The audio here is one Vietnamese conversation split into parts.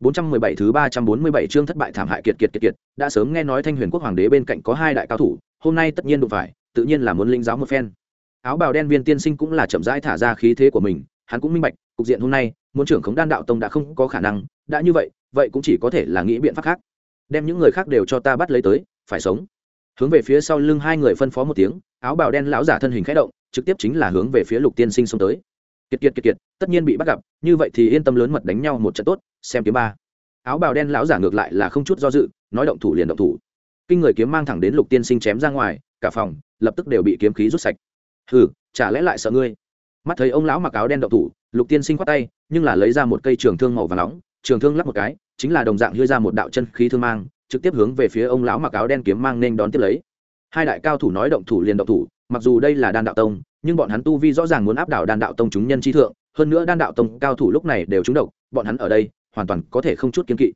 417 thứ 347 chương thất bại thảm hại kiệt kiệt kiệt kiệt, đã sớm nghe nói Thanh Huyền Quốc hoàng đế bên cạnh có hai đại cao thủ, hôm nay tất nhiên đụng phải, tự nhiên là muốn linh giáo một phen. Áo bào đen viên tiên sinh cũng là chậm rãi thả ra khí thế của mình, hắn cũng minh bạch, cục diện hôm nay, muốn trưởng khống đan đạo tông đã không có khả năng, đã như vậy, vậy cũng chỉ có thể là nghĩ biện pháp khác. Đem những người khác đều cho ta bắt lấy tới, phải sống. Hướng về phía sau lưng hai người phân phó một tiếng, áo bào đen lão giả thân hình khẽ động, trực tiếp chính là hướng về phía Lục Tiên Sinh xông tới. Kiệt kiệt kiệt kiệt, tất nhiên bị bắt gặp, như vậy thì yên tâm lớn mật đánh nhau một trận tốt, xem kiếm ba. Áo bào đen lão giả ngược lại là không chút do dự nói động thủ liền động thủ. Kinh người kiếm mang thẳng đến lục tiên sinh chém ra ngoài cả phòng lập tức đều bị kiếm khí rút sạch. Hừ chả lẽ lại sợ ngươi? Mắt thấy ông lão mặc áo đen động thủ lục tiên sinh khoát tay nhưng là lấy ra một cây trường thương màu và nóng trường thương lắp một cái chính là đồng dạng đưa ra một đạo chân khí thương mang trực tiếp hướng về phía ông lão mặc áo đen kiếm mang nên đón tiếp lấy. Hai đại cao thủ nói động thủ liền động thủ mặc dù đây là đan đạo tông, nhưng bọn hắn tu vi rõ ràng muốn áp đảo đan đạo tông chúng nhân chi thượng, hơn nữa đan đạo tông cao thủ lúc này đều trúng độc, bọn hắn ở đây, hoàn toàn có thể không chút kiên kỵ.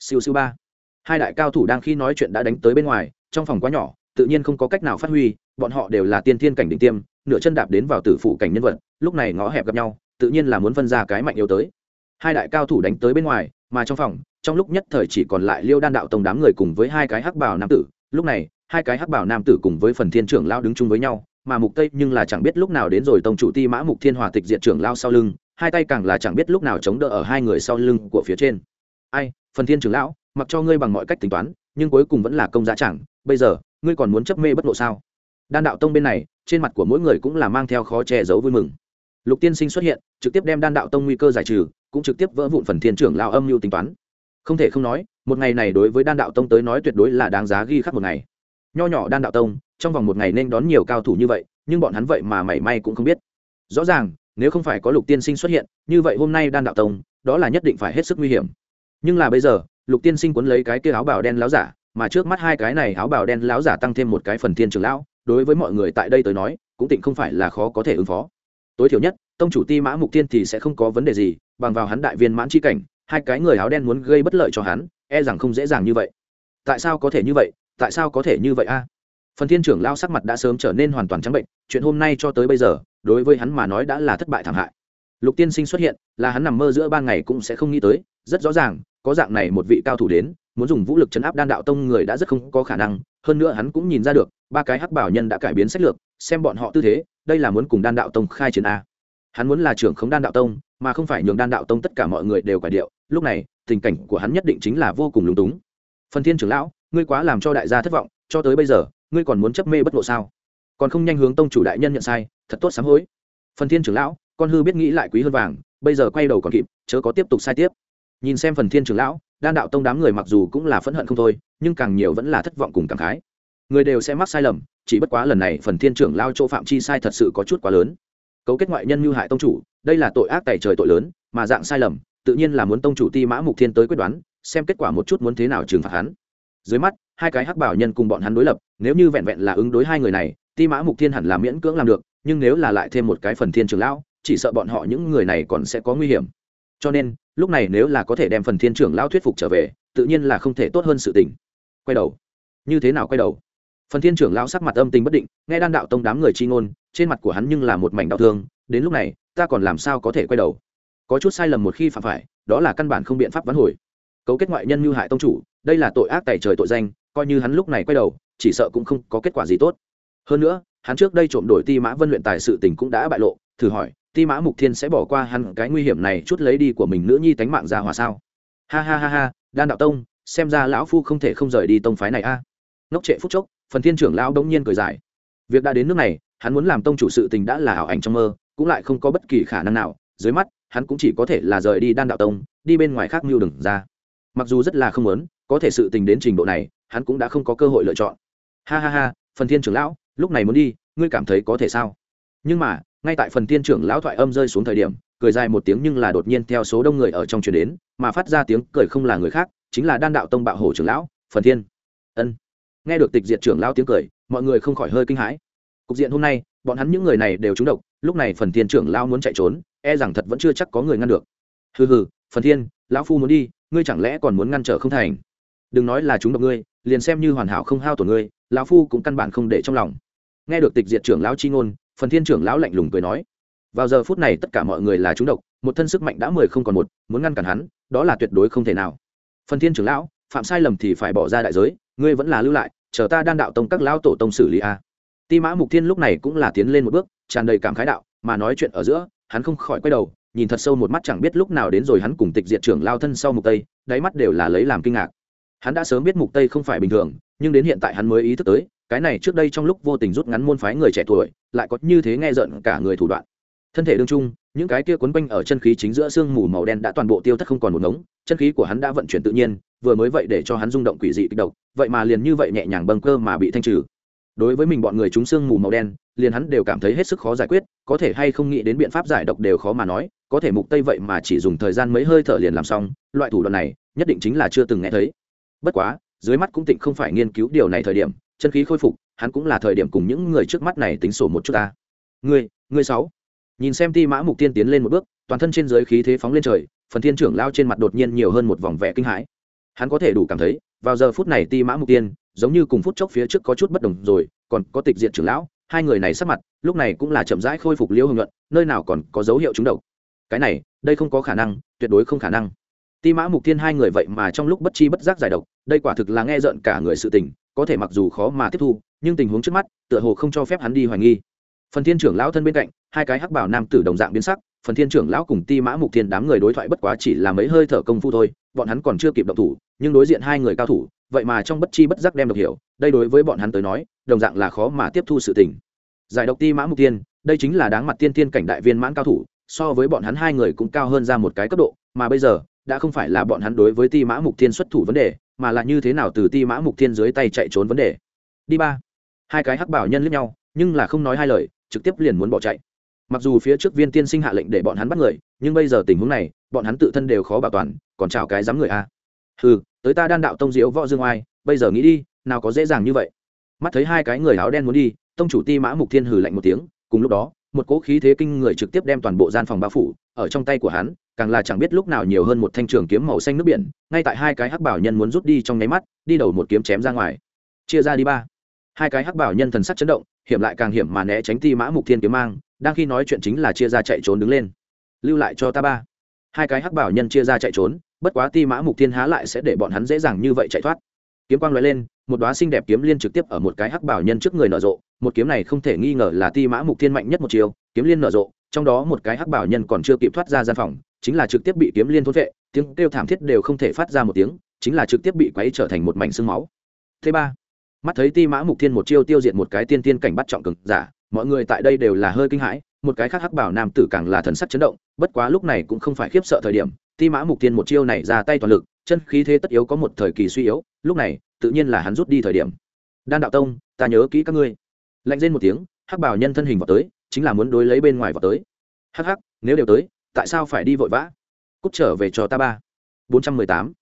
Siêu siêu ba. Hai đại cao thủ đang khi nói chuyện đã đánh tới bên ngoài, trong phòng quá nhỏ, tự nhiên không có cách nào phát huy, bọn họ đều là tiên thiên cảnh đỉnh tiêm, nửa chân đạp đến vào tử phụ cảnh nhân vật, lúc này ngõ hẹp gặp nhau, tự nhiên là muốn phân ra cái mạnh yếu tới. Hai đại cao thủ đánh tới bên ngoài, mà trong phòng, trong lúc nhất thời chỉ còn lại liêu đan đạo tông đám người cùng với hai cái hắc bảo nam tử, lúc này hai cái hắc bảo nam tử cùng với phần thiên trưởng lao đứng chung với nhau, mà mục tây nhưng là chẳng biết lúc nào đến rồi tông chủ ti mã mục thiên hòa tịch diệt trưởng lao sau lưng, hai tay càng là chẳng biết lúc nào chống đỡ ở hai người sau lưng của phía trên. Ai, phần thiên trưởng lão, mặc cho ngươi bằng mọi cách tính toán, nhưng cuối cùng vẫn là công giá chẳng, bây giờ, ngươi còn muốn chấp mê bất lộ sao? Đan đạo tông bên này, trên mặt của mỗi người cũng là mang theo khó che giấu vui mừng. Lục tiên sinh xuất hiện, trực tiếp đem đan đạo tông nguy cơ giải trừ, cũng trực tiếp vỡ vụn phần thiên trưởng lao âm mưu tính toán. Không thể không nói, một ngày này đối với đan đạo tông tới nói tuyệt đối là đáng giá ghi khắc một ngày nho nhỏ đan đạo tông, trong vòng một ngày nên đón nhiều cao thủ như vậy, nhưng bọn hắn vậy mà mảy may cũng không biết. Rõ ràng, nếu không phải có lục tiên sinh xuất hiện, như vậy hôm nay đan đạo tông, đó là nhất định phải hết sức nguy hiểm. Nhưng là bây giờ, lục tiên sinh cuốn lấy cái kia áo bào đen láo giả, mà trước mắt hai cái này áo bào đen láo giả tăng thêm một cái phần thiên trường lão, đối với mọi người tại đây tới nói, cũng tịnh không phải là khó có thể ứng phó. Tối thiểu nhất, tông chủ ti mã mục tiên thì sẽ không có vấn đề gì, bằng vào hắn đại viên mãn chi cảnh, hai cái người áo đen muốn gây bất lợi cho hắn e rằng không dễ dàng như vậy. Tại sao có thể như vậy? Tại sao có thể như vậy a? Phần thiên trưởng lao sắc mặt đã sớm trở nên hoàn toàn trắng bệnh, chuyện hôm nay cho tới bây giờ, đối với hắn mà nói đã là thất bại thảm hại. Lục tiên sinh xuất hiện, là hắn nằm mơ giữa ban ngày cũng sẽ không nghĩ tới, rất rõ ràng, có dạng này một vị cao thủ đến, muốn dùng vũ lực chấn áp đan đạo tông người đã rất không có khả năng, hơn nữa hắn cũng nhìn ra được, ba cái hắc bảo nhân đã cải biến sách lược, xem bọn họ tư thế, đây là muốn cùng đan đạo tông khai chiến a. Hắn muốn là trưởng khống đan đạo tông, mà không phải nhường đan đạo tông tất cả mọi người đều cải điệu, lúc này, tình cảnh của hắn nhất định chính là vô cùng lúng túng. Phần thiên trưởng lão ngươi quá làm cho đại gia thất vọng, cho tới bây giờ, ngươi còn muốn chấp mê bất ngộ sao? Còn không nhanh hướng tông chủ đại nhân nhận sai, thật tốt sám hối. Phần thiên trưởng lão, con hư biết nghĩ lại quý hơn vàng, bây giờ quay đầu còn kịp, chớ có tiếp tục sai tiếp. Nhìn xem phần thiên trưởng lão, đan đạo tông đám người mặc dù cũng là phẫn hận không thôi, nhưng càng nhiều vẫn là thất vọng cùng cảm khái. Người đều sẽ mắc sai lầm, chỉ bất quá lần này phần thiên trưởng lao chỗ phạm chi sai thật sự có chút quá lớn. Cấu kết ngoại nhân mưu hại tông chủ, đây là tội ác tài trời tội lớn, mà dạng sai lầm, tự nhiên là muốn tông chủ ti mã mục thiên tới quyết đoán, xem kết quả một chút muốn thế nào trừng phạt hắn dưới mắt, hai cái hắc bảo nhân cùng bọn hắn đối lập, nếu như vẹn vẹn là ứng đối hai người này, ti mã mục thiên hẳn là miễn cưỡng làm được, nhưng nếu là lại thêm một cái phần thiên trường lão, chỉ sợ bọn họ những người này còn sẽ có nguy hiểm. Cho nên, lúc này nếu là có thể đem phần thiên trưởng lão thuyết phục trở về, tự nhiên là không thể tốt hơn sự tình. Quay đầu. Như thế nào quay đầu? Phần thiên trưởng lão sắc mặt âm tình bất định, nghe đan đạo tông đám người chi ngôn, trên mặt của hắn nhưng là một mảnh đau thương, đến lúc này, ta còn làm sao có thể quay đầu? Có chút sai lầm một khi phạm phải, đó là căn bản không biện pháp vắn hồi cấu kết ngoại nhân như hại tông chủ, đây là tội ác tài trời tội danh, coi như hắn lúc này quay đầu, chỉ sợ cũng không có kết quả gì tốt. Hơn nữa, hắn trước đây trộm đổi ti mã vân luyện tài sự tình cũng đã bại lộ, thử hỏi, ti mã mục thiên sẽ bỏ qua hắn cái nguy hiểm này chút lấy đi của mình nữ nhi tánh mạng ra hòa sao? Ha ha ha ha, đan đạo tông, xem ra lão phu không thể không rời đi tông phái này a. À. ngốc trệ phút chốc, phần thiên trưởng lão đống nhiên cười dài việc đã đến nước này, hắn muốn làm tông chủ sự tình đã là ảo ảnh trong mơ, cũng lại không có bất kỳ khả năng nào. Dưới mắt, hắn cũng chỉ có thể là rời đi đan đạo tông, đi bên ngoài khác mưu đừng ra mặc dù rất là không muốn, có thể sự tình đến trình độ này, hắn cũng đã không có cơ hội lựa chọn. Ha ha ha, phần thiên trưởng lão, lúc này muốn đi, ngươi cảm thấy có thể sao? Nhưng mà, ngay tại phần thiên trưởng lão thoại âm rơi xuống thời điểm, cười dài một tiếng nhưng là đột nhiên theo số đông người ở trong truyền đến, mà phát ra tiếng cười không là người khác, chính là đan đạo tông bạo hổ trưởng lão, phần thiên. Ân. Nghe được tịch diệt trưởng lão tiếng cười, mọi người không khỏi hơi kinh hãi. Cục diện hôm nay, bọn hắn những người này đều trúng độc, lúc này phần thiên trưởng lão muốn chạy trốn e rằng thật vẫn chưa chắc có người ngăn được. Hừ hừ, phần thiên, lão phu muốn đi ngươi chẳng lẽ còn muốn ngăn trở không thành? Đừng nói là chúng độc ngươi, liền xem như hoàn hảo không hao tổn ngươi, lão phu cũng căn bản không để trong lòng. Nghe được tịch diệt trưởng lão chi ngôn, phần thiên trưởng lão lạnh lùng cười nói, vào giờ phút này tất cả mọi người là chúng độc, một thân sức mạnh đã mười không còn một, muốn ngăn cản hắn, đó là tuyệt đối không thể nào. Phần thiên trưởng lão, phạm sai lầm thì phải bỏ ra đại giới, ngươi vẫn là lưu lại, chờ ta đan đạo tông các lão tổ tông xử lý a. Ti mã mục thiên lúc này cũng là tiến lên một bước, tràn đầy cảm khái đạo, mà nói chuyện ở giữa, hắn không khỏi quay đầu nhìn thật sâu một mắt chẳng biết lúc nào đến rồi hắn cùng tịch diệt trưởng lao thân sau mục tây, đáy mắt đều là lấy làm kinh ngạc. Hắn đã sớm biết mục tây không phải bình thường, nhưng đến hiện tại hắn mới ý thức tới, cái này trước đây trong lúc vô tình rút ngắn môn phái người trẻ tuổi, lại có như thế nghe giận cả người thủ đoạn. Thân thể đương trung, những cái kia quấn quanh ở chân khí chính giữa xương mù màu đen đã toàn bộ tiêu thất không còn một ngống, chân khí của hắn đã vận chuyển tự nhiên, vừa mới vậy để cho hắn rung động quỷ dị kích động vậy mà liền như vậy nhẹ nhàng bâng cơ mà bị thanh trừ. Đối với mình bọn người chúng xương mù màu đen, liền hắn đều cảm thấy hết sức khó giải quyết, có thể hay không nghĩ đến biện pháp giải độc đều khó mà nói có thể mục tây vậy mà chỉ dùng thời gian mấy hơi thở liền làm xong, loại thủ đoạn này, nhất định chính là chưa từng nghe thấy. Bất quá, dưới mắt cũng tịnh không phải nghiên cứu điều này thời điểm, chân khí khôi phục, hắn cũng là thời điểm cùng những người trước mắt này tính sổ một chút ta. Ngươi ngươi sáu. Nhìn xem ti mã mục tiên tiến lên một bước, toàn thân trên giới khí thế phóng lên trời, phần thiên trưởng lao trên mặt đột nhiên nhiều hơn một vòng vẻ kinh hãi. Hắn có thể đủ cảm thấy, vào giờ phút này ti mã mục tiên, giống như cùng phút chốc phía trước có chút bất đồng rồi, còn có tịch diện trưởng lão, hai người này sắp mặt, lúc này cũng là chậm rãi khôi phục liễu hưng luận nơi nào còn có dấu hiệu trúng độc cái này, đây không có khả năng, tuyệt đối không khả năng. Ti mã mục thiên hai người vậy mà trong lúc bất chi bất giác giải độc, đây quả thực là nghe rợn cả người sự tình, có thể mặc dù khó mà tiếp thu, nhưng tình huống trước mắt, tựa hồ không cho phép hắn đi hoài nghi. Phần thiên trưởng lão thân bên cạnh, hai cái hắc bảo nam tử đồng dạng biến sắc, phần thiên trưởng lão cùng ti mã mục thiên đám người đối thoại bất quá chỉ là mấy hơi thở công phu thôi, bọn hắn còn chưa kịp động thủ, nhưng đối diện hai người cao thủ, vậy mà trong bất chi bất giác đem độc hiểu, đây đối với bọn hắn tới nói, đồng dạng là khó mà tiếp thu sự tình. Giải độc ti mã mục tiên đây chính là đáng mặt tiên tiên cảnh đại viên mãn cao thủ so với bọn hắn hai người cũng cao hơn ra một cái cấp độ, mà bây giờ, đã không phải là bọn hắn đối với ti mã mục Thiên xuất thủ vấn đề, mà là như thế nào từ ti mã mục Thiên dưới tay chạy trốn vấn đề. Đi ba. Hai cái hắc bảo nhân lướt nhau, nhưng là không nói hai lời, trực tiếp liền muốn bỏ chạy. Mặc dù phía trước viên tiên sinh hạ lệnh để bọn hắn bắt người, nhưng bây giờ tình huống này, bọn hắn tự thân đều khó bảo toàn, còn chào cái dám người à? a ừ tới ta đan đạo tông diễu võ dương oai, bây giờ nghĩ đi, nào có dễ dàng như vậy. Mắt thấy hai cái người áo đen muốn đi, tông chủ ti mã mục thiên hừ lạnh một tiếng, cùng lúc đó một cỗ khí thế kinh người trực tiếp đem toàn bộ gian phòng bao phủ, ở trong tay của hắn, càng là chẳng biết lúc nào nhiều hơn một thanh trường kiếm màu xanh nước biển, ngay tại hai cái hắc bảo nhân muốn rút đi trong nháy mắt, đi đầu một kiếm chém ra ngoài. Chia ra đi ba. Hai cái hắc bảo nhân thần sắc chấn động, hiểm lại càng hiểm mà né tránh ti mã mục thiên kiếm mang, đang khi nói chuyện chính là chia ra chạy trốn đứng lên. Lưu lại cho ta ba. Hai cái hắc bảo nhân chia ra chạy trốn, bất quá ti mã mục thiên há lại sẽ để bọn hắn dễ dàng như vậy chạy thoát. Kiếm quang loại lên, một đoá xinh đẹp kiếm liên trực tiếp ở một cái hắc bảo nhân trước người nở rộ một kiếm này không thể nghi ngờ là ti mã mục thiên mạnh nhất một chiều kiếm liên nở rộ, trong đó một cái hắc bảo nhân còn chưa kịp thoát ra gian phòng, chính là trực tiếp bị kiếm liên thôn vệ tiếng kêu thảm thiết đều không thể phát ra một tiếng, chính là trực tiếp bị quấy trở thành một mảnh xương máu. Thứ ba, mắt thấy ti mã mục thiên một chiêu tiêu diệt một cái tiên tiên cảnh bắt trọng cực giả, mọi người tại đây đều là hơi kinh hãi, một cái khác hắc bảo nam tử càng là thần sắc chấn động, bất quá lúc này cũng không phải khiếp sợ thời điểm, ti mã mục thiên một chiêu này ra tay toàn lực, chân khí thế tất yếu có một thời kỳ suy yếu, lúc này, tự nhiên là hắn rút đi thời điểm. Đan đạo tông, ta nhớ kỹ các ngươi lạnh rên một tiếng, hắc bảo nhân thân hình vào tới, chính là muốn đối lấy bên ngoài vào tới. Hắc hắc, nếu đều tới, tại sao phải đi vội vã? Cút trở về cho ta ba. Bốn trăm mười tám.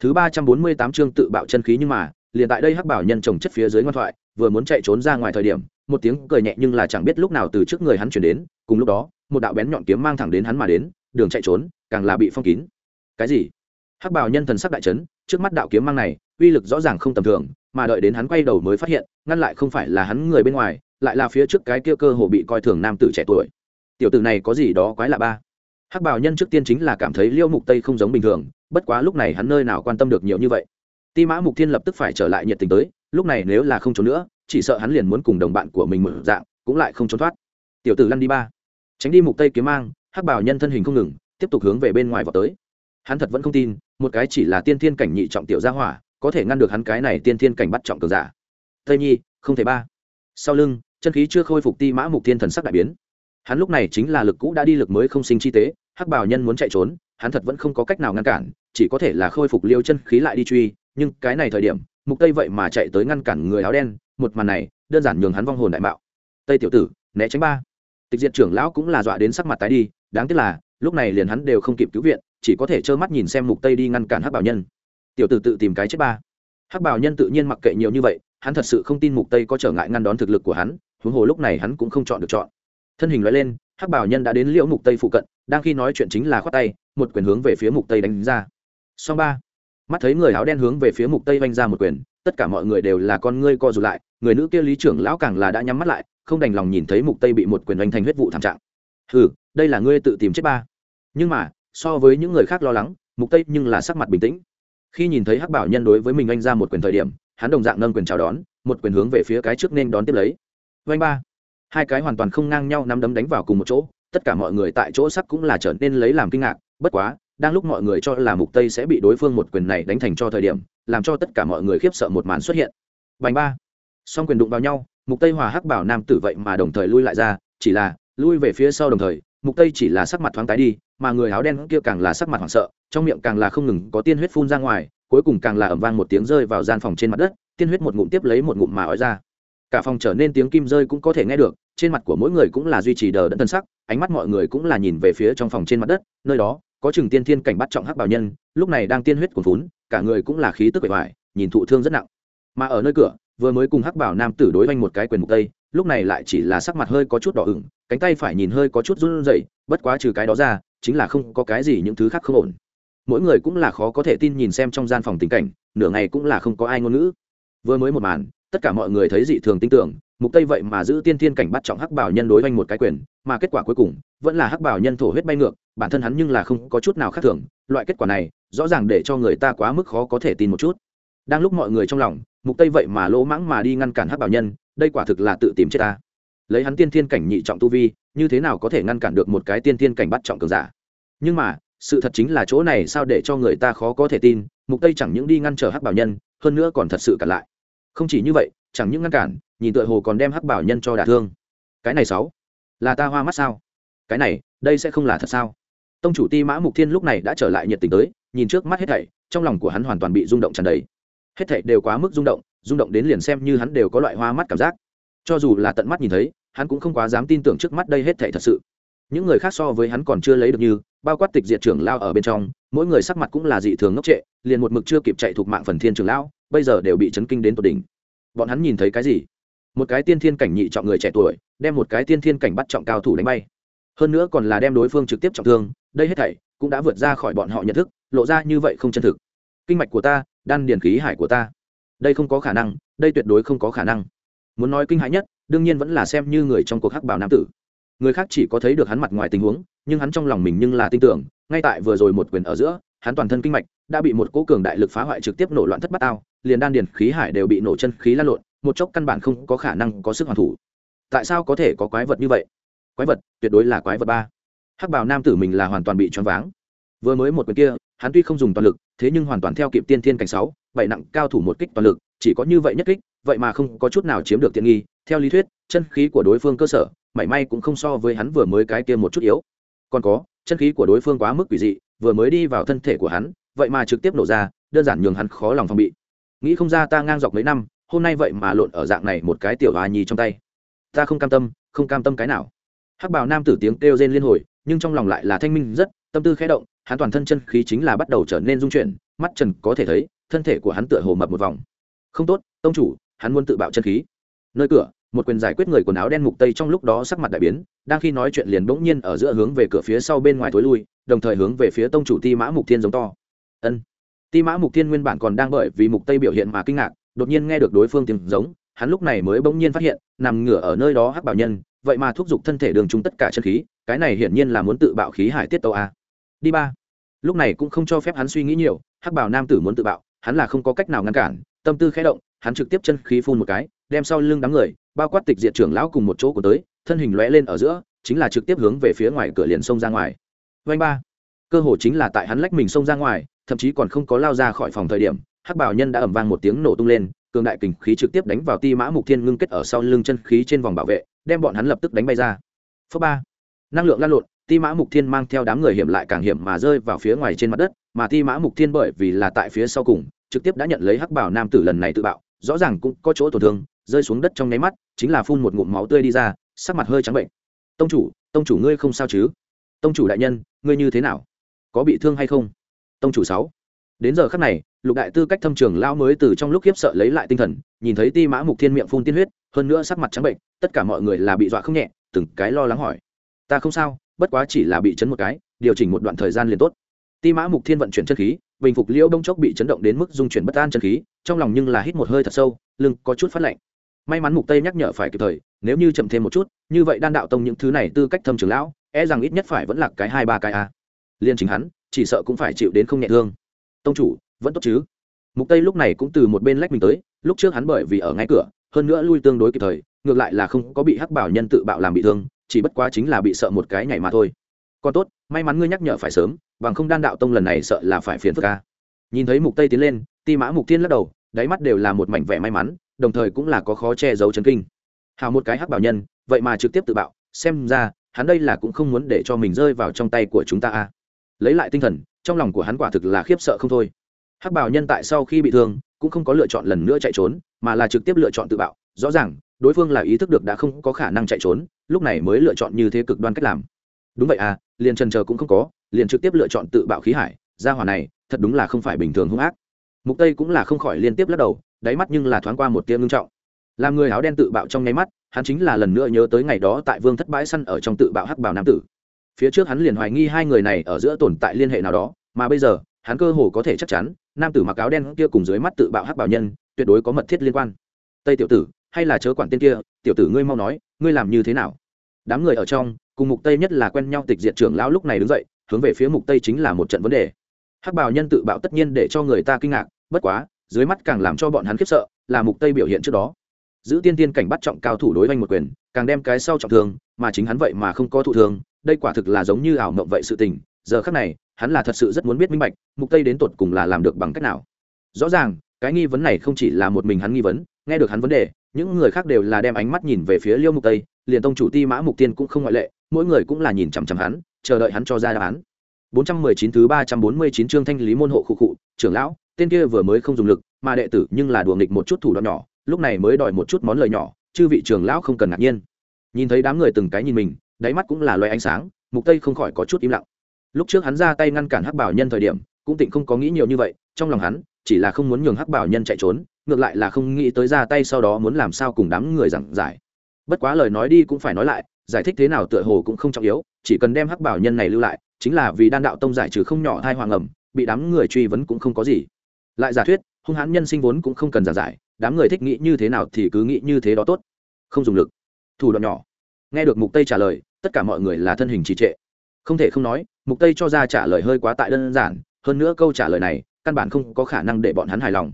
Thứ ba trăm bốn mươi tám chương tự bạo chân khí nhưng mà, liền tại đây hắc bảo nhân trồng chất phía dưới ngoan thoại, vừa muốn chạy trốn ra ngoài thời điểm, một tiếng cười nhẹ nhưng là chẳng biết lúc nào từ trước người hắn chuyển đến, cùng lúc đó, một đạo bén nhọn kiếm mang thẳng đến hắn mà đến, đường chạy trốn, càng là bị phong kín. Cái gì? Hắc bảo nhân thần sắc đại trấn trước mắt đạo kiếm mang này uy lực rõ ràng không tầm thường, mà đợi đến hắn quay đầu mới phát hiện, ngăn lại không phải là hắn người bên ngoài, lại là phía trước cái kia cơ hồ bị coi thường nam tử trẻ tuổi. Tiểu tử này có gì đó quái lạ ba. Hắc bảo nhân trước tiên chính là cảm thấy liêu mục tây không giống bình thường, bất quá lúc này hắn nơi nào quan tâm được nhiều như vậy. Ti mã mục thiên lập tức phải trở lại nhiệt tình tới, lúc này nếu là không trốn nữa, chỉ sợ hắn liền muốn cùng đồng bạn của mình mở dạng, cũng lại không trốn thoát. Tiểu tử lăn đi ba. Tránh đi mục tây kiếm mang, hắc bảo nhân thân hình không ngừng, tiếp tục hướng về bên ngoài vào tới. Hắn thật vẫn không tin, một cái chỉ là tiên thiên cảnh nhị trọng tiểu gia hỏa có thể ngăn được hắn cái này tiên thiên cảnh bắt trọng cường giả. Tây nhi, không thể ba. Sau lưng, chân khí chưa khôi phục ti mã mục thiên thần sắc đại biến. Hắn lúc này chính là lực cũ đã đi lực mới không sinh chi tế, hắc bảo nhân muốn chạy trốn, hắn thật vẫn không có cách nào ngăn cản, chỉ có thể là khôi phục liêu chân khí lại đi truy, nhưng cái này thời điểm, mục tây vậy mà chạy tới ngăn cản người áo đen, một màn này, đơn giản nhường hắn vong hồn đại mạo. Tây tiểu tử, né tránh ba. Tịch diệt trưởng lão cũng là dọa đến sắc mặt tái đi, đáng tiếc là, lúc này liền hắn đều không kịp cứu viện, chỉ có thể trơ mắt nhìn xem mục tây đi ngăn cản hắc bảo nhân tiểu tử tự tìm cái chết ba. Hắc bảo nhân tự nhiên mặc kệ nhiều như vậy, hắn thật sự không tin mục tây có trở ngại ngăn đón thực lực của hắn, huống hồ lúc này hắn cũng không chọn được chọn. Thân hình loại lên, hắc bảo nhân đã đến liễu mục tây phụ cận, đang khi nói chuyện chính là khoát tay, một quyền hướng về phía mục tây đánh ra. Song ba, mắt thấy người áo đen hướng về phía mục tây vanh ra một quyền, tất cả mọi người đều là con ngươi co rụt lại, người nữ kia lý trưởng lão càng là đã nhắm mắt lại, không đành lòng nhìn thấy mục tây bị một quyền oanh thành huyết vụ thảm trạng. Ừ đây là ngươi tự tìm chết ba. Nhưng mà, so với những người khác lo lắng, mục tây nhưng là sắc mặt bình tĩnh khi nhìn thấy hắc bảo nhân đối với mình anh ra một quyền thời điểm, hắn đồng dạng nâng quyền chào đón, một quyền hướng về phía cái trước nên đón tiếp lấy. Vanh ba. Hai cái hoàn toàn không ngang nhau nắm đấm đánh vào cùng một chỗ, tất cả mọi người tại chỗ sắc cũng là trở nên lấy làm kinh ngạc, bất quá, đang lúc mọi người cho là mục tây sẽ bị đối phương một quyền này đánh thành cho thời điểm, làm cho tất cả mọi người khiếp sợ một màn xuất hiện. Bành ba. Song quyền đụng vào nhau, mục tây hòa hắc bảo nam tử vậy mà đồng thời lui lại ra, chỉ là lui về phía sau đồng thời, mục tây chỉ là sắc mặt thoáng tái đi mà người áo đen kia càng là sắc mặt hoảng sợ, trong miệng càng là không ngừng có tiên huyết phun ra ngoài, cuối cùng càng là ẩm vang một tiếng rơi vào gian phòng trên mặt đất, tiên huyết một ngụm tiếp lấy một ngụm mà ói ra. Cả phòng trở nên tiếng kim rơi cũng có thể nghe được, trên mặt của mỗi người cũng là duy trì đờ đẫn tân sắc, ánh mắt mọi người cũng là nhìn về phía trong phòng trên mặt đất, nơi đó, có chừng tiên thiên cảnh bắt trọng hắc bảo nhân, lúc này đang tiên huyết cuồn vốn cả người cũng là khí tức bề ngoài nhìn thụ thương rất nặng. Mà ở nơi cửa, vừa mới cùng hắc bảo nam tử đối oanh một cái quyền mục tây, lúc này lại chỉ là sắc mặt hơi có chút đỏ ửng, cánh tay phải nhìn hơi có chút run rẩy, bất quá trừ cái đó ra chính là không có cái gì những thứ khác không ổn. Mỗi người cũng là khó có thể tin nhìn xem trong gian phòng tình cảnh, nửa ngày cũng là không có ai ngôn ngữ. Vừa mới một màn, tất cả mọi người thấy dị thường tin tưởng, mục tây vậy mà giữ tiên thiên cảnh bắt trọng hắc bảo nhân đối với một cái quyền, mà kết quả cuối cùng, vẫn là hắc bảo nhân thổ huyết bay ngược, bản thân hắn nhưng là không có chút nào khác thường, loại kết quả này, rõ ràng để cho người ta quá mức khó có thể tin một chút. Đang lúc mọi người trong lòng, mục tây vậy mà lỗ mãng mà đi ngăn cản hắc bảo nhân, đây quả thực là tự tìm chết ta. Lấy hắn tiên thiên cảnh nhị trọng tu vi như thế nào có thể ngăn cản được một cái tiên thiên cảnh bắt trọng cường giả? Nhưng mà, sự thật chính là chỗ này sao để cho người ta khó có thể tin, mục tây chẳng những đi ngăn trở hắc bảo nhân, hơn nữa còn thật sự cản lại. Không chỉ như vậy, chẳng những ngăn cản, nhìn tựa hồ còn đem hắc bảo nhân cho đả thương. Cái này sáu, là ta hoa mắt sao? Cái này, đây sẽ không là thật sao? Tông chủ ti mã mục thiên lúc này đã trở lại nhiệt tình tới, nhìn trước mắt hết thảy, trong lòng của hắn hoàn toàn bị rung động tràn đầy. Hết thảy đều quá mức rung động rung động đến liền xem như hắn đều có loại hoa mắt cảm giác. Cho dù là tận mắt nhìn thấy hắn cũng không quá dám tin tưởng trước mắt đây hết thảy thật sự. Những người khác so với hắn còn chưa lấy được như, bao quát tịch diệt trưởng lao ở bên trong, mỗi người sắc mặt cũng là dị thường ngốc trệ, liền một mực chưa kịp chạy thuộc mạng phần thiên trưởng lão, bây giờ đều bị chấn kinh đến tột đỉnh. Bọn hắn nhìn thấy cái gì? Một cái tiên thiên cảnh nhị trọng người trẻ tuổi, đem một cái tiên thiên cảnh bắt trọng cao thủ đánh bay. Hơn nữa còn là đem đối phương trực tiếp trọng thương, đây hết thảy cũng đã vượt ra khỏi bọn họ nhận thức, lộ ra như vậy không chân thực. Kinh mạch của ta, đan điền khí hải của ta. Đây không có khả năng, đây tuyệt đối không có khả năng. Muốn nói kinh hãi nhất đương nhiên vẫn là xem như người trong cuộc hắc bảo nam tử. Người khác chỉ có thấy được hắn mặt ngoài tình huống, nhưng hắn trong lòng mình nhưng là tin tưởng, ngay tại vừa rồi một quyền ở giữa, hắn toàn thân kinh mạch đã bị một cố cường đại lực phá hoại trực tiếp nổ loạn thất bát ao, liền đan điền khí hải đều bị nổ chân khí lan lộn, một chốc căn bản không có khả năng có sức hoàn thủ. Tại sao có thể có quái vật như vậy? Quái vật, tuyệt đối là quái vật ba. Hắc bảo nam tử mình là hoàn toàn bị choáng váng. Vừa mới một quyền kia, hắn tuy không dùng toàn lực, thế nhưng hoàn toàn theo kịp tiên thiên cảnh sáu, bảy nặng cao thủ một kích toàn lực, chỉ có như vậy nhất kích, vậy mà không có chút nào chiếm được tiện nghi theo lý thuyết, chân khí của đối phương cơ sở, mảy may cũng không so với hắn vừa mới cái kia một chút yếu. Còn có, chân khí của đối phương quá mức quỷ dị, vừa mới đi vào thân thể của hắn, vậy mà trực tiếp nổ ra, đơn giản nhường hắn khó lòng phòng bị. Nghĩ không ra ta ngang dọc mấy năm, hôm nay vậy mà lộn ở dạng này một cái tiểu hòa nhi trong tay. Ta không cam tâm, không cam tâm cái nào. Hắc bào nam tử tiếng kêu rên liên hồi, nhưng trong lòng lại là thanh minh rất, tâm tư khẽ động, hắn toàn thân chân khí chính là bắt đầu trở nên dung chuyển, mắt trần có thể thấy, thân thể của hắn tựa hồ mập một vòng. Không tốt, tông chủ, hắn muốn tự bạo chân khí nơi cửa, một quyền giải quyết người quần áo đen mục tây trong lúc đó sắc mặt đại biến, đang khi nói chuyện liền bỗng nhiên ở giữa hướng về cửa phía sau bên ngoài tối lui, đồng thời hướng về phía tông chủ ti mã mục thiên giống to. Ân. Ti mã mục thiên nguyên bản còn đang bởi vì mục tây biểu hiện mà kinh ngạc, đột nhiên nghe được đối phương tiếng giống, hắn lúc này mới bỗng nhiên phát hiện, nằm ngửa ở nơi đó hắc bảo nhân, vậy mà thúc giục thân thể đường chúng tất cả chân khí, cái này hiển nhiên là muốn tự bạo khí hải tiết tâu a. Đi ba. Lúc này cũng không cho phép hắn suy nghĩ nhiều, hắc bảo nam tử muốn tự bạo, hắn là không có cách nào ngăn cản, tâm tư khẽ động, hắn trực tiếp chân khí phun một cái đem sau lưng đám người, bao quát tịch diệt trưởng lão cùng một chỗ của tới, thân hình lóe lên ở giữa, chính là trực tiếp hướng về phía ngoài cửa liền xông ra ngoài. Vanh ba. Cơ hồ chính là tại hắn lách mình xông ra ngoài, thậm chí còn không có lao ra khỏi phòng thời điểm, hắc bảo nhân đã ẩm vang một tiếng nổ tung lên, cường đại kình khí trực tiếp đánh vào ti mã mục thiên ngưng kết ở sau lưng chân khí trên vòng bảo vệ, đem bọn hắn lập tức đánh bay ra. Phớ ba. Năng lượng lan lộn, ti mã mục thiên mang theo đám người hiểm lại càng hiểm mà rơi vào phía ngoài trên mặt đất, mà ti mã mục thiên bởi vì là tại phía sau cùng, trực tiếp đã nhận lấy hắc bảo nam tử lần này tự bạo, rõ ràng cũng có chỗ tổn thương rơi xuống đất trong nháy mắt, chính là phun một ngụm máu tươi đi ra, sắc mặt hơi trắng bệnh. Tông chủ tông chủ ngươi không sao chứ? Tông chủ đại nhân, ngươi như thế nào? Có bị thương hay không? Tông chủ sáu. Đến giờ khắc này, lục đại tư cách thâm trường lao mới từ trong lúc khiếp sợ lấy lại tinh thần, nhìn thấy ti mã mục thiên miệng phun tiên huyết, hơn nữa sắc mặt trắng bệnh, tất cả mọi người là bị dọa không nhẹ, từng cái lo lắng hỏi. Ta không sao, bất quá chỉ là bị chấn một cái, điều chỉnh một đoạn thời gian liền tốt. Ti mã mục thiên vận chuyển chân khí, bình phục liễu đông chốc bị chấn động đến mức dung chuyển bất an chân khí, trong lòng nhưng là hít một hơi thật sâu, lưng có chút phát lạnh may mắn mục tây nhắc nhở phải kịp thời, nếu như chậm thêm một chút, như vậy đan đạo tông những thứ này tư cách thâm trường lão e rằng ít nhất phải vẫn là cái hai ba cái a. Liên chính hắn, chỉ sợ cũng phải chịu đến không nhẹ thương. Tông chủ, vẫn tốt chứ? Mục tây lúc này cũng từ một bên lách mình tới, lúc trước hắn bởi vì ở ngay cửa, hơn nữa lui tương đối kịp thời, ngược lại là không có bị hắc bảo nhân tự bạo làm bị thương, chỉ bất quá chính là bị sợ một cái nhảy mà thôi. Còn tốt, may mắn ngươi nhắc nhở phải sớm, bằng không đan đạo tông lần này sợ là phải phiền phức ca nhìn thấy mục tây tiến lên, ti mã mục tiên lắc đầu, đáy mắt đều là một mảnh vẻ may mắn đồng thời cũng là có khó che giấu chấn kinh. Hào một cái hắc bảo nhân, vậy mà trực tiếp tự bạo, xem ra, hắn đây là cũng không muốn để cho mình rơi vào trong tay của chúng ta a lấy lại tinh thần, trong lòng của hắn quả thực là khiếp sợ không thôi. Hắc bảo nhân tại sau khi bị thương, cũng không có lựa chọn lần nữa chạy trốn, mà là trực tiếp lựa chọn tự bạo. Rõ ràng, đối phương là ý thức được đã không có khả năng chạy trốn, lúc này mới lựa chọn như thế cực đoan cách làm. Đúng vậy à liền trần chờ cũng không có, liền trực tiếp lựa chọn tự bạo khí hải, gia hỏa này, thật đúng là không phải bình thường hung ác. Mục tây cũng là không khỏi liên tiếp lắc đầu đáy mắt nhưng là thoáng qua một tia ngưng trọng. Làm người áo đen tự bạo trong nháy mắt, hắn chính là lần nữa nhớ tới ngày đó tại vương thất bãi săn ở trong tự bạo hắc bảo nam tử. Phía trước hắn liền hoài nghi hai người này ở giữa tồn tại liên hệ nào đó, mà bây giờ, hắn cơ hồ có thể chắc chắn, nam tử mặc áo đen kia cùng dưới mắt tự bạo hắc bảo nhân, tuyệt đối có mật thiết liên quan. Tây tiểu tử, hay là chớ quản tên kia, tiểu tử ngươi mau nói, ngươi làm như thế nào? Đám người ở trong, cùng mục tây nhất là quen nhau tịch diệt trưởng lão lúc này đứng dậy, hướng về phía mục tây chính là một trận vấn đề. Hắc bảo nhân tự bạo tất nhiên để cho người ta kinh ngạc, bất quá dưới mắt càng làm cho bọn hắn khiếp sợ, là mục tây biểu hiện trước đó. Giữ tiên tiên cảnh bắt trọng cao thủ đối với một quyền, càng đem cái sau trọng thương, mà chính hắn vậy mà không có thụ thương, đây quả thực là giống như ảo mộng vậy sự tình, giờ khắc này, hắn là thật sự rất muốn biết minh bạch, mục tây đến tột cùng là làm được bằng cách nào. Rõ ràng, cái nghi vấn này không chỉ là một mình hắn nghi vấn, nghe được hắn vấn đề, những người khác đều là đem ánh mắt nhìn về phía liêu mục tây, liền tông chủ ti mã mục tiên cũng không ngoại lệ, mỗi người cũng là nhìn chằm chằm hắn, chờ đợi hắn cho ra đáp án. 419 thứ 349 chương thanh lý môn hộ khu cụ trưởng lão tên kia vừa mới không dùng lực, mà đệ tử nhưng là đùa nghịch một chút thủ đoạn nhỏ, lúc này mới đòi một chút món lời nhỏ, chư vị trưởng lão không cần ngạc nhiên. Nhìn thấy đám người từng cái nhìn mình, đáy mắt cũng là loay ánh sáng, mục tây không khỏi có chút im lặng. Lúc trước hắn ra tay ngăn cản hắc bảo nhân thời điểm, cũng tịnh không có nghĩ nhiều như vậy, trong lòng hắn, chỉ là không muốn nhường hắc bảo nhân chạy trốn, ngược lại là không nghĩ tới ra tay sau đó muốn làm sao cùng đám người giảng giải. Bất quá lời nói đi cũng phải nói lại, giải thích thế nào tựa hồ cũng không trọng yếu, chỉ cần đem hắc bảo nhân này lưu lại, chính là vì đan đạo tông giải trừ không nhỏ thai hoàng ẩm bị đám người truy vấn cũng không có gì lại giả thuyết, hung hãn nhân sinh vốn cũng không cần giả giải, đám người thích nghĩ như thế nào thì cứ nghĩ như thế đó tốt. Không dùng lực. Thủ đoạn nhỏ. Nghe được mục tây trả lời, tất cả mọi người là thân hình trì trệ. Không thể không nói, mục tây cho ra trả lời hơi quá tại đơn giản, hơn nữa câu trả lời này, căn bản không có khả năng để bọn hắn hài lòng.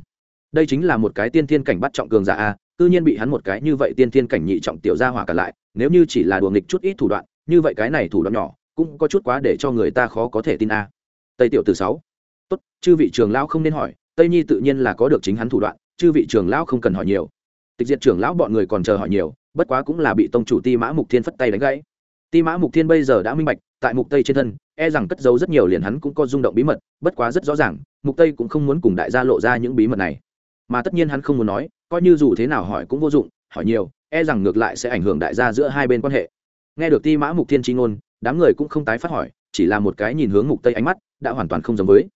Đây chính là một cái tiên thiên cảnh bắt trọng cường giả a, tự nhiên bị hắn một cái như vậy tiên thiên cảnh nhị trọng tiểu gia hỏa cả lại, nếu như chỉ là đùa nghịch chút ít thủ đoạn, như vậy cái này thủ đoạn nhỏ, cũng có chút quá để cho người ta khó có thể tin a. Tây tiểu từ sáu. Tốt, chư vị trường lão không nên hỏi tây nhi tự nhiên là có được chính hắn thủ đoạn, chư vị trưởng lão không cần hỏi nhiều. Tịch diệt trưởng lão bọn người còn chờ hỏi nhiều, bất quá cũng là bị tông chủ ti mã mục thiên phất tay đánh gãy. Ti mã mục thiên bây giờ đã minh bạch, tại mục tây trên thân e rằng cất giấu rất nhiều liền hắn cũng có rung động bí mật, bất quá rất rõ ràng, mục tây cũng không muốn cùng đại gia lộ ra những bí mật này. Mà tất nhiên hắn không muốn nói, coi như dù thế nào hỏi cũng vô dụng, hỏi nhiều e rằng ngược lại sẽ ảnh hưởng đại gia giữa hai bên quan hệ. Nghe được ti mã mục thiên chi ngôn, đám người cũng không tái phát hỏi, chỉ là một cái nhìn hướng mục tây ánh mắt, đã hoàn toàn không giống với.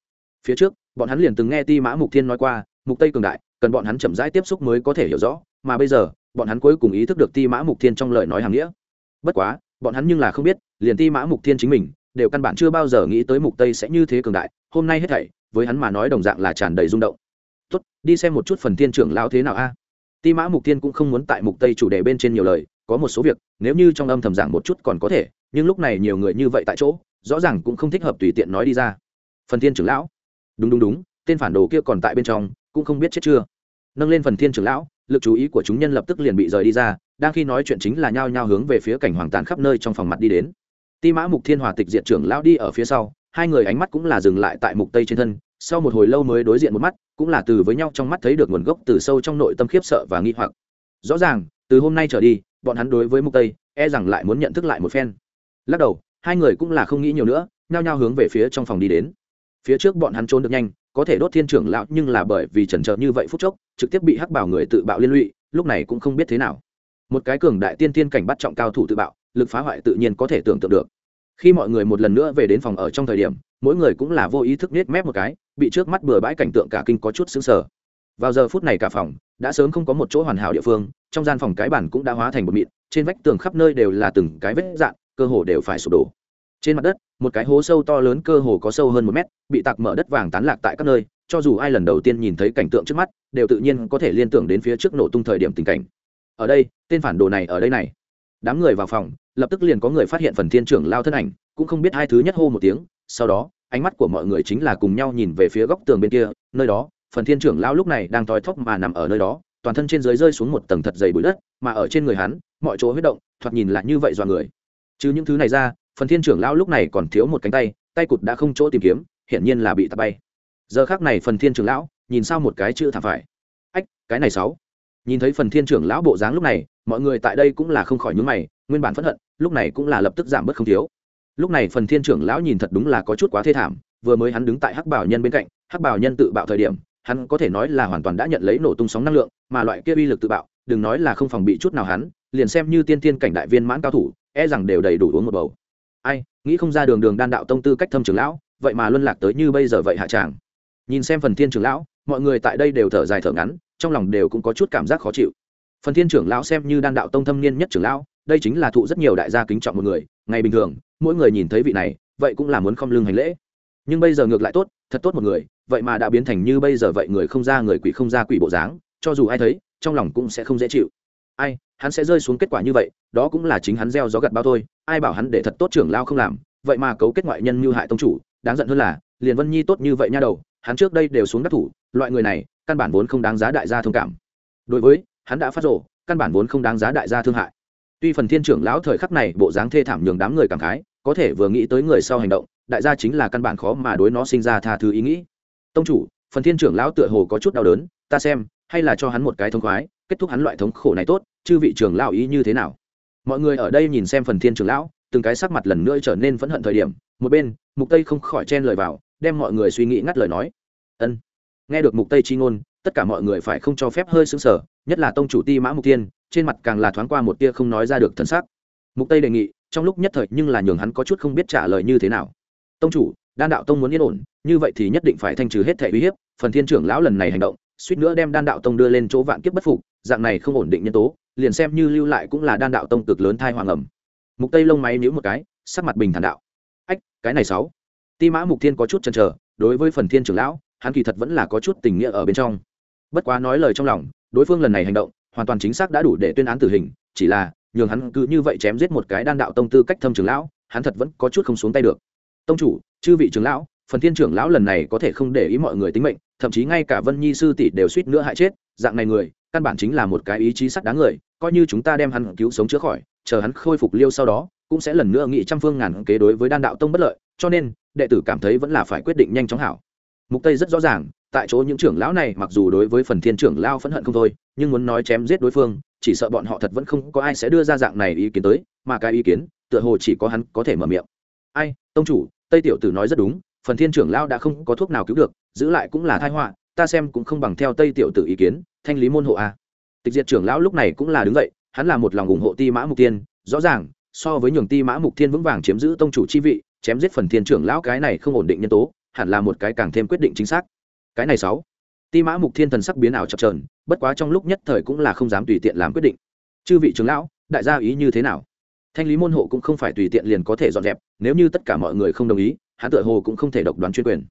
Phía trước bọn hắn liền từng nghe ti mã mục thiên nói qua, mục tây cường đại, cần bọn hắn chậm rãi tiếp xúc mới có thể hiểu rõ, mà bây giờ, bọn hắn cuối cùng ý thức được ti mã mục thiên trong lời nói hàng nghĩa. Bất quá, bọn hắn nhưng là không biết, liền ti mã mục thiên chính mình, đều căn bản chưa bao giờ nghĩ tới mục tây sẽ như thế cường đại, hôm nay hết thảy, với hắn mà nói đồng dạng là tràn đầy rung động. Tốt, đi xem một chút phần thiên trưởng lão thế nào a. Ti mã mục thiên cũng không muốn tại mục tây chủ đề bên trên nhiều lời, có một số việc, nếu như trong âm thầm giảng một chút còn có thể, nhưng lúc này nhiều người như vậy tại chỗ, rõ ràng cũng không thích hợp tùy tiện nói đi ra. Phần thiên trưởng lão đúng đúng đúng, tên phản đồ kia còn tại bên trong, cũng không biết chết chưa. Nâng lên phần thiên trưởng lão, lực chú ý của chúng nhân lập tức liền bị rời đi ra, đang khi nói chuyện chính là nhao nhao hướng về phía cảnh hoàng tàn khắp nơi trong phòng mặt đi đến. Ti mã mục thiên hòa tịch diện trưởng lão đi ở phía sau, hai người ánh mắt cũng là dừng lại tại mục tây trên thân, sau một hồi lâu mới đối diện một mắt, cũng là từ với nhau trong mắt thấy được nguồn gốc từ sâu trong nội tâm khiếp sợ và nghi hoặc. Rõ ràng, từ hôm nay trở đi, bọn hắn đối với mục tây e rằng lại muốn nhận thức lại một phen. Lắc đầu, hai người cũng là không nghĩ nhiều nữa, nhao nhao hướng về phía trong phòng đi đến phía trước bọn hắn trốn được nhanh, có thể đốt thiên trưởng lão nhưng là bởi vì chần chờ như vậy phút chốc, trực tiếp bị hắc bảo người tự bạo liên lụy, lúc này cũng không biết thế nào. Một cái cường đại tiên tiên cảnh bắt trọng cao thủ tự bạo, lực phá hoại tự nhiên có thể tưởng tượng được. Khi mọi người một lần nữa về đến phòng ở trong thời điểm, mỗi người cũng là vô ý thức nết mép một cái, bị trước mắt bừa bãi cảnh tượng cả kinh có chút xứng sờ. vào giờ phút này cả phòng, đã sớm không có một chỗ hoàn hảo địa phương, trong gian phòng cái bản cũng đã hóa thành một mịn, trên vách tường khắp nơi đều là từng cái vết dạn, cơ hồ đều phải sụp đổ trên mặt đất, một cái hố sâu to lớn cơ hồ có sâu hơn một mét, bị tạc mở đất vàng tán lạc tại các nơi, cho dù ai lần đầu tiên nhìn thấy cảnh tượng trước mắt, đều tự nhiên có thể liên tưởng đến phía trước nổ tung thời điểm tình cảnh. Ở đây, tên phản đồ này ở đây này. Đám người vào phòng, lập tức liền có người phát hiện phần thiên trưởng lao thân ảnh, cũng không biết hai thứ nhất hô một tiếng, sau đó, ánh mắt của mọi người chính là cùng nhau nhìn về phía góc tường bên kia, nơi đó, phần thiên trưởng lao lúc này đang thoi thóp mà nằm ở nơi đó, toàn thân trên dưới rơi xuống một tầng thật dày bụi đất, mà ở trên người hắn, mọi chỗ huyết động, thoạt nhìn lại như vậy dọa người. Chứ những thứ này ra phần thiên trưởng lão lúc này còn thiếu một cánh tay tay cụt đã không chỗ tìm kiếm, hiển nhiên là bị tạt bay. Giờ khác này phần thiên trưởng lão, nhìn sao một cái chữ thảm phải. Ách, cái này sáu. Nhìn thấy phần thiên trưởng lão bộ dáng lúc này, mọi người tại đây cũng là không khỏi nhướng mày, nguyên bản phẫn hận, lúc này cũng là lập tức giảm bớt không thiếu. Lúc này phần thiên trưởng lão nhìn thật đúng là có chút quá thê thảm, vừa mới hắn đứng tại hắc bảo nhân bên cạnh, hắc bảo nhân tự bạo thời điểm, hắn có thể nói là hoàn toàn đã nhận lấy nổ tung sóng năng lượng, mà loại kia uy lực tự bạo, đừng nói là không phòng bị chút nào hắn, liền xem như tiên tiên cảnh đại viên mãn cao thủ e rằng đều đầy đủ uống một bầu ai, nghĩ không ra đường đường đan đạo tông tư cách thâm trưởng lão, vậy mà luân lạc tới như bây giờ vậy hạ tràng nhìn xem phần thiên trưởng lão, mọi người tại đây đều thở dài thở ngắn, trong lòng đều cũng có chút cảm giác khó chịu. Phần thiên trưởng lão xem như đan đạo tông thâm niên nhất trưởng lão, đây chính là thụ rất nhiều đại gia kính trọng một người, ngày bình thường, mỗi người nhìn thấy vị này, vậy cũng là muốn không lưng hành lễ. Nhưng bây giờ ngược lại tốt, thật tốt một người, vậy mà đã biến thành như bây giờ vậy người không ra người quỷ không ra quỷ bộ dáng, cho dù ai thấy, trong lòng cũng sẽ không dễ chịu. Ai hắn sẽ rơi xuống kết quả như vậy, đó cũng là chính hắn gieo gió gặt bao thôi, ai bảo hắn để thật tốt trưởng lao không làm, vậy mà cấu kết ngoại nhân mưu hại tông chủ, đáng giận hơn là, liền vân nhi tốt như vậy nha đầu, hắn trước đây đều xuống đắc thủ, loại người này, căn bản vốn không đáng giá đại gia thông cảm. Đối với, hắn đã phát rộ căn bản vốn không đáng giá đại gia thương hại. Tuy phần thiên trưởng lão thời khắc này bộ dáng thê thảm nhường đám người cảm khái, có thể vừa nghĩ tới người sau hành động, đại gia chính là căn bản khó mà đối nó sinh ra tha thứ ý nghĩ. Tông chủ, phần thiên trưởng lão tựa hồ có chút đau đớn, ta xem, hay là cho hắn một cái thông khoái kết thúc hắn loại thống khổ này tốt, chư vị trưởng lão ý như thế nào? Mọi người ở đây nhìn xem phần thiên trưởng lão, từng cái sắc mặt lần nữa trở nên phẫn hận thời điểm, một bên, mục tây không khỏi chen lời vào, đem mọi người suy nghĩ ngắt lời nói. Ân, nghe được mục tây chi ngôn, tất cả mọi người phải không cho phép hơi sững sờ, nhất là tông chủ ti mã mục tiên trên mặt càng là thoáng qua một tia không nói ra được thần sắc. Mục tây đề nghị, trong lúc nhất thời nhưng là nhường hắn có chút không biết trả lời như thế nào. Tông chủ, đan đạo tông muốn yên ổn, như vậy thì nhất định phải thanh trừ hết thể uy hiếp, phần thiên trưởng lão lần này hành động, suýt nữa đem đan đạo tông đưa lên chỗ vạn kiếp bất phục dạng này không ổn định nhân tố, liền xem như lưu lại cũng là đan đạo tông cực lớn thai hoàng ẩm. Mục tây lông máy nhíu một cái, sắc mặt bình thản đạo. Ách, cái này sáu. Ti mã mục thiên có chút chần chờ, đối với phần thiên trưởng lão, hắn kỳ thật vẫn là có chút tình nghĩa ở bên trong. Bất quá nói lời trong lòng, đối phương lần này hành động, hoàn toàn chính xác đã đủ để tuyên án tử hình, chỉ là, nhường hắn cứ như vậy chém giết một cái đan đạo tông tư cách thâm trưởng lão, hắn thật vẫn có chút không xuống tay được. Tông chủ, chư vị trưởng lão, phần thiên trưởng lão lần này có thể không để ý mọi người tính mệnh, thậm chí ngay cả vân nhi sư tỷ đều suýt nữa hại chết dạng này người, căn bản chính là một cái ý chí sắt đáng người, coi như chúng ta đem hắn cứu sống chữa khỏi, chờ hắn khôi phục liêu sau đó, cũng sẽ lần nữa nghị trăm phương ngàn kế đối với đan đạo tông bất lợi, cho nên, đệ tử cảm thấy vẫn là phải quyết định nhanh chóng hảo. Mục tây rất rõ ràng, tại chỗ những trưởng lão này mặc dù đối với phần thiên trưởng lao phẫn hận không thôi, nhưng muốn nói chém giết đối phương, chỉ sợ bọn họ thật vẫn không có ai sẽ đưa ra dạng này ý kiến tới, mà cái ý kiến, tựa hồ chỉ có hắn có thể mở miệng. Ai, tông chủ, tây tiểu tử nói rất đúng, phần thiên trưởng lao đã không có thuốc nào cứu được, giữ lại cũng là thai họa ta xem cũng không bằng theo tây tiểu tử ý kiến, thanh lý môn hộ a. Tịch diệt trưởng lão lúc này cũng là đứng dậy, hắn là một lòng ủng hộ ti mã mục tiên rõ ràng, so với nhường ti mã mục thiên vững vàng chiếm giữ tông chủ chi vị, chém giết phần thiên trưởng lão cái này không ổn định nhân tố, hẳn là một cái càng thêm quyết định chính xác. Cái này sáu. Ti mã mục thiên thần sắc biến ảo chập trờn bất quá trong lúc nhất thời cũng là không dám tùy tiện làm quyết định. Chư vị trưởng lão, đại gia ý như thế nào? Thanh lý môn hộ cũng không phải tùy tiện liền có thể dọn dẹp, nếu như tất cả mọi người không đồng ý, hắn tựa hồ cũng không thể độc đoán chuyên quyền.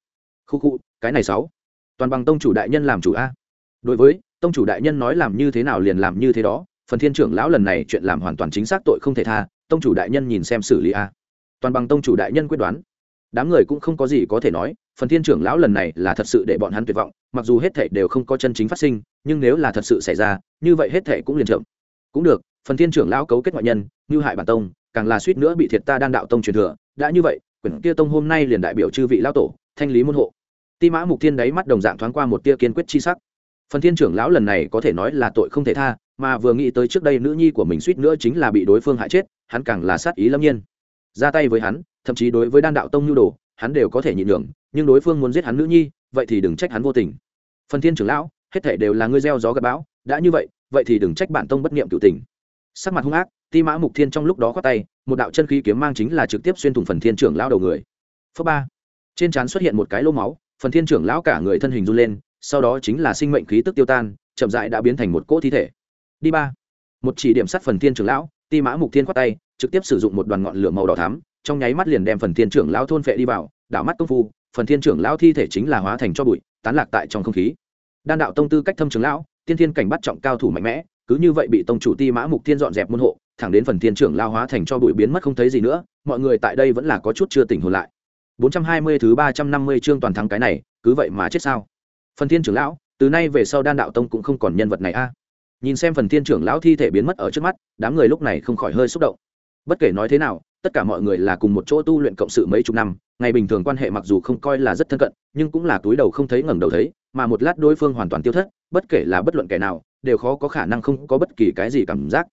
Khu khu, cái này sáu toàn bằng tông chủ đại nhân làm chủ a. Đối với, tông chủ đại nhân nói làm như thế nào liền làm như thế đó, phần thiên trưởng lão lần này chuyện làm hoàn toàn chính xác tội không thể tha, tông chủ đại nhân nhìn xem xử lý a. Toàn bằng tông chủ đại nhân quyết đoán. Đám người cũng không có gì có thể nói, phần thiên trưởng lão lần này là thật sự để bọn hắn tuyệt vọng, mặc dù hết thệ đều không có chân chính phát sinh, nhưng nếu là thật sự xảy ra, như vậy hết thệ cũng liền chậm. Cũng được, phần thiên trưởng lão cấu kết ngoại nhân, như hại bản tông, càng là suýt nữa bị thiệt ta đan đạo tông truyền thừa. Đã như vậy, quyển kia tông hôm nay liền đại biểu chư vị lão tổ, thanh lý môn hộ ti mã mục thiên đáy mắt đồng dạng thoáng qua một tia kiên quyết chi sắc. Phần thiên trưởng lão lần này có thể nói là tội không thể tha, mà vừa nghĩ tới trước đây nữ nhi của mình suýt nữa chính là bị đối phương hại chết, hắn càng là sát ý lâm nhiên. Ra tay với hắn, thậm chí đối với đan đạo tông nhu đồ, hắn đều có thể nhịn đường nhưng đối phương muốn giết hắn nữ nhi, vậy thì đừng trách hắn vô tình. Phần thiên trưởng lão, hết thể đều là ngươi gieo gió gặp bão, đã như vậy vậy thì đừng trách bản tông bất niệm cựu tình. Sắc mặt hung ác, ti mã mục thiên trong lúc đó khoát tay, một đạo chân khí kiếm mang chính là trực tiếp xuyên thủng phần thiên trưởng lão đầu người. Phớ ba. Trên trán xuất hiện một cái lô máu phần thiên trưởng lão cả người thân hình run lên, sau đó chính là sinh mệnh khí tức tiêu tan, chậm dại đã biến thành một cỗ thi thể. Đi ba. Một chỉ điểm sát phần thiên trưởng lão, ti mã mục thiên khoát tay, trực tiếp sử dụng một đoàn ngọn lửa màu đỏ thắm, trong nháy mắt liền đem phần thiên trưởng lão thôn phệ đi vào, đảo mắt công phu, phần thiên trưởng lão thi thể chính là hóa thành cho bụi, tán lạc tại trong không khí. Đan đạo tông tư cách thâm trưởng lão, tiên thiên cảnh bắt trọng cao thủ mạnh mẽ, cứ như vậy bị tông chủ ti mã mục thiên dọn dẹp môn hộ, thẳng đến phần thiên trưởng lao hóa thành cho bụi biến mất không thấy gì nữa, mọi người tại đây vẫn là có chút chưa tỉnh hồn lại. 420 thứ 350 chương toàn thắng cái này, cứ vậy mà chết sao? Phần Thiên trưởng lão, từ nay về sau Đan đạo tông cũng không còn nhân vật này a. Nhìn xem Phần Thiên trưởng lão thi thể biến mất ở trước mắt, đám người lúc này không khỏi hơi xúc động. Bất kể nói thế nào, tất cả mọi người là cùng một chỗ tu luyện cộng sự mấy chục năm, ngày bình thường quan hệ mặc dù không coi là rất thân cận, nhưng cũng là túi đầu không thấy ngẩng đầu thấy, mà một lát đối phương hoàn toàn tiêu thất, bất kể là bất luận kẻ nào, đều khó có khả năng không có bất kỳ cái gì cảm giác.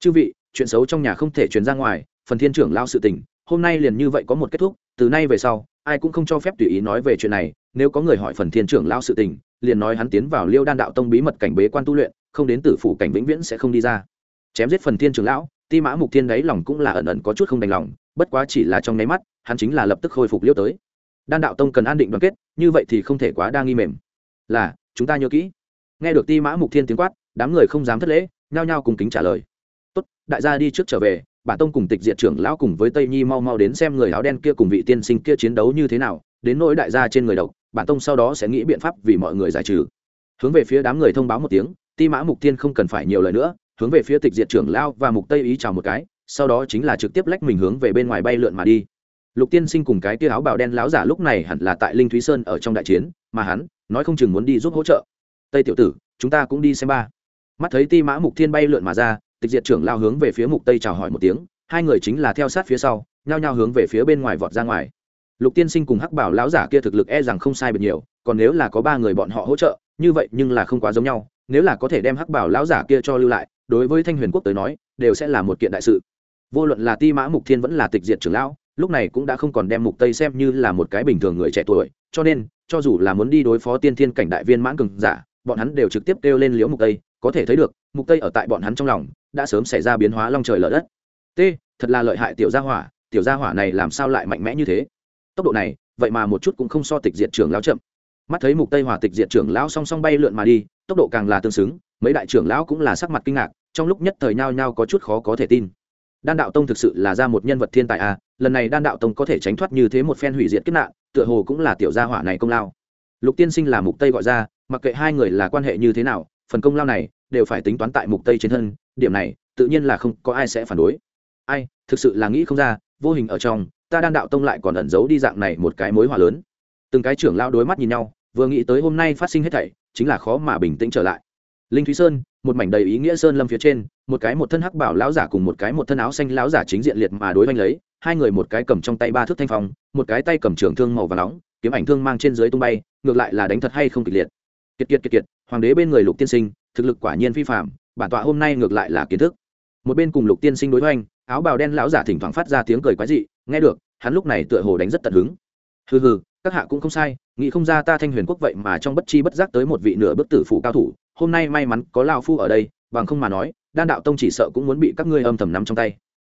Chư vị, chuyện xấu trong nhà không thể truyền ra ngoài, Phần Thiên trưởng lão sự tình, hôm nay liền như vậy có một kết thúc, từ nay về sau, ai cũng không cho phép tùy ý nói về chuyện này, nếu có người hỏi phần thiên trưởng lao sự tình, liền nói hắn tiến vào liêu đan đạo tông bí mật cảnh bế quan tu luyện, không đến tử phủ cảnh vĩnh viễn sẽ không đi ra. Chém giết phần thiên trưởng lão, ti mã mục thiên đáy lòng cũng là ẩn ẩn có chút không đành lòng, bất quá chỉ là trong nháy mắt, hắn chính là lập tức khôi phục liêu tới. Đan đạo tông cần an định đoàn kết, như vậy thì không thể quá đa nghi mềm. Là, chúng ta nhớ kỹ. Nghe được ti mã mục thiên tiếng quát, đám người không dám thất lễ, nhao nhao cùng kính trả lời. Tốt, đại gia đi trước trở về Bà tông cùng tịch diệt trưởng lão cùng với tây nhi mau mau đến xem người áo đen kia cùng vị tiên sinh kia chiến đấu như thế nào, đến nỗi đại gia trên người độc, bản tông sau đó sẽ nghĩ biện pháp vì mọi người giải trừ. Hướng về phía đám người thông báo một tiếng, ti mã mục tiên không cần phải nhiều lời nữa, hướng về phía tịch diệt trưởng lão và mục tây ý chào một cái, sau đó chính là trực tiếp lách mình hướng về bên ngoài bay lượn mà đi. Lục tiên sinh cùng cái tia áo bào đen lão giả lúc này hẳn là tại linh thúy sơn ở trong đại chiến, mà hắn nói không chừng muốn đi giúp hỗ trợ. Tây tiểu tử, chúng ta cũng đi xem ba. Mắt thấy ti mã mục thiên bay lượn mà ra tịch diệt trưởng lao hướng về phía mục tây chào hỏi một tiếng, hai người chính là theo sát phía sau, nhao nhao hướng về phía bên ngoài vọt ra ngoài. Lục tiên sinh cùng hắc bảo lão giả kia thực lực e rằng không sai biệt nhiều, còn nếu là có ba người bọn họ hỗ trợ, như vậy nhưng là không quá giống nhau, nếu là có thể đem hắc bảo lão giả kia cho lưu lại, đối với thanh huyền quốc tới nói, đều sẽ là một kiện đại sự. Vô luận là ti mã mục thiên vẫn là tịch diệt trưởng lão, lúc này cũng đã không còn đem mục tây xem như là một cái bình thường người trẻ tuổi, cho nên, cho dù là muốn đi đối phó tiên thiên cảnh đại viên mãn cường giả, bọn hắn đều trực tiếp kêu lên liễu mục tây, có thể thấy được, mục tây ở tại bọn hắn trong lòng đã sớm xảy ra biến hóa long trời lở đất. T, thật là lợi hại tiểu gia hỏa, tiểu gia hỏa này làm sao lại mạnh mẽ như thế? Tốc độ này, vậy mà một chút cũng không so tịch diệt trưởng lão chậm. Mắt thấy mục tây hòa tịch diệt trưởng lão song song bay lượn mà đi, tốc độ càng là tương xứng, mấy đại trưởng lão cũng là sắc mặt kinh ngạc, trong lúc nhất thời nhao nhao có chút khó có thể tin. Đan đạo tông thực sự là ra một nhân vật thiên tài à lần này đan đạo tông có thể tránh thoát như thế một phen hủy diệt kết nạn, tựa hồ cũng là tiểu gia hỏa này công lao. Lục tiên sinh là mục tây gọi ra, mặc kệ hai người là quan hệ như thế nào, phần công lao này đều phải tính toán tại mục tây trên thân, điểm này, tự nhiên là không có ai sẽ phản đối. Ai, thực sự là nghĩ không ra, vô hình ở trong, ta đan đạo tông lại còn ẩn giấu đi dạng này một cái mối hòa lớn. Từng cái trưởng lao đối mắt nhìn nhau, vừa nghĩ tới hôm nay phát sinh hết thảy, chính là khó mà bình tĩnh trở lại. Linh thúy sơn, một mảnh đầy ý nghĩa sơn lâm phía trên, một cái một thân hắc bảo lão giả cùng một cái một thân áo xanh lão giả chính diện liệt mà đối oanh lấy, hai người một cái cầm trong tay ba thước thanh phong, một cái tay cầm trường thương màu và nóng, kiếm ảnh thương mang trên dưới tung bay, ngược lại là đánh thật hay không kịch liệt. Kiệt kiệt kiệt kiệt, hoàng đế bên người lục tiên sinh thực lực quả nhiên vi phạm, bản tọa hôm nay ngược lại là kiến thức. Một bên cùng lục tiên sinh đối hoành, áo bào đen lão giả thỉnh thoảng phát ra tiếng cười quái dị, nghe được, hắn lúc này tựa hồ đánh rất tận hứng. Hừ hừ, các hạ cũng không sai, nghĩ không ra ta thanh huyền quốc vậy mà trong bất chi bất giác tới một vị nửa bức tử phủ cao thủ, hôm nay may mắn có lao phu ở đây, bằng không mà nói, đan đạo tông chỉ sợ cũng muốn bị các ngươi âm thầm nắm trong tay.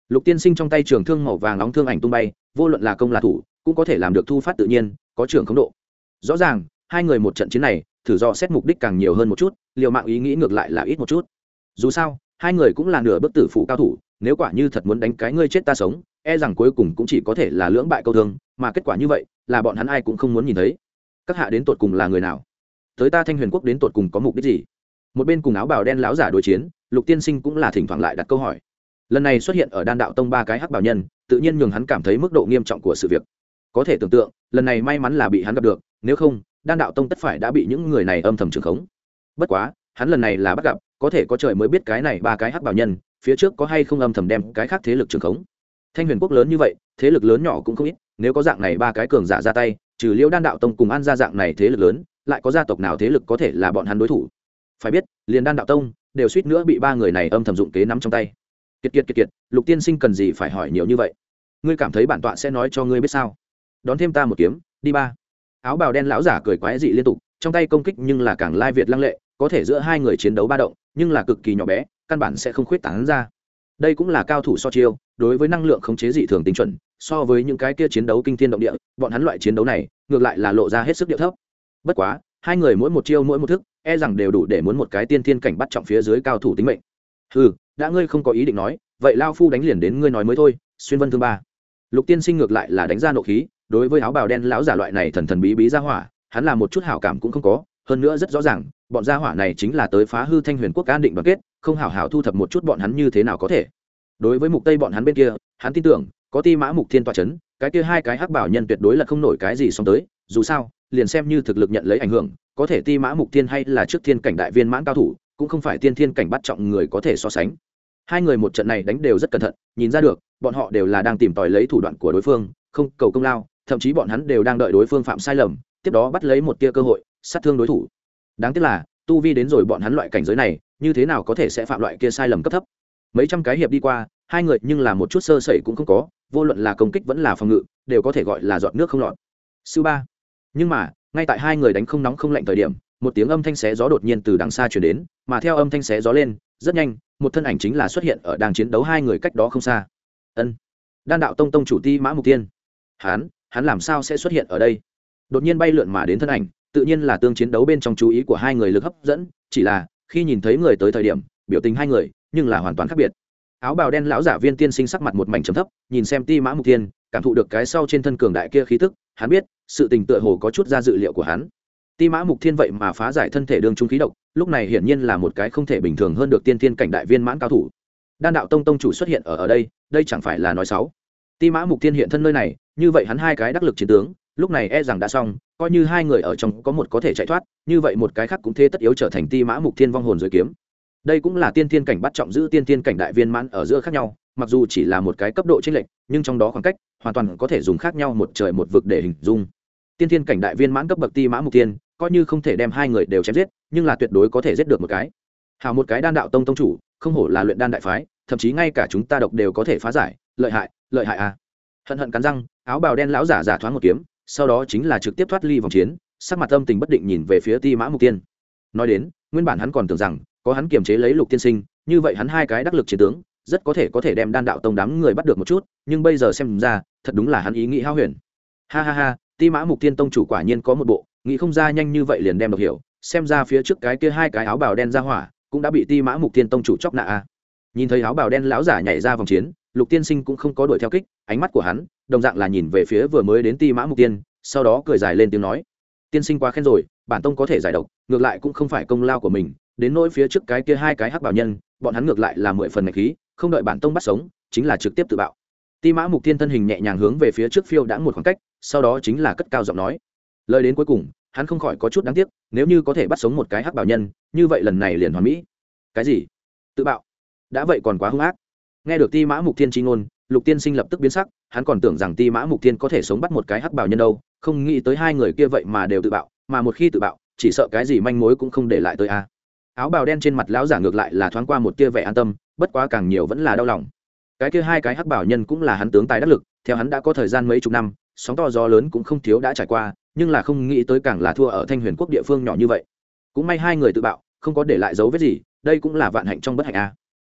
Lục tiên sinh trong tay trường thương màu vàng nóng thương ảnh tung bay, vô luận là công là thủ, cũng có thể làm được thu phát tự nhiên, có trường khống độ. Rõ ràng, hai người một trận chiến này, thử do xét mục đích càng nhiều hơn một chút liều mạng ý nghĩ ngược lại là ít một chút. Dù sao, hai người cũng là nửa bức tử phụ cao thủ, nếu quả như thật muốn đánh cái ngươi chết ta sống e rằng cuối cùng cũng chỉ có thể là lưỡng bại câu thương, mà kết quả như vậy, là bọn hắn ai cũng không muốn nhìn thấy. Các hạ đến tột cùng là người nào? Tới ta thanh huyền quốc đến tột cùng có mục đích gì? Một bên cùng áo bào đen láo giả đối chiến, lục tiên sinh cũng là thỉnh thoảng lại đặt câu hỏi. Lần này xuất hiện ở đan đạo tông ba cái hắc bảo nhân, tự nhiên nhường hắn cảm thấy mức độ nghiêm trọng của sự việc. Có thể tưởng tượng, lần này may mắn là bị hắn gặp được, nếu không, đan đạo tông tất phải đã bị những người này âm thầm trừng khống bất quá, hắn lần này là bắt gặp, có thể có trời mới biết cái này ba cái hắc bảo nhân, phía trước có hay không âm thầm đem cái khác thế lực trường khống. Thanh huyền quốc lớn như vậy, thế lực lớn nhỏ cũng không ít, nếu có dạng này ba cái cường giả ra tay, trừ liễu đan đạo tông cùng an ra dạng này thế lực lớn, lại có gia tộc nào thế lực có thể là bọn hắn đối thủ? Phải biết liền đan đạo tông đều suýt nữa bị ba người này âm thầm dụng kế nắm trong tay. Kiệt kiệt kiệt kiệt, lục tiên sinh cần gì phải hỏi nhiều như vậy? Ngươi cảm thấy bản tọa sẽ nói cho ngươi biết sao? Đón thêm ta một kiếm, đi ba. Áo bào đen lão giả cười quái dị liên tục, trong tay công kích nhưng là càng lai việt lăng lệ có thể giữa hai người chiến đấu ba động, nhưng là cực kỳ nhỏ bé, căn bản sẽ không khuyết tán ra. Đây cũng là cao thủ so chiêu, đối với năng lượng khống chế dị thường tính chuẩn, so với những cái kia chiến đấu kinh thiên động địa, bọn hắn loại chiến đấu này, ngược lại là lộ ra hết sức địa thấp. Bất quá, hai người mỗi một chiêu mỗi một thức e rằng đều đủ để muốn một cái tiên thiên cảnh bắt trọng phía dưới cao thủ tính mệnh. Ừ đã ngươi không có ý định nói, vậy lao phu đánh liền đến ngươi nói mới thôi, xuyên vân thương ba. Lục tiên sinh ngược lại là đánh ra nộ khí, đối với áo bào đen lão giả loại này thần thần bí bí ra hỏa, hắn là một chút hảo cảm cũng không có hơn nữa rất rõ ràng, bọn gia hỏa này chính là tới phá hư thanh huyền quốc an định đoàn kết, không hảo hảo thu thập một chút bọn hắn như thế nào có thể. Đối với mục tây bọn hắn bên kia, hắn tin tưởng, có ti mã mục thiên tòa chấn, cái kia hai cái hắc bảo nhân tuyệt đối là không nổi cái gì xong tới, dù sao, liền xem như thực lực nhận lấy ảnh hưởng, có thể ti mã mục thiên hay là trước thiên cảnh đại viên mãn cao thủ, cũng không phải tiên thiên cảnh bắt trọng người có thể so sánh. Hai người một trận này đánh đều rất cẩn thận, nhìn ra được, bọn họ đều là đang tìm tòi lấy thủ đoạn của đối phương, không cầu công lao, thậm chí bọn hắn đều đang đợi đối phương phạm sai lầm, tiếp đó bắt lấy một tia cơ hội sát thương đối thủ. Đáng tiếc là, tu vi đến rồi bọn hắn loại cảnh giới này, như thế nào có thể sẽ phạm loại kia sai lầm cấp thấp? Mấy trăm cái hiệp đi qua, hai người nhưng là một chút sơ sẩy cũng không có, vô luận là công kích vẫn là phòng ngự, đều có thể gọi là giọt nước không lọt. Sư ba. Nhưng mà, ngay tại hai người đánh không nóng không lạnh thời điểm, một tiếng âm thanh xé gió đột nhiên từ đằng xa chuyển đến, mà theo âm thanh xé gió lên, rất nhanh, một thân ảnh chính là xuất hiện ở đang chiến đấu hai người cách đó không xa. Ân. Đan đạo tông tông chủ ti mã mục tiên. Hắn hắn làm sao sẽ xuất hiện ở đây? Đột nhiên bay lượn mà đến thân ảnh tự nhiên là tương chiến đấu bên trong chú ý của hai người lực hấp dẫn, chỉ là, khi nhìn thấy người tới thời điểm, biểu tình hai người, nhưng là hoàn toàn khác biệt. Áo bào đen lão giả viên tiên sinh sắc mặt một mảnh trầm thấp, nhìn xem ti mã mục tiên cảm thụ được cái sau trên thân cường đại kia khí tức, hắn biết, sự tình tựa hồ có chút ra dự liệu của hắn. Ti mã mục thiên vậy mà phá giải thân thể đường trung khí độc, lúc này hiển nhiên là một cái không thể bình thường hơn được tiên thiên cảnh đại viên mãn cao thủ. Đan đạo tông tông chủ xuất hiện ở ở đây đây chẳng phải là nói xấu. Ti mã mục thiên hiện thân nơi này, như vậy hắn hai cái đắc lực chiến tướng lúc này e rằng đã xong, coi như hai người ở trong có một có thể chạy thoát, như vậy một cái khác cũng thế tất yếu trở thành ti mã mục thiên vong hồn dưới kiếm. Đây cũng là tiên thiên cảnh bắt trọng giữ tiên thiên cảnh đại viên mãn ở giữa khác nhau, mặc dù chỉ là một cái cấp độ chênh lệch, nhưng trong đó khoảng cách hoàn toàn có thể dùng khác nhau một trời một vực để hình dung. Tiên thiên cảnh đại viên mãn cấp bậc ti mã mục tiên coi như không thể đem hai người đều chém giết, nhưng là tuyệt đối có thể giết được một cái. Hào một cái đan đạo tông tông chủ, không hổ là luyện đan đại phái, thậm chí ngay cả chúng ta độc đều có thể phá giải, lợi hại lợi hại à. Hận hận cắn răng, áo bào đen lão giả giả thoáng một kiếm sau đó chính là trực tiếp thoát ly vòng chiến, sắc mặt âm tình bất định nhìn về phía ti mã mục tiên. Nói đến, nguyên bản hắn còn tưởng rằng, có hắn kiềm chế lấy lục tiên sinh, như vậy hắn hai cái đắc lực chiến tướng, rất có thể có thể đem đan đạo tông đám người bắt được một chút, nhưng bây giờ xem ra, thật đúng là hắn ý nghĩ hao huyền. Ha ha ha, ti mã mục tiên tông chủ quả nhiên có một bộ, nghĩ không ra nhanh như vậy liền đem đọc hiểu, xem ra phía trước cái kia hai cái áo bào đen ra hỏa, cũng đã bị ti mã mục tiên tông chủ chóc nạ a. Nhìn thấy áo bào đen lão giả nhảy ra vòng chiến lục tiên sinh cũng không có đuổi theo kích, ánh mắt của hắn, đồng dạng là nhìn về phía vừa mới đến ti mã mục tiên, sau đó cười dài lên tiếng nói, tiên sinh quá khen rồi, bản tông có thể giải độc, ngược lại cũng không phải công lao của mình, đến nỗi phía trước cái kia hai cái hắc bảo nhân, bọn hắn ngược lại là mười phần ngạch khí, không đợi bản tông bắt sống, chính là trực tiếp tự bạo. Ti mã mục tiên thân hình nhẹ nhàng hướng về phía trước phiêu đã một khoảng cách, sau đó chính là cất cao giọng nói. Lời đến cuối cùng, hắn không khỏi có chút đáng tiếc, nếu như có thể bắt sống một cái hắc bảo nhân, như vậy lần này liền hoàn mỹ. Cái gì? Tự bạo? Đã vậy còn quá hung ác nghe được ti mã mục thiên tri ngôn, lục tiên sinh lập tức biến sắc, hắn còn tưởng rằng ti mã mục thiên có thể sống bắt một cái hắc bảo nhân đâu, không nghĩ tới hai người kia vậy mà đều tự bạo, mà một khi tự bạo, chỉ sợ cái gì manh mối cũng không để lại tới a. Áo bào đen trên mặt lão giả ngược lại là thoáng qua một tia vẻ an tâm, bất quá càng nhiều vẫn là đau lòng. Cái kia hai cái hắc bảo nhân cũng là hắn tướng tài đắc lực, theo hắn đã có thời gian mấy chục năm, sóng to gió lớn cũng không thiếu đã trải qua, nhưng là không nghĩ tới càng là thua ở thanh huyền quốc địa phương nhỏ như vậy. Cũng may hai người tự bạo, không có để lại dấu vết gì, đây cũng là vạn hạnh trong bất hạnh a.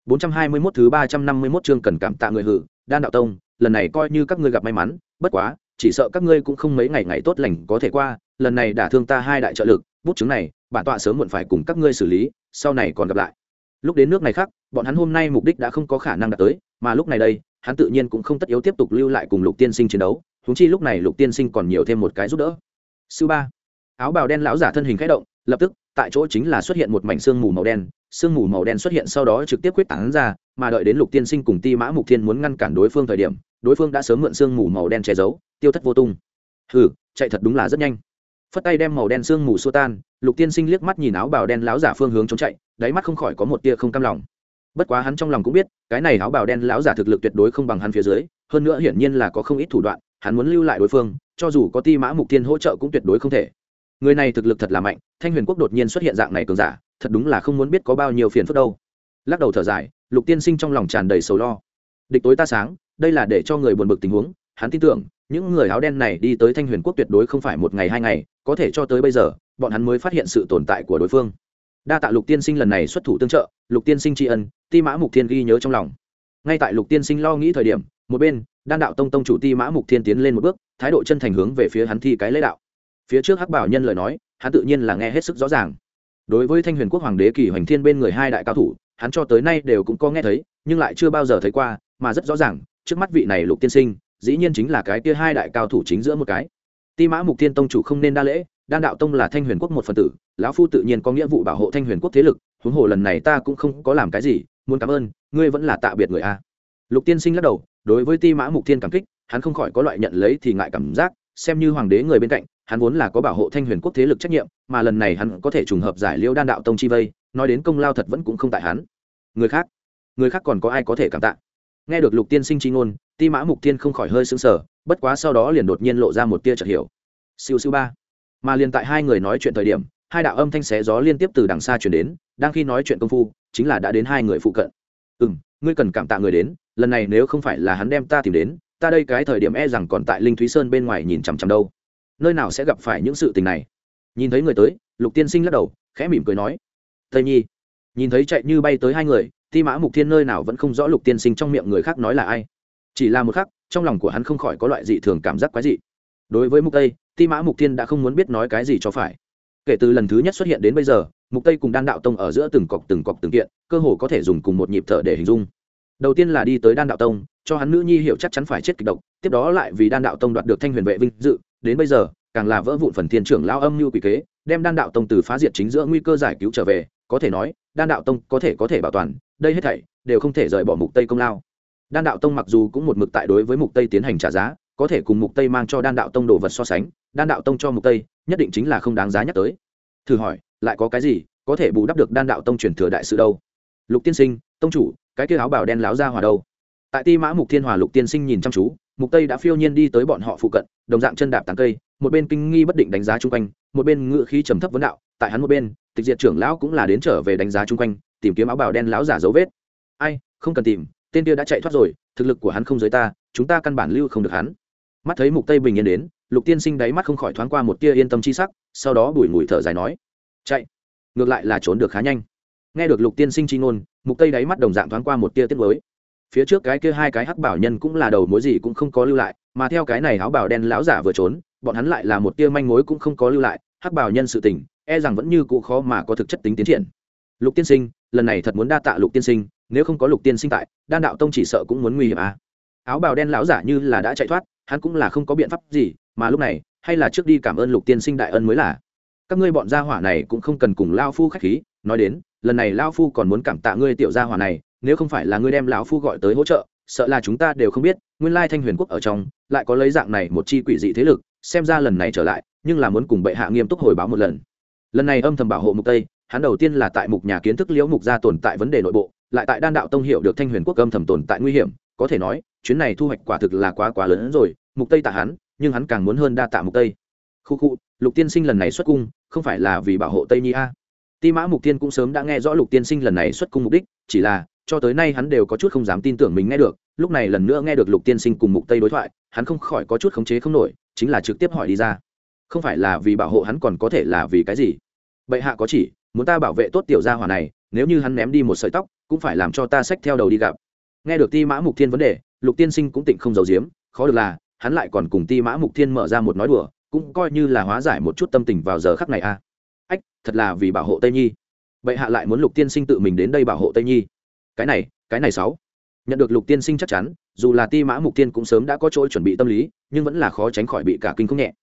421 thứ 351 chương cần cảm tạ người hử, đan đạo tông, lần này coi như các ngươi gặp may mắn, bất quá, chỉ sợ các ngươi cũng không mấy ngày ngày tốt lành có thể qua, lần này đả thương ta hai đại trợ lực, bút chứng này, bản tọa sớm muộn phải cùng các ngươi xử lý, sau này còn gặp lại. Lúc đến nước này khác, bọn hắn hôm nay mục đích đã không có khả năng đạt tới, mà lúc này đây, hắn tự nhiên cũng không tất yếu tiếp tục lưu lại cùng lục tiên sinh chiến đấu, huống chi lúc này lục tiên sinh còn nhiều thêm một cái giúp đỡ. Sư ba, áo bào đen lão giả thân hình khẽ động, lập tức tại chỗ chính là xuất hiện một mảnh sương mù màu đen, sương mù màu đen xuất hiện sau đó trực tiếp quyết tán ra, mà đợi đến lục tiên sinh cùng ti mã mục thiên muốn ngăn cản đối phương thời điểm, đối phương đã sớm mượn sương mù màu đen che giấu, tiêu thất vô tung. Hừ, chạy thật đúng là rất nhanh. Phất tay đem màu đen sương mù xua tan, lục tiên sinh liếc mắt nhìn áo bào đen láo giả phương hướng chống chạy, đáy mắt không khỏi có một tia không cam lòng. Bất quá hắn trong lòng cũng biết, cái này áo bào đen láo giả thực lực tuyệt đối không bằng hắn phía dưới, hơn nữa hiển nhiên là có không ít thủ đoạn, hắn muốn lưu lại đối phương, cho dù có ti mã mục tiên hỗ trợ cũng tuyệt đối không thể người này thực lực thật là mạnh, thanh huyền quốc đột nhiên xuất hiện dạng này cường giả, thật đúng là không muốn biết có bao nhiêu phiền phức đâu. Lắc đầu thở dài, lục tiên sinh trong lòng tràn đầy sầu lo. Địch tối ta sáng, đây là để cho người buồn bực tình huống, hắn tin tưởng, những người áo đen này đi tới thanh huyền quốc tuyệt đối không phải một ngày hai ngày, có thể cho tới bây giờ, bọn hắn mới phát hiện sự tồn tại của đối phương. Đa tạ lục tiên sinh lần này xuất thủ tương trợ, lục tiên sinh tri ân, ti mã mục thiên ghi nhớ trong lòng. Ngay tại lục tiên sinh lo nghĩ thời điểm, một bên, đan đạo tông tông chủ ti mã mục thiên tiến lên một bước, thái độ chân thành hướng về phía hắn thi cái lễ đạo phía trước hắc bảo nhân lời nói, hắn tự nhiên là nghe hết sức rõ ràng. Đối với thanh huyền quốc hoàng đế kỳ hoành thiên bên người hai đại cao thủ, hắn cho tới nay đều cũng có nghe thấy, nhưng lại chưa bao giờ thấy qua, mà rất rõ ràng, trước mắt vị này lục tiên sinh, dĩ nhiên chính là cái kia hai đại cao thủ chính giữa một cái. Ti mã mục thiên tông chủ không nên đa lễ, đan đạo tông là thanh huyền quốc một phần tử, lão phu tự nhiên có nghĩa vụ bảo hộ thanh huyền quốc thế lực, huống hồ lần này ta cũng không có làm cái gì, muốn cảm ơn, ngươi vẫn là tạ biệt người a. Lục tiên sinh lắc đầu, đối với ti mã mục thiên cảm kích, hắn không khỏi có loại nhận lấy thì ngại cảm giác, xem như hoàng đế người bên cạnh hắn vốn là có bảo hộ thanh huyền quốc thế lực trách nhiệm, mà lần này hắn có thể trùng hợp giải liêu đan đạo tông chi vây, nói đến công lao thật vẫn cũng không tại hắn. Người khác người khác còn có ai có thể cảm tạ? Nghe được lục tiên sinh chi ngôn, ti mã mục tiên không khỏi hơi sững sờ, bất quá sau đó liền đột nhiên lộ ra một tia chợt hiểu. Siêu siêu ba. Mà liền tại hai người nói chuyện thời điểm, hai đạo âm thanh xé gió liên tiếp từ đằng xa chuyển đến, đang khi nói chuyện công phu, chính là đã đến hai người phụ cận. Ừ m ngươi cần cảm tạ người đến, lần này nếu không phải là hắn đem ta tìm đến, ta đây cái thời điểm e rằng còn tại linh thúy sơn bên ngoài nhìn chằm chằm đâu nơi nào sẽ gặp phải những sự tình này? Nhìn thấy người tới, lục tiên sinh lắc đầu, khẽ mỉm cười nói, tây nhi. Nhìn thấy chạy như bay tới hai người, ti mã mục thiên nơi nào vẫn không rõ lục tiên sinh trong miệng người khác nói là ai. Chỉ là một khắc, trong lòng của hắn không khỏi có loại dị thường cảm giác quái dị. Đối với mục tây, ti mã mục thiên đã không muốn biết nói cái gì cho phải. Kể từ lần thứ nhất xuất hiện đến bây giờ, mục tây cùng đan đạo tông ở giữa từng cọc từng cọc từng kiện, cơ hồ có thể dùng cùng một nhịp thở để hình dung. Đầu tiên là đi tới đan đạo tông, cho hắn nữ nhi hiểu chắc chắn phải chết kịch độc, tiếp đó lại vì đan đạo tông đoạt được thanh huyền vệ vinh dự đến bây giờ, càng là vỡ vụn phần thiên trưởng lao âm như quỷ kế, đem đan đạo tông từ phá diệt chính giữa nguy cơ giải cứu trở về, có thể nói, đan đạo tông có thể có thể bảo toàn, đây hết thảy đều không thể rời bỏ mục tây công lao. Đan đạo tông mặc dù cũng một mực tại đối với mục tây tiến hành trả giá, có thể cùng mục tây mang cho đan đạo tông đồ vật so sánh, đan đạo tông cho mục tây nhất định chính là không đáng giá nhắc tới. Thử hỏi, lại có cái gì có thể bù đắp được đan đạo tông truyền thừa đại sự đâu? Lục tiên sinh, tông chủ, cái kia áo bảo đen láo ra hòa đâu? Tại ti mã mục thiên hòa lục tiên sinh nhìn chăm chú mục tây đã phiêu nhiên đi tới bọn họ phụ cận, đồng dạng chân đạp tán cây, một bên kinh nghi bất định đánh giá chung quanh, một bên ngựa khí trầm thấp vấn đạo, tại hắn một bên, tịch diệt trưởng lão cũng là đến trở về đánh giá chung quanh, tìm kiếm áo bào đen lão giả dấu vết. Ai, không cần tìm, tên kia đã chạy thoát rồi, thực lực của hắn không giới ta, chúng ta căn bản lưu không được hắn. Mắt thấy mục tây bình yên đến, lục tiên sinh đáy mắt không khỏi thoáng qua một tia yên tâm chi sắc, sau đó bùi ngùi thở dài nói, chạy, ngược lại là trốn được khá nhanh. Nghe được lục tiên sinh chi ngôn, mục tây đáy mắt đồng dạng thoáng qua một tia tiết mới phía trước cái kia hai cái hắc bảo nhân cũng là đầu mối gì cũng không có lưu lại, mà theo cái này áo bảo đen lão giả vừa trốn, bọn hắn lại là một tia manh mối cũng không có lưu lại, hắc bảo nhân sự tình e rằng vẫn như cũ khó mà có thực chất tính tiến triển lục tiên sinh, lần này thật muốn đa tạ lục tiên sinh, nếu không có lục tiên sinh tại, đan đạo tông chỉ sợ cũng muốn nguy hiểm à. áo bào đen lão giả như là đã chạy thoát, hắn cũng là không có biện pháp gì, mà lúc này, hay là trước đi cảm ơn lục tiên sinh đại ân mới là các ngươi bọn gia hỏa này cũng không cần cùng lao phu khách khí, nói đến, lần này lao phu còn muốn cảm tạ ngươi tiểu gia hỏa này nếu không phải là ngươi đem lão phu gọi tới hỗ trợ, sợ là chúng ta đều không biết, nguyên lai thanh huyền quốc ở trong, lại có lấy dạng này một chi quỷ dị thế lực, xem ra lần này trở lại, nhưng là muốn cùng bệ hạ nghiêm túc hồi báo một lần. Lần này âm thầm bảo hộ mục tây, hắn đầu tiên là tại mục nhà kiến thức liễu mục gia tồn tại vấn đề nội bộ, lại tại đan đạo tông hiệu được thanh huyền quốc âm thầm tồn tại nguy hiểm, có thể nói, chuyến này thu hoạch quả thực là quá quá lớn hơn rồi, mục tây tạ hắn, nhưng hắn càng muốn hơn đa tạ mục tây. Khu khu, lục tiên sinh lần này xuất cung, không phải là vì bảo hộ tây nhi a? Ti mã mục tiên cũng sớm đã nghe rõ lục tiên sinh lần này xuất cung mục đích, chỉ là cho tới nay hắn đều có chút không dám tin tưởng mình nghe được, lúc này lần nữa nghe được lục tiên sinh cùng mục tây đối thoại, hắn không khỏi có chút khống chế không nổi, chính là trực tiếp hỏi đi ra. Không phải là vì bảo hộ hắn còn có thể là vì cái gì? Bệ hạ có chỉ, muốn ta bảo vệ tốt tiểu gia hỏa này, nếu như hắn ném đi một sợi tóc, cũng phải làm cho ta xách theo đầu đi gặp. Nghe được ti mã mục thiên vấn đề, lục tiên sinh cũng tỉnh không giấu giếm, khó được là, hắn lại còn cùng ti mã mục thiên mở ra một nói đùa, cũng coi như là hóa giải một chút tâm tình vào giờ khắc này a à. ách, thật là vì bảo hộ tây nhi. Bệ hạ lại muốn lục tiên sinh tự mình đến đây bảo hộ tây nhi cái này cái này sáu. Nhận được lục tiên sinh chắc chắn, dù là ti mã mục tiên cũng sớm đã có chỗ chuẩn bị tâm lý, nhưng vẫn là khó tránh khỏi bị cả kinh không nhẹ.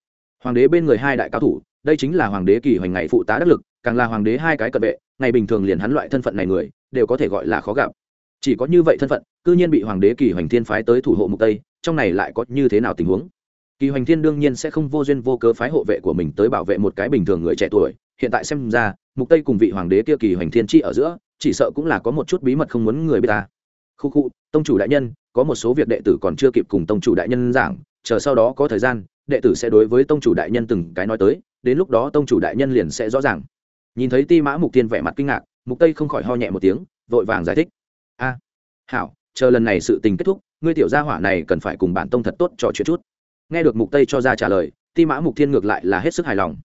Hoàng đế bên người hai đại cao thủ, đây chính là hoàng đế kỳ hoành ngày phụ tá đắc lực, càng là hoàng đế hai cái cận vệ, ngày bình thường liền hắn loại thân phận này người, đều có thể gọi là khó gặp. Chỉ có như vậy thân phận, cư nhiên bị hoàng đế kỳ hoành thiên phái tới thủ hộ mục tây, trong này lại có như thế nào tình huống? Kỳ hoành thiên đương nhiên sẽ không vô duyên vô cớ phái hộ vệ của mình tới bảo vệ một cái bình thường người trẻ tuổi, hiện tại xem ra, mục tây cùng vị hoàng đế kia kỳ hoành thiên chi ở giữa chỉ sợ cũng là có một chút bí mật không muốn người biết ta. Khu khu, tông chủ đại nhân, có một số việc đệ tử còn chưa kịp cùng tông chủ đại nhân giảng, chờ sau đó có thời gian, đệ tử sẽ đối với tông chủ đại nhân từng cái nói tới, đến lúc đó tông chủ đại nhân liền sẽ rõ ràng. Nhìn thấy ti mã mục tiên vẻ mặt kinh ngạc, mục tây không khỏi ho nhẹ một tiếng, vội vàng giải thích. A, hảo, chờ lần này sự tình kết thúc, ngươi tiểu gia hỏa này cần phải cùng bản tông thật tốt trò chuyện chút. Nghe được mục tây cho ra trả lời, ti mã mục thiên ngược lại là hết sức hài lòng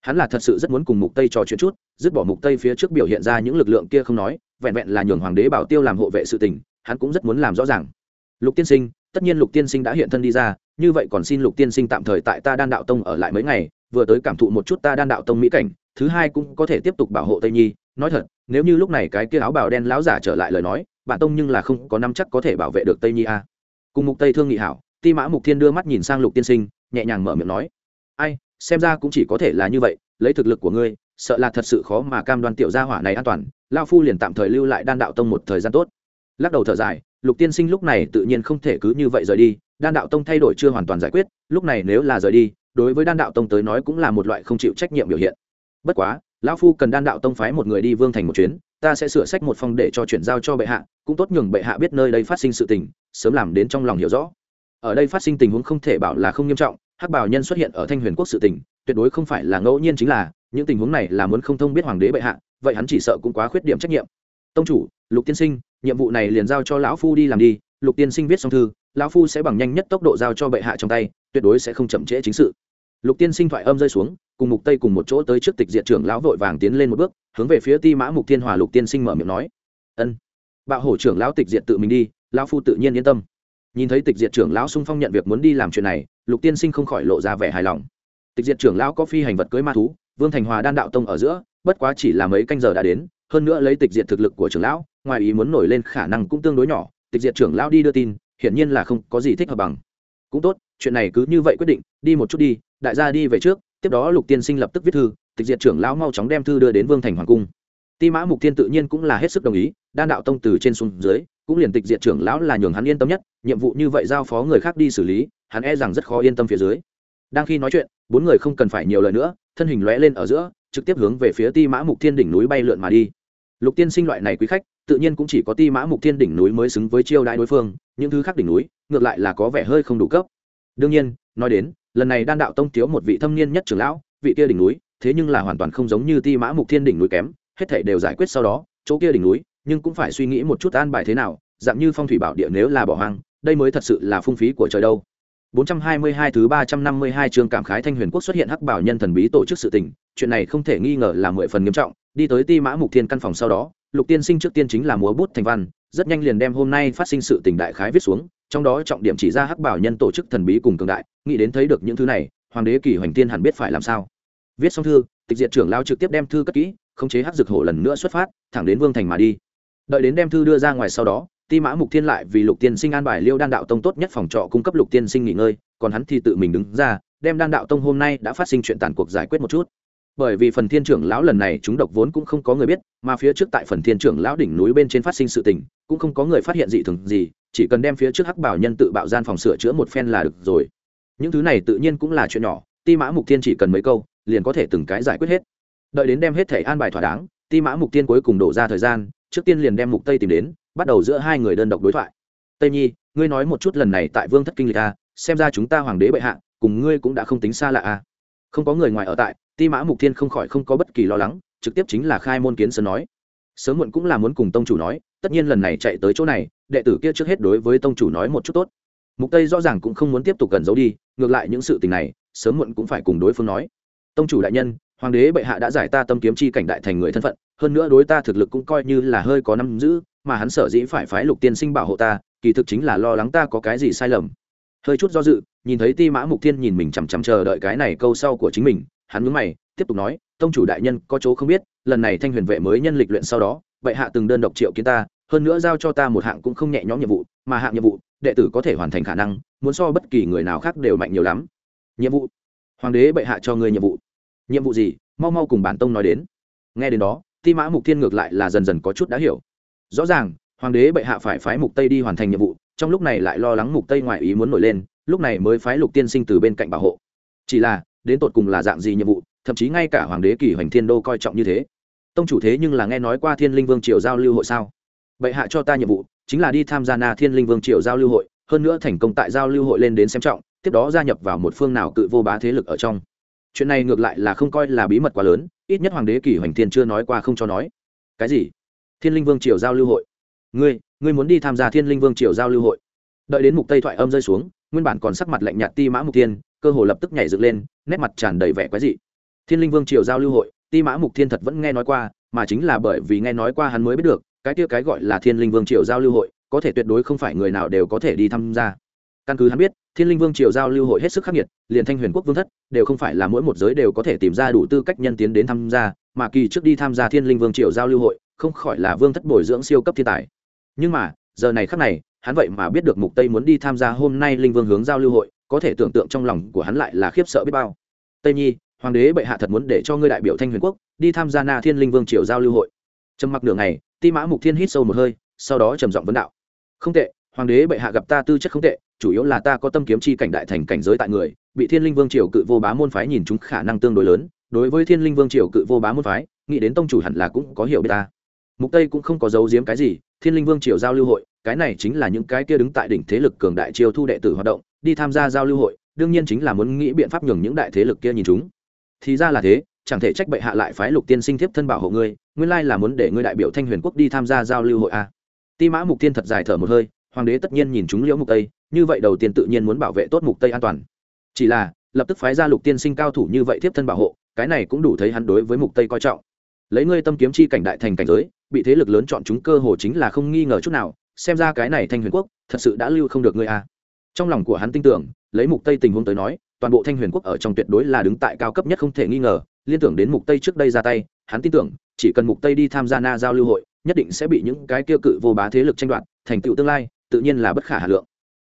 hắn là thật sự rất muốn cùng mục tây trò chuyện chút, dứt bỏ mục tây phía trước biểu hiện ra những lực lượng kia không nói, vẹn vẹn là nhường hoàng đế bảo tiêu làm hộ vệ sự tình, hắn cũng rất muốn làm rõ ràng. Lục tiên sinh, tất nhiên lục tiên sinh đã hiện thân đi ra, như vậy còn xin lục tiên sinh tạm thời tại ta đan đạo tông ở lại mấy ngày, vừa tới cảm thụ một chút ta đan đạo tông mỹ cảnh, thứ hai cũng có thể tiếp tục bảo hộ tây nhi. Nói thật, nếu như lúc này cái kia áo bào đen láo giả trở lại lời nói, bạn tông nhưng là không có năm chắc có thể bảo vệ được tây nhi a cùng mục tây thương nghị hảo, ti mã mục thiên đưa mắt nhìn sang lục tiên sinh, nhẹ nhàng mở miệng nói, ai xem ra cũng chỉ có thể là như vậy, lấy thực lực của ngươi, sợ là thật sự khó mà cam đoan tiểu gia hỏa này an toàn, lao phu liền tạm thời lưu lại đan đạo tông một thời gian tốt. Lắc đầu thở dài, lục tiên sinh lúc này tự nhiên không thể cứ như vậy rời đi, đan đạo tông thay đổi chưa hoàn toàn giải quyết, lúc này nếu là rời đi, đối với đan đạo tông tới nói cũng là một loại không chịu trách nhiệm biểu hiện. Bất quá lão phu cần đan đạo tông phái một người đi vương thành một chuyến, ta sẽ sửa sách một phong để cho chuyển giao cho bệ hạ, cũng tốt nhường bệ hạ biết nơi đây phát sinh sự tình, sớm làm đến trong lòng hiểu rõ. Ở đây phát sinh tình huống không thể bảo là không nghiêm trọng hắc bảo nhân xuất hiện ở thanh huyền quốc sự tình, tuyệt đối không phải là ngẫu nhiên chính là, những tình huống này là muốn không thông biết hoàng đế bệ hạ, vậy hắn chỉ sợ cũng quá khuyết điểm trách nhiệm. Tông chủ, lục tiên sinh, nhiệm vụ này liền giao cho lão phu đi làm đi, lục tiên sinh viết xong thư, lão phu sẽ bằng nhanh nhất tốc độ giao cho bệ hạ trong tay, tuyệt đối sẽ không chậm trễ chính sự. Lục tiên sinh thoại âm rơi xuống, cùng mục tây cùng một chỗ tới trước tịch diệt trưởng lão vội vàng tiến lên một bước, hướng về phía ti mã mục thiên hòa lục tiên sinh mở miệng nói. Ân, bạo hổ trưởng lão tịch diệt tự mình đi, lão phu tự nhiên yên tâm. Nhìn thấy tịch diệt trưởng lão sung phong nhận việc muốn đi làm chuyện này lục tiên sinh không khỏi lộ ra vẻ hài lòng. Tịch diệt trưởng lão có phi hành vật cưới ma thú, vương thành hòa đan đạo tông ở giữa, bất quá chỉ là mấy canh giờ đã đến, hơn nữa lấy tịch diệt thực lực của trưởng lão, ngoài ý muốn nổi lên khả năng cũng tương đối nhỏ, tịch diệt trưởng lão đi đưa tin, hiển nhiên là không có gì thích hợp bằng. Cũng tốt, chuyện này cứ như vậy quyết định, đi một chút đi, đại gia đi về trước, tiếp đó lục tiên sinh lập tức viết thư, tịch diệt trưởng lão mau chóng đem thư đưa đến vương thành hoàng cung. Ti mã mục tiên tự nhiên cũng là hết sức đồng ý, đan đạo tông từ trên xuống dưới cũng liền tịch diệt trưởng lão là nhường hắn yên tâm nhất, nhiệm vụ như vậy giao phó người khác đi xử lý, hắn e rằng rất khó yên tâm phía dưới. Đang khi nói chuyện, bốn người không cần phải nhiều lời nữa, thân hình lóe lên ở giữa, trực tiếp hướng về phía ti mã mục thiên đỉnh núi bay lượn mà đi. Lục tiên sinh loại này quý khách, tự nhiên cũng chỉ có ti mã mục thiên đỉnh núi mới xứng với chiêu đại đối phương, những thứ khác đỉnh núi, ngược lại là có vẻ hơi không đủ cấp. Đương nhiên, nói đến, lần này đan đạo tông thiếu một vị thâm niên nhất trưởng lão, vị kia đỉnh núi, thế nhưng là hoàn toàn không giống như ti mã mục thiên đỉnh núi kém, hết thể đều giải quyết sau đó, chỗ kia đỉnh núi nhưng cũng phải suy nghĩ một chút an bài thế nào dạng như phong thủy bảo địa nếu là bỏ hoang đây mới thật sự là phung phí của trời đâu 422 thứ 352 chương cảm khái Thanh Huyền Quốc xuất hiện hắc bảo nhân thần bí tổ chức sự tình, chuyện này không thể nghi ngờ là mười phần nghiêm trọng, đi tới Ti Mã Mục Thiên căn phòng sau đó, Lục Tiên Sinh trước tiên chính là múa bút thành văn, rất nhanh liền đem hôm nay phát sinh sự tình đại khái viết xuống, trong đó trọng điểm chỉ ra hắc bảo nhân tổ chức thần bí cùng cường đại, nghĩ đến thấy được những thứ này, hoàng đế Kỳ Hoành Tiên hẳn biết phải làm sao. Viết xong thư, Tịch Diệt trưởng lao trực tiếp đem thư cất kỹ, khống chế hắc dược hổ lần nữa xuất phát, thẳng đến Vương thành mà đi. Đợi đến đem thư đưa ra ngoài sau đó, ti mã mục thiên lại vì lục tiên sinh an bài liêu đan đạo tông tốt nhất phòng trọ cung cấp lục tiên sinh nghỉ ngơi còn hắn thì tự mình đứng ra đem đan đạo tông hôm nay đã phát sinh chuyện tàn cuộc giải quyết một chút. Bởi vì phần thiên trưởng lão lần này chúng độc vốn cũng không có người biết mà phía trước tại phần thiên trưởng lão đỉnh núi bên trên phát sinh sự tình cũng không có người phát hiện gì thường gì chỉ cần đem phía trước hắc bảo nhân tự bạo gian phòng sửa chữa một phen là được rồi. Những thứ này tự nhiên cũng là chuyện nhỏ ti mã mục thiên chỉ cần mấy câu liền có thể từng cái giải quyết hết. Đợi đến đem hết thể an bài thỏa đáng ti mã mục tiên cuối cùng đổ ra thời gian trước tiên liền đem mục tây tìm đến, bắt đầu giữa hai người đơn độc đối thoại. Tây nhi, ngươi nói một chút lần này tại vương thất kinh lịch a, xem ra chúng ta hoàng đế bệ hạ, cùng ngươi cũng đã không tính xa lạ a. Không có người ngoài ở tại, ti mã mục thiên không khỏi không có bất kỳ lo lắng, trực tiếp chính là khai môn kiến sơn nói. Sớm muộn cũng là muốn cùng tông chủ nói, tất nhiên lần này chạy tới chỗ này, đệ tử kia trước hết đối với tông chủ nói một chút tốt. Mục tây rõ ràng cũng không muốn tiếp tục gần giấu đi, ngược lại những sự tình này, sớm muộn cũng phải cùng đối phương nói. Tông chủ đại nhân, hoàng đế bệ hạ đã giải ta tâm kiếm chi cảnh đại thành người thân phận hơn nữa đối ta thực lực cũng coi như là hơi có năm giữ, mà hắn sở dĩ phải phái lục tiên sinh bảo hộ ta, kỳ thực chính là lo lắng ta có cái gì sai lầm. Hơi chút do dự, nhìn thấy ti mã mục thiên nhìn mình chằm chằm chờ đợi cái này câu sau của chính mình, hắn mướn mày, tiếp tục nói, tông chủ đại nhân có chỗ không biết, lần này thanh huyền vệ mới nhân lịch luyện sau đó vậy hạ từng đơn độc triệu kiến ta, hơn nữa giao cho ta một hạng cũng không nhẹ nhõm nhiệm vụ, mà hạng nhiệm vụ, đệ tử có thể hoàn thành khả năng, muốn so bất kỳ người nào khác đều mạnh nhiều lắm. Nhiệm vụ? Hoàng đế bệ hạ cho người nhiệm vụ. Nhiệm vụ gì? Mau mau cùng bản tông nói đến. Nghe đến đó ti mã mục thiên ngược lại là dần dần có chút đã hiểu. Rõ ràng, hoàng đế bệ hạ phải phái mục tây đi hoàn thành nhiệm vụ, trong lúc này lại lo lắng mục tây ngoại ý muốn nổi lên, lúc này mới phái lục tiên sinh từ bên cạnh bảo hộ. Chỉ là, đến tột cùng là dạng gì nhiệm vụ, thậm chí ngay cả hoàng đế kỳ hoành thiên đô coi trọng như thế. Tông chủ thế nhưng là nghe nói qua thiên linh vương triều giao lưu hội sao? Bệ hạ cho ta nhiệm vụ, chính là đi tham gia na thiên linh vương triều giao lưu hội, hơn nữa thành công tại giao lưu hội lên đến xem trọng, tiếp đó gia nhập vào một phương nào cự vô bá thế lực ở trong chuyện này ngược lại là không coi là bí mật quá lớn, ít nhất hoàng đế kỳ hoành thiên chưa nói qua không cho nói. Cái gì? Thiên linh vương triều giao lưu hội. Ngươi ngươi muốn đi tham gia thiên linh vương triều giao lưu hội. Đợi đến mục tây thoại âm rơi xuống, nguyên bản còn sắc mặt lạnh nhạt ti mã mục thiên, cơ hồ lập tức nhảy dựng lên, nét mặt tràn đầy vẻ quái dị. Thiên linh vương triều giao lưu hội, ti mã mục thiên thật vẫn nghe nói qua, mà chính là bởi vì nghe nói qua hắn mới biết được, cái kia cái gọi là thiên linh vương triều giao lưu hội, có thể tuyệt đối không phải người nào đều có thể đi tham gia. Căn cứ hắn biết thiên linh vương triều giao lưu hội hết sức khắc nghiệt, liền thanh huyền quốc vương thất đều không phải là mỗi một giới đều có thể tìm ra đủ tư cách nhân tiến đến tham gia, mà kỳ trước đi tham gia thiên linh vương triều giao lưu hội, không khỏi là vương thất bồi dưỡng siêu cấp thiên tài. Nhưng mà, giờ này khắc này, hắn vậy mà biết được mục tây muốn đi tham gia hôm nay linh vương hướng giao lưu hội, có thể tưởng tượng trong lòng của hắn lại là khiếp sợ biết bao. Tây nhi, hoàng đế bệ hạ thật muốn để cho ngươi đại biểu thanh huyền quốc, đi tham gia na thiên linh vương triều giao lưu hội. Trầm mặc nửa ngày, ti mã mục thiên hít sâu một hơi, sau đó trầm giọng vấn đạo. Không tệ hoàng đế bệ hạ gặp ta tư chất không tệ, chủ yếu là ta có tâm kiếm chi cảnh đại thành cảnh giới tại người, bị thiên linh vương triều cự vô bá môn phái nhìn chúng khả năng tương đối lớn, đối với thiên linh vương triều cự vô bá môn phái, nghĩ đến tông chủ hẳn là cũng có hiểu biết ta. Mục tây cũng không có giấu giếm cái gì, thiên linh vương triều giao lưu hội, cái này chính là những cái kia đứng tại đỉnh thế lực cường đại triều thu đệ tử hoạt động, đi tham gia giao lưu hội, đương nhiên chính là muốn nghĩ biện pháp nhường những đại thế lực kia nhìn chúng. Thì ra là thế, chẳng thể trách bệ hạ lại phái lục tiên sinh thiếp thân bảo hộ ngươi, nguyên lai là muốn để ngươi đại biểu thanh huyền quốc đi tham gia giao lưu hội a. Ti mã mục tiên thật dài thở một hơi hoàng đế tất nhiên nhìn chúng liễu mục tây, như vậy đầu tiên tự nhiên muốn bảo vệ tốt mục tây an toàn. Chỉ là, lập tức phái ra lục tiên sinh cao thủ như vậy tiếp thân bảo hộ, cái này cũng đủ thấy hắn đối với mục tây coi trọng. Lấy ngươi tâm kiếm chi cảnh đại thành cảnh giới, bị thế lực lớn chọn chúng cơ hồ chính là không nghi ngờ chút nào, xem ra cái này thanh huyền quốc, thật sự đã lưu không được ngươi a trong lòng của hắn tin tưởng, lấy mục tây tình huống tới nói, toàn bộ thanh huyền quốc ở trong tuyệt đối là đứng tại cao cấp nhất không thể nghi ngờ, liên tưởng đến mục tây trước đây ra tay, hắn tin tưởng, chỉ cần mục tây đi tham gia na giao lưu hội, nhất định sẽ bị những cái tiêu cự vô bá thế lực tranh đoạt, thành tựu tương lai tự nhiên là bất khả hà lượng.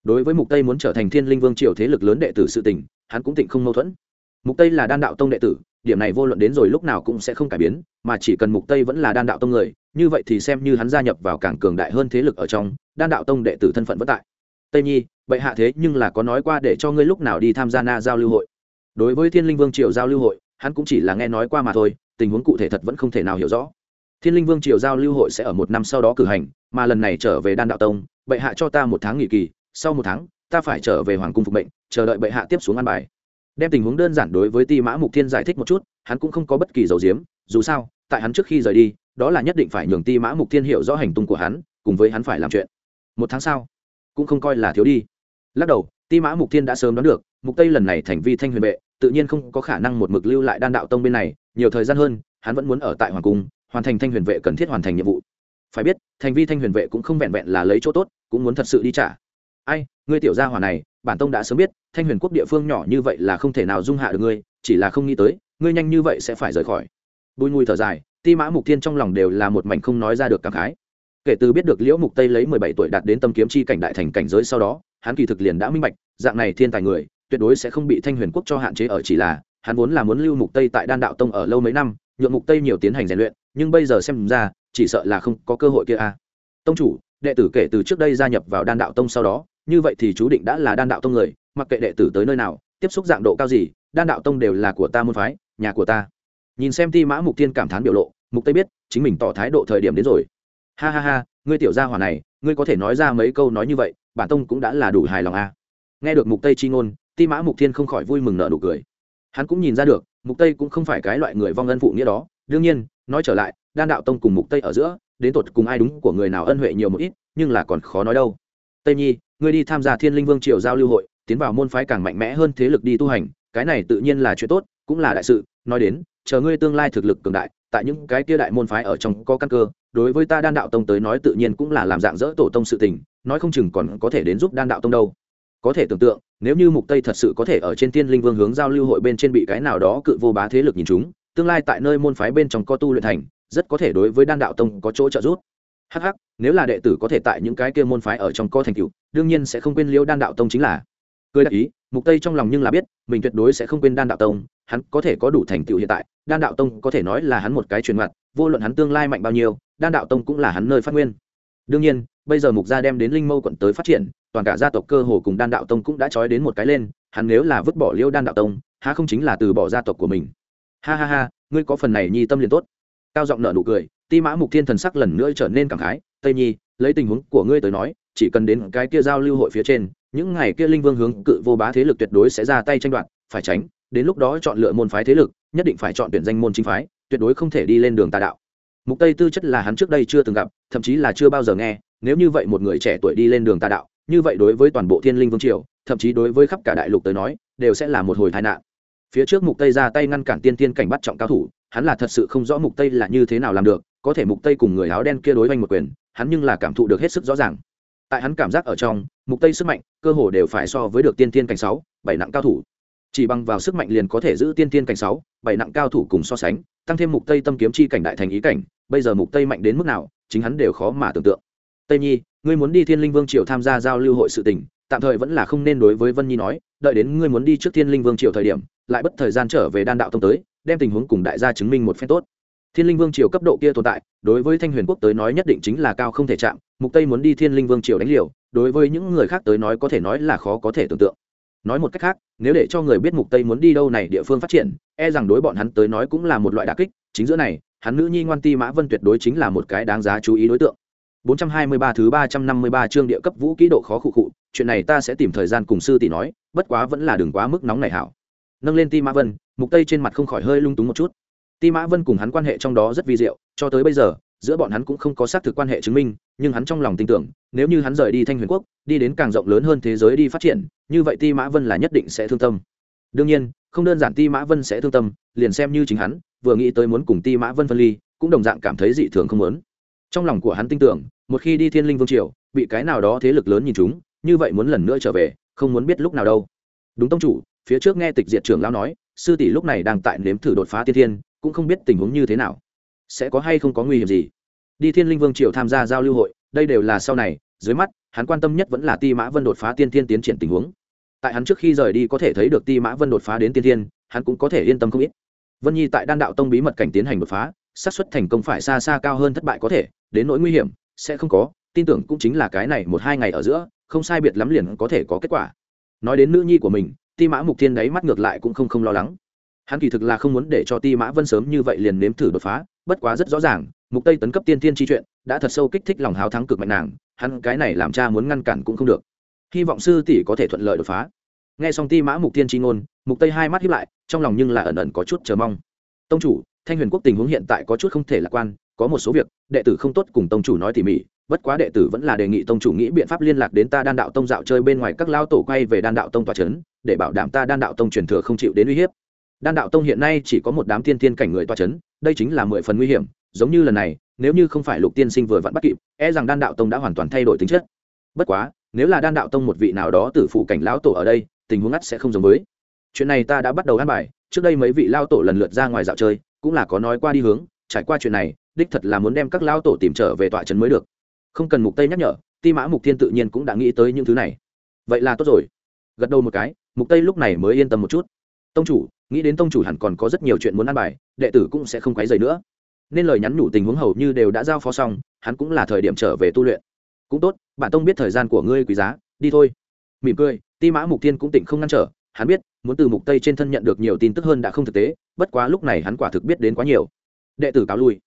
Đối với mục tây muốn trở thành thiên linh vương triều thế lực lớn đệ tử sự tình, hắn cũng tịnh không mâu thuẫn. Mục tây là đan đạo tông đệ tử, điểm này vô luận đến rồi lúc nào cũng sẽ không cải biến, mà chỉ cần mục tây vẫn là đan đạo tông người, như vậy thì xem như hắn gia nhập vào càng cường đại hơn thế lực ở trong, đan đạo tông đệ tử thân phận vẫn tại. Tây nhi, bệ hạ thế nhưng là có nói qua để cho ngươi lúc nào đi tham gia na giao lưu hội. Đối với thiên linh vương triều giao lưu hội, hắn cũng chỉ là nghe nói qua mà thôi, tình huống cụ thể thật vẫn không thể nào hiểu rõ. Thiên linh vương triều giao lưu hội sẽ ở một năm sau đó cử hành mà lần này trở về đan đạo tông, bệ hạ cho ta một tháng nghỉ kỳ, sau một tháng, ta phải trở về hoàng cung phục mệnh, chờ đợi bệ hạ tiếp xuống ăn bài. Đem tình huống đơn giản đối với ti mã mục thiên giải thích một chút, hắn cũng không có bất kỳ dầu diếm dù sao, tại hắn trước khi rời đi, đó là nhất định phải nhường ti mã mục thiên hiểu rõ hành tung của hắn, cùng với hắn phải làm chuyện. Một tháng sau, cũng không coi là thiếu đi. Lắc đầu, ti mã mục thiên đã sớm đoán được, mục tây lần này thành vi thanh huyền vệ, tự nhiên không có khả năng một mực lưu lại đan đạo tông bên này, nhiều thời gian hơn, hắn vẫn muốn ở tại hoàng cung, hoàn thành thanh huyền vệ cần thiết hoàn thành nhiệm vụ phải biết, thành vi thanh huyền vệ cũng không vẹn vẹn là lấy chỗ tốt, cũng muốn thật sự đi trả. Ai, ngươi tiểu gia hỏa này, bản tông đã sớm biết, thanh huyền quốc địa phương nhỏ như vậy là không thể nào dung hạ được ngươi, chỉ là không nghĩ tới, ngươi nhanh như vậy sẽ phải rời khỏi. Bùi mùi thở dài, ti mã mục thiên trong lòng đều là một mảnh không nói ra được cảm khái. Kể từ biết được liễu mục tây lấy 17 tuổi đạt đến tâm kiếm chi cảnh đại thành cảnh giới sau đó, hắn kỳ thực liền đã minh bạch, dạng này thiên tài người, tuyệt đối sẽ không bị thanh huyền quốc cho hạn chế ở chỉ là, hắn vốn là muốn lưu mục tây tại đan đạo tông ở lâu mấy năm, nhượng mục tây nhiều tiến hành rèn luyện, nhưng bây giờ xem ra chỉ sợ là không có cơ hội kia a à. tông chủ, đệ tử kể từ trước đây gia nhập vào đan đạo tông sau đó, như vậy thì chú định đã là đan đạo tông người, mặc kệ đệ tử tới nơi nào, tiếp xúc dạng độ cao gì, đan đạo tông đều là của ta môn phái, nhà của ta nhìn xem ti mã mục tiên cảm thán biểu lộ, mục tây biết, chính mình tỏ thái độ thời điểm đến rồi ha ha ha, ngươi tiểu gia hỏa này, ngươi có thể nói ra mấy câu nói như vậy, bản tông cũng đã là đủ hài lòng a à. nghe được mục tây chi ngôn, ti mã mục thiên không khỏi vui mừng nợ nụ cười hắn cũng nhìn ra được, mục tây cũng không phải cái loại người vong ân phụ nghĩa đó, đương nhiên, nói trở lại đan đạo tông cùng mục tây ở giữa, đến tột cùng ai đúng của người nào ân huệ nhiều một ít, nhưng là còn khó nói đâu. Tây nhi, ngươi đi tham gia thiên linh vương triều giao lưu hội, tiến vào môn phái càng mạnh mẽ hơn thế lực đi tu hành, cái này tự nhiên là chuyện tốt, cũng là đại sự. Nói đến, chờ ngươi tương lai thực lực cường đại, tại những cái kia đại môn phái ở trong có căn cơ, đối với ta đan đạo tông tới nói tự nhiên cũng là làm dạng dỡ tổ tông sự tình, nói không chừng còn có thể đến giúp đan đạo tông đâu. Có thể tưởng tượng, nếu như mục tây thật sự có thể ở trên tiên linh vương hướng giao lưu hội bên trên bị cái nào đó cự vô bá thế lực nhìn chúng, tương lai tại nơi môn phái bên trong có tu luyện thành rất có thể đối với đan đạo tông có chỗ trợ giúp. Hắc hắc, nếu là đệ tử có thể tại những cái kia môn phái ở trong co thành tựu, đương nhiên sẽ không quên liêu đan đạo tông chính là. Cười đại ý, mục tây trong lòng nhưng là biết, mình tuyệt đối sẽ không quên đan đạo tông, hắn có thể có đủ thành tựu hiện tại, đan đạo tông có thể nói là hắn một cái truyền mặt, vô luận hắn tương lai mạnh bao nhiêu, đan đạo tông cũng là hắn nơi phát nguyên. Đương nhiên, bây giờ mục gia đem đến linh mâu quận tới phát triển, toàn cả gia tộc cơ hồ cùng đan đạo tông cũng đã trói đến một cái lên, hắn nếu là vứt bỏ liêu đan đạo tông, há không chính là từ bỏ gia tộc của mình. Ha ha ha, ngươi có phần này nhi tâm liền tốt cao giọng nở nụ cười, ti mã mục thiên thần sắc lần nữa trở nên cảm khái, tây nhi, lấy tình huống của ngươi tới nói, chỉ cần đến cái kia giao lưu hội phía trên, những ngày kia linh vương hướng cự vô bá thế lực tuyệt đối sẽ ra tay tranh đoạt, phải tránh, đến lúc đó chọn lựa môn phái thế lực, nhất định phải chọn tuyển danh môn chính phái, tuyệt đối không thể đi lên đường tà đạo. Mục tây tư chất là hắn trước đây chưa từng gặp, thậm chí là chưa bao giờ nghe, nếu như vậy một người trẻ tuổi đi lên đường tà đạo, như vậy đối với toàn bộ thiên linh vương triều, thậm chí đối với khắp cả đại lục tới nói, đều sẽ là một hồi tai nạn. Phía trước mục tây ra tay ngăn cản tiên tiên cảnh bắt trọng cao thủ hắn là thật sự không rõ mục tây là như thế nào làm được có thể mục tây cùng người áo đen kia đối oanh một quyền hắn nhưng là cảm thụ được hết sức rõ ràng. Tại hắn cảm giác ở trong mục tây sức mạnh cơ hồ đều phải so với được tiên tiên cảnh 6, bảy nặng cao thủ. Chỉ bằng vào sức mạnh liền có thể giữ tiên tiên cảnh 6, bảy nặng cao thủ cùng so sánh tăng thêm mục tây tâm kiếm chi cảnh đại thành ý cảnh bây giờ mục tây mạnh đến mức nào chính hắn đều khó mà tưởng tượng. Tây nhi ngươi muốn đi thiên linh vương triều tham gia giao lưu hội sự tình tạm thời vẫn là không nên đối với vân nhi nói đợi đến ngươi muốn đi trước thiên linh vương triều thời điểm lại bất thời gian trở về đan đạo tông tới đem tình huống cùng đại gia chứng minh một phen tốt. Thiên linh vương triều cấp độ kia tồn tại đối với thanh huyền quốc tới nói nhất định chính là cao không thể chạm mục tây muốn đi thiên linh vương triều đánh liều đối với những người khác tới nói có thể nói là khó có thể tưởng tượng. Nói một cách khác nếu để cho người biết mục tây muốn đi đâu này địa phương phát triển e rằng đối bọn hắn tới nói cũng là một loại đả kích chính giữa này hắn nữ nhi ngoan ti mã vân tuyệt đối chính là một cái đáng giá chú ý đối tượng. 423 thứ 353 chương địa cấp vũ kỹ độ khó khụ khụ, chuyện này ta sẽ tìm thời gian cùng sư tỷ nói, bất quá vẫn là đừng quá mức nóng này hảo. Nâng lên Ti Mã Vân, Mục Tây trên mặt không khỏi hơi lung túng một chút. Ti Mã Vân cùng hắn quan hệ trong đó rất vi diệu, cho tới bây giờ, giữa bọn hắn cũng không có xác thực quan hệ chứng minh, nhưng hắn trong lòng tin tưởng, nếu như hắn rời đi Thanh Huyền Quốc, đi đến càng rộng lớn hơn thế giới đi phát triển, như vậy Ti Mã Vân là nhất định sẽ thương tâm. Đương nhiên, không đơn giản Ti Mã Vân sẽ thương tâm, liền xem như chính hắn, vừa nghĩ tới muốn cùng Ti Mã Vân phân ly, cũng đồng dạng cảm thấy dị thường không muốn. Trong lòng của hắn tin tưởng, một khi đi thiên linh vương triều bị cái nào đó thế lực lớn nhìn chúng như vậy muốn lần nữa trở về không muốn biết lúc nào đâu đúng tông chủ, phía trước nghe tịch diệt trưởng lão nói, sư tỷ lúc này đang tại nếm thử đột phá tiên thiên, cũng không biết tình huống như thế nào. Sẽ có hay không có nguy hiểm gì? Đi thiên linh vương triều tham gia giao lưu hội, đây đều là sau này, dưới mắt, hắn quan tâm nhất vẫn là ti mã vân đột phá tiên thiên tiến triển tình huống. Tại hắn trước khi rời đi có thể thấy được ti mã vân đột phá đến tiên thiên, hắn cũng có thể yên tâm không ít. Vân nhi tại đan đạo tông bí mật cảnh tiến hành đột phá, xác suất thành công phải xa xa cao hơn thất bại có thể, đến nỗi nguy hiểm, sẽ không có, tin tưởng cũng chính là cái này một hai ngày ở giữa, không sai biệt lắm liền có thể có kết quả nói đến nữ nhi của mình, ti mã mục thiên đáy mắt ngược lại cũng không không lo lắng. Hắn kỳ thực là không muốn để cho ti mã vân sớm như vậy liền nếm thử đột phá, bất quá rất rõ ràng, mục tây tấn cấp tiên tiên chi chuyện, đã thật sâu kích thích lòng háo thắng cực mạnh nàng, hắn cái này làm cha muốn ngăn cản cũng không được. Hy vọng sư tỷ có thể thuận lợi đột phá. Nghe xong ti mã mục tiên chi ngôn, mục tây hai mắt hiếp lại, trong lòng nhưng là ẩn ẩn có chút chờ mong. Tông chủ, thanh huyền quốc tình huống hiện tại có chút không thể lạc quan, có một số việc, đệ tử không tốt cùng tông chủ nói tỉ mỉ bất quá đệ tử vẫn là đề nghị tông chủ nghĩ biện pháp liên lạc đến ta đan đạo tông dạo chơi bên ngoài các lao tổ quay về đan đạo tông tòa c h ấ n để bảo đảm ta đan đạo tông truyền thừa không chịu đến uy hiếp. Đan đạo tông hiện nay chỉ có một đám tiên tiên cảnh người tòa c h ấ n đây chính là mười phần nguy hiểm, giống như lần này, nếu như không phải lục tiên sinh vừa vặn bắt kịp e rằng đan đạo tông đã hoàn toàn thay đổi tính chất. Bất quá, nếu là đan đạo tông một vị nào đó từ phụ cảnh lão tổ ở đây, tình huống ngắt sẽ không giống với. Chuyện này ta đã bắt đầu ăn bài, trước đây mấy vị lao tổ lần lượt ra ngoài dạo chơi, cũng là có nói qua đi hướng, trải qua chuyện này, đích thật là muốn đem các lao tổ tìm trở về tọa trấn mới được không cần mục tây nhắc nhở, ti mã mục thiên tự nhiên cũng đã nghĩ tới những thứ này. Vậy là tốt rồi. Gật đầu một cái, mục tây lúc này mới yên tâm một chút. Tông chủ, nghĩ đến tông chủ hẳn còn có rất nhiều chuyện muốn ăn bài, đệ tử cũng sẽ không quấy rầy nữa. Nên lời nhắn nhủ tình huống hầu như đều đã giao phó xong, hắn cũng là thời điểm trở về tu luyện. Cũng tốt bản tông biết thời gian của ngươi quý giá, đi thôi. Mỉm cười, ti mã mục thiên cũng tỉnh không ngăn trở, hắn biết, muốn từ mục tây trên thân nhận được nhiều tin tức hơn đã không thực tế, bất quá lúc này hắn quả thực biết đến quá nhiều. Đệ tử cáo lui.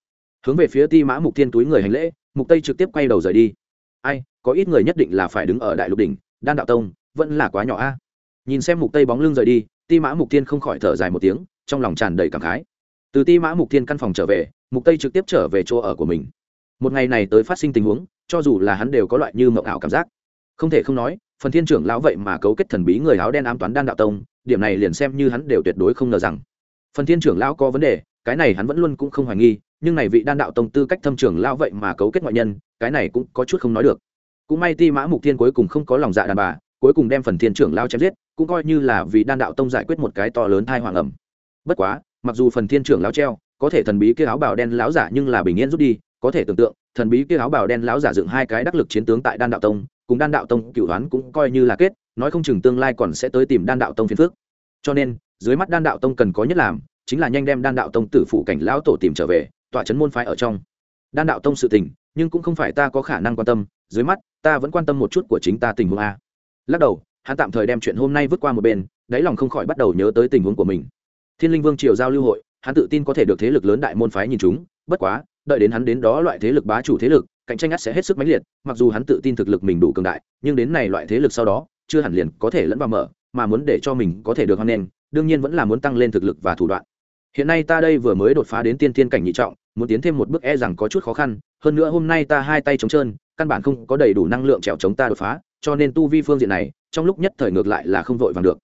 Hướng về phía ti mã mục thiên túi người hành lễ mục tây trực tiếp quay đầu rời đi. Ai, có ít người nhất định là phải đứng ở đại lục đỉnh, đan đạo tông, vẫn là quá nhỏ a. Nhìn xem mục tây bóng lưng rời đi, ti mã mục thiên không khỏi thở dài một tiếng, trong lòng tràn đầy cảm khái. Từ ti mã mục thiên căn phòng trở về, mục tây trực tiếp trở về chỗ ở của mình. Một ngày này tới phát sinh tình huống, cho dù là hắn đều có loại như mộng ảo cảm giác. Không thể không nói, phần thiên trưởng lão vậy mà cấu kết thần bí người áo đen ám toán đan đạo tông, điểm này liền xem như hắn đều tuyệt đối không ngờ rằng. Phần thiên trưởng lão có vấn đề, cái này hắn vẫn luôn cũng không hoài nghi nhưng này vị đan đạo tông tư cách thâm trưởng lao vậy mà cấu kết ngoại nhân, cái này cũng có chút không nói được. Cũng may ti mã mục thiên cuối cùng không có lòng dạ đàn bà, cuối cùng đem phần thiên trưởng lao chém giết, cũng coi như là vì đan đạo tông giải quyết một cái to lớn thai hoàng ẩm. Bất quá, mặc dù phần thiên trưởng lao treo, có thể thần bí kia áo bào đen láo giả nhưng là bình yên rút đi, có thể tưởng tượng, thần bí kia áo bào đen láo giả dựng hai cái đắc lực chiến tướng tại đan đạo tông, cùng đan đạo tông cựu đoán cũng coi như là kết, nói không chừng tương lai còn sẽ tới tìm đan đạo tông phiền phước cho nên, dưới mắt đan đạo tông cần có nhất làm, chính là nhanh đem đan đạo tông tử phụ cảnh lão tổ tìm trở về tọa chấn môn phái ở trong. Đan đạo tông sự tình, nhưng cũng không phải ta có khả năng quan tâm, dưới mắt, ta vẫn quan tâm một chút của chính ta tình huống a. Lắc đầu, hắn tạm thời đem chuyện hôm nay vứt qua một bên, đáy lòng không khỏi bắt đầu nhớ tới tình huống của mình. Thiên linh vương triều giao lưu hội, hắn tự tin có thể được thế lực lớn đại môn phái nhìn chúng, bất quá, đợi đến hắn đến đó loại thế lực bá chủ thế lực, cạnh tranh ắt sẽ hết sức mãnh liệt, mặc dù hắn tự tin thực lực mình đủ cường đại, nhưng đến này loại thế lực sau đó, chưa hẳn liền có thể lẫn vào mở, mà muốn để cho mình có thể được hoan nghênh, đương nhiên vẫn là muốn tăng lên thực lực và thủ đoạn. Hiện nay ta đây vừa mới đột phá đến tiên tiên cảnh nhị trọng muốn tiến thêm một bước e rằng có chút khó khăn, hơn nữa hôm nay ta hai tay trống trơn, căn bản không có đầy đủ năng lượng trèo chống ta đột phá, cho nên tu vi phương diện này, trong lúc nhất thời ngược lại là không vội vàng được.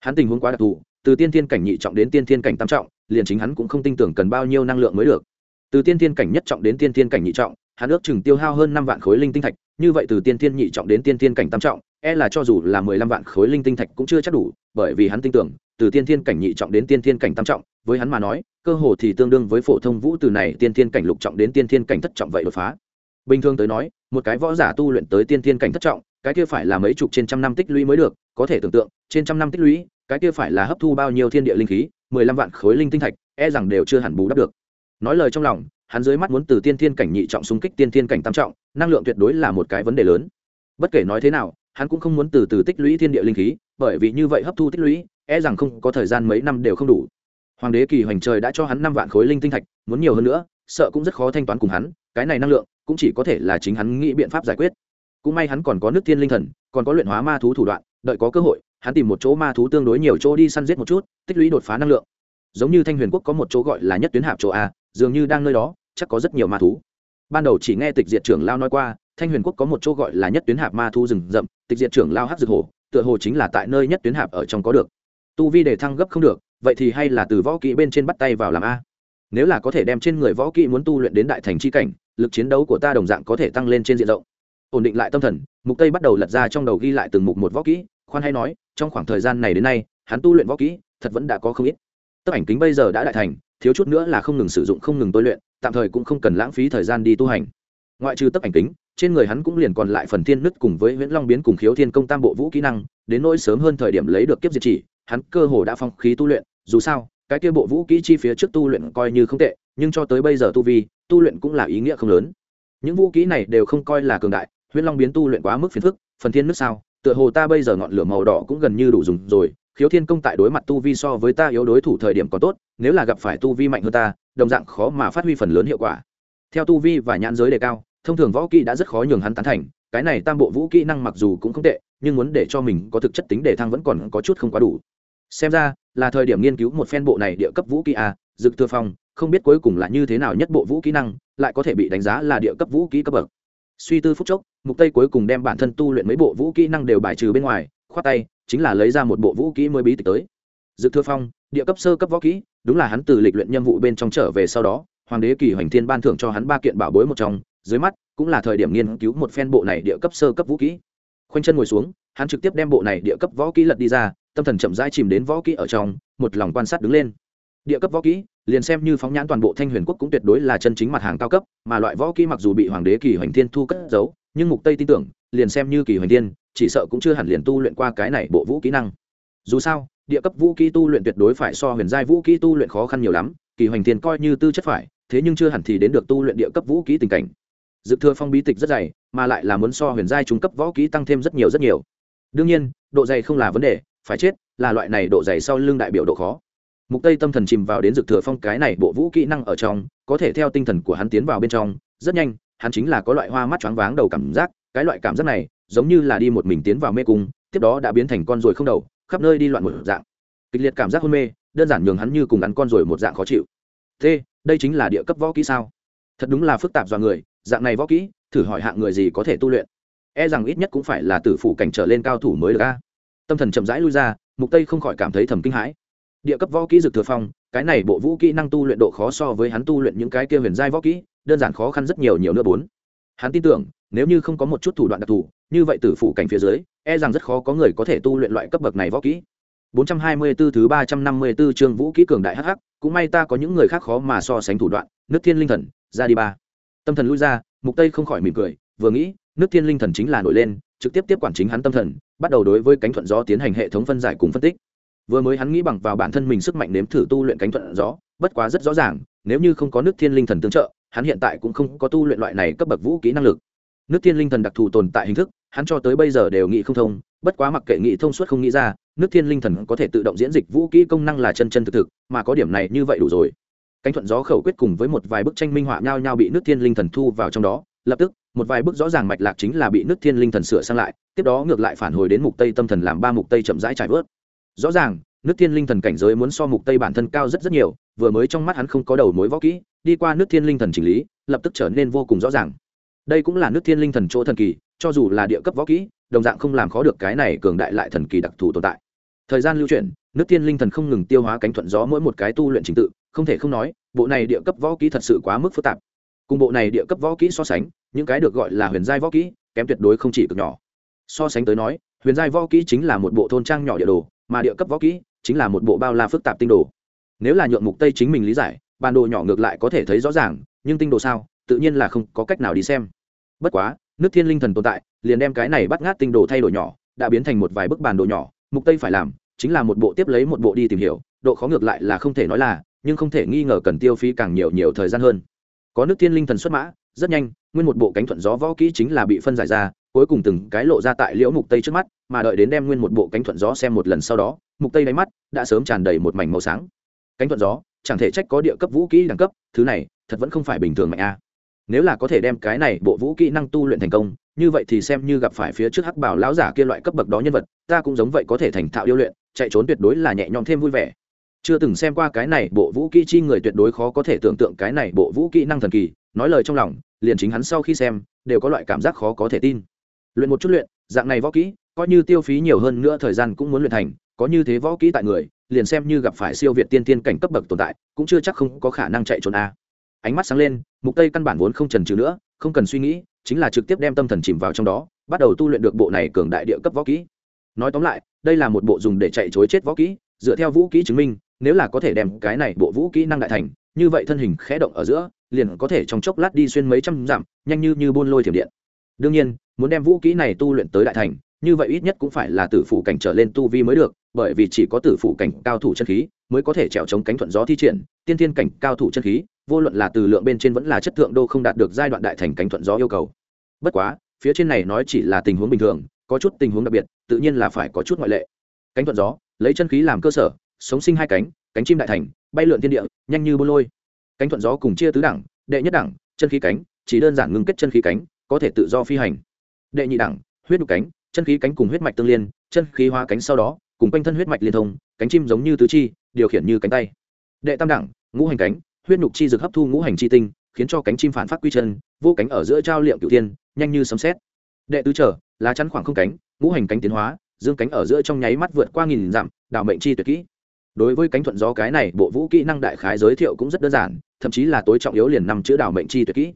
Hắn tình huống quá đặc thù, từ tiên thiên cảnh nhị trọng đến tiên thiên cảnh tam trọng, liền chính hắn cũng không tin tưởng cần bao nhiêu năng lượng mới được. Từ tiên thiên cảnh nhất trọng đến tiên thiên cảnh nhị trọng, hắn ước chừng tiêu hao hơn năm vạn khối linh tinh thạch, như vậy từ tiên thiên nhị trọng đến tiên thiên cảnh tam trọng e là cho dù là mười lăm vạn khối linh tinh thạch cũng chưa chắc đủ, bởi vì hắn tin tưởng từ tiên thiên cảnh nhị trọng đến tiên thiên cảnh tam trọng, với hắn mà nói, cơ hồ thì tương đương với phổ thông vũ từ này tiên thiên cảnh lục trọng đến tiên thiên cảnh thất trọng vậy đột phá. Bình thường tới nói, một cái võ giả tu luyện tới tiên thiên cảnh thất trọng, cái kia phải là mấy chục trên trăm năm tích lũy mới được, có thể tưởng tượng, trên trăm năm tích lũy, cái kia phải là hấp thu bao nhiêu thiên địa linh khí, mười lăm vạn khối linh tinh thạch e rằng đều chưa hẳn bù đắp được. Nói lời trong lòng, hắn dưới mắt muốn từ tiên thiên cảnh nhị trọng xung kích tiên thiên cảnh tam trọng, năng lượng tuyệt đối là một cái vấn đề lớn. Bất kể nói thế nào, hắn cũng không muốn từ từ tích lũy thiên địa linh khí, bởi vì như vậy hấp thu tích lũy e rằng không có thời gian mấy năm đều không đủ. Hoàng đế kỳ hoành trời đã cho hắn năm vạn khối linh tinh thạch, muốn nhiều hơn nữa, sợ cũng rất khó thanh toán cùng hắn, cái này năng lượng cũng chỉ có thể là chính hắn nghĩ biện pháp giải quyết. Cũng may hắn còn có nước thiên linh thần, còn có luyện hóa ma thú thủ đoạn, đợi có cơ hội, hắn tìm một chỗ ma thú tương đối nhiều chỗ đi săn giết một chút, tích lũy đột phá năng lượng. Giống như thanh huyền quốc có một chỗ gọi là nhất tuyến hạp chỗ a, dường như đang nơi đó, chắc có rất nhiều ma thú. Ban đầu chỉ nghe tịch diệt trưởng lao nói qua, thanh huyền quốc có một chỗ gọi là nhất tuyến hạp ma thú rừng rậm, tịch diệt trưởng lao hắc dược hồ tựa hồ chính là tại nơi nhất tuyến hạp ở trong có được tu vi để thăng gấp không được, vậy thì hay là từ võ kỹ bên trên bắt tay vào làm a. Nếu là có thể đem trên người võ kỹ muốn tu luyện đến đại thành c h i cảnh, lực chiến đấu của ta đồng dạng có thể tăng lên trên diện rộng. Ổn định lại tâm thần, mục tây bắt đầu lật ra trong đầu ghi lại từng mục một võ kỹ, khoan hay nói, trong khoảng thời gian này đến nay, hắn tu luyện võ kỹ, thật vẫn đã có không ít. Tấm ảnh kính bây giờ đã đại thành, thiếu chút nữa là không ngừng sử dụng, không ngừng tôi luyện, tạm thời cũng không cần lãng phí thời gian đi tu hành. Ngoại trừ tấm ảnh kính, trên người hắn cũng liền còn lại phần thiên nứt cùng với nguyễn long biến cùng khiếu thiên công tam bộ vũ kỹ năng, đến nỗi sớm hơn thời điểm lấy được kiếp diệt chỉ hắn cơ hồ đã phong khí tu luyện, dù sao, cái kia bộ vũ kỹ chi phía trước tu luyện coi như không tệ, nhưng cho tới bây giờ tu vi, tu luyện cũng là ý nghĩa không lớn. Những vũ kỹ này đều không coi là cường đại, huyễn long biến tu luyện quá mức phiền phức, phần thiên nước sao, tựa hồ ta bây giờ ngọn lửa màu đỏ cũng gần như đủ dùng rồi, khiếu thiên công tại đối mặt tu vi so với ta yếu đối thủ thời điểm còn tốt, nếu là gặp phải tu vi mạnh hơn ta, đồng dạng khó mà phát huy phần lớn hiệu quả. Theo tu vi và nhãn giới đề cao, thông thường võ kỹ đã rất khó nhường hắn tán thành, cái này tam bộ vũ kỹ năng mặc dù cũng không tệ, nhưng muốn để cho mình có thực chất tính đề thăng vẫn còn có chút không quá đủ xem ra, là thời điểm nghiên cứu một phen bộ này địa cấp vũ kỹ a, dực thừa phong, không biết cuối cùng là như thế nào nhất bộ vũ kỹ năng, lại có thể bị đánh giá là địa cấp vũ kỹ cấp bậc. Suy tư phúc chốc, mục tây cuối cùng đem bản thân tu luyện mấy bộ vũ kỹ năng đều bài trừ bên ngoài, khoát tay, chính là lấy ra một bộ vũ kỹ mới bí tịch tới. Dực thừa phong, địa cấp sơ cấp võ kỹ, đúng là hắn từ lịch luyện nhiệm vụ bên trong trở về sau đó, hoàng đế kỳ hoành thiên ban thưởng cho hắn ba kiện bảo bối một trong, dưới mắt, cũng là thời điểm nghiên cứu một phen bộ này địa cấp sơ cấp vũ kỹ. Khoanh chân ngồi xuống, hắn trực tiếp đem bộ này địa cấp võ kỹ lật đi ra tâm thần chậm rãi chìm đến võ kỹ ở trong, một lòng quan sát đứng lên. Địa cấp võ kỹ, liền xem như phóng nhãn toàn bộ thanh huyền quốc cũng tuyệt đối là chân chính mặt hàng cao cấp, mà loại võ kỹ mặc dù bị hoàng đế kỳ hoành thiên thu cất giấu, nhưng mục tây tin tưởng, liền xem như kỳ hoành thiên, chỉ sợ cũng chưa hẳn liền tu luyện qua cái này bộ vũ kỹ năng. Dù sao, địa cấp vũ kỹ tu luyện tuyệt đối phải so huyền giai vũ kỹ tu luyện khó khăn nhiều lắm, kỳ hoành thiên coi như tư chất phải, thế nhưng chưa hẳn thì đến được tu luyện địa cấp vũ kỹ tình cảnh. Dự thừa phong bí tịch rất dày, mà lại là muốn so huyền giai trung cấp võ kỹ tăng thêm rất nhiều rất nhiều. Đương nhiên, độ dày không là vấn đề phải chết, là loại này độ dày sau lưng đại biểu độ khó. Mục tây tâm thần chìm vào đến dược thừa phong cái này bộ vũ kỹ năng ở trong, có thể theo tinh thần của hắn tiến vào bên trong, rất nhanh, hắn chính là có loại hoa mắt choáng váng đầu cảm giác, cái loại cảm giác này, giống như là đi một mình tiến vào mê cung, tiếp đó đã biến thành con ruồi không đầu, khắp nơi đi loạn một dạng. Kịch liệt cảm giác hôn mê, đơn giản nhường hắn như cùng ăn con ruồi một dạng khó chịu. Thế, đây chính là địa cấp võ kỹ sao? Thật đúng là phức tạp do người, dạng này võ kỹ, thử hỏi hạng người gì có thể tu luyện? E rằng ít nhất cũng phải là tử phủ cảnh trở lên cao thủ mới được a tâm thần chậm rãi lui ra mục tây không khỏi cảm thấy thầm kinh hãi. Địa cấp võ kỹ dược thừa phong cái này bộ vũ kỹ năng tu luyện độ khó so với hắn tu luyện những cái kia huyền giai võ kỹ đơn giản khó khăn rất nhiều nhiều nữa bốn. Hắn tin tưởng nếu như không có một chút thủ đoạn đặc thù như vậy tử phụ cảnh phía dưới e rằng rất khó có người có thể tu luyện loại cấp bậc này võ kỹ. 424 thứ 354 chương vũ kỹ cường đại hắc hắc, cũng may ta có những người khác khó mà so sánh thủ đoạn, nước thiên linh thần, ra đi ba. Tâm thần lui ra, Mục Tây không khỏi mỉm cười, vừa nghĩ, nước thiên linh thần chính là nổi lên, trực tiếp tiếp quản chính hắn tâm thần, bắt đầu đối với cánh thuận gió tiến hành hệ thống phân giải cùng phân tích. Vừa mới hắn nghĩ bằng vào bản thân mình sức mạnh nếm thử tu luyện cánh thuận gió, bất quá rất rõ ràng, nếu như không có nước thiên linh thần tương trợ, hắn hiện tại cũng không có tu luyện loại này cấp bậc vũ kỹ năng lực. Nước thiên linh thần đặc thù tồn tại hình thức, hắn cho tới bây giờ đều nghĩ không thông, bất quá mặc kệ nghĩ thông suốt không nghĩ ra, nước thiên linh thần có thể tự động diễn dịch vũ kỹ công năng là chân chân thực thực, mà có điểm này như vậy đủ rồi. Cánh thuận gió khẩu quyết cùng với một vài bức tranh minh họa nhau nhau bị nước thiên linh thần thu vào trong đó, lập tức, một vài bức rõ ràng mạch lạc chính là bị nước thiên linh thần sửa sang lại tiếp đó ngược lại phản hồi đến mục tây tâm thần làm ba mục tây chậm rãi trải vớt. Rõ ràng, nước thiên linh thần cảnh giới muốn so mục tây bản thân cao rất rất nhiều, vừa mới trong mắt hắn không có đầu mối võ kỹ, đi qua nước thiên linh thần chỉnh lý, lập tức trở nên vô cùng rõ ràng. Đây cũng là nước thiên linh thần chỗ thần kỳ, cho dù là địa cấp võ kỹ, đồng dạng không làm khó được cái này cường đại lại thần kỳ đặc thù tồn tại. Thời gian lưu chuyển, nước thiên linh thần không ngừng tiêu hóa cánh thuận gió mỗi một cái tu luyện trình tự, không thể không nói, bộ này địa cấp võ kỹ thật sự quá mức phức tạp. Cùng bộ này địa cấp võ kỹ so sánh, những cái được gọi là huyền giai võ kỹ, kém tuyệt đối không chỉ cực nhỏ so sánh tới nói, huyền giai võ kỹ chính là một bộ thôn trang nhỏ địa đồ, mà địa cấp võ kỹ chính là một bộ bao la phức tạp tinh đồ. Nếu là nhượng mục tây chính mình lý giải, bản đồ nhỏ ngược lại có thể thấy rõ ràng, nhưng tinh đồ sao, tự nhiên là không có cách nào đi xem. Bất quá, nước thiên linh thần tồn tại, liền đem cái này bắt ngát tinh đồ thay đổi nhỏ, đã biến thành một vài bức bản đồ nhỏ, mục tây phải làm, chính là một bộ tiếp lấy một bộ đi tìm hiểu, độ khó ngược lại là không thể nói là, nhưng không thể nghi ngờ cần tiêu phí càng nhiều nhiều thời gian hơn. Có nước Thiên linh thần xuất mã, rất nhanh, nguyên một bộ cánh thuận gió võ kỹ chính là bị phân giải ra cuối cùng từng cái lộ ra tại liễu mục tây trước mắt, mà đợi đến đem nguyên một bộ cánh thuận gió xem một lần sau đó, mục tây đáy mắt đã sớm tràn đầy một mảnh màu sáng. Cánh thuận gió, chẳng thể trách có địa cấp vũ kỹ đẳng cấp, thứ này, thật vẫn không phải bình thường mạnh a. Nếu là có thể đem cái này bộ vũ kỹ năng tu luyện thành công, như vậy thì xem như gặp phải phía trước hắc bảo lão giả kia loại cấp bậc đó nhân vật, ta cũng giống vậy có thể thành thạo điêu luyện, chạy trốn tuyệt đối là nhẹ nhõm thêm vui vẻ. Chưa từng xem qua cái này bộ vũ kỹ chi người tuyệt đối khó có thể tưởng tượng cái này bộ vũ kỹ năng thần kỳ, nói lời trong lòng, liền chính hắn sau khi xem, đều có loại cảm giác khó có thể tin luyện một chút luyện, dạng này võ kỹ, coi như tiêu phí nhiều hơn nữa thời gian cũng muốn luyện thành, có như thế võ kỹ tại người, liền xem như gặp phải siêu việt tiên tiên cảnh cấp bậc tồn tại, cũng chưa chắc không có khả năng chạy trốn a. Ánh mắt sáng lên, mục tây căn bản vốn không trần trừ nữa, không cần suy nghĩ, chính là trực tiếp đem tâm thần chìm vào trong đó, bắt đầu tu luyện được bộ này cường đại địa cấp võ kỹ. Nói tóm lại, đây là một bộ dùng để chạy chối chết võ kỹ, dựa theo vũ kỹ chứng minh, nếu là có thể đem cái này bộ vũ kỹ năng đại thành, như vậy thân hình khẽ động ở giữa, liền có thể trong chốc lát đi xuyên mấy trăm dặm, nhanh như như buôn lôi thiểm điện đương nhiên, muốn đem vũ kỹ này tu luyện tới đại thành, như vậy ít nhất cũng phải là tử phủ cảnh trở lên tu vi mới được, bởi vì chỉ có tử phủ cảnh cao thủ chân khí mới có thể trèo chống cánh thuận gió thi triển, tiên thiên cảnh cao thủ chân khí, vô luận là từ lượng bên trên vẫn là chất thượng đô không đạt được giai đoạn đại thành cánh thuận gió yêu cầu. Bất quá, phía trên này nói chỉ là tình huống bình thường, có chút tình huống đặc biệt, tự nhiên là phải có chút ngoại lệ. Cánh thuận gió, lấy chân khí làm cơ sở, sống sinh hai cánh cánh chim đại thành, bay lượn thiên địa, nhanh như bô lôi. Cánh thuận gió cùng chia tứ đẳng, đệ nhất đẳng, chân khí cánh, chỉ đơn giản ngưng kết chân khí cánh có thể tự do phi hành. Đệ nhị đẳng, huyết đục cánh, chân khí cánh cùng huyết mạch tương liên, chân khí hóa cánh sau đó, cùng quanh thân huyết mạch liên thông, cánh chim giống như tứ chi, điều khiển như cánh tay. Đệ tam đẳng, ngũ hành cánh, huyết nhục chi dược hấp thu ngũ hành chi tinh, khiến cho cánh chim phản phát quy chân, vô cánh ở giữa trao liệm cựu tiên nhanh như sấm xét đệ tứ trở, lá chắn khoảng không cánh, ngũ hành cánh tiến hóa, dương cánh ở giữa trong nháy mắt vượt qua nghìn dặm, đảo mệnh chi tuyệt kỹ. Đối với cánh thuận gió cái này, bộ vũ kỹ năng đại khái giới thiệu cũng rất đơn giản, thậm chí là tối trọng yếu liền năm chữ đảo mệnh chi tuyệt kỹ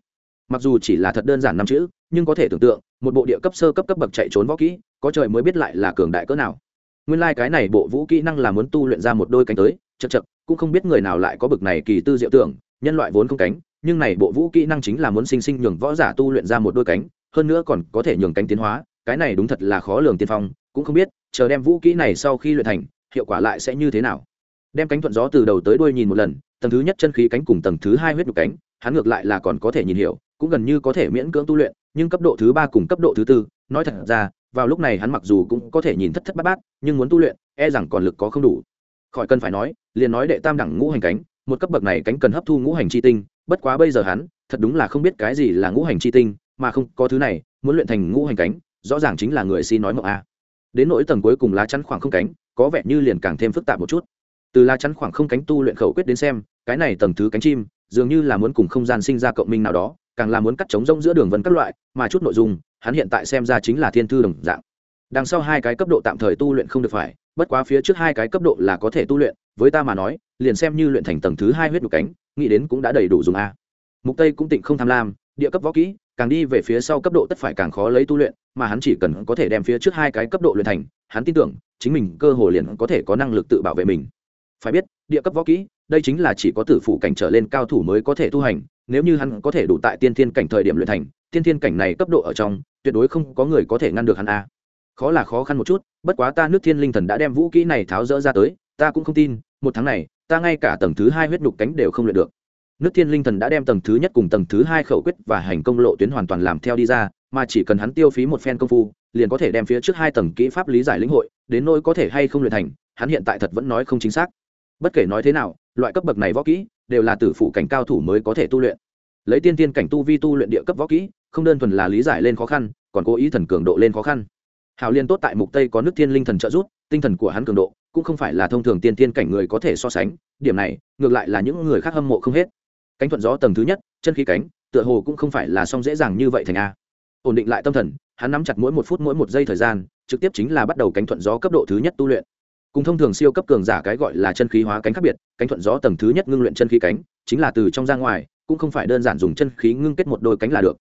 mặc dù chỉ là thật đơn giản năm chữ, nhưng có thể tưởng tượng, một bộ địa cấp sơ cấp cấp bậc chạy trốn võ kỹ, có trời mới biết lại là cường đại cỡ nào. Nguyên lai、like、cái này bộ vũ kỹ năng là muốn tu luyện ra một đôi cánh tới, chật chật, cũng không biết người nào lại có bực này kỳ tư diệu tưởng, nhân loại vốn không cánh, nhưng này bộ vũ kỹ năng chính là muốn sinh sinh nhường võ giả tu luyện ra một đôi cánh, hơn nữa còn có thể nhường cánh tiến hóa, cái này đúng thật là khó lường tiên phong, cũng không biết, chờ đem vũ kỹ này sau khi luyện thành, hiệu quả lại sẽ như thế nào. Đem cánh thuận gió từ đầu tới đuôi nhìn một lần, tầng thứ nhất chân khí cánh cùng tầng thứ hai huyết nhục cánh, hắn ngược lại là còn có thể nhìn hiểu cũng gần như có thể miễn cưỡng tu luyện, nhưng cấp độ thứ ba cùng cấp độ thứ tư, nói thật ra, vào lúc này hắn mặc dù cũng có thể nhìn thất thất bát bát, nhưng muốn tu luyện e rằng còn lực có không đủ. Khỏi cần phải nói, liền nói đệ tam đẳng ngũ hành cánh, một cấp bậc này cánh cần hấp thu ngũ hành chi tinh, bất quá bây giờ hắn, thật đúng là không biết cái gì là ngũ hành chi tinh, mà không, có thứ này, muốn luyện thành ngũ hành cánh, rõ ràng chính là người xin nói mộng a. Đến nỗi tầng cuối cùng lá chắn khoảng không cánh, có vẻ như liền càng thêm phức tạp một chút. Từ lá chắn khoảng không cánh tu luyện khẩu quyết đến xem, cái này tầng thứ cánh chim, dường như là muốn cùng không gian sinh ra cộng minh nào đó càng là muốn cắt trống rông giữa đường vân các loại, mà chút nội dung, hắn hiện tại xem ra chính là thiên thư đồng dạng. Đằng sau hai cái cấp độ tạm thời tu luyện không được phải, bất quá phía trước hai cái cấp độ là có thể tu luyện, với ta mà nói, liền xem như luyện thành tầng thứ hai huyết đục cánh, nghĩ đến cũng đã đầy đủ dùng a. Mục tây cũng tịnh không tham lam, địa cấp võ kỹ, càng đi về phía sau cấp độ tất phải càng khó lấy tu luyện, mà hắn chỉ cần có thể đem phía trước hai cái cấp độ luyện thành, hắn tin tưởng, chính mình cơ hồ liền có thể có năng lực tự bảo vệ mình. Phải biết, địa cấp võ kỹ, đây chính là chỉ có tử phủ cảnh trở lên cao thủ mới có thể tu hành nếu như hắn có thể đủ tại tiên thiên cảnh thời điểm luyện thành, tiên thiên cảnh này cấp độ ở trong, tuyệt đối không có người có thể ngăn được hắn a. Khó là khó khăn một chút, bất quá ta nước thiên linh thần đã đem vũ kỹ này tháo rỡ ra tới, ta cũng không tin, một tháng này, ta ngay cả tầng thứ hai huyết đục cánh đều không luyện được. Nước thiên linh thần đã đem tầng thứ nhất cùng tầng thứ hai khẩu quyết và hành công lộ tuyến hoàn toàn làm theo đi ra, mà chỉ cần hắn tiêu phí một phen công phu, liền có thể đem phía trước hai tầng kỹ pháp lý giải lĩnh hội, đến nỗi có thể hay không luyện thành, hắn hiện tại thật vẫn nói không chính xác bất kể nói thế nào, loại cấp bậc này võ kỹ đều là tử phụ cảnh cao thủ mới có thể tu luyện. Lấy tiên tiên cảnh tu vi tu luyện địa cấp võ kỹ, không đơn thuần là lý giải lên khó khăn, còn cố ý thần cường độ lên khó khăn. Hào liên tốt tại mục tây có nước thiên linh thần trợ giúp, tinh thần của hắn cường độ cũng không phải là thông thường tiên tiên cảnh người có thể so sánh, điểm này ngược lại là những người khác hâm mộ không hết. Cánh thuận gió tầng thứ nhất, chân khí cánh, tựa hồ cũng không phải là song dễ dàng như vậy thành a. Ổn định lại tâm thần, hắn nắm chặt mỗi một phút mỗi một giây thời gian, trực tiếp chính là bắt đầu cánh thuận gió cấp độ thứ nhất tu luyện cùng thông thường siêu cấp cường giả cái gọi là chân khí hóa cánh khác biệt, cánh thuận gió tầng thứ nhất ngưng luyện chân khí cánh, chính là từ trong ra ngoài, cũng không phải đơn giản dùng chân khí ngưng kết một đôi cánh là được.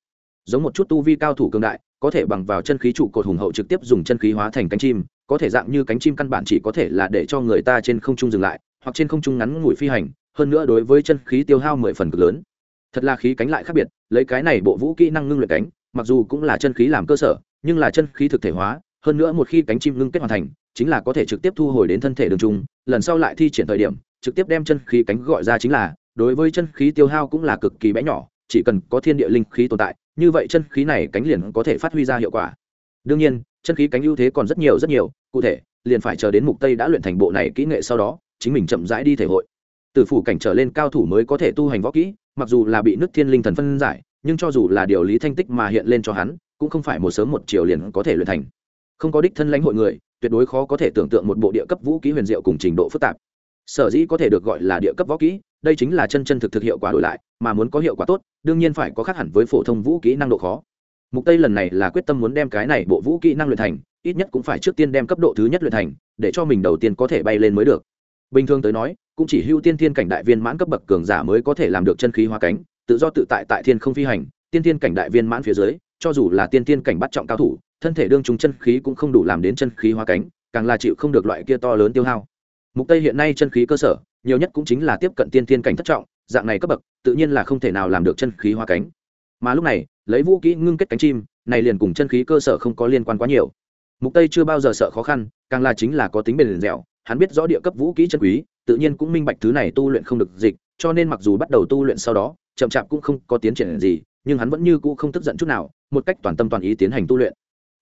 Giống một chút tu vi cao thủ cường đại, có thể bằng vào chân khí trụ cột hùng hậu trực tiếp dùng chân khí hóa thành cánh chim, có thể dạng như cánh chim căn bản chỉ có thể là để cho người ta trên không trung dừng lại, hoặc trên không trung ngắn ngủi phi hành, hơn nữa đối với chân khí tiêu hao mười phần cực lớn. Thật là khí cánh lại khác biệt, lấy cái này bộ vũ kỹ năng ngưng luyện cánh, mặc dù cũng là chân khí làm cơ sở, nhưng là chân khí thực thể hóa, hơn nữa một khi cánh chim ngưng kết hoàn thành chính là có thể trực tiếp thu hồi đến thân thể đường trung, lần sau lại thi triển thời điểm, trực tiếp đem chân khí cánh gọi ra chính là, đối với chân khí tiêu hao cũng là cực kỳ bé nhỏ, chỉ cần có thiên địa linh khí tồn tại, như vậy chân khí này cánh liền có thể phát huy ra hiệu quả. Đương nhiên, chân khí cánh ưu thế còn rất nhiều rất nhiều, cụ thể, liền phải chờ đến mục tây đã luyện thành bộ này kỹ nghệ sau đó, chính mình chậm rãi đi thể hội. Từ phủ cảnh trở lên cao thủ mới có thể tu hành võ kỹ, mặc dù là bị nước thiên linh thần phân giải, nhưng cho dù là điều lý thanh tích mà hiện lên cho hắn, cũng không phải một sớm một chiều liền có thể luyện thành. Không có đích thân lãnh hội người tuyệt đối khó có thể tưởng tượng một bộ địa cấp vũ kỹ huyền diệu cùng trình độ phức tạp. Sở dĩ có thể được gọi là địa cấp võ kỹ, đây chính là chân chân thực thực hiệu quả đổi lại, mà muốn có hiệu quả tốt, đương nhiên phải có khác hẳn với phổ thông vũ kỹ năng độ khó. Mục tây lần này là quyết tâm muốn đem cái này bộ vũ kỹ năng luyện thành, ít nhất cũng phải trước tiên đem cấp độ thứ nhất luyện thành, để cho mình đầu tiên có thể bay lên mới được. Bình thường tới nói, cũng chỉ hưu tiên thiên cảnh đại viên mãn cấp bậc cường giả mới có thể làm được chân khí hóa cánh, tự do tự tại tại thiên không phi hành, tiên thiên cảnh đại viên mãn phía dưới, cho dù là tiên thiên cảnh bắt trọng cao thủ thân thể đương trùng chân khí cũng không đủ làm đến chân khí hóa cánh, càng là chịu không được loại kia to lớn tiêu hao. Mục tây hiện nay chân khí cơ sở, nhiều nhất cũng chính là tiếp cận tiên thiên cảnh thất trọng, dạng này cấp bậc, tự nhiên là không thể nào làm được chân khí hóa cánh. Mà lúc này, lấy vũ kỹ ngưng kết cánh chim, này liền cùng chân khí cơ sở không có liên quan quá nhiều. Mục tây chưa bao giờ sợ khó khăn, càng là chính là có tính bền dẻo, hắn biết rõ địa cấp vũ kỹ chân quý, tự nhiên cũng minh bạch thứ này tu luyện không được dịch, cho nên mặc dù bắt đầu tu luyện sau đó, chậm chạp cũng không có tiến triển gì, nhưng hắn vẫn như cũ không tức giận chút nào, một cách toàn tâm toàn ý tiến hành tu luyện.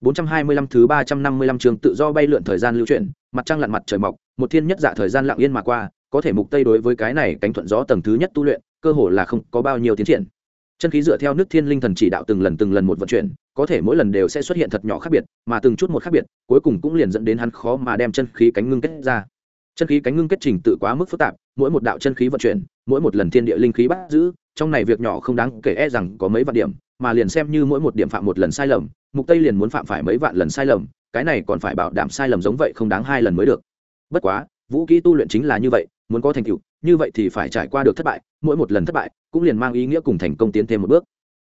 425 thứ 355 trường tự do bay lượn thời gian lưu chuyển, mặt trăng lặn mặt trời mọc, một thiên nhất dạ thời gian lặng yên mà qua, có thể mục tây đối với cái này cánh thuận gió tầng thứ nhất tu luyện, cơ hồ là không có bao nhiêu tiến triển. Chân khí dựa theo nước thiên linh thần chỉ đạo từng lần từng lần một vận chuyển, có thể mỗi lần đều sẽ xuất hiện thật nhỏ khác biệt, mà từng chút một khác biệt, cuối cùng cũng liền dẫn đến hắn khó mà đem chân khí cánh ngưng kết ra. Chân khí cánh ngưng kết trình tự quá mức phức tạp, mỗi một đạo chân khí vận chuyển, mỗi một lần thiên địa linh khí bắt giữ, trong này việc nhỏ không đáng kể e rằng có mấy vạn điểm, mà liền xem như mỗi một điểm phạm một lần sai lầm, mục tây liền muốn phạm phải mấy vạn lần sai lầm cái này còn phải bảo đảm sai lầm giống vậy không đáng hai lần mới được. Bất quá vũ kỹ tu luyện chính là như vậy muốn có thành tựu như vậy thì phải trải qua được thất bại mỗi một lần thất bại cũng liền mang ý nghĩa cùng thành công tiến thêm một bước.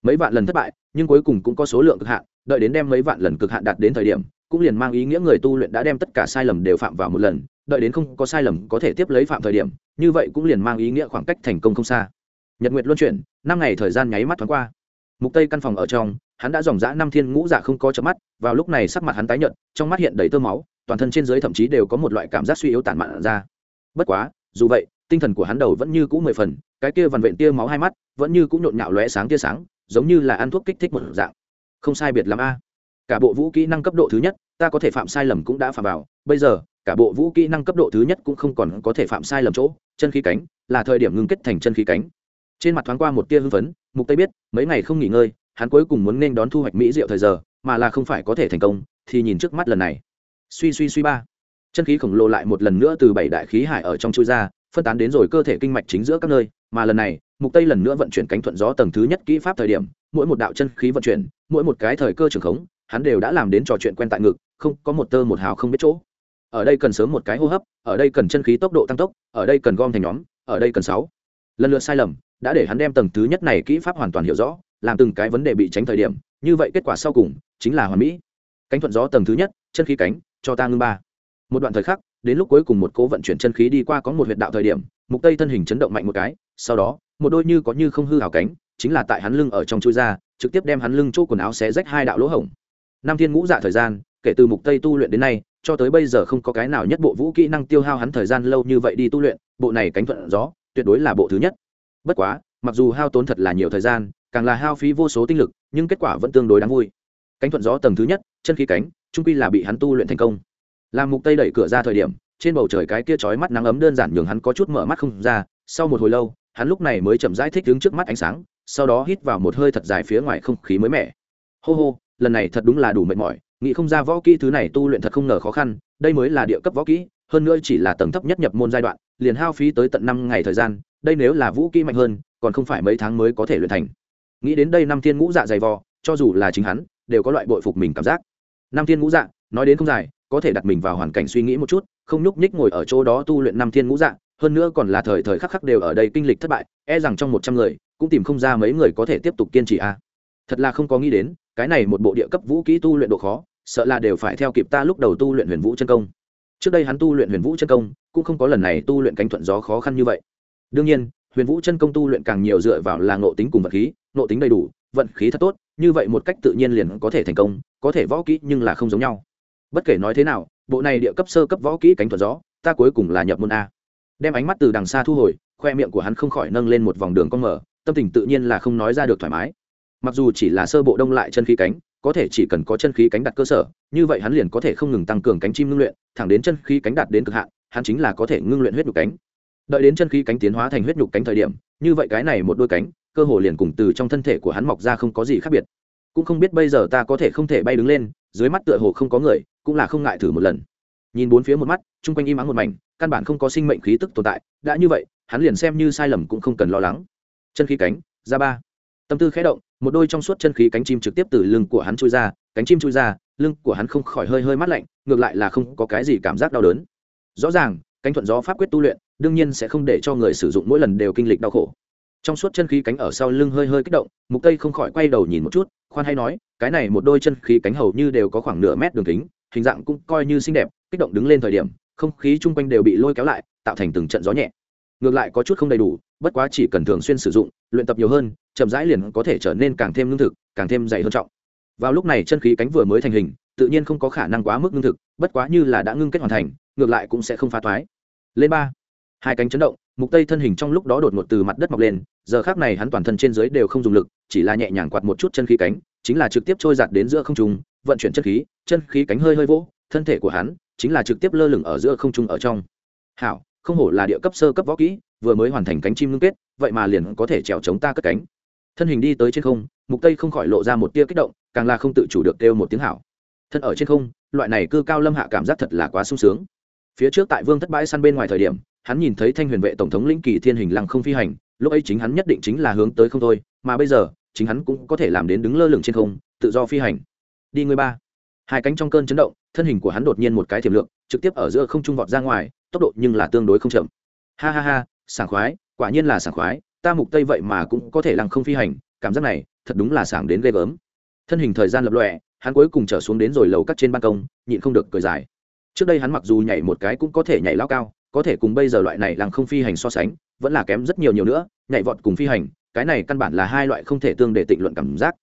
Mấy vạn lần thất bại nhưng cuối cùng cũng có số lượng cực hạn đợi đến đem mấy vạn lần cực hạn đạt đến thời điểm cũng liền mang ý nghĩa người tu luyện đã đem tất cả sai lầm đều phạm vào một lần đợi đến không có sai lầm có thể tiếp lấy phạm thời điểm như vậy cũng liền mang ý nghĩa khoảng cách thành công không xa. Nhật nguyệt luân chuyển năm ngày thời gian nháy mắt thoáng qua mục tây căn phòng ở trong, hắn đã dòng dã năm thiên ngũ dạ không có chớp mắt, vào lúc này sắc mặt hắn tái nhợt, trong mắt hiện đầy tơ máu, toàn thân trên dưới thậm chí đều có một loại cảm giác suy yếu tản mạn ra. Bất quá, dù vậy, tinh thần của hắn đầu vẫn như cũ mười phần, cái kia vằn vện tia máu hai mắt vẫn như cũ nhộn nhạo lóe sáng tia sáng, giống như là ăn thuốc kích thích một dạng. Không sai biệt lắm a. Cả bộ vũ kỹ năng cấp độ thứ nhất, ta có thể phạm sai lầm cũng đã phạm vào. Bây giờ, cả bộ vũ kỹ năng cấp độ thứ nhất cũng không còn có thể phạm sai lầm chỗ, chân khí cánh, là thời điểm ngưng kết thành chân khí cánh trên mặt thoáng qua một tia hưng phấn, mục tây biết, mấy ngày không nghỉ ngơi, hắn cuối cùng muốn nên đón thu hoạch mỹ rượu thời giờ, mà là không phải có thể thành công, thì nhìn trước mắt lần này. Suy suy suy ba. Chân khí khổng lồ lại một lần nữa từ bảy đại khí hải ở trong chui ra, phân tán đến rồi cơ thể kinh mạch chính giữa các nơi, mà lần này, mục tây lần nữa vận chuyển cánh thuận gió tầng thứ nhất kỹ pháp thời điểm, mỗi một đạo chân khí vận chuyển, mỗi một cái thời cơ trường khống, hắn đều đã làm đến trò chuyện quen tại ngực, không có một tơ một hào không biết chỗ. Ở đây cần sớm một cái hô hấp, ở đây cần chân khí tốc độ tăng tốc, ở đây cần gom thành nhóm, ở đây cần sáu. Lần lượt sai lầm đã để hắn đem tầng thứ nhất này kỹ pháp hoàn toàn hiểu rõ, làm từng cái vấn đề bị tránh thời điểm, như vậy kết quả sau cùng chính là hoàn mỹ. Cánh thuận gió tầng thứ nhất, chân khí cánh, cho ta ngưng ba. Một đoạn thời khắc, đến lúc cuối cùng một cố vận chuyển chân khí đi qua có một huyệt đạo thời điểm, mục tây thân hình chấn động mạnh một cái, sau đó, một đôi như có như không hư hào cánh, chính là tại hắn lưng ở trong chui ra, trực tiếp đem hắn lưng chỗ quần áo xé rách hai đạo lỗ hổng. Nam thiên ngũ dạ thời gian, kể từ mục tây tu luyện đến nay, cho tới bây giờ không có cái nào nhất bộ vũ kỹ năng tiêu hao hắn thời gian lâu như vậy đi tu luyện, bộ này cánh thuận gió, tuyệt đối là bộ thứ nhất bất quá, mặc dù hao tốn thật là nhiều thời gian, càng là hao phí vô số tinh lực, nhưng kết quả vẫn tương đối đáng vui. Cánh thuận gió tầng thứ nhất, chân khí cánh trung quy là bị hắn tu luyện thành công. Làm mục tây đẩy cửa ra thời điểm, trên bầu trời cái kia chói mắt nắng ấm đơn giản nhường hắn có chút mở mắt không ra, sau một hồi lâu, hắn lúc này mới chậm rãi thích đứng trước mắt ánh sáng, sau đó hít vào một hơi thật dài phía ngoài không khí mới mẻ. Hô hô, lần này thật đúng là đủ mệt mỏi, nghĩ không ra võ kỹ thứ này tu luyện thật không ngờ khó khăn, đây mới là địa cấp võ kỹ, hơn nữa chỉ là tầng thấp nhất nhập môn giai đoạn, liền hao phí tới tận năm ngày thời gian đây nếu là vũ kỹ mạnh hơn, còn không phải mấy tháng mới có thể luyện thành. Nghĩ đến đây năm thiên ngũ dạ dày vò, cho dù là chính hắn, đều có loại bội phục mình cảm giác. Năm thiên ngũ dạ nói đến không dài, có thể đặt mình vào hoàn cảnh suy nghĩ một chút, không nhúc nhích ngồi ở chỗ đó tu luyện năm thiên ngũ dạ hơn nữa còn là thời thời khắc khắc đều ở đây kinh lịch thất bại e rằng trong một trăm người, cũng tìm không ra mấy người có thể tiếp tục kiên trì a. À. thật là không có nghĩ đến, cái này một bộ địa cấp vũ kỹ tu luyện độ khó, sợ là đều phải theo kịp ta lúc đầu tu luyện huyền vũ chân công. Trước đây hắn tu luyện huyền vũ chân công, cũng không có lần này tu luyện cánh thuận gió khó khăn như vậy đương nhiên, huyền vũ chân công tu luyện càng nhiều dựa vào là ngộ tính cùng vật khí, ngộ tính đầy đủ, vận khí thật tốt, như vậy một cách tự nhiên liền có thể thành công, có thể võ kỹ nhưng là không giống nhau. Bất kể nói thế nào, bộ này địa cấp sơ cấp võ kỹ cánh thuật gió, ta cuối cùng là nhập môn a. Đem ánh mắt từ đằng xa thu hồi, khoe miệng của hắn không khỏi nâng lên một vòng đường con mở, tâm tình tự nhiên là không nói ra được thoải mái. Mặc dù chỉ là sơ bộ đông lại chân khí cánh, có thể chỉ cần có chân khí cánh đặt cơ sở, như vậy hắn liền có thể không ngừng tăng cường cánh chim ngưng luyện, thẳng đến chân khí cánh đạt đến cực hạn, hắn chính là có thể ngưng luyện huyết nhục cánh đợi đến chân khí cánh tiến hóa thành huyết nhục cánh thời điểm, như vậy cái này một đôi cánh, cơ hồ liền cùng từ trong thân thể của hắn mọc ra không có gì khác biệt. Cũng không biết bây giờ ta có thể không thể bay đứng lên, dưới mắt tựa hồ không có người, cũng là không ngại thử một lần. Nhìn bốn phía một mắt, chung quanh im ắng một mảnh, căn bản không có sinh mệnh khí tức tồn tại, đã như vậy, hắn liền xem như sai lầm cũng không cần lo lắng. Chân khí cánh, ra ba. Tâm tư khẽ động, một đôi trong suốt chân khí cánh chim trực tiếp từ lưng của hắn chui ra, cánh chim chui ra, lưng của hắn không khỏi hơi hơi mát lạnh, ngược lại là không có cái gì cảm giác đau đớn. Rõ ràng, cánh thuận gió pháp quyết tu luyện đương nhiên sẽ không để cho người sử dụng mỗi lần đều kinh lịch đau khổ. Trong suốt chân khí cánh ở sau lưng hơi hơi kích động, mục tây không khỏi quay đầu nhìn một chút, khoan hay nói, cái này một đôi chân khí cánh hầu như đều có khoảng nửa mét đường kính, hình dạng cũng coi như xinh đẹp, kích động đứng lên thời điểm, không khí chung quanh đều bị lôi kéo lại, tạo thành từng trận gió nhẹ. Ngược lại có chút không đầy đủ, bất quá chỉ cần thường xuyên sử dụng, luyện tập nhiều hơn, chậm rãi liền có thể trở nên càng thêm lương thực, càng thêm dày hơn trọng. Vào lúc này chân khí cánh vừa mới thành hình, tự nhiên không có khả năng quá mức ngưng thực, bất quá như là đã ngưng kết hoàn thành, ngược lại cũng sẽ không phá thoái lên ba hai cánh chấn động, mục tây thân hình trong lúc đó đột ngột từ mặt đất mọc lên, giờ khác này hắn toàn thân trên dưới đều không dùng lực, chỉ là nhẹ nhàng quạt một chút chân khí cánh, chính là trực tiếp trôi giạt đến giữa không trung, vận chuyển chân khí chân khí cánh hơi hơi vỗ, thân thể của hắn chính là trực tiếp lơ lửng ở giữa không trung ở trong. Hảo, không hổ là địa cấp sơ cấp võ kỹ, vừa mới hoàn thành cánh chim ngưng kết, vậy mà liền có thể trèo chống ta cất cánh. Thân hình đi tới trên không, mục tây không khỏi lộ ra một tia kích động, càng là không tự chủ được kêu một tiếng hảo. Thân ở trên không, loại này cư cao lâm hạ cảm giác thật là quá sung sướng. Phía trước tại vương thất bãi săn bên ngoài thời điểm hắn nhìn thấy thanh huyền vệ tổng thống lĩnh kỳ thiên hình lăng không phi hành, lúc ấy chính hắn nhất định chính là hướng tới không thôi, mà bây giờ, chính hắn cũng có thể làm đến đứng lơ lửng trên không, tự do phi hành. Đi người ba. Hai cánh trong cơn chấn động, thân hình của hắn đột nhiên một cái tiềm lượng, trực tiếp ở giữa không trung vọt ra ngoài, tốc độ nhưng là tương đối không chậm. Ha ha ha, sảng khoái, quả nhiên là sảng khoái, ta mục tây vậy mà cũng có thể lăng không phi hành, cảm giác này, thật đúng là sảng đến ghê gớm. Thân hình thời gian lập lòe, hắn cuối cùng trở xuống đến rồi lầu cắt trên ban công, nhịn không được cười dài. Trước đây hắn mặc dù nhảy một cái cũng có thể nhảy lao cao có thể cùng bây giờ loại này làng không phi hành so sánh, vẫn là kém rất nhiều nhiều nữa, nhảy vọt cùng phi hành, cái này căn bản là hai loại không thể tương để tịnh luận cảm giác.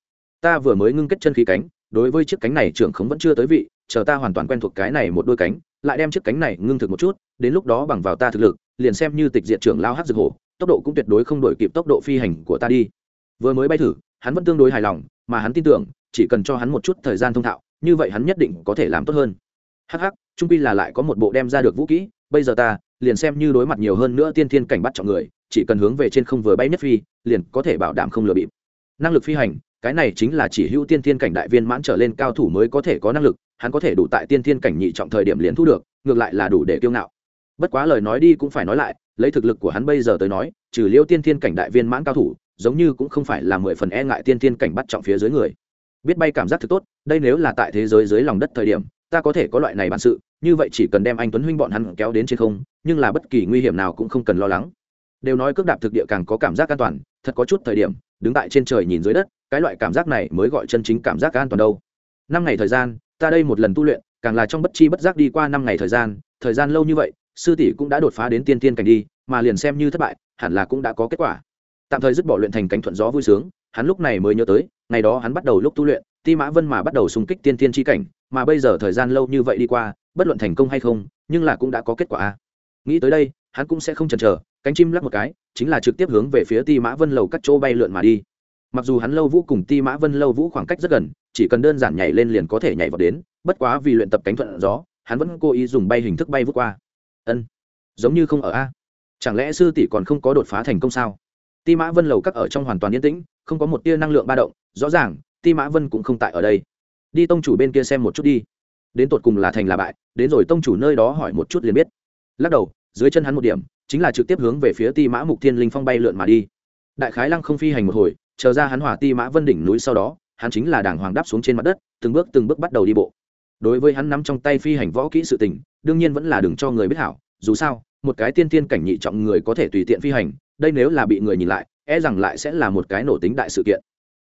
Ta vừa mới ngưng kết chân khí cánh, đối với chiếc cánh này trưởng khống vẫn chưa tới vị, chờ ta hoàn toàn quen thuộc cái này một đôi cánh, lại đem chiếc cánh này ngưng thực một chút, đến lúc đó bằng vào ta thực lực, liền xem như tịch diện trưởng lao hát dược hổ, tốc độ cũng tuyệt đối không đổi kịp tốc độ phi hành của ta đi. Vừa mới bay thử, hắn vẫn tương đối hài lòng, mà hắn tin tưởng, chỉ cần cho hắn một chút thời gian thông thạo, như vậy hắn nhất định có thể làm tốt hơn. Hh trung pi là lại có một bộ đem ra được vũ kỹ bây giờ ta, liền xem như đối mặt nhiều hơn nữa tiên thiên cảnh bắt chọn người, chỉ cần hướng về trên không vừa bay nhất phi, liền có thể bảo đảm không lừa bịp. Năng lực phi hành, cái này chính là chỉ hữu tiên thiên cảnh đại viên mãn trở lên cao thủ mới có thể có năng lực, hắn có thể đủ tại tiên thiên cảnh nhị trọng thời điểm liền thu được, ngược lại là đủ để kiêu ngạo. Bất quá lời nói đi cũng phải nói lại, lấy thực lực của hắn bây giờ tới nói, trừ liêu tiên thiên cảnh đại viên mãn cao thủ, giống như cũng không phải là mười phần e ngại tiên thiên cảnh bắt trọng phía dưới người. Biết bay cảm giác thực tốt, đây nếu là tại thế giới dưới lòng đất thời điểm ta có thể có loại này bản sự, như vậy chỉ cần đem anh tuấn huynh bọn hắn kéo đến trên không, nhưng là bất kỳ nguy hiểm nào cũng không cần lo lắng. Đều nói cước đạp thực địa càng có cảm giác an toàn, thật có chút thời điểm, đứng tại trên trời nhìn dưới đất, cái loại cảm giác này mới gọi chân chính cảm giác an toàn đâu. Năm ngày thời gian, ta đây một lần tu luyện, càng là trong bất chi bất giác đi qua năm ngày thời gian thời gian lâu như vậy, sư tỷ cũng đã đột phá đến tiên tiên cảnh đi, mà liền xem như thất bại, hẳn là cũng đã có kết quả. Tạm thời dứt bỏ luyện thành cánh thuận gió vui sướng, hắn lúc này mới nhớ tới, ngày đó hắn bắt đầu lúc tu luyện ti mã vân mà bắt đầu xung kích tiên tiên tri cảnh, mà bây giờ thời gian lâu như vậy đi qua, bất luận thành công hay không, nhưng là cũng đã có kết quả nghĩ tới đây, hắn cũng sẽ không chần chờ, cánh chim lắc một cái, chính là trực tiếp hướng về phía ti mã vân lầu cắt chỗ bay lượn mà đi. Mặc dù hắn lâu vũ cùng ti mã vân lâu vũ khoảng cách rất gần, chỉ cần đơn giản nhảy lên liền có thể nhảy vào đến, bất quá vì luyện tập cánh thuận gió, hắn vẫn cố ý dùng bay hình thức bay vút qua. Ân, giống như không ở a. Chẳng lẽ sư tỷ còn không có đột phá thành công sao? Ti mã vân lầu các ở trong hoàn toàn yên tĩnh, không có một tia năng lượng ba động, rõ ràng ti mã vân cũng không tại ở đây. Đi tông chủ bên kia xem một chút đi. Đến tột cùng là thành là bại, đến rồi tông chủ nơi đó hỏi một chút liền biết. Lắc đầu, dưới chân hắn một điểm, chính là trực tiếp hướng về phía ti mã mục thiên linh phong bay lượn mà đi. Đại khái lăng không phi hành một hồi, chờ ra hắn hỏa ti mã vân đỉnh núi sau đó, hắn chính là đàng hoàng đáp xuống trên mặt đất, từng bước từng bước bắt đầu đi bộ. Đối với hắn nắm trong tay phi hành võ kỹ sự tình, đương nhiên vẫn là đừng cho người biết hảo, dù sao, một cái tiên tiên cảnh nhị trọng người có thể tùy tiện phi hành, đây nếu là bị người nhìn lại e rằng lại sẽ là một cái nổ tính đại sự kiện.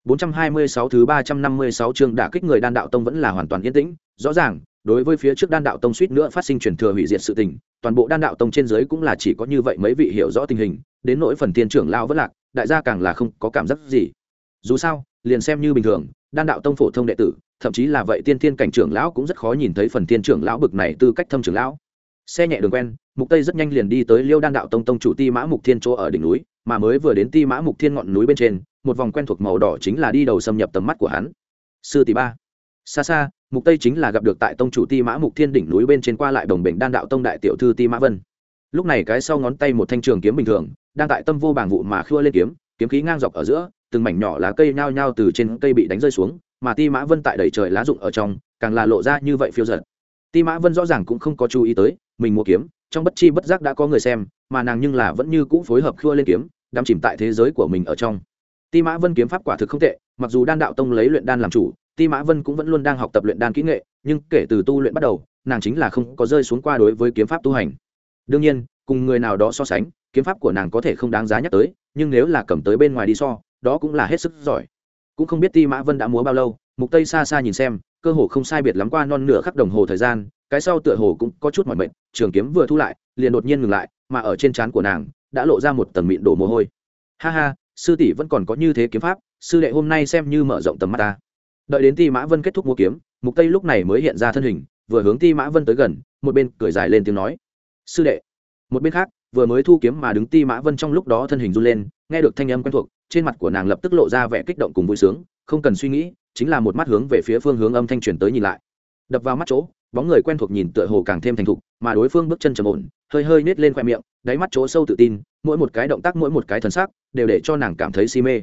426 thứ 356 chương đả kích người đan đạo tông vẫn là hoàn toàn yên tĩnh, rõ ràng, đối với phía trước đan đạo tông suýt nữa phát sinh truyền thừa hủy diệt sự tình, toàn bộ đan đạo tông trên dưới cũng là chỉ có như vậy mấy vị hiểu rõ tình hình, đến nỗi phần tiên trưởng lao vẫn lạc, đại gia càng là không có cảm giác gì. Dù sao, liền xem như bình thường, đan đạo tông phổ thông đệ tử, thậm chí là vậy tiên tiên cảnh trưởng lão cũng rất khó nhìn thấy phần tiên trưởng lão bực này tư cách thâm trưởng lão. xe nhẹ đường quen mục tây rất nhanh liền đi tới liêu đan đạo tông tông chủ ti mã mục thiên chỗ ở đỉnh núi mà mới vừa đến ti mã mục thiên ngọn núi bên trên một vòng quen thuộc màu đỏ chính là đi đầu xâm nhập tầm mắt của hắn. Sư tỷ ba. Xa xa, mục tây chính là gặp được tại tông chủ ti mã mục thiên đỉnh núi bên trên qua lại đồng bệnh đan đạo tông đại tiểu thư ti mã vân. Lúc này cái sau ngón tay một thanh trường kiếm bình thường, đang tại tâm vô bảng vụ mà khua lên kiếm kiếm khí ngang dọc ở giữa, từng mảnh nhỏ lá cây nhao nhao từ trên cây bị đánh rơi xuống, mà ti mã vân tại đầy trời lá rụng ở trong, càng là lộ ra như vậy phiêu giật ti mã vân rõ ràng cũng không có chú ý tới, mình mua kiếm, trong bất chi bất giác đã có người xem, mà nàng nhưng là vẫn như cũ phối hợp khua lên kiếm, đắm chìm tại thế giới của mình ở trong ti mã vân kiếm pháp quả thực không tệ, mặc dù đan đạo tông lấy luyện đan làm chủ, ti mã vân cũng vẫn luôn đang học tập luyện đan kỹ nghệ, nhưng kể từ tu luyện bắt đầu, nàng chính là không có rơi xuống qua đối với kiếm pháp tu hành. Đương nhiên, cùng người nào đó so sánh, kiếm pháp của nàng có thể không đáng giá nhắc tới, nhưng nếu là cầm tới bên ngoài đi so, đó cũng là hết sức giỏi. Cũng không biết ti mã vân đã múa bao lâu, mục tây xa xa nhìn xem, cơ hồ không sai biệt lắm qua non nửa khắc đồng hồ thời gian, cái sau tựa hồ cũng có chút mỏi mệt, trường kiếm vừa thu lại, liền đột nhiên ngừng lại, mà ở trên trán của nàng, đã lộ ra một tầng mịn đổ mồ hôi. Ha ha sư tỷ vẫn còn có như thế kiếm pháp, sư đệ hôm nay xem như mở rộng tầm mắt ta. Đợi đến ti mã vân kết thúc mua kiếm, mục tây lúc này mới hiện ra thân hình, vừa hướng ti mã vân tới gần, một bên cười dài lên tiếng nói, sư đệ. Một bên khác, vừa mới thu kiếm mà đứng ti mã vân trong lúc đó thân hình run lên, nghe được thanh âm quen thuộc, trên mặt của nàng lập tức lộ ra vẻ kích động cùng vui sướng, không cần suy nghĩ, chính là một mắt hướng về phía phương hướng âm thanh truyền tới nhìn lại. Đập vào mắt chỗ, bóng người quen thuộc nhìn tựa hồ càng thêm thành thục, mà đối phương bước chân trầm ổn, hơi hơi nết lên khoe miệng, đáy mắt chỗ sâu tự tin mỗi một cái động tác, mỗi một cái thần sắc đều để cho nàng cảm thấy si mê.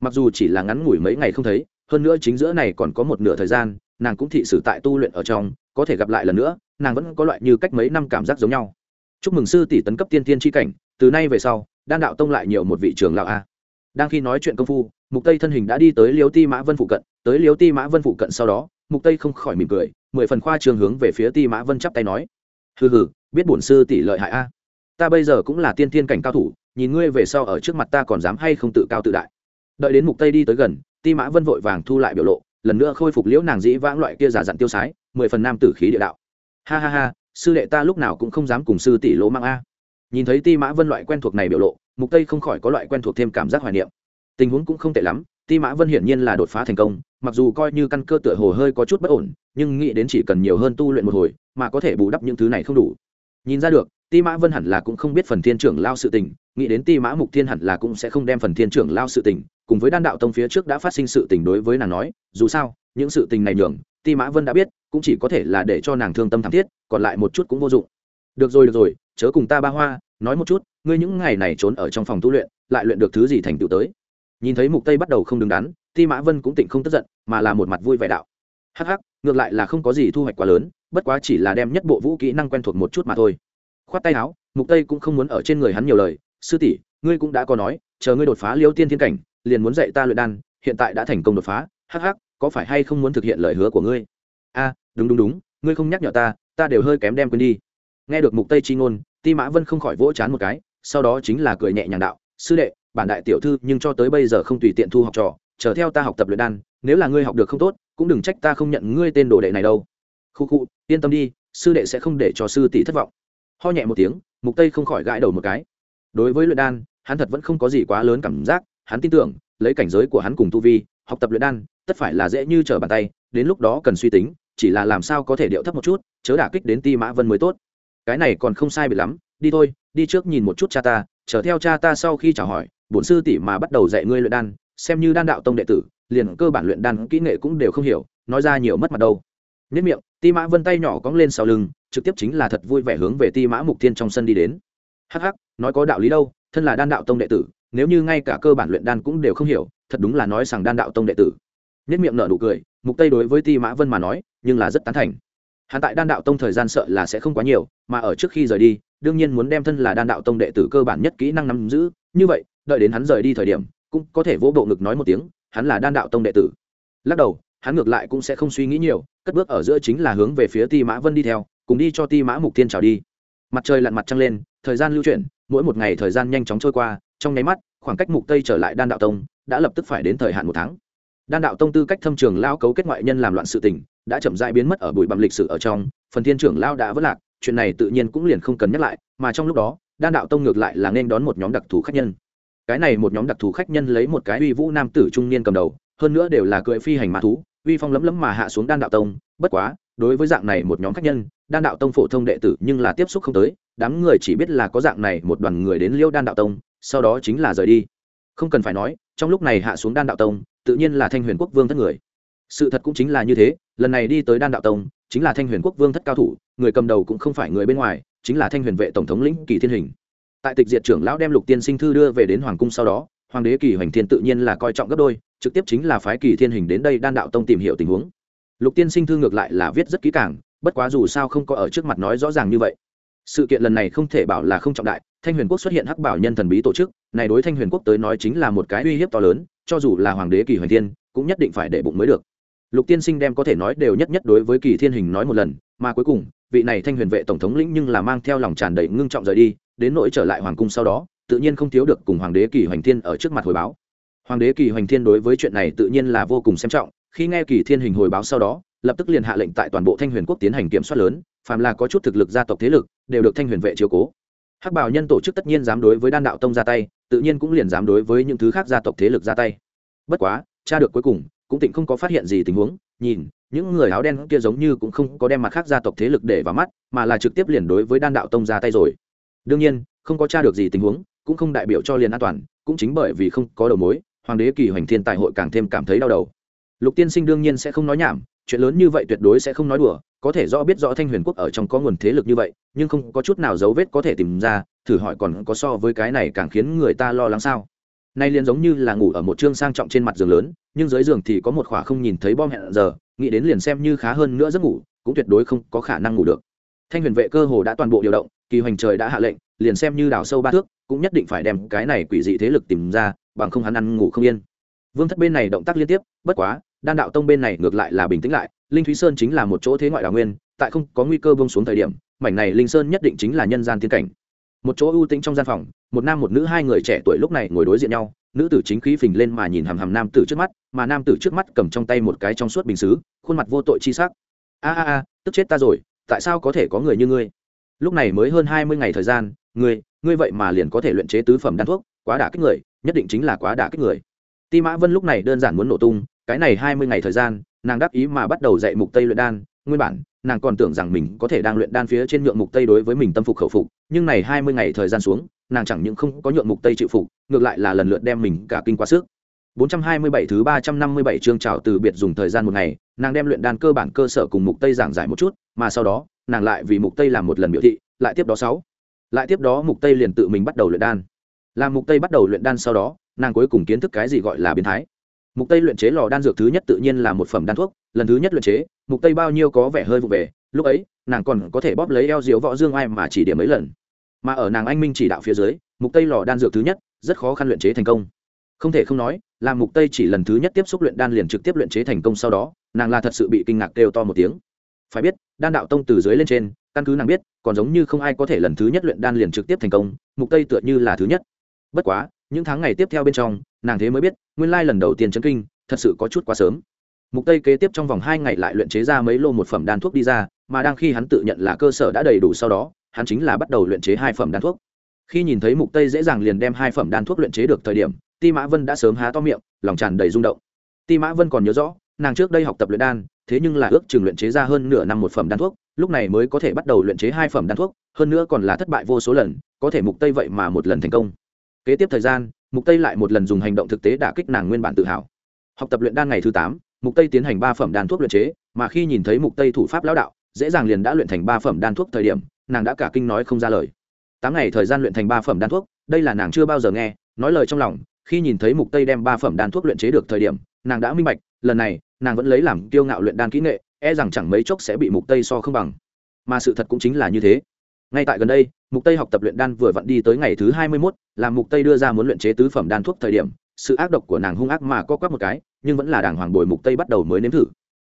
Mặc dù chỉ là ngắn ngủi mấy ngày không thấy, hơn nữa chính giữa này còn có một nửa thời gian, nàng cũng thị sử tại tu luyện ở trong, có thể gặp lại lần nữa, nàng vẫn có loại như cách mấy năm cảm giác giống nhau. Chúc mừng sư tỷ tấn cấp tiên tiên tri cảnh, từ nay về sau, đan đạo tông lại nhiều một vị trường lão a. Đang khi nói chuyện công phu, mục tây thân hình đã đi tới liếu ti mã vân phụ cận, tới liếu ti mã vân phụ cận sau đó, mục tây không khỏi mỉm cười, mười phần khoa trường hướng về phía ti mã vân chắp tay nói. Hừ hừ, biết bổn sư tỷ lợi hại a ta bây giờ cũng là tiên tiên cảnh cao thủ, nhìn ngươi về sau ở trước mặt ta còn dám hay không tự cao tự đại. Đợi đến mục tây đi tới gần, ti mã vân vội vàng thu lại biểu lộ, lần nữa khôi phục liễu nàng dĩ vãng loại kia giả dặn tiêu sái, mười phần nam tử khí địa đạo. Ha ha ha, sư đệ ta lúc nào cũng không dám cùng sư tỷ lỗ mang a. Nhìn thấy ti mã vân loại quen thuộc này biểu lộ, mục tây không khỏi có loại quen thuộc thêm cảm giác hoài niệm. Tình huống cũng không tệ lắm, ti mã vân hiển nhiên là đột phá thành công, mặc dù coi như căn cơ tựa hồ hơi có chút bất ổn, nhưng nghĩ đến chỉ cần nhiều hơn tu luyện một hồi, mà có thể bù đắp những thứ này không đủ. Nhìn ra được ti mã vân hẳn là cũng không biết phần thiên trưởng lao sự tình, nghĩ đến ti mã mục thiên hẳn là cũng sẽ không đem phần thiên trưởng lao sự tình, cùng với đan đạo tông phía trước đã phát sinh sự tình đối với nàng nói, dù sao, những sự tình này nhường, ti mã vân đã biết, cũng chỉ có thể là để cho nàng thương tâm thảm thiết, còn lại một chút cũng vô dụng. Được rồi được rồi, chớ cùng ta ba hoa, nói một chút, ngươi những ngày này trốn ở trong phòng tu luyện, lại luyện được thứ gì thành tựu tới? Nhìn thấy mục tây bắt đầu không đứng đắn, ti mã vân cũng tỉnh không tức giận, mà là một mặt vui vẻ đạo. Hắc hắc, ngược lại là không có gì thu hoạch quá lớn, bất quá chỉ là đem nhất bộ vũ kỹ năng quen thuộc một chút mà thôi khoát tay áo, mục tây cũng không muốn ở trên người hắn nhiều lời. Sư tỷ, ngươi cũng đã có nói, chờ ngươi đột phá liêu tiên thiên cảnh, liền muốn dạy ta luyện đan, hiện tại đã thành công đột phá. Hắc hắc, có phải hay không muốn thực hiện lời hứa của ngươi? A, đúng đúng đúng, ngươi không nhắc nhở ta ta đều hơi kém đem quên đi. Nghe được mục tây chi ngôn, ti mã vân không khỏi vỗ chán một cái, sau đó chính là cười nhẹ nhàng đạo, sư đệ, bản đại tiểu thư nhưng cho tới bây giờ không tùy tiện thu học trò, chờ theo ta học tập luyện đan, nếu là ngươi học được không tốt, cũng đừng trách ta không nhận ngươi tên đồ đệ này đâu. Khu khu, yên tâm đi, sư đệ sẽ không để cho sư tỷ thất vọng ho nhẹ một tiếng, mục tây không khỏi gãi đầu một cái. Đối với luyện đan, hắn thật vẫn không có gì quá lớn cảm giác, hắn tin tưởng, lấy cảnh giới của hắn cùng tu vi, học tập luyện đan, tất phải là dễ như trở bàn tay, đến lúc đó cần suy tính, chỉ là làm sao có thể điệu thấp một chút, chớ đả kích đến ti mã vân mới tốt. Cái này còn không sai bị lắm, đi thôi, đi trước nhìn một chút cha ta, chờ theo cha ta sau khi chào hỏi, bổn sư tỷ mà bắt đầu dạy ngươi luyện đan, xem như đan đạo tông đệ tử, liền cơ bản luyện đan kỹ nghệ cũng đều không hiểu, nói ra nhiều mất mặt đâu. Nhất miệng ti mã vân tay nhỏ cong lên sau lưng, trực tiếp chính là thật vui vẻ hướng về ti mã mục thiên trong sân đi đến. Hắc hắc, nói có đạo lý đâu, thân là đan đạo tông đệ tử, nếu như ngay cả cơ bản luyện đan cũng đều không hiểu, thật đúng là nói rằng đan đạo tông đệ tử. Nhất miệng nở nụ cười, mục tây đối với ti mã vân mà nói, nhưng là rất tán thành. Hắn tại đan đạo tông thời gian sợ là sẽ không quá nhiều, mà ở trước khi rời đi, đương nhiên muốn đem thân là đan đạo tông đệ tử cơ bản nhất kỹ năng nắm giữ, như vậy, đợi đến hắn rời đi thời điểm, cũng có thể vỗ bộ ngực nói một tiếng, hắn là đan đạo tông đệ tử. Lắc đầu hắn ngược lại cũng sẽ không suy nghĩ nhiều, cất bước ở giữa chính là hướng về phía ti mã vân đi theo, cùng đi cho ti mã mục tiên chào đi. Mặt trời lặn mặt trăng lên, thời gian lưu chuyển, mỗi một ngày thời gian nhanh chóng trôi qua, trong nháy mắt, khoảng cách mục tây trở lại đan đạo tông, đã lập tức phải đến thời hạn một tháng. Đan đạo tông tư cách thâm trường lao cấu kết ngoại nhân làm loạn sự tình, đã chậm rãi biến mất ở bụi bặm lịch sử ở trong, phần thiên trưởng lao đã vất lạc, chuyện này tự nhiên cũng liền không cần nhắc lại, mà trong lúc đó, đan đạo tông ngược lại là nên đón một nhóm đặc thù khách nhân. Cái này một nhóm đặc thù khách nhân lấy một cái uy vũ nam tử trung niên cầm đầu, hơn nữa đều là cưỡi phi hành mã thú uy phong lấm lấm mà hạ xuống đan đạo tông, bất quá, đối với dạng này một nhóm khách nhân, đan đạo tông phổ thông đệ tử nhưng là tiếp xúc không tới, đám người chỉ biết là có dạng này một đoàn người đến liêu đan đạo tông, sau đó chính là rời đi. Không cần phải nói, trong lúc này hạ xuống đan đạo tông, tự nhiên là thanh huyền quốc vương thất người. Sự thật cũng chính là như thế, lần này đi tới đan đạo tông, chính là thanh huyền quốc vương thất cao thủ, người cầm đầu cũng không phải người bên ngoài, chính là thanh huyền vệ tổng thống lĩnh kỳ thiên hình. Tại tịch diệt trưởng lão đem lục tiên sinh thư đưa về đến hoàng cung sau đó hoàng đế kỳ hoành thiên tự nhiên là coi trọng gấp đôi, trực tiếp chính là phái kỳ thiên hình đến đây đan đạo tông tìm hiểu tình huống. Lục tiên sinh thư ngược lại là viết rất kỹ càng, bất quá dù sao không có ở trước mặt nói rõ ràng như vậy. Sự kiện lần này không thể bảo là không trọng đại, thanh huyền quốc xuất hiện hắc bảo nhân thần bí tổ chức, này đối thanh huyền quốc tới nói chính là một cái uy hiếp to lớn, cho dù là hoàng đế kỳ hoành thiên, cũng nhất định phải để bụng mới được. Lục tiên sinh đem có thể nói đều nhất nhất đối với kỳ thiên hình nói một lần, mà cuối cùng, vị này thanh huyền vệ tổng thống lĩnh nhưng là mang theo lòng tràn đầy ngưng trọng rời đi, đến nỗi trở lại hoàng cung sau đó tự nhiên không thiếu được cùng hoàng đế kỳ hoành thiên ở trước mặt hồi báo. Hoàng đế kỳ hoành thiên đối với chuyện này tự nhiên là vô cùng xem trọng, khi nghe kỳ thiên hình hồi báo sau đó, lập tức liền hạ lệnh tại toàn bộ thanh huyền quốc tiến hành kiểm soát lớn, phàm là có chút thực lực gia tộc thế lực, đều được thanh huyền vệ chiếu cố. Hắc bảo nhân tổ chức tất nhiên dám đối với đan đạo tông ra tay, tự nhiên cũng liền dám đối với những thứ khác gia tộc thế lực ra tay. Bất quá cha được cuối cùng, cũng tịnh không có phát hiện gì tình huống, nhìn, những người áo đen kia giống như cũng không có đem mặt khác gia tộc thế lực để vào mắt, mà là trực tiếp liền đối với đan đạo tông ra tay rồi. Đương nhiên, không có tra được gì tình huống cũng không đại biểu cho liền an toàn, cũng chính bởi vì không có đầu mối, hoàng đế kỳ hoành thiên tài hội càng thêm cảm thấy đau đầu. Lục tiên sinh đương nhiên sẽ không nói nhảm, chuyện lớn như vậy tuyệt đối sẽ không nói đùa, có thể rõ biết rõ thanh huyền quốc ở trong có nguồn thế lực như vậy, nhưng không có chút nào dấu vết có thể tìm ra, thử hỏi còn có so với cái này càng khiến người ta lo lắng sao? Nay liền giống như là ngủ ở một chương sang trọng trên mặt giường lớn, nhưng dưới giường thì có một khỏa không nhìn thấy bom hẹn giờ, nghĩ đến liền xem như khá hơn nữa giấc ngủ, cũng tuyệt đối không có khả năng ngủ được. Thanh huyền vệ cơ hồ đã toàn bộ điều động, kỳ hoành trời đã hạ lệnh liền xem như đào sâu ba thước, cũng nhất định phải đem cái này quỷ dị thế lực tìm ra, bằng không hắn ăn ngủ không yên. Vương thất bên này động tác liên tiếp, bất quá, đan đạo tông bên này ngược lại là bình tĩnh lại, linh thúy sơn chính là một chỗ thế ngoại đào nguyên, tại không có nguy cơ bông xuống thời điểm, mảnh này linh sơn nhất định chính là nhân gian tiên cảnh. Một chỗ ưu tĩnh trong gian phòng, một nam một nữ hai người trẻ tuổi lúc này ngồi đối diện nhau, nữ tử chính khí phình lên mà nhìn hằm hằm nam tử trước mắt, mà nam tử trước mắt cầm trong tay một cái trong suốt bình xứ, khuôn mặt vô tội chi sắc. A a a, tức chết ta rồi, tại sao có thể có người như ngươi? Lúc này mới hơn hai mươi ngày thời gian ngươi ngươi vậy mà liền có thể luyện chế tứ phẩm đan thuốc quá đả kích người nhất định chính là quá đả kích người ti mã vân lúc này đơn giản muốn nổ tung cái này hai mươi ngày thời gian nàng đáp ý mà bắt đầu dạy mục tây luyện đan nguyên bản nàng còn tưởng rằng mình có thể đang luyện đan phía trên nhượng mục tây đối với mình tâm phục khẩu phục nhưng này hai mươi ngày thời gian xuống nàng chẳng những không có nhượng mục tây chịu phục ngược lại là lần lượt đem mình cả kinh quá sức 427 thứ 357 chương trào từ biệt dùng thời gian một ngày, nàng đem luyện đan cơ bản cơ sở cùng mục tây giảng giải một chút, mà sau đó, nàng lại vì mục tây làm một lần biểu thị, lại tiếp đó sáu. Lại tiếp đó mục tây liền tự mình bắt đầu luyện đan. Làm mục tây bắt đầu luyện đan sau đó, nàng cuối cùng kiến thức cái gì gọi là biến thái. Mục tây luyện chế lò đan dược thứ nhất tự nhiên là một phẩm đan thuốc, lần thứ nhất luyện chế, mục tây bao nhiêu có vẻ hơi vụ về, lúc ấy, nàng còn có thể bóp lấy eo diếu võ dương ai mà chỉ điểm mấy lần. Mà ở nàng anh minh chỉ đạo phía dưới, mục tây lò đan dược thứ nhất, rất khó khăn luyện chế thành công không thể không nói là mục tây chỉ lần thứ nhất tiếp xúc luyện đan liền trực tiếp luyện chế thành công sau đó nàng là thật sự bị kinh ngạc kêu to một tiếng phải biết đan đạo tông từ dưới lên trên căn cứ nàng biết, còn giống như không ai có thể lần thứ nhất luyện đan liền trực tiếp thành công, mục tây tựa như là thứ nhất. Bất quá, những tháng ngày tiếp theo bên trong, nàng thế mới biết, nguyên lai lần đầu tiên chấn kinh, thật sự có chút quá sớm. Mục tây kế tiếp trong vòng hai ngày lại luyện chế ra mấy lô một phẩm đan thuốc đi ra, mà đang khi hắn tự nhận là cơ sở đã đầy đủ sau đó, hắn chính là bắt đầu luyện chế hai phẩm đan thuốc. Khi nhìn thấy mục tây dễ dàng liền đem hai phẩm đan thuốc luyện chế được thời điểm, ti mã vân đã sớm há to miệng, lòng tràn đầy rung động. Ti mã vân còn nhớ rõ nàng trước đây học tập luyện đan thế nhưng là ước chừng luyện chế ra hơn nửa năm một phẩm đan thuốc lúc này mới có thể bắt đầu luyện chế hai phẩm đan thuốc hơn nữa còn là thất bại vô số lần có thể mục tây vậy mà một lần thành công. Kế tiếp thời gian mục tây lại một lần dùng hành động thực tế đả kích nàng nguyên bản tự hào. Học tập luyện đan ngày thứ 8, mục tây tiến hành ba phẩm đan thuốc luyện chế mà khi nhìn thấy mục tây thủ pháp lão đạo dễ dàng liền đã luyện thành ba phẩm đan thuốc thời điểm nàng đã cả kinh nói không ra lời. Tám ngày thời gian luyện thành ba phẩm đan thuốc đây là nàng chưa bao giờ nghe nói lời trong lòng khi nhìn thấy mục tây đem ba phẩm đan thuốc luyện chế được thời điểm nàng đã minh bạch lần này nàng vẫn lấy làm kiêu ngạo luyện đan kỹ nghệ e rằng chẳng mấy chốc sẽ bị mục tây so không bằng. Mà sự thật cũng chính là như thế. Ngay tại gần đây mục tây học tập luyện đan vừa vặn đi tới ngày thứ 21, làm mục tây đưa ra muốn luyện chế tứ phẩm đan thuốc thời điểm sự ác độc của nàng hung ác mà co quắp một cái nhưng vẫn là đàng hoàng bồi mục tây bắt đầu mới nếm thử.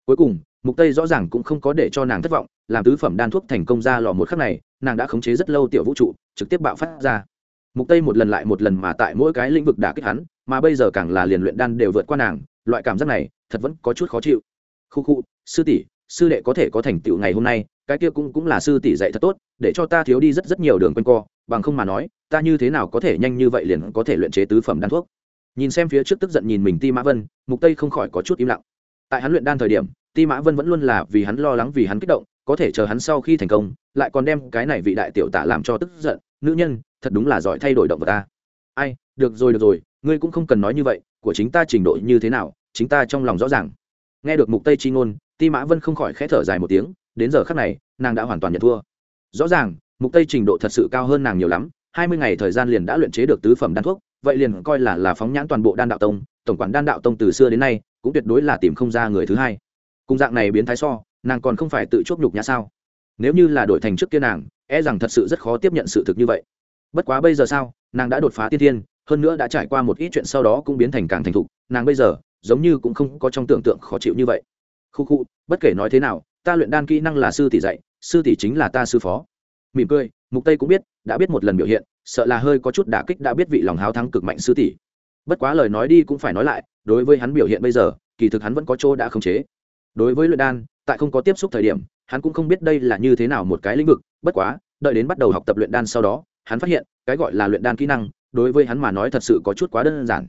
Cuối cùng mục tây rõ ràng cũng không có để cho nàng thất vọng làm tứ phẩm đan thuốc thành công ra lò một khắc này nàng đã khống chế rất lâu tiểu vũ trụ trực tiếp bạo phát ra. Mục tây một lần lại một lần mà tại mỗi cái lĩnh vực đả kích hắn mà bây giờ càng là liền luyện đan đều vượt qua nàng loại cảm giác này thật vẫn có chút khó chịu. Khu khu, sư tỷ, sư đệ có thể có thành tựu ngày hôm nay, cái kia cũng cũng là sư tỷ dạy thật tốt, để cho ta thiếu đi rất rất nhiều đường quanh co, bằng không mà nói, ta như thế nào có thể nhanh như vậy liền có thể luyện chế tứ phẩm đan thuốc. Nhìn xem phía trước tức giận nhìn mình ti mã vân, mục tây không khỏi có chút im lặng. Tại hắn luyện đan thời điểm, ti mã vân vẫn luôn là vì hắn lo lắng, vì hắn kích động, có thể chờ hắn sau khi thành công, lại còn đem cái này vị đại tiểu tả làm cho tức giận, nữ nhân, thật đúng là giỏi thay đổi động vật ta. Ai, được rồi được rồi, ngươi cũng không cần nói như vậy, của chính ta trình độ như thế nào chính ta trong lòng rõ ràng. Nghe được mục tây chi ngôn, ti mã vân không khỏi khẽ thở dài một tiếng, đến giờ khắc này, nàng đã hoàn toàn nhận thua. Rõ ràng, mục tây trình độ thật sự cao hơn nàng nhiều lắm 20 ngày thời gian liền đã luyện chế được tứ phẩm đan thuốc, vậy liền coi là là phóng nhãn toàn bộ đan đạo tông, tổng quản đan đạo tông từ xưa đến nay, cũng tuyệt đối là tìm không ra người thứ hai. Cùng dạng này biến thái so, nàng còn không phải tự chuốc nhục nhã sao? Nếu như là đổi thành trước kia nàng e rằng thật sự rất khó tiếp nhận sự thực như vậy. Bất quá bây giờ sao, nàng đã đột phá tiên thiên, hơn nữa đã trải qua một ít chuyện sau đó cũng biến thành càng thành thục, nàng bây giờ giống như cũng không có trong tưởng tượng khó chịu như vậy. Khu khu, bất kể nói thế nào, ta luyện đan kỹ năng là sư tỷ dạy, sư tỷ chính là ta sư phó. Mỉm cười, mục tây cũng biết, đã biết một lần biểu hiện, sợ là hơi có chút đả kích đã biết vị lòng háo thắng cực mạnh sư tỷ. Bất quá lời nói đi cũng phải nói lại, đối với hắn biểu hiện bây giờ, kỳ thực hắn vẫn có chỗ đã khống chế. Đối với luyện đan, tại không có tiếp xúc thời điểm, hắn cũng không biết đây là như thế nào một cái lĩnh vực, bất quá, đợi đến bắt đầu học tập luyện đan sau đó, hắn phát hiện, cái gọi là luyện đan kỹ năng, đối với hắn mà nói thật sự có chút quá đơn giản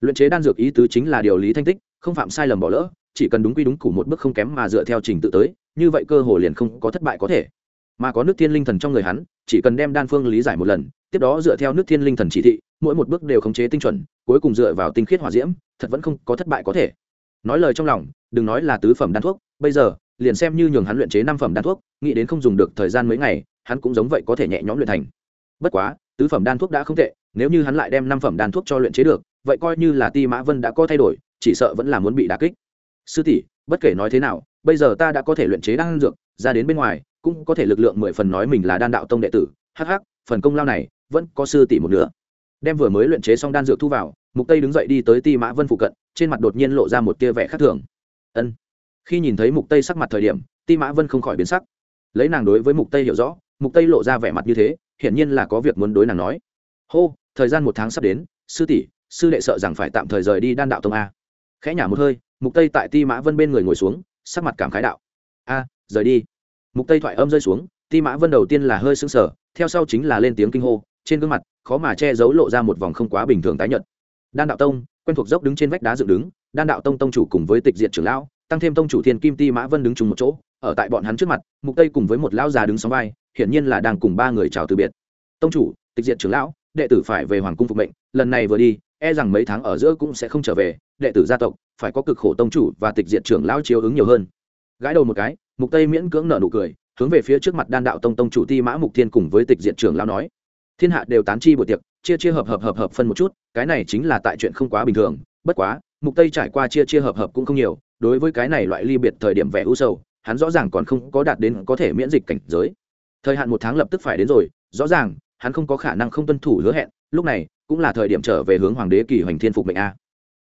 luyện chế đan dược ý tứ chính là điều lý thanh tích, không phạm sai lầm bỏ lỡ, chỉ cần đúng quy đúng củ một bước không kém mà dựa theo trình tự tới, như vậy cơ hồ liền không có thất bại có thể. Mà có nước thiên linh thần trong người hắn, chỉ cần đem đan phương lý giải một lần, tiếp đó dựa theo nước thiên linh thần chỉ thị, mỗi một bước đều khống chế tinh chuẩn, cuối cùng dựa vào tinh khiết hỏa diễm, thật vẫn không có thất bại có thể. Nói lời trong lòng, đừng nói là tứ phẩm đan thuốc, bây giờ, liền xem như nhường hắn luyện chế năm phẩm đan thuốc, nghĩ đến không dùng được thời gian mấy ngày, hắn cũng giống vậy có thể nhẹ nhõm luyện thành. Bất quá, tứ phẩm đan thuốc đã không tệ, nếu như hắn lại đem năm phẩm đan thuốc cho luyện chế được vậy coi như là ti mã vân đã có thay đổi, chỉ sợ vẫn là muốn bị đà kích. Sư tỷ, bất kể nói thế nào, bây giờ ta đã có thể luyện chế đan dược, ra đến bên ngoài, cũng có thể lực lượng mười phần nói mình là đan đạo tông đệ tử. Hh phần công lao này, vẫn có sư tỷ một nửa. Đem vừa mới luyện chế xong đan dược thu vào, mục tây đứng dậy đi tới ti mã vân phụ cận, trên mặt đột nhiên lộ ra một tia vẻ khác thường. Ân. Khi nhìn thấy mục tây sắc mặt thời điểm, ti mã vân không khỏi biến sắc. Lấy nàng đối với mục tây hiểu rõ, mục tây lộ ra vẻ mặt như thế, hiển nhiên là có việc muốn đối nàng nói. Hô, thời gian một tháng sắp đến, sư tỷ sư đệ sợ rằng phải tạm thời rời đi đan đạo tông a. Khẽ nhả một hơi, mục tây tại ti mã vân bên người ngồi xuống, sắc mặt cảm khái đạo. A, rời đi. Mục tây thoại âm rơi xuống, ti mã vân đầu tiên là hơi sững sờ, theo sau chính là lên tiếng kinh hô, trên gương mặt khó mà che giấu lộ ra một vòng không quá bình thường tái nhợt. Đan đạo tông, quen thuộc dốc đứng trên vách đá dựng đứng, đan đạo tông tông chủ cùng với tịch diện trưởng lão, tăng thêm tông chủ thiên kim ti mã vân đứng chung một chỗ, ở tại bọn hắn trước mặt, mục tây cùng với một lão già đứng sóng vai, hiển nhiên là đang cùng ba người chào từ biệt. Tông chủ, tịch diện trưởng lão, đệ tử phải về hoàng cung phục mệnh, lần này vừa đi e rằng mấy tháng ở giữa cũng sẽ không trở về, đệ tử gia tộc, phải có cực khổ tông chủ và tịch diện trưởng lão chiếu ứng nhiều hơn. Gãi đầu một cái, mục tây miễn cưỡng nở nụ cười, hướng về phía trước mặt đan đạo tông tông chủ ti mã mục thiên cùng với tịch diện trưởng lão nói. Thiên hạ đều tán chi buổi tiệc, chia chia hợp hợp hợp hợp phân một chút, cái này chính là tại chuyện không quá bình thường, bất quá, mục tây trải qua chia chia hợp hợp cũng không nhiều, đối với cái này loại ly biệt thời điểm vẻ u sầu, hắn rõ ràng còn không có đạt đến có thể miễn dịch cảnh giới. Thời hạn một tháng lập tức phải đến rồi, rõ ràng, hắn không có khả năng không tuân thủ hứa hẹn, lúc này cũng là thời điểm trở về hướng hoàng đế kỳ hoành thiên phục mệnh a.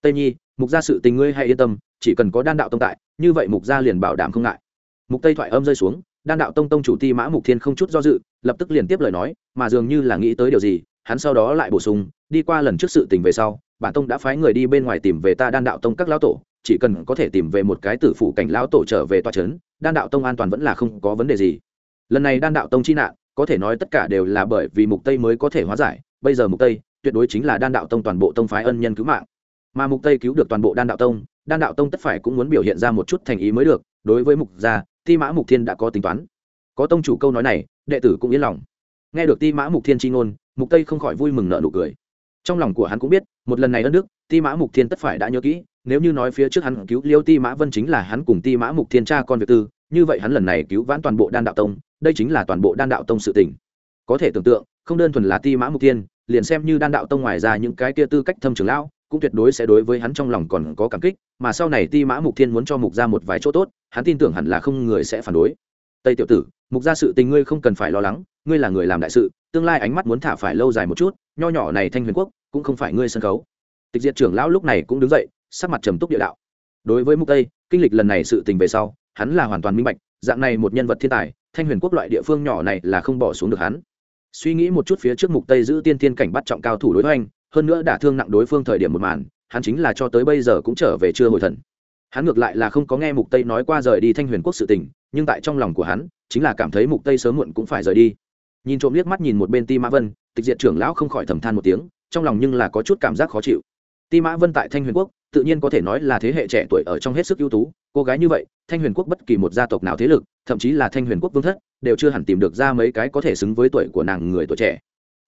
Tây nhi, mục gia sự tình ngươi hay yên tâm, chỉ cần có đan đạo tông tại, như vậy mục gia liền bảo đảm không ngại. Mục tây thoại âm rơi xuống, đan đạo tông tông chủ ti mã mục thiên không chút do dự, lập tức liền tiếp lời nói, mà dường như là nghĩ tới điều gì, hắn sau đó lại bổ sung, đi qua lần trước sự tình về sau, bản tông đã phái người đi bên ngoài tìm về ta đan đạo tông các lão tổ, chỉ cần có thể tìm về một cái tử phủ cảnh lão tổ trở về tòa trấn đan đạo tông an toàn vẫn là không có vấn đề gì. Lần này đan đạo tông chi nạn, có thể nói tất cả đều là bởi vì mục tây mới có thể hóa giải, bây giờ mục tây tuyệt đối chính là đan đạo tông toàn bộ tông phái ân nhân cứu mạng. Mà mục tây cứu được toàn bộ đan đạo tông, đan đạo tông tất phải cũng muốn biểu hiện ra một chút thành ý mới được, đối với mục gia, ti mã mục thiên đã có tính toán. Có tông chủ câu nói này, đệ tử cũng yên lòng. Nghe được ti mã mục thiên chi ngôn, mục tây không khỏi vui mừng nợ nụ cười. Trong lòng của hắn cũng biết, một lần này ân đức, ti mã mục thiên tất phải đã nhớ kỹ, nếu như nói phía trước hắn cứu liêu ti mã vân chính là hắn cùng ti mã mục thiên cha con việc tư, như vậy hắn lần này cứu vãn toàn bộ đan đạo tông, đây chính là toàn bộ đan đạo tông sự tình. Có thể tưởng tượng, không đơn thuần là ti mã mục thiên liền xem như đan đạo tông ngoài ra những cái kia tư cách thâm trường lão, cũng tuyệt đối sẽ đối với hắn trong lòng còn có cảm kích, mà sau này ti mã mục thiên muốn cho mục ra một vài chỗ tốt, hắn tin tưởng hẳn là không người sẽ phản đối. Tây tiểu tử, mục ra sự tình ngươi không cần phải lo lắng, ngươi là người làm đại sự, tương lai ánh mắt muốn thả phải lâu dài một chút, nho nhỏ này thanh huyền quốc, cũng không phải ngươi sân khấu. Tịch diệt trưởng lão lúc này cũng đứng dậy, sắc mặt trầm túc địa đạo. Đối với mục tây, kinh lịch lần này sự tình về sau, hắn là hoàn toàn minh bạch, dạng này một nhân vật thiên tài, thanh huyền quốc loại địa phương nhỏ này là không bỏ xuống được hắn suy nghĩ một chút phía trước mục tây giữ tiên tiên cảnh bắt trọng cao thủ đối hoành, hơn nữa đả thương nặng đối phương thời điểm một màn, hắn chính là cho tới bây giờ cũng trở về chưa hồi thần. Hắn ngược lại là không có nghe mục tây nói qua rời đi thanh huyền quốc sự tình, nhưng tại trong lòng của hắn, chính là cảm thấy mục tây sớm muộn cũng phải rời đi. Nhìn trộm liếc mắt nhìn một bên ti mã vân, tịch diệt trưởng lão không khỏi thầm than một tiếng, trong lòng nhưng là có chút cảm giác khó chịu. Ti mã vân tại thanh huyền quốc, tự nhiên có thể nói là thế hệ trẻ tuổi ở trong hết sức ưu tú, cô gái như vậy, thanh huyền quốc bất kỳ một gia tộc nào thế lực, thậm chí là thanh huyền quốc vương thất đều chưa hẳn tìm được ra mấy cái có thể xứng với tuổi của nàng người tuổi trẻ.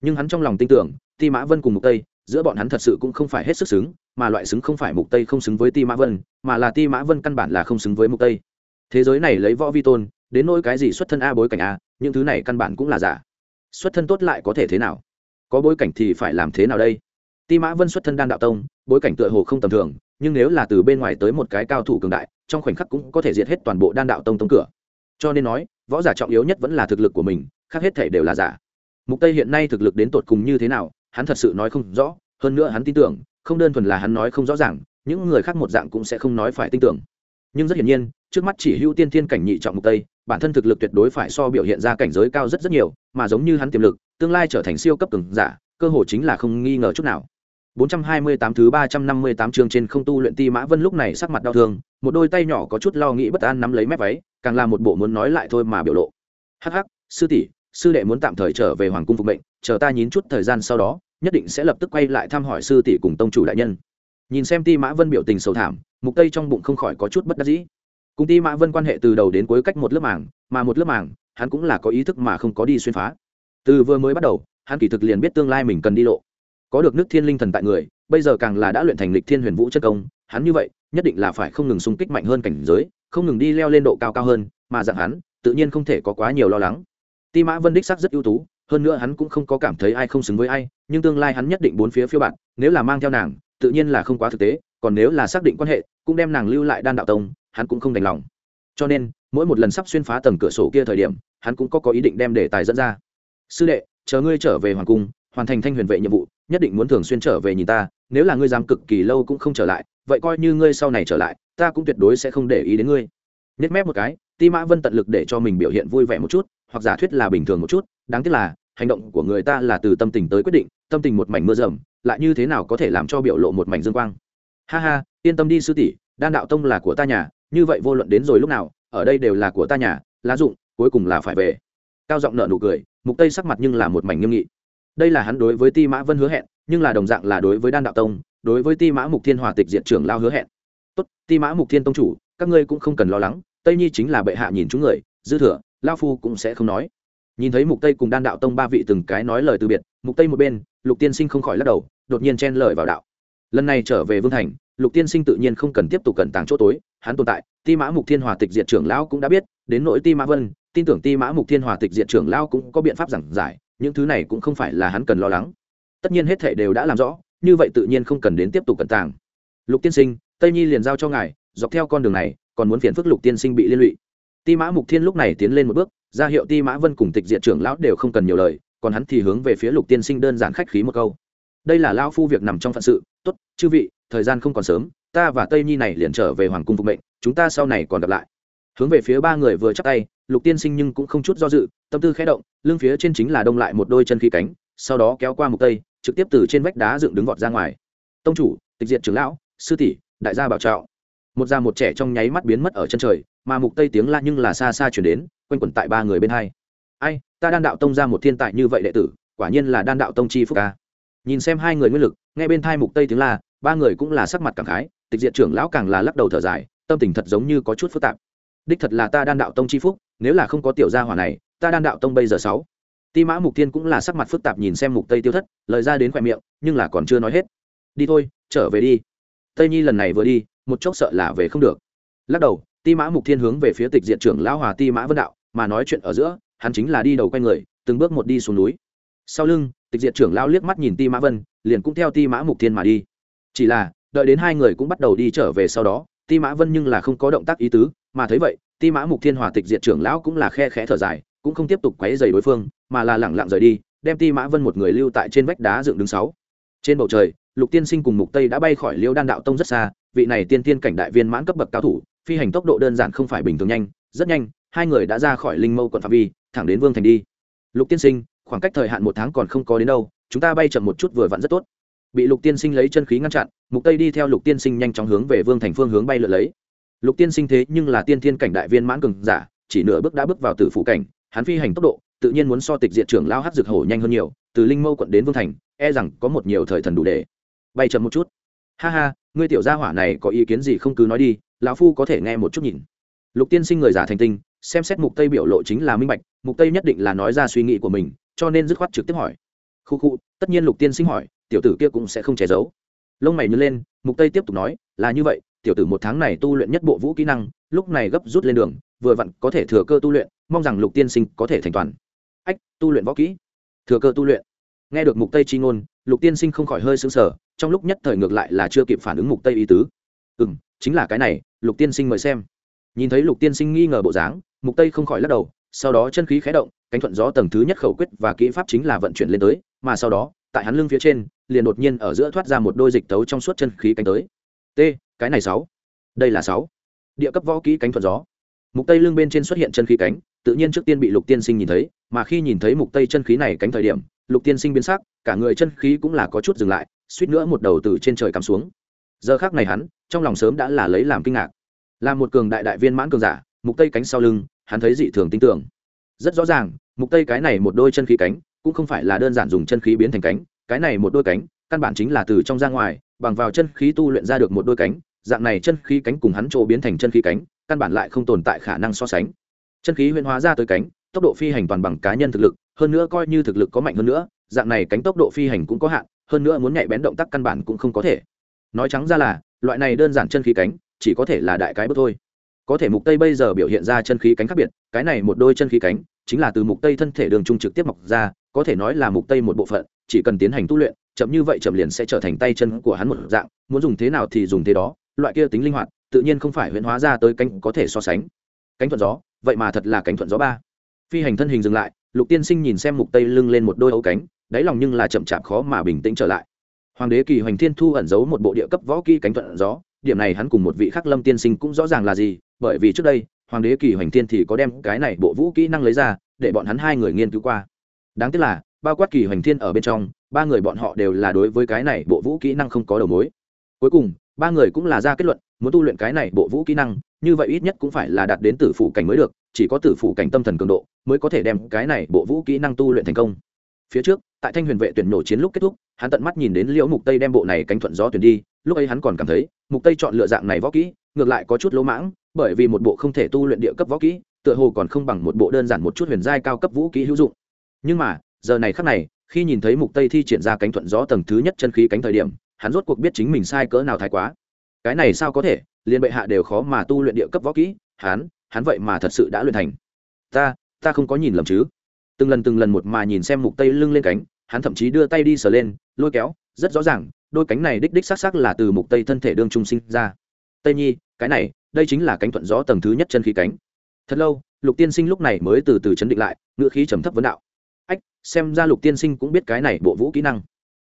Nhưng hắn trong lòng tin tưởng, ti mã vân cùng mục tây, giữa bọn hắn thật sự cũng không phải hết sức xứng, mà loại xứng không phải mục tây không xứng với ti mã vân, mà là ti mã vân căn bản là không xứng với mục tây. Thế giới này lấy võ vi tôn, đến nỗi cái gì xuất thân a bối cảnh a, những thứ này căn bản cũng là giả. Xuất thân tốt lại có thể thế nào? Có bối cảnh thì phải làm thế nào đây? Ti mã vân xuất thân đan đạo tông, bối cảnh tựa hồ không tầm thường, nhưng nếu là từ bên ngoài tới một cái cao thủ cường đại, trong khoảnh khắc cũng có thể diệt hết toàn bộ đan đạo tông tông cửa cho nên nói, võ giả trọng yếu nhất vẫn là thực lực của mình, khác hết thể đều là giả. Mục tây hiện nay thực lực đến tột cùng như thế nào, hắn thật sự nói không rõ, hơn nữa hắn tin tưởng, không đơn thuần là hắn nói không rõ ràng, những người khác một dạng cũng sẽ không nói phải tin tưởng. Nhưng rất hiển nhiên, trước mắt chỉ hữu tiên thiên cảnh nhị trọng mục tây, bản thân thực lực tuyệt đối phải so biểu hiện ra cảnh giới cao rất rất nhiều, mà giống như hắn tiềm lực, tương lai trở thành siêu cấp cường giả, cơ hội chính là không nghi ngờ chút nào. 428 thứ 358 chương trên không tu luyện ti mã vân lúc này sắc mặt đau thương, một đôi tay nhỏ có chút lo nghĩ bất an nắm lấy mép váy, càng là một bộ muốn nói lại thôi mà biểu lộ. Hắc hắc, sư tỷ, sư đệ muốn tạm thời trở về hoàng cung phục mệnh, chờ ta nhín chút thời gian sau đó, nhất định sẽ lập tức quay lại thăm hỏi sư tỷ cùng tông chủ đại nhân. Nhìn xem ti mã vân biểu tình sầu thảm, mục tây trong bụng không khỏi có chút bất đắc dĩ. Cùng ti mã vân quan hệ từ đầu đến cuối cách một lớp màng, mà một lớp màng, hắn cũng là có ý thức mà không có đi xuyên phá. Từ vừa mới bắt đầu, hắn kỳ thực liền biết tương lai mình cần đi lộ có được nước thiên linh thần tại người, bây giờ càng là đã luyện thành lịch thiên huyền vũ chất công, hắn như vậy, nhất định là phải không ngừng xung kích mạnh hơn cảnh giới, không ngừng đi leo lên độ cao cao hơn, mà dạng hắn, tự nhiên không thể có quá nhiều lo lắng. Ti mã vân đích sắc rất ưu tú, hơn nữa hắn cũng không có cảm thấy ai không xứng với ai, nhưng tương lai hắn nhất định bốn phía phiêu bạn nếu là mang theo nàng, tự nhiên là không quá thực tế, còn nếu là xác định quan hệ, cũng đem nàng lưu lại đan đạo tông, hắn cũng không đành lòng. Cho nên, mỗi một lần sắp xuyên phá tầng cửa sổ kia thời điểm, hắn cũng có có ý định đem đề tài dẫn ra. Sư đệ, chờ ngươi trở về hoàng cung, hoàn thành thanh huyền vệ nhiệm vụ nhất định muốn thường xuyên trở về nhìn ta, nếu là ngươi dám cực kỳ lâu cũng không trở lại, vậy coi như ngươi sau này trở lại, ta cũng tuyệt đối sẽ không để ý đến ngươi. Nhét mép một cái, ti mã vân tận lực để cho mình biểu hiện vui vẻ một chút, hoặc giả thuyết là bình thường một chút, đáng tiếc là, hành động của người ta là từ tâm tình tới quyết định, tâm tình một mảnh mưa rầm, lại như thế nào có thể làm cho biểu lộ một mảnh dương quang. Ha ha, yên tâm đi sư tỷ, đan đạo tông là của ta nhà, như vậy vô luận đến rồi lúc nào, ở đây đều là của ta nhà, lá dụng, cuối cùng là phải về. Cao giọng nợ nụ cười, mục tây sắc mặt nhưng là một mảnh nghiêm nghị đây là hắn đối với ti mã vân hứa hẹn, nhưng là đồng dạng là đối với đan đạo tông, đối với ti mã mục thiên hòa tịch diện trưởng lao hứa hẹn. Tốt, ti mã mục thiên tông chủ, các ngươi cũng không cần lo lắng, tây nhi chính là bệ hạ nhìn chúng người, dư thừa lao phu cũng sẽ không nói. Nhìn thấy mục tây cùng đan đạo tông ba vị từng cái nói lời từ biệt, mục tây một bên, lục tiên sinh không khỏi lắc đầu, đột nhiên chen lời vào đạo. Lần này trở về vương thành, lục tiên sinh tự nhiên không cần tiếp tục cẩn tàng chỗ tối, hắn tồn tại, ti mã mục thiên hòa tịch diệt trưởng lão cũng đã biết, đến nỗi ti mã vân, tin tưởng ti mã mục thiên hòa tịch diệt trưởng lão cũng có biện pháp giảng giải những thứ này cũng không phải là hắn cần lo lắng. Tất nhiên hết thể đều đã làm rõ, như vậy tự nhiên không cần đến tiếp tục cẩn tàng. Lục tiên sinh, tây nhi liền giao cho ngài, dọc theo con đường này, còn muốn phiền phức lục tiên sinh bị liên lụy. Ti mã mục thiên lúc này tiến lên một bước, ra hiệu ti mã vân cùng tịch diệt trưởng lão đều không cần nhiều lời, còn hắn thì hướng về phía lục tiên sinh đơn giản khách khí một câu. Đây là lao phu việc nằm trong phận sự, tốt, chư vị, thời gian không còn sớm, ta và tây nhi này liền trở về hoàng cung phục mệnh, chúng ta sau này còn gặp lại. Hướng về phía ba người vừa chắc tay lục tiên sinh nhưng cũng không chút do dự, tâm tư khẽ động, lưng phía trên chính là đông lại một đôi chân khí cánh, sau đó kéo qua mục tây, trực tiếp từ trên vách đá dựng đứng vọt ra ngoài. Tông chủ, tịch diện trưởng lão, sư tỷ, đại gia bảo trạo một già một trẻ trong nháy mắt biến mất ở chân trời, mà mục tây tiếng la nhưng là xa xa chuyển đến, quanh quẩn tại ba người bên hai. Ai, ta đan đạo tông ra một thiên tài như vậy đệ tử, quả nhiên là đan đạo tông chi phúc ca nhìn xem hai người nguyên lực, nghe bên thai mục tây tiếng la, ba người cũng là sắc mặt cảm khái, tịch diện trưởng lão càng là lắc đầu thở dài, tâm tình thật giống như có chút phức tạp. Đích thật là ta đan đạo tông chi phúc nếu là không có tiểu gia hỏa này, ta đan đạo tông bây giờ sáu. Ti mã mục thiên cũng là sắc mặt phức tạp nhìn xem mục tây tiêu thất, lời ra đến khoe miệng, nhưng là còn chưa nói hết. Đi thôi, trở về đi. Tây nhi lần này vừa đi, một chốc sợ là về không được. Lắc đầu, ti mã mục thiên hướng về phía tịch diện trưởng lão hòa ti mã vân đạo, mà nói chuyện ở giữa, hắn chính là đi đầu quay người, từng bước một đi xuống núi. Sau lưng, tịch diện trưởng lão liếc mắt nhìn ti mã vân, liền cũng theo ti mã mục thiên mà đi. Chỉ là, đợi đến hai người cũng bắt đầu đi trở về sau đó, ti mã vân nhưng là không có động tác ý tứ mà thấy vậy, ti mã mục thiên hòa tịch diệt trưởng lão cũng là khe khẽ thở dài, cũng không tiếp tục quấy dày đối phương, mà là lẳng lặng rời đi, đem ti mã vân một người lưu tại trên vách đá dựng đứng sáu. Trên bầu trời, lục tiên sinh cùng mục tây đã bay khỏi liêu đan đạo tông rất xa, vị này tiên tiên cảnh đại viên mãn cấp bậc cao thủ, phi hành tốc độ đơn giản không phải bình thường nhanh, rất nhanh, hai người đã ra khỏi linh mâu quận phạm vi, thẳng đến vương thành đi. Lục tiên sinh, khoảng cách thời hạn một tháng còn không có đến đâu, chúng ta bay chậm một chút vừa vặn rất tốt. Bị lục tiên sinh lấy chân khí ngăn chặn, mục tây đi theo lục tiên sinh nhanh chóng hướng về vương thành phương hướng bay lượn lấy lục tiên sinh thế nhưng là tiên thiên cảnh đại viên mãn cường giả, chỉ nửa bước đã bước vào tử phủ cảnh, hắn phi hành tốc độ, tự nhiên muốn so tịch diện trưởng lao hát dược hổ nhanh hơn nhiều, từ linh mâu quận đến vương thành e rằng có một nhiều thời thần đủ để. Bay chậm một chút. Ha ha, ngươi tiểu gia hỏa này có ý kiến gì không cứ nói đi, lão phu có thể nghe một chút nhìn. Lục tiên sinh người giả thành tinh, xem xét mục tây biểu lộ chính là minh bạch, mục tây nhất định là nói ra suy nghĩ của mình, cho nên dứt khoát trực tiếp hỏi. Khu khu, tất nhiên lục tiên sinh hỏi, tiểu tử kia cũng sẽ không che giấu. Lông mày nhớ lên, mục tây tiếp tục nói, là như vậy tiểu tử một tháng này tu luyện nhất bộ vũ kỹ năng, lúc này gấp rút lên đường, vừa vặn có thể thừa cơ tu luyện, mong rằng lục tiên sinh có thể thành toàn. Ách, tu luyện võ kỹ. Thừa cơ tu luyện. Nghe được mục tây chi ngôn, lục tiên sinh không khỏi hơi sững sờ, trong lúc nhất thời ngược lại là chưa kịp phản ứng mục tây ý tứ. Ừ chính là cái này, lục tiên sinh mời xem. Nhìn thấy lục tiên sinh nghi ngờ bộ dáng, mục tây không khỏi lắc đầu, sau đó chân khí khé động, cánh thuận gió tầng thứ nhất khẩu quyết và kỹ pháp chính là vận chuyển lên tới, mà sau đó, tại hắn lưng phía trên, liền đột nhiên ở giữa thoát ra một đôi dịch tấu trong suốt chân khí cánh tới t, cái này sáu. Đây là sáu. Địa cấp võ kỹ cánh thuận gió. Mục tây lưng bên trên xuất hiện chân khí cánh, tự nhiên trước tiên bị lục tiên sinh nhìn thấy, mà khi nhìn thấy mục tây chân khí này cánh thời điểm, lục tiên sinh biến sắc, cả người chân khí cũng là có chút dừng lại, suýt nữa một đầu từ trên trời cắm xuống. Giờ khác này hắn, trong lòng sớm đã là lấy làm kinh ngạc. Là một cường đại đại viên mãn cường giả, mục tây cánh sau lưng, hắn thấy dị thường tin tưởng rất rõ ràng, mục tây cái này một đôi chân khí cánh, cũng không phải là đơn giản dùng chân khí biến thành cánh, cái này một đôi cánh, căn bản chính là từ trong ra ngoài bằng vào chân khí tu luyện ra được một đôi cánh, dạng này chân khí cánh cùng hắn chỗ biến thành chân khí cánh, căn bản lại không tồn tại khả năng so sánh. Chân khí huyễn hóa ra tới cánh, tốc độ phi hành toàn bằng cá nhân thực lực, hơn nữa coi như thực lực có mạnh hơn nữa, dạng này cánh tốc độ phi hành cũng có hạn, hơn nữa muốn nhạy bén động tác căn bản cũng không có thể. Nói trắng ra là, loại này đơn giản chân khí cánh, chỉ có thể là đại cái bước thôi. Có thể mục tây bây giờ biểu hiện ra chân khí cánh khác biệt, cái này một đôi chân khí cánh, chính là từ mục tây thân thể đường trung trực tiếp mọc ra, có thể nói là mục tây một bộ phận chỉ cần tiến hành tu luyện, chậm như vậy chậm liền sẽ trở thành tay chân của hắn một dạng, muốn dùng thế nào thì dùng thế đó, loại kia tính linh hoạt, tự nhiên không phải huyễn hóa ra tới cánh có thể so sánh. Cánh thuận gió, vậy mà thật là cánh thuận gió ba. Phi hành thân hình dừng lại, lục tiên sinh nhìn xem mục tây lưng lên một đôi ấu cánh, đáy lòng nhưng là chậm chạp khó mà bình tĩnh trở lại. Hoàng đế kỳ hoành thiên thu ẩn giấu một bộ địa cấp võ kỹ cánh thuận gió, điểm này hắn cùng một vị khắc lâm tiên sinh cũng rõ ràng là gì, bởi vì trước đây, hoàng đế kỳ hoành thiên thì có đem cái này bộ vũ kỹ năng lấy ra, để bọn hắn hai người nghiên cứu qua. Đáng tiếc là bao quát kỳ hoành thiên ở bên trong, ba người bọn họ đều là đối với cái này bộ vũ kỹ năng không có đầu mối. Cuối cùng, ba người cũng là ra kết luận, muốn tu luyện cái này bộ vũ kỹ năng, như vậy ít nhất cũng phải là đạt đến tử phủ cảnh mới được, chỉ có tử phủ cảnh tâm thần cường độ mới có thể đem cái này bộ vũ kỹ năng tu luyện thành công. Phía trước, tại thanh huyền vệ tuyển nổ chiến lúc kết thúc, hắn tận mắt nhìn đến liễu mục tây đem bộ này cánh thuận gió tuyển đi, lúc ấy hắn còn cảm thấy, mục tây chọn lựa dạng này võ kỹ, ngược lại có chút lỗ mãng, bởi vì một bộ không thể tu luyện địa cấp võ kỹ, tựa hồ còn không bằng một bộ đơn giản một chút huyền giai cao cấp vũ kỹ hữu dụng. Nhưng mà giờ này khắc này, khi nhìn thấy mục tây thi triển ra cánh thuận gió tầng thứ nhất chân khí cánh thời điểm, hắn rốt cuộc biết chính mình sai cỡ nào thái quá. Cái này sao có thể liên bệ hạ đều khó mà tu luyện địa cấp võ kỹ, hắn hắn vậy mà thật sự đã luyện thành. Ta ta không có nhìn lầm chứ? Từng lần từng lần một mà nhìn xem mục tây lưng lên cánh, hắn thậm chí đưa tay đi sờ lên, lôi kéo, rất rõ ràng, đôi cánh này đích đích xác xác là từ mục tây thân thể đương trung sinh ra. Tây nhi, cái này, đây chính là cánh thuận gió tầng thứ nhất chân khí cánh. Thật lâu, lục tiên sinh lúc này mới từ từ chấn định lại ngựa khí trầm thấp vấn đạo xem ra lục tiên sinh cũng biết cái này bộ vũ kỹ năng.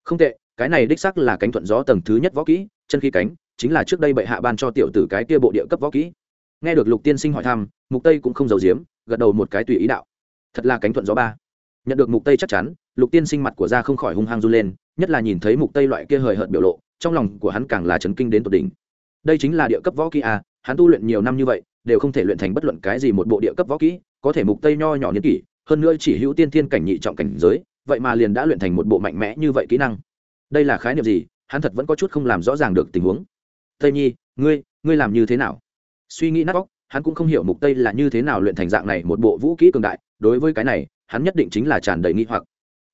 Không tệ, cái này đích xác là cánh thuận gió tầng thứ nhất võ kỹ, chân khí cánh, chính là trước đây bệ hạ ban cho tiểu tử cái kia bộ địa cấp võ kỹ. Nghe được lục tiên sinh hỏi thăm, mục tây cũng không giấu giếm, gật đầu một cái tùy ý đạo. Thật là cánh thuận gió ba. Nhận được mục tây chắc chắn, lục tiên sinh mặt của ra không khỏi hung hăng run lên, nhất là nhìn thấy mục tây loại kia hời hợt biểu lộ, trong lòng của hắn càng là chấn kinh đến tột đỉnh. Đây chính là địa cấp võ kỹ à hắn tu luyện nhiều năm như vậy, đều không thể luyện thành bất luận cái gì một bộ địa cấp võ kỹ, có thể mục tây nho nhỏ niên kỷ hơn nữa chỉ hữu tiên thiên cảnh nhị trọng cảnh giới, vậy mà liền đã luyện thành một bộ mạnh mẽ như vậy kỹ năng. Đây là khái niệm gì? Hắn thật vẫn có chút không làm rõ ràng được tình huống. Tây nhi, ngươi ngươi làm như thế nào? Suy nghĩ nát óc, hắn cũng không hiểu mục tây là như thế nào luyện thành dạng này một bộ vũ kỹ cường đại, đối với cái này, hắn nhất định chính là tràn đầy nghi hoặc.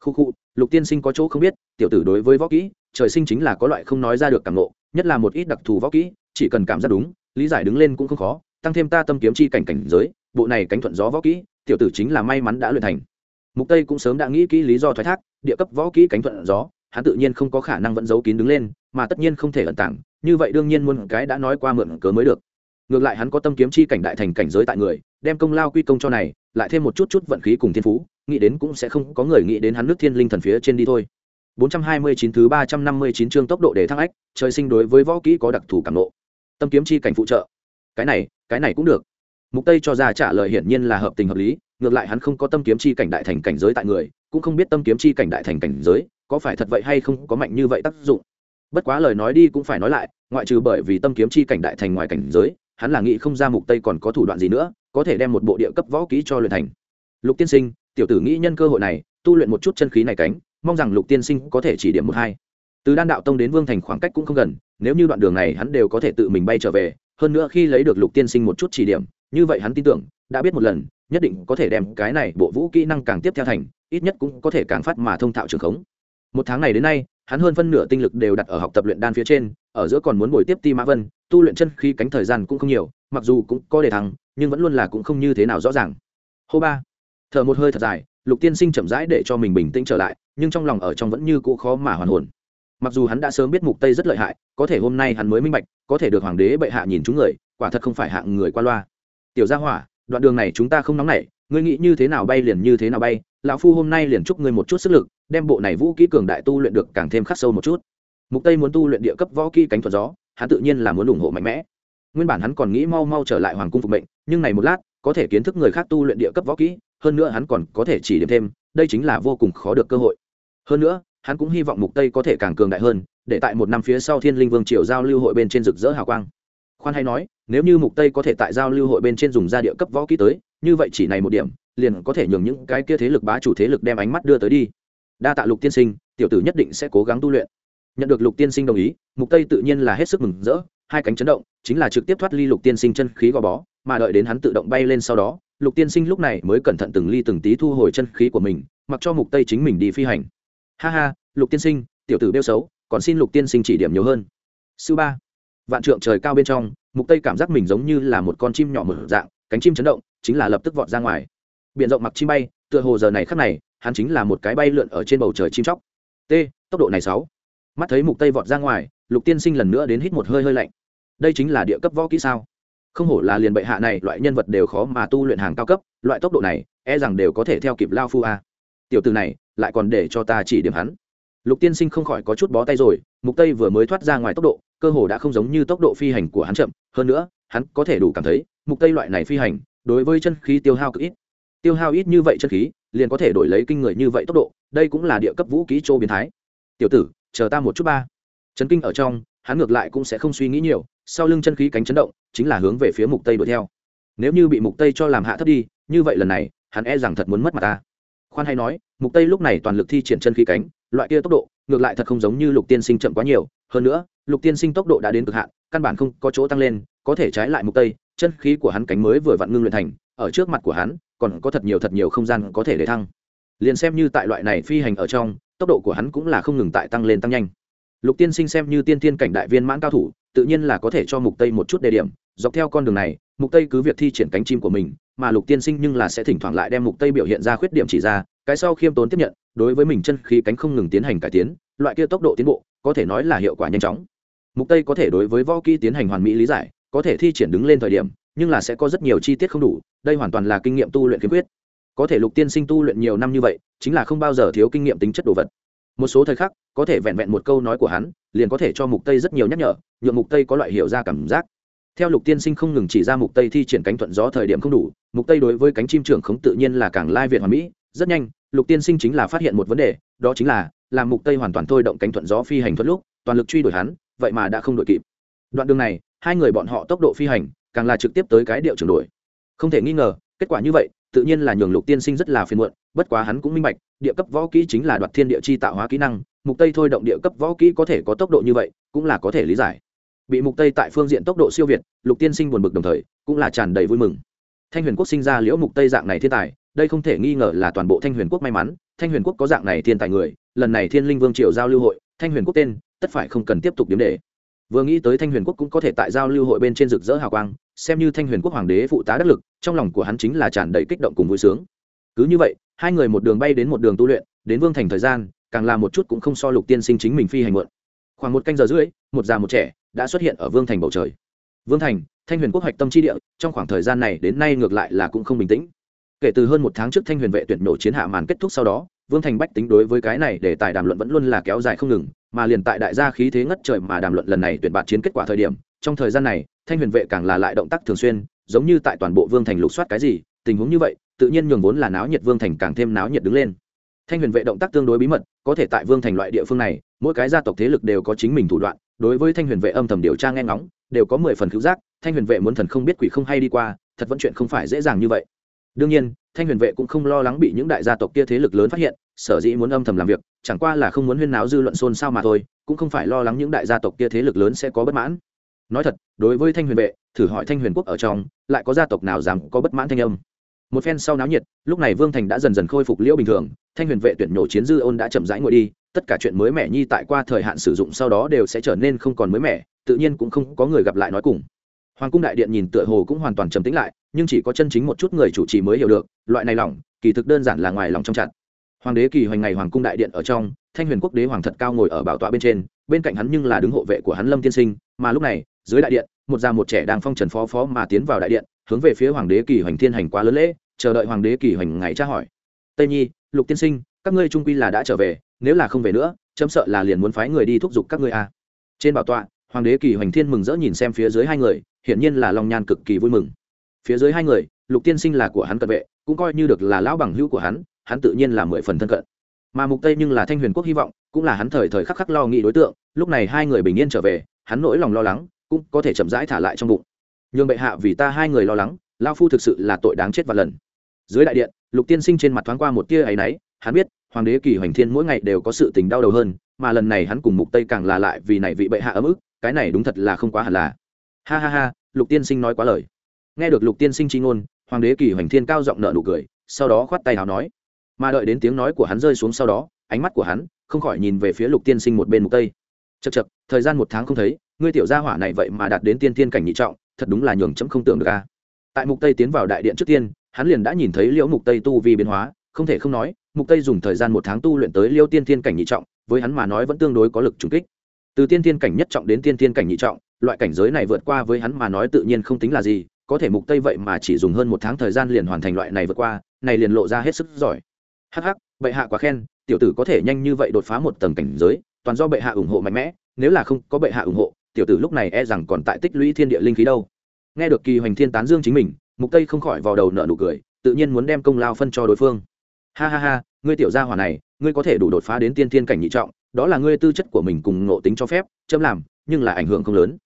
Khu khu, lục tiên sinh có chỗ không biết, tiểu tử đối với võ kỹ, trời sinh chính là có loại không nói ra được cảm ngộ, nhất là một ít đặc thù võ kỹ, chỉ cần cảm giác đúng, lý giải đứng lên cũng không khó, tăng thêm ta tâm kiếm chi cảnh cảnh giới, bộ này cánh thuận gió võ kỹ tiểu tử chính là may mắn đã luyện thành mục tây cũng sớm đã nghĩ kỹ lý do thoái thác địa cấp võ kỹ cánh thuận gió hắn tự nhiên không có khả năng vẫn giấu kín đứng lên mà tất nhiên không thể ẩn tàng như vậy đương nhiên muôn cái đã nói qua mượn cớ mới được ngược lại hắn có tâm kiếm chi cảnh đại thành cảnh giới tại người đem công lao quy công cho này lại thêm một chút chút vận khí cùng thiên phú nghĩ đến cũng sẽ không có người nghĩ đến hắn nước thiên linh thần phía trên đi thôi 429 thứ 359 chương tốc độ để thăng ách, trời sinh đối với võ kỹ có đặc thù cảm ngộ. Tâm kiếm chi cảnh phụ trợ. Cái này, cái này cũng được. Mục Tây cho ra trả lời hiển nhiên là hợp tình hợp lý, ngược lại hắn không có tâm kiếm chi cảnh đại thành cảnh giới tại người, cũng không biết tâm kiếm chi cảnh đại thành cảnh giới, có phải thật vậy hay không có mạnh như vậy tác dụng. Bất quá lời nói đi cũng phải nói lại, ngoại trừ bởi vì tâm kiếm chi cảnh đại thành ngoài cảnh giới, hắn là nghĩ không ra Mục Tây còn có thủ đoạn gì nữa, có thể đem một bộ địa cấp võ kỹ cho luyện thành. Lục tiên sinh, tiểu tử nghĩ nhân cơ hội này, tu luyện một chút chân khí này cánh, mong rằng lục tiên sinh có thể chỉ điểm một hai từ đan đạo tông đến vương thành khoảng cách cũng không gần nếu như đoạn đường này hắn đều có thể tự mình bay trở về hơn nữa khi lấy được lục tiên sinh một chút chỉ điểm như vậy hắn tin tưởng, đã biết một lần, nhất định có thể đem cái này bộ vũ kỹ năng càng tiếp theo thành, ít nhất cũng có thể càng phát mà thông thạo trường khống. Một tháng này đến nay, hắn hơn phân nửa tinh lực đều đặt ở học tập luyện đan phía trên, ở giữa còn muốn bồi tiếp ti mã vân, tu luyện chân khi cánh thời gian cũng không nhiều, mặc dù cũng có đề thăng, nhưng vẫn luôn là cũng không như thế nào rõ ràng. Hô ba, thở một hơi thật dài, lục tiên sinh chậm rãi để cho mình bình tĩnh trở lại, nhưng trong lòng ở trong vẫn như cũ khó mà hoàn hồn. Mặc dù hắn đã sớm biết mục tây rất lợi hại, có thể hôm nay hắn mới minh bạch, có thể được hoàng đế bệ hạ nhìn chúng người, quả thật không phải hạng người qua loa tiểu gia hỏa, đoạn đường này chúng ta không nóng nảy, ngươi nghĩ như thế nào bay liền như thế nào bay, lão phu hôm nay liền chúc ngươi một chút sức lực, đem bộ này vũ kỹ cường đại tu luyện được càng thêm khắc sâu một chút. Mục tây muốn tu luyện địa cấp võ kỹ cánh thuật gió, hắn tự nhiên là muốn ủng hộ mạnh mẽ. Nguyên bản hắn còn nghĩ mau mau trở lại hoàng cung phục mệnh, nhưng này một lát, có thể kiến thức người khác tu luyện địa cấp võ kỹ, hơn nữa hắn còn có thể chỉ điểm thêm, đây chính là vô cùng khó được cơ hội. Hơn nữa, hắn cũng hy vọng mục tây có thể càng cường đại hơn, để tại một năm phía sau thiên linh vương triều giao lưu hội bên trên rực rỡ hào quang khoan hay nói, nếu như mục tây có thể tại giao lưu hội bên trên dùng ra địa cấp võ kỹ tới, như vậy chỉ này một điểm, liền có thể nhường những cái kia thế lực bá chủ thế lực đem ánh mắt đưa tới đi. Đa tạ lục tiên sinh, tiểu tử nhất định sẽ cố gắng tu luyện. Nhận được lục tiên sinh đồng ý, mục tây tự nhiên là hết sức mừng rỡ, hai cánh chấn động, chính là trực tiếp thoát ly lục tiên sinh chân khí gò bó, mà đợi đến hắn tự động bay lên sau đó, lục tiên sinh lúc này mới cẩn thận từng ly từng tí thu hồi chân khí của mình, mặc cho mục tây chính mình đi phi hành. Ha ha, lục tiên sinh, tiểu tử đeo xấu, còn xin lục tiên sinh chỉ điểm nhiều hơn. Sư ba vạn trượng trời cao bên trong, mục tây cảm giác mình giống như là một con chim nhỏ mở dạng, cánh chim chấn động, chính là lập tức vọt ra ngoài. Biển rộng mặc chim bay, tựa hồ giờ này khắc này, hắn chính là một cái bay lượn ở trên bầu trời chim chóc. T, tốc độ này sáu. Mắt thấy mục tây vọt ra ngoài, lục tiên sinh lần nữa đến hít một hơi hơi lạnh. Đây chính là địa cấp võ kỹ sao? Không hổ là liền bệ hạ này, loại nhân vật đều khó mà tu luyện hàng cao cấp, loại tốc độ này e rằng đều có thể theo kịp lao phu a. Tiểu từ này, lại còn để cho ta chỉ điểm hắn. Lục tiên sinh không khỏi có chút bó tay rồi, mục tây vừa mới thoát ra ngoài tốc độ cơ hồ đã không giống như tốc độ phi hành của hắn chậm, hơn nữa, hắn có thể đủ cảm thấy, mục tây loại này phi hành, đối với chân khí tiêu hao cực ít. Tiêu hao ít như vậy chân khí, liền có thể đổi lấy kinh người như vậy tốc độ, đây cũng là địa cấp vũ kỹ châu biến thái. Tiểu tử, chờ ta một chút ba. Chấn kinh ở trong, hắn ngược lại cũng sẽ không suy nghĩ nhiều, sau lưng chân khí cánh chấn động, chính là hướng về phía mục tây đuổi theo. Nếu như bị mục tây cho làm hạ thấp đi, như vậy lần này, hắn e rằng thật muốn mất mặt ta. Khoan hay nói, mục tây lúc này toàn lực thi triển chân khí cánh loại kia tốc độ, ngược lại thật không giống như lục tiên sinh chậm quá nhiều, hơn nữa, lục tiên sinh tốc độ đã đến cực hạn, căn bản không có chỗ tăng lên, có thể trái lại mục tây, chân khí của hắn cánh mới vừa vặn ngưng luyện thành, ở trước mặt của hắn, còn có thật nhiều thật nhiều không gian có thể để thăng. Liền xem như tại loại này phi hành ở trong, tốc độ của hắn cũng là không ngừng tại tăng lên tăng nhanh. Lục tiên sinh xem như tiên thiên cảnh đại viên mãn cao thủ, tự nhiên là có thể cho mục tây một chút đề điểm, dọc theo con đường này, mục tây cứ việc thi triển cánh chim của mình, mà lục tiên sinh nhưng là sẽ thỉnh thoảng lại đem mục tây biểu hiện ra khuyết điểm chỉ ra, cái sau khiêm tốn tiếp nhận đối với mình chân khí cánh không ngừng tiến hành cải tiến, loại kia tốc độ tiến bộ có thể nói là hiệu quả nhanh chóng. Mục tây có thể đối với võ kỹ tiến hành hoàn mỹ lý giải, có thể thi triển đứng lên thời điểm, nhưng là sẽ có rất nhiều chi tiết không đủ, đây hoàn toàn là kinh nghiệm tu luyện kiếm quyết có thể lục tiên sinh tu luyện nhiều năm như vậy, chính là không bao giờ thiếu kinh nghiệm tính chất đồ vật. Một số thời khắc, có thể vẹn vẹn một câu nói của hắn, liền có thể cho mục tây rất nhiều nhắc nhở, nhượng mục tây có loại hiểu ra cảm giác. Theo lục tiên sinh không ngừng chỉ ra mục tây thi triển cánh thuận gió thời điểm không đủ, mục tây đối với cánh chim trưởng khống tự nhiên là càng lai việt hoàn mỹ, rất nhanh lục tiên sinh chính là phát hiện một vấn đề, đó chính là, làm mục tây hoàn toàn thôi động cánh thuận gió phi hành thuận lúc, toàn lực truy đuổi hắn, vậy mà đã không đuổi kịp. Đoạn đường này, hai người bọn họ tốc độ phi hành, càng là trực tiếp tới cái điệu trường đuổi. Không thể nghi ngờ, kết quả như vậy, tự nhiên là nhường lục tiên sinh rất là phiền muộn, bất quá hắn cũng minh bạch, địa cấp võ kỹ chính là đoạt thiên địa chi tạo hóa kỹ năng, mục tây thôi động địa cấp võ kỹ có thể có tốc độ như vậy, cũng là có thể lý giải. Bị mục tây tại phương diện tốc độ siêu việt, lục tiên sinh buồn bực đồng thời, cũng là tràn đầy vui mừng. Thanh huyền quốc sinh ra liễu mục tây dạng này thiên tài đây không thể nghi ngờ là toàn bộ thanh huyền quốc may mắn, thanh huyền quốc có dạng này thiên tài người, lần này thiên linh vương triều giao lưu hội, thanh huyền quốc tên, tất phải không cần tiếp tục điểm đề. Vừa nghĩ tới thanh huyền quốc cũng có thể tại giao lưu hội bên trên rực rỡ hào quang, xem như thanh huyền quốc hoàng đế phụ tá đắc lực, trong lòng của hắn chính là tràn đầy kích động cùng vui sướng. Cứ như vậy, hai người một đường bay đến một đường tu luyện, đến vương thành thời gian, càng làm một chút cũng không so lục tiên sinh chính mình phi hành mượn khoảng một canh giờ rưỡi, một già một trẻ đã xuất hiện ở vương thành bầu trời. Vương thành, thanh huyền quốc hoạch tâm tri địa, trong khoảng thời gian này đến nay ngược lại là cũng không bình tĩnh kể từ hơn một tháng trước thanh huyền vệ tuyển nổ chiến hạ màn kết thúc sau đó, vương thành bách tính đối với cái này để tài đàm luận vẫn luôn là kéo dài không ngừng, mà liền tại đại gia khí thế ngất trời mà đàm luận lần này tuyển bạt chiến kết quả thời điểm, trong thời gian này, thanh huyền vệ càng là lại động tác thường xuyên, giống như tại toàn bộ vương thành lục soát cái gì, tình huống như vậy, tự nhiên nhường vốn là náo nhiệt vương thành càng thêm náo nhiệt đứng lên. Thanh huyền vệ động tác tương đối bí mật, có thể tại vương thành loại địa phương này, mỗi cái gia tộc thế lực đều có chính mình thủ đoạn, đối với thanh huyền vệ âm thầm điều tra nghe ngóng, đều có mười phần cứu giác, thanh huyền vệ muốn thần không biết quỷ không hay đi qua, thật vẫn chuyện không phải dễ dàng như vậy đương nhiên, thanh huyền vệ cũng không lo lắng bị những đại gia tộc kia thế lực lớn phát hiện, sở dĩ muốn âm thầm làm việc, chẳng qua là không muốn huyên náo dư luận xôn xao mà thôi, cũng không phải lo lắng những đại gia tộc kia thế lực lớn sẽ có bất mãn. Nói thật, đối với thanh huyền vệ, thử hỏi thanh huyền quốc ở trong, lại có gia tộc nào dám có bất mãn thanh âm? Một phen sau náo nhiệt, lúc này vương thành đã dần dần khôi phục liễu bình thường, thanh huyền vệ tuyển nhổ chiến dư ôn đã chậm rãi ngồi đi, tất cả chuyện mới mẻ nhi tại qua thời hạn sử dụng sau đó đều sẽ trở nên không còn mới mẻ, tự nhiên cũng không có người gặp lại nói cùng hoàng cung đại điện nhìn tựa hồ cũng hoàn toàn trầm tĩnh lại, nhưng chỉ có chân chính một chút người chủ trì mới hiểu được, loại này lỏng, kỳ thực đơn giản là ngoài lòng trong chặt hoàng đế kỳ hoành ngày hoàng cung đại điện ở trong, thanh huyền quốc đế hoàng thật cao ngồi ở bảo tọa bên trên, bên cạnh hắn nhưng là đứng hộ vệ của hắn lâm tiên sinh, mà lúc này, dưới đại điện, một già một trẻ đang phong trần phó phó mà tiến vào đại điện, hướng về phía hoàng đế kỳ hoành thiên hành quá lớn lễ, chờ đợi hoàng đế kỳ hoành ngày tra hỏi tây nhi, lục tiên sinh, các ngươi trung quy là đã trở về, nếu là không về nữa, chấm sợ là liền muốn phái người đi thúc giục các ngươi a à. trên bảo tọa, hoàng đế kỳ hoành thiên mừng rỡ nhìn xem phía dưới hai người hiển nhiên là long nhan cực kỳ vui mừng. Phía dưới hai người, lục tiên sinh là của hắn cận vệ, cũng coi như được là lão bằng hữu của hắn hắn tự nhiên là mười phần thân cận. Mà mục tây nhưng là thanh huyền quốc hy vọng, cũng là hắn thời thời khắc khắc lo nghĩ đối tượng, lúc này hai người bình yên trở về, hắn nỗi lòng lo lắng cũng có thể chậm rãi thả lại trong bụng. Nhường bệ hạ vì ta hai người lo lắng lao phu thực sự là tội đáng chết và lần. Dưới đại điện, lục tiên sinh trên mặt thoáng qua một tia áy náy, hắn biết, hoàng đế kỳ hoành thiên mỗi ngày đều có sự tình đau đầu hơn, mà lần này hắn cùng mục tây càng là lại vì này vị bệ hạ ấm ức, cái này đúng thật là không quá hẳn là ha ha ha, lục tiên sinh nói quá lời. Nghe được lục tiên sinh chi ngôn, hoàng đế kỳ hoành thiên cao giọng nợ nụ cười, sau đó khoát tay hào nói. Mà đợi đến tiếng nói của hắn rơi xuống sau đó, ánh mắt của hắn không khỏi nhìn về phía lục tiên sinh một bên mục tây. Chật chật thời gian một tháng không thấy, ngươi tiểu gia hỏa này vậy mà đạt đến tiên tiên cảnh nhị trọng, thật đúng là nhường chấm không tưởng được a. Tại mục tây tiến vào đại điện trước tiên, hắn liền đã nhìn thấy liễu mục tây tu vi biến hóa, không thể không nói, mục tây dùng thời gian một tháng tu luyện tới liêu tiên tiên cảnh nhị trọng, với hắn mà nói vẫn tương đối có lực trùng kích. Từ tiên tiên cảnh nhất trọng đến tiên tiên cảnh nhị trọng loại cảnh giới này vượt qua với hắn mà nói tự nhiên không tính là gì, có thể mục tây vậy mà chỉ dùng hơn một tháng thời gian liền hoàn thành loại này vượt qua, này liền lộ ra hết sức giỏi. Hắc hắc, bệ hạ quá khen, tiểu tử có thể nhanh như vậy đột phá một tầng cảnh giới, toàn do bệ hạ ủng hộ mạnh mẽ, nếu là không có bệ hạ ủng hộ, tiểu tử lúc này e rằng còn tại tích lũy thiên địa linh khí đâu. Nghe được kỳ hoành thiên tán dương chính mình, mục tây không khỏi vào đầu nợ nụ cười, tự nhiên muốn đem công lao phân cho đối phương. Ha ha ha, ngươi tiểu gia hỏa này, ngươi có thể đủ đột phá đến tiên thiên cảnh nhị trọng, đó là ngươi tư chất của mình cùng ngộ tính cho phép, chấm làm, nhưng là ảnh hưởng không lớn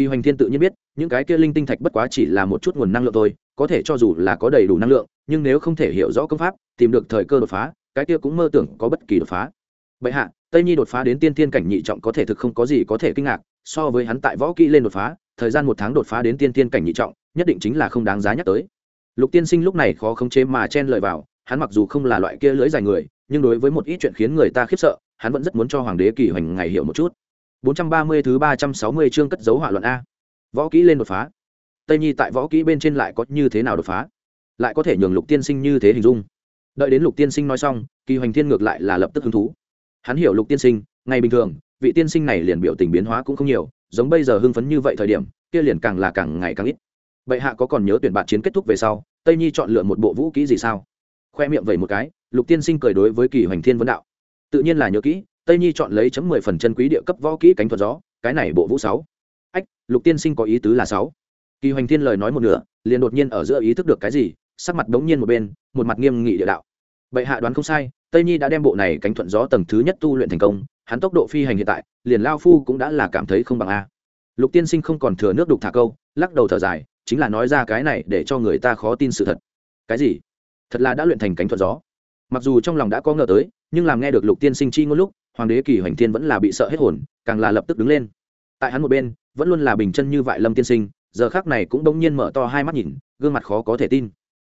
kỳ hoành thiên tự nhiên biết, những cái kia linh tinh thạch bất quá chỉ là một chút nguồn năng lượng thôi, có thể cho dù là có đầy đủ năng lượng, nhưng nếu không thể hiểu rõ công pháp, tìm được thời cơ đột phá, cái kia cũng mơ tưởng có bất kỳ đột phá. Bệ hạ, tây nhi đột phá đến tiên thiên cảnh nhị trọng có thể thực không có gì có thể kinh ngạc, so với hắn tại võ kỹ lên đột phá, thời gian một tháng đột phá đến tiên thiên cảnh nhị trọng, nhất định chính là không đáng giá nhắc tới. Lục tiên sinh lúc này khó khống chế mà chen lời vào, hắn mặc dù không là loại kia lưỡi dài người, nhưng đối với một ít chuyện khiến người ta khiếp sợ, hắn vẫn rất muốn cho hoàng đế kỳ hoành ngày hiểu một chút. 430 thứ 360 chương cất dấu hỏa luận a. Võ kỹ lên đột phá. Tây nhi tại võ kỹ bên trên lại có như thế nào đột phá? Lại có thể nhường lục tiên sinh như thế hình dung. Đợi đến lục tiên sinh nói xong, kỳ hoành thiên ngược lại là lập tức hứng thú. Hắn hiểu lục tiên sinh, ngày bình thường, vị tiên sinh này liền biểu tình biến hóa cũng không nhiều, giống bây giờ hưng phấn như vậy thời điểm, kia liền càng là càng ngày càng ít. Bệ hạ có còn nhớ tuyển bạn chiến kết thúc về sau, tây nhi chọn lựa một bộ vũ kỹ gì sao? Khoe miệng vẩy một cái, lục tiên sinh cười đối với kỳ hoành thiên vấn đạo. Tự nhiên là nhớ kỹ tây nhi chọn lấy chấm mười phần chân quý địa cấp võ kỹ cánh thuật gió, cái này bộ vũ sáu. Ách, lục tiên sinh có ý tứ là sáu. Kỳ hoành thiên lời nói một nửa, liền đột nhiên ở giữa ý thức được cái gì, sắc mặt đống nhiên một bên, một mặt nghiêm nghị địa đạo. Bệ hạ đoán không sai, tây nhi đã đem bộ này cánh thuận gió tầng thứ nhất tu luyện thành công, hắn tốc độ phi hành hiện tại, liền lao phu cũng đã là cảm thấy không bằng a. Lục tiên sinh không còn thừa nước đục thả câu, lắc đầu thở dài, chính là nói ra cái này để cho người ta khó tin sự thật. Cái gì? Thật là đã luyện thành cánh thuận gió. Mặc dù trong lòng đã có ngờ tới, nhưng làm nghe được lục tiên sinh chi ngôn lúc hoàng đế kỳ hoành thiên vẫn là bị sợ hết hồn, càng là lập tức đứng lên. Tại hắn một bên, vẫn luôn là bình chân như vại lâm tiên sinh, giờ khác này cũng bỗng nhiên mở to hai mắt nhìn, gương mặt khó có thể tin.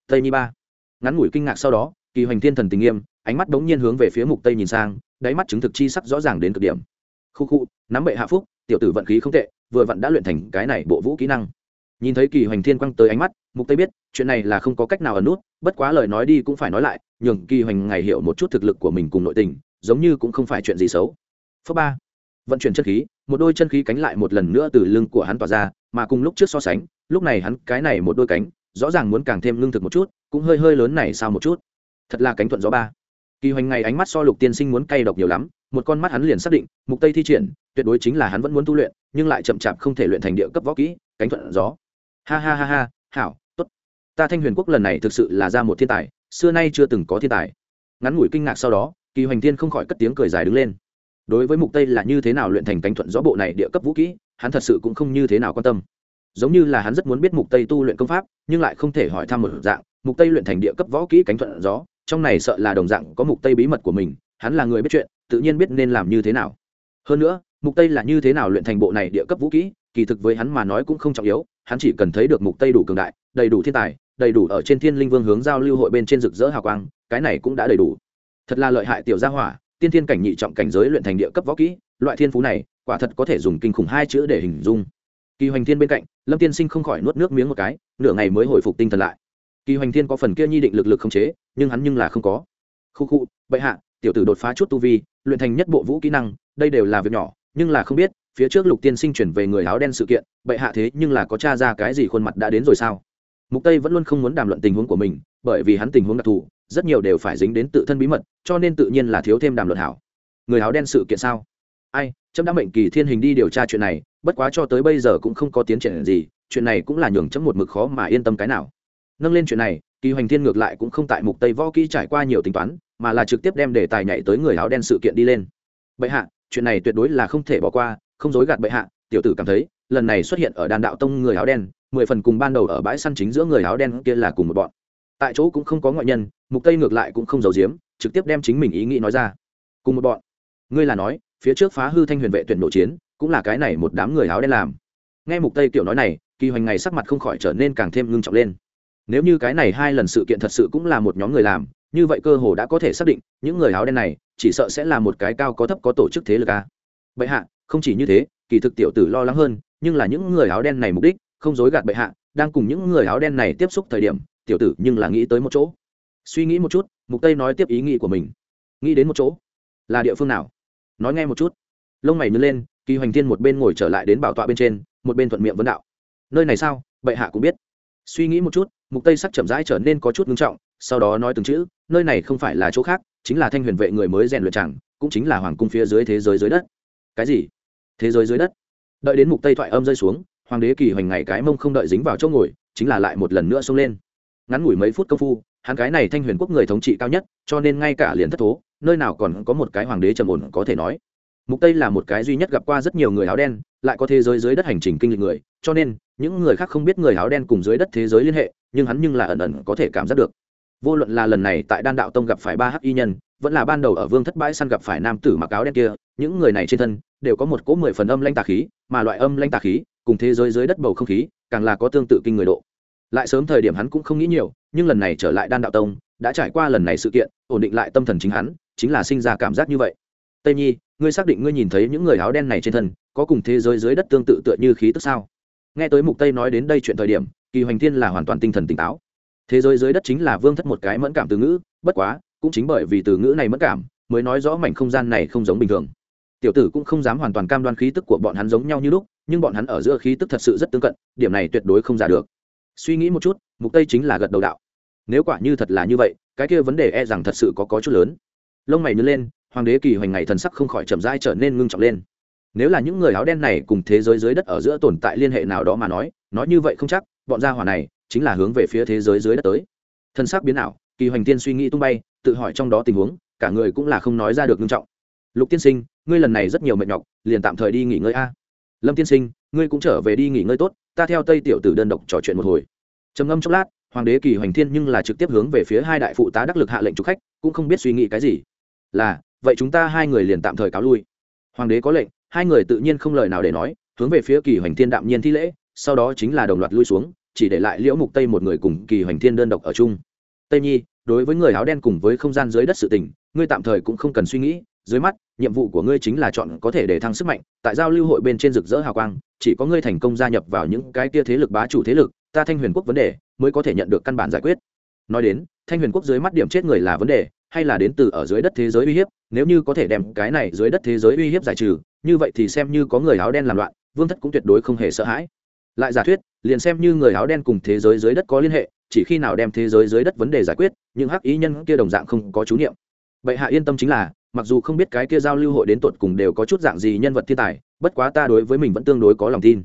Tây nhi ba. Ngắn ngủi kinh ngạc sau đó, kỳ hoành thiên thần tình nghiêm, ánh mắt bỗng nhiên hướng về phía mục tây nhìn sang, đáy mắt chứng thực chi sắc rõ ràng đến cực điểm. Khu khu, nắm bệ hạ phúc, tiểu tử vận khí không tệ, vừa vặn đã luyện thành cái này bộ vũ kỹ năng. Nhìn thấy kỳ hoành thiên quăng tới ánh mắt, mục tây biết, chuyện này là không có cách nào ẩn nút, bất quá lời nói đi cũng phải nói lại, nhường kỳ hoành ngày hiểu một chút thực lực của mình cùng nội tình giống như cũng không phải chuyện gì xấu. Phớ ba, vận chuyển chân khí, một đôi chân khí cánh lại một lần nữa từ lưng của hắn tỏa ra, mà cùng lúc trước so sánh, lúc này hắn cái này một đôi cánh, rõ ràng muốn càng thêm lương thực một chút, cũng hơi hơi lớn này sao một chút. Thật là cánh thuận gió ba. Kỳ hoành ngày ánh mắt so lục tiên sinh muốn cay độc nhiều lắm, một con mắt hắn liền xác định, mục tây thi triển, tuyệt đối chính là hắn vẫn muốn tu luyện, nhưng lại chậm chạp không thể luyện thành địa cấp võ kỹ, cánh thuận gió. Ha ha ha ha, hảo, tốt. Ta thanh huyền quốc lần này thực sự là ra một thiên tài, xưa nay chưa từng có thiên tài. Ngắn ngủi kinh ngạc sau đó kỳ hoành thiên không khỏi cất tiếng cười dài đứng lên. Đối với mục tây là như thế nào luyện thành cánh thuận gió bộ này địa cấp vũ kỹ, hắn thật sự cũng không như thế nào quan tâm. Giống như là hắn rất muốn biết mục tây tu luyện công pháp, nhưng lại không thể hỏi thăm một dạng, mục tây luyện thành địa cấp võ kỹ cánh thuận gió, trong này sợ là đồng dạng có mục tây bí mật của mình, hắn là người biết chuyện, tự nhiên biết nên làm như thế nào. Hơn nữa, mục tây là như thế nào luyện thành bộ này địa cấp vũ kỹ, kỳ thực với hắn mà nói cũng không trọng yếu, hắn chỉ cần thấy được mục tây đủ cường đại, đầy đủ thiên tài, đầy đủ ở trên thiên linh vương hướng giao lưu hội bên trên rực rỡ hào quang, cái này cũng đã đầy đủ thật là lợi hại tiểu gia hỏa, tiên thiên cảnh nhị trọng cảnh giới luyện thành địa cấp võ kỹ, loại thiên phú này, quả thật có thể dùng kinh khủng hai chữ để hình dung. Kỳ hoành thiên bên cạnh, lâm tiên sinh không khỏi nuốt nước miếng một cái, nửa ngày mới hồi phục tinh thần lại. Kỳ hoành thiên có phần kia nhi định lực lực không chế, nhưng hắn nhưng là không có. Khu khu, bệ hạ, tiểu tử đột phá chút tu vi, luyện thành nhất bộ vũ kỹ năng, đây đều là việc nhỏ, nhưng là không biết, phía trước lục tiên sinh chuyển về người áo đen sự kiện, bệ hạ thế nhưng là có t r a ra cái gì khuôn mặt đã đến rồi sao? Mục tây vẫn luôn không muốn đàm luận tình huống của mình, bởi vì hắn tình huống đặc thù rất nhiều đều phải dính đến tự thân bí mật, cho nên tự nhiên là thiếu thêm đàm luận hảo. Người áo đen sự kiện sao? Ai trâm đã mệnh kỳ thiên hình đi điều tra chuyện này, bất quá cho tới bây giờ cũng không có tiến triển gì, chuyện này cũng là nhường chấm một mực khó mà yên tâm cái nào. Nâng lên chuyện này, kỳ hoành thiên ngược lại cũng không tại mục tây võ kỹ trải qua nhiều tính toán, mà là trực tiếp đem đề tài nhảy tới người áo đen sự kiện đi lên. Bệ hạ, chuyện này tuyệt đối là không thể bỏ qua, không dối gạt bệ hạ, tiểu tử cảm thấy, lần này xuất hiện ở đàn đạo tông người áo đen, mười phần cùng ban đầu ở bãi săn chính giữa người áo đen kia là cùng một bọn tại chỗ cũng không có ngoại nhân, mục tây ngược lại cũng không giấu giếm, trực tiếp đem chính mình ý nghĩ nói ra. Cùng một bọn. Ngươi là nói, phía trước phá hư thanh huyền vệ tuyển nội chiến, cũng là cái này một đám người áo đen làm. Nghe mục tây tiểu nói này, kỳ hoành ngày sắc mặt không khỏi trở nên càng thêm ngưng trọng lên. Nếu như cái này hai lần sự kiện thật sự cũng là một nhóm người làm, như vậy cơ hồ đã có thể xác định, những người áo đen này, chỉ sợ sẽ là một cái cao có thấp có tổ chức thế lực a. Bệ hạ, không chỉ như thế, kỳ thực tiểu tử lo lắng hơn, nhưng là những người áo đen này mục đích, không dối gạt bệ hạ, đang cùng những người áo đen này tiếp xúc thời điểm tiểu tử nhưng là nghĩ tới một chỗ. Suy nghĩ một chút, mục tây nói tiếp ý nghĩ của mình. Nghĩ đến một chỗ. Là địa phương nào? Nói nghe một chút. Lông mày nhướng lên, kỳ hoành thiên một bên ngồi trở lại đến bảo tọa bên trên, một bên thuận miệng vấn đạo. Nơi này sao? Bệ hạ cũng biết. Suy nghĩ một chút, mục tây sắc chậm rãi trở nên có chút ngưng trọng, sau đó nói từng chữ, nơi này không phải là chỗ khác, chính là thanh huyền vệ người mới rèn luyện chẳng, cũng chính là hoàng cung phía dưới thế giới dưới đất. Cái gì? Thế giới dưới đất? Đợi đến mục tây thoại âm rơi xuống, hoàng đế kỳ hoành ngày cái mông không đợi dính vào chỗ ngồi, chính là lại một lần nữa xông lên ngắn ngủi mấy phút công phu, hắn cái này thanh huyền quốc người thống trị cao nhất, cho nên ngay cả liền thất thố, nơi nào còn có một cái hoàng đế trầm ổn có thể nói. Mục tây là một cái duy nhất gặp qua rất nhiều người áo đen, lại có thế giới dưới đất hành trình kinh lịch người, cho nên, những người khác không biết người áo đen cùng dưới đất thế giới liên hệ, nhưng hắn nhưng là ẩn ẩn có thể cảm giác được. Vô luận là lần này tại đan đạo tông gặp phải ba hắc y nhân, vẫn là ban đầu ở vương thất bãi săn gặp phải nam tử mặc áo đen kia, những người này trên thân đều có một cỗ mười phần âm lanh tà khí, mà loại âm lanh tà khí cùng thế giới dưới đất bầu không khí, càng là có tương tự kinh người độ lại sớm thời điểm hắn cũng không nghĩ nhiều, nhưng lần này trở lại đan đạo tông, đã trải qua lần này sự kiện, ổn định lại tâm thần chính hắn, chính là sinh ra cảm giác như vậy. Tây nhi, ngươi xác định ngươi nhìn thấy những người áo đen này trên thân, có cùng thế giới dưới đất tương tự tựa như khí tức sao? Nghe tới mục tây nói đến đây chuyện thời điểm, kỳ hoành thiên là hoàn toàn tinh thần tỉnh táo. Thế giới dưới đất chính là vương thất một cái mẫn cảm từ ngữ, bất quá, cũng chính bởi vì từ ngữ này mẫn cảm, mới nói rõ mảnh không gian này không giống bình thường. Tiểu tử cũng không dám hoàn toàn cam đoan khí tức của bọn hắn giống nhau như lúc, nhưng bọn hắn ở giữa khí tức thật sự rất tương cận, điểm này tuyệt đối không giả được suy nghĩ một chút, mục tây chính là gật đầu đạo. Nếu quả như thật là như vậy, cái kia vấn đề e rằng thật sự có có chút lớn. Lông mày nhớ lên, hoàng đế kỳ hoành ngày thần sắc không khỏi chậm rãi trở nên ngưng trọng lên. Nếu là những người áo đen này cùng thế giới dưới đất ở giữa tồn tại liên hệ nào đó mà nói nói như vậy không chắc, bọn gia hỏa này chính là hướng về phía thế giới dưới đất tới. Thân sắc biến ảo, kỳ hoành tiên suy nghĩ tung bay, tự hỏi trong đó tình huống, cả người cũng là không nói ra được ngưng trọng. Lục tiên sinh, ngươi lần này rất nhiều mệt nhọc, liền tạm thời đi nghỉ ngơi a. Lâm tiên sinh, ngươi cũng trở về đi nghỉ ngơi tốt ta theo tây tiểu tử đơn độc trò chuyện một hồi. Trầm ngâm chốc lát, hoàng đế kỳ hoành thiên nhưng là trực tiếp hướng về phía hai đại phụ tá đắc lực hạ lệnh trục khách, cũng không biết suy nghĩ cái gì. Là, vậy chúng ta hai người liền tạm thời cáo lui. Hoàng đế có lệnh, hai người tự nhiên không lời nào để nói, hướng về phía kỳ hoành thiên đạm nhiên thi lễ, sau đó chính là đồng loạt lui xuống, chỉ để lại liễu mục tây một người cùng kỳ hoành thiên đơn độc ở chung. Tây nhi, đối với người áo đen cùng với không gian dưới đất sự tình, ngươi tạm thời cũng không cần suy nghĩ, dưới mắt, nhiệm vụ của ngươi chính là chọn có thể để thăng sức mạnh, tại giao lưu hội bên trên rực rỡ hào quang chỉ có ngươi thành công gia nhập vào những cái kia thế lực bá chủ thế lực, ta thanh huyền quốc vấn đề mới có thể nhận được căn bản giải quyết. Nói đến, thanh huyền quốc dưới mắt điểm chết người là vấn đề, hay là đến từ ở dưới đất thế giới uy hiếp, nếu như có thể đem cái này dưới đất thế giới uy hiếp giải trừ, như vậy thì xem như có người áo đen làm loạn, vương thất cũng tuyệt đối không hề sợ hãi. Lại giả thuyết, liền xem như người áo đen cùng thế giới dưới đất có liên hệ, chỉ khi nào đem thế giới dưới đất vấn đề giải quyết nhưng hắc ý nhân kia đồng dạng không có chú niệm. Bệ hạ yên tâm chính là mặc dù không biết cái kia giao lưu hội đến tuột cùng đều có chút dạng gì nhân vật thiên tài, bất quá ta đối với mình vẫn tương đối có lòng tin.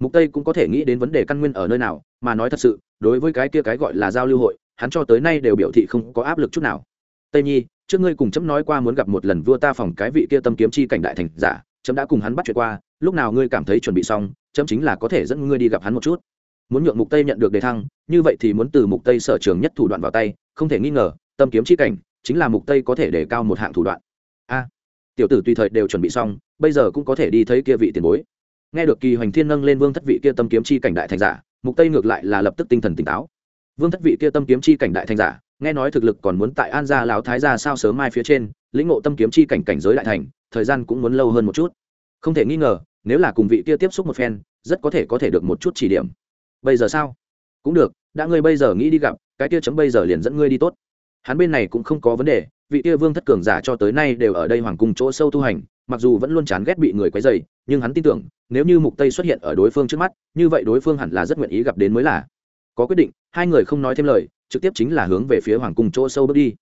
Mục tây cũng có thể nghĩ đến vấn đề căn nguyên ở nơi nào, mà nói thật sự, đối với cái kia cái gọi là giao lưu hội, hắn cho tới nay đều biểu thị không có áp lực chút nào. Tây nhi, trước ngươi cùng chấm nói qua muốn gặp một lần vua ta phòng cái vị kia tâm kiếm chi cảnh đại thành giả, chấm đã cùng hắn bắt chuyện qua, lúc nào ngươi cảm thấy chuẩn bị xong, chấm chính là có thể dẫn ngươi đi gặp hắn một chút. Muốn nhượng mục tây nhận được đề thăng, như vậy thì muốn từ mục tây sở trường nhất thủ đoạn vào tay, không thể nghi ngờ, tâm kiếm chi cảnh chính là mục tây có thể để cao một hạng thủ đoạn. A, tiểu tử tùy thời đều chuẩn bị xong, bây giờ cũng có thể đi thấy kia vị tiền bối. Nghe được kỳ hoành thiên nâng lên vương thất vị kia tâm kiếm chi cảnh đại thành giả, mục tây ngược lại là lập tức tinh thần tỉnh táo. Vương thất vị kia tâm kiếm chi cảnh đại thành giả, nghe nói thực lực còn muốn tại an gia lão thái gia sao sớm mai phía trên, lĩnh ngộ tâm kiếm chi cảnh cảnh giới đại thành, thời gian cũng muốn lâu hơn một chút. Không thể nghi ngờ, nếu là cùng vị kia tiếp xúc một phen, rất có thể có thể được một chút chỉ điểm. Bây giờ sao? Cũng được, đã ngươi bây giờ nghĩ đi gặp, cái kia chấm bây giờ liền dẫn ngươi đi tốt hắn bên này cũng không có vấn đề vị kia vương thất cường giả cho tới nay đều ở đây hoàng cung chỗ sâu tu hành mặc dù vẫn luôn chán ghét bị người quấy dày nhưng hắn tin tưởng nếu như mục tây xuất hiện ở đối phương trước mắt như vậy đối phương hẳn là rất nguyện ý gặp đến mới là. Có quyết định hai người không nói thêm lời trực tiếp chính là hướng về phía hoàng cung chỗ sâu bước đi.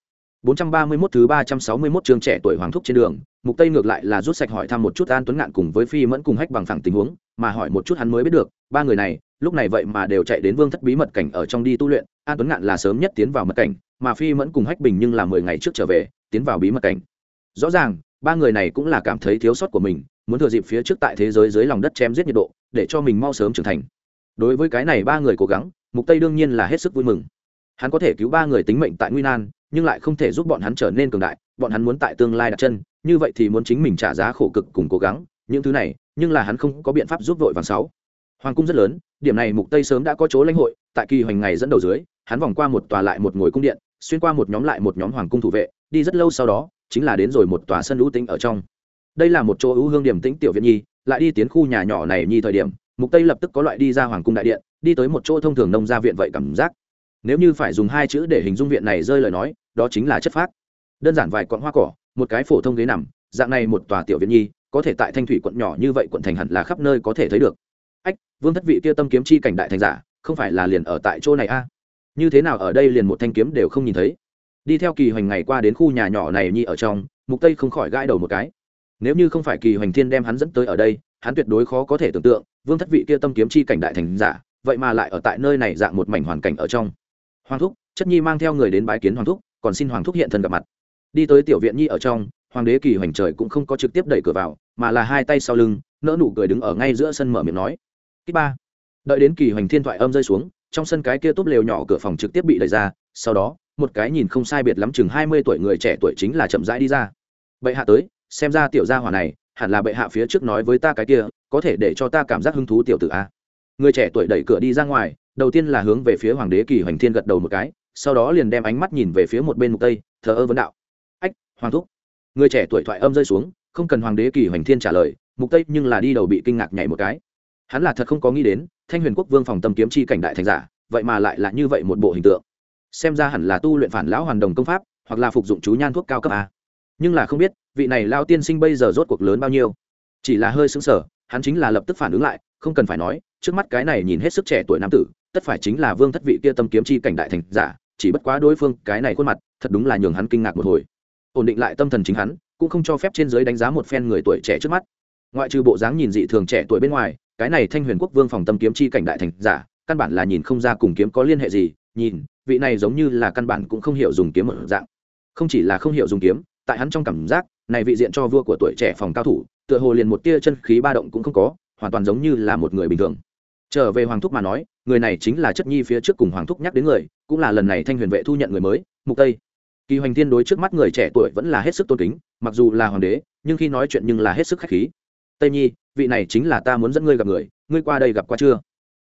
431 thứ 361 trường trẻ tuổi hoàng thúc trên đường, Mục Tây ngược lại là rút sạch hỏi thăm một chút An Tuấn Ngạn cùng với Phi Mẫn cùng Hách bằng phẳng tình huống, mà hỏi một chút hắn mới biết được, ba người này, lúc này vậy mà đều chạy đến Vương thất bí mật cảnh ở trong đi tu luyện, An Tuấn Ngạn là sớm nhất tiến vào mật cảnh, mà Phi Mẫn cùng Hách Bình nhưng là 10 ngày trước trở về, tiến vào bí mật cảnh. Rõ ràng, ba người này cũng là cảm thấy thiếu sót của mình, muốn thừa dịp phía trước tại thế giới dưới lòng đất chém giết nhiệt độ, để cho mình mau sớm trưởng thành. Đối với cái này ba người cố gắng, Mục Tây đương nhiên là hết sức vui mừng. Hắn có thể cứu ba người tính mệnh tại nguy nan, nhưng lại không thể giúp bọn hắn trở nên cường đại bọn hắn muốn tại tương lai đặt chân như vậy thì muốn chính mình trả giá khổ cực cùng cố gắng những thứ này nhưng là hắn không có biện pháp giúp vội vàng sáu hoàng cung rất lớn điểm này mục tây sớm đã có chỗ lãnh hội tại kỳ hoành ngày dẫn đầu dưới hắn vòng qua một tòa lại một ngồi cung điện xuyên qua một nhóm lại một nhóm hoàng cung thủ vệ, đi rất lâu sau đó, chính là đến rồi một tòa sân ưu tĩnh ở trong. Đây là một chỗ ưu hương điểm tĩnh tiểu viện nhi, lại đi tiến khu nhà nhỏ này nhi thời điểm, mục tây lập tức có loại đi ra hoàng cung đại điện, đi tới một chỗ thông thường nông gia viện vậy cảm giác. Nếu như phải dùng hai chữ để hình dung viện này rơi lời nói, đó chính là chất phác. Đơn giản vài con hoa cỏ, một cái phổ thông ghế nằm, dạng này một tòa tiểu viện nhi, có thể tại thanh thủy quận nhỏ như vậy quận thành hẳn là khắp nơi có thể thấy được. Ách, vương thất vị kia tâm kiếm chi cảnh đại thành giả, không phải là liền ở tại chỗ này a? à? Như thế nào ở đây liền một thanh kiếm đều không nhìn thấy? Đi theo kỳ hoành ngày qua đến khu nhà nhỏ này nhi ở trong, mục tây không khỏi gãi đầu một cái. Nếu như không phải kỳ hoành thiên đem hắn dẫn tới ở đây, hắn tuyệt đối khó có thể tưởng tượng, vương thất vị kia tâm kiếm chi cảnh đại thành giả, vậy mà lại ở tại nơi này dạng một mảnh hoàn cảnh ở trong. Hoàng thúc, chất nhi mang theo người đến bái kiến hoàng thúc, còn xin hoàng thúc hiện thân gặp mặt. Đi tới tiểu viện nhi ở trong, hoàng đế kỳ hoành trời cũng không có trực tiếp đẩy cửa vào, mà là hai tay sau lưng nỡ nụ cười đứng ở ngay giữa sân mở miệng nói. Kích ba. Đợi đến kỳ hoành thiên thoại âm rơi xuống trong sân cái kia túp lều nhỏ cửa phòng trực tiếp bị đẩy ra, sau đó, một cái nhìn không sai biệt lắm chừng hai mươi tuổi người trẻ tuổi chính là chậm rãi đi ra. Bệ hạ tới, xem ra tiểu gia hỏa này hẳn là bệ hạ phía trước nói với ta cái kia, có thể để cho ta cảm giác hứng thú tiểu tử a. Người trẻ tuổi đẩy cửa đi ra ngoài, đầu tiên là hướng về phía hoàng đế kỳ hoành thiên gật đầu một cái, sau đó liền đem ánh mắt nhìn về phía một bên mục tây, thờ ơ vấn đạo. Ách, hoàng thúc. Người trẻ tuổi thoại âm rơi xuống, không cần hoàng đế kỳ hoành thiên trả lời, mục tây nhưng là đi đầu bị kinh ngạc nhảy một cái. Hắn là thật không có nghĩ đến thanh huyền quốc vương phòng tâm kiếm chi cảnh đại thành giả, vậy mà lại là như vậy một bộ hình tượng. Xem ra hẳn là tu luyện phản lão hoàn đồng công pháp, hoặc là phục dụng chú nhan thuốc cao cấp a. Nhưng là không biết, vị này lao tiên sinh bây giờ rốt cuộc lớn bao nhiêu. Chỉ là hơi xứng sờ, hắn chính là lập tức phản ứng lại, không cần phải nói, trước mắt cái này nhìn hết sức trẻ tuổi nam tử, tất phải chính là vương thất vị kia tâm kiếm chi cảnh đại thành giả, chỉ bất quá đối phương cái này khuôn mặt, thật đúng là nhường hắn kinh ngạc một hồi. Ổn định lại tâm thần chính hắn, cũng không cho phép trên giới đánh giá một phen người tuổi trẻ trước mắt. Ngoại trừ bộ dáng nhìn dị thường trẻ tuổi bên ngoài cái này thanh huyền quốc vương phòng tâm kiếm chi cảnh đại thành giả, căn bản là nhìn không ra cùng kiếm có liên hệ gì, nhìn, vị này giống như là căn bản cũng không hiểu dùng kiếm ở dạng. Không chỉ là không hiểu dùng kiếm, tại hắn trong cảm giác, này vị diện cho vua của tuổi trẻ phòng cao thủ, tựa hồ liền một tia chân khí ba động cũng không có, hoàn toàn giống như là một người bình thường. Trở về hoàng thúc mà nói, người này chính là chất nhi phía trước cùng hoàng thúc nhắc đến người, cũng là lần này thanh huyền vệ thu nhận người mới, mục tây. Kỳ hoành thiên đối trước mắt người trẻ tuổi vẫn là hết sức tôn kính, mặc dù là hoàng đế, nhưng khi nói chuyện nhưng là hết sức khách khí. Tây nhi vị này chính là ta muốn dẫn ngươi gặp người, ngươi qua đây gặp qua chưa?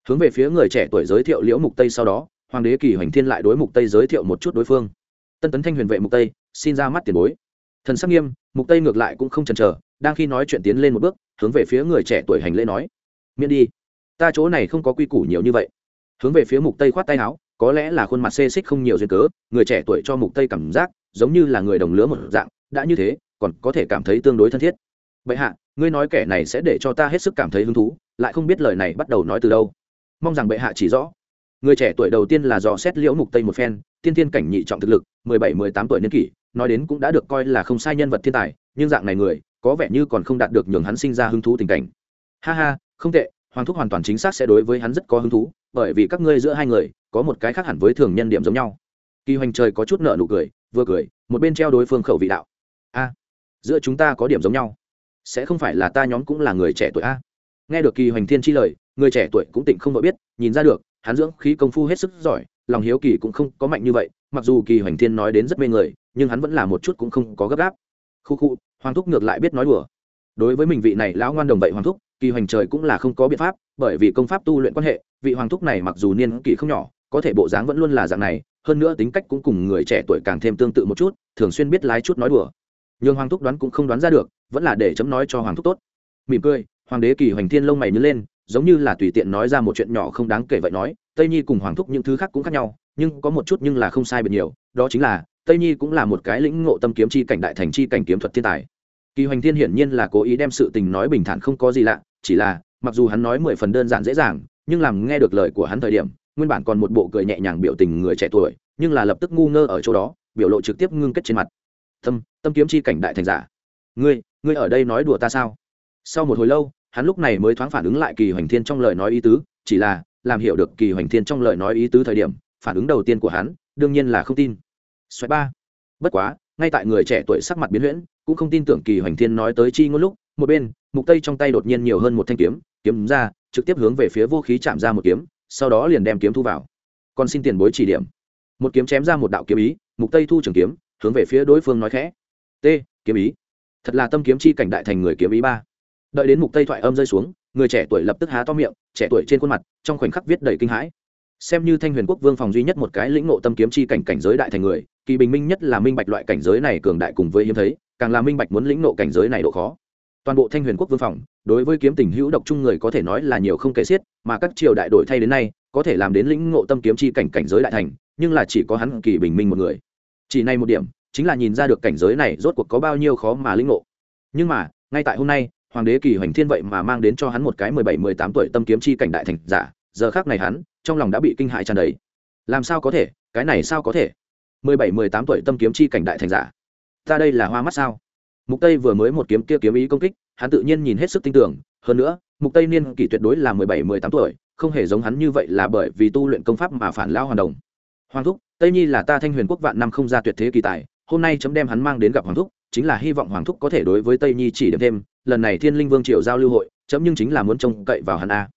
Hướng về phía người trẻ tuổi giới thiệu liễu mục tây sau đó, hoàng đế kỳ hoành thiên lại đối mục tây giới thiệu một chút đối phương. Tân tấn thanh huyền vệ mục tây, xin ra mắt tiền bối. Thần sắc nghiêm, mục tây ngược lại cũng không chần chờ, đang khi nói chuyện tiến lên một bước, hướng về phía người trẻ tuổi hành lễ nói. Miễn đi, ta chỗ này không có quy củ nhiều như vậy. Hướng về phía mục tây khoát tay áo, có lẽ là khuôn mặt xê xích không nhiều duyên cớ, người trẻ tuổi cho mục tây cảm giác, giống như là người đồng lứa một dạng, đã như thế, còn có thể cảm thấy tương đối thân thiết bệ hạ, ngươi nói kẻ này sẽ để cho ta hết sức cảm thấy hứng thú, lại không biết lời này bắt đầu nói từ đâu. Mong rằng bệ hạ chỉ rõ. Người trẻ tuổi đầu tiên là do xét liễu mục tây một phen, tiên thiên cảnh nhị trọng thực lực 17-18 tuổi niên kỷ, nói đến cũng đã được coi là không sai nhân vật thiên tài, nhưng dạng này người, có vẻ như còn không đạt được nhường hắn sinh ra hứng thú tình cảnh. Ha ha, không tệ, hoàng thúc hoàn toàn chính xác sẽ đối với hắn rất có hứng thú, bởi vì các ngươi giữa hai người, có một cái khác hẳn với thường nhân điểm giống nhau. Kỳ hoành trời có chút nợ nụ cười, vừa cười, một bên treo đối phương khẩu vị đạo. A, giữa chúng ta có điểm giống nhau sẽ không phải là ta nhóm cũng là người trẻ tuổi a. Nghe được kỳ hoành thiên chi lời, người trẻ tuổi cũng tỉnh không đội biết, nhìn ra được, hắn dưỡng khí công phu hết sức giỏi, lòng hiếu kỳ cũng không có mạnh như vậy, mặc dù kỳ hoành thiên nói đến rất mê người, nhưng hắn vẫn là một chút cũng không có gấp gáp. Khu khu, hoàng thúc ngược lại biết nói đùa. Đối với mình vị này lão ngoan đồng vậy hoàng thúc, kỳ hoành trời cũng là không có biện pháp, bởi vì công pháp tu luyện quan hệ, vị hoàng thúc này mặc dù niên kỷ không nhỏ, có thể bộ dáng vẫn luôn là dạng này, hơn nữa tính cách cũng cùng người trẻ tuổi càng thêm tương tự một chút, thường xuyên biết lái chút nói đùa nhưng hoàng thúc đoán cũng không đoán ra được, vẫn là để chấm nói cho hoàng thúc tốt. Mỉm cười, hoàng đế kỳ hoành thiên lông mày nhớ lên, giống như là tùy tiện nói ra một chuyện nhỏ không đáng kể vậy nói, tây nhi cùng hoàng thúc những thứ khác cũng khác nhau, nhưng có một chút nhưng là không sai biệt nhiều, đó chính là, tây nhi cũng là một cái lĩnh ngộ tâm kiếm chi cảnh đại thành chi cảnh kiếm thuật thiên tài. Kỳ hoành thiên hiển nhiên là cố ý đem sự tình nói bình thản không có gì lạ, chỉ là, mặc dù hắn nói mười phần đơn giản dễ dàng, nhưng làm nghe được lời của hắn thời điểm, nguyên bản còn một bộ cười nhẹ nhàng biểu tình người trẻ tuổi, nhưng là lập tức ngu ngơ ở chỗ đó, biểu lộ trực tiếp ngưng kết trên mặt tâm tâm kiếm chi cảnh đại thành giả. Ngươi ngươi ở đây nói đùa ta sao? Sau một hồi lâu, hắn lúc này mới thoáng phản ứng lại kỳ hoành thiên trong lời nói ý tứ, chỉ là, làm hiểu được kỳ hoành thiên trong lời nói ý tứ thời điểm, phản ứng đầu tiên của hắn, đương nhiên là không tin. Xoáy ba. Bất quá, ngay tại người trẻ tuổi sắc mặt biến huyễn, cũng không tin tưởng kỳ hoành thiên nói tới chi ngôn lúc, một bên, mục tây trong tay đột nhiên nhiều hơn một thanh kiếm kiếm ra, trực tiếp hướng về phía vô khí chạm ra một kiếm, sau đó liền đem kiếm thu vào. Còn xin tiền bối chỉ điểm. Một kiếm chém ra một đạo kiếm ý, mục tây thu trường kiếm hướng về phía đối phương nói khẽ. T, kiếm ý. Thật là tâm kiếm chi cảnh đại thành người kiếm ý ba. Đợi đến mục tây thoại âm rơi xuống, người trẻ tuổi lập tức há to miệng, trẻ tuổi trên khuôn mặt, trong khoảnh khắc viết đầy kinh hãi. Xem như thanh huyền quốc vương phòng duy nhất một cái lĩnh ngộ tâm kiếm chi cảnh cảnh giới đại thành người, kỳ bình minh nhất là minh bạch loại cảnh giới này cường đại cùng với hiếm thấy, càng là minh bạch muốn lĩnh ngộ cảnh giới này độ khó. Toàn bộ thanh huyền quốc vương phòng, đối với kiếm tình hữu độc chung người có thể nói là nhiều không kể xiết, mà các triều đại đổi thay đến nay, có thể làm đến lĩnh ngộ tâm kiếm chi cảnh cảnh giới đại thành, nhưng là chỉ có hắn kỳ bình minh một người chỉ này một điểm, chính là nhìn ra được cảnh giới này rốt cuộc có bao nhiêu khó mà lĩnh ngộ. Nhưng mà, ngay tại hôm nay, hoàng đế kỳ hoành thiên vậy mà mang đến cho hắn một cái mười bảy, mười tám tuổi tâm kiếm chi cảnh đại thành giả, giờ khác này hắn, trong lòng đã bị kinh hại tràn đầy. Làm sao có thể? Cái này sao có thể? mười bảy, mười tám tuổi tâm kiếm chi cảnh đại thành giả. Ta đây là hoa mắt sao? Mục tây vừa mới một kiếm kia kiếm ý công kích, hắn tự nhiên nhìn hết sức tin tưởng. Hơn nữa, mục tây niên kỷ tuyệt đối là mười bảy, mười tám tuổi, không hề giống hắn như vậy là bởi vì tu luyện công pháp mà phản lao hoàn đồng hoàng thúc, tây nhi là ta thanh huyền quốc vạn năm không ra tuyệt thế kỳ tài, hôm nay chấm đem hắn mang đến gặp hoàng thúc, chính là hy vọng hoàng thúc có thể đối với tây nhi chỉ điểm thêm, lần này thiên linh vương triều giao lưu hội, chấm nhưng chính là muốn trông cậy vào hắn a.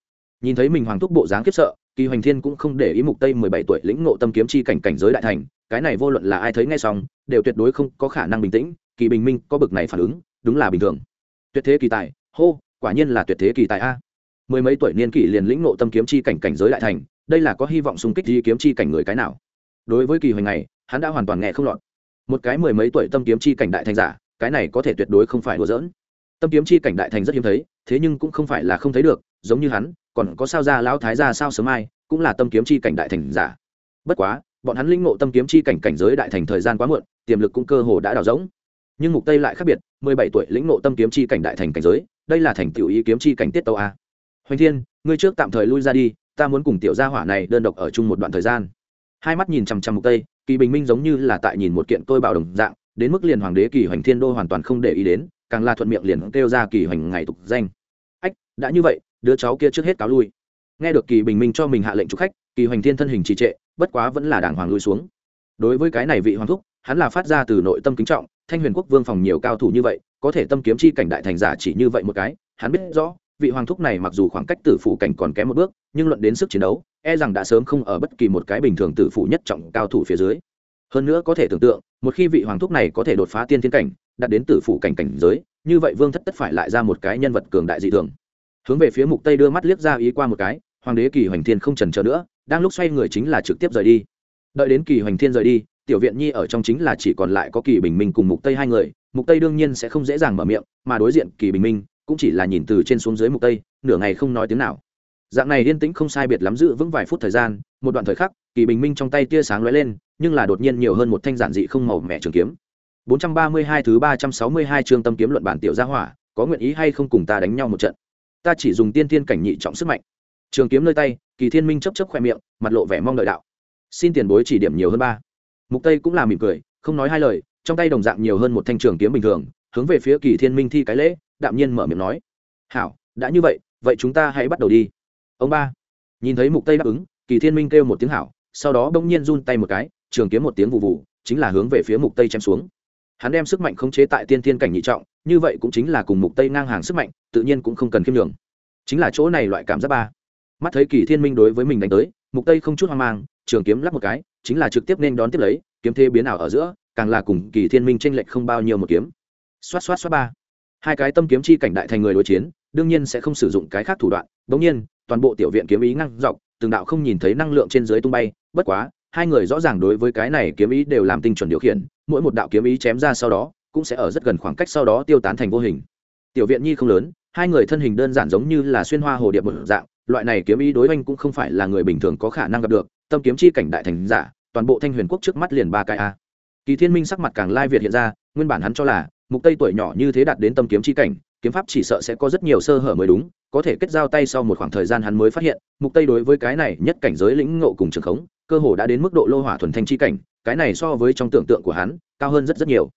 Nhìn thấy mình hoàng thúc bộ dáng khiếp sợ, kỳ hoành thiên cũng không để ý mục tây mười bảy tuổi lĩnh ngộ tâm kiếm chi cảnh cảnh giới đại thành, cái này vô luận là ai thấy ngay xong, đều tuyệt đối không có khả năng bình tĩnh, kỳ bình minh có bực này phản ứng, đúng là bình thường. Tuyệt thế kỳ tài, hô, quả nhiên là tuyệt thế kỳ tài a. Mười mấy tuổi niên kỷ liền lĩnh ngộ tâm kiếm chi cảnh cảnh giới đại thành đây là có hy vọng xung kích di kiếm chi cảnh người cái nào? Đối với kỳ hoành này, hắn đã hoàn toàn nghe không lọt. Một cái mười mấy tuổi tâm kiếm chi cảnh đại thành giả, cái này có thể tuyệt đối không phải đùa giỡn. Tâm kiếm chi cảnh đại thành rất hiếm thấy, thế nhưng cũng không phải là không thấy được, giống như hắn, còn có sao ra lão thái gia sao sớm ai cũng là tâm kiếm chi cảnh đại thành giả. Bất quá, bọn hắn linh ngộ tâm kiếm chi cảnh cảnh giới đại thành thời gian quá muộn, tiềm lực cũng cơ hồ đã đào rỗng nhưng mục tây lại khác biệt, mười bảy tuổi lĩnh ngộ tâm kiếm chi cảnh đại thành cảnh giới, đây là thành tiểu ý kiếm chi cảnh tiết tâu a. Hoành thiên, ngươi trước tạm thời lui ra đi ta muốn cùng tiểu gia hỏa này đơn độc ở chung một đoạn thời gian. Hai mắt nhìn chằm chằm mục tây, kỳ bình minh giống như là tại nhìn một kiện tôi bảo đồng dạng, đến mức liền hoàng đế kỳ hoành thiên đô hoàn toàn không để ý đến, càng là thuận miệng liền kêu ra kỳ hoành ngày tục danh. Ách, đã như vậy, đứa cháu kia trước hết cáo lui. Nghe được kỳ bình minh cho mình hạ lệnh chủ khách, kỳ hoành thiên thân hình trì trệ, bất quá vẫn là đàng hoàng lui xuống. Đối với cái này vị hoàng thúc, hắn là phát ra từ nội tâm kính trọng, thanh huyền quốc vương phòng nhiều cao thủ như vậy, có thể tâm kiếm chi cảnh đại thành giả chỉ như vậy một cái, hắn biết rõ vị hoàng thúc này mặc dù khoảng cách tử phủ cảnh còn kém một bước, nhưng luận đến sức chiến đấu e rằng đã sớm không ở bất kỳ một cái bình thường tử phủ nhất trọng cao thủ phía dưới. Hơn nữa có thể tưởng tượng, một khi vị hoàng thúc này có thể đột phá tiên thiên cảnh, đạt đến tử phủ cảnh cảnh giới, như vậy vương thất tất phải lại ra một cái nhân vật cường đại dị thường. Hướng về phía mục tây đưa mắt liếc ra ý qua một cái, hoàng đế kỳ hoành thiên không trần chờ nữa, đang lúc xoay người chính là trực tiếp rời đi. Đợi đến kỳ hoành thiên rời đi, tiểu viện nhi ở trong chính là chỉ còn lại có kỳ bình minh cùng mục tây hai người, mục tây đương nhiên sẽ không dễ dàng mở miệng, mà đối diện kỳ bình minh cũng chỉ là nhìn từ trên xuống dưới mục tây, nửa ngày không nói tiếng nào. Dạng này yên tĩnh không sai biệt lắm giữ vững vài phút thời gian, một đoạn thời khắc, kỳ bình minh trong tay tia sáng lóe lên, nhưng là đột nhiên nhiều hơn một thanh giản dị không màu mẹ trường kiếm. 432 thứ 362 chương tâm kiếm luận bản tiểu gia hỏa, có nguyện ý hay không cùng ta đánh nhau một trận? Ta chỉ dùng tiên tiên cảnh nhị trọng sức mạnh. Trường kiếm nơi tay, kỳ thiên minh chấp chấp khoe miệng, mặt lộ vẻ mong đợi đạo. Xin tiền bối chỉ điểm nhiều hơn ba. Mục tây cũng là mỉm cười, không nói hai lời, trong tay đồng dạng nhiều hơn một thanh trường kiếm bình thường, hướng về phía kỳ thiên minh thi cái lễ đạm nhiên mở miệng nói, hảo, đã như vậy vậy chúng ta hãy bắt đầu đi. Ông ba nhìn thấy mục tây đáp ứng, kỳ thiên minh kêu một tiếng hảo, sau đó bỗng nhiên run tay một cái, trường kiếm một tiếng vụ vụ chính là hướng về phía mục tây chém xuống. Hắn đem sức mạnh khống chế tại tiên thiên cảnh nhị trọng, như vậy cũng chính là cùng mục tây ngang hàng sức mạnh, tự nhiên cũng không cần khiêm đường chính là chỗ này loại cảm giác ba. Mắt thấy kỳ thiên minh đối với mình đánh tới, mục tây không chút hoang mang, trường kiếm lắp một cái, chính là trực tiếp nên đón tiếp lấy, kiếm thế biến ảo ở giữa, càng là cùng kỳ thiên minh tranh lệch không bao nhiêu một kiếm. Xoát xoát xoát ba hai cái tâm kiếm chi cảnh đại thành người đối chiến, đương nhiên sẽ không sử dụng cái khác thủ đoạn. Bỗng nhiên, toàn bộ tiểu viện kiếm ý ngăn dọc, từng đạo không nhìn thấy năng lượng trên dưới tung bay. Bất quá, hai người rõ ràng đối với cái này kiếm ý đều làm tinh chuẩn điều khiển, mỗi một đạo kiếm ý chém ra sau đó, cũng sẽ ở rất gần khoảng cách sau đó tiêu tán thành vô hình. Tiểu viện nhi không lớn, hai người thân hình đơn giản giống như là xuyên hoa hồ điệp một dạng, loại này kiếm ý đối oanh cũng không phải là người bình thường có khả năng gặp được. Tâm kiếm chi cảnh đại thành giả, toàn bộ thanh huyền quốc trước mắt liền ba cái a. Kỳ thiên minh sắc mặt càng lai việt hiện ra, nguyên bản hắn cho là mục tây tuổi nhỏ như thế đạt đến tâm kiếm chi cảnh, kiếm pháp chỉ sợ sẽ có rất nhiều sơ hở mới đúng, có thể kết giao tay sau một khoảng thời gian hắn mới phát hiện, mục tây đối với cái này nhất cảnh giới lĩnh ngộ cùng trường khống, cơ hồ đã đến mức độ lô hỏa thuần thanh chi cảnh, cái này so với trong tưởng tượng của hắn, cao hơn rất rất nhiều.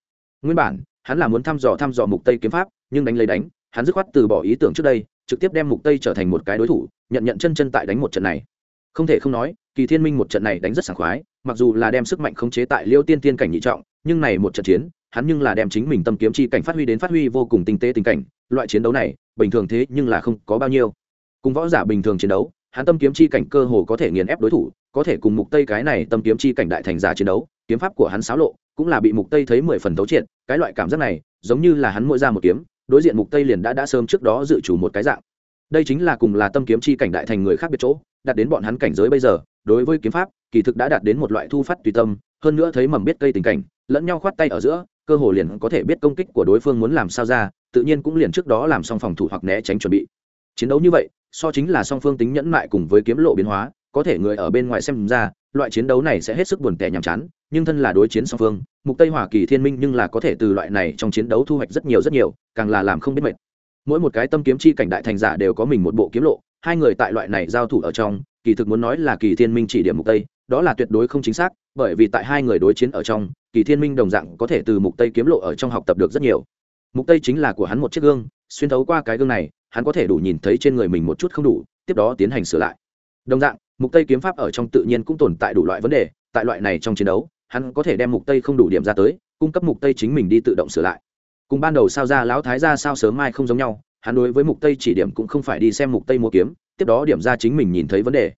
Nguyên bản, hắn là muốn thăm dò thăm dò mục tây kiếm pháp, nhưng đánh lấy đánh, hắn dứt khoát từ bỏ ý tưởng trước đây, trực tiếp đem mục tây trở thành một cái đối thủ, nhận nhận chân chân tại đánh một trận này. Không thể không nói, kỳ thiên minh một trận này đánh rất sảng khoái, mặc dù là đem sức mạnh khống chế tại liêu tiên tiên cảnh nhị trọng, nhưng này một trận chiến hắn nhưng là đem chính mình tâm kiếm chi cảnh phát huy đến phát huy vô cùng tinh tế tình cảnh, loại chiến đấu này, bình thường thế nhưng là không có bao nhiêu. Cùng võ giả bình thường chiến đấu, hắn tâm kiếm chi cảnh cơ hồ có thể nghiền ép đối thủ, có thể cùng mục tây cái này tâm kiếm chi cảnh đại thành giả chiến đấu, kiếm pháp của hắn xáo lộ, cũng là bị mục tây thấy mười phần tấu triệt, cái loại cảm giác này, giống như là hắn mỗi ra một kiếm, đối diện mục tây liền đã đã sớm trước đó dự chủ một cái dạng. Đây chính là cùng là tâm kiếm chi cảnh đại thành người khác biệt chỗ, đạt đến bọn hắn cảnh giới bây giờ, đối với kiếm pháp, kỳ thực đã đạt đến một loại thu phát tùy tâm, hơn nữa thấy mầm biết cây tình cảnh, lẫn nhau khoát tay ở giữa cơ hồ liền có thể biết công kích của đối phương muốn làm sao ra, tự nhiên cũng liền trước đó làm xong phòng thủ hoặc né tránh chuẩn bị. Chiến đấu như vậy, so chính là song phương tính nhẫn mại cùng với kiếm lộ biến hóa, có thể người ở bên ngoài xem ra, loại chiến đấu này sẽ hết sức buồn tẻ nhàm chán, nhưng thân là đối chiến song phương, mục tây hoa kỳ thiên minh nhưng là có thể từ loại này trong chiến đấu thu hoạch rất nhiều rất nhiều, càng là làm không biết mệt. Mỗi một cái tâm kiếm chi cảnh đại thành giả đều có mình một bộ kiếm lộ, hai người tại loại này giao thủ ở trong, kỳ thực muốn nói là kỳ thiên minh chỉ điểm mục tây, đó là tuyệt đối không chính xác, bởi vì tại hai người đối chiến ở trong kỳ thiên minh đồng dạng có thể từ mục tây kiếm lộ ở trong học tập được rất nhiều. Mục tây chính là của hắn một chiếc gương, xuyên thấu qua cái gương này, hắn có thể đủ nhìn thấy trên người mình một chút không đủ, tiếp đó tiến hành sửa lại. Đồng dạng, mục tây kiếm pháp ở trong tự nhiên cũng tồn tại đủ loại vấn đề, tại loại này trong chiến đấu, hắn có thể đem mục tây không đủ điểm ra tới, cung cấp mục tây chính mình đi tự động sửa lại. Cùng ban đầu sao ra, lão thái ra sao sớm mai không giống nhau, hắn đối với mục tây chỉ điểm cũng không phải đi xem mục tây mua kiếm, tiếp đó điểm ra chính mình nhìn thấy vấn đề.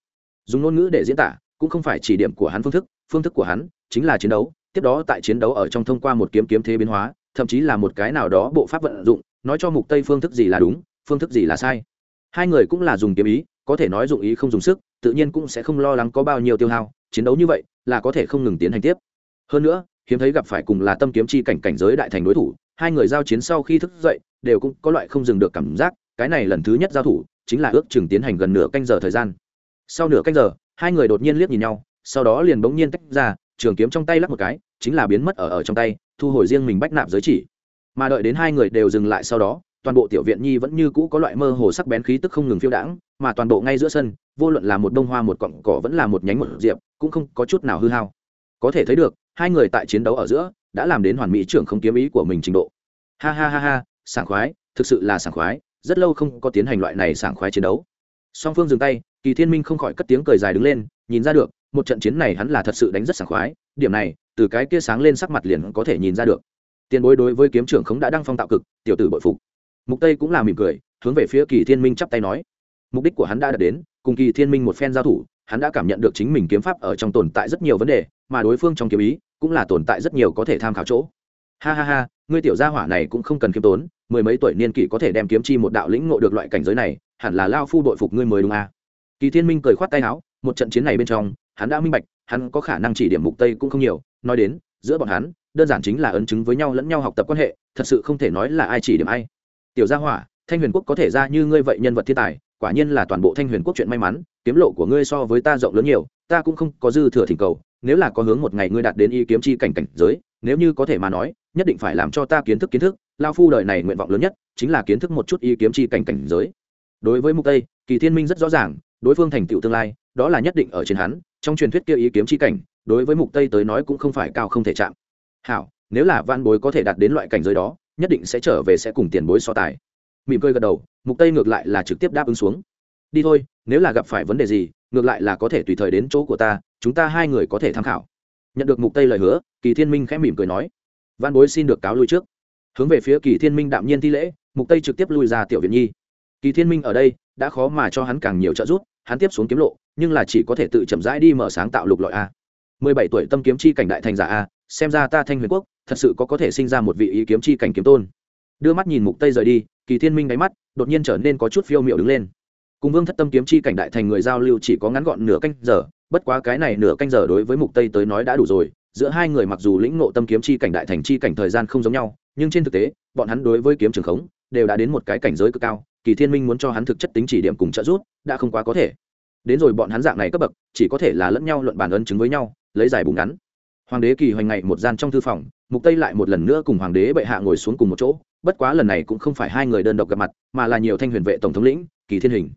Dùng ngôn ngữ để diễn tả, cũng không phải chỉ điểm của hắn phương thức phương thức của hắn chính là chiến đấu tiếp đó tại chiến đấu ở trong thông qua một kiếm kiếm thế biến hóa, thậm chí là một cái nào đó bộ pháp vận dụng, nói cho mục tây phương thức gì là đúng, phương thức gì là sai. Hai người cũng là dùng kiếm ý, có thể nói dụng ý không dùng sức, tự nhiên cũng sẽ không lo lắng có bao nhiêu tiêu hao, chiến đấu như vậy là có thể không ngừng tiến hành tiếp. Hơn nữa, hiếm thấy gặp phải cùng là tâm kiếm chi cảnh cảnh giới đại thành đối thủ, hai người giao chiến sau khi thức dậy, đều cũng có loại không dừng được cảm giác, cái này lần thứ nhất giao thủ, chính là ước chừng tiến hành gần nửa canh giờ thời gian. Sau nửa canh giờ, hai người đột nhiên liếc nhìn nhau, sau đó liền bỗng nhiên tách ra trường kiếm trong tay lắc một cái, chính là biến mất ở ở trong tay, thu hồi riêng mình bách nạp giới chỉ. Mà đợi đến hai người đều dừng lại sau đó, toàn bộ tiểu viện nhi vẫn như cũ có loại mơ hồ sắc bén khí tức không ngừng phiêu đãng, mà toàn bộ ngay giữa sân, vô luận là một đông hoa một cọng cỏ vẫn là một nhánh một diệp, cũng không có chút nào hư hao. Có thể thấy được, hai người tại chiến đấu ở giữa, đã làm đến hoàn mỹ trưởng không kiếm ý của mình trình độ. Ha ha ha ha, sảng khoái, thực sự là sảng khoái, rất lâu không có tiến hành loại này sảng khoái chiến đấu. Song phương dừng tay, kỳ thiên minh không khỏi cất tiếng cười dài đứng lên, nhìn ra được một trận chiến này hắn là thật sự đánh rất sảng khoái, điểm này, từ cái kia sáng lên sắc mặt liền có thể nhìn ra được. Tiền bối đối với kiếm trưởng khống đã đăng phong tạo cực, tiểu tử bội phục. Mục tây cũng là mỉm cười, hướng về phía kỳ thiên minh chắp tay nói. Mục đích của hắn đã đạt đến, cùng kỳ thiên minh một phen giao thủ, hắn đã cảm nhận được chính mình kiếm pháp ở trong tồn tại rất nhiều vấn đề, mà đối phương trong kiếm ý cũng là tồn tại rất nhiều có thể tham khảo chỗ. Ha ha ha, ngươi tiểu gia hỏa này cũng không cần kiếm tốn, mười mấy tuổi niên kỷ có thể đem kiếm chi một đạo lĩnh ngộ được loại cảnh giới này, hẳn là lao phu đội phục ngươi mới đúng à. kỳ thiên minh cười khoát tay áo, một trận chiến này bên trong hắn đã minh bạch, hắn có khả năng chỉ điểm mục tây cũng không nhiều, nói đến, giữa bọn hắn, đơn giản chính là ấn chứng với nhau lẫn nhau học tập quan hệ, thật sự không thể nói là ai chỉ điểm ai. Tiểu gia hỏa, thanh huyền quốc có thể ra như ngươi vậy nhân vật thiên tài, quả nhiên là toàn bộ thanh huyền quốc chuyện may mắn, kiếm lộ của ngươi so với ta rộng lớn nhiều, ta cũng không có dư thừa thỉnh cầu, nếu là có hướng một ngày ngươi đạt đến y kiếm chi cảnh cảnh giới, nếu như có thể mà nói, nhất định phải làm cho ta kiến thức kiến thức, lao phu đời này nguyện vọng lớn nhất, chính là kiến thức một chút y kiếm chi cảnh cảnh giới. Đối với mục tây, kỳ thiên minh rất rõ ràng, đối phương thành tựu tương lai, đó là nhất định ở trên hắn trong truyền thuyết kia ý kiếm chi cảnh, đối với mục tây tới nói cũng không phải cao không thể chạm. Hảo, nếu là van bối có thể đạt đến loại cảnh giới đó, nhất định sẽ trở về sẽ cùng tiền bối so tài. Mỉm cười gật đầu, mục tây ngược lại là trực tiếp đáp ứng xuống. Đi thôi, nếu là gặp phải vấn đề gì, ngược lại là có thể tùy thời đến chỗ của ta, chúng ta hai người có thể tham khảo. Nhận được mục tây lời hứa, kỳ thiên minh khẽ mỉm cười nói văn bối xin được cáo lui trước. Hướng về phía kỳ thiên minh đạm nhiên thi lễ, mục tây trực tiếp lui ra tiểu viện nhi. Kỳ thiên minh ở đây, đã khó mà cho hắn càng nhiều trợ giúp hắn tiếp xuống kiếm lộ, nhưng là chỉ có thể tự chậm rãi đi mở sáng tạo lục lọi a. Mười bảy tuổi tâm kiếm chi cảnh đại thành giả a, xem ra ta thanh huyền quốc, thật sự có có thể sinh ra một vị ý kiếm chi cảnh kiếm tôn. Đưa mắt nhìn mục tây rời đi, kỳ thiên minh đáy mắt, đột nhiên trở nên có chút phiêu miệu đứng lên. Cùng vương thất tâm kiếm chi cảnh đại thành người giao lưu chỉ có ngắn gọn nửa canh giờ, bất quá cái này nửa canh giờ đối với mục tây tới nói đã đủ rồi, giữa hai người mặc dù lĩnh ngộ tâm kiếm chi cảnh đại thành chi cảnh thời gian không giống nhau, nhưng trên thực tế, bọn hắn đối với kiếm trường khống đều đã đến một cái cảnh giới cực cao, kỳ thiên minh muốn cho hắn thực chất tính chỉ điểm cùng trợ giúp, đã không quá có thể. Đến rồi bọn hắn dạng này cấp bậc, chỉ có thể là lẫn nhau luận bàn ấn chứng với nhau, lấy giải bùng ngắn. Hoàng đế kỳ hoành ngày một gian trong thư phòng, mục tây lại một lần nữa cùng hoàng đế bệ hạ ngồi xuống cùng một chỗ, bất quá lần này cũng không phải hai người đơn độc gặp mặt, mà là nhiều thanh huyền vệ tổng thống lĩnh, kỳ thiên hình.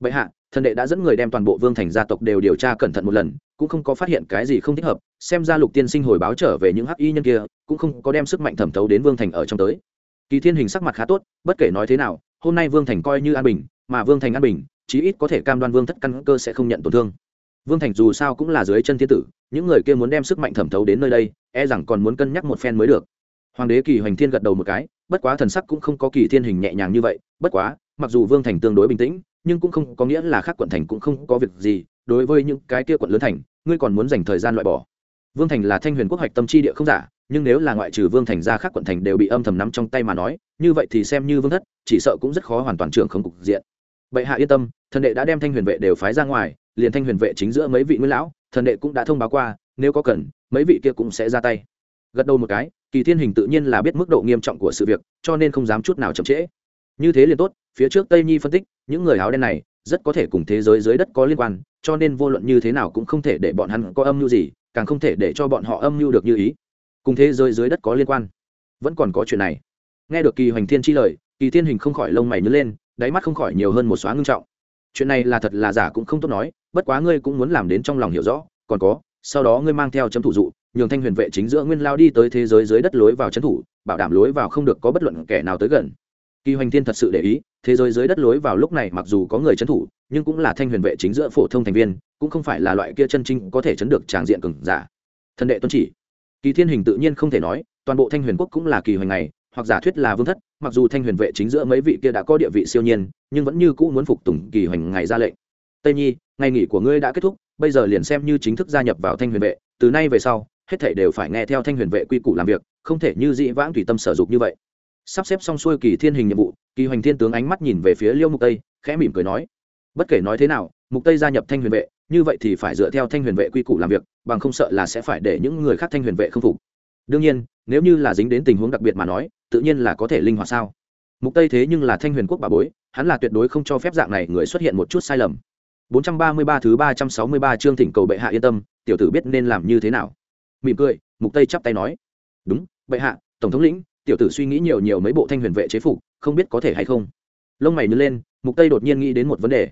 Bệ hạ thần đệ đã dẫn người đem toàn bộ vương thành gia tộc đều điều tra cẩn thận một lần, cũng không có phát hiện cái gì không thích hợp, xem ra lục tiên sinh hồi báo trở về những hắc y nhân kia, cũng không có đem sức mạnh thẩm thấu đến vương thành ở trong tới kỳ thiên hình sắc mặt khá tốt, bất kể nói thế nào, hôm nay vương thành coi như an bình, mà vương thành an bình, chí ít có thể cam đoan vương thất căn cơ sẽ không nhận tổn thương. Vương thành dù sao cũng là dưới chân thiên tử, những người kia muốn đem sức mạnh thẩm thấu đến nơi đây e rằng còn muốn cân nhắc một phen mới được. Hoàng đế kỳ hoành thiên gật đầu một cái, bất quá thần sắc cũng không có kỳ thiên hình nhẹ nhàng như vậy, bất quá, mặc dù vương thành tương đối bình tĩnh, nhưng cũng không có nghĩa là khác quận thành cũng không có việc gì, đối với những cái kia quận lớn thành, ngươi còn muốn dành thời gian loại bỏ. Vương thành là thanh huyền quốc hoạch tâm chi địa không giả nhưng nếu là ngoại trừ vương thành ra khác quận thành đều bị âm thầm nắm trong tay mà nói, như vậy thì xem như vương thất, chỉ sợ cũng rất khó hoàn toàn trưởng không cục diện. Bệ hạ yên tâm, thần đệ đã đem thanh huyền vệ đều phái ra ngoài, liền thanh huyền vệ chính giữa mấy vị nguyên lão, thần đệ cũng đã thông báo qua, nếu có cần, mấy vị kia cũng sẽ ra tay. Gật đầu một cái, kỳ thiên hình tự nhiên là biết mức độ nghiêm trọng của sự việc, cho nên không dám chút nào chậm trễ. Như thế liền tốt, phía trước tây nhi phân tích, những người áo đen này, rất có thể cùng thế giới dưới đất có liên quan, cho nên vô luận như thế nào cũng không thể để bọn hắn có âm mưu gì, càng không thể để cho bọn họ âm mưu được như ý cùng thế giới dưới đất có liên quan. Vẫn còn có chuyện này. Nghe được kỳ hoành thiên chi lời, kỳ thiên hình không khỏi lông mày nhớ lên, đáy mắt không khỏi nhiều hơn một xóa ngưng trọng. Chuyện này là thật là giả cũng không tốt nói, bất quá ngươi cũng muốn làm đến trong lòng hiểu rõ, còn có, sau đó ngươi mang theo chấm thủ dụ, nhường thanh huyền vệ chính giữa nguyên lao đi tới thế giới dưới đất lối vào chấn thủ, bảo đảm lối vào không được có bất luận kẻ nào tới gần. Kỳ hoành thiên thật sự để ý, thế giới dưới đất lối vào lúc này mặc dù có người chấn thủ, nhưng cũng là thanh huyền vệ chính giữa phổ thông thành viên, cũng không phải là loại kia chân chính có thể chấn được tràng diện cừng giả. Thân đệ tuân chỉ kỳ thiên hình tự nhiên không thể nói, toàn bộ thanh huyền quốc cũng là kỳ hoành này hoặc giả thuyết là vương thất, mặc dù thanh huyền vệ chính giữa mấy vị kia đã có địa vị siêu nhiên, nhưng vẫn như cũ muốn phục tùng kỳ hoành ngày ra lệnh. Tây nhi, ngày nghỉ của ngươi đã kết thúc, bây giờ liền xem như chính thức gia nhập vào thanh huyền vệ, từ nay về sau, hết thảy đều phải nghe theo thanh huyền vệ quy củ làm việc, không thể như dị vãng tùy tâm sở dục như vậy. Sắp xếp xong xuôi kỳ thiên hình nhiệm vụ, kỳ hoành thiên tướng ánh mắt nhìn về phía liêu mục tây, khẽ mỉm cười nói, bất kể nói thế nào mục tây gia nhập thanh huyền vệ, như vậy thì phải dựa theo thanh huyền vệ quy củ làm việc, bằng không sợ là sẽ phải để những người khác thanh huyền vệ không phục. Đương nhiên, nếu như là dính đến tình huống đặc biệt mà nói, tự nhiên là có thể linh hoạt sao? Mục tây thế nhưng là thanh huyền quốc bà bối, hắn là tuyệt đối không cho phép dạng này người xuất hiện một chút sai lầm. 433 thứ 363 chương thỉnh cầu bệ hạ yên tâm, tiểu tử biết nên làm như thế nào. Mỉm cười, mục tây chắp tay nói. Đúng, bệ hạ, tổng thống lĩnh, tiểu tử suy nghĩ nhiều nhiều mấy bộ thanh huyền vệ chế phục, không biết có thể hay không? Lông mày nhớ lên, mục tây đột nhiên nghĩ đến một vấn đề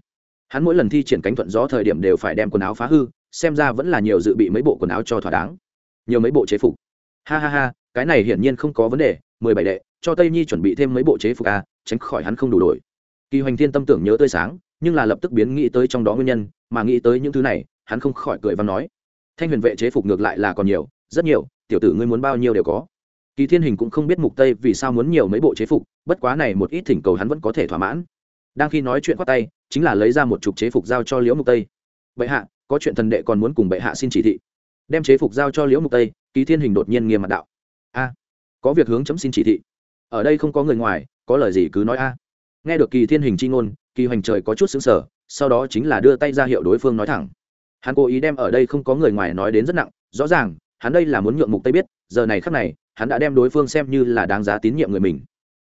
hắn mỗi lần thi triển cánh thuận gió thời điểm đều phải đem quần áo phá hư, xem ra vẫn là nhiều dự bị mấy bộ quần áo cho thỏa đáng. Nhiều mấy bộ chế phục. Ha ha ha, cái này hiển nhiên không có vấn đề, mười bảy đệ, cho tây nhi chuẩn bị thêm mấy bộ chế phục a tránh khỏi hắn không đủ đổi. Kỳ hoành thiên tâm tưởng nhớ tươi sáng, nhưng là lập tức biến nghĩ tới trong đó nguyên nhân, mà nghĩ tới những thứ này, hắn không khỏi cười và nói. Thanh huyền vệ chế phục ngược lại là còn nhiều, rất nhiều, tiểu tử ngươi muốn bao nhiêu đều có. Kỳ thiên hình cũng không biết mục tây vì sao muốn nhiều mấy bộ chế phục, bất quá này một ít thỉnh cầu hắn vẫn có thể thỏa mãn đang khi nói chuyện khoát tay, chính là lấy ra một chục chế phục giao cho liễu mục tây. Bệ hạ, có chuyện thần đệ còn muốn cùng bệ hạ xin chỉ thị. Đem chế phục giao cho liễu mục tây, kỳ thiên hình đột nhiên nghiêm mặt đạo. A, có việc hướng chấm xin chỉ thị. Ở đây không có người ngoài, có lời gì cứ nói a. Nghe được kỳ thiên hình chi ngôn, kỳ hoành trời có chút xứng sở sau đó chính là đưa tay ra hiệu đối phương nói thẳng. Hắn cố ý đem ở đây không có người ngoài nói đến rất nặng, rõ ràng, hắn đây là muốn nhượng mục tây biết, giờ này khắc này, hắn đã đem đối phương xem như là đáng giá tín nhiệm người mình.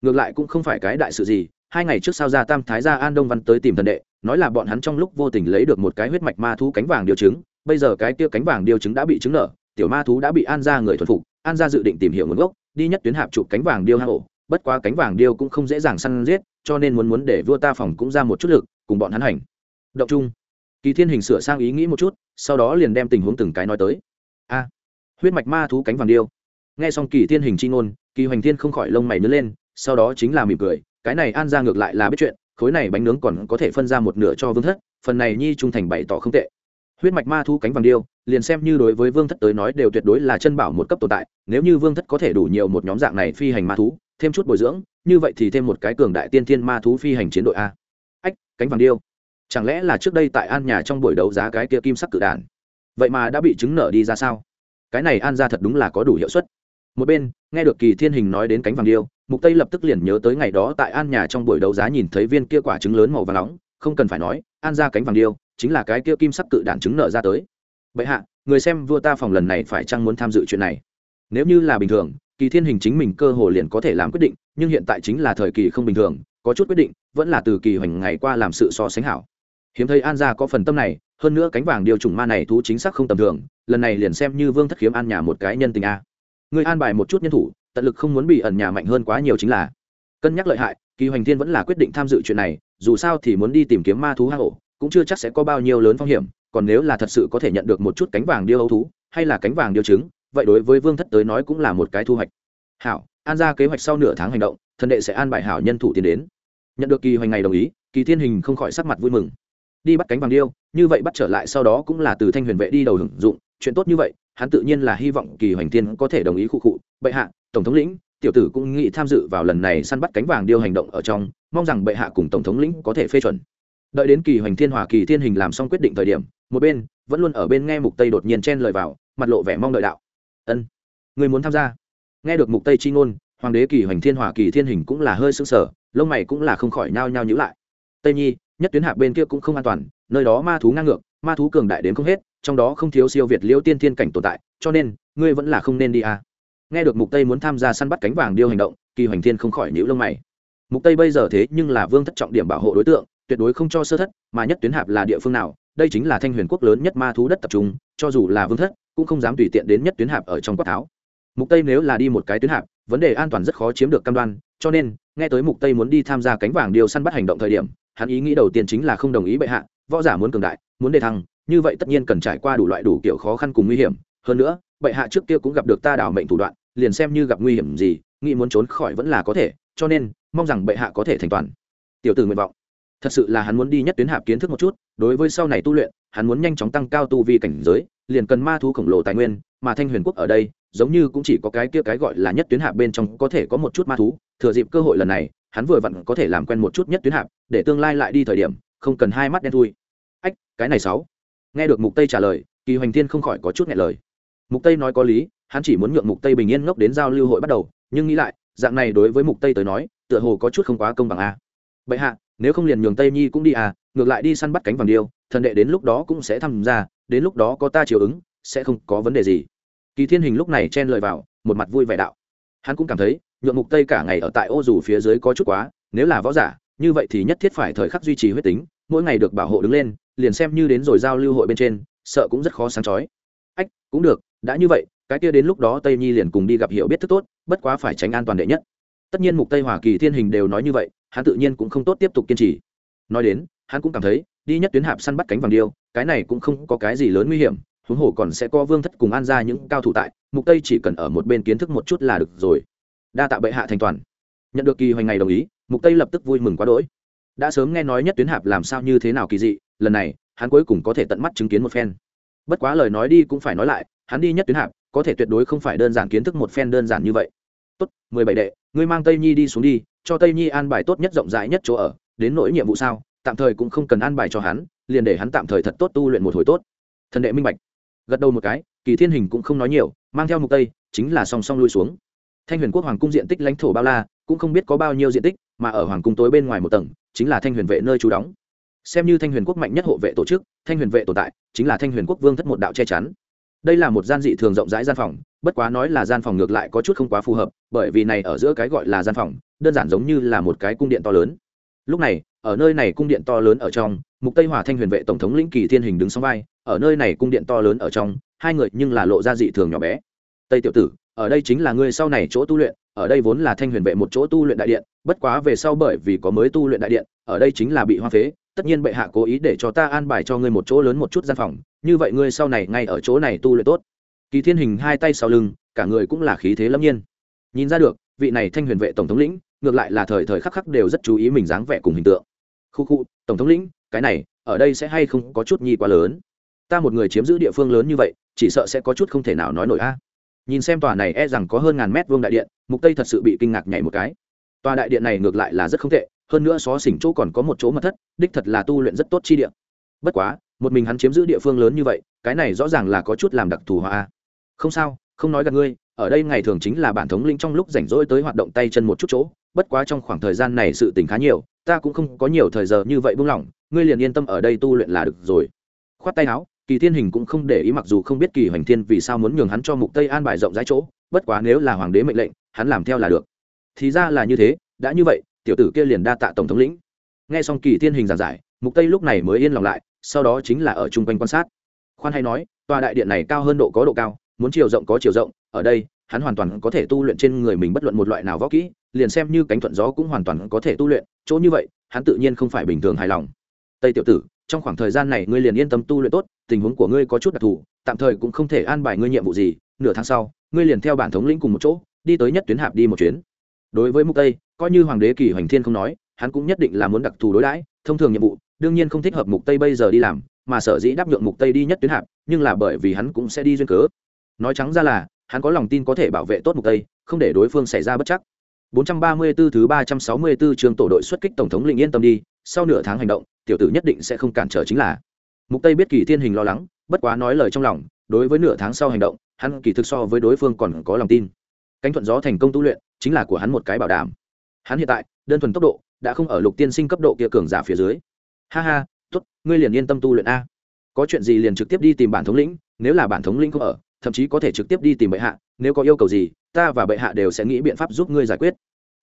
Ngược lại cũng không phải cái đại sự gì hai ngày trước sao ra tam thái gia an đông văn tới tìm thần đệ, nói là bọn hắn trong lúc vô tình lấy được một cái huyết mạch ma thú cánh vàng điều chứng, bây giờ cái kia cánh vàng điều chứng đã bị chứng nở tiểu ma thú đã bị an ra người thuần phục, an ra dự định tìm hiểu nguồn gốc, đi nhất tuyến hạp chụp cánh vàng điêu hang ổ bất quá cánh vàng điêu cũng không dễ dàng săn giết, cho nên muốn muốn để vua ta phòng cũng ra một chút lực, cùng bọn hắn hành. Động chung, kỳ thiên hình sửa sang ý nghĩ một chút, sau đó liền đem tình huống từng cái nói tới. A, huyết mạch ma thú cánh vàng điêu. Nghe xong kỳ thiên hình chi ngôn, kỳ hoành thiên không khỏi lông mày nứt lên, sau đó chính là mỉm cười cái này an ra ngược lại là biết chuyện khối này bánh nướng còn có thể phân ra một nửa cho vương thất phần này nhi trung thành bày tỏ không tệ. Huyết mạch ma thú cánh vàng điêu liền xem như đối với vương thất tới nói đều tuyệt đối là chân bảo một cấp tồn tại nếu như vương thất có thể đủ nhiều một nhóm dạng này phi hành ma thú thêm chút bồi dưỡng như vậy thì thêm một cái cường đại tiên thiên ma thú phi hành chiến đội a. Ách cánh vàng điêu. Chẳng lẽ là trước đây tại an nhà trong buổi đấu giá cái kia kim sắc cự đàn, vậy mà đã bị chứng nở đi ra sao? Cái này an ra thật đúng là có đủ hiệu suất một bên, nghe được kỳ thiên hình nói đến cánh vàng điêu, mục tây lập tức liền nhớ tới ngày đó tại an nhà trong buổi đấu giá nhìn thấy viên kia quả trứng lớn màu vàng nóng, không cần phải nói, an ra cánh vàng điêu, chính là cái kia kim sắc cự đạn trứng nở ra tới. Bệ hạ, người xem vua ta phòng lần này phải chăng muốn tham dự chuyện này? Nếu như là bình thường, kỳ thiên hình chính mình cơ hồ liền có thể làm quyết định, nhưng hiện tại chính là thời kỳ không bình thường, có chút quyết định, vẫn là từ kỳ hoành ngày qua làm sự so sánh hảo. Hiếm thấy an gia có phần tâm này, hơn nữa cánh vàng điều trùng ma này thú chính xác không tầm thường, lần này liền xem như vương thất khiếm an nhà một cái nhân tình a người an bài một chút nhân thủ, tận lực không muốn bị ẩn nhà mạnh hơn quá nhiều chính là. Cân nhắc lợi hại, kỳ hoành thiên vẫn là quyết định tham dự chuyện này, dù sao thì muốn đi tìm kiếm ma thú hang ổ, cũng chưa chắc sẽ có bao nhiêu lớn phong hiểm, còn nếu là thật sự có thể nhận được một chút cánh vàng điêu ấu thú, hay là cánh vàng điêu trứng, vậy đối với vương thất tới nói cũng là một cái thu hoạch. Hảo, an ra kế hoạch sau nửa tháng hành động thần đệ sẽ an bài hảo nhân thủ tiến đến. Nhận được kỳ hoành ngày đồng ý, kỳ thiên hình không khỏi sắc mặt vui mừng. Đi bắt cánh vàng điêu, như vậy bắt trở lại sau đó cũng là từ thanh huyền vệ đi đầu hưởng dụng, chuyện tốt như vậy hắn tự nhiên là hy vọng kỳ hoành thiên có thể đồng ý khu cụ bệ hạ, tổng thống lĩnh, tiểu tử cũng nghĩ tham dự vào lần này săn bắt cánh vàng điêu hành động ở trong, mong rằng bệ hạ cùng tổng thống lĩnh có thể phê chuẩn. Đợi đến kỳ hoành thiên hòa kỳ thiên hình làm xong quyết định thời điểm, một bên, vẫn luôn ở bên nghe mục tây đột nhiên chen lời vào, mặt lộ vẻ mong đợi đạo. Ân, người muốn tham gia? Nghe được mục tây chi ngôn, hoàng đế kỳ hoành thiên hòa kỳ thiên hình cũng là hơi sững sờ, lông mày cũng là không khỏi nhao nhao nhữ lại. Tây nhi, nhất tuyến hạ bên kia cũng không an toàn, nơi đó ma thú ngang ngược ma thú cường đại đến không hết, trong đó không thiếu siêu việt liêu tiên thiên cảnh tồn tại, cho nên, ngươi vẫn là không nên đi à. nghe được mục tây muốn tham gia săn bắt cánh vàng điêu hành động, kỳ hoành thiên không khỏi nhíu lông mày mục tây bây giờ thế nhưng là vương thất trọng điểm bảo hộ đối tượng, tuyệt đối không cho sơ thất, mà nhất tuyến hạp là địa phương nào, đây chính là thanh huyền quốc lớn nhất ma thú đất tập trung, cho dù là vương thất, cũng không dám tùy tiện đến nhất tuyến hạp ở trong quát tháo mục tây nếu là đi một cái tuyến hạp, vấn đề an toàn rất khó chiếm được cam đoan, cho nên nghe tới mục tây muốn đi tham gia cánh vàng điều săn bắt hành động thời điểm, hắn ý nghĩ đầu tiên chính là không đồng ý bệ hạ, võ giả muốn cường đại, muốn đề thăng, như vậy tất nhiên cần trải qua đủ loại đủ kiểu khó khăn cùng nguy hiểm. Hơn nữa, bệ hạ trước kia cũng gặp được ta đảo mệnh thủ đoạn, liền xem như gặp nguy hiểm gì, nghĩ muốn trốn khỏi vẫn là có thể, cho nên, mong rằng bệ hạ có thể thành toàn. Tiểu tử nguyện vọng. Thật sự là hắn muốn đi nhất tuyến hạp kiến thức một chút, đối với sau này tu luyện, hắn muốn nhanh chóng tăng cao tu vi cảnh giới, liền cần ma thú khổng lồ tài nguyên, mà thanh huyền quốc ở đây giống như cũng chỉ có cái kia cái gọi là nhất tuyến hạp bên trong có thể có một chút ma thú, thừa dịp cơ hội lần này, hắn vừa vặn có thể làm quen một chút nhất tuyến hạp, để tương lai lại đi thời điểm, không cần hai mắt đen thui. Ách, cái này sáu. Nghe được mục tây trả lời, kỳ hoành thiên không khỏi có chút nghẹn lời. Mục tây nói có lý, hắn chỉ muốn nhượng mục tây bình yên ngốc đến giao lưu hội bắt đầu, nhưng nghĩ lại, dạng này đối với mục tây tới nói, tựa hồ có chút không quá công bằng a bệ hạ, nếu không liền nhường tây nhi cũng đi à ngược lại đi săn bắt cánh vàng điêu, thần đệ đến lúc đó cũng sẽ tham gia, đến lúc đó có ta chiều ứng, sẽ không có vấn đề gì kỳ thiên hình lúc này chen lời vào, một mặt vui vẻ đạo. Hắn cũng cảm thấy, nhuộm mục tây cả ngày ở tại ô dù phía dưới có chút quá, nếu là võ giả, như vậy thì nhất thiết phải thời khắc duy trì huyết tính, mỗi ngày được bảo hộ đứng lên, liền xem như đến rồi giao lưu hội bên trên, sợ cũng rất khó sáng chói. Ách, cũng được, đã như vậy, cái kia đến lúc đó tây nhi liền cùng đi gặp hiểu biết thức tốt, bất quá phải tránh an toàn đệ nhất. Tất nhiên mục tây hòa kỳ thiên hình đều nói như vậy, hắn tự nhiên cũng không tốt tiếp tục kiên trì. Nói đến, hắn cũng cảm thấy, đi nhất tuyến hạp săn bắt cánh vàng điêu, cái này cũng không có cái gì lớn nguy hiểm huống hồ còn sẽ có vương thất cùng an ra những cao thủ tại, mục tây chỉ cần ở một bên kiến thức một chút là được rồi. Đa tạ bệ hạ thành toàn. Nhận được kỳ hoành ngày đồng ý, mục tây lập tức vui mừng quá đỗi. Đã sớm nghe nói nhất tuyến hạp làm sao như thế nào kỳ dị, lần này, hắn cuối cùng có thể tận mắt chứng kiến một phen. Bất quá lời nói đi cũng phải nói lại, hắn đi nhất tuyến hạp, có thể tuyệt đối không phải đơn giản kiến thức một phen đơn giản như vậy. Tốt, mười bảy đệ, ngươi mang tây nhi đi xuống đi, cho tây nhi an bài tốt nhất rộng rãi nhất chỗ ở, đến nỗi nhiệm vụ sao, tạm thời cũng không cần an bài cho hắn, liền để hắn tạm thời thật tốt tu luyện một hồi tốt. Thần đệ minh bạch gật đầu một cái, kỳ thiên hình cũng không nói nhiều, mang theo mục tây, chính là song song lui xuống. Thanh huyền quốc hoàng cung diện tích lãnh thổ bao la, cũng không biết có bao nhiêu diện tích, mà ở hoàng cung tối bên ngoài một tầng, chính là thanh huyền vệ nơi trú đóng. Xem như thanh huyền quốc mạnh nhất hộ vệ tổ chức, thanh huyền vệ tồn tại, chính là thanh huyền quốc vương thất một đạo che chắn. Đây là một gian dị thường rộng rãi gian phòng, bất quá nói là gian phòng ngược lại có chút không quá phù hợp, bởi vì này ở giữa cái gọi là gian phòng, đơn giản giống như là một cái cung điện to lớn. Lúc này, ở nơi này cung điện to lớn ở trong, mục tây hòa thanh huyền vệ tổng thống lĩnh kỳ thiên hình đứng song vai ở nơi này cung điện to lớn ở trong, hai người nhưng là lộ ra dị thường nhỏ bé. Tây tiểu tử, ở đây chính là ngươi sau này chỗ tu luyện, ở đây vốn là thanh huyền vệ một chỗ tu luyện đại điện, bất quá về sau bởi vì có mới tu luyện đại điện, ở đây chính là bị hoa phế, tất nhiên bệ hạ cố ý để cho ta an bài cho ngươi một chỗ lớn một chút gian phòng, như vậy ngươi sau này ngay ở chỗ này tu luyện tốt. Kỳ thiên hình hai tay sau lưng, cả người cũng là khí thế lâm nhiên. Nhìn ra được, vị này thanh huyền vệ tổng thống lĩnh, ngược lại là thời thời khắc khắc đều rất chú ý mình dáng vẻ cùng hình tượng. Khu khu, tổng thống lĩnh, cái này, ở đây sẽ hay không có chút nhi quá lớn? Ta một người chiếm giữ địa phương lớn như vậy, chỉ sợ sẽ có chút không thể nào nói nổi a. Nhìn xem tòa này e rằng có hơn ngàn mét vuông đại điện, mục tây thật sự bị kinh ngạc nhảy một cái. Tòa đại điện này ngược lại là rất không tệ, hơn nữa xó xỉnh chỗ còn có một chỗ mật thất, đích thật là tu luyện rất tốt chi địa. Bất quá, một mình hắn chiếm giữ địa phương lớn như vậy, cái này rõ ràng là có chút làm đặc thù hoa không sao, không nói gặp ngươi, ở đây ngày thường chính là bản thống linh trong lúc rảnh rỗi tới hoạt động tay chân một chút chỗ, bất quá trong khoảng thời gian này sự tình khá nhiều, ta cũng không có nhiều thời giờ như vậy buông lỏng, ngươi liền yên tâm ở đây tu luyện là được rồi. Khoát tay áo kỳ thiên hình cũng không để ý mặc dù không biết kỳ hoành thiên vì sao muốn nhường hắn cho mục tây an bài rộng rãi chỗ, bất quá nếu là hoàng đế mệnh lệnh, hắn làm theo là được. Thì ra là như thế, đã như vậy, tiểu tử kia liền đa tạ tổng thống lĩnh. Nghe xong kỳ thiên hình giảng giải, mục tây lúc này mới yên lòng lại, sau đó chính là ở chung quanh quan sát. Khoan hay nói, tòa đại điện này cao hơn độ có độ cao, muốn chiều rộng có chiều rộng, ở đây, hắn hoàn toàn có thể tu luyện trên người mình bất luận một loại nào võ kỹ, liền xem như cánh thuận gió cũng hoàn toàn có thể tu luyện, chỗ như vậy, hắn tự nhiên không phải bình thường hài lòng. Tây tiểu tử, trong khoảng thời gian này ngươi liền yên tâm tu luyện tốt tình huống của ngươi có chút đặc thù, tạm thời cũng không thể an bài ngươi nhiệm vụ gì, nửa tháng sau, ngươi liền theo bản thống lĩnh cùng một chỗ, đi tới nhất tuyến hạp đi một chuyến. Đối với mục tây, coi như hoàng đế kỳ hoành thiên không nói, hắn cũng nhất định là muốn đặc thù đối đãi, thông thường nhiệm vụ, đương nhiên không thích hợp mục tây bây giờ đi làm, mà sở dĩ đáp nhượng mục tây đi nhất tuyến hạp, nhưng là bởi vì hắn cũng sẽ đi duyên cớ. Nói trắng ra là, hắn có lòng tin có thể bảo vệ tốt mục tây, không để đối phương xảy ra bất chắc. 434 thứ 364 trường tổ đội xuất kích tổng thống lĩnh yên tâm đi, sau nửa tháng hành động, tiểu tử nhất định sẽ không cản trở chính là mục tây biết kỳ thiên hình lo lắng, bất quá nói lời trong lòng, đối với nửa tháng sau hành động, hắn kỳ thực so với đối phương còn có lòng tin. Cánh thuận gió thành công tu luyện, chính là của hắn một cái bảo đảm. Hắn hiện tại, đơn thuần tốc độ, đã không ở lục tiên sinh cấp độ kia cường giả phía dưới. Ha ha, tốt, ngươi liền yên tâm tu luyện a. Có chuyện gì liền trực tiếp đi tìm bản thống lĩnh, nếu là bản thống lĩnh không ở, thậm chí có thể trực tiếp đi tìm bệ hạ, nếu có yêu cầu gì, ta và bệ hạ đều sẽ nghĩ biện pháp giúp ngươi giải quyết.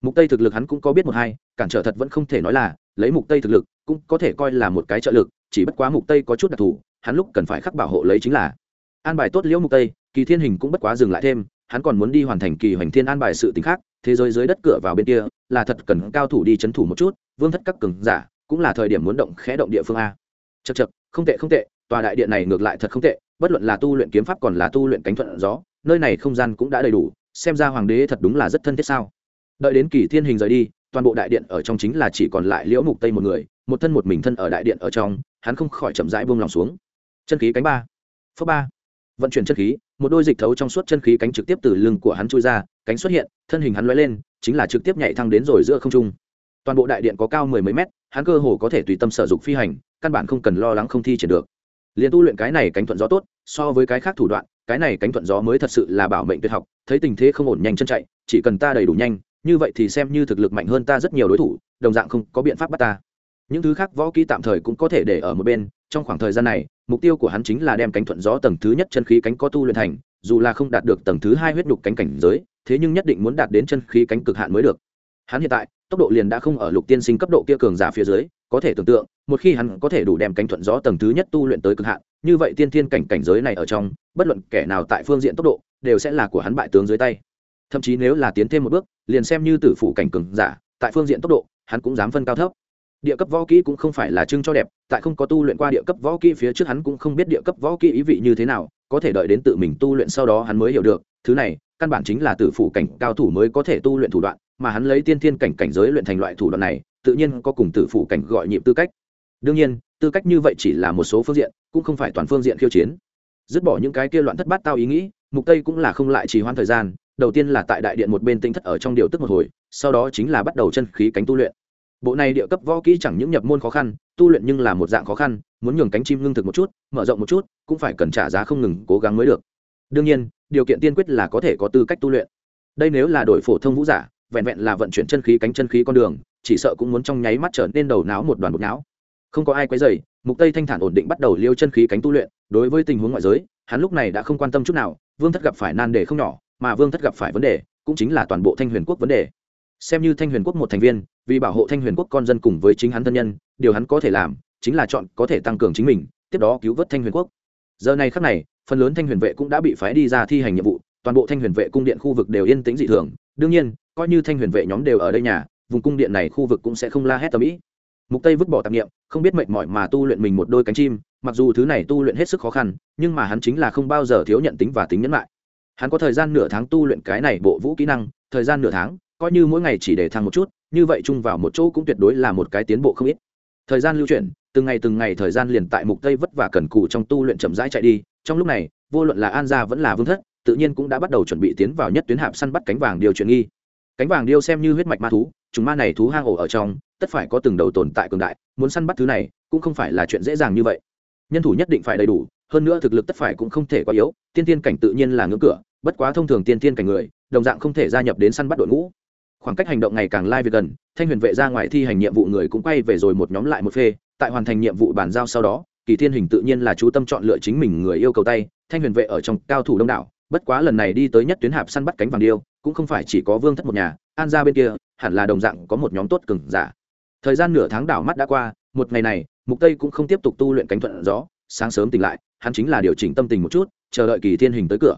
Mục tây thực lực hắn cũng có biết một hai, cản trở thật vẫn không thể nói là, lấy mục tây thực lực, cũng có thể coi là một cái trợ lực chỉ bất quá mục tây có chút đặc thù, hắn lúc cần phải khắc bảo hộ lấy chính là an bài tốt liễu mục tây, kỳ thiên hình cũng bất quá dừng lại thêm, hắn còn muốn đi hoàn thành kỳ hoành thiên an bài sự tình khác, thế giới dưới đất cửa vào bên kia, là thật cần cao thủ đi chấn thủ một chút, vương thất các cường giả, cũng là thời điểm muốn động khẽ động địa phương a. Chật chật không tệ không tệ, tòa đại điện này ngược lại thật không tệ, bất luận là tu luyện kiếm pháp còn là tu luyện cánh thuận gió, nơi này không gian cũng đã đầy đủ, xem ra hoàng đế thật đúng là rất thân thiết sao. Đợi đến kỳ thiên hình rời đi, toàn bộ đại điện ở trong chính là chỉ còn lại liễu mục tây một người, một thân một mình thân ở đại điện ở trong hắn không khỏi chậm rãi buông lòng xuống. Chân khí cánh ba, phước ba. Vận chuyển chân khí, một đôi dịch thấu trong suốt chân khí cánh trực tiếp từ lưng của hắn chui ra, cánh xuất hiện, thân hình hắn lóe lên, chính là trực tiếp nhảy thăng đến rồi giữa không trung. Toàn bộ đại điện có cao mười mấy mét, hắn cơ hồ có thể tùy tâm sở dụng phi hành, căn bản không cần lo lắng không thi triển được. Liền tu luyện cái này cánh thuận gió tốt, so với cái khác thủ đoạn, cái này cánh thuận gió mới thật sự là bảo mệnh tuyệt học, thấy tình thế không ổn nhanh chân chạy, chỉ cần ta đầy đủ nhanh, như vậy thì xem như thực lực mạnh hơn ta rất nhiều đối thủ, đồng dạng không có biện pháp bắt ta những thứ khác võ kỹ tạm thời cũng có thể để ở một bên, trong khoảng thời gian này, mục tiêu của hắn chính là đem cánh thuận gió tầng thứ nhất chân khí cánh có tu luyện thành, dù là không đạt được tầng thứ hai huyết nhục cánh cảnh giới, thế nhưng nhất định muốn đạt đến chân khí cánh cực hạn mới được. Hắn hiện tại, tốc độ liền đã không ở lục tiên sinh cấp độ kia cường giả phía dưới, có thể tưởng tượng, một khi hắn có thể đủ đem cánh thuận gió tầng thứ nhất tu luyện tới cực hạn, như vậy tiên thiên cảnh cảnh giới này ở trong, bất luận kẻ nào tại phương diện tốc độ, đều sẽ là của hắn bại tướng dưới tay. Thậm chí nếu là tiến thêm một bước, liền xem như tử phủ cảnh cường giả, tại phương diện tốc độ, hắn cũng dám phân cao thấp địa cấp võ kỹ cũng không phải là trưng cho đẹp, tại không có tu luyện qua địa cấp võ kỹ phía trước hắn cũng không biết địa cấp võ kỹ ý vị như thế nào, có thể đợi đến tự mình tu luyện sau đó hắn mới hiểu được, thứ này, căn bản chính là tử phủ cảnh cao thủ mới có thể tu luyện thủ đoạn, mà hắn lấy tiên thiên cảnh cảnh giới luyện thành loại thủ đoạn này, tự nhiên có cùng tử phủ cảnh gọi nhịp tư cách. Đương nhiên, tư cách như vậy chỉ là một số phương diện, cũng không phải toàn phương diện khiêu chiến. Dứt bỏ những cái kia loạn thất bát tao ý nghĩ, mục tây cũng là không lại trì hoãn thời gian, đầu tiên là tại đại điện một bên tinh thất ở trong điều tức một hồi, sau đó chính là bắt đầu chân khí cánh tu luyện bộ này địa cấp võ kỹ chẳng những nhập môn khó khăn, tu luyện nhưng là một dạng khó khăn, muốn nhường cánh chim ngưng thực một chút, mở rộng một chút, cũng phải cần trả giá không ngừng cố gắng mới được. Đương nhiên, điều kiện tiên quyết là có thể có tư cách tu luyện. Đây nếu là đổi phổ thông vũ giả, vẹn vẹn là vận chuyển chân khí cánh chân khí con đường, chỉ sợ cũng muốn trong nháy mắt trở nên đầu não một đoàn bột não. Không có ai quấy dày mục tây thanh thản ổn định bắt đầu liêu chân khí cánh tu luyện, đối với tình huống ngoại giới, hắn lúc này đã không quan tâm chút nào, vương thất gặp phải nan đề không nhỏ, mà vương thất gặp phải vấn đề, cũng chính là toàn bộ thanh huyền quốc vấn đề. Xem như thanh huyền quốc một thành viên vì bảo hộ thanh huyền quốc con dân cùng với chính hắn thân nhân, điều hắn có thể làm chính là chọn có thể tăng cường chính mình, tiếp đó cứu vớt thanh huyền quốc. Giờ này khắc này, phần lớn thanh huyền vệ cũng đã bị phái đi ra thi hành nhiệm vụ, toàn bộ thanh huyền vệ cung điện khu vực đều yên tĩnh dị thường. Đương nhiên, coi như thanh huyền vệ nhóm đều ở đây nhà, vùng cung điện này khu vực cũng sẽ không la hét tầm ĩ. Mục tây vứt bỏ tạp nghiệm không biết mệt mỏi mà tu luyện mình một đôi cánh chim, mặc dù thứ này tu luyện hết sức khó khăn, nhưng mà hắn chính là không bao giờ thiếu nhận tính và tính nhẫn lại hắn có thời gian nửa tháng tu luyện cái này bộ vũ kỹ năng, thời gian nửa tháng coi như mỗi ngày chỉ để thăng một chút, như vậy chung vào một chỗ cũng tuyệt đối là một cái tiến bộ không ít. Thời gian lưu chuyển, từng ngày từng ngày thời gian liền tại mục tây vất vả cần cù trong tu luyện chậm rãi chạy đi, trong lúc này, vô luận là an gia vẫn là vương thất, tự nhiên cũng đã bắt đầu chuẩn bị tiến vào nhất tuyến hạp săn bắt cánh vàng điều chuyển nghi. Cánh vàng điêu xem như huyết mạch ma thú, chúng ma này thú hang ổ ở trong, tất phải có từng đầu tồn tại cường đại, muốn săn bắt thứ này, cũng không phải là chuyện dễ dàng như vậy. Nhân thủ nhất định phải đầy đủ, hơn nữa thực lực tất phải cũng không thể quá yếu, tiên tiên cảnh tự nhiên là ngưỡng cửa, bất quá thông thường tiên tiên cảnh người, đồng dạng không thể gia nhập đến săn bắt đội ngũ khoảng cách hành động ngày càng lai việc gần, thanh huyền vệ ra ngoài thi hành nhiệm vụ người cũng quay về rồi một nhóm lại một phê, tại hoàn thành nhiệm vụ bàn giao sau đó, kỳ thiên hình tự nhiên là chú tâm chọn lựa chính mình người yêu cầu tay, thanh huyền vệ ở trong cao thủ đông đảo, bất quá lần này đi tới nhất tuyến hạp săn bắt cánh vàng điêu, cũng không phải chỉ có vương thất một nhà, an ra bên kia, hẳn là đồng dạng có một nhóm tốt cừng giả. Thời gian nửa tháng đảo mắt đã qua, một ngày này, mục tây cũng không tiếp tục tu luyện cánh thuận gió, sáng sớm tỉnh lại, hắn chính là điều chỉnh tâm tình một chút, chờ đợi kỳ thiên hình tới cửa.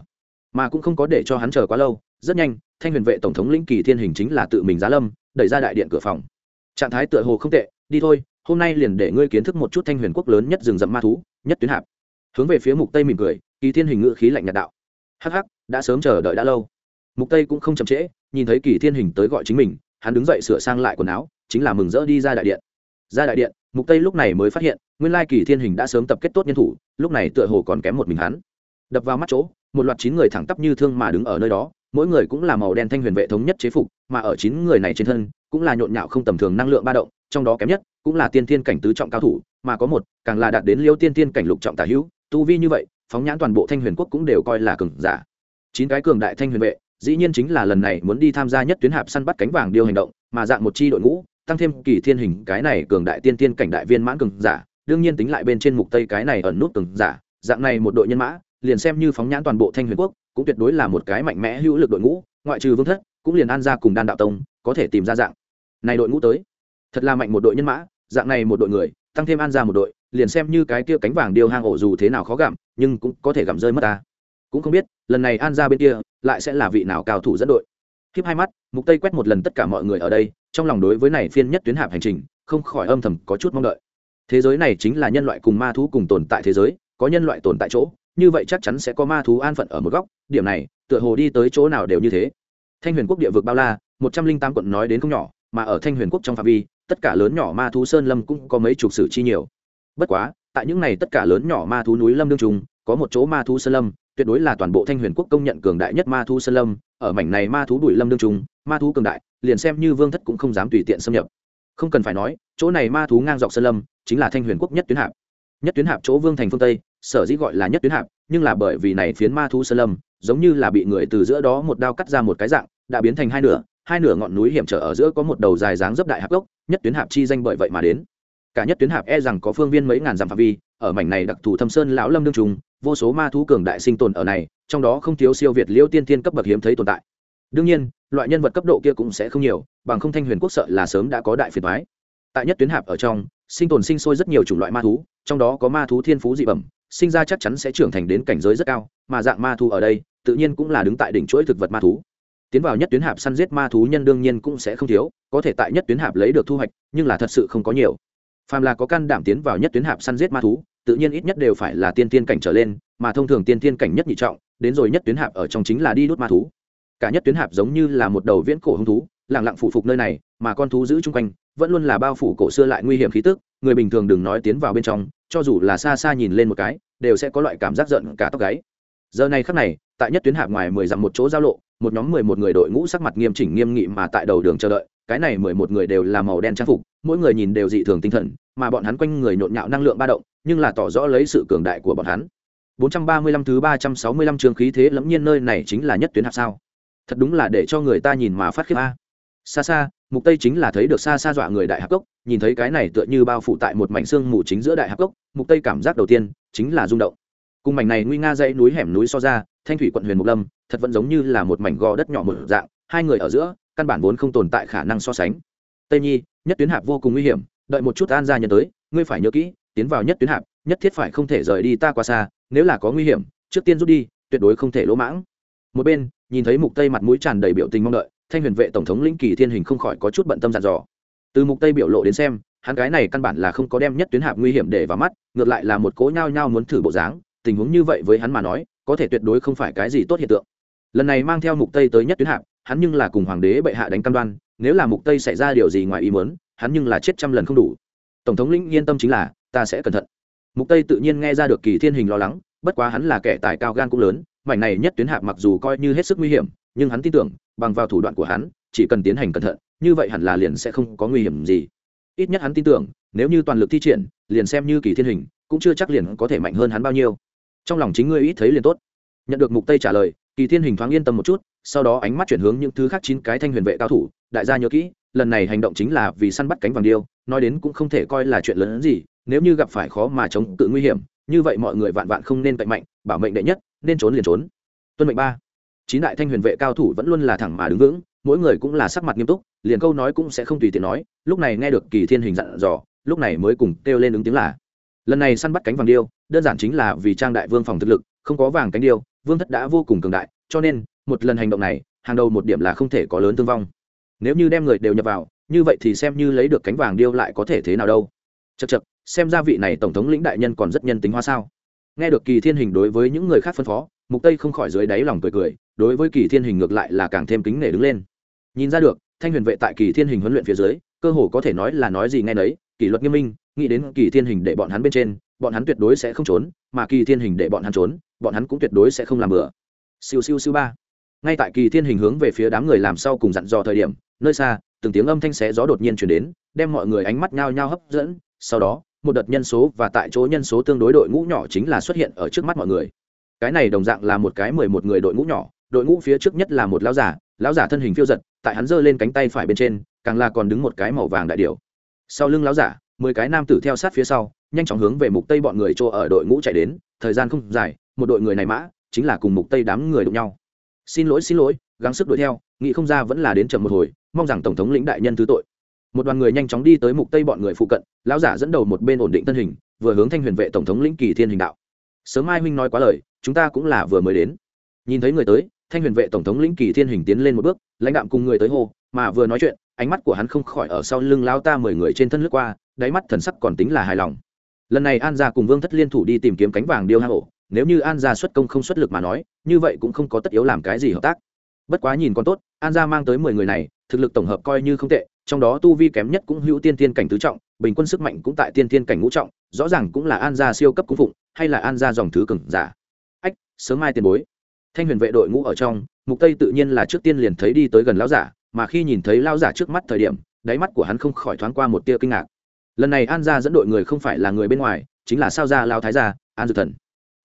Mà cũng không có để cho hắn chờ quá lâu rất nhanh, thanh huyền vệ tổng thống lĩnh kỳ thiên hình chính là tự mình giá lâm, đẩy ra đại điện cửa phòng. Trạng thái tựa hồ không tệ, đi thôi, hôm nay liền để ngươi kiến thức một chút thanh huyền quốc lớn nhất rừng rậm ma thú, nhất tuyến hạp. Hướng về phía mục tây mỉm cười, kỳ thiên hình ngự khí lạnh nhạt đạo. Hắc hắc, đã sớm chờ đợi đã lâu. Mục tây cũng không chậm trễ, nhìn thấy kỳ thiên hình tới gọi chính mình, hắn đứng dậy sửa sang lại quần áo, chính là mừng rỡ đi ra đại điện. Ra đại điện, mục tây lúc này mới phát hiện, nguyên lai kỳ thiên hình đã sớm tập kết tốt nhân thủ, lúc này tựa hồ còn kém một mình hắn. Đập vào mắt chỗ, một loạt chín người thẳng tắp như thương mà đứng ở nơi đó mỗi người cũng là màu đen thanh huyền vệ thống nhất chế phục, mà ở chín người này trên thân, cũng là nhộn nhạo không tầm thường năng lượng ba động, trong đó kém nhất, cũng là tiên thiên cảnh tứ trọng cao thủ, mà có một, càng là đạt đến liêu tiên thiên cảnh lục trọng tả hữu, tu vi như vậy, phóng nhãn toàn bộ thanh huyền quốc cũng đều coi là cường giả. Chín cái cường đại thanh huyền vệ, dĩ nhiên chính là lần này muốn đi tham gia nhất tuyến hạp săn bắt cánh vàng điêu hành động, mà dạng một chi đội ngũ, tăng thêm kỳ thiên hình cái này cường đại tiên tiên cảnh đại viên mãn cường giả, đương nhiên tính lại bên trên mục tây cái này ẩn nút cường giả, dạng này một đội nhân mã, liền xem như phóng nhãn toàn bộ thanh huyền quốc cũng tuyệt đối là một cái mạnh mẽ hữu lực đội ngũ, ngoại trừ vương thất, cũng liền an ra cùng đan đạo tông có thể tìm ra dạng này đội ngũ tới. Thật là mạnh một đội nhân mã, dạng này một đội người, tăng thêm an ra một đội, liền xem như cái kia cánh vàng điều hang ổ dù thế nào khó gặm, nhưng cũng có thể gặm rơi mất ta. Cũng không biết, lần này an ra bên kia, lại sẽ là vị nào cao thủ dẫn đội. Khiếp hai mắt, mục tây quét một lần tất cả mọi người ở đây, trong lòng đối với này phiên nhất tuyến hạp hành trình, không khỏi âm thầm có chút mong đợi. Thế giới này chính là nhân loại cùng ma thú cùng tồn tại thế giới, có nhân loại tồn tại chỗ như vậy chắc chắn sẽ có ma thú an phận ở một góc, điểm này, tựa hồ đi tới chỗ nào đều như thế. Thanh huyền quốc địa vực bao la, một trăm linh tám quận nói đến không nhỏ, mà ở thanh huyền quốc trong phạm vi, tất cả lớn nhỏ ma thú sơn lâm cũng có mấy chục sử chi nhiều. Bất quá, tại những này tất cả lớn nhỏ ma thú núi lâm đương trung có một chỗ ma thú sơn lâm, tuyệt đối là toàn bộ thanh huyền quốc công nhận cường đại nhất ma thú sơn lâm, ở mảnh này ma thú bụi lâm đương trung ma thú cường đại, liền xem như vương thất cũng không dám tùy tiện xâm nhập. Không cần phải nói, chỗ này ma thú ngang dọc sơn lâm, chính là thanh huyền quốc nhất tuyến hạp. Nhất tuyến hạp chỗ vương thành phương tây sở dĩ gọi là nhất tuyến hạp, nhưng là bởi vì này phiến ma thú sơn lâm, giống như là bị người từ giữa đó một đao cắt ra một cái dạng, đã biến thành hai nửa hai nửa ngọn núi hiểm trở ở giữa có một đầu dài dáng dấp đại hạp gốc, nhất tuyến hạp chi danh bởi vậy mà đến. Cả nhất tuyến hạp e rằng có phương viên mấy ngàn dặm phạm vi, ở mảnh này đặc thù thâm sơn lão lâm đương trùng, vô số ma thú cường đại sinh tồn ở này, trong đó không thiếu siêu việt liêu tiên tiên cấp bậc hiếm thấy tồn tại. Đương nhiên, loại nhân vật cấp độ kia cũng sẽ không nhiều, bằng không thanh huyền quốc sợ là sớm đã có đại phiền thoái tại nhất tuyến hạp ở trong, sinh tồn sinh sôi rất nhiều chủng loại ma thú, trong đó có ma thú thiên phú dị bẩm sinh ra chắc chắn sẽ trưởng thành đến cảnh giới rất cao, mà dạng ma thú ở đây, tự nhiên cũng là đứng tại đỉnh chuỗi thực vật ma thú. Tiến vào nhất tuyến hạp săn giết ma thú nhân đương nhiên cũng sẽ không thiếu, có thể tại nhất tuyến hạp lấy được thu hoạch, nhưng là thật sự không có nhiều. Phàm là có can đảm tiến vào nhất tuyến hạp săn giết ma thú, tự nhiên ít nhất đều phải là tiên tiên cảnh trở lên, mà thông thường tiên tiên cảnh nhất nhị trọng, đến rồi nhất tuyến hạp ở trong chính là đi đốt ma thú. Cả nhất tuyến hạp giống như là một đầu viễn cổ hung thú lẳng lặng phủ phục nơi này, mà con thú giữ chung quanh, vẫn luôn là bao phủ cổ xưa lại nguy hiểm khí tức, người bình thường đừng nói tiến vào bên trong cho dù là xa xa nhìn lên một cái, đều sẽ có loại cảm giác giận cả tóc gáy. Giờ này khắc này, tại nhất tuyến hạp ngoài mười dặm một chỗ giao lộ, một nhóm mười một người đội ngũ sắc mặt nghiêm chỉnh nghiêm nghị mà tại đầu đường chờ đợi, cái này mười một người đều là màu đen trang phục, mỗi người nhìn đều dị thường tinh thần, mà bọn hắn quanh người nhộn nhạo năng lượng ba động, nhưng là tỏ rõ lấy sự cường đại của bọn hắn. 435 thứ 365 trường khí thế lẫm nhiên nơi này chính là nhất tuyến hạp sao? Thật đúng là để cho người ta nhìn mà phát khiếp a. Xa xa, mục tây chính là thấy được xa xa dọa người đại hạp cốc nhìn thấy cái này tựa như bao phủ tại một mảnh xương mù chính giữa đại hạp cốc, mục tây cảm giác đầu tiên chính là rung động. Cùng mảnh này nguy nga dãy núi hẻm núi so ra, thanh thủy quận huyền mục lâm, thật vẫn giống như là một mảnh gò đất nhỏ một dạng, hai người ở giữa, căn bản vốn không tồn tại khả năng so sánh. Tây nhi, nhất tuyến hạp vô cùng nguy hiểm, đợi một chút an gia nhân tới, ngươi phải nhớ kỹ, tiến vào nhất tuyến hạp, nhất thiết phải không thể rời đi ta qua xa, nếu là có nguy hiểm, trước tiên rút đi, tuyệt đối không thể lỗ mãng. Một bên, nhìn thấy mục tây mặt mũi tràn đầy biểu tình mong đợi, thanh huyền vệ tổng thống lĩnh kỳ thiên hình không khỏi có chút bận tâm dặn dò từ mục tây biểu lộ đến xem, hắn gái này căn bản là không có đem nhất tuyến hạp nguy hiểm để vào mắt, ngược lại là một cố nhao nhao muốn thử bộ dáng, tình huống như vậy với hắn mà nói, có thể tuyệt đối không phải cái gì tốt hiện tượng. Lần này mang theo mục tây tới nhất tuyến hạp, hắn nhưng là cùng hoàng đế bệ hạ đánh cam đoan, nếu là mục tây xảy ra điều gì ngoài ý muốn, hắn nhưng là chết trăm lần không đủ. Tổng thống lĩnh yên tâm chính là, ta sẽ cẩn thận. Mục tây tự nhiên nghe ra được kỳ thiên hình lo lắng, bất quá hắn là kẻ tài cao gan cũng lớn, mảnh này nhất tuyến hạp mặc dù coi như hết sức nguy hiểm, nhưng hắn tin tưởng, bằng vào thủ đoạn của hắn, chỉ cần tiến hành cẩn thận như vậy hẳn là liền sẽ không có nguy hiểm gì. Ít nhất hắn tin tưởng, nếu như toàn lực thi triển, liền xem như kỳ thiên hình, cũng chưa chắc liền có thể mạnh hơn hắn bao nhiêu. Trong lòng chính ngươi ít thấy liền tốt. Nhận được mục tây trả lời, kỳ thiên hình thoáng yên tâm một chút, sau đó ánh mắt chuyển hướng những thứ khác chín cái thanh huyền vệ cao thủ, đại gia nhớ kỹ, lần này hành động chính là vì săn bắt cánh vàng điêu, nói đến cũng không thể coi là chuyện lớn hơn gì, nếu như gặp phải khó mà chống cự nguy hiểm, như vậy mọi người vạn vạn không nên cậy mạnh, bảo mệnh đệ nhất, nên trốn liền trốn. Tuân mệnh ba, chín đại thanh huyền vệ cao thủ vẫn luôn là thẳng mà đứng vững mỗi người cũng là sắc mặt nghiêm túc, liền câu nói cũng sẽ không tùy tiện nói, lúc này nghe được kỳ thiên hình dặn dò, lúc này mới cùng kêu lên ứng tiếng là, lần này săn bắt cánh vàng điêu, đơn giản chính là vì trang đại vương phòng thực lực, không có vàng cánh điêu, vương thất đã vô cùng cường đại, cho nên, một lần hành động này, hàng đầu một điểm là không thể có lớn thương vong. Nếu như đem người đều nhập vào, như vậy thì xem như lấy được cánh vàng điêu lại có thể thế nào đâu. Chật chật xem ra vị này tổng thống lĩnh đại nhân còn rất nhân tính hoa sao. Nghe được kỳ thiên hình đối với những người khác phân phó, mục tây không khỏi dưới đáy lòng cười cười, đối với kỳ thiên hình ngược lại là càng thêm kính nể đứng lên nhìn ra được, thanh huyền vệ tại kỳ thiên hình huấn luyện phía dưới, cơ hồ có thể nói là nói gì nghe nấy, kỷ luật nghiêm minh, nghĩ đến kỳ thiên hình để bọn hắn bên trên, bọn hắn tuyệt đối sẽ không trốn, mà kỳ thiên hình để bọn hắn trốn, bọn hắn cũng tuyệt đối sẽ không làm bừa. Siêu siêu siêu ba. Ngay tại kỳ thiên hình hướng về phía đám người làm sau cùng dặn dò thời điểm, nơi xa, từng tiếng âm thanh xé gió đột nhiên chuyển đến, đem mọi người ánh mắt nhao nhao hấp dẫn. Sau đó, một đợt nhân số và tại chỗ nhân số tương đối đội ngũ nhỏ chính là xuất hiện ở trước mắt mọi người. Cái này đồng dạng là một cái mười một người đội ngũ nhỏ, đội ngũ phía trước nhất là một lão giả lão giả thân hình phiêu giật tại hắn giơ lên cánh tay phải bên trên, càng là còn đứng một cái màu vàng đại điểu. Sau lưng lão giả, mười cái nam tử theo sát phía sau, nhanh chóng hướng về mục tây bọn người chỗ ở đội ngũ chạy đến, thời gian không dài, một đội người này mã, chính là cùng mục tây đám người đụng nhau. Xin lỗi xin lỗi, gắng sức đuổi theo, nghĩ không ra vẫn là đến chậm một hồi, mong rằng tổng thống lĩnh đại nhân thứ tội. Một đoàn người nhanh chóng đi tới mục tây bọn người phụ cận, lão giả dẫn đầu một bên ổn định thân hình, vừa hướng thanh huyền vệ tổng thống lĩnh kỳ thiên hình đạo. Sớm mai huynh nói quá lời, chúng ta cũng là vừa mới đến. Nhìn thấy người tới thanh huyền vệ tổng thống lĩnh kỳ thiên hình tiến lên một bước, lãnh đạm cùng người tới hô, mà vừa nói chuyện, ánh mắt của hắn không khỏi ở sau lưng lao ta mười người trên thân lướt qua, đáy mắt thần sắc còn tính là hài lòng. Lần này an gia cùng vương thất liên thủ đi tìm kiếm cánh vàng điêu hang ổ nếu như an gia xuất công không xuất lực mà nói, như vậy cũng không có tất yếu làm cái gì hợp tác. Bất quá nhìn còn tốt, an gia mang tới mười người này, thực lực tổng hợp coi như không tệ, trong đó tu vi kém nhất cũng hữu tiên tiên cảnh tứ trọng, bình quân sức mạnh cũng tại tiên tiên cảnh ngũ trọng, rõ ràng cũng là an gia siêu cấp cung phụng, hay là an gia dòng thứ cừng giả. Ách, sớm mai tiền bối thanh huyền vệ đội ngũ ở trong, mục tây tự nhiên là trước tiên liền thấy đi tới gần lão giả, mà khi nhìn thấy lão giả trước mắt thời điểm, đáy mắt của hắn không khỏi thoáng qua một tia kinh ngạc. Lần này an gia dẫn đội người không phải là người bên ngoài, chính là sao gia lao thái gia, an dược thần.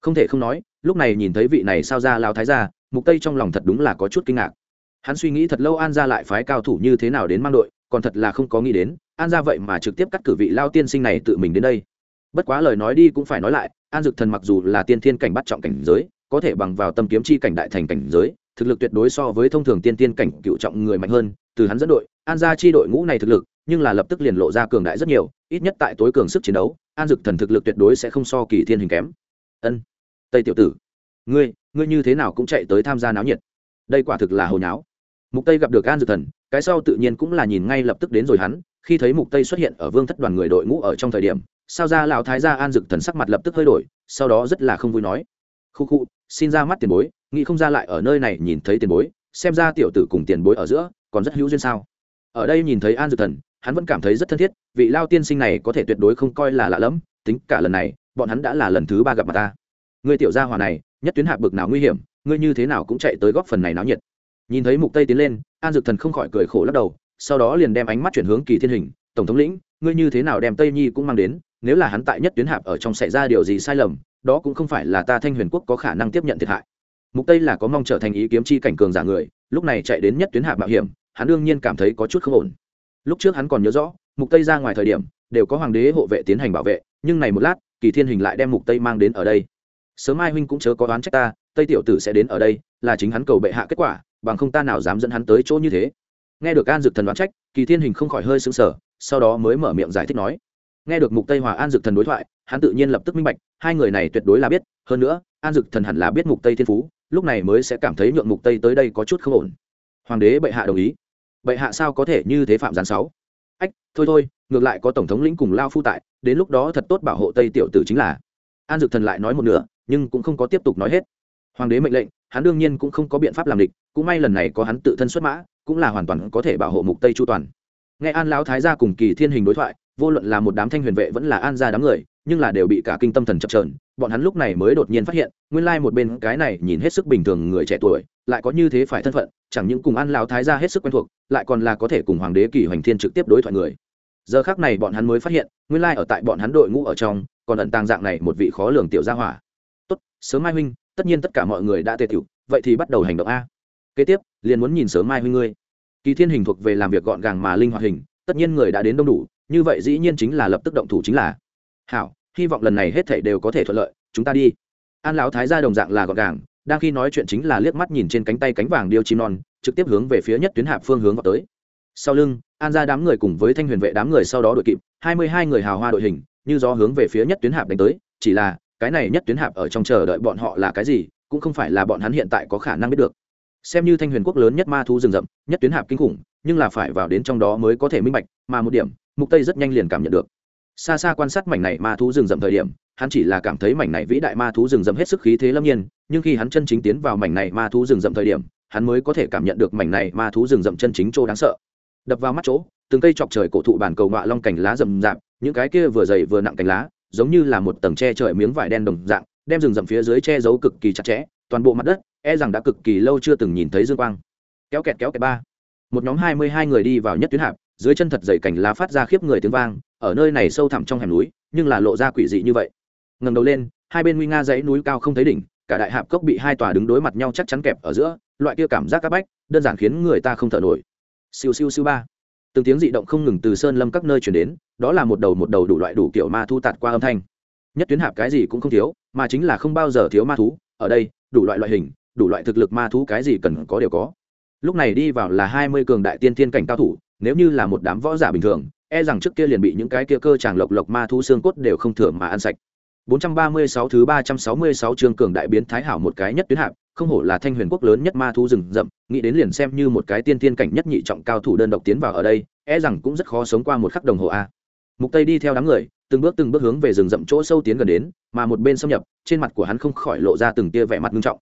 Không thể không nói, lúc này nhìn thấy vị này sao gia lao thái gia, mục tây trong lòng thật đúng là có chút kinh ngạc. Hắn suy nghĩ thật lâu an gia lại phái cao thủ như thế nào đến mang đội, còn thật là không có nghĩ đến, an gia vậy mà trực tiếp cắt cử vị lao tiên sinh này tự mình đến đây. Bất quá lời nói đi cũng phải nói lại, an dực thần mặc dù là tiên thiên cảnh bắt trọng cảnh giới có thể bằng vào tâm kiếm chi cảnh đại thành cảnh giới, thực lực tuyệt đối so với thông thường tiên tiên cảnh cựu trọng người mạnh hơn, từ hắn dẫn đội, an gia chi đội ngũ này thực lực, nhưng là lập tức liền lộ ra cường đại rất nhiều, ít nhất tại tối cường sức chiến đấu, an dực thần thực lực tuyệt đối sẽ không so kỳ thiên hình kém. Ân, tây tiểu tử, ngươi ngươi như thế nào cũng chạy tới tham gia náo nhiệt. Đây quả thực là hồi nháo. Mục tây gặp được an dực thần, cái sau tự nhiên cũng là nhìn ngay lập tức đến rồi hắn, khi thấy mục tây xuất hiện ở vương thất đoàn người đội ngũ ở trong thời điểm, sao ra lão thái gia an dực thần sắc mặt lập tức hơi đổi, sau đó rất là không vui nói khu khu, xin ra mắt tiền bối, nghĩ không ra lại ở nơi này nhìn thấy tiền bối, xem ra tiểu tử cùng tiền bối ở giữa còn rất hữu duyên sao. Ở đây nhìn thấy an Dược thần, hắn vẫn cảm thấy rất thân thiết, vị lao tiên sinh này có thể tuyệt đối không coi là lạ lẫm, tính cả lần này, bọn hắn đã là lần thứ ba gặp mặt ta. Người tiểu gia hòa này, nhất tuyến hạ bực nào nguy hiểm, ngươi như thế nào cũng chạy tới góp phần này náo nhiệt. Nhìn thấy mục tây tiến lên, an Dược thần không khỏi cười khổ lắc đầu, sau đó liền đem ánh mắt chuyển hướng kỳ thiên hình, tổng thống lĩnh, ngươi như thế nào đem tây nhi cũng mang đến nếu là hắn tại nhất tuyến hạp ở trong xảy ra điều gì sai lầm, đó cũng không phải là ta thanh huyền quốc có khả năng tiếp nhận thiệt hại. Mục tây là có mong trở thành ý kiếm chi cảnh cường giả người, lúc này chạy đến nhất tuyến hạp mạo hiểm, hắn đương nhiên cảm thấy có chút không ổn. Lúc trước hắn còn nhớ rõ, mục tây ra ngoài thời điểm, đều có hoàng đế hộ vệ tiến hành bảo vệ, nhưng này một lát, kỳ thiên hình lại đem mục tây mang đến ở đây. Sớm mai huynh cũng chớ có đoán trách ta, tây tiểu tử sẽ đến ở đây, là chính hắn cầu bệ hạ kết quả, bằng không ta nào dám dẫn hắn tới chỗ như thế. Nghe được an dực thần đoán trách, kỳ thiên hình không khỏi hơi sững sờ, sau đó mới mở miệng giải thích nói nghe được mục tây hòa an dực thần đối thoại, hắn tự nhiên lập tức minh bạch, hai người này tuyệt đối là biết, hơn nữa, an dực thần hẳn là biết mục tây thiên phú, lúc này mới sẽ cảm thấy nhượng mục tây tới đây có chút không ổn. Hoàng đế bệ hạ đồng ý. Bệ hạ sao có thể như thế phạm gián sáu? Ách, thôi thôi, ngược lại có tổng thống lĩnh cùng lao phu tại, đến lúc đó thật tốt bảo hộ tây tiểu tử chính là. An dực thần lại nói một nửa, nhưng cũng không có tiếp tục nói hết. Hoàng đế mệnh lệnh, hắn đương nhiên cũng không có biện pháp làm địch, cũng may lần này có hắn tự thân xuất mã, cũng là hoàn toàn có thể bảo hộ mục tây chu toàn. Nghe an lão thái gia cùng kỳ thiên hình đối thoại vô luận là một đám thanh huyền vệ vẫn là an gia đám người, nhưng là đều bị cả kinh tâm thần chập trờn bọn hắn lúc này mới đột nhiên phát hiện, nguyên lai một bên cái này nhìn hết sức bình thường người trẻ tuổi, lại có như thế phải thân phận, chẳng những cùng an lão thái gia hết sức quen thuộc, lại còn là có thể cùng hoàng đế kỳ hoành thiên trực tiếp đối thoại người. Giờ khác này bọn hắn mới phát hiện, nguyên lai ở tại bọn hắn đội ngũ ở trong, còn ẩn tàng dạng này một vị khó lường tiểu gia hỏa. Tốt, sớm mai huynh, tất nhiên tất cả mọi người đã tề tiểu vậy thì bắt đầu hành động a. Kế tiếp, liền muốn nhìn sớm mai huynh ngươi. Kỳ thiên hình thuộc về làm việc gọn gàng mà linh hoạt hình, tất nhiên người đã đến đông đủ như vậy dĩ nhiên chính là lập tức động thủ chính là. Hảo, hy vọng lần này hết thảy đều có thể thuận lợi, chúng ta đi. An lão thái gia đồng dạng là gọn gàng, đang khi nói chuyện chính là liếc mắt nhìn trên cánh tay cánh vàng điêu chim non, trực tiếp hướng về phía nhất tuyến hạp phương hướng vào tới. Sau lưng, an ra đám người cùng với thanh huyền vệ đám người sau đó đội kịp, hai mươi hai người hào hoa đội hình, như do hướng về phía nhất tuyến hạp đánh tới, chỉ là, cái này nhất tuyến hạp ở trong chờ đợi bọn họ là cái gì, cũng không phải là bọn hắn hiện tại có khả năng biết được. Xem như thanh huyền quốc lớn nhất ma thu rừng rậm, nhất tuyến hạp kinh khủng, nhưng là phải vào đến trong đó mới có thể minh bạch, mà một điểm mục tây rất nhanh liền cảm nhận được. Xa xa quan sát mảnh này ma thú rừng rậm thời điểm, hắn chỉ là cảm thấy mảnh này vĩ đại ma thú rừng rậm hết sức khí thế lâm nhiên, nhưng khi hắn chân chính tiến vào mảnh này ma thú rừng rậm thời điểm, hắn mới có thể cảm nhận được mảnh này ma thú rừng rậm chân chính chỗ đáng sợ. Đập vào mắt chỗ, từng cây chọc trời cổ thụ bản cầu ngọa long cành lá rậm rạp, những cái kia vừa dày vừa nặng cành lá, giống như là một tầng che trời miếng vải đen đồng dạng, đem rừng rậm phía dưới che giấu cực kỳ chặt chẽ, toàn bộ mặt đất e rằng đã cực kỳ lâu chưa từng nhìn thấy dương quang. Kéo kẹt kéo kẹt ba. Một nhóm hai mươi hai người đi vào nhất tuyến hạp dưới chân thật dày cành lá phát ra khiếp người tiếng vang, ở nơi này sâu thẳm trong hẻm núi, nhưng là lộ ra quỷ dị như vậy. Ngầm đầu lên, hai bên nguy nga dãy núi cao không thấy đỉnh, cả đại hạp cốc bị hai tòa đứng đối mặt nhau chắc chắn kẹp ở giữa, loại kia cảm giác c áp bách, đơn giản khiến người ta không thở nổi. Siêu siêu siêu ba. Từng tiếng dị động không ngừng từ sơn lâm các nơi chuyển đến, đó là một đầu một đầu đủ loại đủ kiểu ma thu tạt qua âm thanh. Nhất tuyến hạp cái gì cũng không thiếu, mà chính là không bao giờ thiếu ma thú, ở đây, đủ loại loại hình, đủ loại thực lực ma thú cái gì cần có đều có. Lúc này đi vào là hai mươi cường đại tiên thiên cảnh cao thủ nếu như là một đám võ giả bình thường e rằng trước kia liền bị những cái kia cơ tràng lộc lộc ma thú xương cốt đều không thừa mà ăn sạch 436 thứ 366 chương cường đại biến thái hảo một cái nhất tuyến hạ, không hổ là thanh huyền quốc lớn nhất ma thú rừng rậm, nghĩ đến liền xem như một cái tiên tiên cảnh nhất nhị trọng cao thủ đơn độc tiến vào ở đây, e rằng cũng rất khó sống qua một khắc đồng hồ a. Mục Tây đi theo đám người, từng bước từng bước hướng về rừng rậm chỗ sâu tiến gần đến, mà một bên xâm nhập, trên mặt của hắn không khỏi lộ ra từng tia vẻ mặt nghiêm trọng.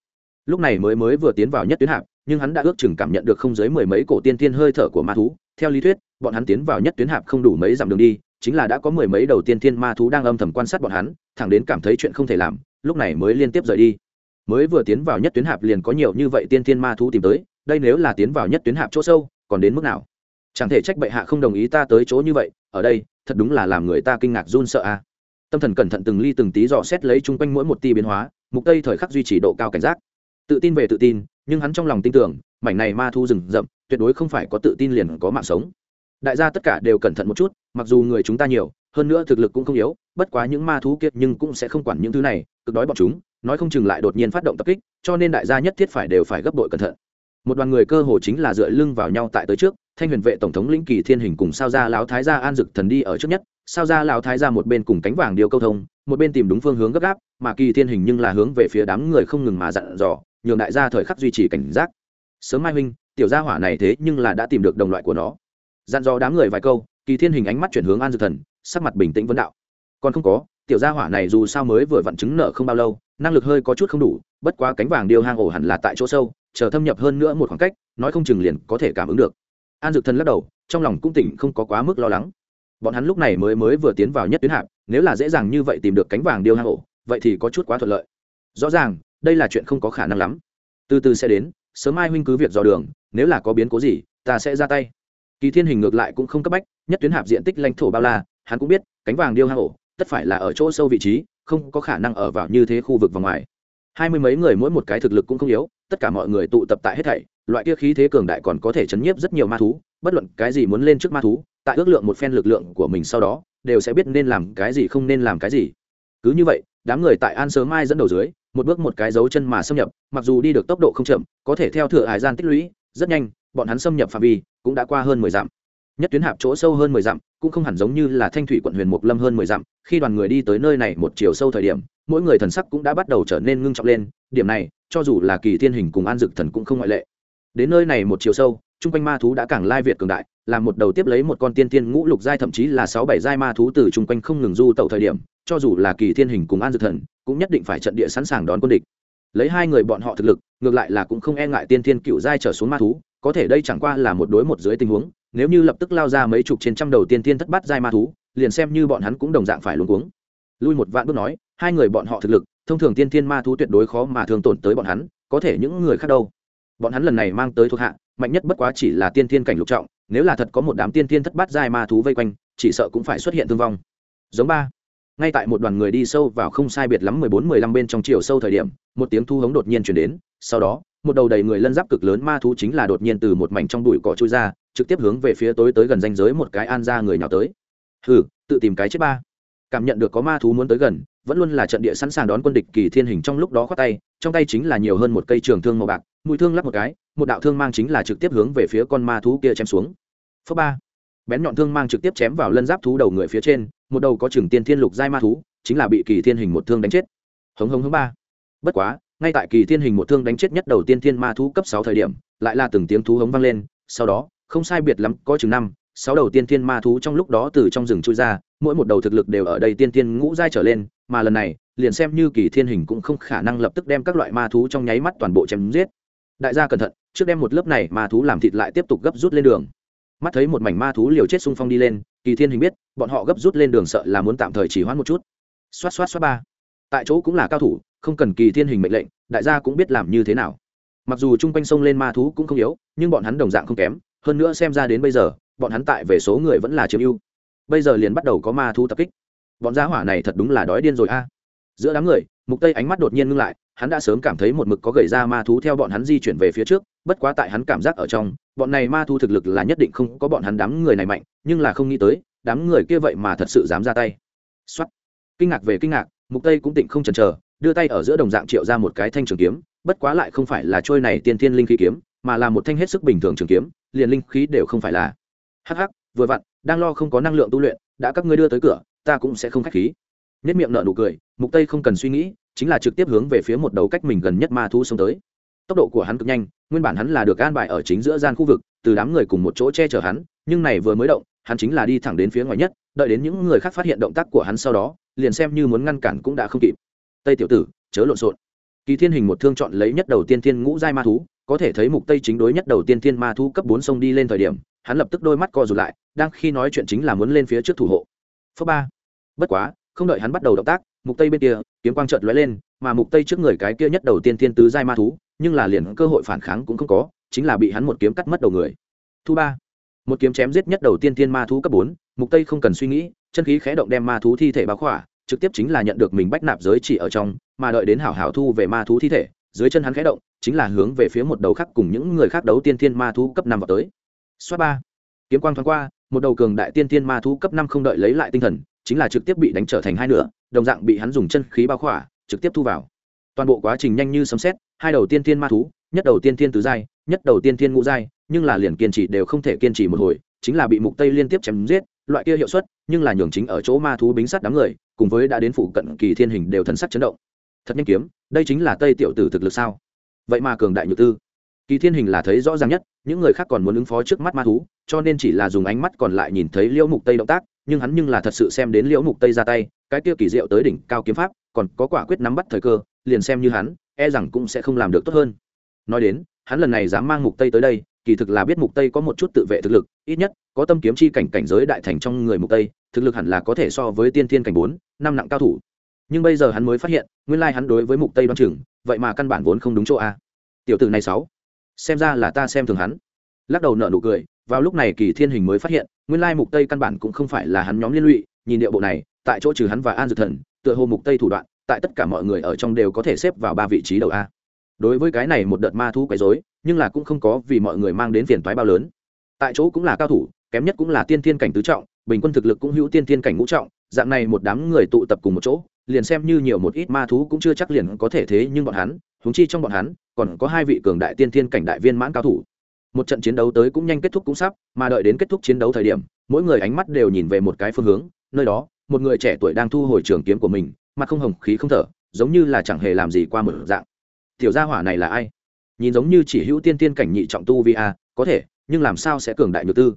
Lúc này mới mới vừa tiến vào nhất tuyến hạ, nhưng hắn đã ước chừng cảm nhận được không dưới mười mấy cổ tiên tiên hơi thở của ma thú, theo lý thuyết, bọn hắn tiến vào nhất tuyến hạp không đủ mấy dặm đường đi, chính là đã có mười mấy đầu tiên thiên ma thú đang âm thầm quan sát bọn hắn thẳng đến cảm thấy chuyện không thể làm lúc này mới liên tiếp rời đi. Mới vừa tiến vào nhất tuyến hạp liền có nhiều như vậy tiên thiên ma thú tìm tới đây nếu là tiến vào nhất tuyến hạp chỗ sâu còn đến mức nào? Chẳng thể trách bệ hạ không đồng ý ta tới chỗ như vậy ở đây thật đúng là làm người ta kinh ngạc run sợ a. À. tâm thần cẩn thận từng ly từng tí dò xét lấy chung quanh mỗi một ti biến hóa mục tây thời khắc duy trì độ cao cảnh giác. Tự tin về tự tin nhưng hắn trong lòng tin tưởng mảnh này ma thu rừng rậm tuyệt đối không phải có tự tin liền có mạng sống. Đại gia tất cả đều cẩn thận một chút, mặc dù người chúng ta nhiều, hơn nữa thực lực cũng không yếu, bất quá những ma thú kiệt nhưng cũng sẽ không quản những thứ này, cực đói bọn chúng, nói không chừng lại đột nhiên phát động tập kích, cho nên đại gia nhất thiết phải đều phải gấp đội cẩn thận. Một đoàn người cơ hồ chính là dựa lưng vào nhau tại tới trước, thanh huyền vệ tổng thống lĩnh kỳ thiên hình cùng sao gia lão thái gia an dực thần đi ở trước nhất, sao gia lão thái gia một bên cùng cánh vàng điều câu thông, một bên tìm đúng phương hướng gấp gáp, mà kỳ thiên hình nhưng là hướng về phía đám người không ngừng mà dặn dò, nhường đại gia thời khắc duy trì cảnh giác sớm mai huynh, tiểu gia hỏa này thế nhưng là đã tìm được đồng loại của nó. Dặn dò đám người vài câu, kỳ thiên hình ánh mắt chuyển hướng an dược thần, sắc mặt bình tĩnh vấn đạo. Còn không có, tiểu gia hỏa này dù sao mới vừa vặn chứng nợ không bao lâu, năng lực hơi có chút không đủ, bất quá cánh vàng điêu hang ổ hẳn là tại chỗ sâu, chờ thâm nhập hơn nữa một khoảng cách, nói không chừng liền có thể cảm ứng được. An dược thần lắc đầu, trong lòng cũng tỉnh không có quá mức lo lắng. Bọn hắn lúc này mới mới vừa tiến vào nhất tuyến hạp, nếu là dễ dàng như vậy tìm được cánh vàng điêu hang ổ, vậy thì có chút quá thuận lợi. Rõ ràng, đây là chuyện không có khả năng lắm. Từ từ sẽ đến sớm mai huynh cứ việc dò đường, nếu là có biến cố gì, ta sẽ ra tay. Kỳ thiên hình ngược lại cũng không cấp bách, nhất tuyến hạp diện tích lãnh thổ bao la, hắn cũng biết, cánh vàng điêu hang ổ tất phải là ở chỗ sâu vị trí, không có khả năng ở vào như thế khu vực vòng ngoài. Hai mươi mấy người mỗi một cái thực lực cũng không yếu, tất cả mọi người tụ tập tại hết thảy, loại kia khí thế cường đại còn có thể chấn nhiếp rất nhiều ma thú, bất luận cái gì muốn lên trước ma thú, tại ước lượng một phen lực lượng của mình sau đó, đều sẽ biết nên làm cái gì không nên làm cái gì. Cứ như vậy, đám người tại an sớm mai dẫn đầu dưới một bước một cái dấu chân mà xâm nhập, mặc dù đi được tốc độ không chậm, có thể theo thừa hải gian tích lũy, rất nhanh, bọn hắn xâm nhập phạm vi, cũng đã qua hơn mười dặm. Nhất tuyến hạp chỗ sâu hơn mười dặm, cũng không hẳn giống như là thanh thủy quận huyền mục lâm hơn mười dặm, khi đoàn người đi tới nơi này một chiều sâu thời điểm, mỗi người thần sắc cũng đã bắt đầu trở nên ngưng trọng lên, điểm này, cho dù là kỳ thiên hình cùng an dực thần cũng không ngoại lệ. Đến nơi này một chiều sâu chung quanh ma thú đã càng lai việt cường đại, là một đầu tiếp lấy một con tiên tiên ngũ lục giai thậm chí là sáu bảy giai ma thú từ chung quanh không ngừng du tẩu thời điểm, cho dù là kỳ thiên hình cùng an dực thần cũng nhất định phải trận địa sẵn sàng đón quân địch. Lấy hai người bọn họ thực lực, ngược lại là cũng không e ngại tiên thiên cựu giai trở xuống ma thú, có thể đây chẳng qua là một đối một dưới tình huống, nếu như lập tức lao ra mấy chục trên trăm đầu tiên thiên thất bát giai ma thú, liền xem như bọn hắn cũng đồng dạng phải luống cuống. Lui một vạn bước nói, hai người bọn họ thực lực, thông thường tiên thiên ma thú tuyệt đối khó mà thường tổn tới bọn hắn, có thể những người khác đâu? Bọn hắn lần này mang tới thuộc hạ, mạnh nhất bất quá chỉ là tiên thiên cảnh lục trọng, nếu là thật có một đám tiên thiên thất bát giai ma thú vây quanh, chỉ sợ cũng phải xuất hiện thương vong. Giống ba ngay tại một đoàn người đi sâu vào không sai biệt lắm mười bốn, mười lăm bên trong chiều sâu thời điểm, một tiếng thu hống đột nhiên chuyển đến, sau đó, một đầu đầy người lân giáp cực lớn ma thú chính là đột nhiên từ một mảnh trong bụi cỏ trôi ra, trực tiếp hướng về phía tối tới gần danh giới một cái an ra người nào tới. Hừ, tự tìm cái chết ba. Cảm nhận được có ma thú muốn tới gần, vẫn luôn là trận địa sẵn sàng đón quân địch kỳ thiên hình trong lúc đó khoát tay, trong tay chính là nhiều hơn một cây trường thương màu bạc, mũi thương lắp một cái, một đạo thương mang chính là trực tiếp hướng về phía con ma thú kia chém xuống. Phớ ba. Bén nhọn thương mang trực tiếp chém vào lân giáp thú đầu người phía trên một đầu có chừng tiên thiên lục giai ma thú, chính là bị kỳ thiên hình một thương đánh chết. Hống hống hống ba. Bất quá, ngay tại kỳ thiên hình một thương đánh chết nhất đầu tiên thiên ma thú cấp sáu thời điểm, lại là từng tiếng thú hống vang lên, sau đó, không sai biệt lắm, có chừng năm, sáu đầu tiên thiên ma thú trong lúc đó từ trong rừng trôi ra, mỗi một đầu thực lực đều ở đây tiên tiên ngũ giai trở lên, mà lần này, liền xem như kỳ thiên hình cũng không khả năng lập tức đem các loại ma thú trong nháy mắt toàn bộ chém giết. Đại gia cẩn thận, trước đem một lớp này ma thú làm thịt lại tiếp tục gấp rút lên đường. Mắt thấy một mảnh ma thú liều chết xung phong đi lên kỳ thiên hình biết, bọn họ gấp rút lên đường sợ là muốn tạm thời chỉ hoãn một chút. Xoát xoát xoát ba. Tại chỗ cũng là cao thủ, không cần kỳ thiên hình mệnh lệnh, đại gia cũng biết làm như thế nào. Mặc dù chung quanh sông lên ma thú cũng không yếu, nhưng bọn hắn đồng dạng không kém, hơn nữa xem ra đến bây giờ, bọn hắn tại về số người vẫn là chiếm ưu. Bây giờ liền bắt đầu có ma thú tập kích. Bọn gia hỏa này thật đúng là đói điên rồi a. Giữa đám người, mục tây ánh mắt đột nhiên ngưng lại, hắn đã sớm cảm thấy một mực có gầy ra ma thú theo bọn hắn di chuyển về phía trước, bất quá tại hắn cảm giác ở trong bọn này ma thu thực lực là nhất định không có bọn hắn đám người này mạnh, nhưng là không nghĩ tới, đám người kia vậy mà thật sự dám ra tay. Xuất kinh ngạc về kinh ngạc, mục tây cũng tỉnh không chần chờ, đưa tay ở giữa đồng dạng triệu ra một cái thanh trường kiếm, bất quá lại không phải là trôi này tiên thiên linh khí kiếm, mà là một thanh hết sức bình thường trường kiếm, liền linh khí đều không phải là. Hắc hắc, vừa vặn, đang lo không có năng lượng tu luyện, đã các ngươi đưa tới cửa, ta cũng sẽ không khách khí. Nhất miệng nở nụ cười, mục tây không cần suy nghĩ, chính là trực tiếp hướng về phía một đầu cách mình gần nhất ma thú xông tới. Tốc độ của hắn cực nhanh nguyên bản hắn là được an bài ở chính giữa gian khu vực, từ đám người cùng một chỗ che chở hắn, nhưng này vừa mới động, hắn chính là đi thẳng đến phía ngoài nhất, đợi đến những người khác phát hiện động tác của hắn sau đó, liền xem như muốn ngăn cản cũng đã không kịp. Tây tiểu tử, chớ lộn xộn. Kỳ thiên hình một thương chọn lấy nhất đầu tiên thiên ngũ giai ma thú, có thể thấy mục tây chính đối nhất đầu tiên thiên ma thú cấp 4 sông đi lên thời điểm, hắn lập tức đôi mắt co rụt lại, đang khi nói chuyện chính là muốn lên phía trước thủ hộ. Phớ ba. Bất quá, không đợi hắn bắt đầu động tác, mục tây bên kia, kiếm quang chợt lóe lên mà mục tây trước người cái kia nhất đầu tiên thiên tứ giai ma thú nhưng là liền cơ hội phản kháng cũng không có chính là bị hắn một kiếm cắt mất đầu người. Thu ba. Một kiếm chém giết nhất đầu tiên thiên ma thú cấp 4, mục tây không cần suy nghĩ chân khí khẽ động đem ma thú thi thể bao khỏa trực tiếp chính là nhận được mình bách nạp giới chỉ ở trong mà đợi đến hảo hảo thu về ma thú thi thể dưới chân hắn khẽ động chính là hướng về phía một đầu khác cùng những người khác đấu tiên thiên ma thú cấp năm vào tới. Xoát ba. Kiếm quang thoáng qua một đầu cường đại tiên thiên ma thú cấp năm không đợi lấy lại tinh thần chính là trực tiếp bị đánh trở thành hai nửa đồng dạng bị hắn dùng chân khí bao khỏa trực tiếp thu vào. Toàn bộ quá trình nhanh như sấm xét hai đầu tiên thiên ma thú, nhất đầu tiên thiên tứ giai, nhất đầu tiên thiên ngũ giai, nhưng là liền kiên trì đều không thể kiên trì một hồi, chính là bị mục tây liên tiếp chém giết, loại kia hiệu suất, nhưng là nhường chính ở chỗ ma thú bính sắt đám người, cùng với đã đến phụ cận kỳ thiên hình đều thần sắc chấn động. Thật nhanh kiếm, đây chính là tây tiểu tử thực lực sao? Vậy mà cường đại nhược tư. Kỳ thiên hình là thấy rõ ràng nhất, những người khác còn muốn ứng phó trước mắt ma thú, cho nên chỉ là dùng ánh mắt còn lại nhìn thấy liễu mục tây động tác nhưng hắn nhưng là thật sự xem đến liễu mục tây ra tay, cái kia kỳ diệu tới đỉnh cao kiếm pháp, còn có quả quyết nắm bắt thời cơ, liền xem như hắn e rằng cũng sẽ không làm được tốt hơn. Nói đến, hắn lần này dám mang mục tây tới đây, kỳ thực là biết mục tây có một chút tự vệ thực lực, ít nhất, có tâm kiếm chi cảnh cảnh giới đại thành trong người mục tây, thực lực hẳn là có thể so với tiên thiên cảnh bốn, năm nặng cao thủ. Nhưng bây giờ hắn mới phát hiện, nguyên lai hắn đối với mục tây đoan chừng, vậy mà căn bản vốn không đúng chỗ a. Tiểu tử này sáu, xem ra là ta xem thường hắn. Lắc đầu nợ nụ cười, vào lúc này kỳ thiên hình mới phát hiện nguyên lai mục tây căn bản cũng không phải là hắn nhóm liên lụy, nhìn địa bộ này, tại chỗ trừ hắn và an dược thần, tựa hồ mục tây thủ đoạn, tại tất cả mọi người ở trong đều có thể xếp vào ba vị trí đầu a. Đối với cái này một đợt ma thú quấy rối, nhưng là cũng không có vì mọi người mang đến phiền toái bao lớn. Tại chỗ cũng là cao thủ, kém nhất cũng là tiên thiên cảnh tứ trọng, bình quân thực lực cũng hữu tiên thiên cảnh ngũ trọng, dạng này một đám người tụ tập cùng một chỗ, liền xem như nhiều một ít ma thú cũng chưa chắc liền có thể thế nhưng bọn hắn, huống chi trong bọn hắn, còn có hai vị cường đại tiên thiên cảnh đại viên mãn cao thủ một trận chiến đấu tới cũng nhanh kết thúc cũng sắp, mà đợi đến kết thúc chiến đấu thời điểm, mỗi người ánh mắt đều nhìn về một cái phương hướng, nơi đó, một người trẻ tuổi đang thu hồi trường kiếm của mình, mặt không hồng khí không thở, giống như là chẳng hề làm gì qua một dạng. Tiểu gia hỏa này là ai? Nhìn giống như chỉ hữu tiên tiên cảnh nhị trọng tu vi a có thể, nhưng làm sao sẽ cường đại nhược tư?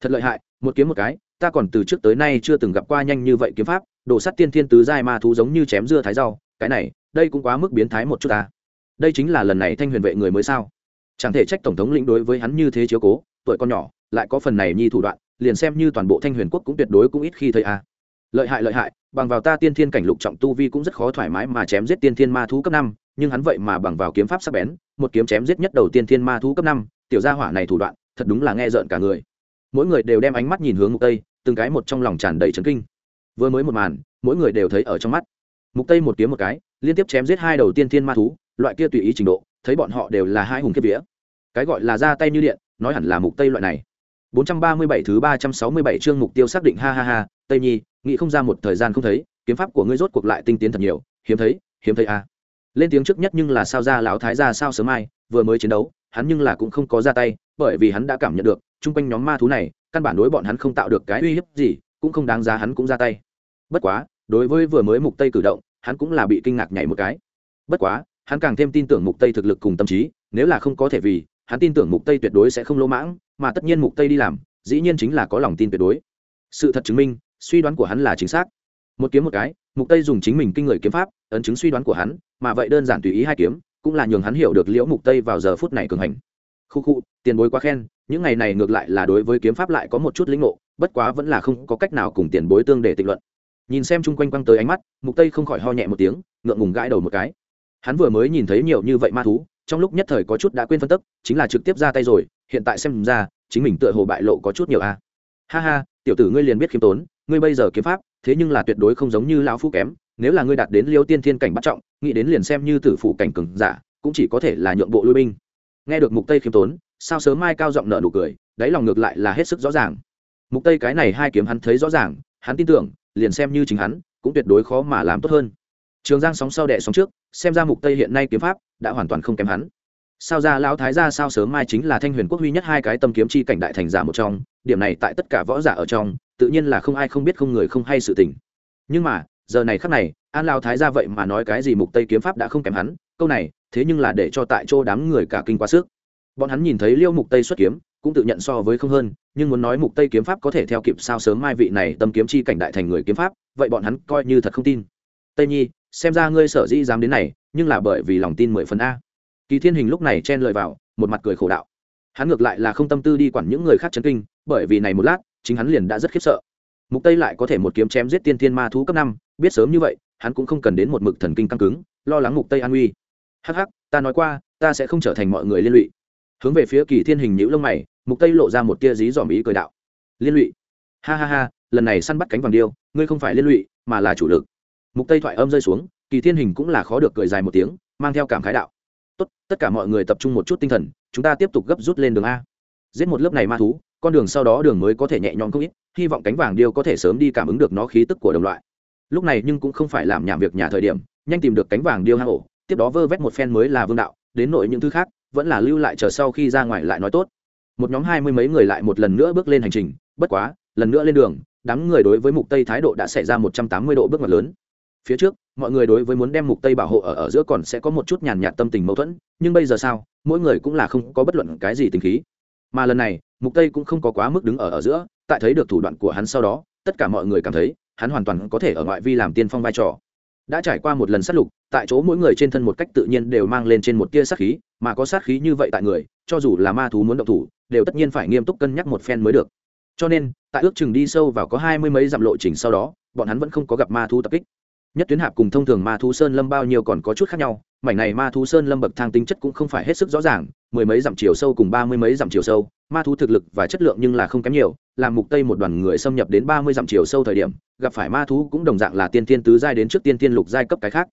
Thật lợi hại, một kiếm một cái, ta còn từ trước tới nay chưa từng gặp qua nhanh như vậy kiếm pháp đổ sắt tiên thiên tứ giai ma thú giống như chém dưa thái rau, cái này, đây cũng quá mức biến thái một chút ta đây chính là lần này thanh huyền vệ người mới sao? Chẳng thể trách tổng thống lĩnh đối với hắn như thế chiếu cố, tuổi con nhỏ, lại có phần này nhi thủ đoạn, liền xem như toàn bộ thanh huyền quốc cũng tuyệt đối cũng ít khi thấy a. Lợi hại lợi hại, bằng vào ta tiên thiên cảnh lục trọng tu vi cũng rất khó thoải mái mà chém giết tiên thiên ma thú cấp năm, nhưng hắn vậy mà bằng vào kiếm pháp sắc bén, một kiếm chém giết nhất đầu tiên thiên ma thú cấp năm, tiểu gia hỏa này thủ đoạn, thật đúng là nghe rợn cả người. Mỗi người đều đem ánh mắt nhìn hướng mục tây, từng cái một trong lòng tràn đầy chấn kinh. Vừa mới một màn, mỗi người đều thấy ở trong mắt. Mục tây một kiếm một cái, liên tiếp chém giết hai đầu tiên thiên ma thú, loại kia tùy ý trình độ thấy bọn họ đều là hai hùng kiếp vía. Cái gọi là ra tay như điện, nói hẳn là mục tây loại này. 437 thứ 367 chương mục tiêu xác định, ha ha ha, tây nhi, nghĩ không ra một thời gian không thấy, kiếm pháp của ngươi rốt cuộc lại tinh tiến thật nhiều, hiếm thấy hiếm thấy a à. lên tiếng trước nhất nhưng là sao ra lão thái ra sao sớm mai, vừa mới chiến đấu, hắn nhưng là cũng không có ra tay, bởi vì hắn đã cảm nhận được, chung quanh nhóm ma thú này, căn bản đối bọn hắn không tạo được cái uy hiếp gì, cũng không đáng giá hắn cũng ra tay. Bất quá, đối với vừa mới mục tây cử động, hắn cũng là bị kinh ngạc nhảy một cái. Bất quá hắn càng thêm tin tưởng mục tây thực lực cùng tâm trí, nếu là không có thể vì, hắn tin tưởng mục tây tuyệt đối sẽ không lỗ mãng, mà tất nhiên mục tây đi làm, dĩ nhiên chính là có lòng tin tuyệt đối. Sự thật chứng minh, suy đoán của hắn là chính xác. Một kiếm một cái, mục tây dùng chính mình kinh người kiếm pháp, ấn chứng suy đoán của hắn, mà vậy đơn giản tùy ý hai kiếm, cũng là nhường hắn hiểu được liễu mục tây vào giờ phút này cường hành. Khu khu, tiền bối quá khen, những ngày này ngược lại là đối với kiếm pháp lại có một chút lĩnh ngộ, bất quá vẫn là không có cách nào cùng tiền bối tương để tịnh luận. Nhìn xem chung quanh quăng tới ánh mắt, mục tây không khỏi ho nhẹ một tiếng, ngượng ngùng gãi đầu một cái hắn vừa mới nhìn thấy nhiều như vậy ma thú, trong lúc nhất thời có chút đã quên phân tức, chính là trực tiếp ra tay rồi, hiện tại xem ra, chính mình tựa hồ bại lộ có chút nhiều a. Ha ha, tiểu tử ngươi liền biết khiêm tốn, ngươi bây giờ kiếm pháp, thế nhưng là tuyệt đối không giống như lão phu kém, nếu là ngươi đạt đến liêu tiên thiên cảnh bắt trọng, nghĩ đến liền xem như tử phụ cảnh cừng giả, cũng chỉ có thể là nhượng bộ lui binh. Nghe được mục tây khiêm tốn, sao sớm mai cao giọng nợ nụ cười, đáy lòng ngược lại là hết sức rõ ràng. Mục tây cái này hai kiếm hắn thấy rõ ràng, hắn tin tưởng, liền xem như chính hắn, cũng tuyệt đối khó mà làm tốt hơn. Trường giang sóng sau đẻ sóng trước xem ra mục tây hiện nay kiếm pháp đã hoàn toàn không kém hắn. Sao ra lão thái gia sao sớm mai chính là thanh huyền quốc huy nhất hai cái tâm kiếm chi cảnh đại thành giả một trong, điểm này tại tất cả võ giả ở trong, tự nhiên là không ai không biết không người không hay sự tình. Nhưng mà, giờ này khắc này, an lao thái gia vậy mà nói cái gì mục tây kiếm pháp đã không kém hắn, câu này, thế nhưng là để cho tại chỗ đám người cả kinh quá sức. Bọn hắn nhìn thấy liêu mục tây xuất kiếm, cũng tự nhận so với không hơn, nhưng muốn nói mục tây kiếm pháp có thể theo kịp sao sớm mai vị này tâm kiếm chi cảnh đại thành người kiếm pháp, vậy bọn hắn coi như thật không tin. Tây nhi xem ra ngươi sở dĩ dám đến này, nhưng là bởi vì lòng tin mười phần a. Kỳ thiên hình lúc này chen lời vào, một mặt cười khổ đạo. Hắn ngược lại là không tâm tư đi quản những người khác chấn kinh, bởi vì này một lát, chính hắn liền đã rất khiếp sợ. Mục tây lại có thể một kiếm chém giết tiên thiên ma thú cấp năm, biết sớm như vậy, hắn cũng không cần đến một mực thần kinh căng cứng, lo lắng mục tây an uy. Hắc hắc, ta nói qua, ta sẽ không trở thành mọi người liên lụy. Hướng về phía kỳ thiên hình nhữ lông mày, mục tây lộ ra một tia dí dòm ý cười đạo. Liên lụy? Ha ha ha, lần này săn bắt cánh vàng điêu, ngươi không phải liên lụy, mà là chủ lực mục tây thoại âm rơi xuống, kỳ thiên hình cũng là khó được cười dài một tiếng, mang theo cảm khái đạo. Tốt, tất cả mọi người tập trung một chút tinh thần, chúng ta tiếp tục gấp rút lên đường a. Giết một lớp này ma thú, con đường sau đó đường mới có thể nhẹ nhõm không ít, hy vọng cánh vàng điêu có thể sớm đi cảm ứng được nó khí tức của đồng loại. Lúc này nhưng cũng không phải làm nhảm việc nhà thời điểm, nhanh tìm được cánh vàng điêu hang ổ, tiếp đó vơ vét một phen mới là vương đạo, đến nội những thứ khác, vẫn là lưu lại chờ sau khi ra ngoài lại nói tốt. Một nhóm hai mươi mấy người lại một lần nữa bước lên hành trình, bất quá, lần nữa lên đường, đám người đối với mục tây thái độ đã xảy ra một trăm tám mươi độ bước ngoặt lớn phía trước, mọi người đối với muốn đem mục tây bảo hộ ở ở giữa còn sẽ có một chút nhàn nhạt tâm tình mâu thuẫn, nhưng bây giờ sao, mỗi người cũng là không có bất luận cái gì tình khí. Mà lần này, mục tây cũng không có quá mức đứng ở ở giữa, tại thấy được thủ đoạn của hắn sau đó, tất cả mọi người cảm thấy, hắn hoàn toàn có thể ở ngoại vi làm tiên phong vai trò. Đã trải qua một lần sát lục, tại chỗ mỗi người trên thân một cách tự nhiên đều mang lên trên một tia sát khí, mà có sát khí như vậy tại người, cho dù là ma thú muốn động thủ, đều tất nhiên phải nghiêm túc cân nhắc một phen mới được. Cho nên, tại ước chừng đi sâu vào có hai mươi mấy dặm lộ trình sau đó, bọn hắn vẫn không có gặp ma thú tập kích nhất tuyến hạp cùng thông thường ma thú sơn lâm bao nhiêu còn có chút khác nhau, mảnh này ma thú sơn lâm bậc thang tính chất cũng không phải hết sức rõ ràng, mười mấy dặm chiều sâu cùng ba mươi mấy dặm chiều sâu, ma thú thực lực và chất lượng nhưng là không kém nhiều, làm mục tây một đoàn người xâm nhập đến ba mươi dặm chiều sâu thời điểm, gặp phải ma thú cũng đồng dạng là tiên tiên tứ giai đến trước tiên tiên lục giai cấp cái khác.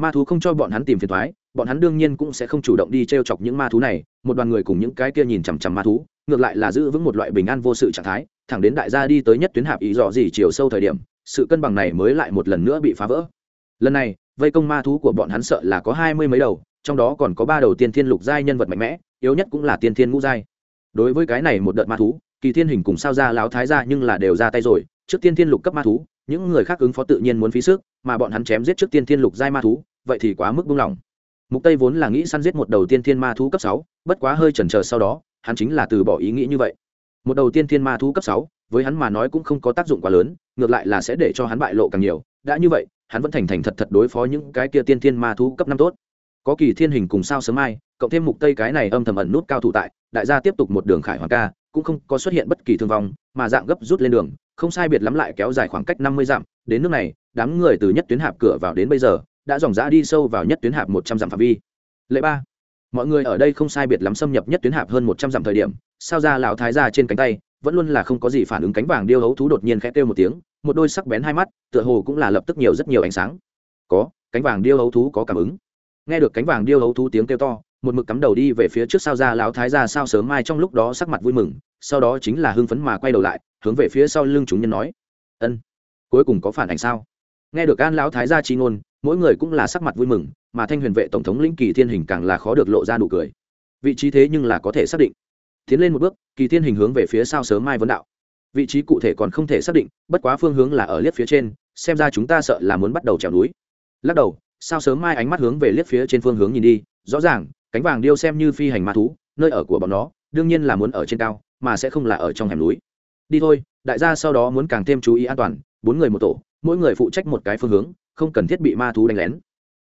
Ma thú không cho bọn hắn tìm phiền thoái bọn hắn đương nhiên cũng sẽ không chủ động đi t r e o chọc những ma thú này, một đoàn người cùng những cái kia nhìn chằm chằm ma thú, ngược lại là giữ vững một loại bình an vô sự trạng thái, thẳng đến đại gia đi tới nhất tuyến hạp ý dò gì chiều sâu thời điểm sự cân bằng này mới lại một lần nữa bị phá vỡ. Lần này vây công ma thú của bọn hắn sợ là có hai mươi mấy đầu trong đó còn có ba đầu tiên thiên lục giai nhân vật mạnh mẽ yếu nhất cũng là tiên thiên ngũ giai. Đối với cái này một đợt ma thú kỳ thiên hình cùng sao ra láo thái ra nhưng là đều ra tay rồi. Trước tiên thiên lục cấp ma thú những người khác ứng phó tự nhiên muốn phí sức mà bọn hắn chém giết trước tiên thiên lục giai ma thú vậy thì quá mức buông lỏng. Mục tây vốn là nghĩ săn giết một đầu tiên thiên ma thú cấp 6, bất quá hơi chần chờ sau đó hắn chính là từ bỏ ý nghĩ như vậy. Một đầu tiên thiên ma thú cấp 6, với hắn mà nói cũng không có tác dụng quá lớn, ngược lại là sẽ để cho hắn bại lộ càng nhiều. Đã như vậy, hắn vẫn thành thành thật thật đối phó những cái kia tiên thiên ma thú cấp năm tốt. Có kỳ thiên hình cùng sao sớm mai, cộng thêm mục tây cái này âm thầm ẩn nút cao thủ tại, đại gia tiếp tục một đường khải hoàng ca, cũng không có xuất hiện bất kỳ thương vong, mà dạng gấp rút lên đường, không sai biệt lắm lại kéo dài khoảng cách năm mươi dặm. Đến nước này, đám người từ nhất tuyến hạp cửa vào đến bây giờ, đã dòng dã đi sâu vào nhất tuyến hạp một trăm dặm phạm vi. Lệ ba. Mọi người ở đây không sai biệt lắm xâm nhập nhất tuyến hạp hơn một trăm dặm thời điểm, sao ra lão thái ra trên cánh tay vẫn luôn là không có gì phản ứng cánh vàng điêu hấu thú đột nhiên khẽ kêu một tiếng, một đôi sắc bén hai mắt, tựa hồ cũng là lập tức nhiều rất nhiều ánh sáng. Có, cánh vàng điêu hấu thú có cảm ứng. Nghe được cánh vàng điêu hấu thú tiếng kêu to, một mực cắm đầu đi về phía trước sao ra lão thái ra sao sớm mai trong lúc đó sắc mặt vui mừng, sau đó chính là hưng phấn mà quay đầu lại, hướng về phía sau lưng chúng nhân nói, ân, cuối cùng có phản ảnh sao? Nghe được an lão thái gia chi ngôn, mỗi người cũng là sắc mặt vui mừng, mà thanh huyền vệ tổng thống lĩnh kỳ thiên hình càng là khó được lộ ra nụ cười. Vị trí thế nhưng là có thể xác định tiến lên một bước, kỳ thiên hình hướng về phía sau sớm mai vấn đạo. Vị trí cụ thể còn không thể xác định, bất quá phương hướng là ở liếc phía trên, xem ra chúng ta sợ là muốn bắt đầu trèo núi. Lắc đầu, sao sớm mai ánh mắt hướng về liếc phía trên phương hướng nhìn đi, rõ ràng, cánh vàng điêu xem như phi hành ma thú, nơi ở của bọn nó, đương nhiên là muốn ở trên cao, mà sẽ không là ở trong hẻm núi. Đi thôi, đại gia sau đó muốn càng thêm chú ý an toàn, bốn người một tổ, mỗi người phụ trách một cái phương hướng, không cần thiết bị ma thú đánh lén.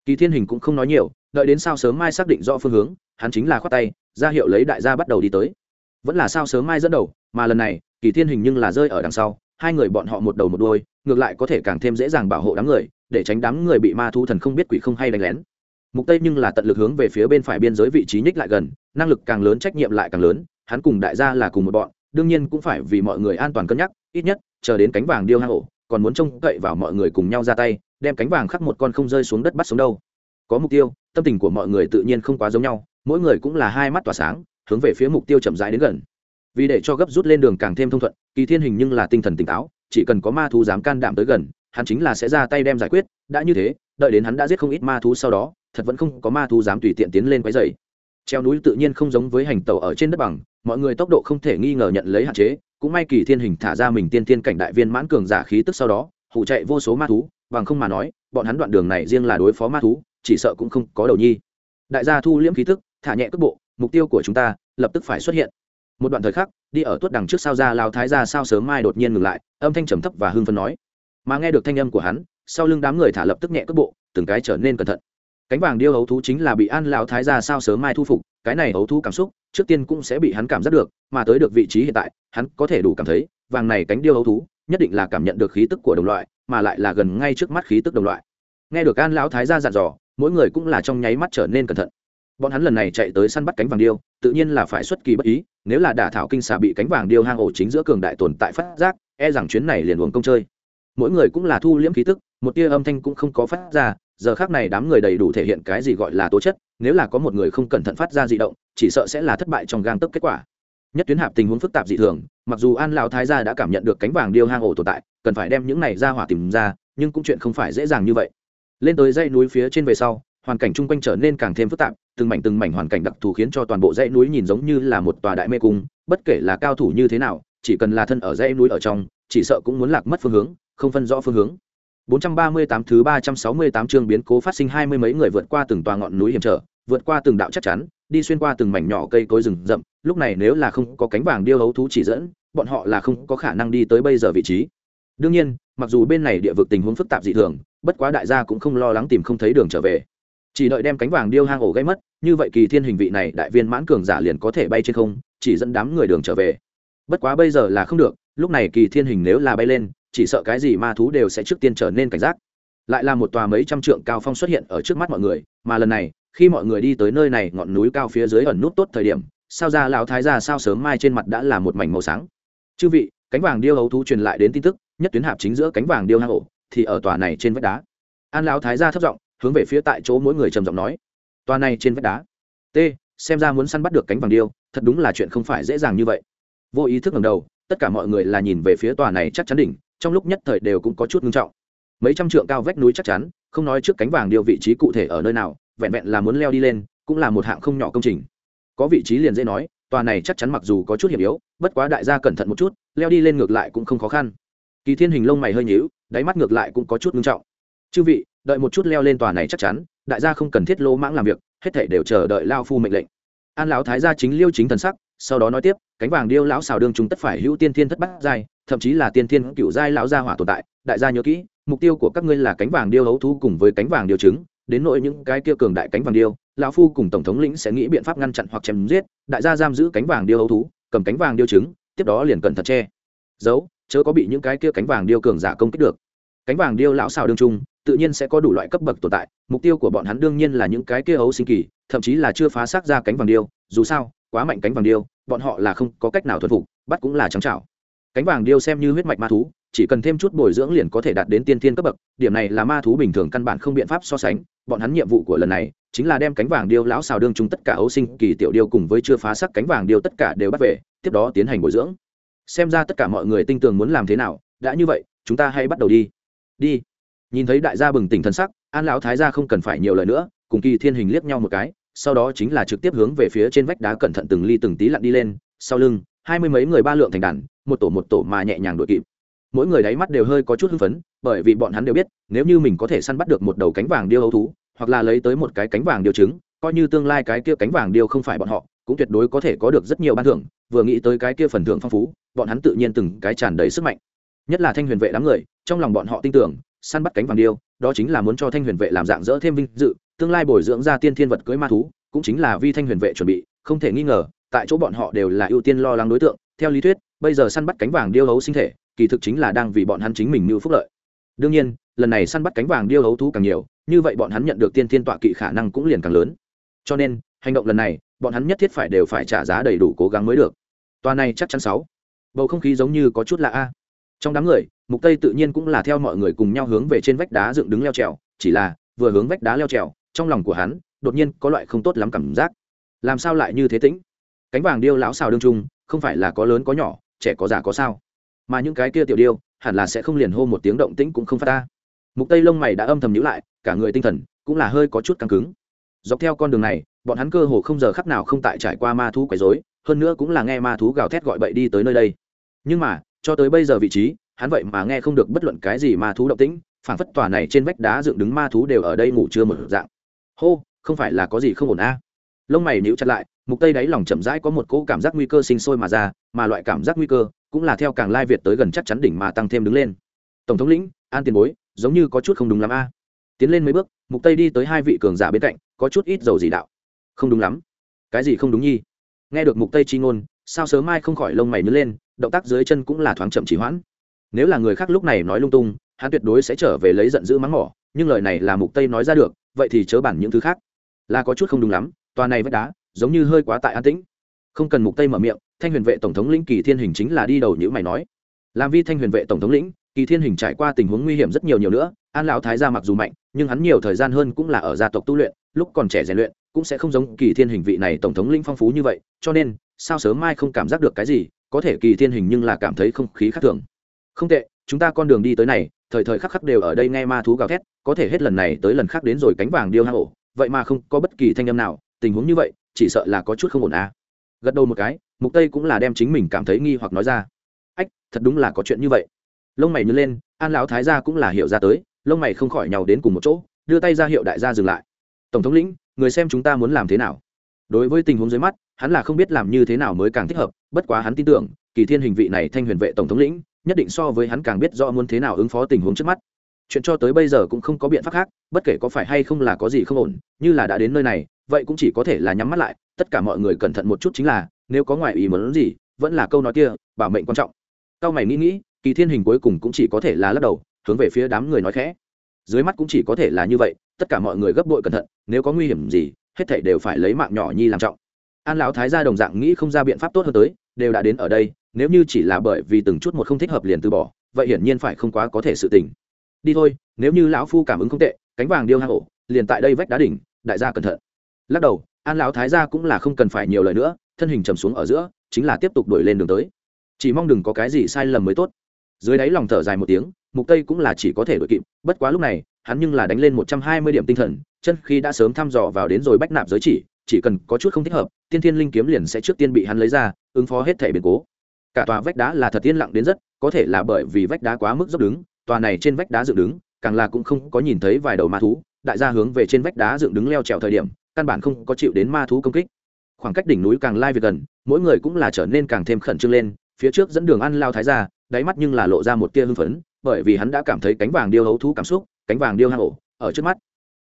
Kỳ thiên hình cũng không nói nhiều, đợi đến sao sớm mai xác định rõ phương hướng, hắn chính là khoát tay, ra hiệu lấy đại gia bắt đầu đi tới vẫn là sao sớm mai dẫn đầu, mà lần này, kỳ thiên hình nhưng là rơi ở đằng sau, hai người bọn họ một đầu một đôi ngược lại có thể càng thêm dễ dàng bảo hộ đám người, để tránh đám người bị ma thu thần không biết quỷ không hay đánh lén. Mục tây nhưng là tận lực hướng về phía bên phải biên giới vị trí nhích lại gần, năng lực càng lớn trách nhiệm lại càng lớn, hắn cùng đại gia là cùng một bọn, đương nhiên cũng phải vì mọi người an toàn cân nhắc, ít nhất, chờ đến cánh vàng điêu hang ổ, còn muốn trông cậy vào mọi người cùng nhau ra tay, đem cánh vàng khắc một con không rơi xuống đất bắt sống đâu. Có mục tiêu, tâm tình của mọi người tự nhiên không quá giống nhau, mỗi người cũng là hai mắt tỏa sáng hướng về phía mục tiêu chậm rãi đến gần. Vì để cho gấp rút lên đường càng thêm thông thuận, kỳ thiên hình nhưng là tinh thần tỉnh táo, chỉ cần có ma thú dám can đảm tới gần, hắn chính là sẽ ra tay đem giải quyết. Đã như thế, đợi đến hắn đã giết không ít ma thú sau đó, thật vẫn không có ma thú dám tùy tiện tiến lên quấy dày treo núi tự nhiên không giống với hành tàu ở trên đất bằng, mọi người tốc độ không thể nghi ngờ nhận lấy hạn chế. Cũng may kỳ thiên hình thả ra mình tiên tiên cảnh đại viên mãn cường giả khí tức sau đó hụ chạy vô số ma thú, bằng không mà nói, bọn hắn đoạn đường này riêng là đối phó ma thú, chỉ sợ cũng không có đầu nhi. Đại gia thu liễm khí tức, thả nhẹ cước bộ mục tiêu của chúng ta lập tức phải xuất hiện. Một đoạn thời khắc, đi ở tuốt đằng trước sao ra lao thái ra sao sớm mai đột nhiên ngừng lại, âm thanh trầm thấp và hưng phấn nói. Mà nghe được thanh âm của hắn, sau lưng đám người thả lập tức nhẹ cước bộ, từng cái trở nên cẩn thận. Cánh vàng điêu hấu thú chính là bị an lão thái ra sao sớm mai thu phục, cái này hấu thú cảm xúc, trước tiên cũng sẽ bị hắn cảm giác được, mà tới được vị trí hiện tại, hắn có thể đủ cảm thấy, vàng này cánh điêu hấu thú, nhất định là cảm nhận được khí tức của đồng loại, mà lại là gần ngay trước mắt khí tức đồng loại. Nghe được an lão thái ra dặn dò, mỗi người cũng là trong nháy mắt trở nên cẩn thận bọn hắn lần này chạy tới săn bắt cánh vàng điêu, tự nhiên là phải xuất kỳ bất ý, nếu là đả thảo kinh xà bị cánh vàng điêu hang ổ chính giữa cường đại tồn tại phát giác e rằng chuyến này liền uống công chơi. Mỗi người cũng là thu liễm khí tức, một tia âm thanh cũng không có phát ra, giờ khác này đám người đầy đủ thể hiện cái gì gọi là tố chất, nếu là có một người không cẩn thận phát ra di động, chỉ sợ sẽ là thất bại trong gang tấc kết quả. Nhất tuyến hạp tình huống phức tạp dị thường, mặc dù an lão thái gia đã cảm nhận được cánh vàng điêu hang ổ tồn tại, cần phải đem những này ra hỏa tìm ra, nhưng cũng chuyện không phải dễ dàng như vậy. Lên tới dãy núi phía trên về sau, hoàn cảnh chung quanh trở nên càng thêm phức tạp từng mảnh từng mảnh hoàn cảnh đặc thù khiến cho toàn bộ dãy núi nhìn giống như là một tòa đại mê cung bất kể là cao thủ như thế nào chỉ cần là thân ở dãy núi ở trong chỉ sợ cũng muốn lạc mất phương hướng không phân rõ phương hướng 438 thứ 368 chương biến cố phát sinh hai mươi mấy người vượt qua từng tòa ngọn núi hiểm trở, vượt qua từng đạo chắc chắn, đi xuyên qua từng mảnh nhỏ cây cối rừng rậm, lúc này nếu là không có cánh vàng điêu hấu thú chỉ dẫn, bọn họ là không có khả năng đi tới bây giờ vị trí. Đương nhiên, mặc dù bên này địa vực tình huống phức tạp dị thường, bất quá đại gia cũng không lo lắng tìm không thấy đường trở về. Chỉ đợi đem cánh vàng điêu hang ổ gây mất, như vậy kỳ thiên hình vị này đại viên mãn cường giả liền có thể bay trên không, chỉ dẫn đám người đường trở về. Bất quá bây giờ là không được, lúc này kỳ thiên hình nếu là bay lên, chỉ sợ cái gì ma thú đều sẽ trước tiên trở nên cảnh giác. Lại là một tòa mấy trăm trượng cao phong xuất hiện ở trước mắt mọi người mà lần này khi mọi người đi tới nơi này ngọn núi cao phía dưới ẩn nút tốt thời điểm sao ra lão thái ra sao sớm mai trên mặt đã là một mảnh màu sáng. Chư vị cánh vàng điêu hấu thú truyền lại đến tin tức nhất tuyến hạp chính giữa cánh vàng điêu hang ổ thì ở tòa này trên vách đá. An lão thái ra thấp giọng hướng về phía tại chỗ mỗi người trầm giọng nói, Toa này trên vách đá. T, xem ra muốn săn bắt được cánh vàng điêu, thật đúng là chuyện không phải dễ dàng như vậy. Vô ý thức ngầm đầu, tất cả mọi người là nhìn về phía tòa này chắc chắn đỉnh, trong lúc nhất thời đều cũng có chút ngưng trọng. Mấy trăm trượng cao vách núi chắc chắn, không nói trước cánh vàng điêu vị trí cụ thể ở nơi nào, vẹn vẹn là muốn leo đi lên, cũng là một hạng không nhỏ công trình. Có vị trí liền dễ nói, tòa này chắc chắn mặc dù có chút hiểm yếu, bất quá đại gia cẩn thận một chút, leo đi lên ngược lại cũng không khó khăn. Kỳ thiên hình lông mày hơi nhíu, đáy mắt ngược lại cũng có chút ngưng trọng. Chư vị đợi một chút leo lên tòa này chắc chắn, đại gia không cần thiết lỗ mãng làm việc, hết thảy đều chờ đợi lao phu mệnh lệnh. An lão thái gia chính liêu chính thần sắc, sau đó nói tiếp, cánh vàng điêu lão xào đương chúng tất phải hữu tiên thiên thất bát giai, thậm chí là tiên thiên cựu giai lão gia hỏa tồn tại, đại gia nhớ kỹ, mục tiêu của các ngươi là cánh vàng điêu hấu thú cùng với cánh vàng điêu trứng, đến nội những cái kia cường đại cánh vàng điêu, lão phu cùng tổng thống lĩnh sẽ nghĩ biện pháp ngăn chặn hoặc chém giết, đại gia giam giữ cánh vàng điêu hấu thú, cầm cánh vàng điêu trứng, tiếp đó liền cẩn thận che. Giấu, chớ có bị những cái kia cánh vàng điêu cường giả công kích được. Cánh vàng điêu lão xào đương trung tự nhiên sẽ có đủ loại cấp bậc tồn tại, mục tiêu của bọn hắn đương nhiên là những cái kia ấu sinh kỳ, thậm chí là chưa phá xác ra cánh vàng điêu, dù sao, quá mạnh cánh vàng điêu, bọn họ là không có cách nào thuần phục, bắt cũng là trắng trảo. Cánh vàng điêu xem như huyết mạch ma thú, chỉ cần thêm chút bồi dưỡng liền có thể đạt đến tiên thiên cấp bậc, điểm này là ma thú bình thường căn bản không biện pháp so sánh, bọn hắn nhiệm vụ của lần này, chính là đem cánh vàng điêu lão xào đương chúng tất cả ấu sinh kỳ tiểu điêu cùng với chưa phá sắc cánh vàng điêu tất cả đều bắt về, tiếp đó tiến hành bồi dưỡng. Xem ra tất cả mọi người tinh tường muốn làm thế nào, đã như vậy, chúng ta hãy bắt đầu đi. Đi nhìn thấy đại gia bừng tỉnh thân sắc, an lão thái gia không cần phải nhiều lời nữa, cùng kỳ thiên hình liếc nhau một cái, sau đó chính là trực tiếp hướng về phía trên vách đá cẩn thận từng ly từng tí lặn đi lên, sau lưng, hai mươi mấy người ba lượng thành đàn, một tổ một tổ mà nhẹ nhàng đội kịp. Mỗi người đáy mắt đều hơi có chút hưng phấn, bởi vì bọn hắn đều biết, nếu như mình có thể săn bắt được một đầu cánh vàng điêu hấu thú, hoặc là lấy tới một cái cánh vàng điêu trứng, coi như tương lai cái kia cánh vàng điêu không phải bọn họ, cũng tuyệt đối có thể có được rất nhiều ban thưởng, vừa nghĩ tới cái kia phần thưởng phong phú, bọn hắn tự nhiên từng cái tràn đầy sức mạnh. Nhất là thanh huyền vệ đám người, trong lòng bọn họ tin tưởng săn bắt cánh vàng điêu, đó chính là muốn cho thanh huyền vệ làm dạng dỡ thêm vinh dự, tương lai bồi dưỡng ra tiên thiên vật cưới ma thú, cũng chính là vi thanh huyền vệ chuẩn bị, không thể nghi ngờ, tại chỗ bọn họ đều là ưu tiên lo lắng đối tượng. Theo lý thuyết, bây giờ săn bắt cánh vàng điêu hấu sinh thể, kỳ thực chính là đang vì bọn hắn chính mình mưu phúc lợi. Đương nhiên, lần này săn bắt cánh vàng điêu hấu thú càng nhiều, như vậy bọn hắn nhận được tiên thiên tọa kỵ khả năng cũng liền càng lớn. Cho nên, hành động lần này, bọn hắn nhất thiết phải đều phải trả giá đầy đủ cố gắng mới được. Toa này chắc chắn sáu. Bầu không khí giống như có chút lạ a. Trong đám người mục tây tự nhiên cũng là theo mọi người cùng nhau hướng về trên vách đá dựng đứng leo trèo, chỉ là, vừa hướng vách đá leo trèo, trong lòng của hắn, đột nhiên có loại không tốt lắm cảm giác. Làm sao lại như thế tĩnh? Cánh vàng điêu lão xào đương trung, không phải là có lớn có nhỏ, trẻ có già có sao? Mà những cái kia tiểu điêu, hẳn là sẽ không liền hô một tiếng động tĩnh cũng không phát ta mục tây lông mày đã âm thầm nhíu lại, cả người tinh thần cũng là hơi có chút căng cứng. Dọc theo con đường này, bọn hắn cơ hồ không giờ khắc nào không tại trải qua ma thú quấy rối, hơn nữa cũng là nghe ma thú gào thét gọi bậy đi tới nơi đây. Nhưng mà, cho tới bây giờ vị trí hắn vậy mà nghe không được bất luận cái gì ma thú động tĩnh phản phất tòa này trên vách đá dựng đứng ma thú đều ở đây ngủ chưa một dạng. Hô, không phải là có gì không ổn a à. lông mày níu chặt lại, mục tây đáy lòng chậm rãi có một cỗ cảm giác nguy cơ sinh sôi mà ra, mà loại cảm giác nguy cơ cũng là theo càng lai việt tới gần chắc chắn đỉnh mà tăng thêm đứng lên. Tổng thống lĩnh, an tiền bối, giống như có chút không đúng lắm a tiến lên mấy bước, mục tây đi tới hai vị cường giả bên cạnh, có chút ít dầu gì đạo. Không đúng lắm. Cái gì không đúng nhi? Nghe được mục tây chi ngôn, sao sớm mai không khỏi lông mày nhớ lên, động tác dưới chân cũng là thoáng chậm chỉ hoãn nếu là người khác lúc này nói lung tung, hắn tuyệt đối sẽ trở về lấy giận dữ mắng mỏ, nhưng lời này là mục tây nói ra được, vậy thì chớ bản những thứ khác. Là có chút không đúng lắm, tòa này vách đá giống như hơi quá tại an tĩnh. Không cần mục tây mở miệng, thanh huyền vệ tổng thống lĩnh kỳ thiên hình chính là đi đầu như mày nói. Làm vi thanh huyền vệ tổng thống lĩnh, kỳ thiên hình trải qua tình huống nguy hiểm rất nhiều nhiều nữa, an lão thái gia mặc dù mạnh, nhưng hắn nhiều thời gian hơn cũng là ở gia tộc tu luyện, lúc còn trẻ rèn luyện, cũng sẽ không giống kỳ thiên hình vị này tổng thống lĩnh phong phú như vậy, cho nên, sao sớm mai không cảm giác được cái gì, có thể kỳ thiên hình nhưng là cảm thấy không khí khác thường không tệ, chúng ta con đường đi tới này, thời thời khắc khắc đều ở đây nghe ma thú gào thét, có thể hết lần này tới lần khác đến rồi cánh vàng điêu hang ổ. Vậy mà không có bất kỳ thanh âm nào, tình huống như vậy, chỉ sợ là có chút không ổn à. Gật đầu một cái, mục tây cũng là đem chính mình cảm thấy nghi hoặc nói ra. Ách, thật đúng là có chuyện như vậy. Lông mày nhớ lên, an lão thái gia cũng là hiểu ra tới, lông mày không khỏi nhau đến cùng một chỗ, đưa tay ra hiệu đại gia dừng lại. Tổng thống lĩnh, người xem chúng ta muốn làm thế nào? Đối với tình huống dưới mắt, hắn là không biết làm như thế nào mới càng thích hợp, bất quá hắn tin tưởng, kỳ thiên hình vị này thanh huyền vệ tổng thống lĩnh nhất định so với hắn càng biết rõ muốn thế nào ứng phó tình huống trước mắt. Chuyện cho tới bây giờ cũng không có biện pháp khác, bất kể có phải hay không là có gì không ổn, như là đã đến nơi này, vậy cũng chỉ có thể là nhắm mắt lại, tất cả mọi người cẩn thận một chút chính là, nếu có ngoại ý muốn gì, vẫn là câu nói kia, bảo mệnh quan trọng. Cao mày nghĩ nghĩ, kỳ thiên hình cuối cùng cũng chỉ có thể là lắc đầu, hướng về phía đám người nói khẽ. Dưới mắt cũng chỉ có thể là như vậy, tất cả mọi người gấp bội cẩn thận, nếu có nguy hiểm gì, hết thảy đều phải lấy mạng nhỏ nhi làm trọng. An lão thái gia đồng dạng nghĩ không ra biện pháp tốt hơn tới, đều đã đến ở đây nếu như chỉ là bởi vì từng chút một không thích hợp liền từ bỏ, vậy hiển nhiên phải không quá có thể sự tình. Đi thôi, nếu như lão phu cảm ứng không tệ, cánh vàng điêu hang ổ, liền tại đây vách đá đỉnh, đại gia cẩn thận. Lắc đầu, an lão thái gia cũng là không cần phải nhiều lời nữa, thân hình trầm xuống ở giữa, chính là tiếp tục đuổi lên đường tới. Chỉ mong đừng có cái gì sai lầm mới tốt. Dưới đáy lòng thở dài một tiếng, mục tây cũng là chỉ có thể đuổi kịp, bất quá lúc này, hắn nhưng là đánh lên 120 điểm tinh thần, chân khi đã sớm thăm dò vào đến rồi bách nạp giới chỉ chỉ cần có chút không thích hợp, tiên thiên linh kiếm liền sẽ trước tiên bị hắn lấy ra, ứng phó hết thể biến cố cả tòa vách đá là thật yên lặng đến rất, có thể là bởi vì vách đá quá mức dốc đứng, tòa này trên vách đá dựng đứng, càng là cũng không có nhìn thấy vài đầu ma thú, đại gia hướng về trên vách đá dựng đứng leo trèo thời điểm, căn bản không có chịu đến ma thú công kích. Khoảng cách đỉnh núi càng lai việc gần, mỗi người cũng là trở nên càng thêm khẩn trương lên, phía trước dẫn đường ăn lao thái ra đáy mắt nhưng là lộ ra một tia hưng phấn, bởi vì hắn đã cảm thấy cánh vàng điêu hấu thú cảm xúc, cánh vàng điêu hang ổ, ở trước mắt.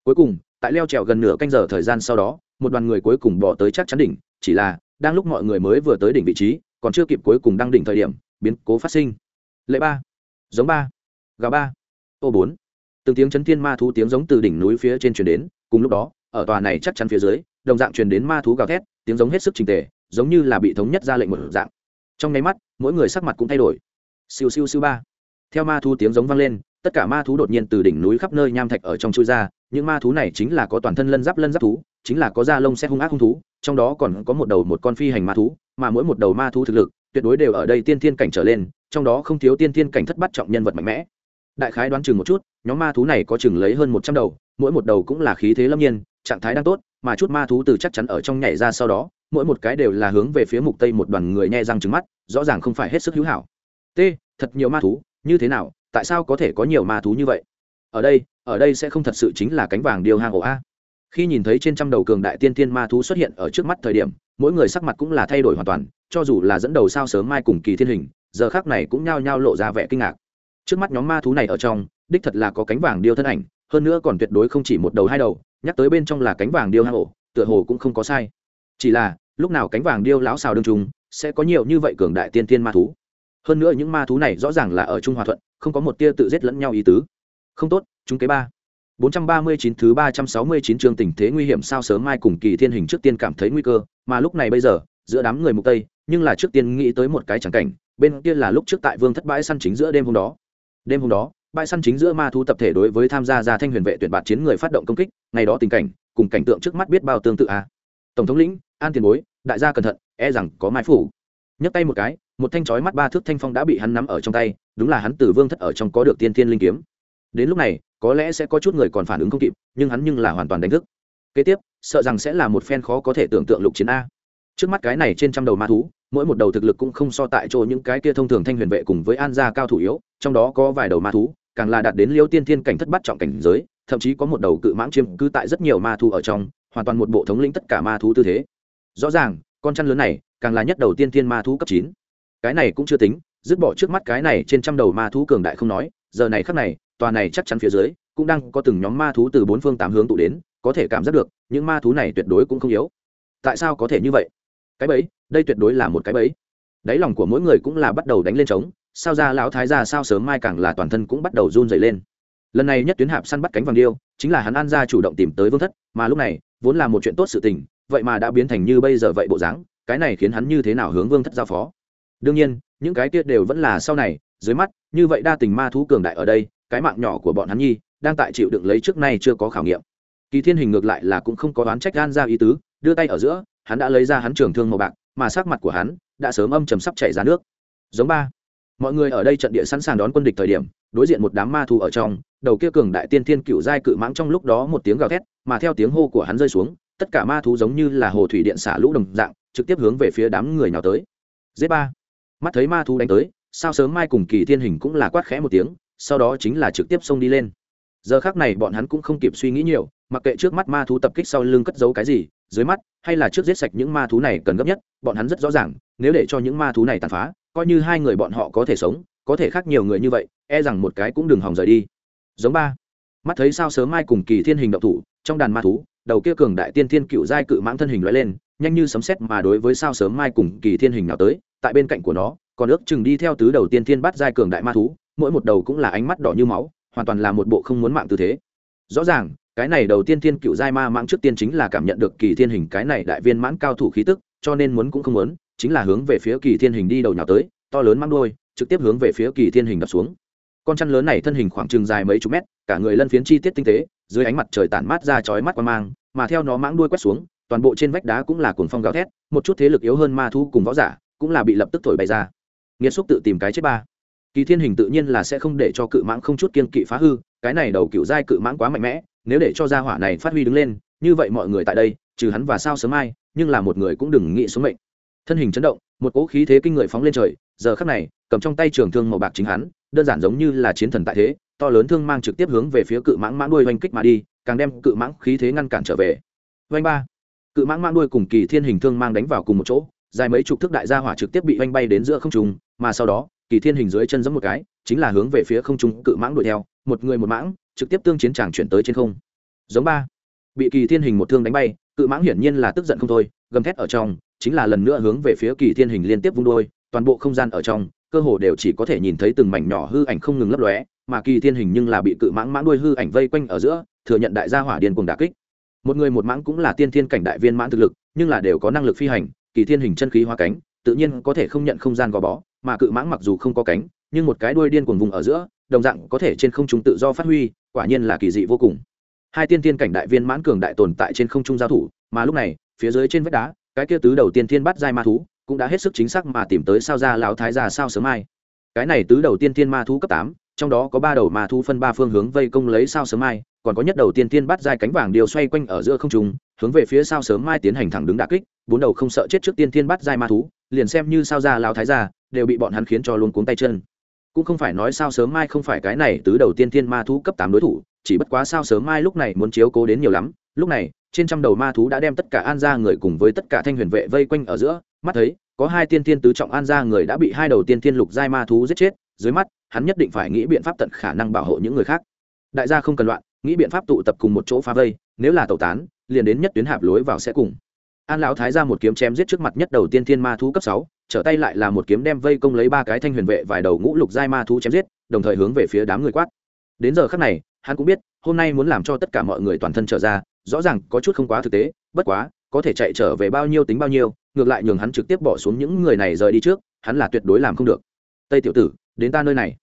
Cuối cùng, tại leo trèo gần nửa canh giờ thời gian sau đó, một đoàn người cuối cùng bỏ tới chắc chắn đỉnh, chỉ là, đang lúc mọi người mới vừa tới đỉnh vị trí còn chưa kịp cuối cùng đăng đỉnh thời điểm, biến cố phát sinh. Lệ ba, giống ba gà ba, ô bốn. Từng tiếng chấn thiên ma thú tiếng giống từ đỉnh núi phía trên truyền đến, cùng lúc đó, ở tòa này chắc chắn phía dưới, đồng dạng truyền đến ma thú gào thét, tiếng giống hết sức trình tề, giống như là bị thống nhất ra lệnh một dạng. Trong nháy mắt, mỗi người sắc mặt cũng thay đổi. Siêu siêu siêu ba. Theo ma thú tiếng giống vang lên, tất cả ma thú đột nhiên từ đỉnh núi khắp nơi nham thạch ở trong chui ra, những ma thú này chính là có toàn thân lân giáp lân giáp thú, chính là có da lông xét hung ác hung thú, trong đó còn có một đầu một con phi hành ma thú mà mỗi một đầu ma thú thực lực, tuyệt đối đều ở đây tiên thiên cảnh trở lên, trong đó không thiếu tiên thiên cảnh thất bắt trọng nhân vật mạnh mẽ. Đại khái đoán chừng một chút, nhóm ma thú này có chừng lấy hơn một trăm đầu, mỗi một đầu cũng là khí thế lâm nhiên, trạng thái đang tốt, mà chút ma thú từ chắc chắn ở trong nhảy ra sau đó, mỗi một cái đều là hướng về phía mục tây một đoàn người nhe răng trứng mắt, rõ ràng không phải hết sức hữu hảo. T, thật nhiều ma thú, như thế nào, tại sao có thể có nhiều ma thú như vậy? Ở đây ở đây sẽ không thật sự chính là cánh vàng điều hang ổ a. Khi nhìn thấy trên trăm đầu cường đại tiên tiên ma thú xuất hiện ở trước mắt thời điểm mỗi người sắc mặt cũng là thay đổi hoàn toàn, cho dù là dẫn đầu sao sớm mai cùng kỳ thiên hình, giờ khác này cũng nhao nhao lộ ra vẻ kinh ngạc. Trước mắt nhóm ma thú này ở trong, đích thật là có cánh vàng điêu thân ảnh, hơn nữa còn tuyệt đối không chỉ một đầu hai đầu, nhắc tới bên trong là cánh vàng điêu hang ổ, tựa hồ cũng không có sai. Chỉ là, lúc nào cánh vàng điêu lão xào đương trùng sẽ có nhiều như vậy cường đại tiên tiên ma thú? Hơn nữa những ma thú này rõ ràng là ở trung hòa thuận, không có một tia tự giết lẫn nhau ý tứ. Không tốt, chúng kế ba. 439 thứ 369 chương tình thế nguy hiểm sao sớm mai cùng kỳ thiên hình trước tiên cảm thấy nguy cơ, mà lúc này bây giờ, giữa đám người mục tây, nhưng là trước tiên nghĩ tới một cái chẳng cảnh, bên kia là lúc trước tại Vương thất bãi săn chính giữa đêm hôm đó. Đêm hôm đó, bãi săn chính giữa ma thú tập thể đối với tham gia gia thanh huyền vệ tuyển bạt chiến người phát động công kích, ngày đó tình cảnh, cùng cảnh tượng trước mắt biết bao tương tự à. Tổng thống lĩnh, An Tiền Bối, đại gia cẩn thận, e rằng có mai phủ. Nhấc tay một cái, một thanh chói mắt ba thước thanh phong đã bị hắn nắm ở trong tay, đúng là hắn từ Vương thất ở trong có được tiên thiên linh kiếm. Đến lúc này, có lẽ sẽ có chút người còn phản ứng không kịp, nhưng hắn nhưng là hoàn toàn đánh thức. Kế tiếp, sợ rằng sẽ là một phen khó có thể tưởng tượng lục chiến a. Trước mắt cái này trên trăm đầu ma thú, mỗi một đầu thực lực cũng không so tại chỗ những cái kia thông thường thanh huyền vệ cùng với an gia cao thủ yếu, trong đó có vài đầu ma thú, càng là đạt đến liêu tiên thiên cảnh thất bắt trọng cảnh giới, thậm chí có một đầu cự mãng chiếm cứ tại rất nhiều ma thú ở trong, hoàn toàn một bộ thống lĩnh tất cả ma thú tư thế. Rõ ràng, con chăn lớn này càng là nhất đầu tiên thiên ma thú cấp chín. Cái này cũng chưa tính, dứt bỏ trước mắt cái này trên trăm đầu ma thú cường đại không nói giờ này khắc này, tòa này chắc chắn phía dưới, cũng đang có từng nhóm ma thú từ bốn phương tám hướng tụ đến, có thể cảm giác được, những ma thú này tuyệt đối cũng không yếu. Tại sao có thể như vậy? Cái bẫy, đây tuyệt đối là một cái bẫy. Đáy lòng của mỗi người cũng là bắt đầu đánh lên trống, sao ra lão thái ra sao sớm mai càng là toàn thân cũng bắt đầu run dày lên. Lần này nhất tuyến hạp săn bắt cánh vàng điêu, chính là hắn an gia chủ động tìm tới vương thất, mà lúc này, vốn là một chuyện tốt sự tình, vậy mà đã biến thành như bây giờ vậy bộ dáng, cái này khiến hắn như thế nào hướng vương thất giao phó? Đương nhiên, những cái kia đều vẫn là sau này dưới mắt, như vậy đa tình ma thú cường đại ở đây, cái mạng nhỏ của bọn hắn nhi, đang tại chịu đựng lấy trước nay chưa có khảo nghiệm. Kỳ thiên hình ngược lại là cũng không có đoán trách gan ra ý tứ, đưa tay ở giữa, hắn đã lấy ra hắn trường thương màu bạc, mà sắc mặt của hắn đã sớm âm trầm sắp chảy ra nước. Giống ba. Mọi người ở đây trận địa sẵn sàng đón quân địch thời điểm, đối diện một đám ma thú ở trong, đầu kia cường đại tiên thiên cựu giai cự mãng trong lúc đó một tiếng gào thét, mà theo tiếng hô của hắn rơi xuống, tất cả ma thú giống như là hồ thủy điện xả lũ đồng dạng, trực tiếp hướng về phía đám người nào tới. Z ba. Mắt thấy ma thú đánh tới sao sớm mai cùng kỳ thiên hình cũng là quát khẽ một tiếng, sau đó chính là trực tiếp xông đi lên. Giờ khác này bọn hắn cũng không kịp suy nghĩ nhiều, mặc kệ trước mắt ma thú tập kích sau lưng cất giấu cái gì, dưới mắt, hay là trước giết sạch những ma thú này cần gấp nhất, bọn hắn rất rõ ràng, nếu để cho những ma thú này tàn phá, coi như hai người bọn họ có thể sống, có thể khác nhiều người như vậy e rằng một cái cũng đừng hòng rời đi. Giống ba. Mắt thấy sao sớm mai cùng kỳ thiên hình động thủ, trong đàn ma thú, đầu kia cường đại tiên thiên cựu giai cự mãng thân hình loại lên, nhanh như sấm xét mà đối với sao sớm mai cùng kỳ thiên hình nào tới, tại bên cạnh của nó còn ước chừng đi theo tứ đầu tiên thiên bắt giai cường đại ma thú, mỗi một đầu cũng là ánh mắt đỏ như máu, hoàn toàn là một bộ không muốn mạng tư thế. Rõ ràng, cái này đầu tiên thiên cựu giai ma mãng trước tiên chính là cảm nhận được kỳ thiên hình cái này đại viên mãn cao thủ khí tức, cho nên muốn cũng không muốn, chính là hướng về phía kỳ thiên hình đi đầu nhào tới, to lớn mang đôi trực tiếp hướng về phía kỳ thiên hình đập xuống. Con chăn lớn này thân hình khoảng chừng dài mấy chục mét, cả người lân phiến chi tiết tinh tế, dưới ánh mặt trời tản mát ra chói mắt qua mang, mà theo nó mãng đuôi quét xuống, toàn bộ trên vách đá cũng là cuồng phong gào thét, một chút thế lực yếu hơn ma thu cùng võ giả cũng là bị lập tức thổi bay ra nghiệt xúc tự tìm cái chết ba. Kỳ thiên hình tự nhiên là sẽ không để cho cự mãng không chút kiên kỵ phá hư, cái này đầu cựu giai cự mãng quá mạnh mẽ, nếu để cho gia hỏa này phát huy đứng lên, như vậy mọi người tại đây, trừ hắn và sao sớm mai, nhưng là một người cũng đừng nghĩ xuống mệnh. Thân hình chấn động, một cỗ khí thế kinh người phóng lên trời, giờ khắc này, cầm trong tay trường thương màu bạc chính hắn, đơn giản giống như là chiến thần tại thế, to lớn thương mang trực tiếp hướng về phía cự mãng mãng đuôi oanh kích mà đi, càng đem cự mãng khí thế ngăn cản trở về. Oanh ba. Cự mãng mãng đuôi cùng kỳ thiên hình thương mang đánh vào cùng một chỗ dài mấy chục thước đại gia hỏa trực tiếp bị oanh bay đến giữa không trung, mà sau đó, kỳ thiên hình dưới chân giẫm một cái, chính là hướng về phía không trung cự mãng đuổi theo, một người một mãng, trực tiếp tương chiến tràng chuyển tới trên không. Giống ba. Bị kỳ thiên hình một thương đánh bay, cự mãng hiển nhiên là tức giận không thôi, gầm thét ở trong, chính là lần nữa hướng về phía kỳ thiên hình liên tiếp vung đôi, toàn bộ không gian ở trong, cơ hồ đều chỉ có thể nhìn thấy từng mảnh nhỏ hư ảnh không ngừng lấp lóe, mà kỳ thiên hình nhưng là bị cự mãng mãng đuôi hư ảnh vây quanh ở giữa, thừa nhận đại gia hỏa điên cuồng đả kích. Một người một mãng cũng là tiên thiên cảnh đại viên mãn thực lực, nhưng là đều có năng lực phi hành kỳ thiên hình chân khí hóa cánh, tự nhiên có thể không nhận không gian gò bó, mà cự mãng mặc dù không có cánh, nhưng một cái đuôi điên cuồng vùng ở giữa, đồng dạng có thể trên không trung tự do phát huy, quả nhiên là kỳ dị vô cùng. Hai tiên thiên cảnh đại viên mãn cường đại tồn tại trên không trung giao thủ, mà lúc này, phía dưới trên vách đá, cái kia tứ đầu tiên thiên bắt giai ma thú, cũng đã hết sức chính xác mà tìm tới sao ra lão thái gia sao sớm mai. Cái này tứ đầu tiên thiên ma thú cấp tám, trong đó có ba đầu ma thú phân ba phương hướng vây công lấy sao sớm mai, còn có nhất đầu tiên tiên bắt giai cánh vàng điều xoay quanh ở giữa không trung, hướng về phía sao sớm mai tiến hành thẳng đứng đả kích bốn đầu không sợ chết trước tiên tiên bắt giai ma thú, liền xem như sao ra lao thái gia, đều bị bọn hắn khiến cho luôn cuống tay chân. Cũng không phải nói sao sớm mai không phải cái này tứ đầu tiên tiên ma thú cấp tám đối thủ, chỉ bất quá sao sớm mai lúc này muốn chiếu cố đến nhiều lắm. Lúc này, trên trăm đầu ma thú đã đem tất cả an gia người cùng với tất cả thanh huyền vệ vây quanh ở giữa. Mắt thấy, có hai tiên tiên tứ trọng an gia người đã bị hai đầu tiên tiên lục giai ma thú giết chết, dưới mắt, hắn nhất định phải nghĩ biện pháp tận khả năng bảo hộ những người khác. Đại gia không cần loạn, nghĩ biện pháp tụ tập cùng một chỗ phá vây, nếu là tẩu tán, liền đến nhất tuyến hạp lối vào sẽ cùng an lão thái ra một kiếm chém giết trước mặt nhất đầu tiên thiên ma thú cấp sáu, trở tay lại là một kiếm đem vây công lấy ba cái thanh huyền vệ vài đầu ngũ lục giai ma thú chém giết, đồng thời hướng về phía đám người quát. Đến giờ khắc này, hắn cũng biết, hôm nay muốn làm cho tất cả mọi người toàn thân trở ra, rõ ràng có chút không quá thực tế, bất quá, có thể chạy trở về bao nhiêu tính bao nhiêu, ngược lại nhường hắn trực tiếp bỏ xuống những người này rời đi trước, hắn là tuyệt đối làm không được. Tây tiểu tử, đến ta nơi này.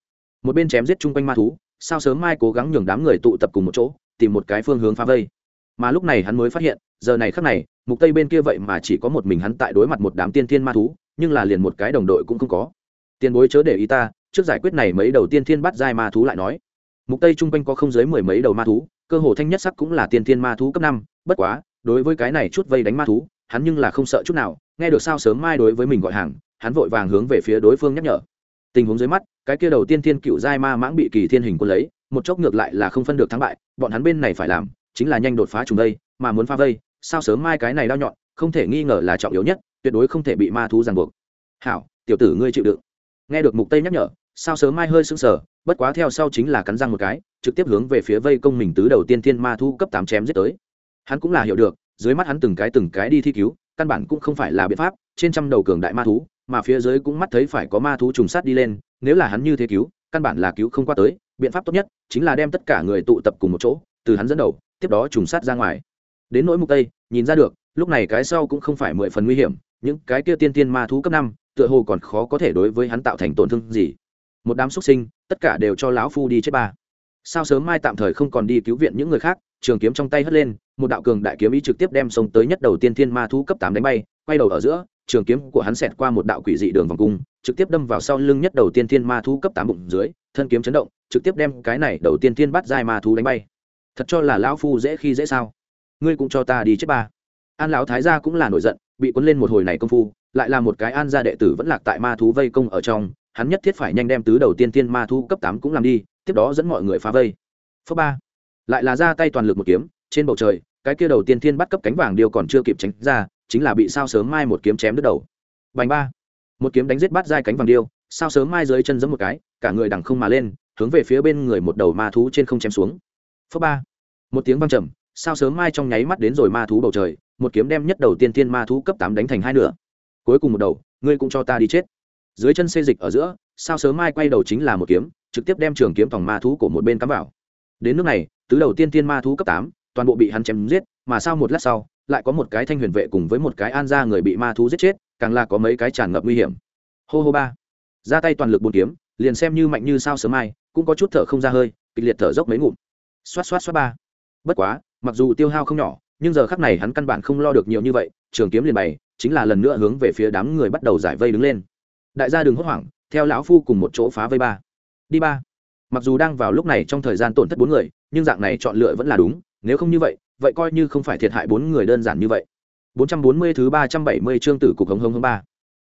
Một bên chém giết chung quanh ma thú, sao sớm mai cố gắng nhường đám người tụ tập cùng một chỗ, tìm một cái phương hướng phá vây mà lúc này hắn mới phát hiện, giờ này khắc này, mục tây bên kia vậy mà chỉ có một mình hắn tại đối mặt một đám tiên thiên ma thú, nhưng là liền một cái đồng đội cũng không có. Tiền bối chớ để ý ta, trước giải quyết này mấy đầu tiên thiên bắt giai ma thú lại nói. Mục tây trung quanh có không dưới mười mấy đầu ma thú, cơ hồ thanh nhất sắc cũng là tiên thiên ma thú cấp năm, bất quá, đối với cái này chút vây đánh ma thú, hắn nhưng là không sợ chút nào, nghe được sao sớm mai đối với mình gọi hàng, hắn vội vàng hướng về phía đối phương nhắc nhở. Tình huống dưới mắt, cái kia đầu tiên thiên cựu giai ma mãng bị kỳ thiên hình quân lấy, một chốc ngược lại là không phân được thắng bại, bọn hắn bên này phải làm chính là nhanh đột phá trùng đây mà muốn phá vây, sao sớm mai cái này đau nhọn, không thể nghi ngờ là trọng yếu nhất, tuyệt đối không thể bị ma thú ràng buộc. Hảo, tiểu tử ngươi chịu đựng. Nghe được mục tây nhắc nhở, sao sớm mai hơi sững sờ, bất quá theo sau chính là cắn răng một cái, trực tiếp hướng về phía vây công mình tứ đầu tiên thiên ma thú cấp tám chém giết tới. Hắn cũng là hiểu được, dưới mắt hắn từng cái từng cái đi thi cứu, căn bản cũng không phải là biện pháp, trên trăm đầu cường đại ma thú, mà phía dưới cũng mắt thấy phải có ma thú trùng sát đi lên, nếu là hắn như thế cứu, căn bản là cứu không qua tới, biện pháp tốt nhất chính là đem tất cả người tụ tập cùng một chỗ, từ hắn dẫn đầu tiếp đó trùng sát ra ngoài. Đến nỗi mục tây, nhìn ra được, lúc này cái sau cũng không phải mười phần nguy hiểm, những cái kia tiên tiên ma thú cấp năm, tựa hồ còn khó có thể đối với hắn tạo thành tổn thương gì. Một đám xuất sinh, tất cả đều cho lão phu đi chết ba. Sao sớm mai tạm thời không còn đi cứu viện những người khác, trường kiếm trong tay hất lên, một đạo cường đại kiếm ý trực tiếp đem sông tới nhất đầu tiên thiên ma thú cấp tám đánh bay, quay đầu ở giữa, trường kiếm của hắn xẹt qua một đạo quỷ dị đường vòng cung, trực tiếp đâm vào sau lưng nhất đầu tiên thiên ma thú cấp tám bụng dưới, thân kiếm chấn động, trực tiếp đem cái này đầu tiên thiên bắt giai ma thú đánh bay thật cho là lão phu dễ khi dễ sao? Ngươi cũng cho ta đi chết ba. An lão thái gia cũng là nổi giận, bị cuốn lên một hồi này công phu, lại là một cái an gia đệ tử vẫn lạc tại ma thú vây công ở trong, hắn nhất thiết phải nhanh đem tứ đầu tiên thiên ma thú cấp tám cũng làm đi, tiếp đó dẫn mọi người phá vây. Phớ ba. Lại là ra tay toàn lực một kiếm, trên bầu trời, cái kia đầu tiên thiên bắt cấp cánh vàng điều còn chưa kịp tránh ra, chính là bị sao sớm mai một kiếm chém đứt đầu. Bành ba. Một kiếm đánh giết bắt dai cánh vàng điêu, sao sớm mai dưới chân giẫm một cái, cả người đằng không mà lên, hướng về phía bên người một đầu ma thú trên không chém xuống phớ ba. Một tiếng vang trầm, sao sớm mai trong nháy mắt đến rồi ma thú bầu trời, một kiếm đem nhất đầu tiên thiên ma thú cấp tám đánh thành hai nửa. Cuối cùng một đầu, ngươi cũng cho ta đi chết. Dưới chân xê dịch ở giữa, sao sớm mai quay đầu chính là một kiếm, trực tiếp đem trường kiếm tòng ma thú của một bên cắm vào. Đến nước này, tứ đầu tiên thiên ma thú cấp tám, toàn bộ bị hắn chém giết, mà sau một lát sau, lại có một cái thanh huyền vệ cùng với một cái an gia người bị ma thú giết chết, càng là có mấy cái tràn ngập nguy hiểm. Hô hô ba. Ra tay toàn lực bốn kiếm, liền xem như mạnh như sao sớm mai, cũng có chút thở không ra hơi, kịch liệt thở dốc mấy ngụm xoát xoát xoát ba. Bất quá, mặc dù tiêu hao không nhỏ, nhưng giờ khắc này hắn căn bản không lo được nhiều như vậy, trường kiếm liền bày, chính là lần nữa hướng về phía đám người bắt đầu giải vây đứng lên. Đại gia đừng hốt hoảng, theo lão phu cùng một chỗ phá vây ba. Đi ba. Mặc dù đang vào lúc này trong thời gian tổn thất bốn người, nhưng dạng này chọn lựa vẫn là đúng, nếu không như vậy vậy coi như không phải thiệt hại bốn người đơn giản như vậy. 440 thứ 370 chương tử cục hống hống hống ba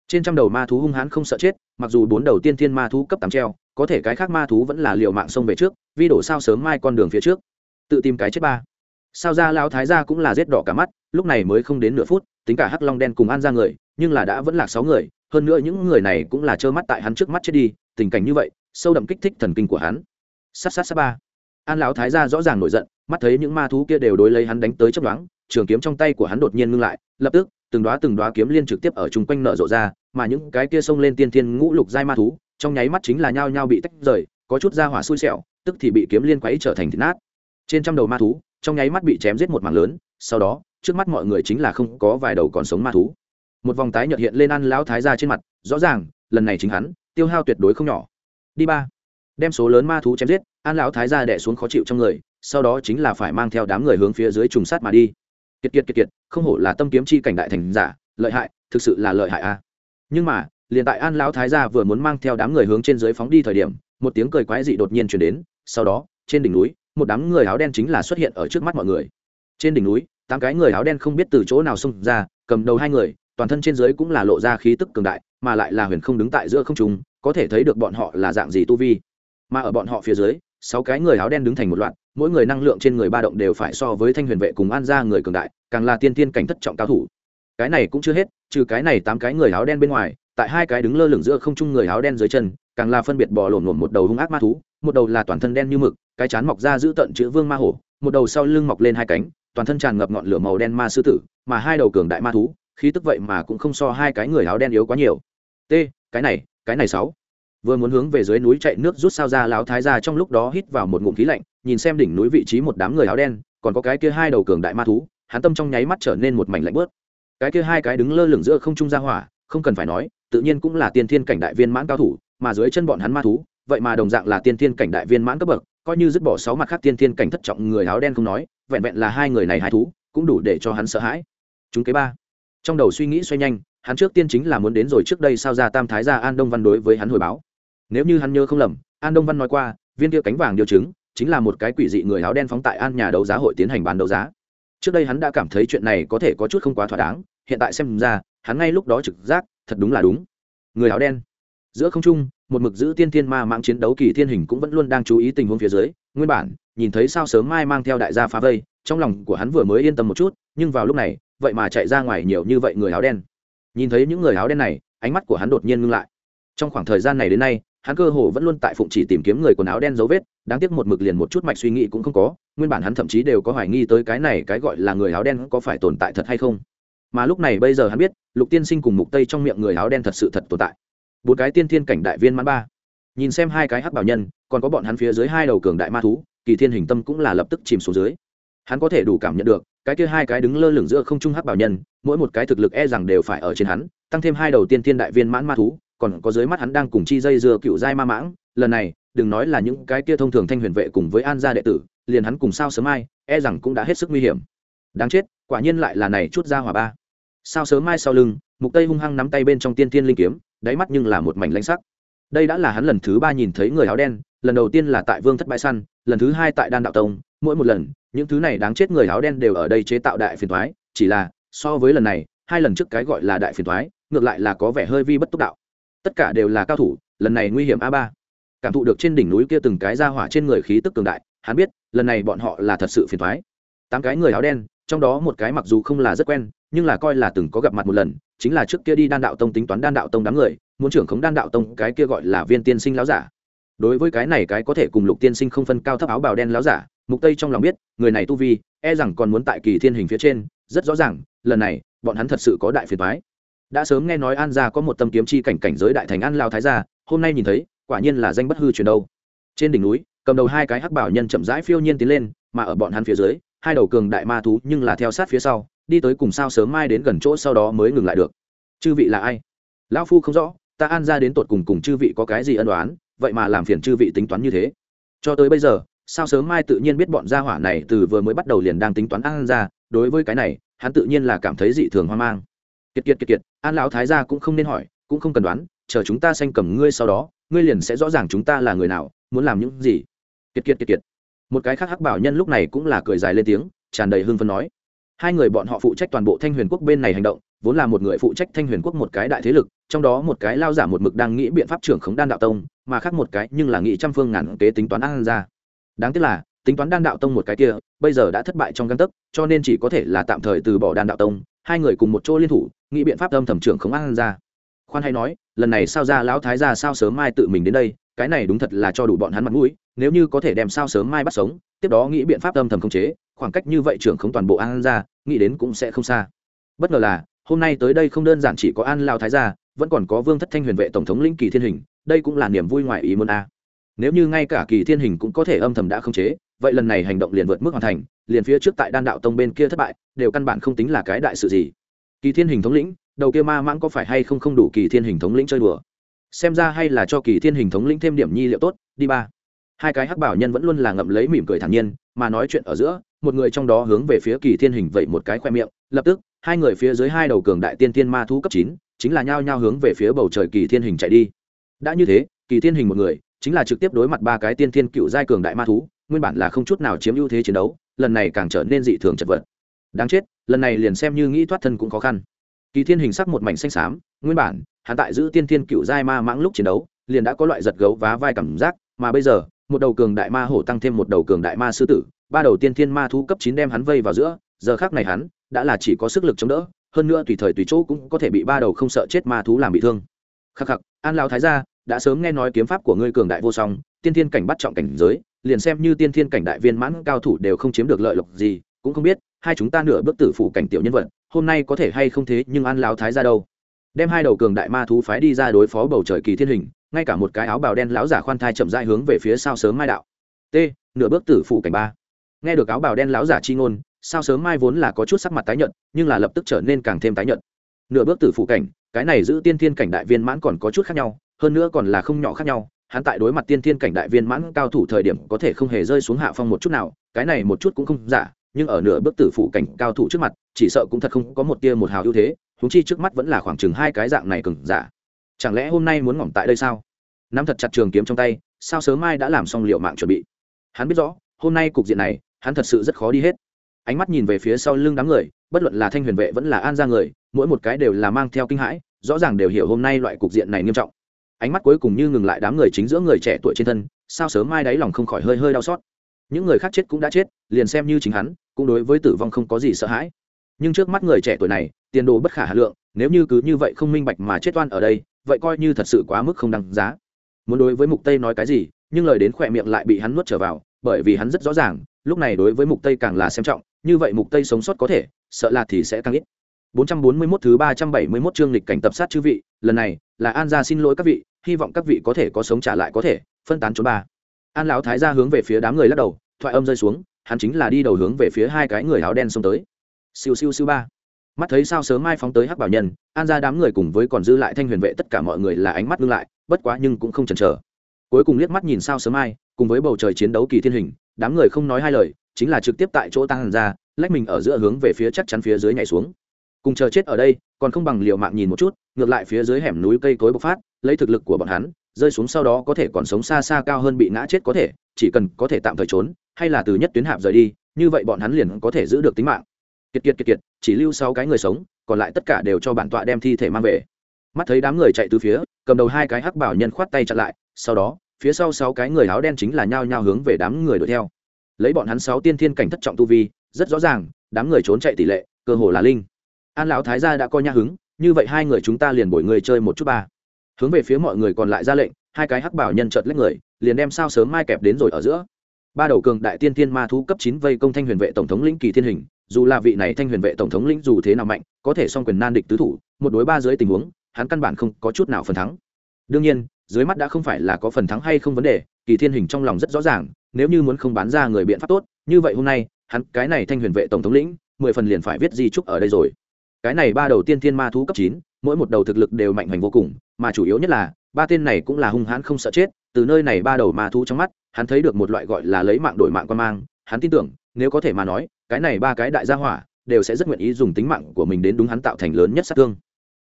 trên trăm đầu ma thú hung hãn không sợ chết, mặc dù bốn đầu tiên thiên ma thú cấp tám treo, có thể cái khác ma thú vẫn là liều mạng xông về trước vi đổ sao sớm mai con đường phía trước. Tự tìm cái chết ba. Sao ra lão thái gia cũng là rết đỏ cả mắt, lúc này mới không đến nửa phút, tính cả hắc long đen cùng an ra người, nhưng là đã vẫn là sáu người, hơn nữa những người này cũng là trơ mắt tại hắn trước mắt chết đi, tình cảnh như vậy, sâu đậm kích thích thần kinh của hắn. Sát sát sát ba. An lão thái gia rõ ràng nổi giận, mắt thấy những ma thú kia đều đối lấy hắn đánh tới chấp đoán trường kiếm trong tay của hắn đột nhiên ngưng lại, lập tức từng đóa, từng đóa kiếm liên trực tiếp ở chung quanh nở rộ ra mà những cái kia xông lên tiên tiên ngũ lục giai ma thú trong nháy mắt chính là nhao nhao bị tách rời có chút ra hỏa xui xẹo tức thì bị kiếm liên quấy trở thành thịt nát. Trên trăm đầu ma thú trong nháy mắt bị chém giết một mảng lớn sau đó trước mắt mọi người chính là không có vài đầu còn sống ma thú. Một vòng tái nhợt hiện lên ăn lão thái gia trên mặt rõ ràng lần này chính hắn tiêu hao tuyệt đối không nhỏ. Đi ba. Đem số lớn ma thú chém giết an lão thái gia đẻ xuống khó chịu trong người sau đó chính là phải mang theo đám người hướng phía dưới trùng sát mà đi kiệt kiệt kiệt kiệt, không hổ là tâm kiếm chi cảnh đại thành giả, lợi hại, thực sự là lợi hại a. Nhưng mà, liền tại an lão thái gia vừa muốn mang theo đám người hướng trên dưới phóng đi thời điểm, một tiếng cười quái dị đột nhiên chuyển đến, sau đó, trên đỉnh núi, một đám người áo đen chính là xuất hiện ở trước mắt mọi người. Trên đỉnh núi, tám cái người áo đen không biết từ chỗ nào xông ra, cầm đầu hai người, toàn thân trên dưới cũng là lộ ra khí tức cường đại, mà lại là huyền không đứng tại giữa không trung, có thể thấy được bọn họ là dạng gì tu vi. Mà ở bọn họ phía dưới, sáu cái người áo đen đứng thành một loạt mỗi người năng lượng trên người ba động đều phải so với thanh huyền vệ cùng an gia người cường đại, càng là tiên tiên cảnh thất trọng cao thủ. Cái này cũng chưa hết, trừ cái này tám cái người áo đen bên ngoài, tại hai cái đứng lơ lửng giữa không trung người áo đen dưới chân, càng là phân biệt bò lổn lổn một đầu hung ác ma thú, một đầu là toàn thân đen như mực, cái chán mọc ra giữ tận chữ vương ma hổ, một đầu sau lưng mọc lên hai cánh, toàn thân tràn ngập ngọn lửa màu đen ma sư tử, mà hai đầu cường đại ma thú, khí tức vậy mà cũng không so hai cái người áo đen yếu quá nhiều. T, cái này cái này sáu vừa muốn hướng về dưới núi chạy nước rút sao ra lão thái ra trong lúc đó hít vào một ngụm khí lạnh, nhìn xem đỉnh núi vị trí một đám người áo đen, còn có cái kia hai đầu cường đại ma thú, hắn tâm trong nháy mắt trở nên một mảnh lạnh bớt. Cái kia hai cái đứng lơ lửng giữa không trung ra hỏa, không cần phải nói, tự nhiên cũng là tiên thiên cảnh đại viên mãn cao thủ, mà dưới chân bọn hắn ma thú, vậy mà đồng dạng là tiên thiên cảnh đại viên mãn cấp bậc, coi như dứt bỏ sáu mặt khác tiên thiên cảnh thất trọng người áo đen không nói, vẹn vẹn là hai người này hai thú, cũng đủ để cho hắn sợ hãi. Chúng kế ba. Trong đầu suy nghĩ xoay nhanh, hắn trước tiên chính là muốn đến rồi trước đây sao ra tam thái gia an đông văn đối với hắn hồi báo nếu như hắn nhớ không lầm, an đông văn nói qua, viên kia cánh vàng điều chứng chính là một cái quỷ dị người áo đen phóng tại an nhà đấu giá hội tiến hành bán đấu giá. Trước đây hắn đã cảm thấy chuyện này có thể có chút không quá thỏa đáng, hiện tại xem ra, hắn ngay lúc đó trực giác, thật đúng là đúng. Người áo đen. Giữa không trung, một mực giữ tiên tiên ma mạng chiến đấu kỳ thiên hình cũng vẫn luôn đang chú ý tình huống phía dưới, nguyên bản, nhìn thấy sao sớm mai mang theo đại gia phá vây, trong lòng của hắn vừa mới yên tâm một chút, nhưng vào lúc này, vậy mà chạy ra ngoài nhiều như vậy người áo đen. Nhìn thấy những người áo đen này, ánh mắt của hắn đột nhiên ngưng lại. Trong khoảng thời gian này đến nay hắn cơ hồ vẫn luôn tại phụng chỉ tìm kiếm người quần áo đen dấu vết, đáng tiếc một mực liền một chút mạch suy nghĩ cũng không có, nguyên bản hắn thậm chí đều có hoài nghi tới cái này cái gọi là người áo đen có phải tồn tại thật hay không. Mà lúc này bây giờ hắn biết, lục tiên sinh cùng mục tây trong miệng người áo đen thật sự thật tồn tại. Bốn cái tiên thiên cảnh đại viên mãn ba. Nhìn xem hai cái hắc bảo nhân, còn có bọn hắn phía dưới hai đầu cường đại ma thú, kỳ thiên hình tâm cũng là lập tức chìm xuống dưới. Hắn có thể đủ cảm nhận được, cái kia hai cái đứng lơ lửng giữa không trung hắc bảo nhân, mỗi một cái thực lực e rằng đều phải ở trên hắn, tăng thêm hai đầu tiên thiên đại viên mãn ma thú còn có dưới mắt hắn đang cùng chi dây dưa cựu giai ma mãng, lần này, đừng nói là những cái kia thông thường thanh huyền vệ cùng với an gia đệ tử, liền hắn cùng sao sớm mai e rằng cũng đã hết sức nguy hiểm. Đáng chết, quả nhiên lại là này chút ra hỏa ba. Sao sớm mai sau lưng, mục tây hung hăng nắm tay bên trong tiên tiên linh kiếm, đáy mắt nhưng là một mảnh lãnh sắc. Đây đã là hắn lần thứ ba nhìn thấy người áo đen, lần đầu tiên là tại vương thất bãi săn, lần thứ hai tại đan đạo tông, mỗi một lần, những thứ này đáng chết người áo đen đều ở đây chế tạo đại phiền thoái chỉ là, so với lần này, hai lần trước cái gọi là đại phiền thoái ngược lại là có vẻ hơi vi bất túc đạo tất cả đều là cao thủ, lần này nguy hiểm a ba. Cảm thụ được trên đỉnh núi kia từng cái ra hỏa trên người khí tức cường đại, hắn biết, lần này bọn họ là thật sự phiền thoái tám cái người áo đen, trong đó một cái mặc dù không là rất quen, nhưng là coi là từng có gặp mặt một lần, chính là trước kia đi đan đạo tông tính toán đan đạo tông đám người, muốn trưởng khống đan đạo tông cái kia gọi là viên tiên sinh láo giả. Đối với cái này cái có thể cùng lục tiên sinh không phân cao thấp áo bào đen láo giả, mục tây trong lòng biết, người này tu vi e rằng còn muốn tại kỳ thiên hình phía trên, rất rõ ràng, lần này, bọn hắn thật sự có đại phiền thoái đã sớm nghe nói an gia có một tâm kiếm chi cảnh cảnh giới đại thành an lao thái gia, hôm nay nhìn thấy, quả nhiên là danh bất hư truyền đâu. Trên đỉnh núi, cầm đầu hai cái hắc bảo nhân chậm rãi phiêu nhiên tiến lên, mà ở bọn hắn phía dưới, hai đầu cường đại ma thú nhưng là theo sát phía sau, đi tới cùng sao sớm mai đến gần chỗ sau đó mới ngừng lại được. Chư vị là ai? Lão phu không rõ, ta an ra đến tột cùng cùng chư vị có cái gì ân đoán vậy mà làm phiền chư vị tính toán như thế. Cho tới bây giờ, sao sớm mai tự nhiên biết bọn gia hỏa này từ vừa mới bắt đầu liền đang tính toán an ra đối với cái này, hắn tự nhiên là cảm thấy dị thường hoang mang kiệt kiệt kiệt kiệt, an lão thái gia cũng không nên hỏi, cũng không cần đoán, chờ chúng ta sanh cầm ngươi sau đó, ngươi liền sẽ rõ ràng chúng ta là người nào, muốn làm những gì. Kiệt kiệt kiệt kiệt. Một cái khác hắc bảo nhân lúc này cũng là cười dài lên tiếng, tràn đầy hưng phấn nói. Hai người bọn họ phụ trách toàn bộ thanh huyền quốc bên này hành động, vốn là một người phụ trách thanh huyền quốc một cái đại thế lực, trong đó một cái lao giả một mực đang nghĩ biện pháp trưởng khống đan đạo tông, mà khác một cái nhưng là nghĩ trăm phương ngàn kế tính toán an ra đáng tiếc là, tính toán đan đạo tông một cái kia, bây giờ đã thất bại trong găng tấc, cho nên chỉ có thể là tạm thời từ bỏ đan đạo tông hai người cùng một chỗ liên thủ, nghĩ biện pháp âm thầm trưởng không an ra khoan hay nói, lần này sao ra lão thái ra sao sớm mai tự mình đến đây, cái này đúng thật là cho đủ bọn hắn mặt mũi, nếu như có thể đem sao sớm mai bắt sống, tiếp đó nghĩ biện pháp âm thầm khống chế, khoảng cách như vậy trưởng không toàn bộ an ra nghĩ đến cũng sẽ không xa. Bất ngờ là, hôm nay tới đây không đơn giản chỉ có an lao thái gia, vẫn còn có vương thất thanh huyền vệ tổng thống linh kỳ thiên hình, đây cũng là niềm vui ngoài ý muốn a. Nếu như ngay cả kỳ thiên hình cũng có thể âm thầm đã không chế, vậy lần này hành động liền vượt mức hoàn thành liền phía trước tại đan đạo tông bên kia thất bại, đều căn bản không tính là cái đại sự gì. Kỳ thiên hình thống lĩnh, đầu kia ma mãng có phải hay không không đủ kỳ thiên hình thống lĩnh chơi đùa? Xem ra hay là cho kỳ thiên hình thống lĩnh thêm điểm nhi liệu tốt, đi ba. Hai cái hắc bảo nhân vẫn luôn là ngậm lấy mỉm cười thản nhiên, mà nói chuyện ở giữa, một người trong đó hướng về phía kỳ thiên hình vậy một cái khoe miệng, lập tức, hai người phía dưới hai đầu cường đại tiên tiên ma thú cấp chín, chính là nhao nhao hướng về phía bầu trời kỳ thiên hình chạy đi. Đã như thế, kỳ thiên hình một người, chính là trực tiếp đối mặt ba cái tiên thiên cựu giai cường đại ma thú, nguyên bản là không chút nào chiếm ưu thế chiến đấu lần này càng trở nên dị thường chật vật. Đáng chết, lần này liền xem như nghĩ thoát thân cũng khó khăn. Kỳ thiên hình sắc một mảnh xanh xám, nguyên bản, hắn tại giữ tiên thiên cựu giai ma mãng lúc chiến đấu, liền đã có loại giật gấu vá vai cảm giác, mà bây giờ, một đầu cường đại ma hổ tăng thêm một đầu cường đại ma sư tử, ba đầu tiên thiên ma thú cấp chín đem hắn vây vào giữa, giờ khác này hắn, đã là chỉ có sức lực chống đỡ, hơn nữa tùy thời tùy chỗ cũng có thể bị ba đầu không sợ chết ma thú làm bị thương. Khắc khắc, an lao thái gia, đã sớm nghe nói kiếm pháp của ngươi cường đại vô song, tiên thiên cảnh bắt trọng cảnh giới liền xem như tiên thiên cảnh đại viên mãn cao thủ đều không chiếm được lợi lộc gì, cũng không biết, hai chúng ta nửa bước tử phủ cảnh tiểu nhân vật, hôm nay có thể hay không thế nhưng an láo thái ra đâu. Đem hai đầu cường đại ma thú phái đi ra đối phó bầu trời kỳ thiên hình, ngay cả một cái áo bào đen lão giả khoan thai chậm dại hướng về phía sao sớm mai đạo. T, nửa bước tử phủ cảnh ba. Nghe được áo bào đen lão giả chi ngôn, sao sớm mai vốn là có chút sắc mặt tái nhợt, nhưng là lập tức trở nên càng thêm tái nhợt. Nửa bước tử phủ cảnh, cái này giữ tiên thiên cảnh đại viên mãn còn có chút khác nhau, hơn nữa còn là không nhỏ khác nhau hắn tại đối mặt tiên thiên cảnh đại viên mãn cao thủ thời điểm có thể không hề rơi xuống hạ phong một chút nào, cái này một chút cũng không giả, nhưng ở nửa bước tử phủ cảnh cao thủ trước mặt, chỉ sợ cũng thật không có một tia một hào ưu thế húng chi trước mắt vẫn là khoảng chừng hai cái dạng này cừng giả. Chẳng lẽ hôm nay muốn ngỏm tại đây sao? Nắm thật chặt trường kiếm trong tay, sao sớm mai đã làm xong liệu mạng chuẩn bị? Hắn biết rõ, hôm nay cục diện này, hắn thật sự rất khó đi hết. Ánh mắt nhìn về phía sau lưng đám người, bất luận là thanh huyền vệ vẫn là an ra người, mỗi một cái đều là mang theo kinh hãi, rõ ràng đều hiểu hôm nay loại cục diện này nghiêm trọng ánh mắt cuối cùng như ngừng lại đám người chính giữa người trẻ tuổi trên thân, sao sớm mai đáy lòng không khỏi hơi hơi đau xót. Những người khác chết cũng đã chết, liền xem như chính hắn, cũng đối với tử vong không có gì sợ hãi. Nhưng trước mắt người trẻ tuổi này, tiền đồ bất khả hà lượng, nếu như cứ như vậy không minh bạch mà chết oan ở đây, vậy coi như thật sự quá mức không đăng giá. Muốn đối với mục tây nói cái gì, nhưng lời đến khỏe miệng lại bị hắn nuốt trở vào, bởi vì hắn rất rõ ràng, lúc này đối với mục tây càng là xem trọng, như vậy mục tây sống sót có thể, sợ là thì sẽ càng ít. 441 thứ 371 chương lịch cảnh tập sát chư vị, lần này là An gia xin lỗi các vị, hy vọng các vị có thể có sống trả lại có thể, phân tán trốn ba. An lão thái gia hướng về phía đám người lắc đầu, thoại âm rơi xuống, hắn chính là đi đầu hướng về phía hai cái người áo đen xông tới. Siêu siêu siêu ba. Mắt thấy sao sớm mai phóng tới Hắc Bảo Nhân, An gia đám người cùng với còn dư lại Thanh Huyền vệ tất cả mọi người là ánh mắt ngưng lại, bất quá nhưng cũng không chần chờ. Cuối cùng liếc mắt nhìn sao sớm mai, cùng với bầu trời chiến đấu kỳ thiên hình, đám người không nói hai lời, chính là trực tiếp tại chỗ tăng ra, lách mình ở giữa hướng về phía chắc chắn phía dưới nhảy xuống cùng chờ chết ở đây, còn không bằng liều mạng nhìn một chút, ngược lại phía dưới hẻm núi cây cối bộc phát, lấy thực lực của bọn hắn, rơi xuống sau đó có thể còn sống xa xa cao hơn bị ngã chết có thể, chỉ cần có thể tạm thời trốn, hay là từ nhất tuyến hạp rời đi, như vậy bọn hắn liền có thể giữ được tính mạng. Kiệt kiệt kiệt kiệt, chỉ lưu sáu cái người sống, còn lại tất cả đều cho bản tọa đem thi thể mang về. Mắt thấy đám người chạy từ phía, cầm đầu hai cái hắc bảo nhân khoát tay chặn lại, sau đó, phía sau sáu cái người áo đen chính là nhao nhao hướng về đám người đuổi theo. Lấy bọn hắn sáu tiên thiên cảnh thất trọng tu vi, rất rõ ràng, đám người trốn chạy tỷ lệ, cơ hồ là linh an lão thái gia đã coi nhã hứng, như vậy hai người chúng ta liền bồi người chơi một chút ba. Hướng về phía mọi người còn lại ra lệnh, hai cái hắc bảo nhân chợt lấy người, liền đem sao sớm mai kẹp đến rồi ở giữa. Ba đầu cường đại tiên thiên ma thú cấp chín vây công thanh huyền vệ tổng thống lĩnh kỳ thiên hình, dù là vị này thanh huyền vệ tổng thống lĩnh dù thế nào mạnh, có thể song quyền nan địch tứ thủ, một đối ba dưới tình huống, hắn căn bản không có chút nào phần thắng. Đương nhiên, dưới mắt đã không phải là có phần thắng hay không vấn đề, kỳ thiên hình trong lòng rất rõ ràng, nếu như muốn không bán ra người biện pháp tốt, như vậy hôm nay, hắn cái này thanh huyền vệ tổng thống lĩnh, mười phần liền phải viết di trúc ở đây rồi cái này ba đầu tiên thiên ma thú cấp chín, mỗi một đầu thực lực đều mạnh hoành vô cùng, mà chủ yếu nhất là, ba tên này cũng là hung hãn không sợ chết, từ nơi này ba đầu ma thú trong mắt, hắn thấy được một loại gọi là lấy mạng đổi mạng quan mang, hắn tin tưởng, nếu có thể mà nói, cái này ba cái đại gia hỏa, đều sẽ rất nguyện ý dùng tính mạng của mình đến đúng hắn tạo thành lớn nhất sát thương.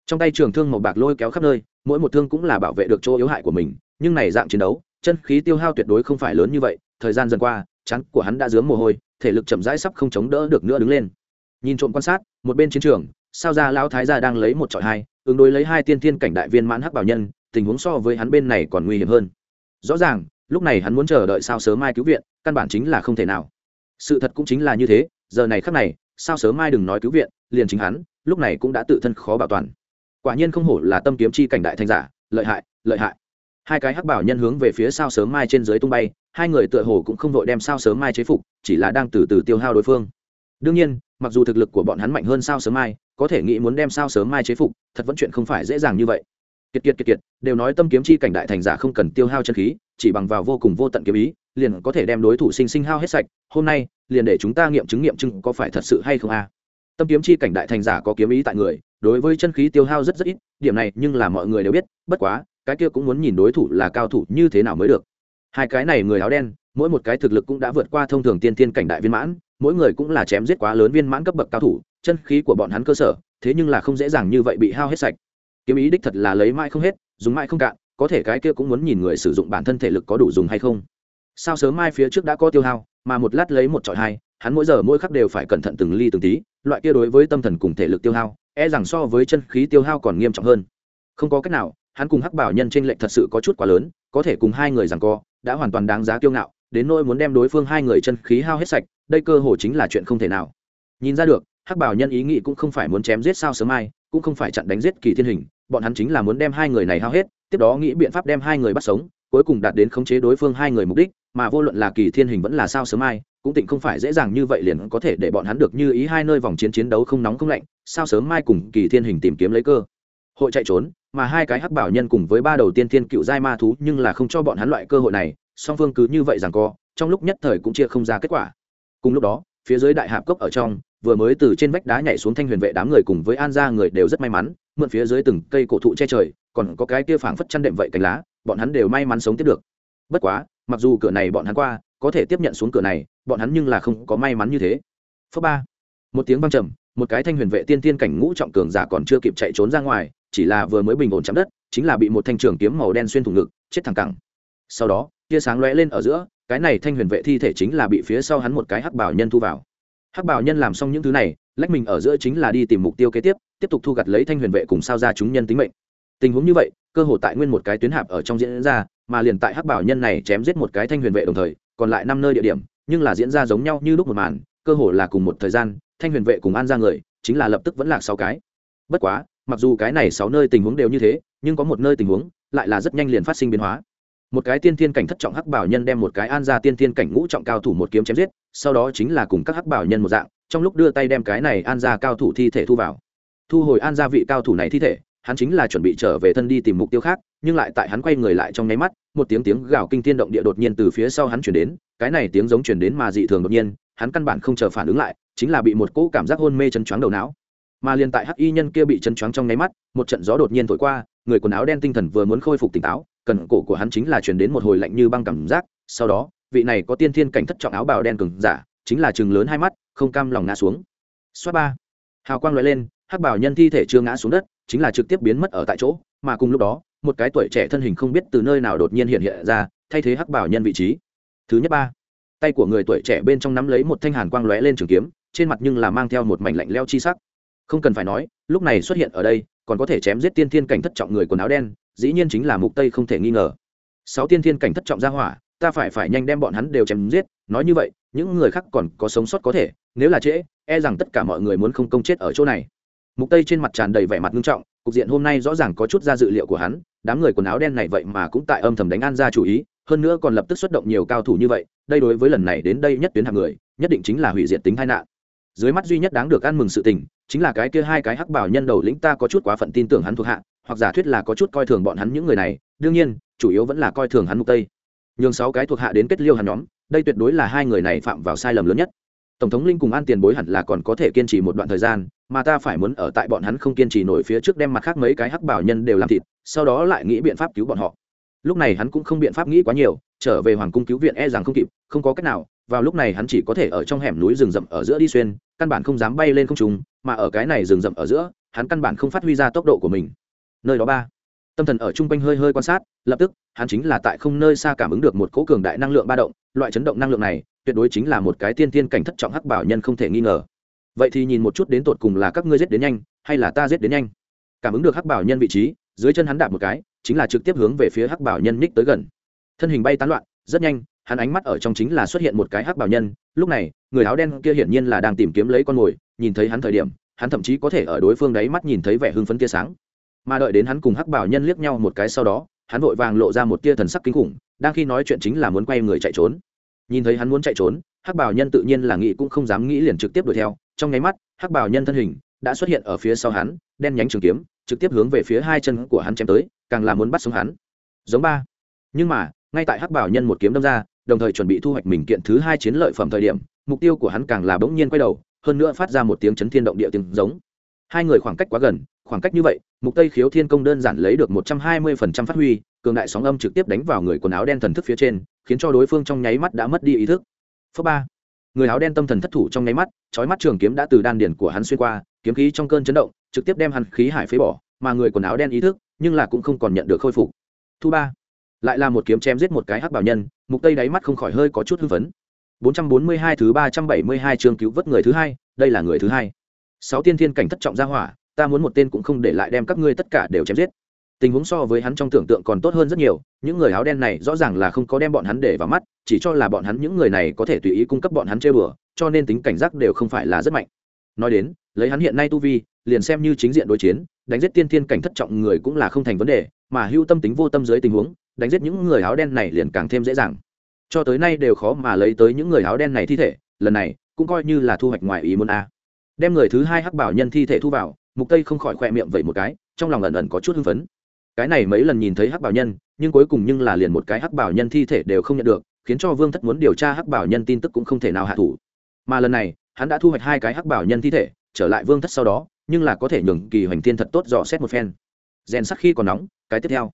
Trong tay trường thương màu bạc lôi kéo khắp nơi, mỗi một thương cũng là bảo vệ được chỗ yếu hại của mình, nhưng này dạng chiến đấu, chân khí tiêu hao tuyệt đối không phải lớn như vậy, thời gian dần qua chắn của hắn đã dướng mồ hôi, thể lực chậm rãi sắp không chống đỡ được nữa đứng lên. Nhìn trộm quan sát, một bên chiến trường sao ra lão thái gia đang lấy một trọi hai, ứng đối lấy hai tiên thiên cảnh đại viên mãn hắc bảo nhân, tình huống so với hắn bên này còn nguy hiểm hơn. Rõ ràng, lúc này hắn muốn chờ đợi sao sớm mai cứu viện, căn bản chính là không thể nào. Sự thật cũng chính là như thế, giờ này khắc này, sao sớm mai đừng nói cứu viện, liền chính hắn, lúc này cũng đã tự thân khó bảo toàn. Quả nhiên không hổ là tâm kiếm chi cảnh đại thanh giả, lợi hại lợi hại. Hai cái hắc bảo nhân hướng về phía sao sớm mai trên dưới tung bay, hai người tựa hồ cũng không vội đem sao sớm mai chế phục, chỉ là đang từ từ tiêu hao đối phương. Đương nhiên, mặc dù thực lực của bọn hắn mạnh hơn sao sớm mai có thể nghĩ muốn đem sao sớm mai chế phục, thật vẫn chuyện không phải dễ dàng như vậy. Kiệt kiệt kiệt kiệt, đều nói tâm kiếm chi cảnh đại thành giả không cần tiêu hao chân khí, chỉ bằng vào vô cùng vô tận kiếm ý, liền có thể đem đối thủ sinh sinh hao hết sạch, hôm nay, liền để chúng ta nghiệm chứng nghiệm chứng có phải thật sự hay không a. Tâm kiếm chi cảnh đại thành giả có kiếm ý tại người, đối với chân khí tiêu hao rất rất ít, điểm này nhưng là mọi người đều biết, bất quá, cái kia cũng muốn nhìn đối thủ là cao thủ như thế nào mới được. Hai cái này người áo đen, mỗi một cái thực lực cũng đã vượt qua thông thường tiên tiên cảnh đại viên mãn mỗi người cũng là chém giết quá lớn viên mãn cấp bậc cao thủ, chân khí của bọn hắn cơ sở, thế nhưng là không dễ dàng như vậy bị hao hết sạch. Kiếm ý đích thật là lấy mãi không hết, dùng mãi không cạn, có thể cái kia cũng muốn nhìn người sử dụng bản thân thể lực có đủ dùng hay không. Sao sớm mai phía trước đã có tiêu hao, mà một lát lấy một trọi hai, hắn mỗi giờ mỗi khắc đều phải cẩn thận từng ly từng tí, loại kia đối với tâm thần cùng thể lực tiêu hao e rằng so với chân khí tiêu hao còn nghiêm trọng hơn. Không có cách nào, hắn cùng hắc bảo nhân trên lệnh thật sự có chút quá lớn, có thể cùng hai người rằng co, đã hoàn toàn đáng giá kiêu ngạo, đến nỗi muốn đem đối phương hai người chân khí hao hết sạch đây cơ hồ chính là chuyện không thể nào. Nhìn ra được, hắc bảo nhân ý nghĩ cũng không phải muốn chém giết sao sớm mai, cũng không phải chặn đánh giết kỳ thiên hình, bọn hắn chính là muốn đem hai người này hao hết, tiếp đó nghĩ biện pháp đem hai người bắt sống, cuối cùng đạt đến khống chế đối phương hai người mục đích, mà vô luận là kỳ thiên hình vẫn là sao sớm mai, cũng tịnh không phải dễ dàng như vậy liền có thể để bọn hắn được như ý hai nơi vòng chiến chiến đấu không nóng không lạnh, sao sớm mai cùng kỳ thiên hình tìm kiếm lấy cơ. Hội chạy trốn, mà hai cái hắc bảo nhân cùng với ba đầu tiên thiên cựu giai ma thú nhưng là không cho bọn hắn loại cơ hội này, song phương cứ như vậy rằng co, trong lúc nhất thời cũng chia không ra kết quả cùng lúc đó, phía dưới đại hạp cốc ở trong, vừa mới từ trên vách đá nhảy xuống thanh huyền vệ đám người cùng với an gia người đều rất may mắn, mượn phía dưới từng cây cổ thụ che trời, còn có cái kia phảng phất chăn đệm vậy cành lá, bọn hắn đều may mắn sống tiếp được. Bất quá, mặc dù cửa này bọn hắn qua, có thể tiếp nhận xuống cửa này, bọn hắn nhưng là không có may mắn như thế. Phớ ba. Một tiếng văng trầm, một cái thanh huyền vệ tiên tiên cảnh ngũ trọng cường giả còn chưa kịp chạy trốn ra ngoài, chỉ là vừa mới bình ổn chạm đất, chính là bị một thanh trường kiếm màu đen xuyên thủng ngực, chết thẳng cẳng. Sau đó, tia sáng lóe lên ở giữa cái này thanh huyền vệ thi thể chính là bị phía sau hắn một cái hắc bảo nhân thu vào. Hắc bảo nhân làm xong những thứ này, lách mình ở giữa chính là đi tìm mục tiêu kế tiếp tiếp tục thu gặt lấy thanh huyền vệ cùng sao ra chúng nhân tính mệnh. Tình huống như vậy, cơ hội tại nguyên một cái tuyến hạp ở trong diễn ra, mà liền tại hắc bảo nhân này chém giết một cái thanh huyền vệ đồng thời, còn lại năm nơi địa điểm, nhưng là diễn ra giống nhau như lúc một màn, cơ hội là cùng một thời gian, thanh huyền vệ cùng an ra người, chính là lập tức vẫn lạc sáu cái. Bất quá, mặc dù cái này sáu nơi tình huống đều như thế, nhưng có một nơi tình huống, lại là rất nhanh liền phát sinh biến hóa một cái tiên thiên cảnh thất trọng hắc bảo nhân đem một cái an ra tiên thiên cảnh ngũ trọng cao thủ một kiếm chém giết, sau đó chính là cùng các hắc bảo nhân một dạng, trong lúc đưa tay đem cái này an ra cao thủ thi thể thu vào. Thu hồi an ra vị cao thủ này thi thể, hắn chính là chuẩn bị trở về thân đi tìm mục tiêu khác, nhưng lại tại hắn quay người lại trong nháy mắt, một tiếng tiếng gào kinh thiên động địa đột nhiên từ phía sau hắn chuyển đến, cái này tiếng giống chuyển đến mà dị thường đột nhiên, hắn căn bản không chờ phản ứng lại, chính là bị một cỗ cảm giác hôn mê chân choáng đầu não. Mà liền tại hắc y nhân kia bị chân choáng trong nháy mắt, một trận gió đột nhiên thổi qua, người quần áo đen tinh thần vừa muốn khôi phục tỉnh táo cần cổ của hắn chính là chuyển đến một hồi lạnh như băng cảm giác, sau đó, vị này có tiên thiên cảnh thất trọng áo bào đen cường giả, chính là chừng lớn hai mắt, không cam lòng ngã xuống. Xoát ba, hào quang loại lên, hắc bảo nhân thi thể chưa ngã xuống đất, chính là trực tiếp biến mất ở tại chỗ, mà cùng lúc đó, một cái tuổi trẻ thân hình không biết từ nơi nào đột nhiên hiện hiện ra, thay thế hắc bảo nhân vị trí. Thứ nhất ba, tay của người tuổi trẻ bên trong nắm lấy một thanh hàn quang lóe lên trường kiếm, trên mặt nhưng là mang theo một mảnh lạnh leo chi sắc. Không cần phải nói, lúc này xuất hiện ở đây, còn có thể chém giết tiên thiên cảnh thất trọng người quần áo đen dĩ nhiên chính là mục tây không thể nghi ngờ. Sáu tiên thiên cảnh thất trọng ra hỏa, ta phải phải nhanh đem bọn hắn đều chém giết, nói như vậy, những người khác còn có sống sót có thể, nếu là trễ e rằng tất cả mọi người muốn không công chết ở chỗ này. Mục tây trên mặt tràn đầy vẻ mặt nghiêm trọng, cục diện hôm nay rõ ràng có chút ra dự liệu của hắn, đám người quần áo đen này vậy mà cũng tại âm thầm đánh an ra chủ ý, hơn nữa còn lập tức xuất động nhiều cao thủ như vậy, đây đối với lần này đến đây nhất tuyến hàng người, nhất định chính là hủy diệt tính tai nạn. Dưới mắt duy nhất đáng được ăn mừng sự tình chính là cái kia hai cái hắc bảo nhân đầu lĩnh ta có chút quá phận tin tưởng hắn thuộc hạ, hoặc giả thuyết là có chút coi thường bọn hắn những người này, đương nhiên, chủ yếu vẫn là coi thường hắn mục tây. Nhường sáu cái thuộc hạ đến kết liêu hắn nhóm, đây tuyệt đối là hai người này phạm vào sai lầm lớn nhất. Tổng thống linh cùng an tiền bối hẳn là còn có thể kiên trì một đoạn thời gian, mà ta phải muốn ở tại bọn hắn không kiên trì nổi phía trước đem mặt khác mấy cái hắc bảo nhân đều làm thịt, sau đó lại nghĩ biện pháp cứu bọn họ. Lúc này hắn cũng không biện pháp nghĩ quá nhiều, trở về hoàng cung cứu viện e rằng không kịp, không có cách nào, vào lúc này hắn chỉ có thể ở trong hẻm núi rừng rậm ở giữa đi xuyên, căn bản không dám bay lên không trung mà ở cái này rừng rậm ở giữa, hắn căn bản không phát huy ra tốc độ của mình. Nơi đó ba, tâm thần ở chung quanh hơi hơi quan sát, lập tức, hắn chính là tại không nơi xa cảm ứng được một cỗ cường đại năng lượng ba động, loại chấn động năng lượng này, tuyệt đối chính là một cái tiên tiên cảnh thất trọng hắc bảo nhân không thể nghi ngờ. Vậy thì nhìn một chút đến tột cùng là các ngươi giết đến nhanh, hay là ta giết đến nhanh? Cảm ứng được hắc bảo nhân vị trí, dưới chân hắn đạp một cái, chính là trực tiếp hướng về phía hắc bảo nhân ních tới gần. Thân hình bay tán loạn, rất nhanh, hắn ánh mắt ở trong chính là xuất hiện một cái hắc bảo nhân, lúc này người áo đen kia hiển nhiên là đang tìm kiếm lấy con mồi, nhìn thấy hắn thời điểm, hắn thậm chí có thể ở đối phương đáy mắt nhìn thấy vẻ hưng phấn tia sáng. Mà đợi đến hắn cùng hắc bảo nhân liếc nhau một cái sau đó, hắn vội vàng lộ ra một tia thần sắc kinh khủng, đang khi nói chuyện chính là muốn quay người chạy trốn. Nhìn thấy hắn muốn chạy trốn, hắc bảo nhân tự nhiên là nghĩ cũng không dám nghĩ liền trực tiếp đuổi theo. Trong nháy mắt, hắc bảo nhân thân hình đã xuất hiện ở phía sau hắn, đen nhánh trường kiếm trực tiếp hướng về phía hai chân của hắn chém tới, càng là muốn bắt sống hắn. Giống ba. Nhưng mà, ngay tại hắc bảo nhân một kiếm đâm ra đồng thời chuẩn bị thu hoạch mình kiện thứ hai chiến lợi phẩm thời điểm, mục tiêu của hắn càng là bỗng nhiên quay đầu, hơn nữa phát ra một tiếng chấn thiên động địa tiếng giống. Hai người khoảng cách quá gần, khoảng cách như vậy, mục tây khiếu thiên công đơn giản lấy được một trăm hai mươi phần trăm phát huy, cường đại sóng âm trực tiếp đánh vào người quần áo đen thần thức phía trên, khiến cho đối phương trong nháy mắt đã mất đi ý thức. Phớ ba, người áo đen tâm thần thất thủ trong nháy mắt, chói mắt trường kiếm đã từ đan điển của hắn xuyên qua, kiếm khí trong cơn chấn động, trực tiếp đem hắn khí hải phế bỏ, mà người quần áo đen ý thức, nhưng là cũng không còn nhận được khôi phục. Thu ba lại là một kiếm chém giết một cái hắc bảo nhân, mục tây đáy mắt không khỏi hơi có chút hưng phấn. 442 thứ 372 chương cứu vớt người thứ hai, đây là người thứ hai. Sáu tiên thiên cảnh thất trọng gia hỏa, ta muốn một tên cũng không để lại đem các ngươi tất cả đều chém giết. Tình huống so với hắn trong tưởng tượng còn tốt hơn rất nhiều, những người áo đen này rõ ràng là không có đem bọn hắn để vào mắt, chỉ cho là bọn hắn những người này có thể tùy ý cung cấp bọn hắn chơi bừa, cho nên tính cảnh giác đều không phải là rất mạnh. Nói đến, lấy hắn hiện nay tu vi, liền xem như chính diện đối chiến, đánh giết tiên thiên cảnh thất trọng người cũng là không thành vấn đề, mà hưu tâm tính vô tâm dưới tình huống đánh giết những người áo đen này liền càng thêm dễ dàng. Cho tới nay đều khó mà lấy tới những người áo đen này thi thể, lần này cũng coi như là thu hoạch ngoài ý muốn a. Đem người thứ hai hắc bảo nhân thi thể thu vào, mục tây không khỏi khoe miệng vậy một cái, trong lòng ẩn ẩn có chút hưng phấn. Cái này mấy lần nhìn thấy hắc bảo nhân, nhưng cuối cùng nhưng là liền một cái hắc bảo nhân thi thể đều không nhận được, khiến cho vương thất muốn điều tra hắc bảo nhân tin tức cũng không thể nào hạ thủ. Mà lần này, hắn đã thu hoạch hai cái hắc bảo nhân thi thể, trở lại vương thất sau đó, nhưng là có thể nhường kỳ hoành thiên thật tốt dò xét một phen. Rèn sắc khi còn nóng, cái tiếp theo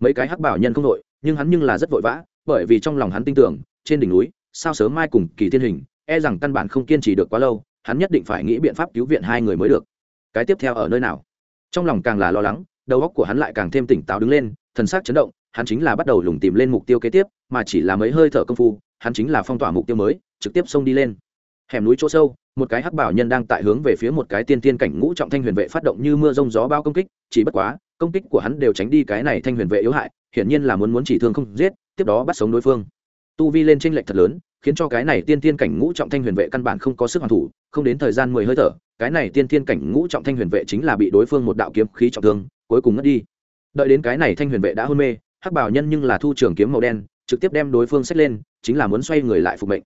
mấy cái hắc bảo nhân không đội, nhưng hắn nhưng là rất vội vã, bởi vì trong lòng hắn tin tưởng, trên đỉnh núi, sao sớm mai cùng kỳ thiên hình e rằng căn bản không kiên trì được quá lâu, hắn nhất định phải nghĩ biện pháp cứu viện hai người mới được. Cái tiếp theo ở nơi nào? Trong lòng càng là lo lắng, đầu óc của hắn lại càng thêm tỉnh táo đứng lên, thần sắc chấn động, hắn chính là bắt đầu lùng tìm lên mục tiêu kế tiếp, mà chỉ là mấy hơi thở công phu, hắn chính là phong tỏa mục tiêu mới, trực tiếp xông đi lên. Hẻm núi chỗ sâu, một cái hắc bảo nhân đang tại hướng về phía một cái tiên tiên cảnh ngũ trọng thanh huyền vệ phát động như mưa rông gió bao công kích, chỉ bất quá công kích của hắn đều tránh đi cái này thanh huyền vệ yếu hại, hiển nhiên là muốn muốn chỉ thương không giết, tiếp đó bắt sống đối phương. Tu vi lên tranh lệch thật lớn, khiến cho cái này tiên tiên cảnh ngũ trọng thanh huyền vệ căn bản không có sức hoàn thủ, không đến thời gian mười hơi thở, cái này tiên tiên cảnh ngũ trọng thanh huyền vệ chính là bị đối phương một đạo kiếm khí trọng thương, cuối cùng ngất đi. Đợi đến cái này thanh huyền vệ đã hôn mê, hắc bảo nhân nhưng là thu trường kiếm màu đen, trực tiếp đem đối phương xách lên, chính là muốn xoay người lại phục mệnh.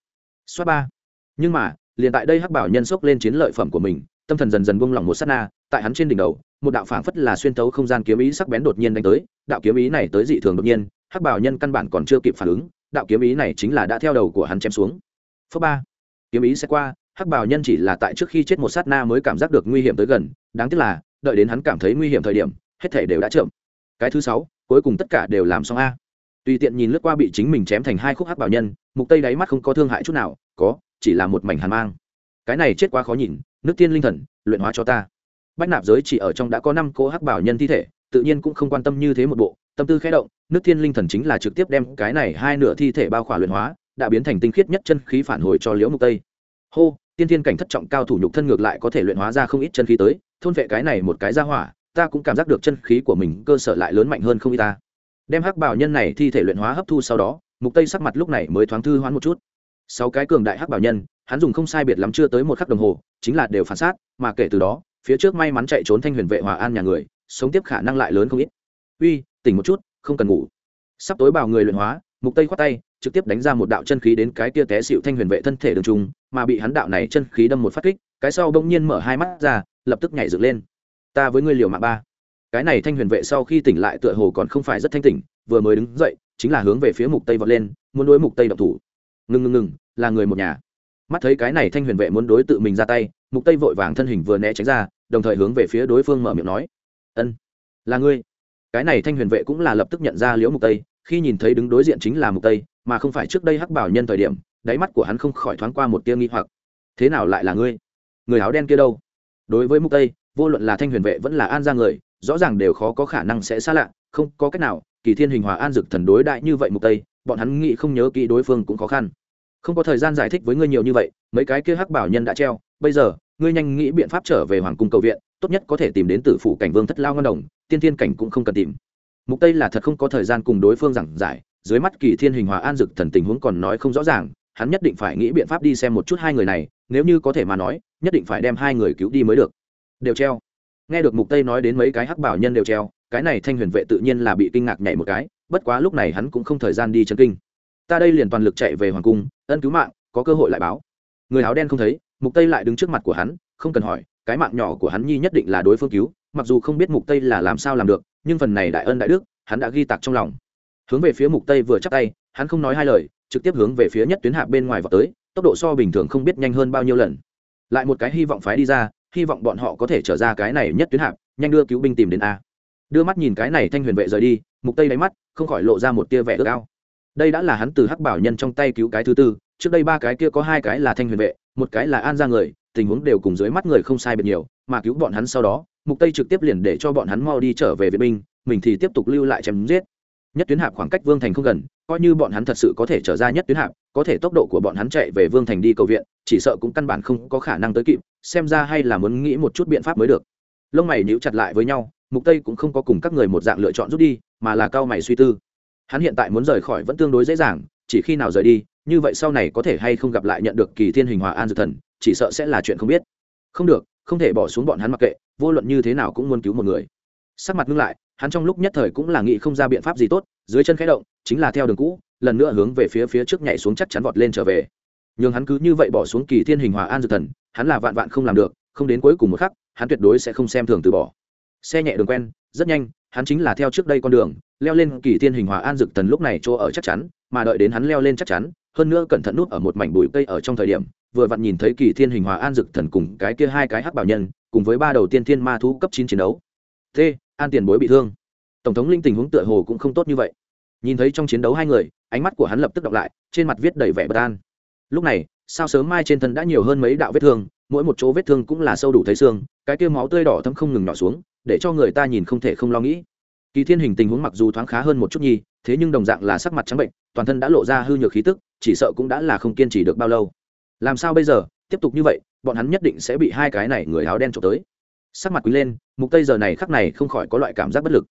Xoát ba. Nhưng mà, liền tại đây hắc bảo nhân xốc lên chiến lợi phẩm của mình, tâm thần dần dần buông lỏng một sát na, tại hắn trên đỉnh đầu một đạo phảng phất là xuyên tấu không gian kiếm ý sắc bén đột nhiên đánh tới, đạo kiếm ý này tới dị thường đột nhiên, hắc bảo nhân căn bản còn chưa kịp phản ứng, đạo kiếm ý này chính là đã theo đầu của hắn chém xuống. Phớp ba, kiếm ý sẽ qua, hắc bảo nhân chỉ là tại trước khi chết một sát na mới cảm giác được nguy hiểm tới gần, đáng tiếc là, đợi đến hắn cảm thấy nguy hiểm thời điểm, hết thể đều đã chậm. Cái thứ sáu, cuối cùng tất cả đều làm xong a. Tùy tiện nhìn lướt qua bị chính mình chém thành hai khúc hắc bảo nhân, mục tây đáy mắt không có thương hại chút nào, có, chỉ là một mảnh hàn mang. Cái này chết quá khó nhìn, nước tiên linh thần, luyện hóa cho ta bách nạp giới chỉ ở trong đã có năm cỗ hắc bảo nhân thi thể, tự nhiên cũng không quan tâm như thế một bộ, tâm tư khẽ động, nước thiên linh thần chính là trực tiếp đem cái này hai nửa thi thể bao khỏa luyện hóa, đã biến thành tinh khiết nhất chân khí phản hồi cho liễu mục tây. Hô, tiên thiên cảnh thất trọng cao thủ nhục thân ngược lại có thể luyện hóa ra không ít chân khí tới, thôn vệ cái này một cái ra hỏa, ta cũng cảm giác được chân khí của mình cơ sở lại lớn mạnh hơn không ít ta. Đem hắc bảo nhân này thi thể luyện hóa hấp thu sau đó, mục tây sắc mặt lúc này mới thoáng thư hoán một chút. Sáu cái cường đại hắc bảo nhân, hắn dùng không sai biệt lắm chưa tới một khắc đồng hồ, chính là đều phản sát mà kể từ đó phía trước may mắn chạy trốn thanh huyền vệ hòa an nhà người, sống tiếp khả năng lại lớn không ít. Uy, tỉnh một chút, không cần ngủ. Sắp tối bảo người luyện hóa, mục tây khoát tay, trực tiếp đánh ra một đạo chân khí đến cái tia té xịu thanh huyền vệ thân thể đường trung, mà bị hắn đạo này chân khí đâm một phát kích, cái sau bỗng nhiên mở hai mắt ra, lập tức nhảy dựng lên. Ta với ngươi liều mạng ba. Cái này thanh huyền vệ sau khi tỉnh lại tựa hồ còn không phải rất thanh tỉnh, vừa mới đứng dậy, chính là hướng về phía mục tây vọt lên, muốn đối mục tây động thủ. Ngừng ngừng ngừng là người một nhà mắt thấy cái này thanh huyền vệ muốn đối tự mình ra tay, mục tây vội vàng thân hình vừa né tránh ra, đồng thời hướng về phía đối phương mở miệng nói, ân, là ngươi. Cái này thanh huyền vệ cũng là lập tức nhận ra liễu mục tây, khi nhìn thấy đứng đối diện chính là mục tây, mà không phải trước đây hắc bảo nhân thời điểm, đáy mắt của hắn không khỏi thoáng qua một tia nghi hoặc. Thế nào lại là ngươi? Người áo đen kia đâu? Đối với mục tây, vô luận là thanh huyền vệ vẫn là an ra người, rõ ràng đều khó có khả năng sẽ xa lạ, không có cách nào, kỳ thiên hình hòa an dực thần đối đại như vậy mục tây, bọn hắn nghĩ không nhớ kỹ đối phương cũng khó khăn không có thời gian giải thích với ngươi nhiều như vậy, mấy cái kia hắc bảo nhân đã treo, bây giờ, ngươi nhanh nghĩ biện pháp trở về hoàng cung cầu viện, tốt nhất có thể tìm đến tử phủ cảnh vương thất lao ngân đồng, tiên thiên cảnh cũng không cần tìm. Mục tây là thật không có thời gian cùng đối phương giảng giải, dưới mắt kỳ thiên hình hòa an dực thần tình huống còn nói không rõ ràng, hắn nhất định phải nghĩ biện pháp đi xem một chút hai người này, nếu như có thể mà nói, nhất định phải đem hai người cứu đi mới được. Đều treo. Nghe được mục tây nói đến mấy cái hắc bảo nhân đều treo, cái này thanh huyền vệ tự nhiên là bị kinh ngạc nhảy một cái, bất quá lúc này hắn cũng không thời gian đi chân kinh ta đây liền toàn lực chạy về hoàng cung, ân cứu mạng, có cơ hội lại báo. Người áo đen không thấy, mục tây lại đứng trước mặt của hắn, không cần hỏi, cái mạng nhỏ của hắn nhi nhất định là đối phương cứu, mặc dù không biết mục tây là làm sao làm được, nhưng phần này đại ân đại đức, hắn đã ghi tạc trong lòng. Hướng về phía mục tây vừa chắc tay, hắn không nói hai lời, trực tiếp hướng về phía nhất tuyến hạ bên ngoài vào tới, tốc độ so bình thường không biết nhanh hơn bao nhiêu lần. Lại một cái hy vọng phái đi ra, hy vọng bọn họ có thể trở ra cái này nhất tuyến hạp, nhanh đưa cứu binh tìm đến a. Đưa mắt nhìn cái này thanh huyền vệ rời đi, mục tây đáy mắt, không khỏi lộ ra một tia vẻ ước ao đây đã là hắn từ hắc bảo nhân trong tay cứu cái thứ tư, trước đây ba cái kia có hai cái là thanh huyền vệ, một cái là an ra người, tình huống đều cùng dưới mắt người không sai biệt nhiều, mà cứu bọn hắn sau đó, mục tây trực tiếp liền để cho bọn hắn mau đi trở về viện binh, mình thì tiếp tục lưu lại chém giết. Nhất tuyến hạp khoảng cách vương thành không gần, coi như bọn hắn thật sự có thể trở ra nhất tuyến hạp, có thể tốc độ của bọn hắn chạy về vương thành đi cầu viện, chỉ sợ cũng căn bản không có khả năng tới kịp, xem ra hay là muốn nghĩ một chút biện pháp mới được. Lông mày níu chặt lại với nhau, mục tây cũng không có cùng các người một dạng lựa chọn rút đi, mà là cao mày suy tư hắn hiện tại muốn rời khỏi vẫn tương đối dễ dàng, chỉ khi nào rời đi, như vậy sau này có thể hay không gặp lại nhận được kỳ thiên hình hòa an dược thần, chỉ sợ sẽ là chuyện không biết. Không được, không thể bỏ xuống bọn hắn mặc kệ, vô luận như thế nào cũng muốn cứu một người. Sắc mặt ngưng lại, hắn trong lúc nhất thời cũng là nghĩ không ra biện pháp gì tốt, dưới chân khẽ động, chính là theo đường cũ, lần nữa hướng về phía phía trước nhảy xuống chắc chắn vọt lên trở về. Nhưng hắn cứ như vậy bỏ xuống kỳ thiên hình hòa an dược thần, hắn là vạn vạn không làm được, không đến cuối cùng một khắc, hắn tuyệt đối sẽ không xem thường từ bỏ. Xe nhẹ đường quen, rất nhanh hắn chính là theo trước đây con đường, leo lên kỳ thiên hình hòa an dược thần lúc này chỗ ở chắc chắn, mà đợi đến hắn leo lên chắc chắn, hơn nữa cẩn thận nút ở một mảnh bụi cây ở trong thời điểm, vừa vặn nhìn thấy kỳ thiên hình hòa an dực thần cùng cái kia hai cái hắc bảo nhân, cùng với ba đầu tiên thiên ma thú cấp chín chiến đấu. T, an tiền bối bị thương. Tổng thống linh tình huống tựa hồ cũng không tốt như vậy. Nhìn thấy trong chiến đấu hai người, ánh mắt của hắn lập tức đọc lại, trên mặt viết đầy vẻ bất an. Lúc này, sao sớm mai trên thân đã nhiều hơn mấy đạo vết thương, mỗi một chỗ vết thương cũng là sâu đủ thấy xương cái kia máu tươi đỏ thấm không ngừng nhỏ xuống, để cho người ta nhìn không thể không lo nghĩ. Kỳ thiên hình tình huống mặc dù thoáng khá hơn một chút nhi thế nhưng đồng dạng là sắc mặt trắng bệnh, toàn thân đã lộ ra hư nhược khí tức, chỉ sợ cũng đã là không kiên trì được bao lâu. Làm sao bây giờ? Tiếp tục như vậy, bọn hắn nhất định sẽ bị hai cái này người áo đen trộm tới. Sắc mặt quý lên, mục tây giờ này khắc này không khỏi có loại cảm giác bất lực.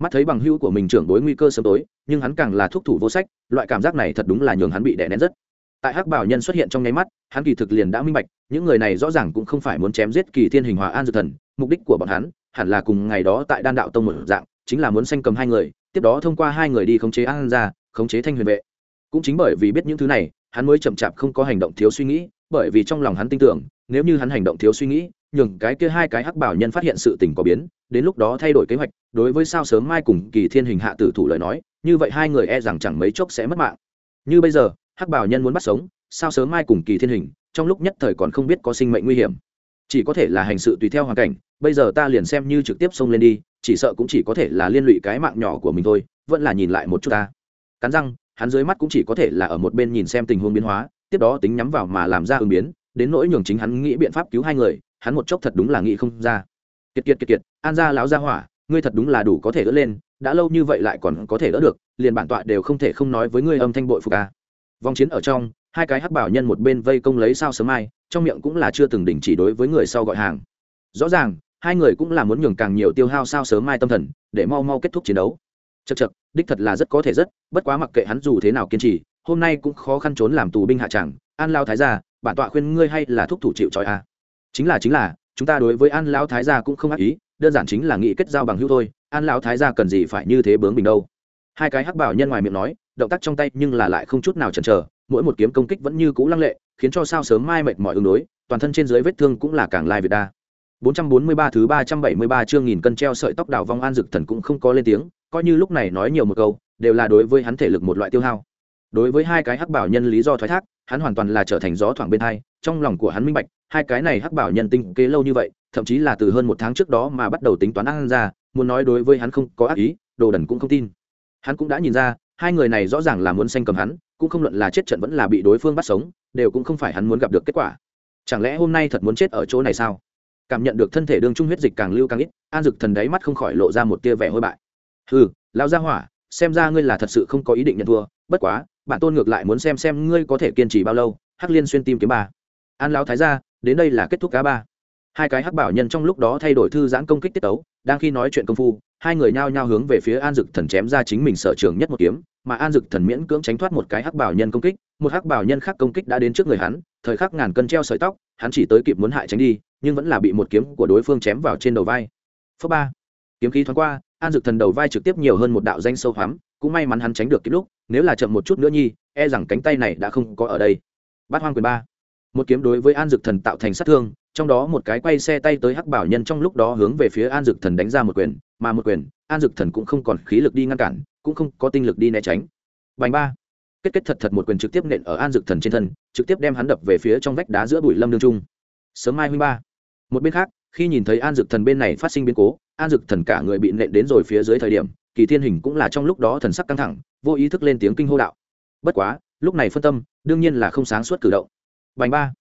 Mắt thấy bằng hữu của mình trưởng đối nguy cơ sớm tối, nhưng hắn càng là thúc thủ vô sách, loại cảm giác này thật đúng là nhường hắn bị đè nén rất tại hắc bảo nhân xuất hiện trong nháy mắt, hắn kỳ thực liền đã minh bạch, những người này rõ ràng cũng không phải muốn chém giết kỳ thiên hình hòa an dược thần, mục đích của bọn hắn hẳn là cùng ngày đó tại đan đạo tông một dạng, chính là muốn sanh cầm hai người, tiếp đó thông qua hai người đi khống chế an ra khống chế thanh huyền vệ. Cũng chính bởi vì biết những thứ này, hắn mới chậm chạp không có hành động thiếu suy nghĩ, bởi vì trong lòng hắn tin tưởng, nếu như hắn hành động thiếu suy nghĩ, nhường cái kia hai cái hắc bảo nhân phát hiện sự tình có biến, đến lúc đó thay đổi kế hoạch, đối với sao sớm mai cùng kỳ thiên hình hạ tử thủ lời nói, như vậy hai người e rằng chẳng mấy chốc sẽ mất mạng. Như bây giờ hắc bảo nhân muốn bắt sống, sao sớm mai cùng kỳ thiên hình, trong lúc nhất thời còn không biết có sinh mệnh nguy hiểm. Chỉ có thể là hành sự tùy theo hoàn cảnh, bây giờ ta liền xem như trực tiếp xông lên đi, chỉ sợ cũng chỉ có thể là liên lụy cái mạng nhỏ của mình thôi, vẫn là nhìn lại một chút ta. Cắn răng, hắn dưới mắt cũng chỉ có thể là ở một bên nhìn xem tình huống biến hóa, tiếp đó tính nhắm vào mà làm ra ứng biến, đến nỗi nhường chính hắn nghĩ biện pháp cứu hai người, hắn một chốc thật đúng là nghĩ không ra. Kiệt kiệt kiệt kiệt, an gia lão gia hỏa, ngươi thật đúng là đủ có thể đỡ lên, đã lâu như vậy lại còn có thể đỡ được, liền bản tọa đều không thể không nói với ngươi âm thanh bội phục à? Vòng chiến ở trong, hai cái hắc bảo nhân một bên vây công lấy sao sớm mai, trong miệng cũng là chưa từng đình chỉ đối với người sau gọi hàng. Rõ ràng, hai người cũng là muốn nhường càng nhiều tiêu hao sao sớm mai tâm thần, để mau mau kết thúc chiến đấu. Chật chật đích thật là rất có thể rất, bất quá mặc kệ hắn dù thế nào kiên trì, hôm nay cũng khó khăn trốn làm tù binh hạ tràng an lao thái gia, bản tọa khuyên ngươi hay là thúc thủ chịu trói a chính là chính là, chúng ta đối với an lao thái gia cũng không ác ý, đơn giản chính là nghĩ kết giao bằng hữu thôi, an lao thái gia cần gì phải như thế bướng bình đâu hai cái hắc bảo nhân ngoài miệng nói động tác trong tay nhưng là lại không chút nào chần chờ mỗi một kiếm công kích vẫn như cũ lăng lệ khiến cho sao sớm mai mệt mỏi ứng đối toàn thân trên dưới vết thương cũng là càng lai việt đa 443 thứ 373 chương nghìn cân treo sợi tóc đào vong an dực thần cũng không có lên tiếng, coi như lúc này nói nhiều một câu, đều là đối với hắn thể lực một loại tiêu hao. Đối với hai cái hắc bảo nhân lý do thoái thác, hắn hoàn toàn là trở thành gió thoảng bên hai, trong lòng của hắn minh bạch, hai cái này hắc bảo nhân tinh kế lâu như vậy, thậm chí là từ hơn một tháng trước đó mà bắt đầu tính toán ăn ra, muốn nói đối với hắn không có ác ý, đồ đần cũng không tin. Hắn cũng đã nhìn ra, hai người này rõ ràng là muốn xanh cầm hắn, cũng không luận là chết trận vẫn là bị đối phương bắt sống, đều cũng không phải hắn muốn gặp được kết quả. Chẳng lẽ hôm nay thật muốn chết ở chỗ này sao? cảm nhận được thân thể đương trung huyết dịch càng lưu càng ít an dực thần đáy mắt không khỏi lộ ra một tia vẻ hôi bại ừ lao ra hỏa xem ra ngươi là thật sự không có ý định nhận thua bất quá bản tôn ngược lại muốn xem xem ngươi có thể kiên trì bao lâu hắc liên xuyên tim kiếm ba an lão thái ra đến đây là kết thúc cá ba hai cái hắc bảo nhân trong lúc đó thay đổi thư giãn công kích tiết tấu đang khi nói chuyện công phu hai người nhao nhao hướng về phía an dực thần chém ra chính mình sở trường nhất một kiếm, mà an dực thần miễn cưỡng tránh thoát một cái hắc bảo nhân công kích, một hắc bảo nhân khác công kích đã đến trước người hắn, thời khắc ngàn cân treo sợi tóc, hắn chỉ tới kịp muốn hại tránh đi, nhưng vẫn là bị một kiếm của đối phương chém vào trên đầu vai. Phớ ba. Kiếm khí thoáng qua, an dực thần đầu vai trực tiếp nhiều hơn một đạo danh sâu hoắm, cũng may mắn hắn tránh được kịp lúc, nếu là chậm một chút nữa nhi e rằng cánh tay này đã không có ở đây. Bát hoang quyền ba. Một kiếm đối với an dực thần tạo thành sát thương trong đó một cái quay xe tay tới hắc bảo nhân trong lúc đó hướng về phía an dực thần đánh ra một quyền, mà một quyền, an dực thần cũng không còn khí lực đi ngăn cản, cũng không có tinh lực đi né tránh. Bành ba. Kết kết thật thật một quyền trực tiếp nện ở an dực thần trên thân, trực tiếp đem hắn đập về phía trong vách đá giữa bụi lâm đương trung. Sớm mai huynh ba. Một bên khác, khi nhìn thấy an dực thần bên này phát sinh biến cố, an dực thần cả người bị nện đến rồi phía dưới thời điểm, kỳ thiên hình cũng là trong lúc đó thần sắc căng thẳng, vô ý thức lên tiếng kinh hô đạo. Bất quá, lúc này phân tâm, đương nhiên là không sáng suốt cử động. Bành ba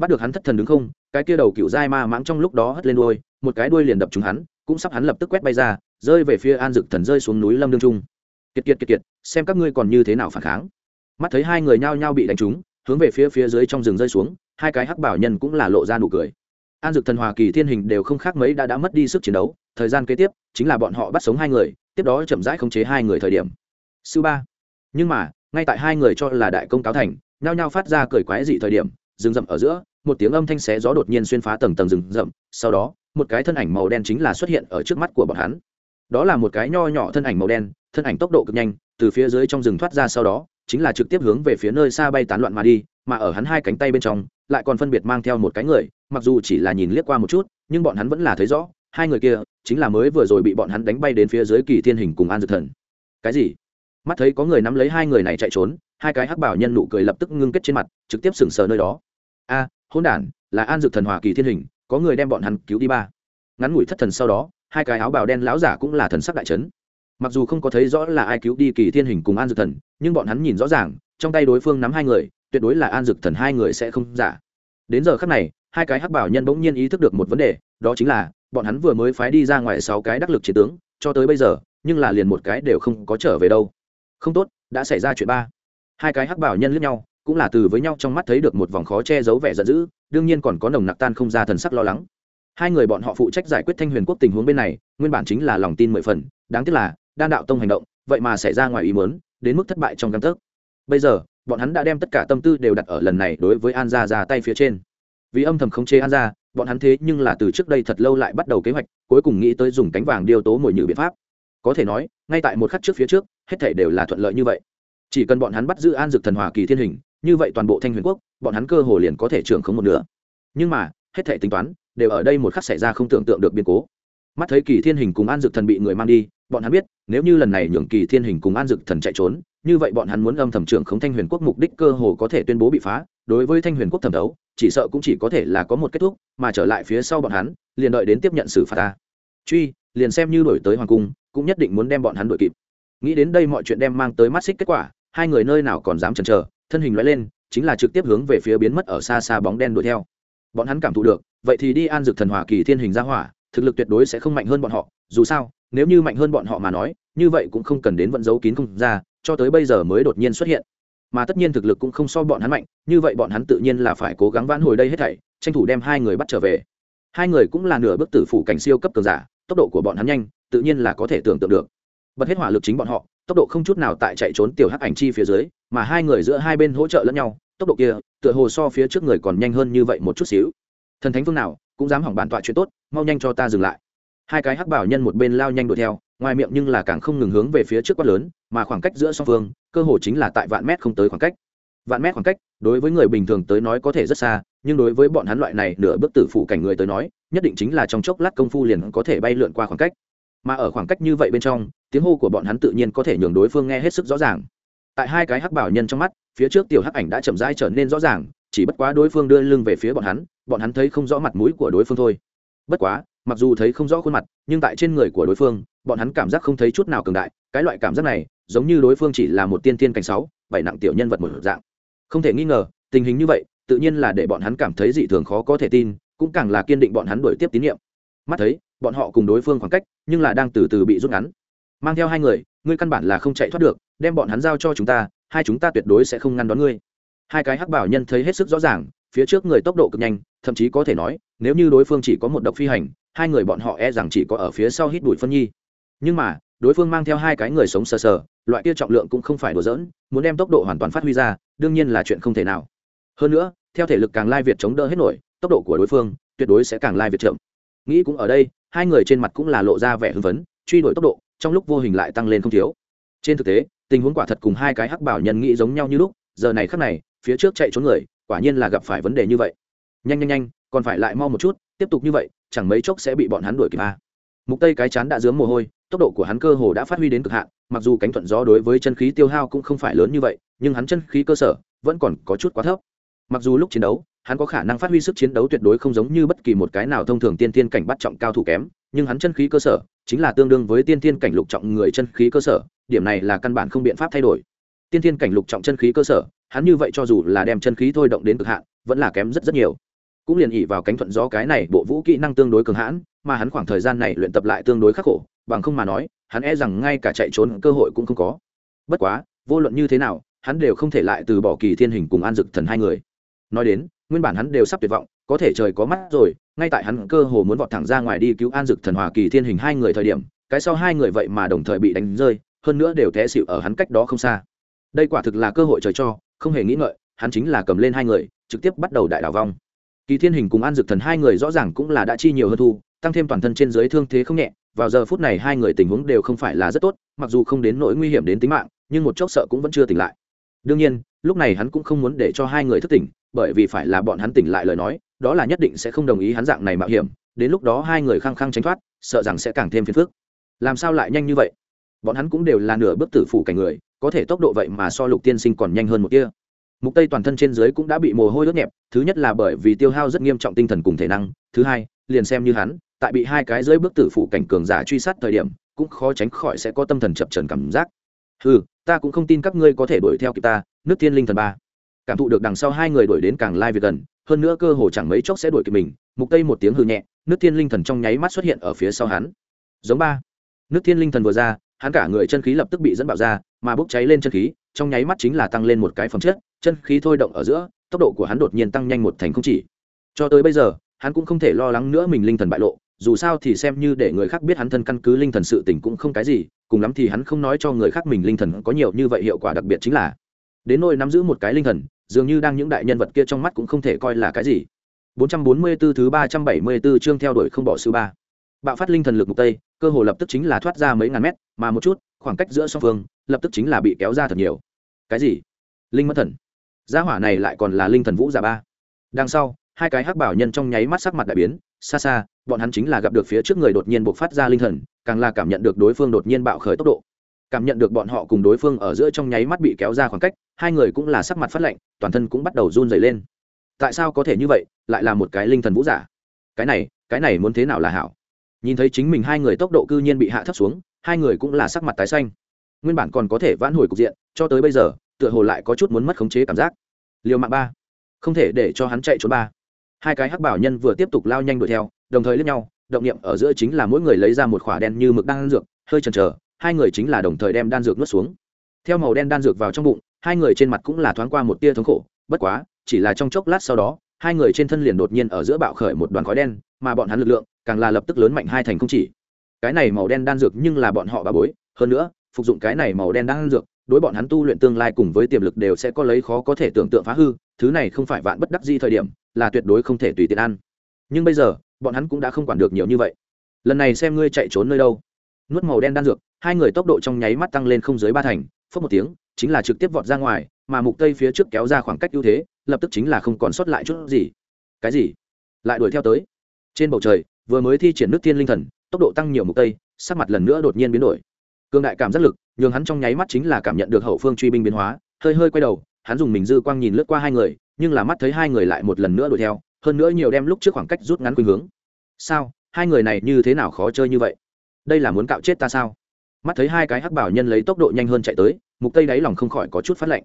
bắt được hắn thất thần đứng không, cái kia đầu cựu dai ma mãng trong lúc đó hất lên đuôi, một cái đuôi liền đập trúng hắn, cũng sắp hắn lập tức quét bay ra, rơi về phía an dực thần rơi xuống núi lâm đương trung. Kiệt kiệt kiệt kiệt, xem các ngươi còn như thế nào phản kháng. Mắt thấy hai người nhao nhao bị đánh trúng, hướng về phía phía dưới trong rừng rơi xuống, hai cái hắc bảo nhân cũng là lộ ra nụ cười. An dực thần hòa kỳ thiên hình đều không khác mấy đã đã mất đi sức chiến đấu, thời gian kế tiếp, chính là bọn họ bắt sống hai người, tiếp đó chậm rãi khống chế hai người thời điểm. Sư ba. Nhưng mà, ngay tại hai người cho là đại công cáo thành, nhao nhao phát ra cười quái dị thời điểm, rừng rậm ở giữa một tiếng âm thanh xé gió đột nhiên xuyên phá tầng tầng rừng rậm, sau đó, một cái thân ảnh màu đen chính là xuất hiện ở trước mắt của bọn hắn. Đó là một cái nho nhỏ thân ảnh màu đen, thân ảnh tốc độ cực nhanh, từ phía dưới trong rừng thoát ra sau đó, chính là trực tiếp hướng về phía nơi xa bay tán loạn mà đi, mà ở hắn hai cánh tay bên trong, lại còn phân biệt mang theo một cái người, mặc dù chỉ là nhìn liếc qua một chút, nhưng bọn hắn vẫn là thấy rõ, hai người kia chính là mới vừa rồi bị bọn hắn đánh bay đến phía dưới kỳ thiên hình cùng an dược thần. Cái gì? Mắt thấy có người nắm lấy hai người này chạy trốn, hai cái hắc bảo nhân nụ cười lập tức ngưng kết trên mặt, trực tiếp sừng sờ nơi đó. A hôn đản, là an dược thần hòa kỳ thiên hình, có người đem bọn hắn cứu đi ba. Ngắn ngủi thất thần sau đó, hai cái áo bào đen lão giả cũng là thần sắc đại trấn mặc dù không có thấy rõ là ai cứu đi kỳ thiên hình cùng an dược thần, nhưng bọn hắn nhìn rõ ràng, trong tay đối phương nắm hai người, tuyệt đối là an dược thần hai người sẽ không giả. Đến giờ khắc này, hai cái hắc bảo nhân bỗng nhiên ý thức được một vấn đề, đó chính là, bọn hắn vừa mới phái đi ra ngoài sáu cái đắc lực chiến tướng, cho tới bây giờ, nhưng là liền một cái đều không có trở về đâu. Không tốt, đã xảy ra chuyện ba. Hai cái hắc bảo nhân lướt nhau cũng là từ với nhau trong mắt thấy được một vòng khó che giấu vẻ giận dữ, đương nhiên còn có nồng nặc tan không ra thần sắc lo lắng. Hai người bọn họ phụ trách giải quyết thanh huyền quốc tình huống bên này, nguyên bản chính là lòng tin mười phần, đáng tiếc là, đan đạo tông hành động, vậy mà xảy ra ngoài ý muốn, đến mức thất bại trong căn thức bây giờ, bọn hắn đã đem tất cả tâm tư đều đặt ở lần này đối với an gia ra tay phía trên. Vì âm thầm khống chế an gia, bọn hắn thế nhưng là từ trước đây thật lâu lại bắt đầu kế hoạch, cuối cùng nghĩ tới dùng cánh vàng điêu tố mồi nhử biện pháp. Có thể nói, ngay tại một khắc trước phía trước, hết thể đều là thuận lợi như vậy. Chỉ cần bọn hắn bắt giữ an dược thần hòa kỳ thiên hình như vậy toàn bộ thanh huyền quốc, bọn hắn cơ hồ liền có thể trưởng không một nửa. Nhưng mà, hết thể tính toán, đều ở đây một khắc xảy ra không tưởng tượng được biến cố. Mắt thấy kỳ thiên hình cùng an dược thần bị người mang đi, bọn hắn biết, nếu như lần này nhường kỳ thiên hình cùng an dược thần chạy trốn, như vậy bọn hắn muốn âm thầm trưởng không thanh huyền quốc mục đích cơ hồ có thể tuyên bố bị phá. Đối với thanh huyền quốc thẩm đấu, chỉ sợ cũng chỉ có thể là có một kết thúc, mà trở lại phía sau bọn hắn, liền đợi đến tiếp nhận xử phạt ta. Truy, liền xem như đổi tới hoàng cung, cũng nhất định muốn đem bọn hắn đuổi kịp. Nghĩ đến đây mọi chuyện đem mang tới mắt xích kết quả, hai người nơi nào còn dám chần chờ thân hình loại lên, chính là trực tiếp hướng về phía biến mất ở xa xa bóng đen đuổi theo. Bọn hắn cảm thụ được, vậy thì đi an dược thần hỏa kỳ thiên hình ra hỏa, thực lực tuyệt đối sẽ không mạnh hơn bọn họ, dù sao, nếu như mạnh hơn bọn họ mà nói, như vậy cũng không cần đến vận giấu kín không ra, cho tới bây giờ mới đột nhiên xuất hiện. Mà tất nhiên thực lực cũng không so bọn hắn mạnh, như vậy bọn hắn tự nhiên là phải cố gắng vãn hồi đây hết thảy, tranh thủ đem hai người bắt trở về. Hai người cũng là nửa bức tử phủ cảnh siêu cấp cường giả, tốc độ của bọn hắn nhanh, tự nhiên là có thể tưởng tượng được. Bật hết hỏa lực chính bọn họ, tốc độ không chút nào tại chạy trốn tiểu hắc ảnh chi phía dưới mà hai người giữa hai bên hỗ trợ lẫn nhau, tốc độ kia, tựa hồ so phía trước người còn nhanh hơn như vậy một chút xíu. Thần thánh phương nào, cũng dám hỏng bản tọa chuyện tốt, mau nhanh cho ta dừng lại. Hai cái hắc bảo nhân một bên lao nhanh đuổi theo, ngoài miệng nhưng là càng không ngừng hướng về phía trước quát lớn, mà khoảng cách giữa song phương, cơ hồ chính là tại vạn mét không tới khoảng cách. Vạn mét khoảng cách, đối với người bình thường tới nói có thể rất xa, nhưng đối với bọn hắn loại này nửa bước tử phụ cảnh người tới nói, nhất định chính là trong chốc lát công phu liền có thể bay lượn qua khoảng cách. Mà ở khoảng cách như vậy bên trong, tiếng hô của bọn hắn tự nhiên có thể nhường đối phương nghe hết sức rõ ràng tại hai cái hắc bảo nhân trong mắt, phía trước tiểu hắc ảnh đã chậm rãi trở nên rõ ràng, chỉ bất quá đối phương đưa lưng về phía bọn hắn bọn hắn thấy không rõ mặt mũi của đối phương thôi. Bất quá, mặc dù thấy không rõ khuôn mặt, nhưng tại trên người của đối phương, bọn hắn cảm giác không thấy chút nào cường đại, cái loại cảm giác này, giống như đối phương chỉ là một tiên tiên cảnh sáu, bảy nặng tiểu nhân vật một dạng. Không thể nghi ngờ, tình hình như vậy, tự nhiên là để bọn hắn cảm thấy dị thường khó có thể tin, cũng càng là kiên định bọn hắn đổi tiếp tín nhiệm. Mắt thấy, bọn họ cùng đối phương khoảng cách, nhưng là đang từ từ bị rút ngắn. Mang theo hai người, ngươi căn bản là không chạy thoát được đem bọn hắn giao cho chúng ta, hai chúng ta tuyệt đối sẽ không ngăn đón ngươi. Hai cái hắc bảo nhân thấy hết sức rõ ràng, phía trước người tốc độ cực nhanh, thậm chí có thể nói, nếu như đối phương chỉ có một độc phi hành, hai người bọn họ e rằng chỉ có ở phía sau hít bụi phân nhi. Nhưng mà, đối phương mang theo hai cái người sống sờ sờ, loại kia trọng lượng cũng không phải đùa dỡn muốn đem tốc độ hoàn toàn phát huy ra, đương nhiên là chuyện không thể nào. Hơn nữa, theo thể lực càng lai việt chống đỡ hết nổi, tốc độ của đối phương tuyệt đối sẽ càng lai việt chậm. Nghĩ cũng ở đây, hai người trên mặt cũng là lộ ra vẻ hưng phấn, truy đuổi tốc độ, trong lúc vô hình lại tăng lên không thiếu. Trên thực tế tình huống quả thật cùng hai cái hắc bảo nhân nghĩ giống nhau như lúc, giờ này khắc này, phía trước chạy trốn người, quả nhiên là gặp phải vấn đề như vậy. Nhanh nhanh nhanh, còn phải lại mau một chút, tiếp tục như vậy, chẳng mấy chốc sẽ bị bọn hắn đuổi kịp a. Mục tây cái chán đã dướng mồ hôi, tốc độ của hắn cơ hồ đã phát huy đến cực hạn, mặc dù cánh thuận gió đối với chân khí tiêu hao cũng không phải lớn như vậy, nhưng hắn chân khí cơ sở vẫn còn có chút quá thấp. Mặc dù lúc chiến đấu, hắn có khả năng phát huy sức chiến đấu tuyệt đối không giống như bất kỳ một cái nào thông thường tiên tiên cảnh bắt trọng cao thủ kém nhưng hắn chân khí cơ sở chính là tương đương với tiên thiên cảnh lục trọng người chân khí cơ sở, điểm này là căn bản không biện pháp thay đổi. Tiên thiên cảnh lục trọng chân khí cơ sở, hắn như vậy cho dù là đem chân khí thôi động đến cực hạn, vẫn là kém rất rất nhiều. Cũng liền ỉ vào cánh thuận gió cái này, bộ vũ kỹ năng tương đối cường hãn, mà hắn khoảng thời gian này luyện tập lại tương đối khắc khổ, bằng không mà nói, hắn e rằng ngay cả chạy trốn cơ hội cũng không có. Bất quá, vô luận như thế nào, hắn đều không thể lại từ bỏ kỳ thiên hình cùng an dực thần hai người. Nói đến, nguyên bản hắn đều sắp tuyệt vọng, có thể trời có mắt rồi ngay tại hắn cơ hồ muốn vọt thẳng ra ngoài đi cứu an dực thần hòa kỳ thiên hình hai người thời điểm, cái sau hai người vậy mà đồng thời bị đánh rơi, hơn nữa đều té xịu ở hắn cách đó không xa. Đây quả thực là cơ hội trời cho, không hề nghĩ ngợi, hắn chính là cầm lên hai người, trực tiếp bắt đầu đại đảo vong. Kỳ thiên hình cùng an dực thần hai người rõ ràng cũng là đã chi nhiều hơn thu, tăng thêm toàn thân trên dưới thương thế không nhẹ, vào giờ phút này hai người tình huống đều không phải là rất tốt, mặc dù không đến nỗi nguy hiểm đến tính mạng, nhưng một chốc sợ cũng vẫn chưa tỉnh lại. Đương nhiên, lúc này hắn cũng không muốn để cho hai người thức tỉnh bởi vì phải là bọn hắn tỉnh lại lời nói, đó là nhất định sẽ không đồng ý hắn dạng này mạo hiểm, đến lúc đó hai người khăng khăng tránh thoát, sợ rằng sẽ càng thêm phiền phức. Làm sao lại nhanh như vậy? Bọn hắn cũng đều là nửa bước tử phủ cảnh người, có thể tốc độ vậy mà so lục tiên sinh còn nhanh hơn một kia mục tây toàn thân trên dưới cũng đã bị mồ hôi ướt nhẹp, thứ nhất là bởi vì tiêu hao rất nghiêm trọng tinh thần cùng thể năng, thứ hai, liền xem như hắn, tại bị hai cái dưới bước tử phủ cảnh cường giả truy sát thời điểm, cũng khó tránh khỏi sẽ có tâm thần chập trần cảm giác. Ừ ta cũng không tin các ngươi có thể đuổi theo kịp ta, nước thiên linh thần ba cảm thụ được đằng sau hai người đuổi đến càng lai việc gần, hơn nữa cơ hồ chẳng mấy chốc sẽ đuổi kịp mình, mục tây một tiếng hư nhẹ, nước thiên linh thần trong nháy mắt xuất hiện ở phía sau hắn. Giống ba, nước thiên linh thần vừa ra, hắn cả người chân khí lập tức bị dẫn bạo ra, mà bốc cháy lên chân khí, trong nháy mắt chính là tăng lên một cái phẩm chất, chân khí thôi động ở giữa, tốc độ của hắn đột nhiên tăng nhanh một thành không chỉ. Cho tới bây giờ, hắn cũng không thể lo lắng nữa mình linh thần bại lộ, dù sao thì xem như để người khác biết hắn thân căn cứ linh thần sự tình cũng không cái gì, cùng lắm thì hắn không nói cho người khác mình linh thần có nhiều như vậy hiệu quả đặc biệt chính là. Đến nỗi nắm giữ một cái linh thần dường như đang những đại nhân vật kia trong mắt cũng không thể coi là cái gì. 444 thứ 374 chương theo đuổi không bỏ sư ba. Bạo phát linh thần lực mục tây, cơ hồ lập tức chính là thoát ra mấy ngàn mét, mà một chút, khoảng cách giữa song phương, lập tức chính là bị kéo ra thật nhiều. Cái gì? Linh mất thần. Gia hỏa này lại còn là linh thần vũ giả ba. Đằng sau, hai cái hắc bảo nhân trong nháy mắt sắc mặt đại biến, xa xa, bọn hắn chính là gặp được phía trước người đột nhiên bộc phát ra linh thần, càng là cảm nhận được đối phương đột nhiên bạo khởi tốc độ cảm nhận được bọn họ cùng đối phương ở giữa trong nháy mắt bị kéo ra khoảng cách, hai người cũng là sắc mặt phát lạnh, toàn thân cũng bắt đầu run dày lên. Tại sao có thể như vậy? Lại là một cái linh thần vũ giả. Cái này cái này muốn thế nào là hảo? Nhìn thấy chính mình hai người tốc độ cư nhiên bị hạ thấp xuống, hai người cũng là sắc mặt tái xanh. Nguyên bản còn có thể vãn hồi cục diện, cho tới bây giờ, tựa hồ lại có chút muốn mất khống chế cảm giác. Liều mạng ba. Không thể để cho hắn chạy trốn ba. Hai cái hắc bảo nhân vừa tiếp tục lao nhanh đuổi theo, đồng thời lướt nhau, động niệm ở giữa chính là mỗi người lấy ra một khỏa đen như mực đang dược, hơi chần chờ hai người chính là đồng thời đem đan dược nuốt xuống. Theo màu đen đan dược vào trong bụng, hai người trên mặt cũng là thoáng qua một tia thống khổ, bất quá, chỉ là trong chốc lát sau đó, hai người trên thân liền đột nhiên ở giữa bạo khởi một đoàn khói đen, mà bọn hắn lực lượng càng là lập tức lớn mạnh hai thành không chỉ. Cái này màu đen đan dược nhưng là bọn họ bà bối, hơn nữa, phục dụng cái này màu đen đan dược, đối bọn hắn tu luyện tương lai cùng với tiềm lực đều sẽ có lấy khó có thể tưởng tượng phá hư, thứ này không phải vạn bất đắc di thời điểm, là tuyệt đối không thể tùy tiện ăn. Nhưng bây giờ, bọn hắn cũng đã không quản được nhiều như vậy. Lần này xem ngươi chạy trốn nơi đâu nuốt màu đen đan dược, hai người tốc độ trong nháy mắt tăng lên không dưới ba thành phớt một tiếng, chính là trực tiếp vọt ra ngoài, mà mục tây phía trước kéo ra khoảng cách ưu thế, lập tức chính là không còn sót lại chút gì. Cái gì? Lại đuổi theo tới. Trên bầu trời, vừa mới thi triển nước thiên linh thần, tốc độ tăng nhiều mục tây, sắc mặt lần nữa đột nhiên biến đổi. Cường đại cảm giác lực, nhường hắn trong nháy mắt chính là cảm nhận được hậu phương truy binh biến hóa, hơi hơi quay đầu, hắn dùng mình dư quang nhìn lướt qua hai người, nhưng là mắt thấy hai người lại một lần nữa đuổi theo, hơn nữa nhiều đem lúc trước khoảng cách rút ngắn khuynh hướng. Sao? Hai người này như thế nào khó chơi như vậy? Đây là muốn cạo chết ta sao? Mắt thấy hai cái hắc bảo nhân lấy tốc độ nhanh hơn chạy tới, mục tây đáy lòng không khỏi có chút phát lạnh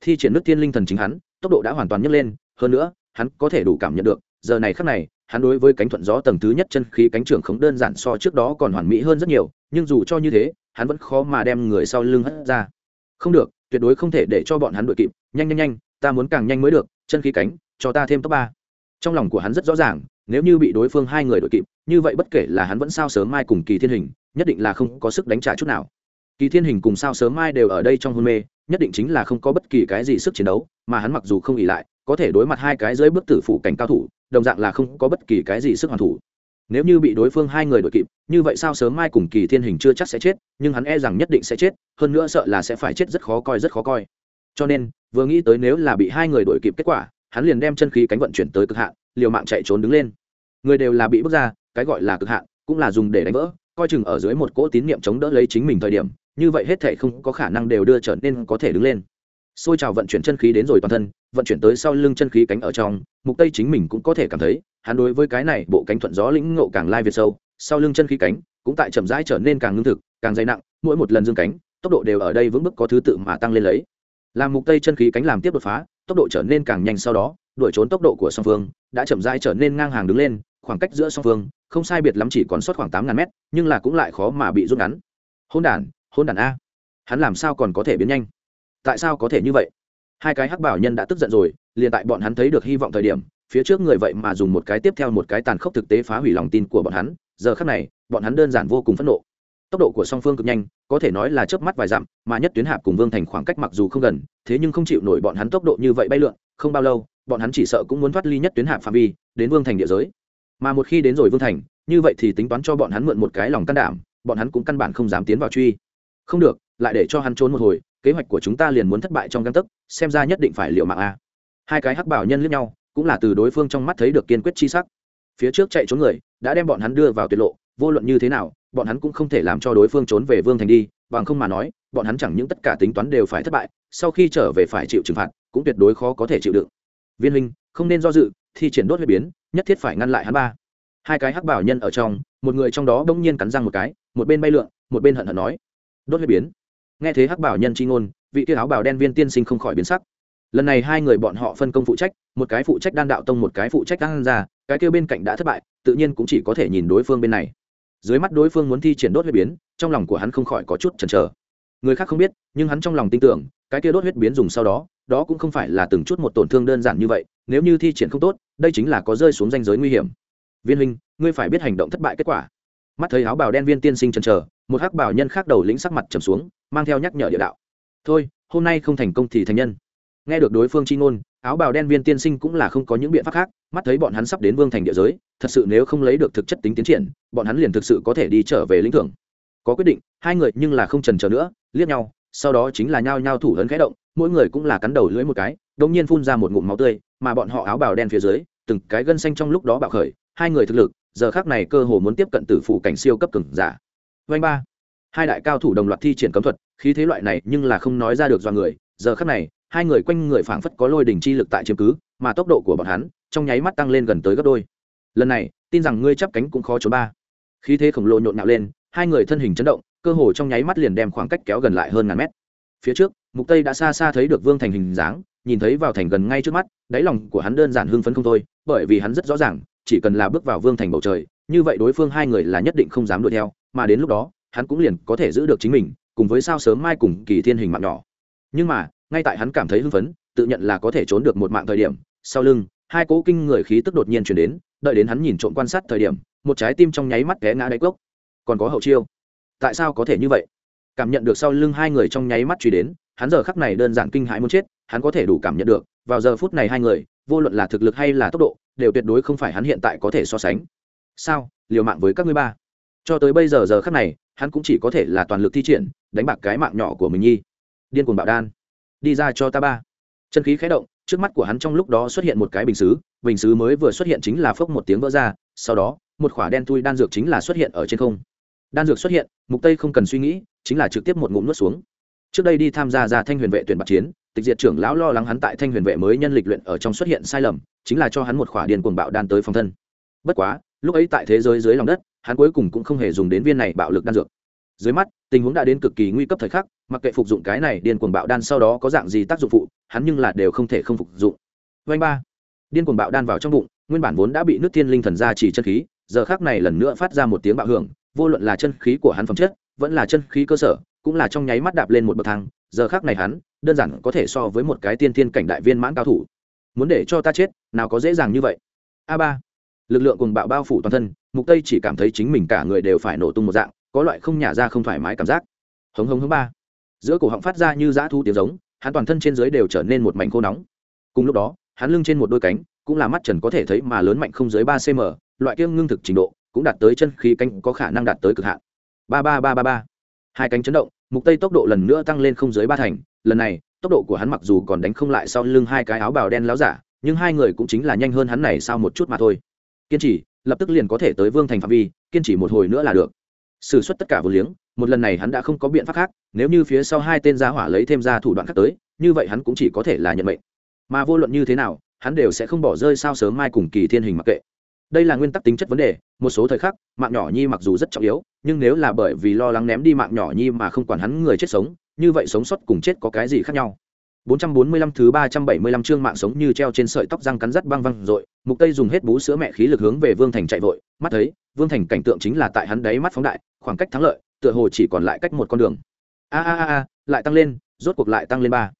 thi triển nước tiên linh thần chính hắn, tốc độ đã hoàn toàn nhấc lên, hơn nữa, hắn có thể đủ cảm nhận được, giờ này khắc này, hắn đối với cánh thuận gió tầng thứ nhất chân khí cánh trưởng không đơn giản so trước đó còn hoàn mỹ hơn rất nhiều, nhưng dù cho như thế, hắn vẫn khó mà đem người sau lưng hất ra. Không được, tuyệt đối không thể để cho bọn hắn đuổi kịp, nhanh nhanh nhanh, ta muốn càng nhanh mới được, chân khí cánh, cho ta thêm top ba. Trong lòng của hắn rất rõ ràng nếu như bị đối phương hai người đuổi kịp, như vậy bất kể là hắn vẫn sao sớm mai cùng kỳ thiên hình, nhất định là không có sức đánh trả chút nào. Kỳ thiên hình cùng sao sớm mai đều ở đây trong hôn mê, nhất định chính là không có bất kỳ cái gì sức chiến đấu, mà hắn mặc dù không ỉ lại, có thể đối mặt hai cái dưới bức tử phủ cảnh cao thủ, đồng dạng là không có bất kỳ cái gì sức hoàn thủ. Nếu như bị đối phương hai người đội kịp, như vậy sao sớm mai cùng kỳ thiên hình chưa chắc sẽ chết, nhưng hắn e rằng nhất định sẽ chết, hơn nữa sợ là sẽ phải chết rất khó coi, rất khó coi. Cho nên, vừa nghĩ tới nếu là bị hai người đội kịp kết quả, hắn liền đem chân khí cánh vận chuyển tới cực hạn liều mạng chạy trốn đứng lên. Người đều là bị bước ra, cái gọi là cực hạn, cũng là dùng để đánh vỡ, coi chừng ở dưới một cỗ tín niệm chống đỡ lấy chính mình thời điểm, như vậy hết thể không có khả năng đều đưa trở nên có thể đứng lên. Xôi trào vận chuyển chân khí đến rồi toàn thân, vận chuyển tới sau lưng chân khí cánh ở trong, mục tây chính mình cũng có thể cảm thấy, hắn đối với cái này bộ cánh thuận gió lĩnh ngộ càng lai việt sâu, sau lưng chân khí cánh cũng tại chậm rãi trở nên càng ngưng thực, càng dày nặng, mỗi một lần dương cánh, tốc độ đều ở đây vững bước có thứ tự mà tăng lên lấy. Làm mục tây chân khí cánh làm tiếp đột phá, tốc độ trở nên càng nhanh sau đó đuổi trốn tốc độ của song phương, đã chậm rãi trở nên ngang hàng đứng lên, khoảng cách giữa song phương, không sai biệt lắm chỉ còn sót khoảng tám ngàn mét, nhưng là cũng lại khó mà bị rút ngắn. Hôn đản hôn đản a. Hắn làm sao còn có thể biến nhanh? Tại sao có thể như vậy? Hai cái hắc bảo nhân đã tức giận rồi, liền tại bọn hắn thấy được hy vọng thời điểm, phía trước người vậy mà dùng một cái tiếp theo một cái tàn khốc thực tế phá hủy lòng tin của bọn hắn, giờ khác này, bọn hắn đơn giản vô cùng phẫn nộ. Tốc độ của song phương cực nhanh, có thể nói là chớp mắt vài dặm, mà nhất tuyến hạp cùng vương thành khoảng cách mặc dù không gần, thế nhưng không chịu nổi bọn hắn tốc độ như vậy bay lượn, không bao lâu bọn hắn chỉ sợ cũng muốn thoát ly nhất tuyến hạp phạm vi, đến vương thành địa giới. Mà một khi đến rồi vương thành, như vậy thì tính toán cho bọn hắn mượn một cái lòng can đảm, bọn hắn cũng căn bản không dám tiến vào truy. Không được, lại để cho hắn trốn một hồi, kế hoạch của chúng ta liền muốn thất bại trong găng tấc, xem ra nhất định phải liệu mạng a. Hai cái hắc bảo nhân lẫn nhau, cũng là từ đối phương trong mắt thấy được kiên quyết chi sắc. Phía trước chạy trốn người, đã đem bọn hắn đưa vào tuyệt lộ, vô luận như thế nào, bọn hắn cũng không thể làm cho đối phương trốn về vương thành đi, bằng không mà nói, bọn hắn chẳng những tất cả tính toán đều phải thất bại, sau khi trở về phải chịu trừng phạt, cũng tuyệt đối khó có thể chịu đựng viên huynh, không nên do dự, thi triển đốt huyết biến, nhất thiết phải ngăn lại hắn ba. Hai cái hắc bảo nhân ở trong, một người trong đó bỗng nhiên cắn răng một cái, một bên bay lượn, một bên hận hận nói, đốt huyết biến. Nghe thế hắc bảo nhân chi ngôn, vị tiêu áo bảo đen viên tiên sinh không khỏi biến sắc. Lần này hai người bọn họ phân công phụ trách, một cái phụ trách đan đạo tông, một cái phụ trách đan ra cái kia bên cạnh đã thất bại, tự nhiên cũng chỉ có thể nhìn đối phương bên này. Dưới mắt đối phương muốn thi triển đốt huyết biến, trong lòng của hắn không khỏi có chút chần chờ. Người khác không biết, nhưng hắn trong lòng tin tưởng, cái kia đốt huyết biến dùng sau đó đó cũng không phải là từng chút một tổn thương đơn giản như vậy, nếu như thi triển không tốt, đây chính là có rơi xuống danh giới nguy hiểm. Viên huynh, ngươi phải biết hành động thất bại kết quả. Mắt thấy áo bào đen viên tiên sinh chần chờ, một hắc bảo nhân khác đầu lĩnh sắc mặt trầm xuống, mang theo nhắc nhở địa đạo. Thôi, hôm nay không thành công thì thành nhân. Nghe được đối phương chi ngôn, áo bào đen viên tiên sinh cũng là không có những biện pháp khác, mắt thấy bọn hắn sắp đến vương thành địa giới, thật sự nếu không lấy được thực chất tính tiến triển, bọn hắn liền thực sự có thể đi trở về lĩnh thưởng. Có quyết định, hai người nhưng là không trần chờ nữa, liếc nhau sau đó chính là nhao nhao thủ hấn khẽ động, mỗi người cũng là cắn đầu lưỡi một cái, đột nhiên phun ra một ngụm máu tươi, mà bọn họ áo bào đen phía dưới, từng cái gân xanh trong lúc đó bạo khởi, hai người thực lực, giờ khác này cơ hồ muốn tiếp cận tử phủ cảnh siêu cấp cường giả. Vanh ba. Hai đại cao thủ đồng loạt thi triển cấm thuật, khí thế loại này nhưng là không nói ra được do người, giờ khác này, hai người quanh người phảng phất có lôi đỉnh chi lực tại chiếm cứ, mà tốc độ của bọn hắn, trong nháy mắt tăng lên gần tới gấp đôi. Lần này, tin rằng ngươi chắp cánh cũng khó trốn ba. Khí thế khổng lồ nhộn nhạo lên, hai người thân hình chấn động cơ hồ trong nháy mắt liền đem khoảng cách kéo gần lại hơn ngàn mét. Phía trước, mục tây đã xa xa thấy được vương thành hình dáng, nhìn thấy vào thành gần ngay trước mắt, đáy lòng của hắn đơn giản hưng phấn không thôi, bởi vì hắn rất rõ ràng, chỉ cần là bước vào vương thành bầu trời, như vậy đối phương hai người là nhất định không dám đuổi theo, mà đến lúc đó, hắn cũng liền có thể giữ được chính mình, cùng với sao sớm mai cùng kỳ thiên hình mạng nhỏ. Nhưng mà, ngay tại hắn cảm thấy hưng phấn, tự nhận là có thể trốn được một mạng thời điểm, sau lưng, hai cỗ kinh người khí tức đột nhiên chuyển đến, đợi đến hắn nhìn trộm quan sát thời điểm, một trái tim trong nháy mắt té ngã đáy cốc. Còn có hậu chiêu tại sao có thể như vậy? Cảm nhận được sau lưng hai người trong nháy mắt truy đến, hắn giờ khắc này đơn giản kinh hãi muốn chết, hắn có thể đủ cảm nhận được, vào giờ phút này hai người, vô luận là thực lực hay là tốc độ, đều tuyệt đối không phải hắn hiện tại có thể so sánh. Sao? Liều mạng với các ngươi ba. Cho tới bây giờ giờ khắc này, hắn cũng chỉ có thể là toàn lực thi triển, đánh bạc cái mạng nhỏ của mình nhi. Điên cuồng bạo đan. Đi ra cho ta ba. Chân khí khé động, trước mắt của hắn trong lúc đó xuất hiện một cái bình xứ bình xứ mới vừa xuất hiện chính là phốc một tiếng vỡ ra, sau đó, một khỏa đen thui đan dược chính là xuất hiện ở trên không đan dược xuất hiện, mục tây không cần suy nghĩ, chính là trực tiếp một ngụm nuốt xuống. Trước đây đi tham gia ra thanh huyền vệ tuyển bạc chiến, tịch diệt trưởng lão lo lắng hắn tại thanh huyền vệ mới nhân lịch luyện ở trong xuất hiện sai lầm, chính là cho hắn một khỏa điên cuồng bạo đan tới phòng thân. Bất quá, lúc ấy tại thế giới dưới lòng đất, hắn cuối cùng cũng không hề dùng đến viên này bạo lực đan dược. Dưới mắt, tình huống đã đến cực kỳ nguy cấp thời khắc, mặc kệ phục dụng cái này điên cuồng bạo đan sau đó có dạng gì tác dụng phụ, hắn nhưng là đều không thể không phục dụng. Vanh ba. Điên cuồng bạo đan vào trong bụng, nguyên bản vốn đã bị nước thiên linh thần ra chỉ chân khí, giờ khác này lần nữa phát ra một tiếng bạo hưởng vô luận là chân khí của hắn phẩm chất, vẫn là chân khí cơ sở, cũng là trong nháy mắt đạp lên một bậc thang, giờ khác này hắn, đơn giản có thể so với một cái tiên thiên cảnh đại viên mãn cao thủ. Muốn để cho ta chết, nào có dễ dàng như vậy. A ba. Lực lượng cùng bạo bao phủ toàn thân, mục tây chỉ cảm thấy chính mình cả người đều phải nổ tung một dạng, có loại không nhả ra không thoải mái cảm giác. Hống hống hống ba. Giữa cổ họng phát ra như dã thu tiếng giống, hắn toàn thân trên dưới đều trở nên một mảnh khô nóng. Cùng lúc đó, hắn lưng trên một đôi cánh, cũng là mắt trần có thể thấy mà lớn mạnh không dưới ba cm loại kiêng ngưng thực trình độ cũng đạt tới chân khí cánh có khả năng đạt tới cực hạn. Ba ba ba ba ba. Hai cánh chấn động, mục tây tốc độ lần nữa tăng lên không dưới ba thành. Lần này, tốc độ của hắn mặc dù còn đánh không lại sau lưng hai cái áo bào đen láo giả, nhưng hai người cũng chính là nhanh hơn hắn này sao một chút mà thôi. Kiên trì, lập tức liền có thể tới vương thành phạm vi, kiên trì một hồi nữa là được. Sử xuất suất tất cả vô liếng, một lần này hắn đã không có biện pháp khác, nếu như phía sau hai tên gia hỏa lấy thêm ra thủ đoạn khác tới, như vậy hắn cũng chỉ có thể là nhận mệnh. Mà vô luận như thế nào, hắn đều sẽ không bỏ rơi sao sớm mai cùng kỳ thiên hình mặc kệ đây là nguyên tắc tính chất vấn đề một số thời khắc mạng nhỏ nhi mặc dù rất trọng yếu nhưng nếu là bởi vì lo lắng ném đi mạng nhỏ nhi mà không quản hắn người chết sống như vậy sống sót cùng chết có cái gì khác nhau 445 thứ 375 chương mạng sống như treo trên sợi tóc răng cắn rắt băng văng rồi, Mục Tây dùng hết bú sữa mẹ khí lực hướng về Vương Thành chạy vội, mắt thấy, Vương Thành cảnh tượng chính là tại hắn đáy mắt phóng đại, khoảng cách thắng lợi, tựa hồ chỉ còn lại cách một con đường. A a a a, lại tăng lên, rốt cuộc lại tăng lên ba.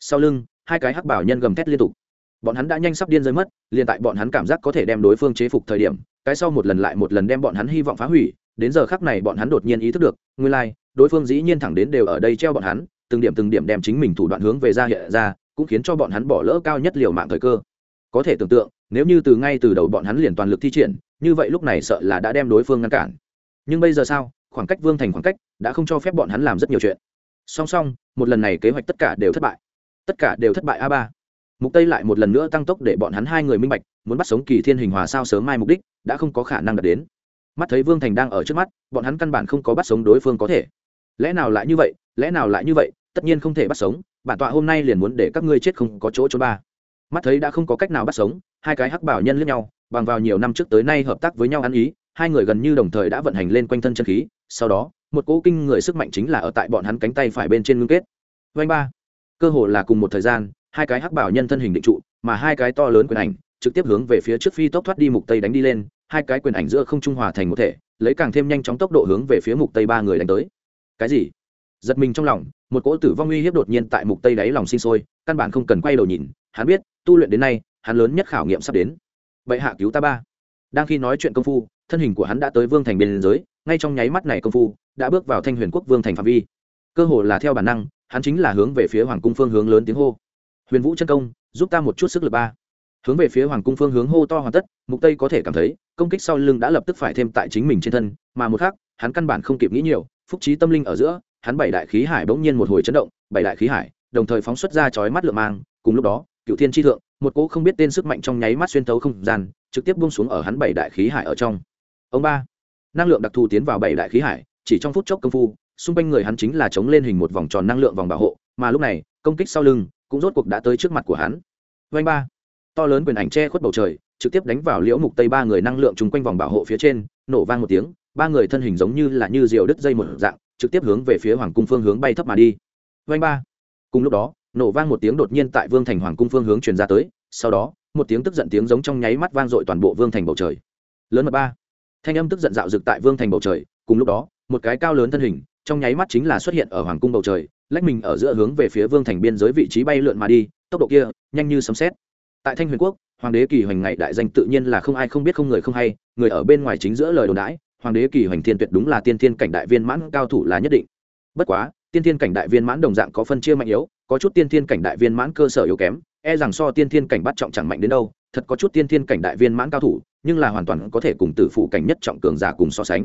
Sau lưng, hai cái hắc bảo nhân gầm thét liên tục. Bọn hắn đã nhanh sắp điên rơi mất, liền tại bọn hắn cảm giác có thể đem đối phương chế phục thời điểm, cái sau một lần lại một lần đem bọn hắn hy vọng phá hủy, đến giờ khắc này bọn hắn đột nhiên ý thức được, nguyên lai、like, đối phương dĩ nhiên thẳng đến đều ở đây treo bọn hắn, từng điểm từng điểm đem chính mình thủ đoạn hướng về ra hiện ra cũng khiến cho bọn hắn bỏ lỡ cao nhất liều mạng thời cơ. Có thể tưởng tượng nếu như từ ngay từ đầu bọn hắn liền toàn lực thi triển như vậy lúc này sợ là đã đem đối phương ngăn cản. Nhưng bây giờ sao? Khoảng cách vương thành khoảng cách đã không cho phép bọn hắn làm rất nhiều chuyện. Song song một lần này kế hoạch tất cả đều thất bại. Tất cả đều thất bại a ba mục tây lại một lần nữa tăng tốc để bọn hắn hai người minh bạch, muốn bắt sống kỳ thiên hình hòa sao sớm mai mục đích đã không có khả năng đạt đến. Mắt thấy vương thành đang ở trước mắt, bọn hắn căn bản không có bắt sống đối phương có thể. Lẽ nào lại như vậy, lẽ nào lại như vậy, tất nhiên không thể bắt sống, bản tọa hôm nay liền muốn để các ngươi chết không có chỗ trốn ba. Mắt thấy đã không có cách nào bắt sống, hai cái hắc bảo nhân lẫn nhau, bằng vào nhiều năm trước tới nay hợp tác với nhau ăn ý, hai người gần như đồng thời đã vận hành lên quanh thân chân khí, sau đó, một cỗ kinh người sức mạnh chính là ở tại bọn hắn cánh tay phải bên trên ngưng kết. Vanh ba. Cơ hồ là cùng một thời gian hai cái hắc bảo nhân thân hình định trụ, mà hai cái to lớn quyền ảnh trực tiếp hướng về phía trước phi tốc thoát đi mục tây đánh đi lên, hai cái quyền ảnh giữa không trung hòa thành một thể, lấy càng thêm nhanh chóng tốc độ hướng về phía mục tây ba người đánh tới. Cái gì? Giật mình trong lòng, một cỗ tử vong uy hiếp đột nhiên tại mục tây đáy lòng sinh sôi, căn bản không cần quay đầu nhìn, hắn biết, tu luyện đến nay, hắn lớn nhất khảo nghiệm sắp đến. Vậy hạ cứu ta ba. Đang khi nói chuyện công phu, thân hình của hắn đã tới vương thành biên giới, ngay trong nháy mắt này công phu, đã bước vào thanh huyền quốc vương thành phạm vi. Cơ hồ là theo bản năng, hắn chính là hướng về phía hoàng cung phương hướng lớn tiếng hô huyền vũ chân công, giúp ta một chút sức lực ba. Hướng về phía hoàng cung phương hướng hô to hoàn tất, mục tây có thể cảm thấy, công kích sau lưng đã lập tức phải thêm tại chính mình trên thân, mà một khác hắn căn bản không kịp nghĩ nhiều, phúc trí tâm linh ở giữa, hắn bảy đại khí hải bỗng nhiên một hồi chấn động, bảy đại khí hải, đồng thời phóng xuất ra chói mắt lượng mang, cùng lúc đó, cựu thiên tri thượng, một cỗ không biết tên sức mạnh trong nháy mắt xuyên thấu không gian, trực tiếp buông xuống ở hắn bảy đại khí hải ở trong. Ông ba, năng lượng đặc thù tiến vào bảy đại khí hải, chỉ trong phút chốc công phu, xung quanh người hắn chính là chống lên hình một vòng tròn năng lượng vòng bảo hộ mà lúc này, công kích sau lưng cũng rốt cuộc đã tới trước mặt của hắn. Vanh ba. To lớn quyền ảnh che khuất bầu trời, trực tiếp đánh vào liễu mục tây ba người năng lượng chung quanh vòng bảo hộ phía trên, nổ vang một tiếng, ba người thân hình giống như là như diều đứt dây một dạng, trực tiếp hướng về phía hoàng cung phương hướng bay thấp mà đi. Vanh ba. Cùng lúc đó, nổ vang một tiếng đột nhiên tại vương thành hoàng cung phương hướng truyền ra tới, sau đó, một tiếng tức giận tiếng giống trong nháy mắt vang dội toàn bộ vương thành bầu trời. Lớn mật ba. Thanh âm tức giận dạo rực tại vương thành bầu trời, cùng lúc đó, một cái cao lớn thân hình, trong nháy mắt chính là xuất hiện ở hoàng cung bầu trời lách mình ở giữa hướng về phía vương thành biên giới vị trí bay lượn mà đi, tốc độ kia, nhanh như sấm xét tại thanh huyền quốc, hoàng đế kỳ hoành ngày đại danh tự nhiên là không ai không biết không người không hay, người ở bên ngoài chính giữa lời đồn đãi, hoàng đế kỳ hoành thiên tuyệt đúng là tiên thiên cảnh đại viên mãn cao thủ là nhất định. Bất quá, tiên thiên cảnh đại viên mãn đồng dạng có phân chia mạnh yếu, có chút tiên thiên cảnh đại viên mãn cơ sở yếu kém e rằng so tiên thiên cảnh bắt trọng chẳng mạnh đến đâu, thật có chút tiên thiên cảnh đại viên mãn cao thủ, nhưng là hoàn toàn có thể cùng tử phụ cảnh nhất trọng cường giả cùng so sánh.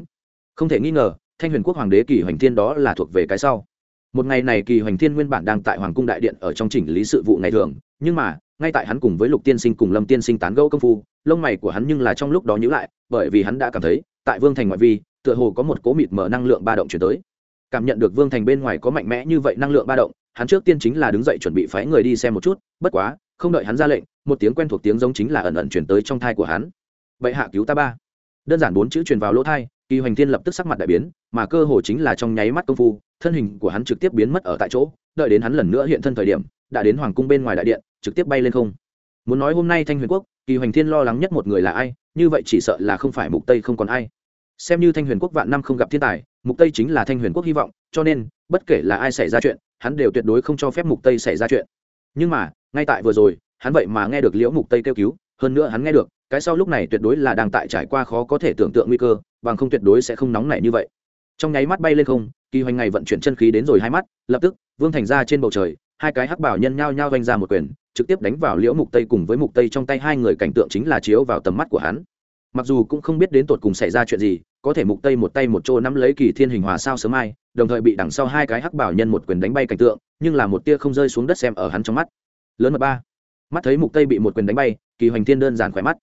Không thể nghi ngờ, thanh huyền quốc hoàng đế kỳ hoành thiên đó là thuộc về cái sau một ngày này kỳ hoành thiên nguyên bản đang tại hoàng cung đại điện ở trong chỉnh lý sự vụ ngày thường, nhưng mà, ngay tại hắn cùng với lục tiên sinh cùng lâm tiên sinh tán gẫu công phu, lông mày của hắn nhưng là trong lúc đó nhữ lại, bởi vì hắn đã cảm thấy, tại vương thành ngoại vi, tựa hồ có một cố mịt mở năng lượng ba động chuyển tới. Cảm nhận được vương thành bên ngoài có mạnh mẽ như vậy năng lượng ba động, hắn trước tiên chính là đứng dậy chuẩn bị phái người đi xem một chút, bất quá, không đợi hắn ra lệnh, một tiếng quen thuộc tiếng giống chính là ẩn ẩn chuyển tới trong thai của hắn. Vậy hạ cứu ta ba. Đơn giản bốn chữ truyền vào lỗ thai, kỳ hoành thiên lập tức sắc mặt đại biến mà cơ hồ chính là trong nháy mắt công phu, thân hình của hắn trực tiếp biến mất ở tại chỗ, đợi đến hắn lần nữa hiện thân thời điểm, đã đến hoàng cung bên ngoài đại điện, trực tiếp bay lên không. Muốn nói hôm nay thanh huyền quốc, kỳ hoành thiên lo lắng nhất một người là ai, như vậy chỉ sợ là không phải mục tây không còn ai. Xem như thanh huyền quốc vạn năm không gặp thiên tài, mục tây chính là thanh huyền quốc hy vọng, cho nên, bất kể là ai xảy ra chuyện, hắn đều tuyệt đối không cho phép mục tây xảy ra chuyện. Nhưng mà, ngay tại vừa rồi, hắn vậy mà nghe được liễu mục tây kêu cứu, hơn nữa hắn nghe được, cái sau lúc này tuyệt đối là đang tại trải qua khó có thể tưởng tượng nguy cơ, bằng không tuyệt đối sẽ không nóng nảy như vậy trong nháy mắt bay lên không, kỳ hoành ngày vận chuyển chân khí đến rồi hai mắt, lập tức, vương thành ra trên bầu trời, hai cái hắc bảo nhân nhao nhao vanh ra một quyền, trực tiếp đánh vào liễu mục tây cùng với mục tây trong tay hai người cảnh tượng chính là chiếu vào tầm mắt của hắn. Mặc dù cũng không biết đến tột cùng xảy ra chuyện gì, có thể mục tây một tay một chỗ nắm lấy kỳ thiên hình hòa sao sớm mai đồng thời bị đằng sau hai cái hắc bảo nhân một quyền đánh bay cảnh tượng, nhưng là một tia không rơi xuống đất xem ở hắn trong mắt. Lớn mật ba. Mắt thấy mục tây bị một quyền đánh bay, kỳ hoành thiên đơn giản khỏe mắt.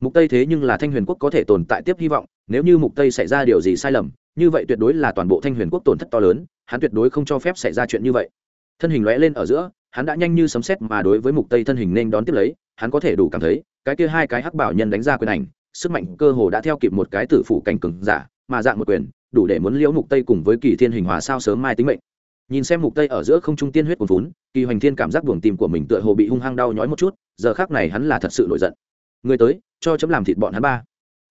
Mục tây thế nhưng là thanh huyền quốc có thể tồn tại tiếp hy vọng, nếu như mục tây xảy ra điều gì sai lầm như vậy tuyệt đối là toàn bộ thanh huyền quốc tổn thất to lớn, hắn tuyệt đối không cho phép xảy ra chuyện như vậy. Thân hình lóe lên ở giữa, hắn đã nhanh như sấm sét mà đối với mục tây thân hình nên đón tiếp lấy, hắn có thể đủ cảm thấy, cái kia hai cái hắc bảo nhân đánh ra quyền ảnh, sức mạnh cơ hồ đã theo kịp một cái tử phủ cảnh cường giả, mà dạng một quyền, đủ để muốn liễu mục tây cùng với kỳ thiên hình hòa sao sớm mai tính mệnh. Nhìn xem mục tây ở giữa không trung tiên huyết cuồn vốn kỳ hoành thiên cảm giác buồng tim của mình tựa hồ bị hung hăng đau nhói một chút, giờ khác này hắn là thật sự nổi giận. Người tới, cho chấm làm thịt bọn hắn ba.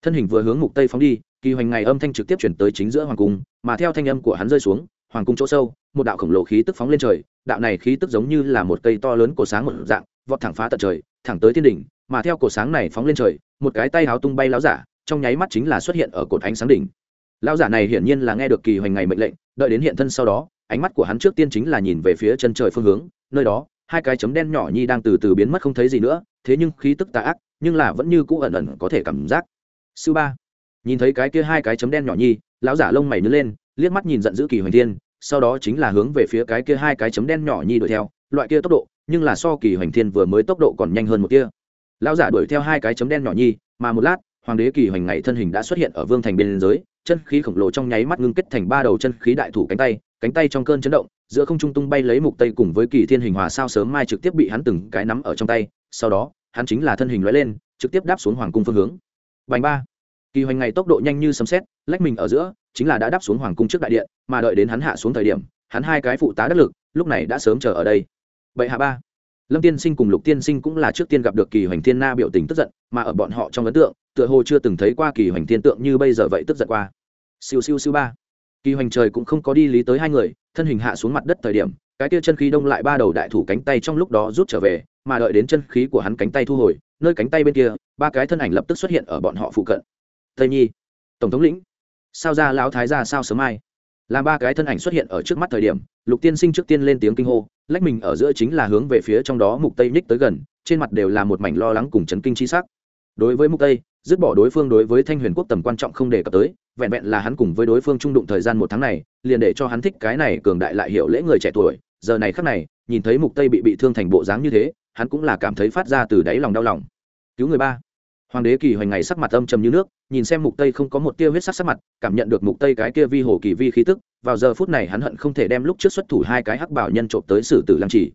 Thân hình vừa hướng mục tây phóng đi kỳ hoành ngày âm thanh trực tiếp chuyển tới chính giữa hoàng cung, mà theo thanh âm của hắn rơi xuống, hoàng cung chỗ sâu, một đạo khổng lồ khí tức phóng lên trời, đạo này khí tức giống như là một cây to lớn cổ sáng một dạng, vọt thẳng phá tận trời, thẳng tới thiên đỉnh, mà theo cổ sáng này phóng lên trời, một cái tay háo tung bay láo giả, trong nháy mắt chính là xuất hiện ở cột ánh sáng đỉnh. Lão giả này hiển nhiên là nghe được kỳ hoành ngày mệnh lệnh, đợi đến hiện thân sau đó, ánh mắt của hắn trước tiên chính là nhìn về phía chân trời phương hướng, nơi đó, hai cái chấm đen nhỏ nhi đang từ từ biến mất không thấy gì nữa, thế nhưng khí tức tà ác, nhưng là vẫn như cũ ẩn ẩn có thể cảm giác. Sư ba nhìn thấy cái kia hai cái chấm đen nhỏ nhi, lão giả lông mày nhớ lên, liếc mắt nhìn giận dữ kỳ hoành thiên, sau đó chính là hướng về phía cái kia hai cái chấm đen nhỏ nhi đuổi theo, loại kia tốc độ, nhưng là so kỳ hoành thiên vừa mới tốc độ còn nhanh hơn một kia lão giả đuổi theo hai cái chấm đen nhỏ nhi, mà một lát, hoàng đế kỳ hoành ngày thân hình đã xuất hiện ở vương thành bên giới chân khí khổng lồ trong nháy mắt ngưng kết thành ba đầu chân khí đại thủ cánh tay cánh tay trong cơn chấn động, giữa không trung tung bay lấy mục tây cùng với kỳ thiên hình hòa sao sớm mai trực tiếp bị hắn từng cái nắm ở trong tay, sau đó, hắn chính là thân hình lóe lên, trực tiếp đáp xuống hoàng cung phương hướng. Bành ba kỳ hoành ngày tốc độ nhanh như sấm sét, lách mình ở giữa, chính là đã đáp xuống hoàng cung trước đại điện, mà đợi đến hắn hạ xuống thời điểm, hắn hai cái phụ tá đắc lực, lúc này đã sớm chờ ở đây. Vậy hạ ba. Lâm tiên sinh cùng lục tiên sinh cũng là trước tiên gặp được kỳ hoành thiên na biểu tình tức giận, mà ở bọn họ trong ấn tượng, tựa hồ chưa từng thấy qua kỳ hoành thiên tượng như bây giờ vậy tức giận qua. Siêu siêu siêu ba. Kỳ hoành trời cũng không có đi lý tới hai người, thân hình hạ xuống mặt đất thời điểm, cái kia chân khí đông lại ba đầu đại thủ cánh tay trong lúc đó rút trở về, mà đợi đến chân khí của hắn cánh tay thu hồi, nơi cánh tay bên kia, ba cái thân ảnh lập tức xuất hiện ở bọn họ phụ cận tây nhi tổng thống lĩnh sao ra lão thái ra sao sớm mai làm ba cái thân ảnh xuất hiện ở trước mắt thời điểm lục tiên sinh trước tiên lên tiếng kinh hô lách mình ở giữa chính là hướng về phía trong đó mục tây nhích tới gần trên mặt đều là một mảnh lo lắng cùng chấn kinh chi sắc đối với mục tây dứt bỏ đối phương đối với thanh huyền quốc tầm quan trọng không đề cập tới vẹn vẹn là hắn cùng với đối phương trung đụng thời gian một tháng này liền để cho hắn thích cái này cường đại lại hiểu lễ người trẻ tuổi giờ này khắc này nhìn thấy mục tây bị bị thương thành bộ dáng như thế hắn cũng là cảm thấy phát ra từ đáy lòng đau lòng cứu người ba hoàng đế kỳ hoành ngày sắc mặt âm trầm như nước, nhìn xem mục tây không có một tia huyết sắc sắc mặt, cảm nhận được mục tây cái kia vi hồ kỳ vi khí tức, vào giờ phút này hắn hận không thể đem lúc trước xuất thủ hai cái hắc bảo nhân trộm tới xử tử lăng chỉ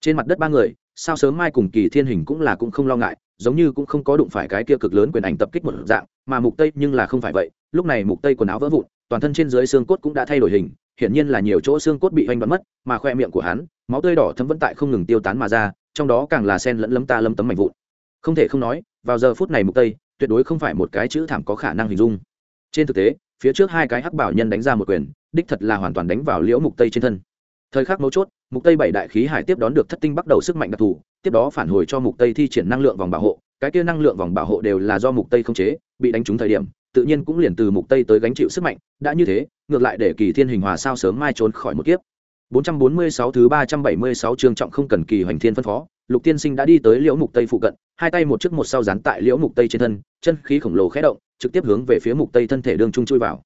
trên mặt đất ba người, sao sớm mai cùng kỳ thiên hình cũng là cũng không lo ngại, giống như cũng không có đụng phải cái kia cực lớn quyền ảnh tập kích một dạng, mà mục tây nhưng là không phải vậy, lúc này mục tây quần áo vỡ vụn, toàn thân trên dưới xương cốt cũng đã thay đổi hình, hiển nhiên là nhiều chỗ xương cốt bị hoành đoán mất, mà khoe miệng của hắn, máu tươi đỏ thấm vẫn tại không ngừng tiêu tán mà ra, trong đó càng là sen lẫn lấm ta lấm tấm mảnh vụn. Không thể không nói vào giờ phút này mục tây, tuyệt đối không phải một cái chữ thảm có khả năng hình dung. Trên thực tế, phía trước hai cái hắc bảo nhân đánh ra một quyền, đích thật là hoàn toàn đánh vào liễu mục tây trên thân. Thời khắc mấu chốt, mục tây bảy đại khí hải tiếp đón được thất tinh bắt đầu sức mạnh đặc thù, tiếp đó phản hồi cho mục tây thi triển năng lượng vòng bảo hộ. Cái kia năng lượng vòng bảo hộ đều là do mục tây không chế, bị đánh trúng thời điểm, tự nhiên cũng liền từ mục tây tới gánh chịu sức mạnh. Đã như thế, ngược lại để kỳ thiên hình hòa sao sớm mai trốn khỏi một kiếp. 446 thứ 376 chương trọng không cần kỳ hoành thiên phân phó lục tiên sinh đã đi tới liễu mục tây phụ cận, hai tay một trước một sau dán tại liễu mục tây trên thân, chân khí khổng lồ khẽ động, trực tiếp hướng về phía mục tây thân thể đường trung chui vào.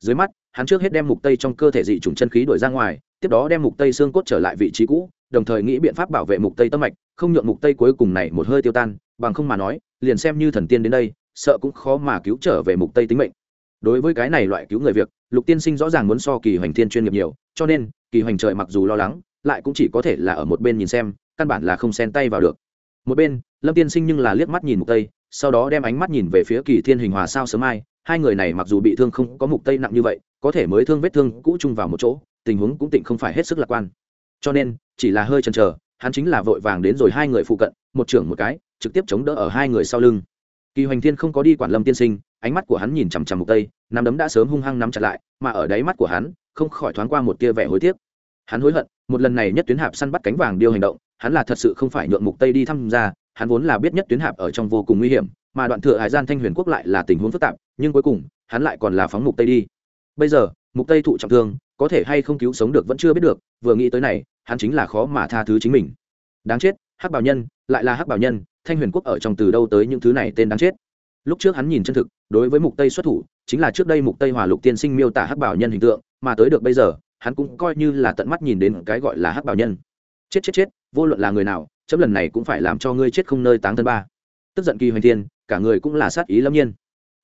Dưới mắt, hắn trước hết đem mục tây trong cơ thể dị trùng chân khí đổi ra ngoài, tiếp đó đem mục tây xương cốt trở lại vị trí cũ, đồng thời nghĩ biện pháp bảo vệ mục tây tâm mạch, không nhượng mục tây cuối cùng này một hơi tiêu tan, bằng không mà nói, liền xem như thần tiên đến đây, sợ cũng khó mà cứu trở về mục tây tính mệnh. Đối với cái này loại cứu người việc, lục tiên sinh rõ ràng muốn so kỳ hoành thiên chuyên nghiệp nhiều, cho nên, kỳ hoành trời mặc dù lo lắng, lại cũng chỉ có thể là ở một bên nhìn xem căn bản là không xen tay vào được. Một bên, lâm tiên sinh nhưng là liếc mắt nhìn mục tây, sau đó đem ánh mắt nhìn về phía kỳ thiên hình hòa sao sớm mai. Hai người này mặc dù bị thương không có mục tây nặng như vậy, có thể mới thương vết thương cũ chung vào một chỗ, tình huống cũng tịnh không phải hết sức lạc quan. Cho nên, chỉ là hơi chần chờ, hắn chính là vội vàng đến rồi hai người phụ cận, một trưởng một cái, trực tiếp chống đỡ ở hai người sau lưng. Kỳ hoành thiên không có đi quản lâm tiên sinh, ánh mắt của hắn nhìn chằm chằm mục tây, nắm đấm đã sớm hung hăng nắm chặt lại, mà ở đáy mắt của hắn, không khỏi thoáng qua một tia vẻ hối tiếc. Hắn hối hận, một lần này nhất tuyến hạp săn bắt cánh vàng điêu hành động hắn là thật sự không phải nhượng mục tây đi tham gia hắn vốn là biết nhất tuyến hạp ở trong vô cùng nguy hiểm, mà đoạn thừa hải gian thanh huyền quốc lại là tình huống phức tạp, nhưng cuối cùng, hắn lại còn là phóng mục tây đi. Bây giờ, mục tây thụ trọng thương, có thể hay không cứu sống được vẫn chưa biết được, vừa nghĩ tới này, hắn chính là khó mà tha thứ chính mình. Đáng chết, hắc bảo nhân, lại là hắc bảo nhân, thanh huyền quốc ở trong từ đâu tới những thứ này tên đáng chết. Lúc trước hắn nhìn chân thực, đối với mục tây xuất thủ, chính là trước đây mục tây hòa lục tiên sinh miêu tả hắc bảo nhân hình tượng, mà tới được bây giờ, hắn cũng coi như là tận mắt nhìn đến cái gọi là hắc bảo nhân. Chết chết chết vô luận là người nào, chấm lần này cũng phải làm cho ngươi chết không nơi táng thân ba. Tức giận kỳ hoành thiên, cả người cũng là sát ý lâm nhiên.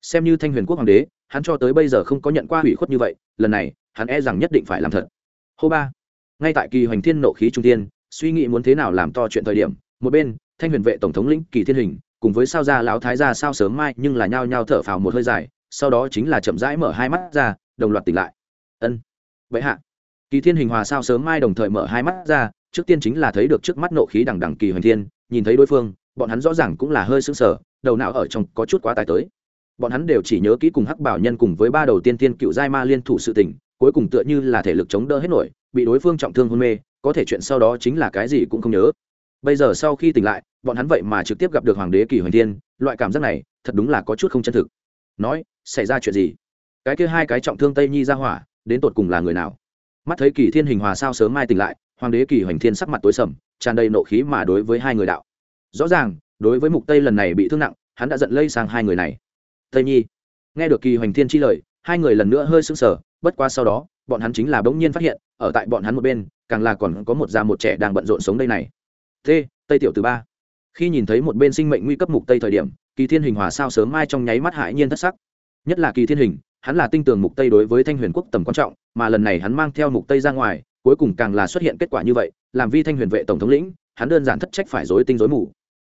Xem như thanh huyền quốc hoàng đế, hắn cho tới bây giờ không có nhận qua hủy khuất như vậy, lần này, hắn e rằng nhất định phải làm thật. Hô ba. Ngay tại kỳ hoành thiên nộ khí trung tiên suy nghĩ muốn thế nào làm to chuyện thời điểm, một bên, thanh huyền vệ tổng thống lĩnh kỳ thiên hình, cùng với sao gia lão thái gia sao sớm mai nhưng là nhao nhao thở phào một hơi dài, sau đó chính là chậm rãi mở hai mắt ra, đồng loạt tỉnh lại. Ân. Vậy hạ. Kỳ thiên hình hòa sao sớm mai đồng thời mở hai mắt ra trước tiên chính là thấy được trước mắt nộ khí đằng đằng kỳ hoành thiên, nhìn thấy đối phương, bọn hắn rõ ràng cũng là hơi sững sờ, đầu não ở trong có chút quá tài tới. Bọn hắn đều chỉ nhớ kỹ cùng hắc bảo nhân cùng với ba đầu tiên tiên cựu giai ma liên thủ sự tình, cuối cùng tựa như là thể lực chống đỡ hết nổi, bị đối phương trọng thương hôn mê, có thể chuyện sau đó chính là cái gì cũng không nhớ. Bây giờ sau khi tỉnh lại, bọn hắn vậy mà trực tiếp gặp được hoàng đế kỳ hoành thiên, loại cảm giác này, thật đúng là có chút không chân thực. Nói, xảy ra chuyện gì? Cái kia hai cái trọng thương tây nhi ra hỏa, đến tột cùng là người nào? Mắt thấy kỳ thiên hình hòa sao sớm mai tỉnh lại hoàng đế kỳ hoành thiên sắc mặt tối sầm tràn đầy nộ khí mà đối với hai người đạo. Rõ ràng đối với mục tây lần này bị thương nặng hắn đã giận lây sang hai người này. Tây nhi nghe được kỳ hoành thiên chi lời hai người lần nữa hơi sững sờ bất qua sau đó bọn hắn chính là bỗng nhiên phát hiện ở tại bọn hắn một bên càng là còn có một già một trẻ đang bận rộn sống đây này. Thế, tây tiểu từ ba. Khi nhìn thấy một bên sinh mệnh nguy cấp mục tây thời điểm kỳ thiên hình hòa sao sớm mai trong nháy mắt hại nhiên thất sắc. Nhất là kỳ thiên hình hắn là tinh tường mục tây đối với thanh huyền quốc tầm quan trọng mà lần này hắn mang theo mục tây ra ngoài cuối cùng càng là xuất hiện kết quả như vậy, làm vi thanh huyền vệ tổng thống lĩnh, hắn đơn giản thất trách phải dối tinh dối mù.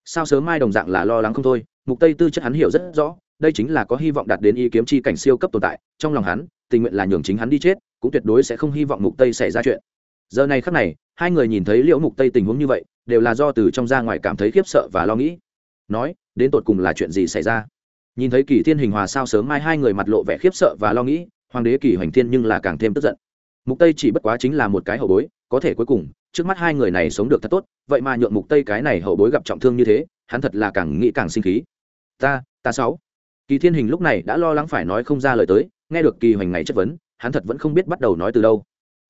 Sao sớm mai đồng dạng là lo lắng không thôi, mục tây tư chất hắn hiểu rất rõ, đây chính là có hy vọng đạt đến y kiếm chi cảnh siêu cấp tồn tại, trong lòng hắn, tình nguyện là nhường chính hắn đi chết, cũng tuyệt đối sẽ không hy vọng mục tây xảy ra chuyện. Giờ này khắc này, hai người nhìn thấy liễu mục tây tình huống như vậy, đều là do từ trong ra ngoài cảm thấy khiếp sợ và lo nghĩ. Nói, đến tột cùng là chuyện gì xảy ra? Nhìn thấy kỳ thiên hình hòa sao sớm mai hai người mặt lộ vẻ khiếp sợ và lo nghĩ, hoàng đế kỳ hoành thiên nhưng là càng thêm tức giận mục tây chỉ bất quá chính là một cái hậu bối, có thể cuối cùng, trước mắt hai người này sống được thật tốt, vậy mà nhượng mục tây cái này hậu bối gặp trọng thương như thế, hắn thật là càng nghĩ càng sinh khí. Ta ta sáu. Kỳ thiên hình lúc này đã lo lắng phải nói không ra lời tới, nghe được kỳ hoành này chất vấn, hắn thật vẫn không biết bắt đầu nói từ đâu.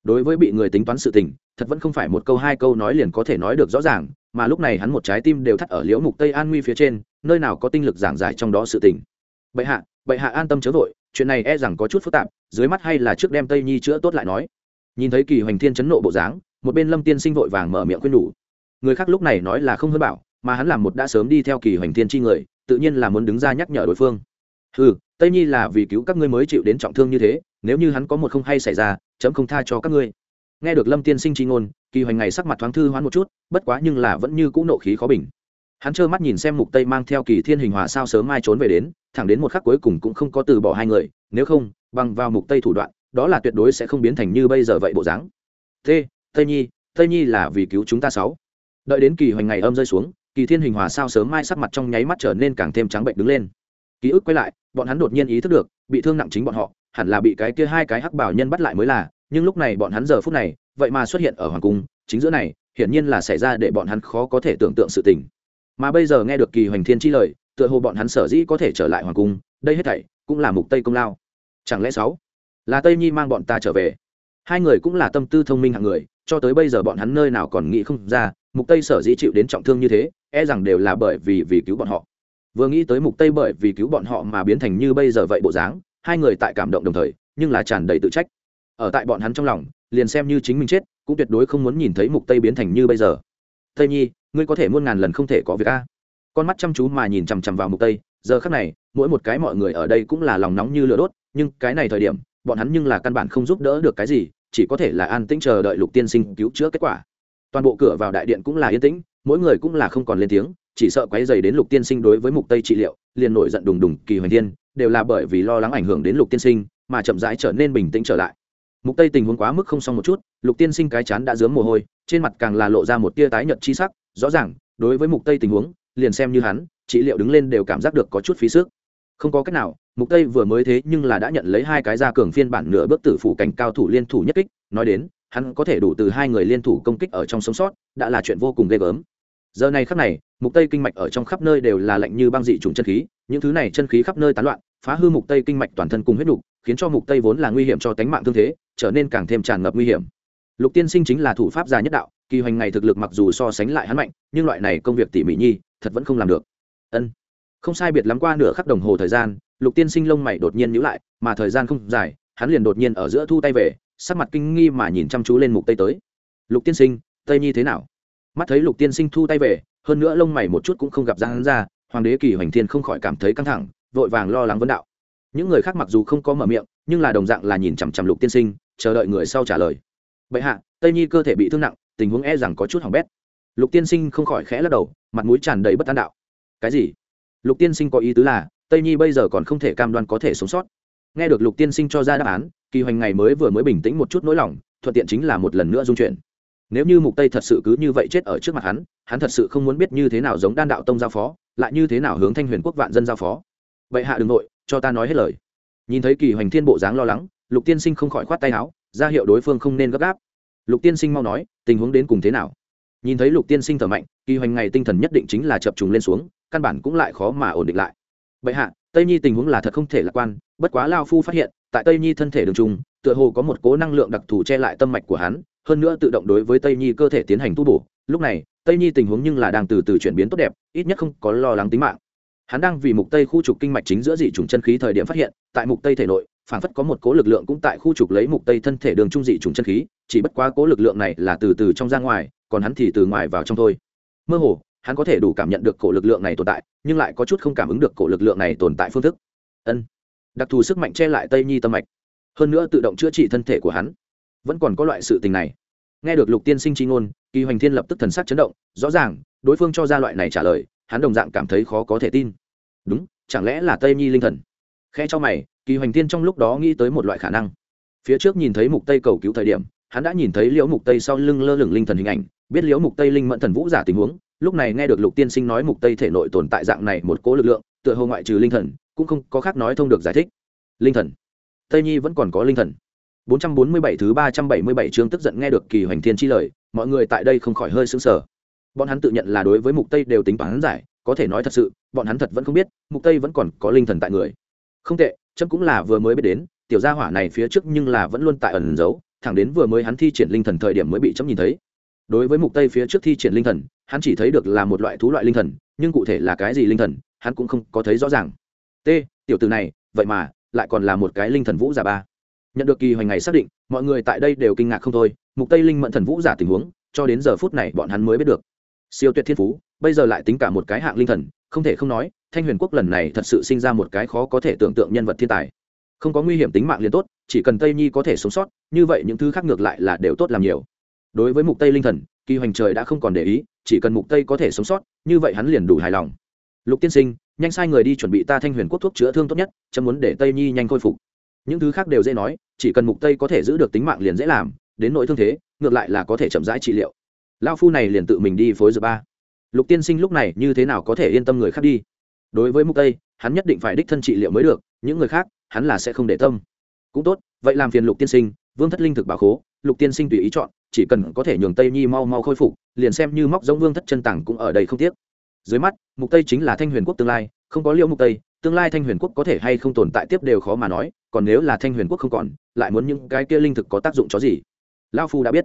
Đối với bị người tính toán sự tình, thật vẫn không phải một câu hai câu nói liền có thể nói được rõ ràng, mà lúc này hắn một trái tim đều thắt ở liễu mục tây an nguy phía trên, nơi nào có tinh lực giảng giải trong đó sự tình. Bệ hạ bệ hạ an tâm chớ vội chuyện này e rằng có chút phức tạp, dưới mắt hay là trước đem tây nhi chữa tốt lại nói. Nhìn thấy kỳ hoành thiên chấn nộ bộ dáng, một bên lâm tiên sinh vội vàng mở miệng khuyên nhủ. Người khác lúc này nói là không hơn bảo, mà hắn làm một đã sớm đi theo kỳ hoành thiên chi người, tự nhiên là muốn đứng ra nhắc nhở đối phương. Ừ tây nhi là vì cứu các ngươi mới chịu đến trọng thương như thế, nếu như hắn có một không hay xảy ra, chấm không tha cho các ngươi. Nghe được lâm tiên sinh chi ngôn, kỳ hoành ngày sắc mặt thoáng thư hoán một chút, bất quá nhưng là vẫn như cũ nộ khí khó bình. Hắn trơ mắt nhìn xem mục tây mang theo kỳ thiên hình hòa sao sớm mai trốn về đến thẳng đến một khắc cuối cùng cũng không có từ bỏ hai người, nếu không, bằng vào mục tây thủ đoạn, đó là tuyệt đối sẽ không biến thành như bây giờ vậy bộ dáng. T, tây nhi tây nhi là vì cứu chúng ta sáu. Đợi đến kỳ hoành ngày âm rơi xuống, kỳ thiên hình hòa sao sớm mai sắc mặt trong nháy mắt trở nên càng thêm trắng bệnh đứng lên. Ký ức quay lại, bọn hắn đột nhiên ý thức được, bị thương nặng chính bọn họ, hẳn là bị cái kia hai cái hắc bảo nhân bắt lại mới là, nhưng lúc này bọn hắn giờ phút này, vậy mà xuất hiện ở hoàng cung, chính giữa này, hiển nhiên là xảy ra để bọn hắn khó có thể tưởng tượng sự tình. Mà bây giờ nghe được kỳ hoành thiên chi lời tựa hồ bọn hắn sở dĩ có thể trở lại hoàng cung, đây hết thảy cũng là mục tây công lao. Chẳng lẽ sáu là tây nhi mang bọn ta trở về? Hai người cũng là tâm tư thông minh hạng người, cho tới bây giờ bọn hắn nơi nào còn nghĩ không ra, mục tây sở dĩ chịu đến trọng thương như thế e rằng đều là bởi vì vì cứu bọn họ. Vừa nghĩ tới mục tây bởi vì cứu bọn họ mà biến thành như bây giờ vậy bộ dáng, hai người tại cảm động đồng thời, nhưng là tràn đầy tự trách. Ở tại bọn hắn trong lòng, liền xem như chính mình chết, cũng tuyệt đối không muốn nhìn thấy mục tây biến thành như bây giờ. Tây nhi, ngươi có thể muôn ngàn lần không thể có việc a con mắt chăm chú mà nhìn chằm chằm vào mục tây, giờ khắc này, mỗi một cái mọi người ở đây cũng là lòng nóng như lửa đốt, nhưng cái này thời điểm, bọn hắn nhưng là căn bản không giúp đỡ được cái gì, chỉ có thể là an tĩnh chờ đợi lục tiên sinh cứu chữa kết quả. Toàn bộ cửa vào đại điện cũng là yên tĩnh, mỗi người cũng là không còn lên tiếng, chỉ sợ quấy dày đến lục tiên sinh đối với mục tây trị liệu, liền nổi giận đùng đùng, kỳ hoành thiên, đều là bởi vì lo lắng ảnh hưởng đến lục tiên sinh, mà chậm rãi trở nên bình tĩnh trở lại. Mục tây tình huống quá mức không xong một chút, lục tiên sinh cái chán đã dướng mồ hôi, trên mặt càng là lộ ra một tia tái nhợt chi sắc, rõ ràng, đối với mục tây tình huống liền xem như hắn, trị liệu đứng lên đều cảm giác được có chút phí sức. Không có cách nào, mục tây vừa mới thế nhưng là đã nhận lấy hai cái gia cường phiên bản nửa bước tử phủ cảnh cao thủ liên thủ nhất kích, nói đến, hắn có thể đủ từ hai người liên thủ công kích ở trong sống sót, đã là chuyện vô cùng ghê gớm. Giờ này khắc này, mục tây kinh mạch ở trong khắp nơi đều là lạnh như băng dị trùng chân khí, những thứ này chân khí khắp nơi tán loạn, phá hư mục tây kinh mạch toàn thân cùng huyết nục, khiến cho mục tây vốn là nguy hiểm cho tánh mạng thương thế, trở nên càng thêm tràn ngập nguy hiểm lục tiên sinh chính là thủ pháp già nhất đạo, kỳ hoành ngày thực lực mặc dù so sánh lại hắn mạnh, nhưng loại này công việc tỉ mỉ nhi, thật vẫn không làm được. Ân. Không sai biệt lắm qua nửa khắc đồng hồ thời gian, lục tiên sinh lông mày đột nhiên nhíu lại, mà thời gian không dài, hắn liền đột nhiên ở giữa thu tay về, sắc mặt kinh nghi mà nhìn chăm chú lên mục tây tới. Lục tiên sinh, tây nhi thế nào? Mắt thấy lục tiên sinh thu tay về, hơn nữa lông mày một chút cũng không gặp ra hắn ra, hoàng đế kỳ hoành thiên không khỏi cảm thấy căng thẳng, vội vàng lo lắng vấn đạo. Những người khác mặc dù không có mở miệng, nhưng là đồng dạng là nhìn chằm chằm lục tiên sinh, chờ đợi người sau trả lời bệ hạ, tây nhi cơ thể bị thương nặng, tình huống e rằng có chút hỏng bét. Lục tiên sinh không khỏi khẽ lắc đầu, mặt mũi tràn đầy bất an đạo. Cái gì? Lục tiên sinh có ý tứ là, tây nhi bây giờ còn không thể cam đoan có thể sống sót. Nghe được lục tiên sinh cho ra đáp án, kỳ hoành ngày mới vừa mới bình tĩnh một chút nỗi lòng, thuận tiện chính là một lần nữa dung chuyển nếu như mục tây thật sự cứ như vậy chết ở trước mặt hắn hắn thật sự không muốn biết như thế nào giống đan đạo tông giao phó, lại như thế nào hướng thanh huyền quốc vạn dân giao phó. Vậy hạ đừng nội, cho ta nói hết lời. Nhìn thấy kỳ hoành thiên bộ dáng lo lắng, lục tiên sinh không khỏi khoát tay áo ra hiệu đối phương không nên gấp gáp. Lục tiên sinh mau nói, tình huống đến cùng thế nào? Nhìn thấy lục tiên sinh thở mạnh, kỳ hoành ngày tinh thần nhất định chính là chập trùng lên xuống, căn bản cũng lại khó mà ổn định lại. Bệ hạ, tây nhi tình huống là thật không thể lạc quan, bất quá lao phu phát hiện, tại tây nhi thân thể đường trung, tựa hồ có một cố năng lượng đặc thù che lại tâm mạch của hắn, hơn nữa tự động đối với tây nhi cơ thể tiến hành tu bổ. Lúc này, tây nhi tình huống nhưng là đang từ từ chuyển biến tốt đẹp, ít nhất không có lo lắng tính mạng. Hắn đang vì mục tây khu trục kinh mạch chính giữa dị trùng chân khí thời điểm phát hiện, tại mục tây thể nội phản phất có một cố lực lượng cũng tại khu trục lấy mục tây thân thể đường trung dị trùng chân khí, chỉ bất quá cố lực lượng này là từ từ trong ra ngoài, còn hắn thì từ ngoài vào trong thôi. Mơ hồ, hắn có thể đủ cảm nhận được cổ lực lượng này tồn tại, nhưng lại có chút không cảm ứng được cổ lực lượng này tồn tại phương thức. Ân. Đặc thù sức mạnh che lại tây nhi tâm mạch. Hơn nữa tự động chữa trị thân thể của hắn. Vẫn còn có loại sự tình này. Nghe được lục tiên sinh chi ngôn, kỳ hoành thiên lập tức thần sắc chấn động, rõ ràng, đối phương cho ra loại này trả lời, hắn đồng dạng cảm thấy khó có thể tin. Đúng, chẳng lẽ là tây nhi linh thần? Khe cho mày kỳ hoành thiên trong lúc đó nghĩ tới một loại khả năng. Phía trước nhìn thấy mục tây cầu cứu thời điểm, hắn đã nhìn thấy liễu mục tây sau lưng lơ lửng linh thần hình ảnh, biết liễu mục tây linh mẫn thần vũ giả tình huống, lúc này nghe được lục tiên sinh nói mục tây thể nội tồn tại dạng này một cố lực lượng, tựa hồ ngoại trừ linh thần, cũng không có khác nói thông được giải thích. Linh thần. Tây nhi vẫn còn có linh thần. 447 thứ 377 chương tức giận nghe được kỳ hoành thiên chi lời, mọi người tại đây không khỏi hơi sững sờ. Bọn hắn tự nhận là đối với mục tây đều tính toán giải, có thể nói thật sự, bọn hắn thật vẫn không biết, mục tây vẫn còn có linh thần tại người. Không tệ chấm cũng là vừa mới biết đến, tiểu gia hỏa này phía trước nhưng là vẫn luôn tại ẩn giấu, thẳng đến vừa mới hắn thi triển linh thần thời điểm mới bị chấm nhìn thấy. Đối với mục tây phía trước thi triển linh thần, hắn chỉ thấy được là một loại thú loại linh thần, nhưng cụ thể là cái gì linh thần, hắn cũng không có thấy rõ ràng. T, tiểu từ này, vậy mà, lại còn là một cái linh thần vũ giả ba. Nhận được kỳ hoành ngày xác định, mọi người tại đây đều kinh ngạc không thôi, mục tây linh mẫn thần vũ giả tình huống, cho đến giờ phút này bọn hắn mới biết được. Siêu tuyệt thiên phú bây giờ lại tính cả một cái hạng linh thần, không thể không nói, thanh huyền quốc lần này thật sự sinh ra một cái khó có thể tưởng tượng nhân vật thiên tài. Không có nguy hiểm tính mạng liền tốt, chỉ cần tây nhi có thể sống sót, như vậy những thứ khác ngược lại là đều tốt làm nhiều. Đối với mục tây linh thần, kỳ hoành trời đã không còn để ý, chỉ cần mục tây có thể sống sót, như vậy hắn liền đủ hài lòng. Lục tiên sinh, nhanh sai người đi chuẩn bị ta thanh huyền quốc thuốc chữa thương tốt nhất, chấm muốn để tây nhi nhanh khôi phục. Những thứ khác đều dễ nói, chỉ cần mục tây có thể giữ được tính mạng liền dễ làm, đến nỗi thương thế, ngược lại là có thể chậm rãi trị liệu. Lao phu này liền tự mình đi phối dược ba lục tiên sinh lúc này như thế nào có thể yên tâm người khác đi? Đối với mục tây, hắn nhất định phải đích thân trị liệu mới được, những người khác, hắn là sẽ không để tâm. Cũng tốt, vậy làm phiền lục tiên sinh, vương thất linh thực bảo khố, lục tiên sinh tùy ý chọn, chỉ cần có thể nhường tây nhi mau mau khôi phục, liền xem như móc giống vương thất chân tảng cũng ở đây không tiếc. Dưới mắt, mục tây chính là thanh huyền quốc tương lai, không có liệu mục tây, tương lai thanh huyền quốc có thể hay không tồn tại tiếp đều khó mà nói, còn nếu là thanh huyền quốc không còn, lại muốn những cái kia linh thực có tác dụng cho gì? Lao phu đã biết.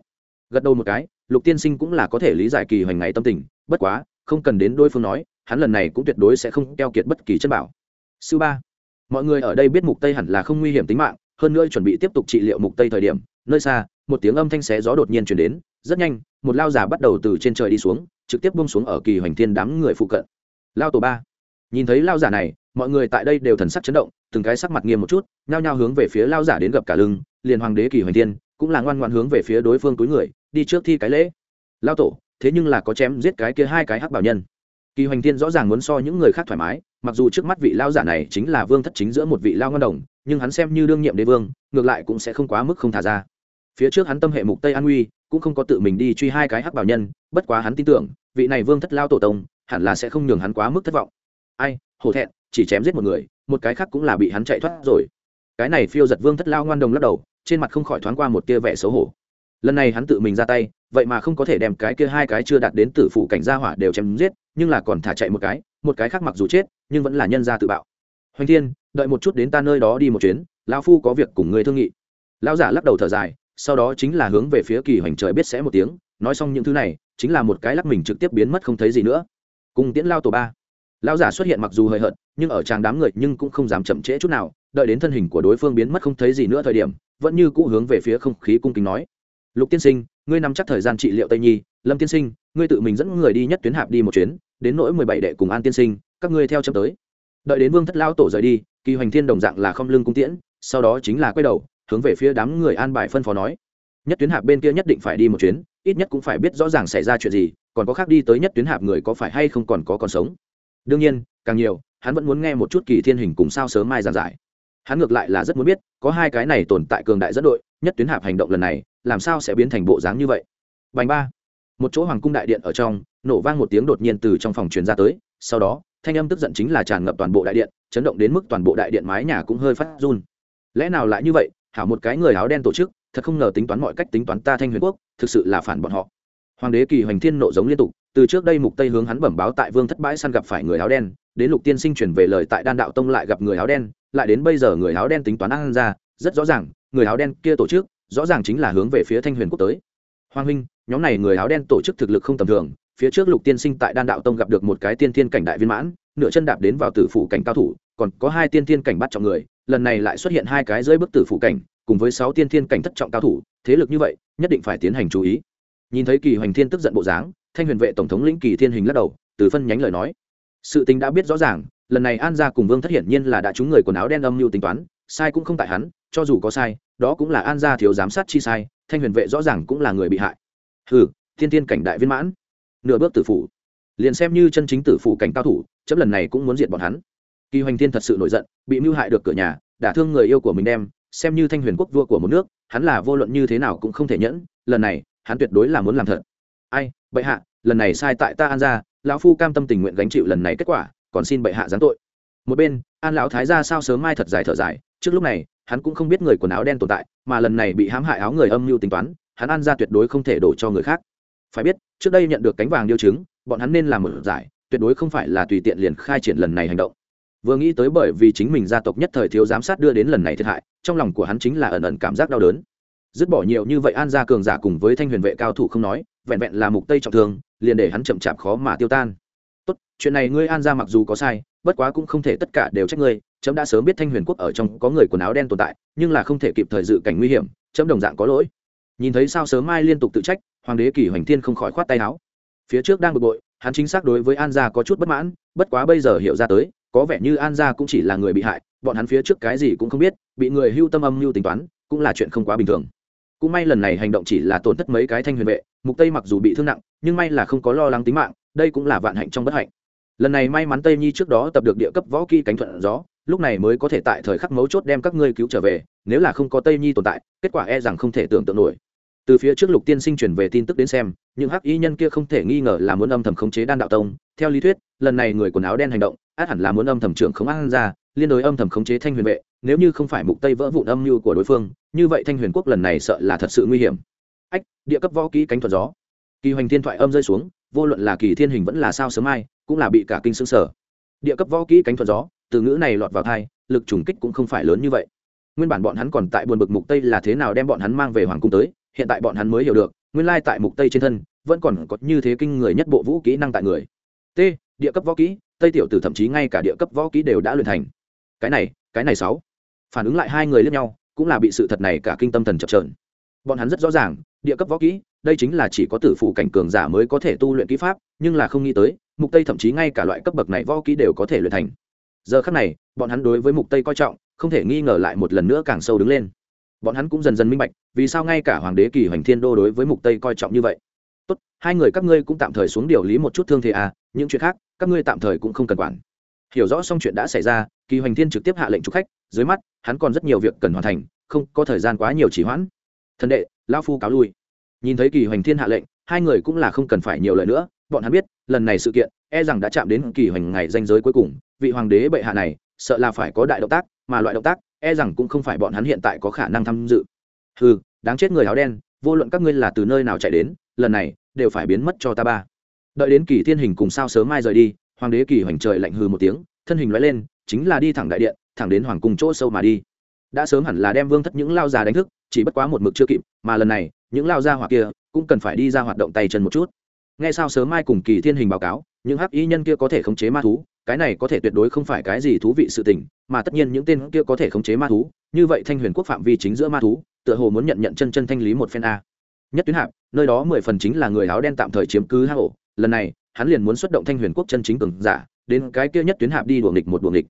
Gật đầu một cái, lục tiên sinh cũng là có thể lý giải kỳ hoành ngày tâm tình bất quá, không cần đến đôi phương nói, hắn lần này cũng tuyệt đối sẽ không keo kiệt bất kỳ chân bảo. Sư ba, mọi người ở đây biết mục tây hẳn là không nguy hiểm tính mạng, hơn nữa chuẩn bị tiếp tục trị liệu mục tây thời điểm, nơi xa, một tiếng âm thanh xé gió đột nhiên chuyển đến, rất nhanh, một lao giả bắt đầu từ trên trời đi xuống, trực tiếp buông xuống ở kỳ hoành thiên đám người phụ cận. Lao tổ ba, nhìn thấy lao giả này, mọi người tại đây đều thần sắc chấn động, từng cái sắc mặt nghiêm một chút, nhao nhao hướng về phía lao giả đến gặp cả lưng, liền hoàng đế kỳ hoành thiên, cũng là ngoan ngoan hướng về phía đối phương túi người, đi trước thi cái lễ. Lao tổ thế nhưng là có chém giết cái kia hai cái hắc bảo nhân. Kỳ hoành thiên rõ ràng muốn so những người khác thoải mái, mặc dù trước mắt vị lao giả này chính là vương thất chính giữa một vị lao ngon đồng, nhưng hắn xem như đương nhiệm đế vương, ngược lại cũng sẽ không quá mức không thả ra. Phía trước hắn tâm hệ mục tây an uy, cũng không có tự mình đi truy hai cái hắc bảo nhân, bất quá hắn tin tưởng, vị này vương thất lao tổ tông, hẳn là sẽ không nhường hắn quá mức thất vọng. Ai, hổ thẹn, chỉ chém giết một người, một cái khác cũng là bị hắn chạy thoát rồi. Cái này phiêu giật vương thất lao ngoan đồng lắc đầu, trên mặt không khỏi thoáng qua một tia vẻ xấu hổ lần này hắn tự mình ra tay, vậy mà không có thể đem cái kia hai cái chưa đạt đến tử phụ cảnh gia hỏa đều chém giết, nhưng là còn thả chạy một cái một cái khác mặc dù chết, nhưng vẫn là nhân gia tự bạo. Hoành thiên, đợi một chút đến ta nơi đó đi một chuyến, lão phu có việc cùng người thương nghị. Lão giả lắc đầu thở dài, sau đó chính là hướng về phía kỳ hoành trời biết sẽ một tiếng, nói xong những thứ này, chính là một cái lắc mình trực tiếp biến mất không thấy gì nữa. Cùng tiễn lao tổ ba. Lão giả xuất hiện mặc dù hơi hợt, nhưng ở tràng đám người nhưng cũng không dám chậm trễ chút nào, đợi đến thân hình của đối phương biến mất không thấy gì nữa thời điểm, vẫn như cũ hướng về phía không khí cung kính nói lục tiên sinh, ngươi nắm chắc thời gian trị liệu tây nhi. Lâm tiên sinh, ngươi tự mình dẫn người đi nhất tuyến hạp đi một chuyến, đến nỗi mười bảy đệ cùng an tiên sinh, các ngươi theo chấm tới. Đợi đến vương thất lao tổ rời đi, kỳ hoành thiên đồng dạng là không lưng cung tiễn, sau đó chính là quay đầu, hướng về phía đám người an bài phân phó nói. Nhất tuyến hạp bên kia nhất định phải đi một chuyến, ít nhất cũng phải biết rõ ràng xảy ra chuyện gì, còn có khác đi tới nhất tuyến hạp người có phải hay không còn có còn sống. Đương nhiên, càng nhiều, hắn vẫn muốn nghe một chút kỳ thiên hình cùng sao sớm mai giảng giải. Hắn ngược lại là rất muốn biết, có hai cái này tồn tại cường đại dẫn đội, nhất tuyến hạp hành động lần này làm sao sẽ biến thành bộ dáng như vậy? Bành ba. Một chỗ hoàng cung đại điện ở trong, nổ vang một tiếng đột nhiên từ trong phòng truyền ra tới, sau đó, thanh âm tức giận chính là tràn ngập toàn bộ đại điện, chấn động đến mức toàn bộ đại điện mái nhà cũng hơi phát run. Lẽ nào lại như vậy? Hảo một cái người áo đen tổ chức, thật không ngờ tính toán mọi cách tính toán ta thanh huyền quốc, thực sự là phản bọn họ. Hoàng đế kỳ hoành thiên nộ giống liên tục, từ trước đây mục tây hướng hắn bẩm báo tại vương thất bãi săn gặp phải người áo đen, đến lục tiên sinh chuyển về lời tại đan đạo tông lại gặp người áo đen, lại đến bây giờ người áo đen tính toán ăn ra, rất rõ ràng, người áo đen kia tổ chức rõ ràng chính là hướng về phía thanh huyền quốc tới. Hoàng huynh, nhóm này người áo đen tổ chức thực lực không tầm thường, phía trước lục tiên sinh tại đan đạo tông gặp được một cái tiên thiên cảnh đại viên mãn, nửa chân đạp đến vào tử phủ cảnh cao thủ, còn có hai tiên thiên cảnh bắt trọng người, lần này lại xuất hiện hai cái dưới bức tử phủ cảnh, cùng với sáu tiên thiên cảnh thất trọng cao thủ, thế lực như vậy, nhất định phải tiến hành chú ý. Nhìn thấy kỳ hoành thiên tức giận bộ dáng, thanh huyền vệ tổng thống lĩnh kỳ thiên hình lắc đầu, từ phân nhánh lời nói. Sự tình đã biết rõ ràng, lần này an gia cùng vương thất hiển nhiên là đã trúng người quần áo đen âm mưu tính toán, sai cũng không tại hắn, cho dù có sai đó cũng là an gia thiếu giám sát chi sai, thanh huyền vệ rõ ràng cũng là người bị hại. Ừ thiên thiên cảnh đại viên mãn. Nửa bước tử phủ. Liền xem như chân chính tử phủ cảnh cao thủ chấm lần này cũng muốn diệt bọn hắn. Kỳ hoành thiên thật sự nổi giận, bị mưu hại được cửa nhà, đả thương người yêu của mình đem, xem như thanh huyền quốc vua của một nước, hắn là vô luận như thế nào cũng không thể nhẫn, lần này, hắn tuyệt đối là muốn làm thật. Ai, bệ hạ, lần này sai tại ta an gia, lão phu cam tâm tình nguyện gánh chịu lần này kết quả, còn xin bệ hạ giáng tội. Một bên, an lão thái ra sao sớm mai thật dài thở dài, trước lúc này hắn cũng không biết người quần áo đen tồn tại, mà lần này bị hãm hại áo người âm mưu tính toán, hắn an ra tuyệt đối không thể đổ cho người khác. Phải biết, trước đây nhận được cánh vàng điêu chứng, bọn hắn nên làm một giải, tuyệt đối không phải là tùy tiện liền khai triển lần này hành động. Vừa nghĩ tới bởi vì chính mình gia tộc nhất thời thiếu giám sát đưa đến lần này thiệt hại, trong lòng của hắn chính là ẩn ẩn cảm giác đau đớn. Dứt bỏ nhiều như vậy an gia cường giả cùng với thanh huyền vệ cao thủ không nói, vẹn vẹn là mục tây trọng thương, liền để hắn chậm chạp khó mà tiêu tan tốt, chuyện này ngươi an ra mặc dù có sai, bất quá cũng không thể tất cả đều trách ngươi Trẫm đã sớm biết thanh huyền quốc ở trong có người quần áo đen tồn tại, nhưng là không thể kịp thời dự cảnh nguy hiểm Trẫm đồng dạng có lỗi. Nhìn thấy sao sớm mai liên tục tự trách, hoàng đế kỳ hoành thiên không khỏi khoát tay áo. Phía trước đang bực bội, hắn chính xác đối với an gia có chút bất mãn, bất quá bây giờ hiểu ra tới, có vẻ như an gia cũng chỉ là người bị hại, bọn hắn phía trước cái gì cũng không biết, bị người hưu tâm âm mưu tính toán, cũng là chuyện không quá bình thường cũng may lần này hành động chỉ là tổn thất mấy cái thanh huyền vệ, mục tây mặc dù bị thương nặng, nhưng may là không có lo lắng tính mạng, đây cũng là vạn hạnh trong bất hạnh. Lần này may mắn tây nhi trước đó tập được địa cấp võ kỹ cánh thuận gió, lúc này mới có thể tại thời khắc mấu chốt đem các ngươi cứu trở về, nếu là không có tây nhi tồn tại, kết quả e rằng không thể tưởng tượng nổi. Từ phía trước lục tiên sinh chuyển về tin tức đến xem, những hắc y nhân kia không thể nghi ngờ là muốn âm thầm khống chế đan đạo tông. Theo lý thuyết, lần này người quần áo đen hành động, át hẳn là muốn âm thầm trưởng không ăn ra liên đối âm thầm khống chế thanh huyền vệ, nếu như không phải mục tây vỡ vụn âm mưu của đối phương, như vậy thanh huyền quốc lần này sợ là thật sự nguy hiểm. Ách, địa cấp võ kỹ cánh thuật gió. Kỳ hoành thiên thoại âm rơi xuống, vô luận là kỳ thiên hình vẫn là sao sớm mai, cũng là bị cả kinh xương sở địa cấp võ kỹ cánh thuật gió, từ ngữ này lọt vào thai lực trùng kích cũng không phải lớn như vậy. Nguyên bản bọn hắn còn tại buồn bực mục tây là thế nào đem bọn hắn mang về hoàng cung tới, hiện tại bọn hắn mới hiểu được, nguyên lai tại mục tây trên thân, vẫn còn có như thế kinh người nhất bộ vũ kỹ năng tại người. T, địa cấp võ kỹ, tây tiểu tử thậm chí ngay cả địa cấp võ kỹ đều đã luyện thành cái này cái này sáu. Phản ứng lại hai người lẫn nhau, cũng là bị sự thật này cả kinh tâm thần chập trờn bọn hắn rất rõ ràng, địa cấp võ kỹ, đây chính là chỉ có tử phụ cảnh cường giả mới có thể tu luyện kỹ pháp, nhưng là không nghĩ tới, mục tây thậm chí ngay cả loại cấp bậc này võ kỹ đều có thể luyện thành. Giờ khắc này, bọn hắn đối với mục tây coi trọng, không thể nghi ngờ lại một lần nữa càng sâu đứng lên. Bọn hắn cũng dần dần minh bạch, vì sao ngay cả hoàng đế kỳ hoành thiên đô đối với mục tây coi trọng như vậy. Tốt, hai người các ngươi cũng tạm thời xuống điều lý một chút thương thế à những chuyện khác, các ngươi tạm thời cũng không cần quản. Hiểu rõ xong chuyện đã xảy ra kỳ hoành thiên trực tiếp hạ lệnh trục khách, dưới mắt, hắn còn rất nhiều việc cần hoàn thành, không có thời gian quá nhiều chỉ hoãn. Thần đệ lao phu cáo lui. Nhìn thấy kỳ hoành thiên hạ lệnh, hai người cũng là không cần phải nhiều lời nữa, bọn hắn biết, lần này sự kiện e rằng đã chạm đến kỳ hoành ngày danh giới cuối cùng, vị hoàng đế bệ hạ này, sợ là phải có đại động tác, mà loại động tác e rằng cũng không phải bọn hắn hiện tại có khả năng tham dự. Ừ đáng chết người áo đen, vô luận các ngươi là từ nơi nào chạy đến, lần này, đều phải biến mất cho ta ba. Đợi đến kỳ thiên hình cùng sao sớm mai rời đi, hoàng đế kỳ hoành trời lạnh hừ một tiếng, thân hình loại lên chính là đi thẳng đại điện, thẳng đến hoàng cung chỗ sâu mà đi. Đã sớm hẳn là đem vương thất những lao già đánh thức, chỉ bất quá một mực chưa kịp, mà lần này, những lao gia hoặc kia cũng cần phải đi ra hoạt động tay chân một chút. Nghe sao sớm mai cùng kỳ thiên hình báo cáo, những hắc y nhân kia có thể khống chế ma thú, cái này có thể tuyệt đối không phải cái gì thú vị sự tình, mà tất nhiên những tên kia có thể khống chế ma thú, như vậy thanh huyền quốc phạm vi chính giữa ma thú, tựa hồ muốn nhận nhận chân chân thanh lý một phen a. Nhất tuyến hạp, nơi đó mười phần chính là người áo đen tạm thời chiếm cứ hang ổ, lần này, hắn liền muốn xuất động thanh huyền quốc chân chính cường giả đến cái kia nhất tuyến hạp đi đuổi nghịch một đuổi nghịch.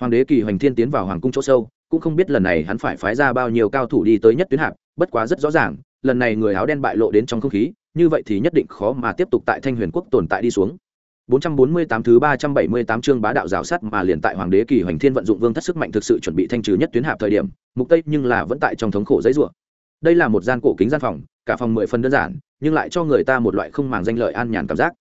Hoàng đế kỳ hoành thiên tiến vào hoàng cung chỗ sâu, cũng không biết lần này hắn phải phái ra bao nhiêu cao thủ đi tới nhất tuyến hạp, bất quá rất rõ ràng, lần này người áo đen bại lộ đến trong không khí, như vậy thì nhất định khó mà tiếp tục tại thanh huyền quốc tồn tại đi xuống. 448 thứ 378 chương bá đạo giáo sát mà liền tại hoàng đế kỳ hoành thiên vận dụng vương thất sức mạnh thực sự chuẩn bị thanh trừ nhất tuyến hạp thời điểm, mục tây nhưng là vẫn tại trong thống khổ giấy rủa. Đây là một gian cổ kính gian phòng, cả phòng mười phần đơn giản, nhưng lại cho người ta một loại không màng danh lợi an nhàn cảm giác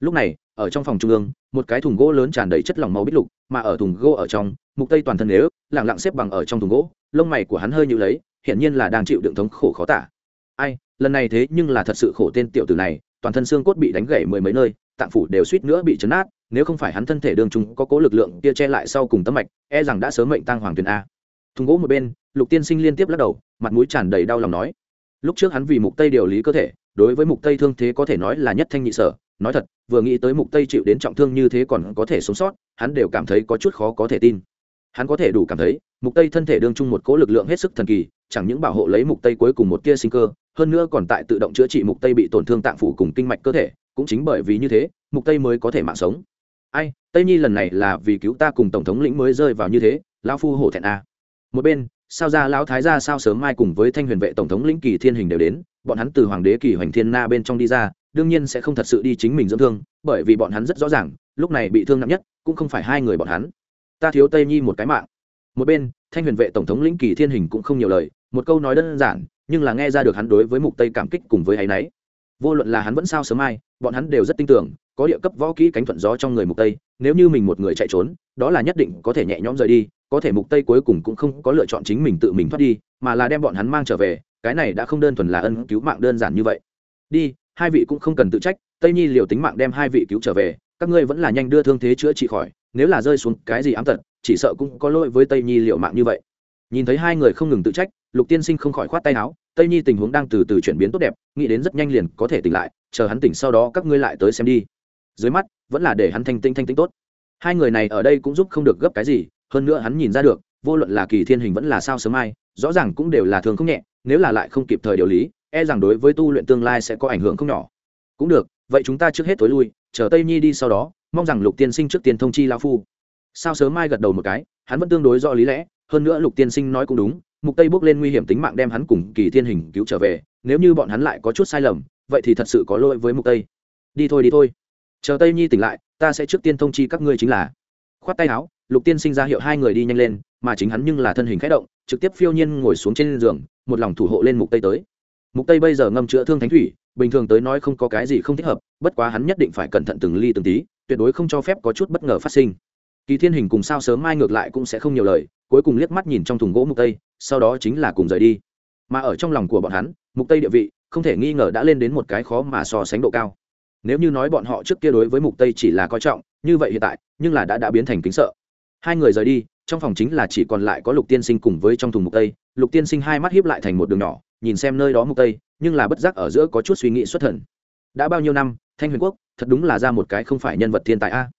lúc này, ở trong phòng trung ương, một cái thùng gỗ lớn tràn đầy chất lỏng màu bít lục, mà ở thùng gỗ ở trong, mục tây toàn thân nếu lẳng lặng xếp bằng ở trong thùng gỗ, lông mày của hắn hơi nhịu lấy, hiển nhiên là đang chịu đựng thống khổ khó tả. Ai, lần này thế nhưng là thật sự khổ tên tiểu tử này, toàn thân xương cốt bị đánh gãy mười mấy nơi, tạng phủ đều suýt nữa bị chấn nát, nếu không phải hắn thân thể đường chúng có cố lực lượng kia che lại sau cùng tấm mạch e rằng đã sớm mệnh tăng hoàng tuyền a. Thùng gỗ một bên, lục tiên sinh liên tiếp lắc đầu, mặt mũi tràn đầy đau lòng nói. Lúc trước hắn vì mục tây điều lý cơ thể, đối với mục tây thương thế có thể nói là nhất thanh nhị sở nói thật, vừa nghĩ tới mục tây chịu đến trọng thương như thế còn có thể sống sót, hắn đều cảm thấy có chút khó có thể tin. Hắn có thể đủ cảm thấy, mục tây thân thể đương chung một cỗ lực lượng hết sức thần kỳ, chẳng những bảo hộ lấy mục tây cuối cùng một tia sinh cơ, hơn nữa còn tại tự động chữa trị mục tây bị tổn thương tạng phủ cùng kinh mạch cơ thể, cũng chính bởi vì như thế, mục tây mới có thể mạng sống. Ai, tây nhi lần này là vì cứu ta cùng tổng thống lĩnh mới rơi vào như thế, lão phu hổ thẹn a một bên, sao ra lão thái gia sao sớm mai cùng với thanh huyền vệ tổng thống lĩnh kỳ thiên hình đều đến bọn hắn từ hoàng đế kỳ hoành thiên na bên trong đi ra, đương nhiên sẽ không thật sự đi chính mình dưỡng thương, bởi vì bọn hắn rất rõ ràng, lúc này bị thương nặng nhất cũng không phải hai người bọn hắn. Ta thiếu tây nhi một cái mạng. Một bên, thanh huyền vệ tổng thống lĩnh kỳ thiên hình cũng không nhiều lời, một câu nói đơn giản, nhưng là nghe ra được hắn đối với mục tây cảm kích cùng với áy náy. Vô luận là hắn vẫn sao sớm mai bọn hắn đều rất tin tưởng, có địa cấp võ kỹ cánh thuận gió trong người mục tây, nếu như mình một người chạy trốn, đó là nhất định có thể nhẹ nhõm rời đi, có thể mục tây cuối cùng cũng không có lựa chọn chính mình tự mình thoát đi, mà là đem bọn hắn mang trở về cái này đã không đơn thuần là ân cứu mạng đơn giản như vậy. Đi, hai vị cũng không cần tự trách, tây nhi liều tính mạng đem hai vị cứu trở về, các ngươi vẫn là nhanh đưa thương thế chữa trị khỏi, nếu là rơi xuống cái gì ám tật, chỉ sợ cũng có lỗi với tây nhi liệu mạng như vậy. Nhìn thấy hai người không ngừng tự trách, lục tiên sinh không khỏi khoát tay áo, tây nhi tình huống đang từ từ chuyển biến tốt đẹp, nghĩ đến rất nhanh liền có thể tỉnh lại, chờ hắn tỉnh sau đó các ngươi lại tới xem đi. Dưới mắt, vẫn là để hắn thanh tinh thanh tinh tốt. Hai người này ở đây cũng giúp không được gấp cái gì, hơn nữa hắn nhìn ra được, vô luận là kỳ thiên hình vẫn là sao sớm mai, rõ ràng cũng đều là thường không nhẹ nếu là lại không kịp thời điều lý e rằng đối với tu luyện tương lai sẽ có ảnh hưởng không nhỏ. Cũng được, vậy chúng ta trước hết tối lui, chờ tây nhi đi sau đó, mong rằng lục tiên sinh trước tiên thông chi lao phu. Sao sớm mai gật đầu một cái, hắn vẫn tương đối do lý lẽ, hơn nữa lục tiên sinh nói cũng đúng, mục tây bước lên nguy hiểm tính mạng đem hắn cùng kỳ thiên hình cứu trở về, nếu như bọn hắn lại có chút sai lầm, vậy thì thật sự có lỗi với mục tây. Đi thôi đi thôi. Chờ tây nhi tỉnh lại, ta sẽ trước tiên thông chi các ngươi chính là. Khoát tay áo, lục tiên sinh ra hiệu hai người đi nhanh lên, mà chính hắn nhưng là thân hình khẽ động, trực tiếp phiêu nhiên ngồi xuống trên giường một lòng thủ hộ lên mục tây tới. Mục tây bây giờ ngâm chữa thương thánh thủy, bình thường tới nói không có cái gì không thích hợp, bất quá hắn nhất định phải cẩn thận từng ly từng tí, tuyệt đối không cho phép có chút bất ngờ phát sinh. Kỳ thiên hình cùng sao sớm mai ngược lại cũng sẽ không nhiều lời, cuối cùng liếc mắt nhìn trong thùng gỗ mục tây, sau đó chính là cùng rời đi. Mà ở trong lòng của bọn hắn, mục tây địa vị, không thể nghi ngờ đã lên đến một cái khó mà so sánh độ cao. Nếu như nói bọn họ trước kia đối với mục tây chỉ là coi trọng, như vậy hiện tại, nhưng là đã đã biến thành kính sợ. Hai người rời đi, trong phòng chính là chỉ còn lại có lục tiên sinh cùng với trong thùng mục tây lục tiên sinh hai mắt hiếp lại thành một đường nhỏ, nhìn xem nơi đó mục tây, nhưng là bất giác ở giữa có chút suy nghĩ xuất thần. Đã bao nhiêu năm, thanh huyền quốc, thật đúng là ra một cái không phải nhân vật thiên tài a.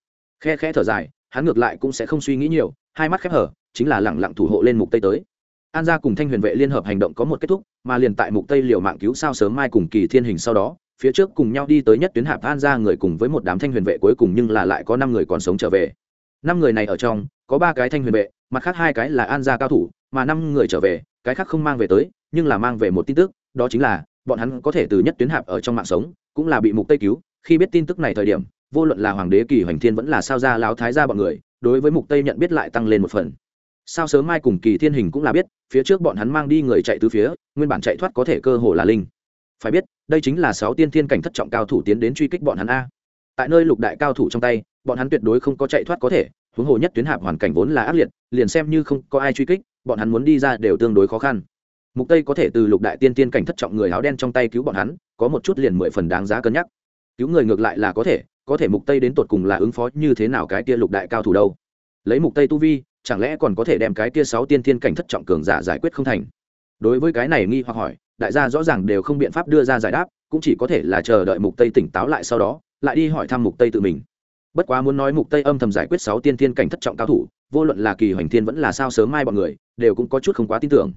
Khe khe thở dài, hắn ngược lại cũng sẽ không suy nghĩ nhiều, hai mắt khép hở, chính là lẳng lặng thủ hộ lên mục tây tới. An gia cùng thanh huyền vệ liên hợp hành động có một kết thúc, mà liền tại mục tây liều mạng cứu sao sớm mai cùng kỳ thiên hình sau đó, phía trước cùng nhau đi tới nhất tuyến hạp an gia người cùng với một đám thanh huyền vệ cuối cùng nhưng là lại có năm người còn sống trở về. Năm người này ở trong, có ba cái thanh huyền vệ, mặt khác hai cái là an gia cao thủ, mà năm người trở về cái khác không mang về tới, nhưng là mang về một tin tức, đó chính là, bọn hắn có thể từ nhất tuyến hạp ở trong mạng sống, cũng là bị mục tây cứu. Khi biết tin tức này thời điểm, vô luận là hoàng đế kỳ hoành thiên vẫn là sao gia lão thái gia bọn người, đối với mục tây nhận biết lại tăng lên một phần. Sao sớm mai cùng kỳ thiên hình cũng là biết, phía trước bọn hắn mang đi người chạy từ phía, nguyên bản chạy thoát có thể cơ hồ là linh. Phải biết, đây chính là sáu tiên thiên cảnh thất trọng cao thủ tiến đến truy kích bọn hắn a. Tại nơi lục đại cao thủ trong tay, bọn hắn tuyệt đối không có chạy thoát có thể, huống hồ nhất tuyến hạp hoàn cảnh vốn là ác liệt, liền xem như không có ai truy kích bọn hắn muốn đi ra đều tương đối khó khăn. Mục tây có thể từ lục đại tiên tiên cảnh thất trọng người áo đen trong tay cứu bọn hắn, có một chút liền mười phần đáng giá cân nhắc. Cứu người ngược lại là có thể có thể mục tây đến tột cùng là ứng phó như thế nào cái kia lục đại cao thủ đâu. Lấy mục tây tu vi, chẳng lẽ còn có thể đem cái kia sáu tiên tiên cảnh thất trọng cường giả giải quyết không thành? Đối với cái này nghi hoặc hỏi, đại gia rõ ràng đều không biện pháp đưa ra giải đáp, cũng chỉ có thể là chờ đợi mục tây tỉnh táo lại sau đó, lại đi hỏi thăm mục tây tự mình. Bất quá muốn nói mục tây âm thầm giải quyết sáu tiên thiên cảnh thất trọng cao thủ, vô luận là kỳ hoành thiên vẫn là sao sớm mai bọn người đều cũng có chút không quá tin tưởng.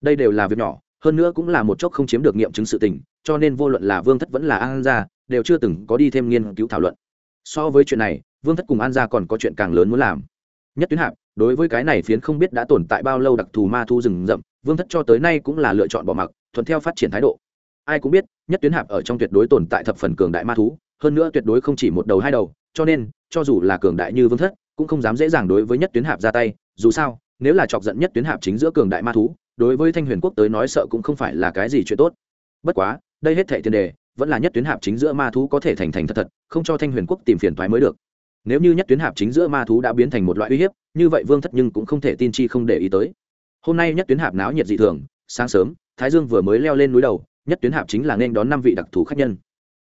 Đây đều là việc nhỏ, hơn nữa cũng là một chốc không chiếm được nghiệm chứng sự tình, cho nên vô luận là vương thất vẫn là an gia, đều chưa từng có đi thêm nghiên cứu thảo luận. So với chuyện này, vương thất cùng an gia còn có chuyện càng lớn muốn làm. Nhất tuyến hạp, đối với cái này phiến không biết đã tồn tại bao lâu đặc thù ma thu rừng rậm, vương thất cho tới nay cũng là lựa chọn bỏ mặc, thuận theo phát triển thái độ. Ai cũng biết, nhất tuyến hạp ở trong tuyệt đối tồn tại thập phần cường đại ma thú, hơn nữa tuyệt đối không chỉ một đầu hai đầu, cho nên, cho dù là cường đại như vương thất, cũng không dám dễ dàng đối với nhất tuyến hạp ra tay, dù sao nếu là chọc giận nhất tuyến hạp chính giữa cường đại ma thú, đối với thanh huyền quốc tới nói sợ cũng không phải là cái gì chuyện tốt. Bất quá, đây hết thệ tiền đề, vẫn là nhất tuyến hạp chính giữa ma thú có thể thành thành thật thật, không cho thanh huyền quốc tìm phiền thoái mới được. Nếu như nhất tuyến hạp chính giữa ma thú đã biến thành một loại uy hiếp, như vậy vương thất nhưng cũng không thể tin chi không để ý tới. Hôm nay nhất tuyến hạp náo nhiệt dị thường, sáng sớm, thái dương vừa mới leo lên núi đầu, nhất tuyến hạp chính là nên đón năm vị đặc thù khách nhân.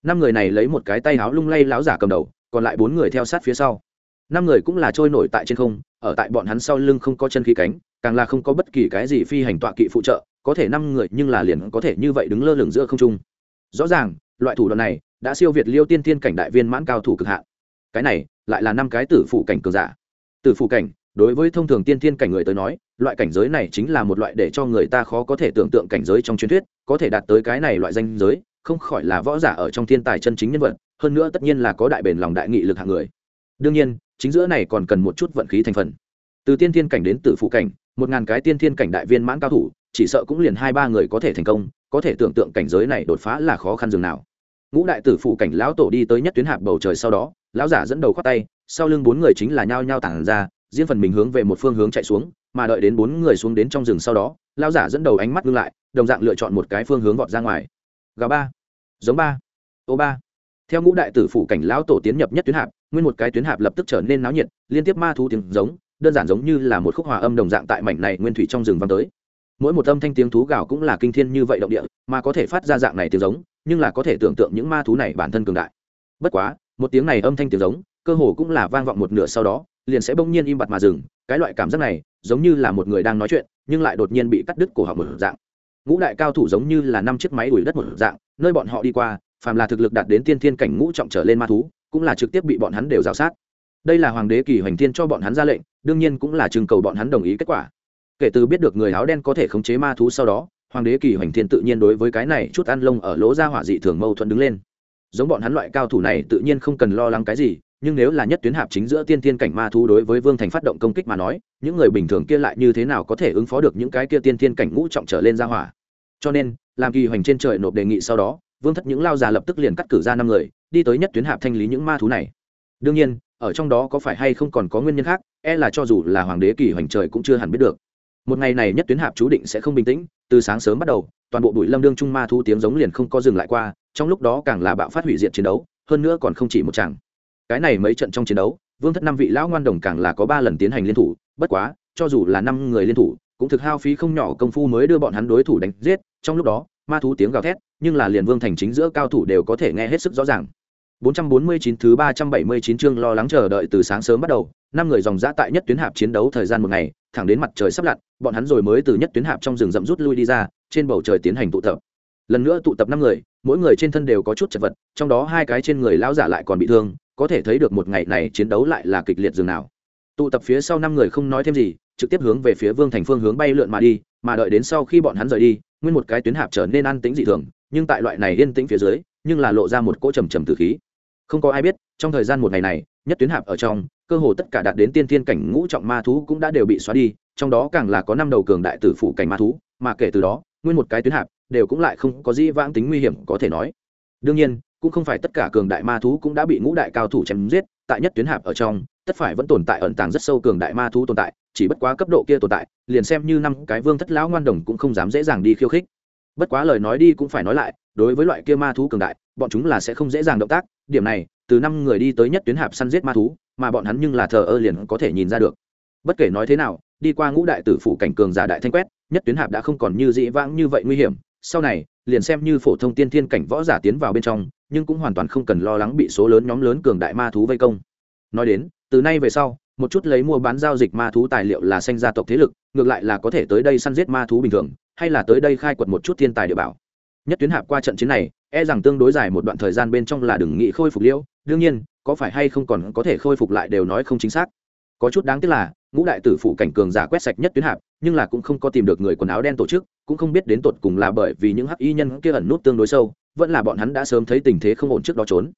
Năm người này lấy một cái tay áo lung lay láo giả cầm đầu, còn lại bốn người theo sát phía sau năm người cũng là trôi nổi tại trên không, ở tại bọn hắn sau lưng không có chân khí cánh, càng là không có bất kỳ cái gì phi hành tọa kỵ phụ trợ, có thể năm người nhưng là liền có thể như vậy đứng lơ lửng giữa không trung. Rõ ràng, loại thủ đoạn này đã siêu việt liêu tiên tiên cảnh đại viên mãn cao thủ cực hạn. Cái này lại là năm cái tử phụ cảnh cường giả. Tử phụ cảnh, đối với thông thường tiên tiên cảnh người tới nói, loại cảnh giới này chính là một loại để cho người ta khó có thể tưởng tượng cảnh giới trong truyền thuyết, có thể đạt tới cái này loại danh giới, không khỏi là võ giả ở trong thiên tài chân chính nhân vật, hơn nữa tất nhiên là có đại bền lòng đại nghị lực hạng người. Đương nhiên chính giữa này còn cần một chút vận khí thành phần. Từ tiên thiên cảnh đến tử phụ cảnh, một ngàn cái tiên thiên cảnh đại viên mãn cao thủ, chỉ sợ cũng liền hai ba người có thể thành công, có thể tưởng tượng cảnh giới này đột phá là khó khăn dường nào. Ngũ đại tử phụ cảnh lão tổ đi tới nhất tuyến hạp bầu trời sau đó, lão giả dẫn đầu khoát tay, sau lưng bốn người chính là nhao nhao tản ra, riêng phần mình hướng về một phương hướng chạy xuống, mà đợi đến bốn người xuống đến trong rừng sau đó, lão giả dẫn đầu ánh mắt ngưng lại, đồng dạng lựa chọn một cái phương hướng vọt ra ngoài. Gà ba, giống ba, ô ba. Theo ngũ đại tử phụ cảnh lão tổ tiến nhập nhất tuyến hạp nguyên một cái tuyến hạp lập tức trở nên náo nhiệt, liên tiếp ma thú tiếng giống, đơn giản giống như là một khúc hòa âm đồng dạng tại mảnh này nguyên thủy trong rừng vang tới. Mỗi một âm thanh tiếng thú gào cũng là kinh thiên như vậy động địa, mà có thể phát ra dạng này tiếng giống, nhưng là có thể tưởng tượng những ma thú này bản thân cường đại. Bất quá, một tiếng này âm thanh tiếng giống, cơ hồ cũng là vang vọng một nửa sau đó, liền sẽ bỗng nhiên im bặt mà dừng. Cái loại cảm giác này, giống như là một người đang nói chuyện, nhưng lại đột nhiên bị cắt đứt cổ họng một dạng. Ngũ đại cao thủ giống như là năm chiếc máy đuổi đất một dạng, nơi bọn họ đi qua, phàm là thực lực đạt đến tiên thiên cảnh ngũ trọng trở lên ma thú cũng là trực tiếp bị bọn hắn đều rào sát. Đây là hoàng đế kỳ hoành thiên cho bọn hắn ra lệnh, đương nhiên cũng là trưng cầu bọn hắn đồng ý kết quả. Kể từ biết được người áo đen có thể khống chế ma thú sau đó, hoàng đế kỳ hoành thiên tự nhiên đối với cái này chút ăn lông ở lỗ ra hỏa dị thường mâu thuẫn đứng lên. Giống bọn hắn loại cao thủ này tự nhiên không cần lo lắng cái gì, nhưng nếu là nhất tuyến hạp chính giữa tiên tiên cảnh ma thú đối với vương thành phát động công kích mà nói, những người bình thường kia lại như thế nào có thể ứng phó được những cái kia tiên tiên cảnh ngũ trọng trở lên ra hỏa? Cho nên, làm kỳ hoành trên trời nộp đề nghị sau đó, vương thất những lao già lập tức liền cắt cử ra năm người đi tới nhất tuyến hạp thanh lý những ma thú này. Đương nhiên, ở trong đó có phải hay không còn có nguyên nhân khác e là cho dù là hoàng đế kỳ hoành trời cũng chưa hẳn biết được. Một ngày này nhất tuyến hạp chú định sẽ không bình tĩnh, từ sáng sớm bắt đầu, toàn bộ bụi lâm đương trung ma thu tiếng giống liền không có dừng lại qua, trong lúc đó càng là bạo phát hủy diệt chiến đấu, hơn nữa còn không chỉ một chàng. Cái này mấy trận trong chiến đấu, vương thất năm vị lão ngoan đồng càng là có ba lần tiến hành liên thủ, bất quá, cho dù là năm người liên thủ, cũng thực hao phí không nhỏ công phu mới đưa bọn hắn đối thủ đánh giết, trong lúc đó, ma thú tiếng gào thét, nhưng là liền vương thành chính giữa cao thủ đều có thể nghe hết sức rõ ràng. 449 thứ 379 chương lo lắng chờ đợi từ sáng sớm bắt đầu, năm người dòng dã tại nhất tuyến hạp chiến đấu thời gian một ngày, thẳng đến mặt trời sắp lặn, bọn hắn rồi mới từ nhất tuyến hạp trong rừng rậm rút lui đi ra, trên bầu trời tiến hành tụ tập. Lần nữa tụ tập năm người, mỗi người trên thân đều có chút chật vật, trong đó hai cái trên người lão giả lại còn bị thương, có thể thấy được một ngày này chiến đấu lại là kịch liệt dường nào. Tụ tập phía sau năm người không nói thêm gì, trực tiếp hướng về phía Vương Thành phương hướng bay lượn mà đi, mà đợi đến sau khi bọn hắn rời đi, nguyên một cái tuyến hạp trở nên an tĩnh dị thường, nhưng tại loại này yên tĩnh phía dưới, nhưng là lộ ra một cỗ trầm trầm tử khí không có ai biết, trong thời gian một ngày này, nhất tuyến hạp ở trong, cơ hồ tất cả đạt đến tiên thiên cảnh ngũ trọng ma thú cũng đã đều bị xóa đi, trong đó càng là có năm đầu cường đại tử phủ cảnh ma thú, mà kể từ đó, nguyên một cái tuyến hạp đều cũng lại không có gì vãng tính nguy hiểm có thể nói. Đương nhiên, cũng không phải tất cả cường đại ma thú cũng đã bị ngũ đại cao thủ chém giết, tại nhất tuyến hạp ở trong, tất phải vẫn tồn tại ẩn tàng rất sâu cường đại ma thú tồn tại, chỉ bất quá cấp độ kia tồn tại, liền xem như năm cái vương thất lão ngoan đồng cũng không dám dễ dàng đi khiêu khích bất quá lời nói đi cũng phải nói lại, đối với loại kia ma thú cường đại, bọn chúng là sẽ không dễ dàng động tác, điểm này, từ năm người đi tới nhất tuyến hạp săn giết ma thú, mà bọn hắn nhưng là thờ ơ liền có thể nhìn ra được. Bất kể nói thế nào, đi qua ngũ đại tử phủ cảnh cường giả đại thanh quét, nhất tuyến hạp đã không còn như dĩ vãng như vậy nguy hiểm. Sau này, liền xem như phổ thông tiên thiên cảnh võ giả tiến vào bên trong, nhưng cũng hoàn toàn không cần lo lắng bị số lớn nhóm lớn cường đại ma thú vây công. Nói đến, từ nay về sau một chút lấy mua bán giao dịch ma thú tài liệu là sanh gia tộc thế lực, ngược lại là có thể tới đây săn giết ma thú bình thường, hay là tới đây khai quật một chút thiên tài địa bảo. Nhất tuyến hạp qua trận chiến này e rằng tương đối dài một đoạn thời gian bên trong là đừng nghị khôi phục liễu, đương nhiên, có phải hay không còn có thể khôi phục lại đều nói không chính xác. Có chút đáng tiếc là, ngũ đại tử phụ cảnh cường giả quét sạch nhất tuyến hạp, nhưng là cũng không có tìm được người quần áo đen tổ chức, cũng không biết đến tột cùng là bởi vì những hắc y nhân kia ẩn nút tương đối sâu, vẫn là bọn hắn đã sớm thấy tình thế không ổn trước đó trốn.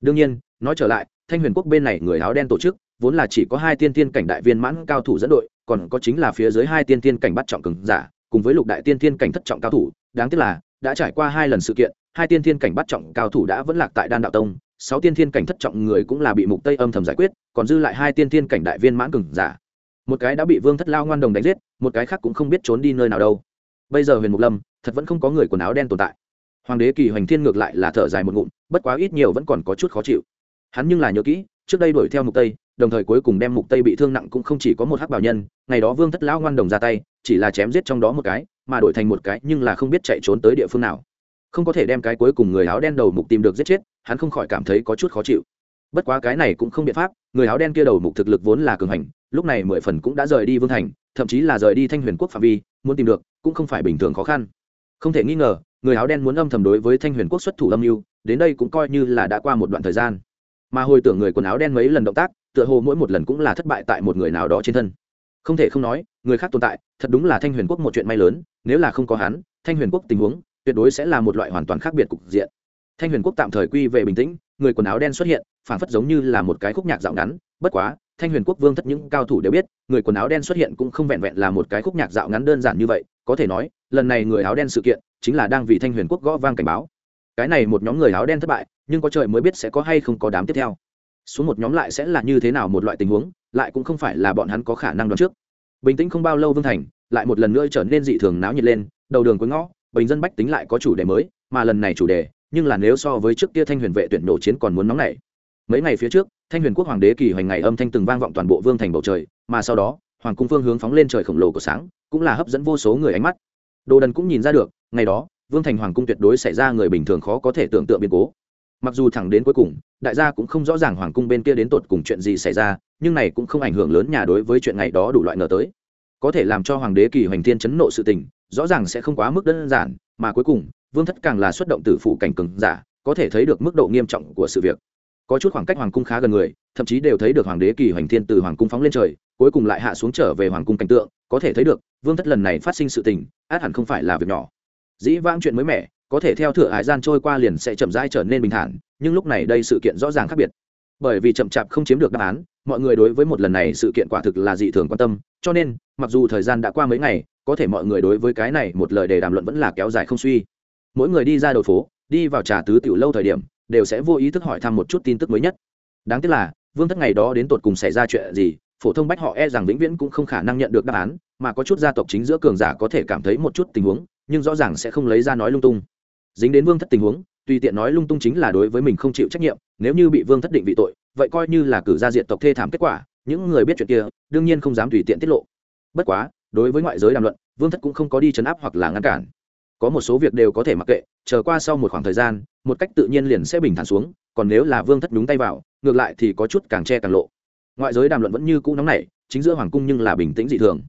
Đương nhiên, nói trở lại, thanh huyền quốc bên này người áo đen tổ chức vốn là chỉ có hai tiên tiên cảnh đại viên mãn cao thủ dẫn đội, còn có chính là phía dưới hai tiên tiên cảnh bắt trọng cường giả, cùng với lục đại tiên tiên cảnh thất trọng cao thủ. Đáng tiếc là, đã trải qua hai lần sự kiện, hai tiên tiên cảnh bắt trọng cao thủ đã vẫn lạc tại đan đạo tông, sáu tiên tiên cảnh thất trọng người cũng là bị mục tây âm thầm giải quyết, còn dư lại hai tiên tiên cảnh đại viên mãn cường giả. Một cái đã bị vương thất lao ngoan đồng đánh giết, một cái khác cũng không biết trốn đi nơi nào đâu. Bây giờ huyền mục lâm, thật vẫn không có người quần áo đen tồn tại. Hoàng đế kỳ hoành thiên ngược lại là thở dài một ngụm, bất quá ít nhiều vẫn còn có chút khó chịu. Hắn nhưng là nhớ kỹ, trước đây đuổi theo mục tây đồng thời cuối cùng đem mục tây bị thương nặng cũng không chỉ có một hắc bảo nhân, ngày đó vương thất lão ngoan đồng ra tay, chỉ là chém giết trong đó một cái, mà đổi thành một cái nhưng là không biết chạy trốn tới địa phương nào. Không có thể đem cái cuối cùng người áo đen đầu mục tìm được giết chết, hắn không khỏi cảm thấy có chút khó chịu. Bất quá cái này cũng không biện pháp, người áo đen kia đầu mục thực lực vốn là cường hành, lúc này mười phần cũng đã rời đi vương thành, thậm chí là rời đi thanh huyền quốc phạm vi, muốn tìm được cũng không phải bình thường khó khăn. Không thể nghi ngờ, người áo đen muốn âm thầm đối với thanh huyền quốc xuất thủ âm mưu, đến đây cũng coi như là đã qua một đoạn thời gian mà hồi tưởng người quần áo đen mấy lần động tác, tựa hồ mỗi một lần cũng là thất bại tại một người nào đó trên thân. Không thể không nói, người khác tồn tại, thật đúng là thanh huyền quốc một chuyện may lớn, nếu là không có hắn, thanh huyền quốc tình huống tuyệt đối sẽ là một loại hoàn toàn khác biệt cục diện. Thanh huyền quốc tạm thời quy về bình tĩnh, người quần áo đen xuất hiện, phản phất giống như là một cái khúc nhạc dạo ngắn, bất quá, thanh huyền quốc vương thất những cao thủ đều biết, người quần áo đen xuất hiện cũng không vẹn vẹn là một cái khúc nhạc dạo ngắn đơn giản như vậy, có thể nói, lần này người áo đen sự kiện chính là đang vì thanh huyền quốc gõ vang cảnh báo cái này một nhóm người áo đen thất bại, nhưng có trời mới biết sẽ có hay không có đám tiếp theo. Xuống một nhóm lại sẽ là như thế nào một loại tình huống, lại cũng không phải là bọn hắn có khả năng đoán trước. Bình tĩnh không bao lâu vương thành lại một lần nữa trở nên dị thường náo nhiệt lên, đầu đường cuối ngõ, bình dân bách tính lại có chủ đề mới, mà lần này chủ đề, nhưng là nếu so với trước kia thanh huyền vệ tuyển nổ chiến còn muốn nóng nảy. Mấy ngày phía trước, thanh huyền quốc hoàng đế kỳ hoành ngày âm thanh từng vang vọng toàn bộ vương thành bầu trời, mà sau đó, hoàng cung phương hướng phóng lên trời khổng lồ của sáng, cũng là hấp dẫn vô số người ánh mắt. Đồ đần cũng nhìn ra được, ngày đó vương thành hoàng cung tuyệt đối xảy ra người bình thường khó có thể tưởng tượng biến cố. Mặc dù thẳng đến cuối cùng, đại gia cũng không rõ ràng hoàng cung bên kia đến tột cùng chuyện gì xảy ra, nhưng này cũng không ảnh hưởng lớn nhà đối với chuyện ngày đó đủ loại ngờ tới. Có thể làm cho hoàng đế kỳ hoành thiên chấn nộ sự tình, rõ ràng sẽ không quá mức đơn giản, mà cuối cùng, vương thất càng là xuất động từ phủ cảnh cường giả, có thể thấy được mức độ nghiêm trọng của sự việc. Có chút khoảng cách hoàng cung khá gần người, thậm chí đều thấy được hoàng đế kỳ hoành thiên từ hoàng cung phóng lên trời, cuối cùng lại hạ xuống trở về hoàng cung cảnh tượng, có thể thấy được, vương thất lần này phát sinh sự tình, át hẳn không phải là việc nhỏ dĩ vãng chuyện mới mẻ, có thể theo thừa hải gian trôi qua liền sẽ chậm rãi trở nên bình thản, nhưng lúc này đây sự kiện rõ ràng khác biệt. Bởi vì chậm chạp không chiếm được đáp án, mọi người đối với một lần này sự kiện quả thực là dị thường quan tâm, cho nên, mặc dù thời gian đã qua mấy ngày, có thể mọi người đối với cái này một lời đề đàm luận vẫn là kéo dài không suy. Mỗi người đi ra đầu phố, đi vào trà tứ tiểu lâu thời điểm, đều sẽ vô ý thức hỏi thăm một chút tin tức mới nhất. Đáng tiếc là, vương thất ngày đó đến tột cùng xảy ra chuyện gì, phổ thông bách họ e rằng vĩnh viễn cũng không khả năng nhận được đáp án, mà có chút gia tộc chính giữa cường giả có thể cảm thấy một chút tình huống nhưng rõ ràng sẽ không lấy ra nói lung tung. Dính đến vương thất tình huống, tùy tiện nói lung tung chính là đối với mình không chịu trách nhiệm, nếu như bị vương thất định vị tội, vậy coi như là cử ra diện tộc thê thảm kết quả, những người biết chuyện kia, đương nhiên không dám tùy tiện tiết lộ. Bất quá, đối với ngoại giới đàm luận, vương thất cũng không có đi chấn áp hoặc là ngăn cản. Có một số việc đều có thể mặc kệ, chờ qua sau một khoảng thời gian, một cách tự nhiên liền sẽ bình thản xuống, còn nếu là vương thất nhúng tay vào, ngược lại thì có chút càng che càng lộ. Ngoại giới đàm luận vẫn như cũ nóng nảy, chính giữa hoàng cung nhưng là bình tĩnh dị thường.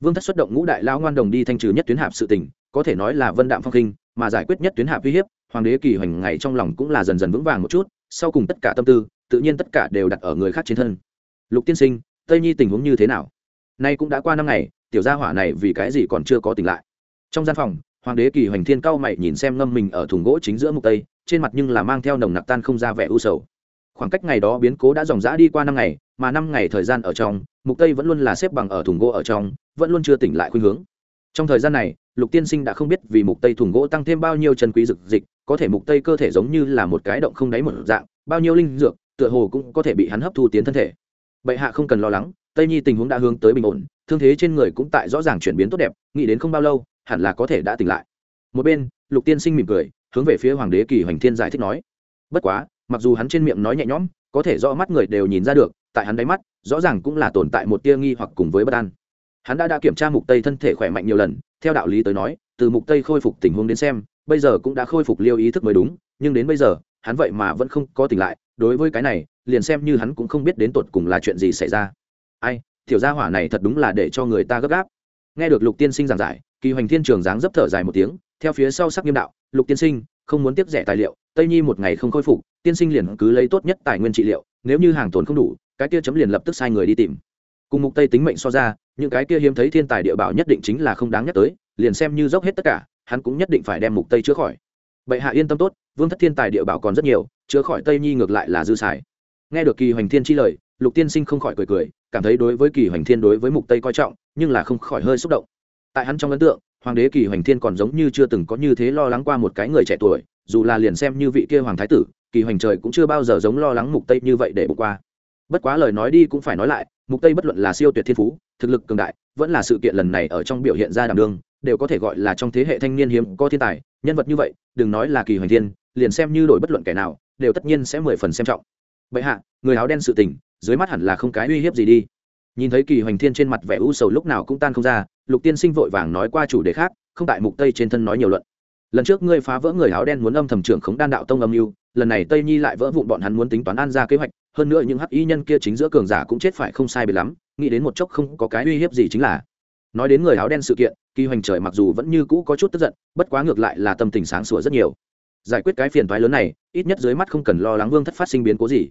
Vương thất xuất động ngũ đại lao ngoan đồng đi thanh trừ nhất tuyến hạp sự tình có thể nói là vân đạm phong khinh, mà giải quyết nhất tuyến hạ uy hiếp, hoàng đế kỳ hoành ngày trong lòng cũng là dần dần vững vàng một chút, sau cùng tất cả tâm tư, tự nhiên tất cả đều đặt ở người khác trên thân. Lục tiên sinh, tây nhi tình huống như thế nào? Nay cũng đã qua năm ngày, tiểu gia hỏa này vì cái gì còn chưa có tỉnh lại? Trong gian phòng, hoàng đế kỳ hoành thiên cao mày nhìn xem ngâm mình ở thùng gỗ chính giữa mục tây, trên mặt nhưng là mang theo nồng nặc tan không ra vẻ u sầu. Khoảng cách ngày đó biến cố đã dòng dã đi qua năm ngày, mà năm ngày thời gian ở trong, mục tây vẫn luôn là xếp bằng ở thùng gỗ ở trong, vẫn luôn chưa tỉnh lại khuynh hướng trong thời gian này, lục tiên sinh đã không biết vì mục tây thùng gỗ tăng thêm bao nhiêu chân quý dược dịch có thể mục tây cơ thể giống như là một cái động không đáy một dạng, bao nhiêu linh dược, tựa hồ cũng có thể bị hắn hấp thu tiến thân thể. Bệ hạ không cần lo lắng, tây nhi tình huống đã hướng tới bình ổn, thương thế trên người cũng tại rõ ràng chuyển biến tốt đẹp, nghĩ đến không bao lâu, hẳn là có thể đã tỉnh lại. Một bên, lục tiên sinh mỉm cười, hướng về phía hoàng đế kỳ hoành thiên giải thích nói. Bất quá, mặc dù hắn trên miệng nói nhẹ nhõm, có thể do mắt người đều nhìn ra được, tại hắn đáy mắt, rõ ràng cũng là tồn tại một tia nghi hoặc cùng với bất an hắn đã đã kiểm tra mục tây thân thể khỏe mạnh nhiều lần, theo đạo lý tới nói, từ mục tây khôi phục tình huống đến xem, bây giờ cũng đã khôi phục liêu ý thức mới đúng, nhưng đến bây giờ, hắn vậy mà vẫn không có tỉnh lại, đối với cái này, liền xem như hắn cũng không biết đến tột cùng là chuyện gì xảy ra. Ai, tiểu gia hỏa này thật đúng là để cho người ta gấp gáp. Nghe được lục tiên sinh giảng giải, kỳ hoành thiên trường dáng dấp thở dài một tiếng, theo phía sau sắc nghiêm đạo, lục tiên sinh, không muốn tiếp rẻ tài liệu, tây nhi một ngày không khôi phục, tiên sinh liền cứ lấy tốt nhất tài nguyên trị liệu, nếu như hàng tồn không đủ, cái kia chấm liền lập tức sai người đi tìm cùng mục tây tính mệnh so ra, những cái kia hiếm thấy thiên tài địa bảo nhất định chính là không đáng nhắc tới, liền xem như dốc hết tất cả, hắn cũng nhất định phải đem mục tây chữa khỏi. Bệ hạ yên tâm tốt, vương thất thiên tài địa bảo còn rất nhiều, chữa khỏi tây nhi ngược lại là dư xài. Nghe được kỳ hoành thiên chi lời, lục tiên sinh không khỏi cười cười, cảm thấy đối với kỳ hoành thiên đối với mục tây coi trọng, nhưng là không khỏi hơi xúc động. Tại hắn trong ấn tượng, hoàng đế kỳ hoành thiên còn giống như chưa từng có như thế lo lắng qua một cái người trẻ tuổi, dù là liền xem như vị kia hoàng thái tử, kỳ hoành trời cũng chưa bao giờ giống lo lắng mục tây như vậy để bỏ qua bất quá lời nói đi cũng phải nói lại, mục tây bất luận là siêu tuyệt thiên phú, thực lực cường đại, vẫn là sự kiện lần này ở trong biểu hiện ra đảm đương, đều có thể gọi là trong thế hệ thanh niên hiếm có thiên tài, nhân vật như vậy, đừng nói là kỳ hoành thiên, liền xem như đổi bất luận kẻ nào, đều tất nhiên sẽ mười phần xem trọng. Bệ hạ, người áo đen sự tình, dưới mắt hẳn là không cái uy hiếp gì đi. Nhìn thấy kỳ hoành thiên trên mặt vẻ u sầu lúc nào cũng tan không ra, lục tiên sinh vội vàng nói qua chủ đề khác, không tại mục tây trên thân nói nhiều luận. Lần trước ngươi phá vỡ người áo đen muốn âm thầm trưởng khống đan đạo tông âm mưu, lần này tây nhi lại vỡ vụn bọn hắn muốn tính toán an ra kế hoạch hơn nữa những hắc y nhân kia chính giữa cường giả cũng chết phải không sai biệt lắm, nghĩ đến một chốc không có cái uy hiếp gì chính là. Nói đến người áo đen sự kiện, kỳ hoành trời mặc dù vẫn như cũ có chút tức giận, bất quá ngược lại là tâm tình sáng sủa rất nhiều. Giải quyết cái phiền thoái lớn này, ít nhất dưới mắt không cần lo lắng vương thất phát sinh biến cố gì.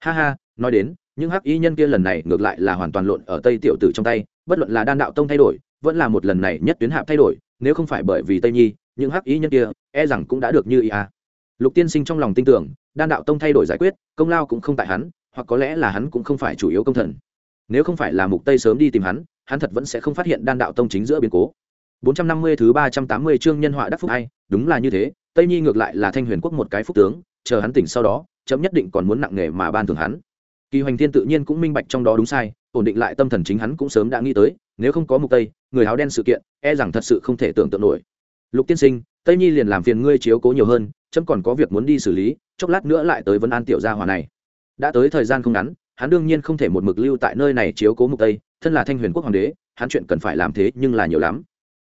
Ha ha, nói đến, những hắc y nhân kia lần này ngược lại là hoàn toàn lộn ở tây tiểu tử trong tay, bất luận là đan đạo tông thay đổi, vẫn là một lần này nhất tuyến hạp thay đổi, nếu không phải bởi vì tây nhi, những hắc y nhân kia e rằng cũng đã được như ý à lục tiên sinh trong lòng tin tưởng, đan đạo tông thay đổi giải quyết, công lao cũng không tại hắn, hoặc có lẽ là hắn cũng không phải chủ yếu công thần. Nếu không phải là mục tây sớm đi tìm hắn hắn thật vẫn sẽ không phát hiện đan đạo tông chính giữa biến cố. 450 thứ 380 chương nhân họa đắc phúc ai đúng là như thế, tây nhi ngược lại là thanh huyền quốc một cái phúc tướng, chờ hắn tỉnh sau đó, chấm nhất định còn muốn nặng nghề mà ban thưởng hắn. Kỳ hoành thiên tự nhiên cũng minh bạch trong đó đúng sai, ổn định lại tâm thần chính hắn cũng sớm đã nghĩ tới, nếu không có mục tây, người áo đen sự kiện e rằng thật sự không thể tưởng tượng nổi. Lục tiên sinh, tây nhi liền làm phiền ngươi chiếu cố nhiều hơn chấm còn có việc muốn đi xử lý, chốc lát nữa lại tới vấn an tiểu gia hòa này. Đã tới thời gian không ngắn, hắn đương nhiên không thể một mực lưu tại nơi này chiếu cố mục tây, thân là thanh huyền quốc hoàng đế, hắn chuyện cần phải làm thế nhưng là nhiều lắm.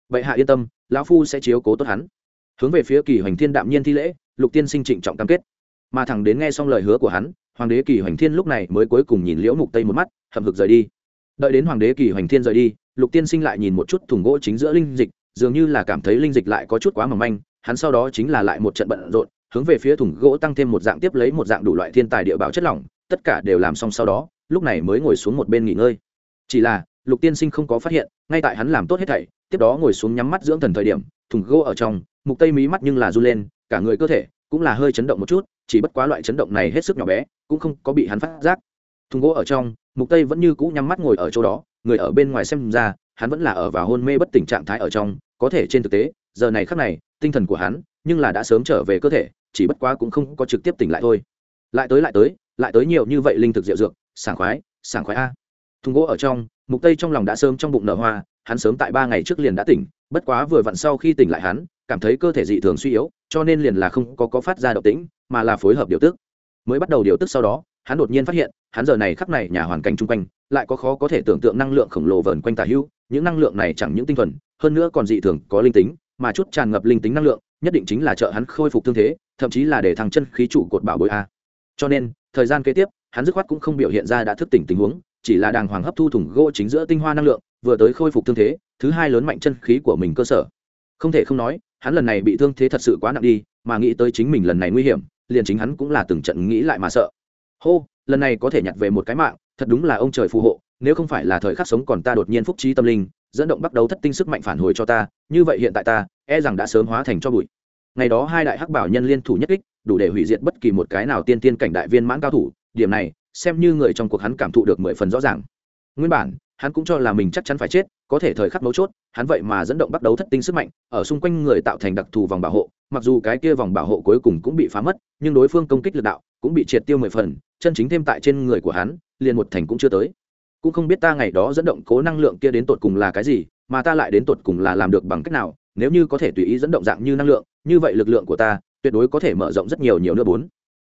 Vậy hạ yên tâm, lão phu sẽ chiếu cố tốt hắn. Hướng về phía kỳ hoành thiên đạm nhiên thi lễ, lục tiên sinh trịnh trọng cam kết. Mà thẳng đến nghe xong lời hứa của hắn, hoàng đế kỳ hoành thiên lúc này mới cuối cùng nhìn liễu mục tây một mắt, hậm hực rời đi. Đợi đến hoàng đế kỳ hoành thiên rời đi, lục tiên sinh lại nhìn một chút thùng gỗ chính giữa linh dịch, dường như là cảm thấy linh dịch lại có chút quá mỏng manh hắn sau đó chính là lại một trận bận rộn, hướng về phía thùng gỗ tăng thêm một dạng tiếp lấy một dạng đủ loại thiên tài địa bảo chất lỏng, tất cả đều làm xong sau đó, lúc này mới ngồi xuống một bên nghỉ ngơi. Chỉ là, lục tiên sinh không có phát hiện, ngay tại hắn làm tốt hết thảy, tiếp đó ngồi xuống nhắm mắt dưỡng thần thời điểm, thùng gỗ ở trong, mục tây mí mắt nhưng là run lên, cả người cơ thể cũng là hơi chấn động một chút, chỉ bất quá loại chấn động này hết sức nhỏ bé, cũng không có bị hắn phát giác. Thùng gỗ ở trong, mục tây vẫn như cũ nhắm mắt ngồi ở chỗ đó, người ở bên ngoài xem ra, hắn vẫn là ở vào hôn mê bất tỉnh trạng thái ở trong, có thể trên thực tế, giờ này khắc này tinh thần của hắn, nhưng là đã sớm trở về cơ thể, chỉ bất quá cũng không có trực tiếp tỉnh lại thôi. Lại tới lại tới lại tới nhiều như vậy linh thực diệu dược, sảng khoái sảng khoái a. Thùng gỗ ở trong, mục tây trong lòng đã sớm trong bụng nở hoa, hắn sớm tại ba ngày trước liền đã tỉnh, bất quá vừa vặn sau khi tỉnh lại hắn, cảm thấy cơ thể dị thường suy yếu, cho nên liền là không có có phát ra động tĩnh, mà là phối hợp điều tức. Mới bắt đầu điều tức sau đó, hắn đột nhiên phát hiện, hắn giờ này khắp này nhà hoàn cảnh chung quanh, lại có khó có thể tưởng tượng năng lượng khổng lồ vờn quanh tà hữu những năng lượng này chẳng những tinh thuần, hơn nữa còn dị thường, có linh tính mà chút tràn ngập linh tính năng lượng, nhất định chính là trợ hắn khôi phục thương thế, thậm chí là để thằng chân khí trụ cột bảo Bối a. Cho nên, thời gian kế tiếp, hắn dứt khoát cũng không biểu hiện ra đã thức tỉnh tình huống, chỉ là đàng hoàng hấp thu thủng gỗ chính giữa tinh hoa năng lượng, vừa tới khôi phục thương thế, thứ hai lớn mạnh chân khí của mình cơ sở. Không thể không nói, hắn lần này bị thương thế thật sự quá nặng đi, mà nghĩ tới chính mình lần này nguy hiểm, liền chính hắn cũng là từng trận nghĩ lại mà sợ. Hô, lần này có thể nhặt về một cái mạng, thật đúng là ông trời phù hộ, nếu không phải là thời khắc sống còn ta đột nhiên phúc trí tâm linh dẫn động bắt đầu thất tinh sức mạnh phản hồi cho ta, như vậy hiện tại ta e rằng đã sớm hóa thành cho bụi. Ngày đó hai đại hắc bảo nhân liên thủ nhất kích, đủ để hủy diệt bất kỳ một cái nào tiên tiên cảnh đại viên mãn cao thủ, điểm này, xem như người trong cuộc hắn cảm thụ được mười phần rõ ràng. Nguyên bản, hắn cũng cho là mình chắc chắn phải chết, có thể thời khắc mấu chốt, hắn vậy mà dẫn động bắt đầu thất tinh sức mạnh, ở xung quanh người tạo thành đặc thù vòng bảo hộ, mặc dù cái kia vòng bảo hộ cuối cùng cũng bị phá mất, nhưng đối phương công kích lực đạo cũng bị triệt tiêu mười phần, chân chính thêm tại trên người của hắn, liền một thành cũng chưa tới cũng không biết ta ngày đó dẫn động cố năng lượng kia đến tột cùng là cái gì, mà ta lại đến tột cùng là làm được bằng cách nào, nếu như có thể tùy ý dẫn động dạng như năng lượng, như vậy lực lượng của ta tuyệt đối có thể mở rộng rất nhiều nhiều nữa bốn.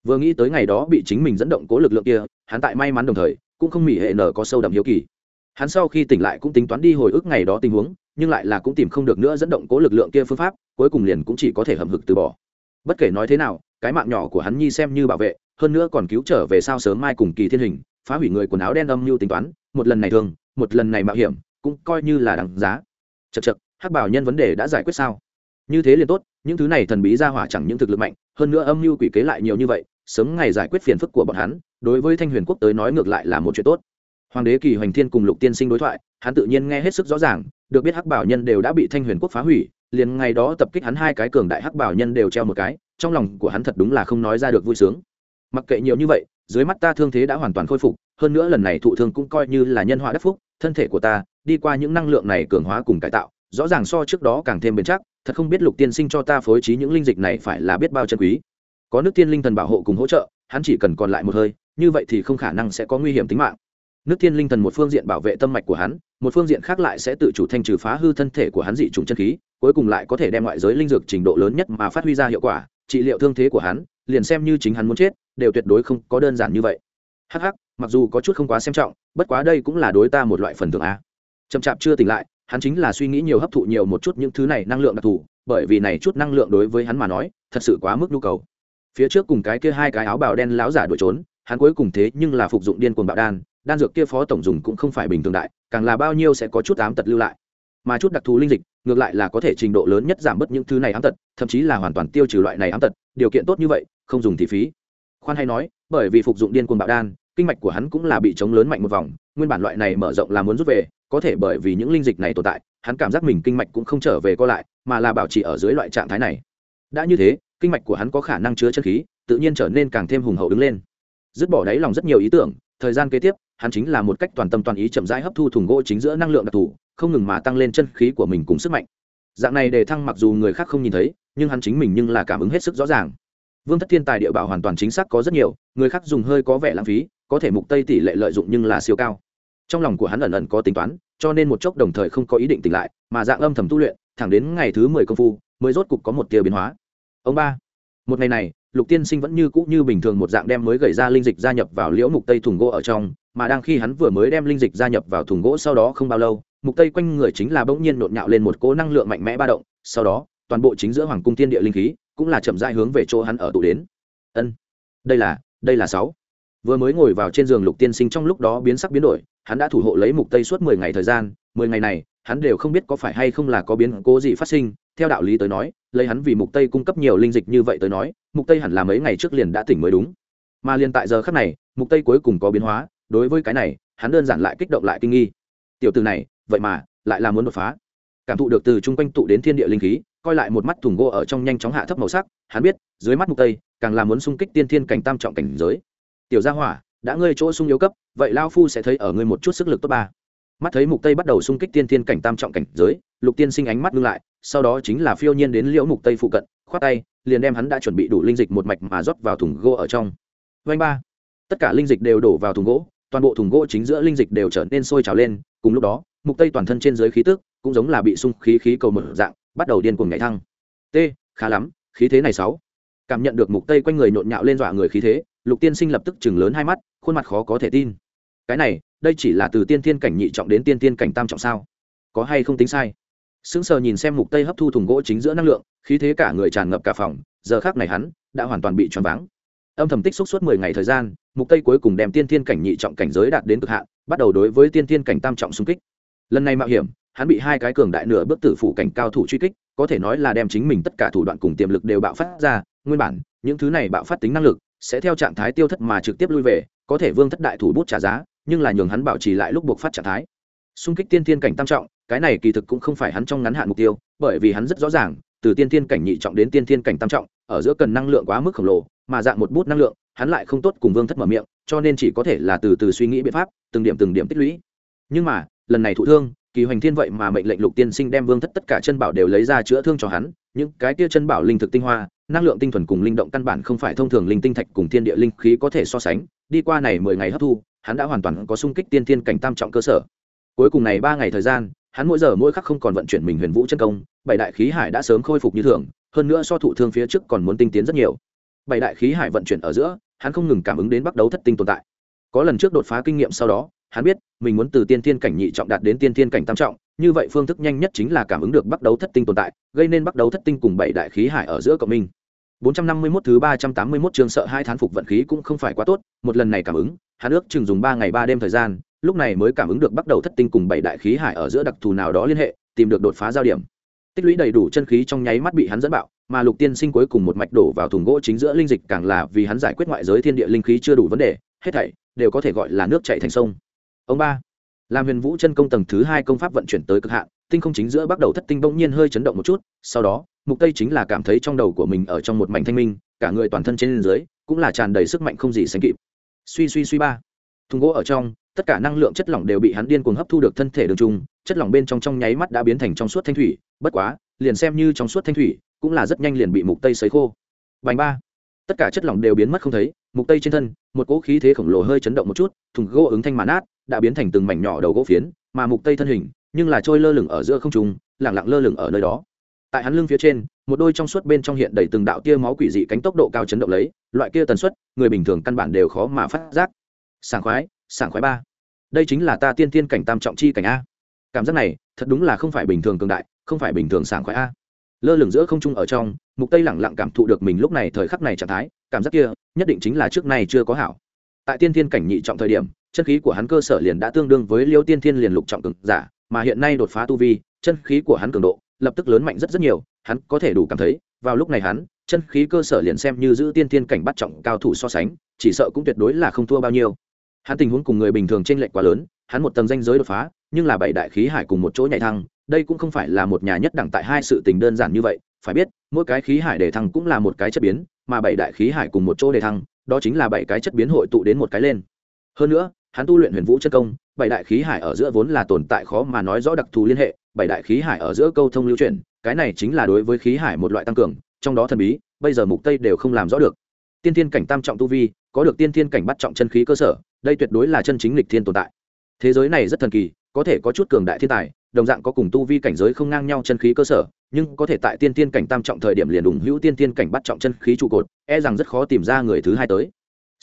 Vừa nghĩ tới ngày đó bị chính mình dẫn động cố lực lượng kia, hắn tại may mắn đồng thời, cũng không mỉ hệ nở có sâu đậm hiếu kỳ. Hắn sau khi tỉnh lại cũng tính toán đi hồi ức ngày đó tình huống, nhưng lại là cũng tìm không được nữa dẫn động cố lực lượng kia phương pháp, cuối cùng liền cũng chỉ có thể hầm hực từ bỏ. Bất kể nói thế nào, cái mạng nhỏ của hắn nhi xem như bảo vệ, hơn nữa còn cứu trở về sao sớm mai cùng kỳ thiên hình phá hủy người quần áo đen âm mưu tính toán, một lần này thường, một lần này mạo hiểm, cũng coi như là đằng giá. Chật chật hắc bảo nhân vấn đề đã giải quyết sao? Như thế liền tốt, những thứ này thần bí ra hỏa chẳng những thực lực mạnh, hơn nữa âm mưu quỷ kế lại nhiều như vậy, sớm ngày giải quyết phiền phức của bọn hắn, đối với thanh huyền quốc tới nói ngược lại là một chuyện tốt. Hoàng đế kỳ hoành thiên cùng lục tiên sinh đối thoại, hắn tự nhiên nghe hết sức rõ ràng, được biết hắc bảo nhân đều đã bị thanh huyền quốc phá hủy, liền ngày đó tập kích hắn hai cái cường đại hắc bảo nhân đều treo một cái, trong lòng của hắn thật đúng là không nói ra được vui sướng. Mặc kệ nhiều như vậy dưới mắt ta thương thế đã hoàn toàn khôi phục, hơn nữa lần này thụ thương cũng coi như là nhân họa đắc phúc, thân thể của ta, đi qua những năng lượng này cường hóa cùng cải tạo, rõ ràng so trước đó càng thêm bền chắc, thật không biết lục tiên sinh cho ta phối trí những linh dịch này phải là biết bao chân quý. Có nước tiên linh thần bảo hộ cùng hỗ trợ, hắn chỉ cần còn lại một hơi, như vậy thì không khả năng sẽ có nguy hiểm tính mạng. Nước tiên linh thần một phương diện bảo vệ tâm mạch của hắn, một phương diện khác lại sẽ tự chủ thanh trừ phá hư thân thể của hắn dị trùng chân khí, cuối cùng lại có thể đem ngoại giới linh dược trình độ lớn nhất mà phát huy ra hiệu quả, trị liệu thương thế của hắn, liền xem như chính hắn muốn chết đều tuyệt đối không có đơn giản như vậy. Hh mặc dù có chút không quá xem trọng, bất quá đây cũng là đối ta một loại phần thưởng a. Chậm chạp chưa tỉnh lại, hắn chính là suy nghĩ nhiều hấp thụ nhiều một chút những thứ này năng lượng đặc thù, bởi vì này chút năng lượng đối với hắn mà nói, thật sự quá mức nhu cầu. Phía trước cùng cái kia hai cái áo bào đen láo giả đuổi trốn, hắn cuối cùng thế nhưng là phục dụng điên cuồng bạo đan đan dược kia phó tổng dùng cũng không phải bình thường đại, càng là bao nhiêu sẽ có chút ám tật lưu lại. Mà chút đặc thù linh dịch, ngược lại là có thể trình độ lớn nhất giảm bớt những thứ này ám tật, thậm chí là hoàn toàn tiêu trừ loại này ám tật, điều kiện tốt như vậy, không dùng thì phí khoan hay nói, bởi vì phục dụng điên cuồng bạo đan, kinh mạch của hắn cũng là bị chống lớn mạnh một vòng, nguyên bản loại này mở rộng là muốn rút về, có thể bởi vì những linh dịch này tồn tại, hắn cảm giác mình kinh mạch cũng không trở về co lại, mà là bảo trì ở dưới loại trạng thái này. Đã như thế, kinh mạch của hắn có khả năng chứa chân khí, tự nhiên trở nên càng thêm hùng hậu đứng lên. Dứt bỏ đáy lòng rất nhiều ý tưởng, thời gian kế tiếp, hắn chính là một cách toàn tâm toàn ý chậm rãi hấp thu thùng gỗ chính giữa năng lượng đặc thù, không ngừng mà tăng lên chân khí của mình cùng sức mạnh. Dạng này đề thăng mặc dù người khác không nhìn thấy, nhưng hắn chính mình nhưng là cảm ứng hết sức rõ ràng vương thất thiên tài địa bảo hoàn toàn chính xác có rất nhiều, người khác dùng hơi có vẻ lãng phí, có thể mục tây tỷ lệ lợi dụng nhưng là siêu cao. Trong lòng của hắn ẩn ẩn có tính toán, cho nên một chốc đồng thời không có ý định tỉnh lại, mà dạng âm thầm tu luyện, thẳng đến ngày thứ mười công phu, mới rốt cục có một tia biến hóa. Ông ba, một ngày này, lục tiên sinh vẫn như cũ như bình thường một dạng đem mới gầy ra linh dịch gia nhập vào liễu mục tây thùng gỗ ở trong, mà đang khi hắn vừa mới đem linh dịch gia nhập vào thùng gỗ sau đó không bao lâu, mục tây quanh người chính là bỗng nhiên nộn nhạo lên một cỗ năng lượng mạnh mẽ ba động, sau đó, toàn bộ chính giữa hoàng cung tiên địa linh khí cũng là chậm rãi hướng về chỗ hắn ở tụ đến. Ân, đây là đây là sáu. Vừa mới ngồi vào trên giường lục tiên sinh trong lúc đó biến sắc biến đổi, hắn đã thủ hộ lấy mục tây suốt 10 ngày thời gian 10 ngày này, hắn đều không biết có phải hay không là có biến cố gì phát sinh. Theo đạo lý tới nói, lấy hắn vì mục tây cung cấp nhiều linh dịch như vậy tới nói, mục tây hẳn là mấy ngày trước liền đã tỉnh mới đúng. Mà liền tại giờ khắc này, mục tây cuối cùng có biến hóa, đối với cái này, hắn đơn giản lại kích động lại kinh nghi. Tiểu từ này, vậy mà lại là muốn đột phá. Cảm thụ được từ chung quanh tụ đến thiên địa linh khí coi lại một mắt thùng gỗ ở trong nhanh chóng hạ thấp màu sắc, hắn biết, dưới mắt mục tây, càng là muốn xung kích tiên thiên cảnh tam trọng cảnh giới. Tiểu gia hỏa, đã ngươi chỗ sung yếu cấp, vậy lao phu sẽ thấy ở ngươi một chút sức lực tốt ba. Mắt thấy mục tây bắt đầu xung kích tiên thiên cảnh tam trọng cảnh giới, lục tiên sinh ánh mắt ngưng lại, sau đó chính là phiêu nhiên đến liễu mục tây phụ cận, khoát tay, liền đem hắn đã chuẩn bị đủ linh dịch một mạch mà rót vào thùng gỗ ở trong. Vanh ba. Tất cả linh dịch đều đổ vào thùng gỗ, toàn bộ thùng gỗ chính giữa linh dịch đều trở nên sôi trào lên, cùng lúc đó, mục tây toàn thân trên dưới khí tức cũng giống là bị sung khí khí cầu mở dạng bắt đầu điên cuồng nhảy thăng. T, khá lắm, khí thế này sáu. Cảm nhận được mục tây quanh người nhộn nhạo lên dọa người khí thế, lục tiên sinh lập tức chừng lớn hai mắt, khuôn mặt khó có thể tin. Cái này, đây chỉ là từ tiên thiên cảnh nhị trọng đến tiên thiên cảnh tam trọng sao? Có hay không tính sai? Sững sờ nhìn xem mục tây hấp thu thùng gỗ chính giữa năng lượng, khí thế cả người tràn ngập cả phòng, giờ khác này hắn đã hoàn toàn bị choáng váng. Âm thầm tích xúc suốt 10 ngày thời gian, mục tây cuối cùng đem tiên thiên cảnh nhị trọng cảnh giới đạt đến cực hạn, bắt đầu đối với tiên thiên cảnh tam trọng xung kích. Lần này mạo hiểm hắn bị hai cái cường đại nửa bước tử phủ cảnh cao thủ truy kích, có thể nói là đem chính mình tất cả thủ đoạn cùng tiềm lực đều bạo phát ra, nguyên bản, những thứ này bạo phát tính năng lực, sẽ theo trạng thái tiêu thất mà trực tiếp lui về, có thể vương thất đại thủ bút trả giá, nhưng là nhường hắn bảo trì lại lúc buộc phát trạng thái. Xung kích tiên thiên cảnh tam trọng, cái này kỳ thực cũng không phải hắn trong ngắn hạn mục tiêu, bởi vì hắn rất rõ ràng, từ tiên thiên cảnh nhị trọng đến tiên thiên cảnh tam trọng, ở giữa cần năng lượng quá mức khổng lồ, mà dạng một bút năng lượng, hắn lại không tốt cùng vương thất mở miệng, cho nên chỉ có thể là từ từ suy nghĩ biện pháp, từng điểm từng điểm tích lũy. Nhưng mà, lần này thụ thương kỳ hoành thiên vậy mà mệnh lệnh lục tiên sinh đem vương thất tất cả chân bảo đều lấy ra chữa thương cho hắn, những cái kia chân bảo linh thực tinh hoa, năng lượng tinh thuần cùng linh động căn bản không phải thông thường linh tinh thạch cùng thiên địa linh khí có thể so sánh, đi qua này mười ngày hấp thu, hắn đã hoàn toàn có sung kích tiên thiên cảnh tam trọng cơ sở. Cuối cùng này ba ngày thời gian, hắn mỗi giờ mỗi khắc không còn vận chuyển mình huyền vũ chân công, bảy đại khí hải đã sớm khôi phục như thường, hơn nữa so thụ thương phía trước còn muốn tinh tiến rất nhiều. Bảy đại khí hải vận chuyển ở giữa, hắn không ngừng cảm ứng đến bắt đấu thất tinh tồn tại. Có lần trước đột phá kinh nghiệm sau đó hắn biết mình muốn từ tiên thiên cảnh nhị trọng đạt đến tiên thiên cảnh tam trọng như vậy phương thức nhanh nhất chính là cảm ứng được bắt đấu thất tinh tồn tại gây nên bắt đấu thất tinh cùng bảy đại khí hải ở giữa cộng minh 451 thứ 381 trường sợ hai tháng phục vận khí cũng không phải quá tốt, một lần này cảm ứng, hắn ước chừng dùng 3 ngày 3 đêm thời gian, lúc này mới cảm ứng được bắt đầu thất tinh cùng bảy đại khí hải ở giữa đặc thù nào đó liên hệ, tìm được đột phá giao điểm. Tích lũy đầy đủ chân khí trong nháy mắt bị hắn dẫn bạo, mà Lục Tiên Sinh cuối cùng một mạch đổ vào thùng gỗ chính giữa linh dịch càng là vì hắn giải quyết ngoại giới thiên địa linh khí chưa đủ vấn đề, hết thảy đều có thể gọi là nước chảy thành sông ông ba. Làm huyền vũ chân công tầng thứ hai công pháp vận chuyển tới cực hạn, tinh không chính giữa bắt đầu thất tinh bỗng nhiên hơi chấn động một chút, sau đó, mục tây chính là cảm thấy trong đầu của mình ở trong một mảnh thanh minh, cả người toàn thân trên dưới cũng là tràn đầy sức mạnh không gì sánh kịp. Suy suy suy ba. Thùng gỗ ở trong, tất cả năng lượng chất lỏng đều bị hắn điên cuồng hấp thu được thân thể đường trung, chất lỏng bên trong trong nháy mắt đã biến thành trong suốt thanh thủy, bất quá, liền xem như trong suốt thanh thủy, cũng là rất nhanh liền bị mục tây sấy khô. Bành ba. Tất cả chất lỏng đều biến mất không thấy, mục tây trên thân, một cỗ khí thế khổng lồ hơi chấn động một chút, thùng gỗ ứng thanh màn át đã biến thành từng mảnh nhỏ đầu gỗ phiến, mà mục tây thân hình, nhưng là trôi lơ lửng ở giữa không trung, lẳng lặng lơ lửng ở nơi đó. Tại hắn lưng phía trên, một đôi trong suốt bên trong hiện đầy từng đạo tia máu quỷ dị cánh tốc độ cao chấn động lấy, loại kia tần suất, người bình thường căn bản đều khó mà phát giác. Sảng khoái sảng khoái ba. Đây chính là ta tiên tiên cảnh tam trọng chi cảnh a. Cảm giác này, thật đúng là không phải bình thường cường đại, không phải bình thường sảng khoái a. Lơ lửng giữa không trung ở trong, mục tây lẳng lặng cảm thụ được mình lúc này thời khắc này trạng thái, cảm giác kia, nhất định chính là trước này chưa có hảo. Tại tiên thiên cảnh nhị trọng thời điểm chân khí của hắn cơ sở liền đã tương đương với liêu tiên thiên liền lục trọng cường giả, mà hiện nay đột phá tu vi, chân khí của hắn cường độ lập tức lớn mạnh rất rất nhiều, hắn có thể đủ cảm thấy, vào lúc này hắn, chân khí cơ sở liền xem như giữ tiên thiên cảnh bắt trọng cao thủ so sánh, chỉ sợ cũng tuyệt đối là không thua bao nhiêu. Hắn tình huống cùng người bình thường trên lệch quá lớn, hắn một tầng danh giới đột phá, nhưng là bảy đại khí hải cùng một chỗ nhảy thăng, đây cũng không phải là một nhà nhất đẳng tại hai sự tình đơn giản như vậy, phải biết, mỗi cái khí hải đề thăng cũng là một cái chất biến, mà bảy đại khí hải cùng một chỗ đề thăng, đó chính là bảy cái chất biến hội tụ đến một cái lên. Hơn nữa hắn tu luyện huyền vũ chân công, bảy đại khí hải ở giữa vốn là tồn tại khó mà nói rõ đặc thù liên hệ, bảy đại khí hải ở giữa câu thông lưu chuyển, cái này chính là đối với khí hải một loại tăng cường, trong đó thần bí, bây giờ mục tây đều không làm rõ được. Tiên thiên cảnh tam trọng tu vi, có được tiên thiên cảnh bắt trọng chân khí cơ sở, đây tuyệt đối là chân chính lịch thiên tồn tại. Thế giới này rất thần kỳ, có thể có chút cường đại thiên tài, đồng dạng có cùng tu vi cảnh giới không ngang nhau chân khí cơ sở, nhưng có thể tại tiên tiên cảnh tam trọng thời điểm liền đủng hữu tiên tiên cảnh bắt trọng chân khí trụ cột e rằng rất khó tìm ra người thứ hai tới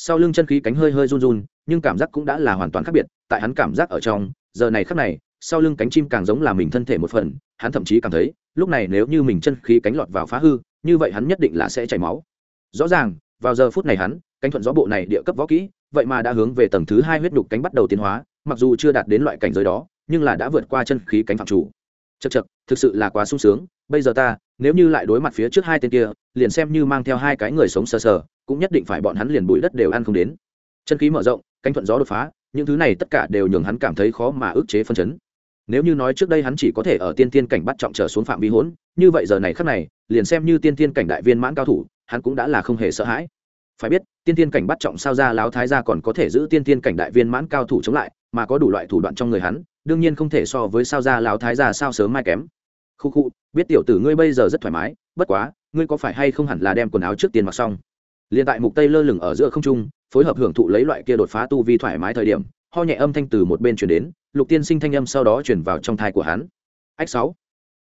sau lưng chân khí cánh hơi hơi run run, nhưng cảm giác cũng đã là hoàn toàn khác biệt, tại hắn cảm giác ở trong, giờ này khác này, sau lưng cánh chim càng giống là mình thân thể một phần, hắn thậm chí cảm thấy, lúc này nếu như mình chân khí cánh lọt vào phá hư, như vậy hắn nhất định là sẽ chảy máu. Rõ ràng, vào giờ phút này hắn, cánh thuận gió bộ này địa cấp võ kỹ, vậy mà đã hướng về tầng thứ hai huyết nhục cánh bắt đầu tiến hóa, mặc dù chưa đạt đến loại cảnh giới đó, nhưng là đã vượt qua chân khí cánh phạm chủ. Chật chật thực sự là quá sung sướng, bây giờ ta, nếu như lại đối mặt phía trước hai tên kia, liền xem như mang theo hai cái người sống sờ sờ cũng nhất định phải bọn hắn liền bụi đất đều ăn không đến. Chân khí mở rộng canh thuận gió đột phá, những thứ này tất cả đều nhường hắn cảm thấy khó mà ức chế phân chấn. Nếu như nói trước đây hắn chỉ có thể ở tiên tiên cảnh bắt trọng trở xuống phạm vi hỗn, như vậy giờ này khắc này, liền xem như tiên tiên cảnh đại viên mãn cao thủ, hắn cũng đã là không hề sợ hãi. Phải biết, tiên tiên cảnh bắt trọng sao ra láo thái ra còn có thể giữ tiên tiên cảnh đại viên mãn cao thủ chống lại, mà có đủ loại thủ đoạn trong người hắn, đương nhiên không thể so với sao ra láo thái ra sao sớm mai kém. Khu khu, biết tiểu tử ngươi bây giờ rất thoải mái, bất quá, ngươi có phải hay không hẳn là đem quần áo trước tiên mặc xong? Liền tại mục tây lơ lửng ở giữa không trung, phối hợp hưởng thụ lấy loại kia đột phá tu vi thoải mái thời điểm, ho nhẹ âm thanh từ một bên chuyển đến, lục tiên sinh thanh âm sau đó chuyển vào trong thai của hắn. Ách sáu.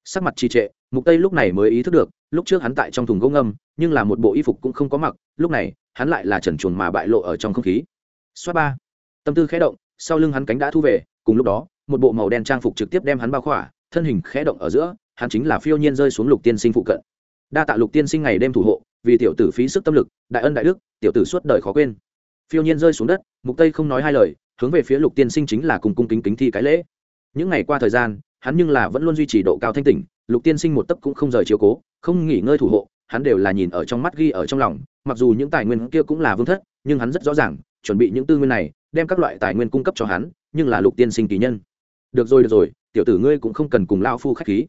Sắc mặt trì trệ, mục tây lúc này mới ý thức được, lúc trước hắn tại trong thùng gỗ ngâm, nhưng là một bộ y phục cũng không có mặc, lúc này, hắn lại là trần chuồn mà bại lộ ở trong không khí. Xoát ba. Tâm tư khẽ động, sau lưng hắn cánh đã thu về, cùng lúc đó, một bộ màu đen trang phục trực tiếp đem hắn bao khỏa, thân hình khẽ động ở giữa, hắn chính là phiêu nhiên rơi xuống lục tiên sinh phụ cận. Đa tạ lục tiên sinh ngày đêm thủ hộ vì tiểu tử phí sức tâm lực, đại ân đại đức, tiểu tử suốt đời khó quên. Phiêu nhiên rơi xuống đất, mục tây không nói hai lời, hướng về phía lục tiên sinh chính là cùng cung kính kính thi cái lễ. Những ngày qua thời gian, hắn nhưng là vẫn luôn duy trì độ cao thanh tỉnh, lục tiên sinh một tấc cũng không rời chiếu cố, không nghỉ ngơi thủ hộ, hắn đều là nhìn ở trong mắt ghi ở trong lòng, mặc dù những tài nguyên kia cũng là vương thất, nhưng hắn rất rõ ràng, chuẩn bị những tư nguyên này, đem các loại tài nguyên cung cấp cho hắn, nhưng là lục tiên sinh kỳ nhân. Được rồi được rồi, tiểu tử ngươi cũng không cần cùng lao phu khách khí.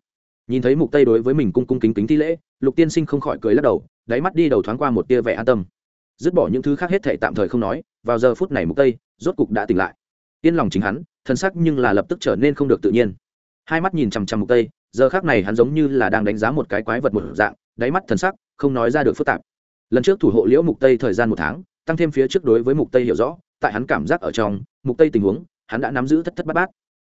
Nhìn thấy mục tây đối với mình cung cung kính kính thi lễ, lục tiên sinh không khỏi cười lắc đầu đáy mắt đi đầu thoáng qua một tia vẻ an tâm. Dứt bỏ những thứ khác hết thệ tạm thời không nói, vào giờ phút này mục tây rốt cục đã tỉnh lại. Yên lòng chính hắn, thân sắc nhưng là lập tức trở nên không được tự nhiên. Hai mắt nhìn chằm chằm mục tây, giờ khác này hắn giống như là đang đánh giá một cái quái vật một dạng, đáy mắt thần sắc không nói ra được phức tạp. Lần trước thủ hộ liễu mục tây thời gian một tháng, tăng thêm phía trước đối với mục tây hiểu rõ, tại hắn cảm giác ở trong, mục tây tình huống, hắn đã nắm giữ thất thất bát bát.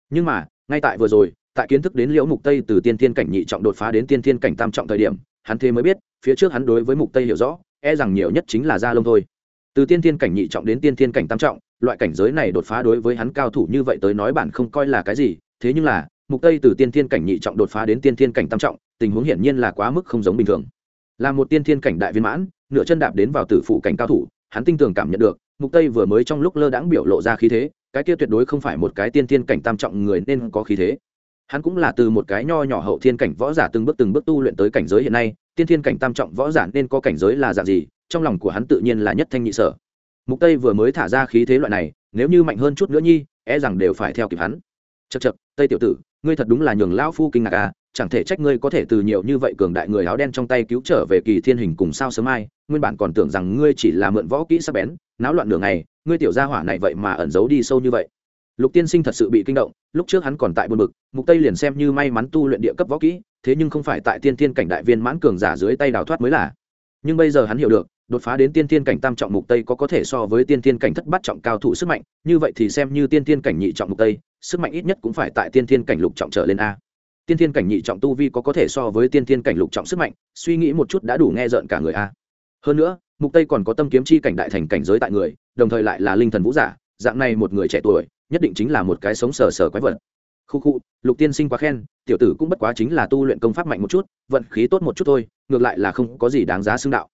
Nhưng mà, ngay tại vừa rồi, tại kiến thức đến liễu mục tây từ tiên thiên cảnh nhị trọng đột phá đến tiên thiên cảnh tam trọng thời điểm, hắn thế mới biết phía trước hắn đối với mục tây hiểu rõ e rằng nhiều nhất chính là da lông thôi. Từ tiên thiên cảnh nhị trọng đến tiên thiên cảnh tam trọng, loại cảnh giới này đột phá đối với hắn cao thủ như vậy tới nói bản không coi là cái gì, thế nhưng là, mục tây từ tiên thiên cảnh nhị trọng đột phá đến tiên thiên cảnh tam trọng, tình huống hiển nhiên là quá mức không giống bình thường. Là một tiên thiên cảnh đại viên mãn, nửa chân đạp đến vào tử phụ cảnh cao thủ, hắn tinh tường cảm nhận được, mục tây vừa mới trong lúc lơ đãng biểu lộ ra khí thế, cái kia tuyệt đối không phải một cái tiên thiên cảnh tam trọng người nên có khí thế. Hắn cũng là từ một cái nho nhỏ hậu thiên cảnh võ giả từng bước từng bước tu luyện tới cảnh giới hiện nay tiên thiên cảnh tam trọng võ giả nên có cảnh giới là dạng gì, trong lòng của hắn tự nhiên là nhất thanh nhị sở. Mục tây vừa mới thả ra khí thế loại này, nếu như mạnh hơn chút nữa nhi e rằng đều phải theo kịp hắn. Chật chật tây tiểu tử, ngươi thật đúng là nhường lão phu kinh ngạc à chẳng thể trách ngươi có thể từ nhiều như vậy cường đại người áo đen trong tay cứu trở về kỳ thiên hình cùng sao sớm mai nguyên bản còn tưởng rằng ngươi chỉ là mượn võ kỹ sắc bén, náo loạn đường này ngươi tiểu gia hỏa này vậy mà ẩn giấu đi sâu như vậy. Lục tiên sinh thật sự bị kinh động, lúc trước hắn còn tại buồn bực, mục tây liền xem như may mắn tu luyện địa cấp võ kỹ thế nhưng không phải tại tiên thiên cảnh đại viên mãn cường giả dưới tay đào thoát mới là. Nhưng bây giờ hắn hiểu được, đột phá đến tiên thiên cảnh tam trọng mục tây có có thể so với tiên thiên cảnh thất bát trọng cao thủ sức mạnh, như vậy thì xem như tiên thiên cảnh nhị trọng mục tây, sức mạnh ít nhất cũng phải tại tiên thiên cảnh lục trọng trở lên a. Tiên thiên cảnh nhị trọng tu vi có có thể so với tiên thiên cảnh lục trọng sức mạnh, suy nghĩ một chút đã đủ nghe rợn cả người a. Hơn nữa, mục tây còn có tâm kiếm chi cảnh đại thành cảnh giới tại người, đồng thời lại là linh thần vũ giả, dạng này một người trẻ tuổi, nhất định chính là một cái sống sờ sờ quái vật khu khu, lục tiên sinh quá khen, tiểu tử cũng bất quá chính là tu luyện công pháp mạnh một chút, vận khí tốt một chút thôi, ngược lại là không có gì đáng giá xưng đạo.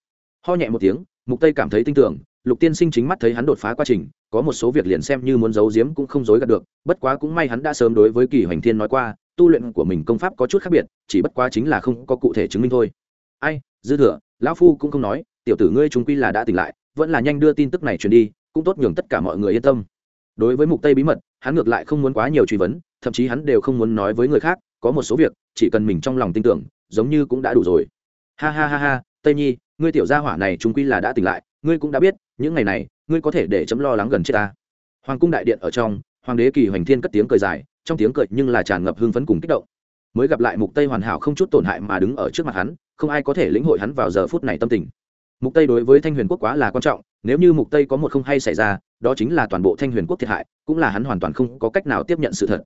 Ho nhẹ một tiếng, mục tây cảm thấy tin tưởng, lục tiên sinh chính mắt thấy hắn đột phá quá trình, có một số việc liền xem như muốn giấu giếm cũng không dối gạt được, bất quá cũng may hắn đã sớm đối với kỳ hoành thiên nói qua, tu luyện của mình công pháp có chút khác biệt, chỉ bất quá chính là không có cụ thể chứng minh thôi. Ai, dư thừa, lão phu cũng không nói, tiểu tử ngươi chúng quy là đã tỉnh lại, vẫn là nhanh đưa tin tức này truyền đi, cũng tốt nhường tất cả mọi người yên tâm đối với mục tây bí mật, hắn ngược lại không muốn quá nhiều truy vấn, thậm chí hắn đều không muốn nói với người khác, có một số việc, chỉ cần mình trong lòng tin tưởng, giống như cũng đã đủ rồi. Ha ha ha ha, tây nhi, ngươi tiểu gia hỏa này chúng quy là đã tỉnh lại, ngươi cũng đã biết, những ngày này, ngươi có thể để chấm lo lắng gần chết ta. Hoàng cung đại điện ở trong, hoàng đế kỳ hoành thiên cất tiếng cười dài, trong tiếng cười nhưng là tràn ngập hưng phấn cùng kích động. Mới gặp lại mục tây hoàn hảo không chút tổn hại mà đứng ở trước mặt hắn, không ai có thể lĩnh hội hắn vào giờ phút này tâm tình. Mục tây đối với thanh huyền quốc quá là quan trọng, nếu như mục tây có một không hay xảy ra đó chính là toàn bộ thanh huyền quốc thiệt hại, cũng là hắn hoàn toàn không có cách nào tiếp nhận sự thật.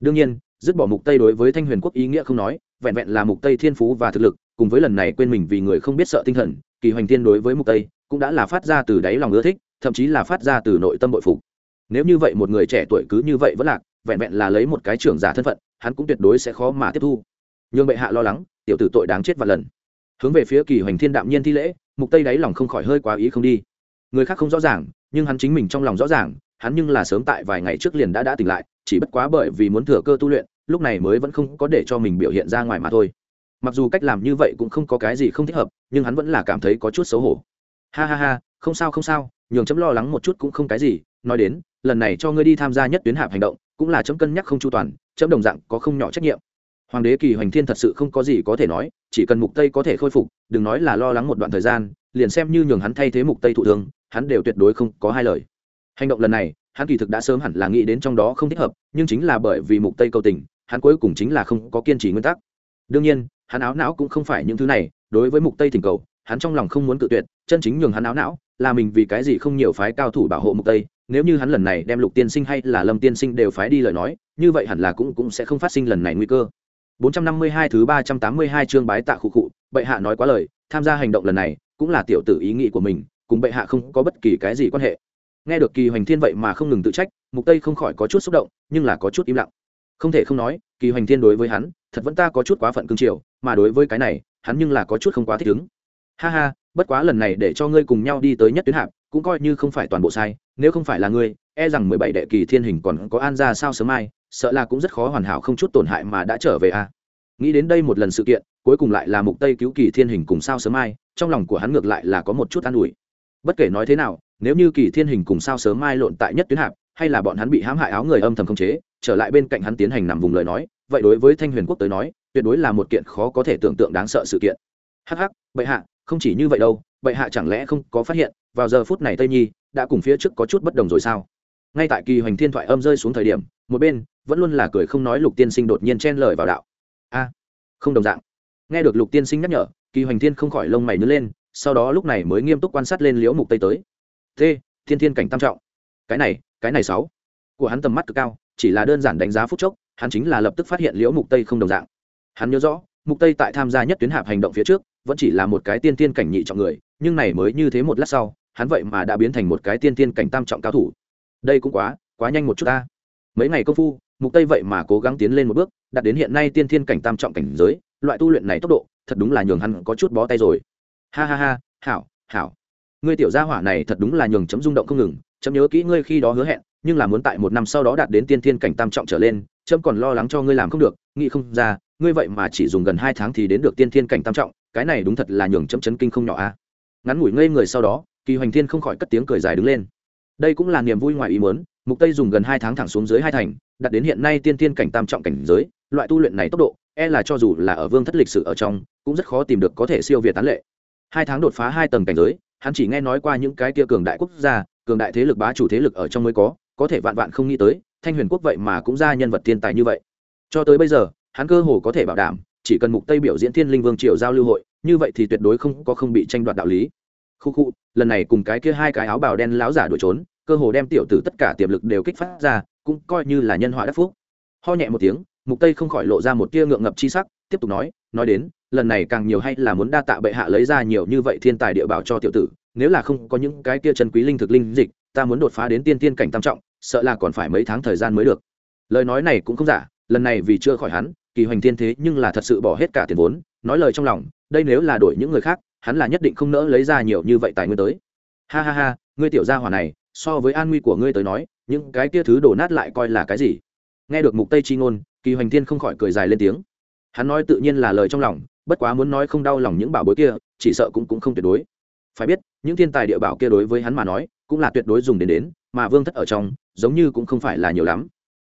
Đương nhiên, dứt bỏ mục tây đối với thanh huyền quốc ý nghĩa không nói, vẹn vẹn là mục tây thiên phú và thực lực, cùng với lần này quên mình vì người không biết sợ tinh thần, kỳ hoành thiên đối với mục tây cũng đã là phát ra từ đáy lòng ưa thích, thậm chí là phát ra từ nội tâm bội phục. Nếu như vậy một người trẻ tuổi cứ như vậy vẫn lạc, vẹn vẹn là lấy một cái trưởng giả thân phận, hắn cũng tuyệt đối sẽ khó mà tiếp thu. Nhưng bệ hạ lo lắng, tiểu tử tội đáng chết vạn lần. Hướng về phía kỳ hoành thiên đạm nhiên thi lễ, mục tây đáy lòng không khỏi hơi quá ý không đi người khác không rõ ràng, nhưng hắn chính mình trong lòng rõ ràng, hắn nhưng là sớm tại vài ngày trước liền đã đã tỉnh lại, chỉ bất quá bởi vì muốn thừa cơ tu luyện, lúc này mới vẫn không có để cho mình biểu hiện ra ngoài mà thôi. Mặc dù cách làm như vậy cũng không có cái gì không thích hợp, nhưng hắn vẫn là cảm thấy có chút xấu hổ. Ha ha ha, không sao không sao, nhường chấm lo lắng một chút cũng không cái gì, nói đến, lần này cho ngươi đi tham gia nhất tuyến hạp hành động, cũng là chấm cân nhắc không chu toàn, chấm đồng dạng có không nhỏ trách nhiệm. Hoàng đế kỳ hoành thiên thật sự không có gì có thể nói, chỉ cần mục tây có thể khôi phục, đừng nói là lo lắng một đoạn thời gian liền xem như nhường hắn thay thế mục tây thụ thương, hắn đều tuyệt đối không có hai lời. Hành động lần này, hắn kỳ thực đã sớm hẳn là nghĩ đến trong đó không thích hợp, nhưng chính là bởi vì mục tây cầu tình, hắn cuối cùng chính là không có kiên trì nguyên tắc. Đương nhiên, hắn áo não cũng không phải những thứ này, đối với mục tây thỉnh cầu, hắn trong lòng không muốn cự tuyệt, chân chính nhường hắn áo não là mình vì cái gì không nhiều phái cao thủ bảo hộ mục tây, nếu như hắn lần này đem lục tiên sinh hay là lâm tiên sinh đều phái đi lời nói, như vậy hẳn là cũng cũng sẽ không phát sinh lần này nguy cơ. 452 thứ 382 chương bái tạ khu cụ bệ hạ nói quá lời, tham gia hành động lần này cũng là tiểu tử ý nghĩ của mình, cùng bệ hạ không có bất kỳ cái gì quan hệ. Nghe được kỳ hoành thiên vậy mà không ngừng tự trách, mục tây không khỏi có chút xúc động, nhưng là có chút im lặng. Không thể không nói, kỳ hoành thiên đối với hắn, thật vẫn ta có chút quá phận cương triều mà đối với cái này, hắn nhưng là có chút không quá thích ứng. Ha ha, bất quá lần này để cho ngươi cùng nhau đi tới nhất tuyến hạp, cũng coi như không phải toàn bộ sai, nếu không phải là ngươi e rằng mười bảy đệ kỳ thiên hình còn có an ra sao sớm mai, sợ là cũng rất khó hoàn hảo không chút tổn hại mà đã trở về a. À. nghĩ đến đây một lần sự kiện cuối cùng lại là mục tây cứu kỳ thiên hình cùng sao sớm mai, trong lòng của hắn ngược lại là có một chút an ủi. Bất kể nói thế nào, nếu như kỳ thiên hình cùng sao sớm mai lộn tại nhất tuyến hạp, hay là bọn hắn bị hãm hại áo người âm thầm không chế, trở lại bên cạnh hắn tiến hành nằm vùng lời nói, vậy đối với thanh huyền quốc tới nói, tuyệt đối là một kiện khó có thể tưởng tượng đáng sợ sự kiện. Hắc hắc, bệ hạ, không chỉ như vậy đâu, bệ hạ chẳng lẽ không có phát hiện, vào giờ phút này tây nhi đã cùng phía trước có chút bất đồng rồi sao? Ngay tại kỳ hoành thiên thoại âm rơi xuống thời điểm, một bên, vẫn luôn là cười không nói lục tiên sinh đột nhiên chen lời vào đạo. A, không đồng dạng nghe được lục tiên sinh nhắc nhở, kỳ hoành thiên không khỏi lông mày nứt lên, sau đó lúc này mới nghiêm túc quan sát lên liễu mục tây tới. T thiên thiên cảnh tam trọng. Cái này cái này sáu. Của hắn tầm mắt cực cao, chỉ là đơn giản đánh giá phút chốc, hắn chính là lập tức phát hiện liễu mục tây không đồng dạng. Hắn nhớ rõ, mục tây tại tham gia nhất tuyến hạp hành động phía trước, vẫn chỉ là một cái tiên tiên cảnh nhị trọng người, nhưng này mới như thế một lát sau, hắn vậy mà đã biến thành một cái tiên tiên cảnh tam trọng cao thủ. Đây cũng quá quá nhanh một chút ta. Mấy ngày công phu, mục tây vậy mà cố gắng tiến lên một bước, đạt đến hiện nay tiên thiên cảnh tam trọng cảnh giới loại tu luyện này tốc độ, thật đúng là nhường hắn có chút bó tay rồi. Ha ha ha, hảo hảo. Ngươi tiểu gia hỏa này thật đúng là nhường chấm rung động không ngừng. Chấm nhớ kỹ ngươi khi đó hứa hẹn, nhưng là muốn tại một năm sau đó đạt đến tiên thiên cảnh tam trọng trở lên, chấm còn lo lắng cho ngươi làm không được. Nghĩ không ra, ngươi vậy mà chỉ dùng gần hai tháng thì đến được tiên thiên cảnh tam trọng, cái này đúng thật là nhường chấm chấn kinh không nhỏ a. Ngắn ngủi ngây người sau đó, kỳ hoành thiên không khỏi cất tiếng cười dài đứng lên. Đây cũng là niềm vui ngoài ý muốn, mục tây dùng gần hai tháng thẳng xuống dưới hai thành đặt đến hiện nay tiên thiên cảnh tam trọng cảnh giới, loại tu luyện này tốc độ e là cho dù là ở vương thất lịch sử ở trong, cũng rất khó tìm được có thể siêu việt tán lệ. Hai tháng đột phá hai tầng cảnh giới, hắn chỉ nghe nói qua những cái kia cường đại quốc gia, cường đại thế lực bá chủ thế lực ở trong mới có có thể vạn vạn không nghĩ tới, thanh huyền quốc vậy mà cũng ra nhân vật thiên tài như vậy. Cho tới bây giờ, hắn cơ hồ có thể bảo đảm, chỉ cần mục tây biểu diễn thiên linh vương triều giao lưu hội, như vậy thì tuyệt đối không có không bị tranh đoạt đạo lý. Khu khu, lần này cùng cái kia hai cái áo bào đen láo giả đuổi trốn, cơ hồ đem tiểu tử tất cả tiềm lực đều kích phát ra, cũng coi như là nhân họa đắc phúc. Ho nhẹ một tiếng mục tây không khỏi lộ ra một tia ngượng ngập chi sắc, tiếp tục nói nói đến, lần này càng nhiều hay là muốn đa tạ bệ hạ lấy ra nhiều như vậy thiên tài địa bảo cho tiểu tử, nếu là không có những cái kia chân quý linh thực linh dịch, ta muốn đột phá đến tiên tiên cảnh tam trọng, sợ là còn phải mấy tháng thời gian mới được. Lời nói này cũng không giả, lần này vì chưa khỏi hắn, kỳ hoành thiên thế nhưng là thật sự bỏ hết cả tiền vốn, nói lời trong lòng, đây nếu là đổi những người khác, hắn là nhất định không nỡ lấy ra nhiều như vậy tài nguyên tới. Ha ha ha, ngươi tiểu gia hỏa này, so với an nguy của ngươi tới nói, những cái kia thứ đổ nát lại coi là cái gì? Nghe được mục tây chi ngôn kỳ hoành thiên không khỏi cười dài lên tiếng. Hắn nói tự nhiên là lời trong lòng, bất quá muốn nói không đau lòng những bảo bối kia, chỉ sợ cũng cũng không tuyệt đối. Phải biết, những thiên tài địa bảo kia đối với hắn mà nói, cũng là tuyệt đối dùng đến đến, mà vương thất ở trong, giống như cũng không phải là nhiều lắm.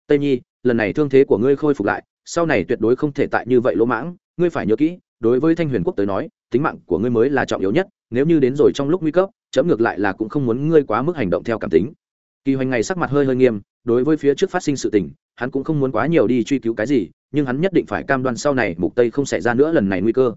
Tây nhi, lần này thương thế của ngươi khôi phục lại, sau này tuyệt đối không thể tại như vậy lỗ mãng, ngươi phải nhớ kỹ, đối với thanh huyền quốc tới nói, tính mạng của ngươi mới là trọng yếu nhất, nếu như đến rồi trong lúc nguy cấp, chấm ngược lại là cũng không muốn ngươi quá mức hành động theo cảm tính. Kỳ hoành ngày sắc mặt hơi hơi nghiêm, đối với phía trước phát sinh sự tình hắn cũng không muốn quá nhiều đi truy cứu cái gì, nhưng hắn nhất định phải cam đoan sau này mục tây không xảy ra nữa lần này nguy cơ.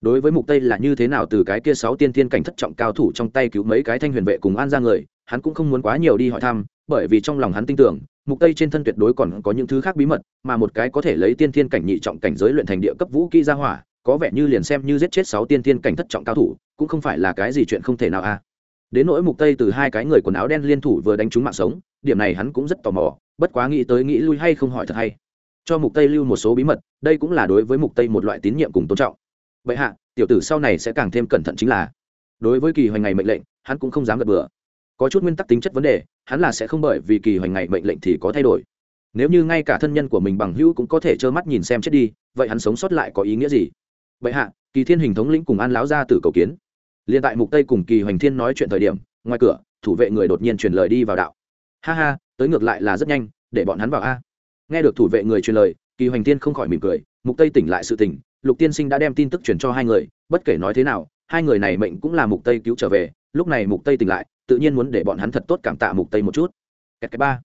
Đối với mục tây là như thế nào từ cái kia sáu tiên thiên cảnh thất trọng cao thủ trong tay cứu mấy cái thanh huyền vệ cùng an ra người, hắn cũng không muốn quá nhiều đi hỏi thăm, bởi vì trong lòng hắn tin tưởng, mục tây trên thân tuyệt đối còn có những thứ khác bí mật, mà một cái có thể lấy tiên thiên cảnh nhị trọng cảnh giới luyện thành địa cấp vũ kỹ ra hỏa, có vẻ như liền xem như giết chết sáu tiên thiên cảnh thất trọng cao thủ, cũng không phải là cái gì chuyện không thể nào a đến nỗi mục tây từ hai cái người quần áo đen liên thủ vừa đánh trúng mạng sống, điểm này hắn cũng rất tò mò bất quá nghĩ tới nghĩ lui hay không hỏi thật hay. Cho mục tây lưu một số bí mật, đây cũng là đối với mục tây một loại tín nhiệm cùng tôn trọng. Vậy hạ, tiểu tử sau này sẽ càng thêm cẩn thận chính là, đối với kỳ hoành ngày mệnh lệnh, hắn cũng không dám gật bừa. Có chút nguyên tắc tính chất vấn đề, hắn là sẽ không bởi vì kỳ hoành ngày mệnh lệnh thì có thay đổi. Nếu như ngay cả thân nhân của mình bằng hữu cũng có thể trơ mắt nhìn xem chết đi, vậy hắn sống sót lại có ý nghĩa gì? Vậy hạ, kỳ thiên hình thống lĩnh cùng an láo ra từ cầu kiến. Liền tại mục tây cùng kỳ hoành thiên nói chuyện thời điểm, ngoài cửa, thủ vệ người đột nhiên truyền lời đi vào đạo ha ha, tới ngược lại là rất nhanh, để bọn hắn vào a. Nghe được thủ vệ người truyền lời, kỳ hoành thiên không khỏi mỉm cười, mục tây tỉnh lại sự tỉnh lục tiên sinh đã đem tin tức truyền cho hai người, bất kể nói thế nào, hai người này mệnh cũng là mục tây cứu trở về, lúc này mục tây tỉnh lại, tự nhiên muốn để bọn hắn thật tốt cảm tạ mục tây một chút. Kẹt cái ba.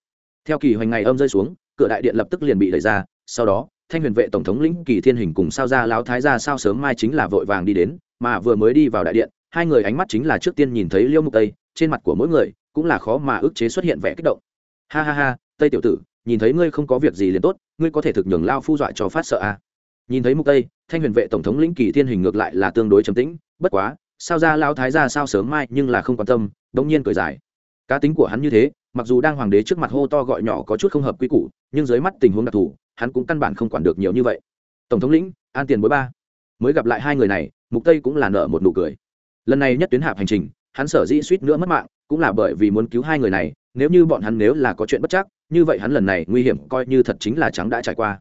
Theo kỳ hoành ngày âm rơi xuống, cửa đại điện lập tức liền bị đẩy ra, sau đó, thanh huyền vệ tổng thống lĩnh kỳ thiên hình cùng sao ra lão thái ra sao sớm mai chính là vội vàng đi đến, mà vừa mới đi vào đại điện, hai người ánh mắt chính là trước tiên nhìn thấy liêu mục tây, trên mặt của mỗi người cũng là khó mà ức chế xuất hiện vẻ kích động. Ha ha ha, tây tiểu tử, nhìn thấy ngươi không có việc gì liền tốt, ngươi có thể thực nhường lao phu dọa cho phát sợ à. nhìn thấy mục tây, thanh huyền vệ tổng thống lĩnh kỳ thiên hình ngược lại là tương đối trầm tĩnh, bất quá, sao ra lao thái ra sao sớm mai nhưng là không quan tâm, đống nhiên cười dài. Cá tính của hắn như thế, mặc dù đang hoàng đế trước mặt hô to gọi nhỏ có chút không hợp quy củ, nhưng dưới mắt tình huống đặc thù, hắn cũng căn bản không quản được nhiều như vậy. Tổng thống lĩnh, an tiền bối ba. Mới gặp lại hai người này, mục tây cũng là nợ một nụ cười. Lần này nhất tuyến hạp hành trình, hắn sở dĩ suýt nữa mất mạng cũng là bởi vì muốn cứu hai người này, nếu như bọn hắn nếu là có chuyện bất chắc, như vậy hắn lần này nguy hiểm coi như thật chính là trắng đã trải qua.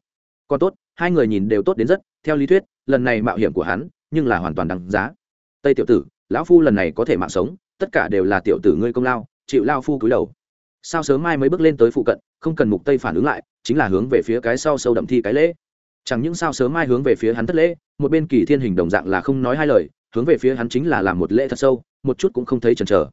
Còn tốt, hai người nhìn đều tốt đến rất, theo lý thuyết, lần này mạo hiểm của hắn, nhưng là hoàn toàn đáng giá. Tây tiểu tử, lão phu lần này có thể mạng sống, tất cả đều là tiểu tử ngươi công lao, chịu lao phu cúi đầu. Sao sớm mai mới bước lên tới phụ cận, không cần mục tây phản ứng lại, chính là hướng về phía cái sau sâu đậm thi cái lễ. Chẳng những sao sớm mai hướng về phía hắn thất lễ, một bên kỳ thiên hình đồng dạng là không nói hai lời, hướng về phía hắn chính là làm một lễ thật sâu, một chút cũng không thấy chần chờ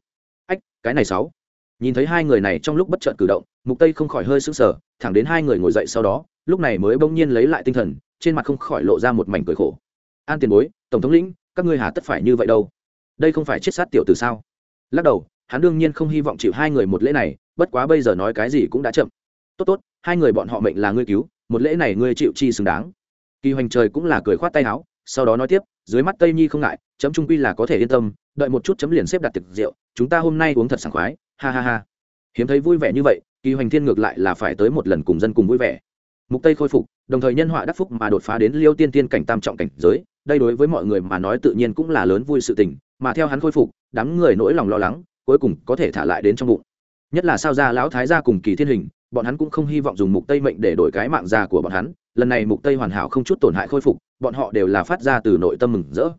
ách, cái này sáu. Nhìn thấy hai người này trong lúc bất chợt cử động, mục tây không khỏi hơi sững sờ, thẳng đến hai người ngồi dậy sau đó, lúc này mới bỗng nhiên lấy lại tinh thần, trên mặt không khỏi lộ ra một mảnh cười khổ. An tiền bối, tổng thống lĩnh, các ngươi hà tất phải như vậy đâu? Đây không phải chết sát tiểu từ sao? Lắc đầu, hắn đương nhiên không hy vọng chịu hai người một lễ này, bất quá bây giờ nói cái gì cũng đã chậm. Tốt tốt, hai người bọn họ mệnh là ngươi cứu, một lễ này ngươi chịu chi xứng đáng. Kỳ hoành trời cũng là cười khoát tay áo, sau đó nói tiếp, dưới mắt tây nhi không ngại chấm trung quy là có thể yên tâm, đợi một chút chấm liền xếp đặt thực rượu, chúng ta hôm nay uống thật sảng khoái, ha ha ha. Hiếm thấy vui vẻ như vậy, kỳ hoành thiên ngược lại là phải tới một lần cùng dân cùng vui vẻ. Mục tây khôi phục, đồng thời nhân họa đắc phúc mà đột phá đến liêu tiên tiên cảnh tam trọng cảnh giới, đây đối với mọi người mà nói tự nhiên cũng là lớn vui sự tình, mà theo hắn khôi phục, đám người nỗi lòng lo lắng, cuối cùng có thể thả lại đến trong bụng. Nhất là sao ra lão thái gia cùng kỳ thiên hình, bọn hắn cũng không hy vọng dùng mục tây mệnh để đổi cái mạng già của bọn hắn, lần này mục tây hoàn hảo không chút tổn hại khôi phục, bọn họ đều là phát ra từ nội tâm mừng rỡ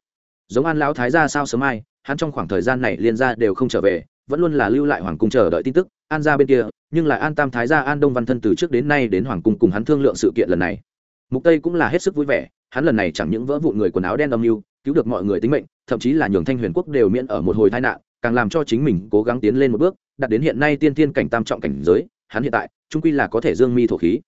giống an lão thái gia sao sớm mai, hắn trong khoảng thời gian này liên gia đều không trở về, vẫn luôn là lưu lại hoàng cung chờ đợi tin tức, an ra bên kia, nhưng lại an tam thái gia an đông văn thân từ trước đến nay đến hoàng cung cùng hắn thương lượng sự kiện lần này. Mục tây cũng là hết sức vui vẻ, hắn lần này chẳng những vỡ vụn người quần áo đen âm mưu, cứu được mọi người tính mệnh, thậm chí là nhường thanh huyền quốc đều miễn ở một hồi tai nạn, càng làm cho chính mình cố gắng tiến lên một bước, đạt đến hiện nay tiên thiên cảnh tam trọng cảnh giới, hắn hiện tại, trung quy là có thể dương mi thổ khí.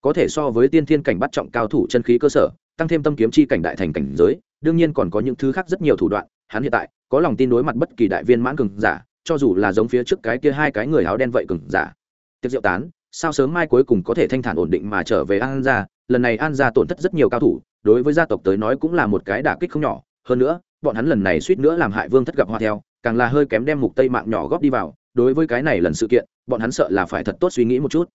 Có thể so với tiên thiên cảnh bắt trọng cao thủ chân khí cơ sở, tăng thêm tâm kiếm chi cảnh đại thành cảnh giới đương nhiên còn có những thứ khác rất nhiều thủ đoạn, hắn hiện tại có lòng tin đối mặt bất kỳ đại viên mãn cường giả, cho dù là giống phía trước cái kia hai cái người áo đen vậy cường giả. Tiệc diệu tán, sao sớm mai cuối cùng có thể thanh thản ổn định mà trở về an gia lần này an gia tổn thất rất nhiều cao thủ, đối với gia tộc tới nói cũng là một cái đả kích không nhỏ, hơn nữa, bọn hắn lần này suýt nữa làm hại vương thất gặp hoa theo, càng là hơi kém đem mục tây mạng nhỏ góp đi vào, đối với cái này lần sự kiện, bọn hắn sợ là phải thật tốt suy nghĩ một chút.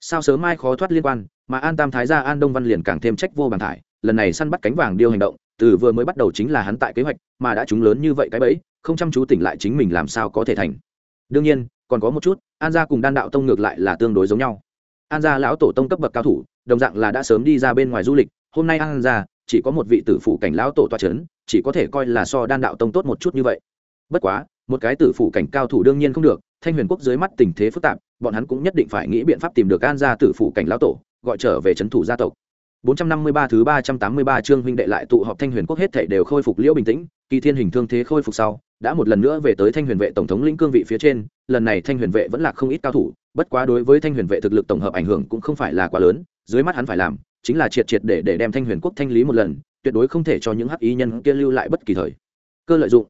Sao sớm mai khó thoát liên quan, mà an tam thái gia an đông văn liền càng thêm trách vô bàn thải, lần này săn bắt cánh vàng điêu hành động từ vừa mới bắt đầu chính là hắn tại kế hoạch, mà đã trúng lớn như vậy cái bẫy, không chăm chú tỉnh lại chính mình làm sao có thể thành. Đương nhiên, còn có một chút, an gia cùng đan đạo tông ngược lại là tương đối giống nhau. An gia lão tổ tông cấp bậc cao thủ, đồng dạng là đã sớm đi ra bên ngoài du lịch, hôm nay an gia, chỉ có một vị tử phụ cảnh lão tổ toa c h ấ n chỉ có thể coi là so đan đạo tông tốt một chút như vậy. Bất quá, một cái tử phụ cảnh cao thủ đương nhiên không được, thanh huyền quốc dưới mắt tình thế phức tạp, bọn hắn cũng nhất định phải nghĩ biện pháp tìm được an gia tử phụ cảnh lão tổ, gọi trở về c h ấ n thủ gia tộc. 453 thứ 383 chương huynh đệ lại tụ họp Thanh Huyền quốc hết thảy đều khôi phục liễu bình tĩnh, Kỳ Thiên hình thương thế khôi phục sau, đã một lần nữa về tới Thanh Huyền vệ tổng thống lĩnh cương vị phía trên, lần này Thanh Huyền vệ vẫn là không ít cao thủ, bất quá đối với Thanh Huyền vệ thực lực tổng hợp ảnh hưởng cũng không phải là quá lớn, dưới mắt hắn phải làm, chính là triệt triệt để để đem Thanh Huyền quốc thanh lý một lần, tuyệt đối không thể cho những hắc ý nhân kia lưu lại bất kỳ thời cơ lợi dụng.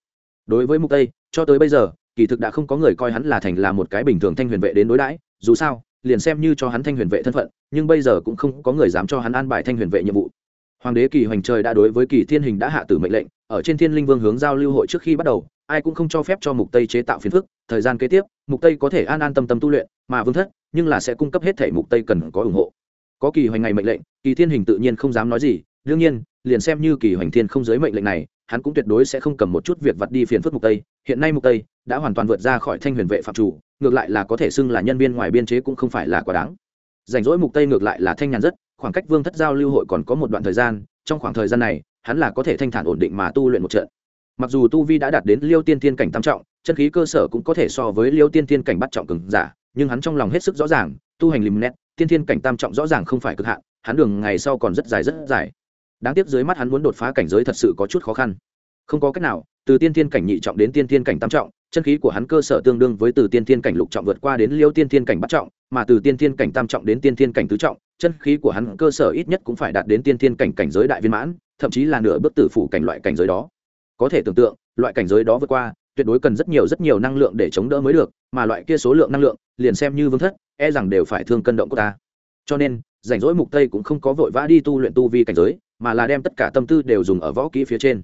Đối với Mục Tây, cho tới bây giờ, kỳ thực đã không có người coi hắn là thành là một cái bình thường Thanh Huyền vệ đến đối đãi, dù sao, liền xem như cho hắn thanh huyền vệ thân phận, nhưng bây giờ cũng không có người dám cho hắn an bài thanh huyền vệ nhiệm vụ. Hoàng đế kỳ hoành trời đã đối với kỳ thiên hình đã hạ tử mệnh lệnh, ở trên thiên linh vương hướng giao lưu hội trước khi bắt đầu, ai cũng không cho phép cho mục tây chế tạo phiền phức, thời gian kế tiếp, mục tây có thể an an tâm tâm tu luyện, mà vương thất, nhưng là sẽ cung cấp hết thể mục tây cần có ủng hộ. Có kỳ hoành ngày mệnh lệnh, kỳ thiên hình tự nhiên không dám nói gì, đương nhiên, liền xem như kỳ hoành thiên không giới mệnh lệnh này, hắn cũng tuyệt đối sẽ không cầm một chút việc vặt đi phiền phức mục tây, hiện nay mục tây đã hoàn toàn vượt ra khỏi thanh huyền vệ phạm chủ, ngược lại là có thể xưng là nhân viên ngoài biên chế cũng không phải là quá đáng. Rảnh rỗi mục tây ngược lại là thanh nhàn rất, khoảng cách vương thất giao lưu hội còn có một đoạn thời gian, trong khoảng thời gian này, hắn là có thể thanh thản ổn định mà tu luyện một trận. Mặc dù tu vi đã đạt đến liêu tiên tiên cảnh tam trọng, chân khí cơ sở cũng có thể so với liêu tiên tiên cảnh bắt trọng cường giả, nhưng hắn trong lòng hết sức rõ ràng, tu hành lim nét, tiên tiên cảnh tam trọng rõ ràng không phải cực hạn, hắn đường ngày sau còn rất dài rất dài. Đáng tiếc dưới mắt hắn muốn đột phá cảnh giới thật sự có chút khó khăn. Không có cách nào, từ tiên tiên cảnh nhị trọng đến tiên tiên cảnh tam trọng chân khí của hắn cơ sở tương đương với từ tiên thiên cảnh lục trọng vượt qua đến liêu tiên thiên cảnh bắt trọng, mà từ tiên thiên cảnh tam trọng đến tiên thiên cảnh tứ trọng, chân khí của hắn cơ sở ít nhất cũng phải đạt đến tiên thiên cảnh cảnh giới đại viên mãn, thậm chí là nửa bước tử phủ cảnh loại cảnh giới đó. Có thể tưởng tượng, loại cảnh giới đó vượt qua, tuyệt đối cần rất nhiều rất nhiều năng lượng để chống đỡ mới được, mà loại kia số lượng năng lượng, liền xem như vương thất e rằng đều phải thương cân động của ta. Cho nên, rảnh rỗi mục tây cũng không có vội vã đi tu luyện tu vi cảnh giới, mà là đem tất cả tâm tư đều dùng ở võ kỹ phía trên.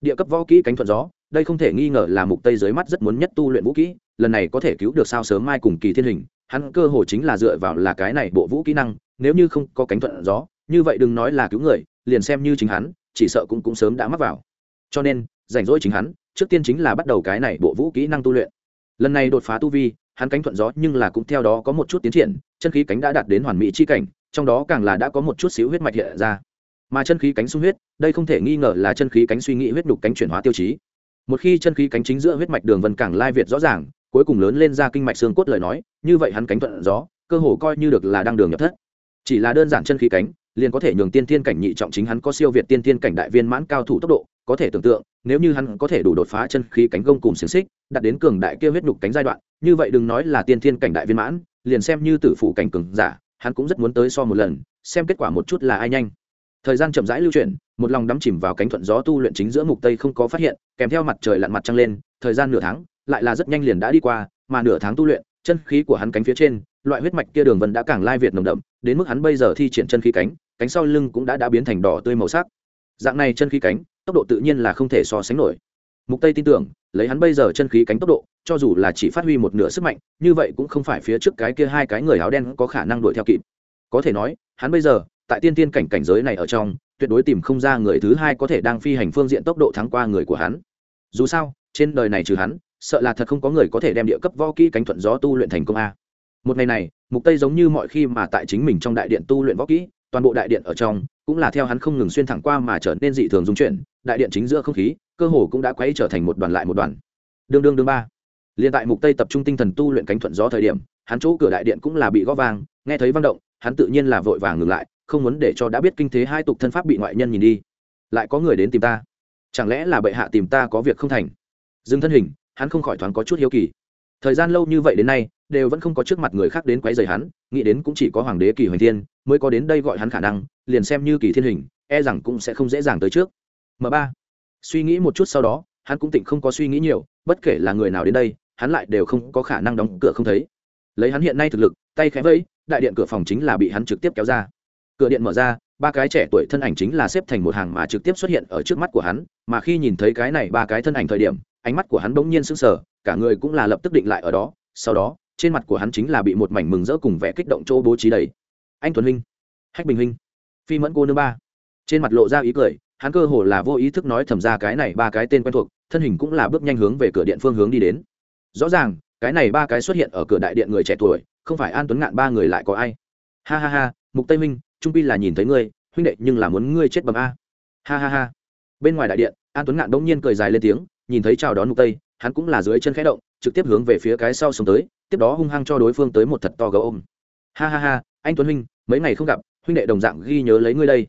Địa cấp võ kỹ cánh thuận gió đây không thể nghi ngờ là mục tây dưới mắt rất muốn nhất tu luyện vũ kỹ, lần này có thể cứu được sao sớm mai cùng kỳ thiên hình, hắn cơ hồ chính là dựa vào là cái này bộ vũ kỹ năng, nếu như không có cánh thuận gió, như vậy đừng nói là cứu người, liền xem như chính hắn, chỉ sợ cũng cũng sớm đã mắc vào. Cho nên, rảnh rỗi chính hắn, trước tiên chính là bắt đầu cái này bộ vũ kỹ năng tu luyện. Lần này đột phá tu vi, hắn cánh thuận gió nhưng là cũng theo đó có một chút tiến triển, chân khí cánh đã đạt đến hoàn mỹ chi cảnh, trong đó càng là đã có một chút xíu huyết mạch hiện ra. Mà chân khí cánh sung huyết, đây không thể nghi ngờ là chân khí cánh suy nghĩ huyết đục cánh chuyển hóa tiêu chí một khi chân khí cánh chính giữa huyết mạch đường vân càng lai việt rõ ràng, cuối cùng lớn lên ra kinh mạch xương cốt lời nói, như vậy hắn cánh thuận gió, cơ hồ coi như được là đang đường nhập thất. Chỉ là đơn giản chân khí cánh, liền có thể nhường tiên thiên cảnh nhị trọng chính hắn có siêu việt tiên thiên cảnh đại viên mãn cao thủ tốc độ, có thể tưởng tượng, nếu như hắn có thể đủ đột phá chân khí cánh gông cùng xiềng xích, đạt đến cường đại kia huyết nhục cánh giai đoạn, như vậy đừng nói là tiên thiên cảnh đại viên mãn, liền xem như tử phụ cảnh cường giả, hắn cũng rất muốn tới so một lần, xem kết quả một chút là ai nhanh. Thời gian chậm rãi lưu chuyển một lòng đắm chìm vào cánh thuận gió tu luyện chính giữa mục tây không có phát hiện, kèm theo mặt trời lặn mặt trăng lên, thời gian nửa tháng, lại là rất nhanh liền đã đi qua, mà nửa tháng tu luyện, chân khí của hắn cánh phía trên, loại huyết mạch kia đường vân đã càng lai việt nồng đậm, đến mức hắn bây giờ thi triển chân khí cánh cánh sau lưng cũng đã đã biến thành đỏ tươi màu sắc. Dạng này chân khí cánh, tốc độ tự nhiên là không thể so sánh nổi. Mục tây tin tưởng, lấy hắn bây giờ chân khí cánh tốc độ, cho dù là chỉ phát huy một nửa sức mạnh, như vậy cũng không phải phía trước cái kia hai cái người áo đen có khả năng đuổi theo kịp. Có thể nói, hắn bây giờ, tại tiên tiên cảnh cảnh giới này ở trong tuyệt đối tìm không ra người thứ hai có thể đang phi hành phương diện tốc độ thắng qua người của hắn. Dù sao, trên đời này trừ hắn, sợ là thật không có người có thể đem địa cấp võ kỹ cánh thuận gió tu luyện thành công a. Một ngày này, mục tây giống như mọi khi mà tại chính mình trong đại điện tu luyện võ kỹ, toàn bộ đại điện ở trong, cũng là theo hắn không ngừng xuyên thẳng qua mà trở nên dị thường dung chuyển, đại điện chính giữa không khí, cơ hồ cũng đã quay trở thành một đoàn lại một đoàn. Đương đương đương ba. Liền tại mục tây tập trung tinh thần tu luyện cánh thuận gió thời điểm, hắn chỗ cửa đại điện cũng là bị gõ vang, nghe thấy vang động, hắn tự nhiên là vội vàng ngừng lại không muốn để cho đã biết kinh thế hai tục thân pháp bị ngoại nhân nhìn đi. Lại có người đến tìm ta. Chẳng lẽ là bệ hạ tìm ta có việc không thành? Dừng thân hình, hắn không khỏi thoáng có chút hiếu kỳ. Thời gian lâu như vậy đến nay, đều vẫn không có trước mặt người khác đến quấy rầy hắn, nghĩ đến cũng chỉ có hoàng đế kỳ hoành thiên mới có đến đây gọi hắn khả năng, liền xem như kỳ thiên hình e rằng cũng sẽ không dễ dàng tới trước. M ba, suy nghĩ một chút sau đó, hắn cũng tỉnh không có suy nghĩ nhiều, bất kể là người nào đến đây, hắn lại đều không có khả năng đóng cửa không thấy. Lấy hắn hiện nay thực lực, tay khẽ vẫy, đại điện cửa phòng chính là bị hắn trực tiếp kéo ra cửa điện mở ra, ba cái trẻ tuổi thân ảnh chính là xếp thành một hàng mà trực tiếp xuất hiện ở trước mắt của hắn, mà khi nhìn thấy cái này ba cái thân ảnh thời điểm, ánh mắt của hắn bỗng nhiên sững sờ, cả người cũng là lập tức định lại ở đó. Sau đó, trên mặt của hắn chính là bị một mảnh mừng rỡ cùng vẻ kích động chỗ bố trí đầy. Anh tuấn huynh, hách bình huynh, phi mẫn cô nương ba. Trên mặt lộ ra ý cười, hắn cơ hồ là vô ý thức nói thầm ra cái này ba cái tên quen thuộc, thân hình cũng là bước nhanh hướng về cửa điện phương hướng đi đến. Rõ ràng, cái này ba cái xuất hiện ở cửa đại điện người trẻ tuổi, không phải an tuấn ngạn ba người lại có ai. Ha ha ha, mục tây minh trung pi là nhìn thấy ngươi, huynh đệ, nhưng là muốn ngươi chết bầm a. Ha ha ha. Bên ngoài đại điện, an tuấn ngạn đông nhiên cười dài lên tiếng, nhìn thấy chào đón mục tây, hắn cũng là dưới chân khẽ động, trực tiếp hướng về phía cái sau sống tới, tiếp đó hung hăng cho đối phương tới một thật to gấu ôm. Ha ha ha, anh tuấn huynh, mấy ngày không gặp, huynh đệ đồng dạng ghi nhớ lấy ngươi đây.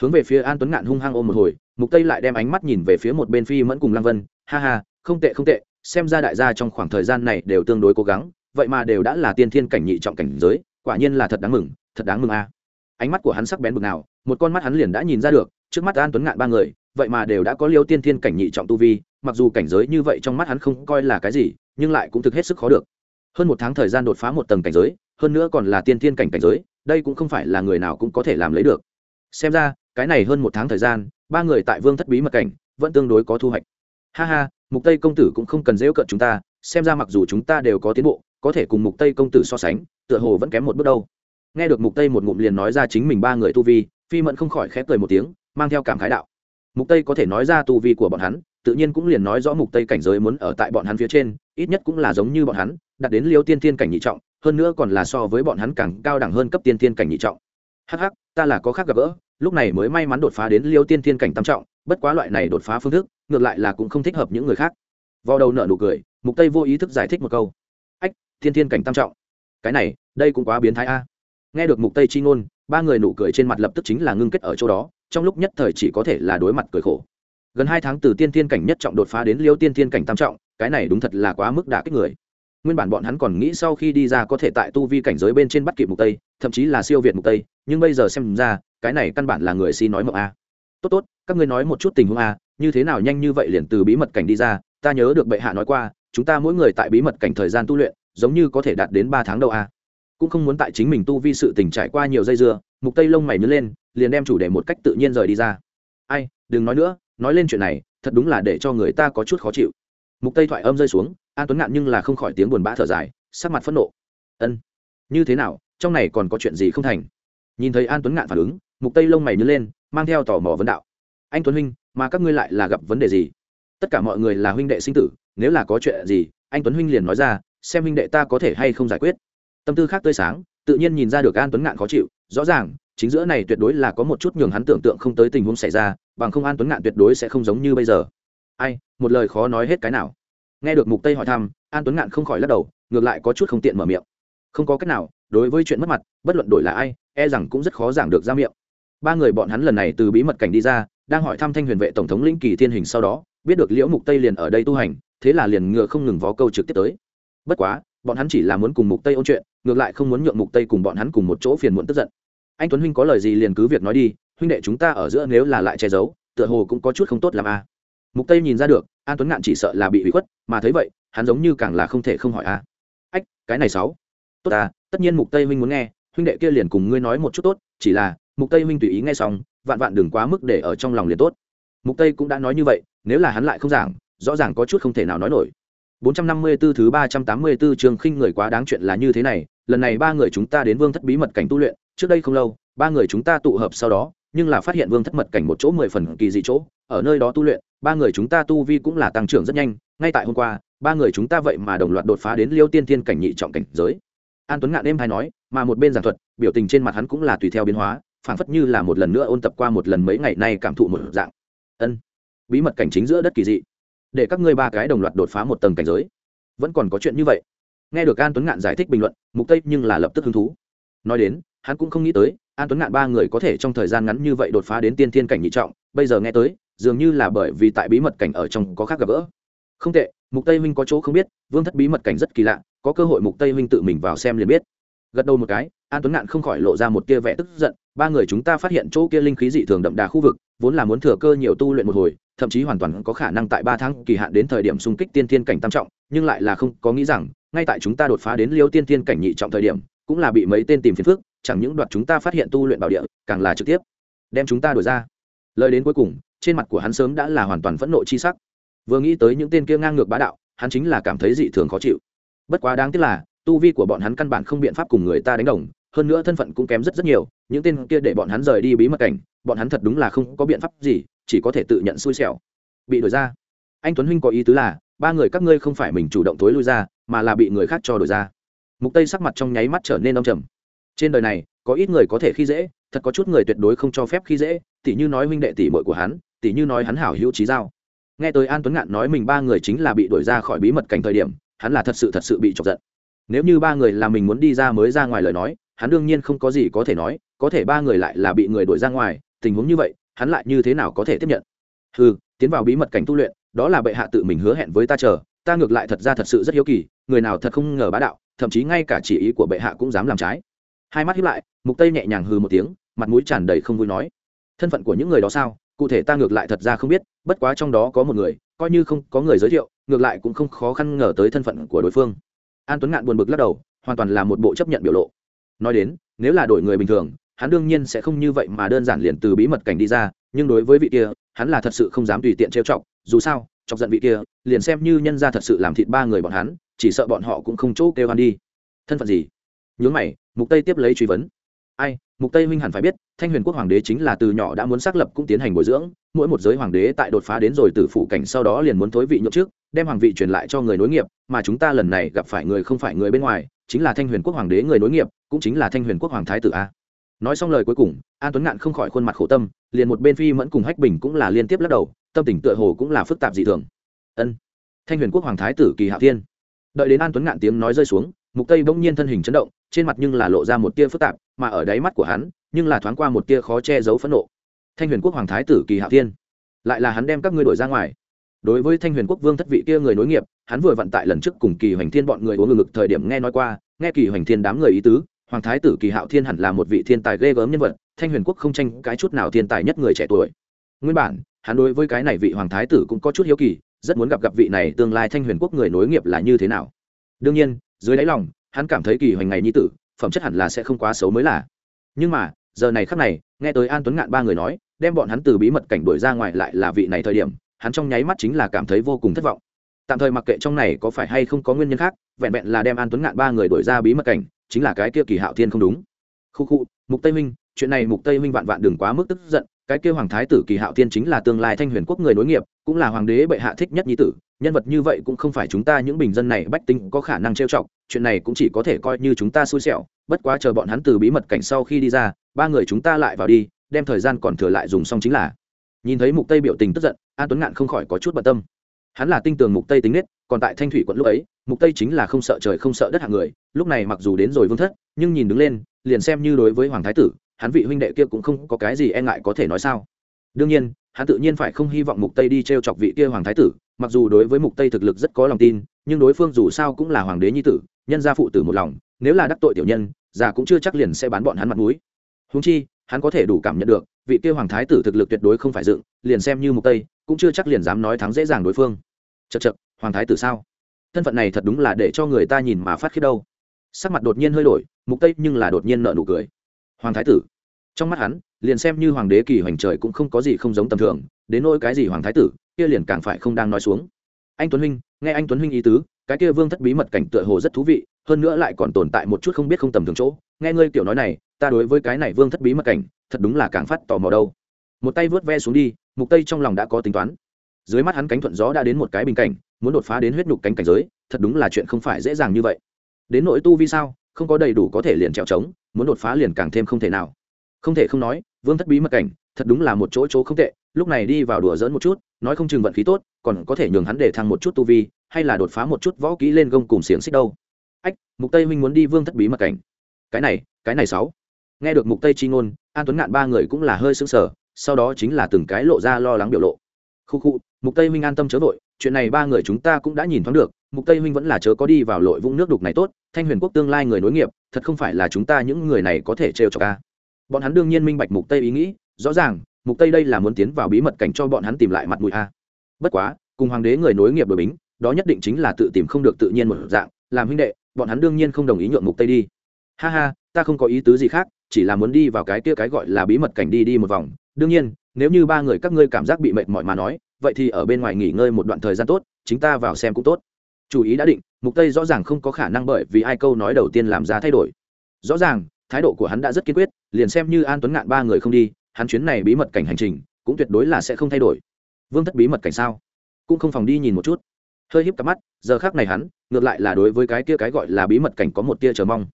Hướng về phía an tuấn ngạn hung hăng ôm một hồi, mục tây lại đem ánh mắt nhìn về phía một bên phi mẫn cùng lăng vân. Ha ha, không tệ không tệ, xem ra đại gia trong khoảng thời gian này đều tương đối cố gắng, vậy mà đều đã là tiên thiên cảnh nhị trọng cảnh giới, quả nhiên là thật đáng mừng, thật đáng mừng a ánh mắt của hắn sắc bén bực nào, một con mắt hắn liền đã nhìn ra được, trước mắt an tuấn ngạn ba người, vậy mà đều đã có liêu tiên thiên cảnh nhị trọng tu vi, mặc dù cảnh giới như vậy trong mắt hắn không coi là cái gì, nhưng lại cũng thực hết sức khó được. Hơn một tháng thời gian đột phá một tầng cảnh giới, hơn nữa còn là tiên thiên cảnh cảnh giới, đây cũng không phải là người nào cũng có thể làm lấy được. Xem ra, cái này hơn một tháng thời gian, ba người tại vương thất bí mật cảnh, vẫn tương đối có thu hoạch. Ha ha, mục tây công tử cũng không cần dễu cận chúng ta, xem ra mặc dù chúng ta đều có tiến bộ, có thể cùng mục tây công tử so sánh, tựa hồ vẫn kém một bước đâu nghe được mục tây một ngụm liền nói ra chính mình ba người tu vi, phi mẫn không khỏi khép cười một tiếng, mang theo cảm khái đạo. Mục tây có thể nói ra tu vi của bọn hắn, tự nhiên cũng liền nói rõ mục tây cảnh giới muốn ở tại bọn hắn phía trên, ít nhất cũng là giống như bọn hắn, đạt đến liêu tiên thiên cảnh nhị trọng, hơn nữa còn là so với bọn hắn càng cao đẳng hơn cấp tiên thiên cảnh nhị trọng. Hắc hắc, ta là có khác gặp gỡ, lúc này mới may mắn đột phá đến liêu tiên thiên cảnh tam trọng, bất quá loại này đột phá phương thức, ngược lại là cũng không thích hợp những người khác. Vào đầu nợ nụ cười, mục tây vô ý thức giải thích một câu. Ách thiên thiên cảnh tam trọng. Cái này, đây cũng quá biến thái a nghe được mục tây chi ngôn, ba người nụ cười trên mặt lập tức chính là ngưng kết ở chỗ đó, trong lúc nhất thời chỉ có thể là đối mặt cười khổ. Gần hai tháng từ tiên thiên cảnh nhất trọng đột phá đến liêu tiên thiên cảnh tam trọng, cái này đúng thật là quá mức đả kích người. Nguyên bản bọn hắn còn nghĩ sau khi đi ra có thể tại tu vi cảnh giới bên trên bắt kịp mục tây, thậm chí là siêu việt mục tây, nhưng bây giờ xem ra, cái này căn bản là người si nói mộng a. Tốt tốt, các ngươi nói một chút tình huống a, như thế nào nhanh như vậy liền từ bí mật cảnh đi ra, ta nhớ được bệ hạ nói qua, chúng ta mỗi người tại bí mật cảnh thời gian tu luyện, giống như có thể đạt đến ba tháng đâu a cũng không muốn tại chính mình tu vi sự tình trải qua nhiều dây dưa, mục tây lông mày nhớ lên, liền đem chủ đề một cách tự nhiên rời đi ra. Ai, đừng nói nữa, nói lên chuyện này, thật đúng là để cho người ta có chút khó chịu. Mục tây thoại âm rơi xuống, an tuấn ngạn nhưng là không khỏi tiếng buồn bã thở dài, sắc mặt phẫn nộ. Ân, như thế nào, trong này còn có chuyện gì không thành? Nhìn thấy an tuấn ngạn phản ứng, mục tây lông mày nhớ lên, mang theo tò mò vấn đạo. Anh tuấn huynh, mà các ngươi lại là gặp vấn đề gì? Tất cả mọi người là huynh đệ sinh tử, nếu là có chuyện gì, anh tuấn huynh liền nói ra, xem huynh đệ ta có thể hay không giải quyết tâm tư khác tươi sáng, tự nhiên nhìn ra được an tuấn ngạn khó chịu, rõ ràng, chính giữa này tuyệt đối là có một chút nhường hắn tưởng tượng không tới tình huống xảy ra, bằng không an tuấn ngạn tuyệt đối sẽ không giống như bây giờ. Ai, một lời khó nói hết cái nào. Nghe được mục tây hỏi thăm, an tuấn ngạn không khỏi lắc đầu, ngược lại có chút không tiện mở miệng. Không có cách nào, đối với chuyện mất mặt, bất luận đổi là ai e rằng cũng rất khó giảng được ra miệng. Ba người bọn hắn lần này từ bí mật cảnh đi ra, đang hỏi thăm thanh huyền vệ tổng thống lĩnh kỳ thiên hình sau đó, biết được liễu mục tây liền ở đây tu hành, thế là liền ngựa không ngừng vó câu trực tiếp tới. Bất quá bọn hắn chỉ là muốn cùng mục tây ôn chuyện, ngược lại không muốn nhượng mục tây cùng bọn hắn cùng một chỗ phiền muộn tức giận. Anh tuấn huynh có lời gì liền cứ việc nói đi, huynh đệ chúng ta ở giữa nếu là lại che giấu, tựa hồ cũng có chút không tốt làm a. Mục tây nhìn ra được, an tuấn ngạn chỉ sợ là bị hủy khuất, mà thấy vậy, hắn giống như càng là không thể không hỏi a. Ách, cái này sáu. Tốt à tất nhiên mục tây huynh muốn nghe, huynh đệ kia liền cùng ngươi nói một chút tốt, chỉ là, mục tây huynh tùy ý nghe xong, vạn vạn đừng quá mức để ở trong lòng liền tốt. Mục tây cũng đã nói như vậy, nếu là hắn lại không giảng, rõ ràng có chút không thể nào nói nổi. 454 thứ 384 trường khinh người quá đáng chuyện là như thế này, lần này ba người chúng ta đến Vương thất bí mật cảnh tu luyện, trước đây không lâu, ba người chúng ta tụ hợp sau đó, nhưng là phát hiện Vương thất mật cảnh một chỗ mười phần kỳ dị chỗ, ở nơi đó tu luyện, ba người chúng ta tu vi cũng là tăng trưởng rất nhanh, ngay tại hôm qua, ba người chúng ta vậy mà đồng loạt đột phá đến Liêu Tiên Tiên cảnh nhị trọng cảnh giới. An Tuấn ngạn đêm hay nói, mà một bên giảng thuật, biểu tình trên mặt hắn cũng là tùy theo biến hóa, phảng phất như là một lần nữa ôn tập qua một lần mấy ngày nay cảm thụ một dạng. Ân, bí mật cảnh chính giữa đất kỳ dị để các ngươi ba cái đồng loạt đột phá một tầng cảnh giới. Vẫn còn có chuyện như vậy. Nghe được an tuấn ngạn giải thích bình luận, mục tây nhưng là lập tức hứng thú. Nói đến, hắn cũng không nghĩ tới, an tuấn ngạn ba người có thể trong thời gian ngắn như vậy đột phá đến tiên thiên cảnh nhị trọng, bây giờ nghe tới, dường như là bởi vì tại bí mật cảnh ở trong có khác gặp gỡ. Không tệ, mục tây huynh có chỗ không biết, vương thất bí mật cảnh rất kỳ lạ, có cơ hội mục tây huynh tự mình vào xem liền biết. Gật đầu một cái, an tuấn ngạn không khỏi lộ ra một tia vẻ tức giận, ba người chúng ta phát hiện chỗ kia linh khí dị thường đậm đà khu vực vốn là muốn thừa cơ nhiều tu luyện một hồi, thậm chí hoàn toàn có khả năng tại ba tháng kỳ hạn đến thời điểm xung kích tiên thiên cảnh tam trọng, nhưng lại là không có nghĩ rằng, ngay tại chúng ta đột phá đến liêu tiên thiên cảnh nhị trọng thời điểm, cũng là bị mấy tên tìm phiền phức, chẳng những đoạt chúng ta phát hiện tu luyện bảo địa, càng là trực tiếp đem chúng ta đổi ra. Lời đến cuối cùng, trên mặt của hắn sớm đã là hoàn toàn phẫn nộ chi sắc. Vừa nghĩ tới những tên kia ngang ngược bá đạo, hắn chính là cảm thấy dị thường khó chịu. Bất quá đáng tiếc là, tu vi của bọn hắn căn bản không biện pháp cùng người ta đánh đồng, hơn nữa thân phận cũng kém rất rất nhiều, những tên kia để bọn hắn rời đi bí mật cảnh bọn hắn thật đúng là không có biện pháp gì, chỉ có thể tự nhận xui xẻo. Bị đổi ra. Anh tuấn huynh có ý tứ là, ba người các ngươi không phải mình chủ động tối lui ra, mà là bị người khác cho đổi ra. Mục tây sắc mặt trong nháy mắt trở nên đông trầm. Trên đời này, có ít người có thể khi dễ, thật có chút người tuyệt đối không cho phép khi dễ, tỉ như nói huynh đệ tỷ muội của hắn, tỉ như nói hắn hảo hữu trí giao. Nghe tới an tuấn ngạn nói mình ba người chính là bị đuổi ra khỏi bí mật cảnh thời điểm, hắn là thật sự thật sự bị chọc giận. Nếu như ba người là mình muốn đi ra mới ra ngoài lời nói, hắn đương nhiên không có gì có thể nói, có thể ba người lại là bị người đuổi ra ngoài tình huống như vậy, hắn lại như thế nào có thể tiếp nhận? Ừ tiến vào bí mật cảnh tu luyện, đó là bệ hạ tự mình hứa hẹn với ta chờ, ta ngược lại thật ra thật sự rất hiếu kỳ, người nào thật không ngờ bá đạo, thậm chí ngay cả chỉ ý của bệ hạ cũng dám làm trái. Hai mắt hiếp lại, mục tây nhẹ nhàng hừ một tiếng, mặt mũi tràn đầy không vui nói, thân phận của những người đó sao? Cụ thể ta ngược lại thật ra không biết, bất quá trong đó có một người, coi như không có người giới thiệu, ngược lại cũng không khó khăn ngờ tới thân phận của đối phương. An tuấn ngạn buồn bực lắc đầu, hoàn toàn là một bộ chấp nhận biểu lộ. Nói đến, nếu là đổi người bình thường hắn đương nhiên sẽ không như vậy mà đơn giản liền từ bí mật cảnh đi ra, nhưng đối với vị kia, hắn là thật sự không dám tùy tiện trêu chọc, dù sao, chọc giận vị kia, liền xem như nhân ra thật sự làm thịt ba người bọn hắn, chỉ sợ bọn họ cũng không chỗ kêu hắn đi. Thân phận gì? Nhớ mày, mục tây tiếp lấy truy vấn. Ai, mục tây huynh hẳn phải biết, thanh huyền quốc hoàng đế chính là từ nhỏ đã muốn xác lập cũng tiến hành bồi dưỡng, mỗi một giới hoàng đế tại đột phá đến rồi từ phủ cảnh sau đó liền muốn thối vị nhượng trước đem hoàng vị truyền lại cho người nối nghiệp, mà chúng ta lần này gặp phải người không phải người bên ngoài, chính là thanh huyền quốc hoàng đế người nối nghiệp, cũng chính là thanh huyền quốc hoàng thái tử a nói xong lời cuối cùng, an tuấn ngạn không khỏi khuôn mặt khổ tâm, liền một bên phi mẫn cùng hách bình cũng là liên tiếp lắc đầu, tâm tình tựa hồ cũng là phức tạp dị thường. Ân, thanh huyền quốc hoàng thái tử kỳ hạ thiên. Đợi đến an tuấn ngạn tiếng nói rơi xuống, mục tây bỗng nhiên thân hình chấn động, trên mặt nhưng là lộ ra một tia phức tạp, mà ở đáy mắt của hắn, nhưng là thoáng qua một tia khó che giấu phẫn nộ. Thanh huyền quốc hoàng thái tử kỳ hạ thiên. Lại là hắn đem các ngươi đổi ra ngoài. Đối với thanh huyền quốc vương thất vị kia người nối nghiệp, hắn vừa vận tại lần trước cùng kỳ hoành thiên bọn người uống ngực thời điểm nghe nói qua, nghe kỳ hoành thiên đám người ý tứ hoàng thái tử kỳ hạo thiên hẳn là một vị thiên tài ghê gớm nhân vật, thanh huyền quốc không tranh cái chút nào thiên tài nhất người trẻ tuổi. Nguyên bản, hắn đối với cái này vị hoàng thái tử cũng có chút hiếu kỳ, rất muốn gặp gặp vị này tương lai thanh huyền quốc người nối nghiệp là như thế nào. Đương nhiên, dưới đáy lòng, hắn cảm thấy kỳ hoành ngày nhi tử, phẩm chất hẳn là sẽ không quá xấu mới là. Nhưng mà, giờ này khắc này, nghe tới an tuấn ngạn ba người nói, đem bọn hắn từ bí mật cảnh đuổi ra ngoài lại là vị này thời điểm, hắn trong nháy mắt chính là cảm thấy vô cùng thất vọng. Tạm thời mặc kệ trong này có phải hay không có nguyên nhân khác, vẹn vẹn là đem an tuấn ngạn ba người đuổi ra bí mật cảnh chính là cái kia kỳ hạo thiên không đúng. Khu khu, mục tây minh, chuyện này mục tây minh vạn vạn đừng quá mức tức giận, cái kia hoàng thái tử kỳ hạo thiên chính là tương lai thanh huyền quốc người nối nghiệp, cũng là hoàng đế bệ hạ thích nhất nhi tử, nhân vật như vậy cũng không phải chúng ta những bình dân này bách tính có khả năng trêu chọc, chuyện này cũng chỉ có thể coi như chúng ta xui xẻo, bất quá chờ bọn hắn từ bí mật cảnh sau khi đi ra, ba người chúng ta lại vào đi, đem thời gian còn thừa lại dùng xong chính là. Nhìn thấy mục tây biểu tình tức giận, an tuấn ngạn không khỏi có chút bận tâm. Hắn là tinh tường mục tây tính nết còn tại thanh thủy quận lúc ấy, mục tây chính là không sợ trời không sợ đất hạng người, lúc này mặc dù đến rồi vương thất, nhưng nhìn đứng lên, liền xem như đối với hoàng thái tử, hắn vị huynh đệ kia cũng không có cái gì e ngại có thể nói sao. Đương nhiên, hắn tự nhiên phải không hy vọng mục tây đi trêu chọc vị kia hoàng thái tử, mặc dù đối với mục tây thực lực rất có lòng tin, nhưng đối phương dù sao cũng là hoàng đế nhi tử, nhân gia phụ tử một lòng, nếu là đắc tội tiểu nhân, già cũng chưa chắc liền sẽ bán bọn hắn mặt mũi. Húng chi, hắn có thể đủ cảm nhận được, vị kia hoàng thái tử thực lực tuyệt đối không phải dựng, liền xem như mục tây, cũng chưa chắc liền dám nói thắng dễ dàng đối phương. Chật chật hoàng thái tử sao? Thân phận này thật đúng là để cho người ta nhìn mà phát khiết đâu. Sắc mặt đột nhiên hơi đổi, mục tây nhưng là đột nhiên nợ nụ cười. Hoàng thái tử. Trong mắt hắn, liền xem như hoàng đế kỳ hoành trời cũng không có gì không giống tầm thường, đến nỗi cái gì hoàng thái tử, kia liền càng phải không đang nói xuống. Anh tuấn huynh, nghe anh tuấn huynh ý tứ, cái kia vương thất bí mật cảnh tựa hồ rất thú vị, hơn nữa lại còn tồn tại một chút không biết không tầm thường chỗ. Nghe ngươi kiểu nói này, ta đối với cái này vương thất bí mật cảnh, thật đúng là càng phát tò mò đâu. Một tay vớt ve xuống đi, mục tây trong lòng đã có tính toán. Dưới mắt hắn cánh thuận gió đã đến một cái bình cảnh muốn đột phá đến huyết nhục cánh cảnh giới, thật đúng là chuyện không phải dễ dàng như vậy. Đến nỗi tu vi sao, không có đầy đủ có thể liền trèo trống, muốn đột phá liền càng thêm không thể nào. Không thể không nói, vương thất bí mật cảnh, thật đúng là một chỗ chỗ không tệ, lúc này đi vào đùa dỡn một chút, nói không chừng vận khí tốt, còn có thể nhường hắn để thăng một chút tu vi, hay là đột phá một chút võ kỹ lên gông cùng xiềng xích đâu. Ách, mục tây huynh muốn đi vương thất bí mật cảnh. Cái này cái này sáu. Nghe được mục tây chi ngôn, an tuấn ngạn ba người cũng là hơi sững sờ, sau đó chính là từng cái lộ ra lo lắng biểu lộ khu khu, mục tây huynh an tâm chớ vội, chuyện này ba người chúng ta cũng đã nhìn thoáng được, mục tây huynh vẫn là chớ có đi vào lội vũng nước đục này tốt, thanh huyền quốc tương lai người nối nghiệp, thật không phải là chúng ta những người này có thể trêu cho ca bọn hắn đương nhiên minh bạch mục tây ý nghĩ, rõ ràng, mục tây đây là muốn tiến vào bí mật cảnh cho bọn hắn tìm lại mặt mũi a. Bất quá, cùng hoàng đế người nối nghiệp đổi bính, đó nhất định chính là tự tìm không được tự nhiên một dạng, làm huynh đệ, bọn hắn đương nhiên không đồng ý nhượng mục tây đi. Ha ha, ta không có ý tứ gì khác, chỉ là muốn đi vào cái kia cái gọi là bí mật cảnh đi đi một vòng, đương nhiên nếu như ba người các ngươi cảm giác bị mệt mỏi mà nói, vậy thì ở bên ngoài nghỉ ngơi một đoạn thời gian tốt chính ta vào xem cũng tốt. Chủ ý đã định, mục tây rõ ràng không có khả năng bởi vì ai câu nói đầu tiên làm ra thay đổi. Rõ ràng, thái độ của hắn đã rất kiên quyết, liền xem như an tuấn ngạn ba người không đi, hắn chuyến này bí mật cảnh hành trình, cũng tuyệt đối là sẽ không thay đổi. Vương thất bí mật cảnh sao? Cũng không phòng đi nhìn một chút. Hơi híp cặp mắt, giờ khác này hắn, ngược lại là đối với cái kia cái gọi là bí mật cảnh có một tia chờ mong.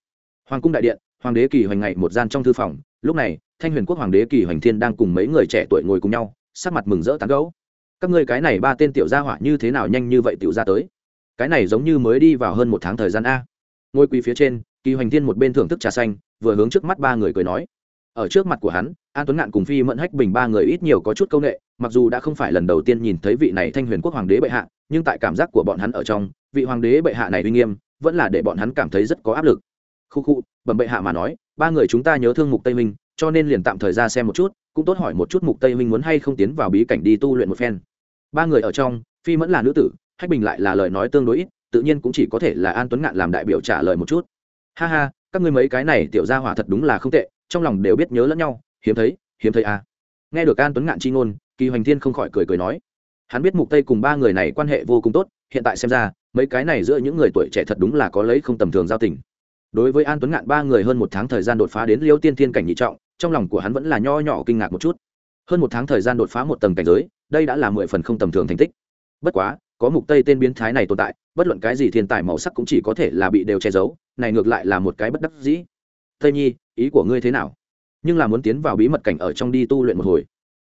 Hoàng cung đại điện, hoàng đế kỳ hoành ngày một gian trong thư phòng, lúc này thanh huyền quốc hoàng đế kỳ hoành thiên đang cùng mấy người trẻ tuổi ngồi cùng nhau, sắc mặt mừng rỡ tán gấu các ngươi cái này ba tên tiểu gia hỏa như thế nào nhanh như vậy tiểu ra tới? Cái này giống như mới đi vào hơn một tháng thời gian a. Ngôi quý phía trên, kỳ hoành thiên một bên thưởng thức trà xanh, vừa hướng trước mắt ba người cười nói. Ở trước mặt của hắn, an tuấn ngạn cùng phi mẫn hách bình ba người ít nhiều có chút c â u n ệ mặc dù đã không phải lần đầu tiên nhìn thấy vị này thanh huyền quốc hoàng đế bệ hạ, nhưng tại cảm giác của bọn hắn ở trong, vị hoàng đế bệ hạ này uy nghiêm, vẫn là để bọn hắn cảm thấy rất có áp lực. Khu khu, bẩm bệ hạ mà nói, ba người chúng ta nhớ thương mục tây minh cho nên liền tạm thời ra xem một chút, cũng tốt hỏi một chút mục tây minh muốn hay không tiến vào bí cảnh đi tu luyện một phen. Ba người ở trong, phi mẫn là nữ tử, hách bình lại là lời nói tương đối ít, tự nhiên cũng chỉ có thể là an tuấn ngạn làm đại biểu trả lời một chút. Ha ha, các ngươi mấy cái này tiểu gia hỏa thật đúng là không tệ, trong lòng đều biết nhớ lẫn nhau, hiếm thấy hiếm thấy à. nghe được an tuấn ngạn chi ngôn, kỳ hoành thiên không khỏi cười cười nói. Hắn biết mục tây cùng ba người này quan hệ vô cùng tốt, hiện tại xem ra, mấy cái này giữa những người tuổi trẻ thật đúng là có lấy không tầm thường giao tình. Đối với an tuấn ngạn ba người hơn một tháng thời gian đột phá đến liêu tiên thiên cảnh nhị trọng trong lòng của hắn vẫn là nho nhỏ kinh ngạc một chút. Hơn một tháng thời gian đột phá một tầng cảnh giới, đây đã là mười phần không tầm thường thành tích. Bất quá, có mục tây tên biến thái này tồn tại, bất luận cái gì thiên tài màu sắc cũng chỉ có thể là bị đều che giấu, này ngược lại là một cái bất đắc dĩ. Tây nhi, ý của ngươi thế nào? Nhưng là muốn tiến vào bí mật cảnh ở trong đi tu luyện một hồi.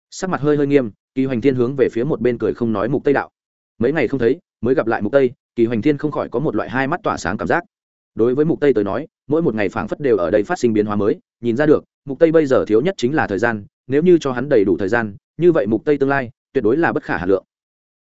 Sắc mặt hơi hơi nghiêm, kỳ hoành thiên hướng về phía một bên cười không nói mục tây đạo. Mấy ngày không thấy, mới gặp lại mục tây, kỳ hoành thiên không khỏi có một loại hai mắt tỏa sáng cảm giác. Đối với mục tây tới nói, mỗi một ngày phảng phất đều ở đây phát sinh biến hóa mới, nhìn ra được mục tây bây giờ thiếu nhất chính là thời gian, nếu như cho hắn đầy đủ thời gian, như vậy mục tây tương lai, tuyệt đối là bất khả hà lượng.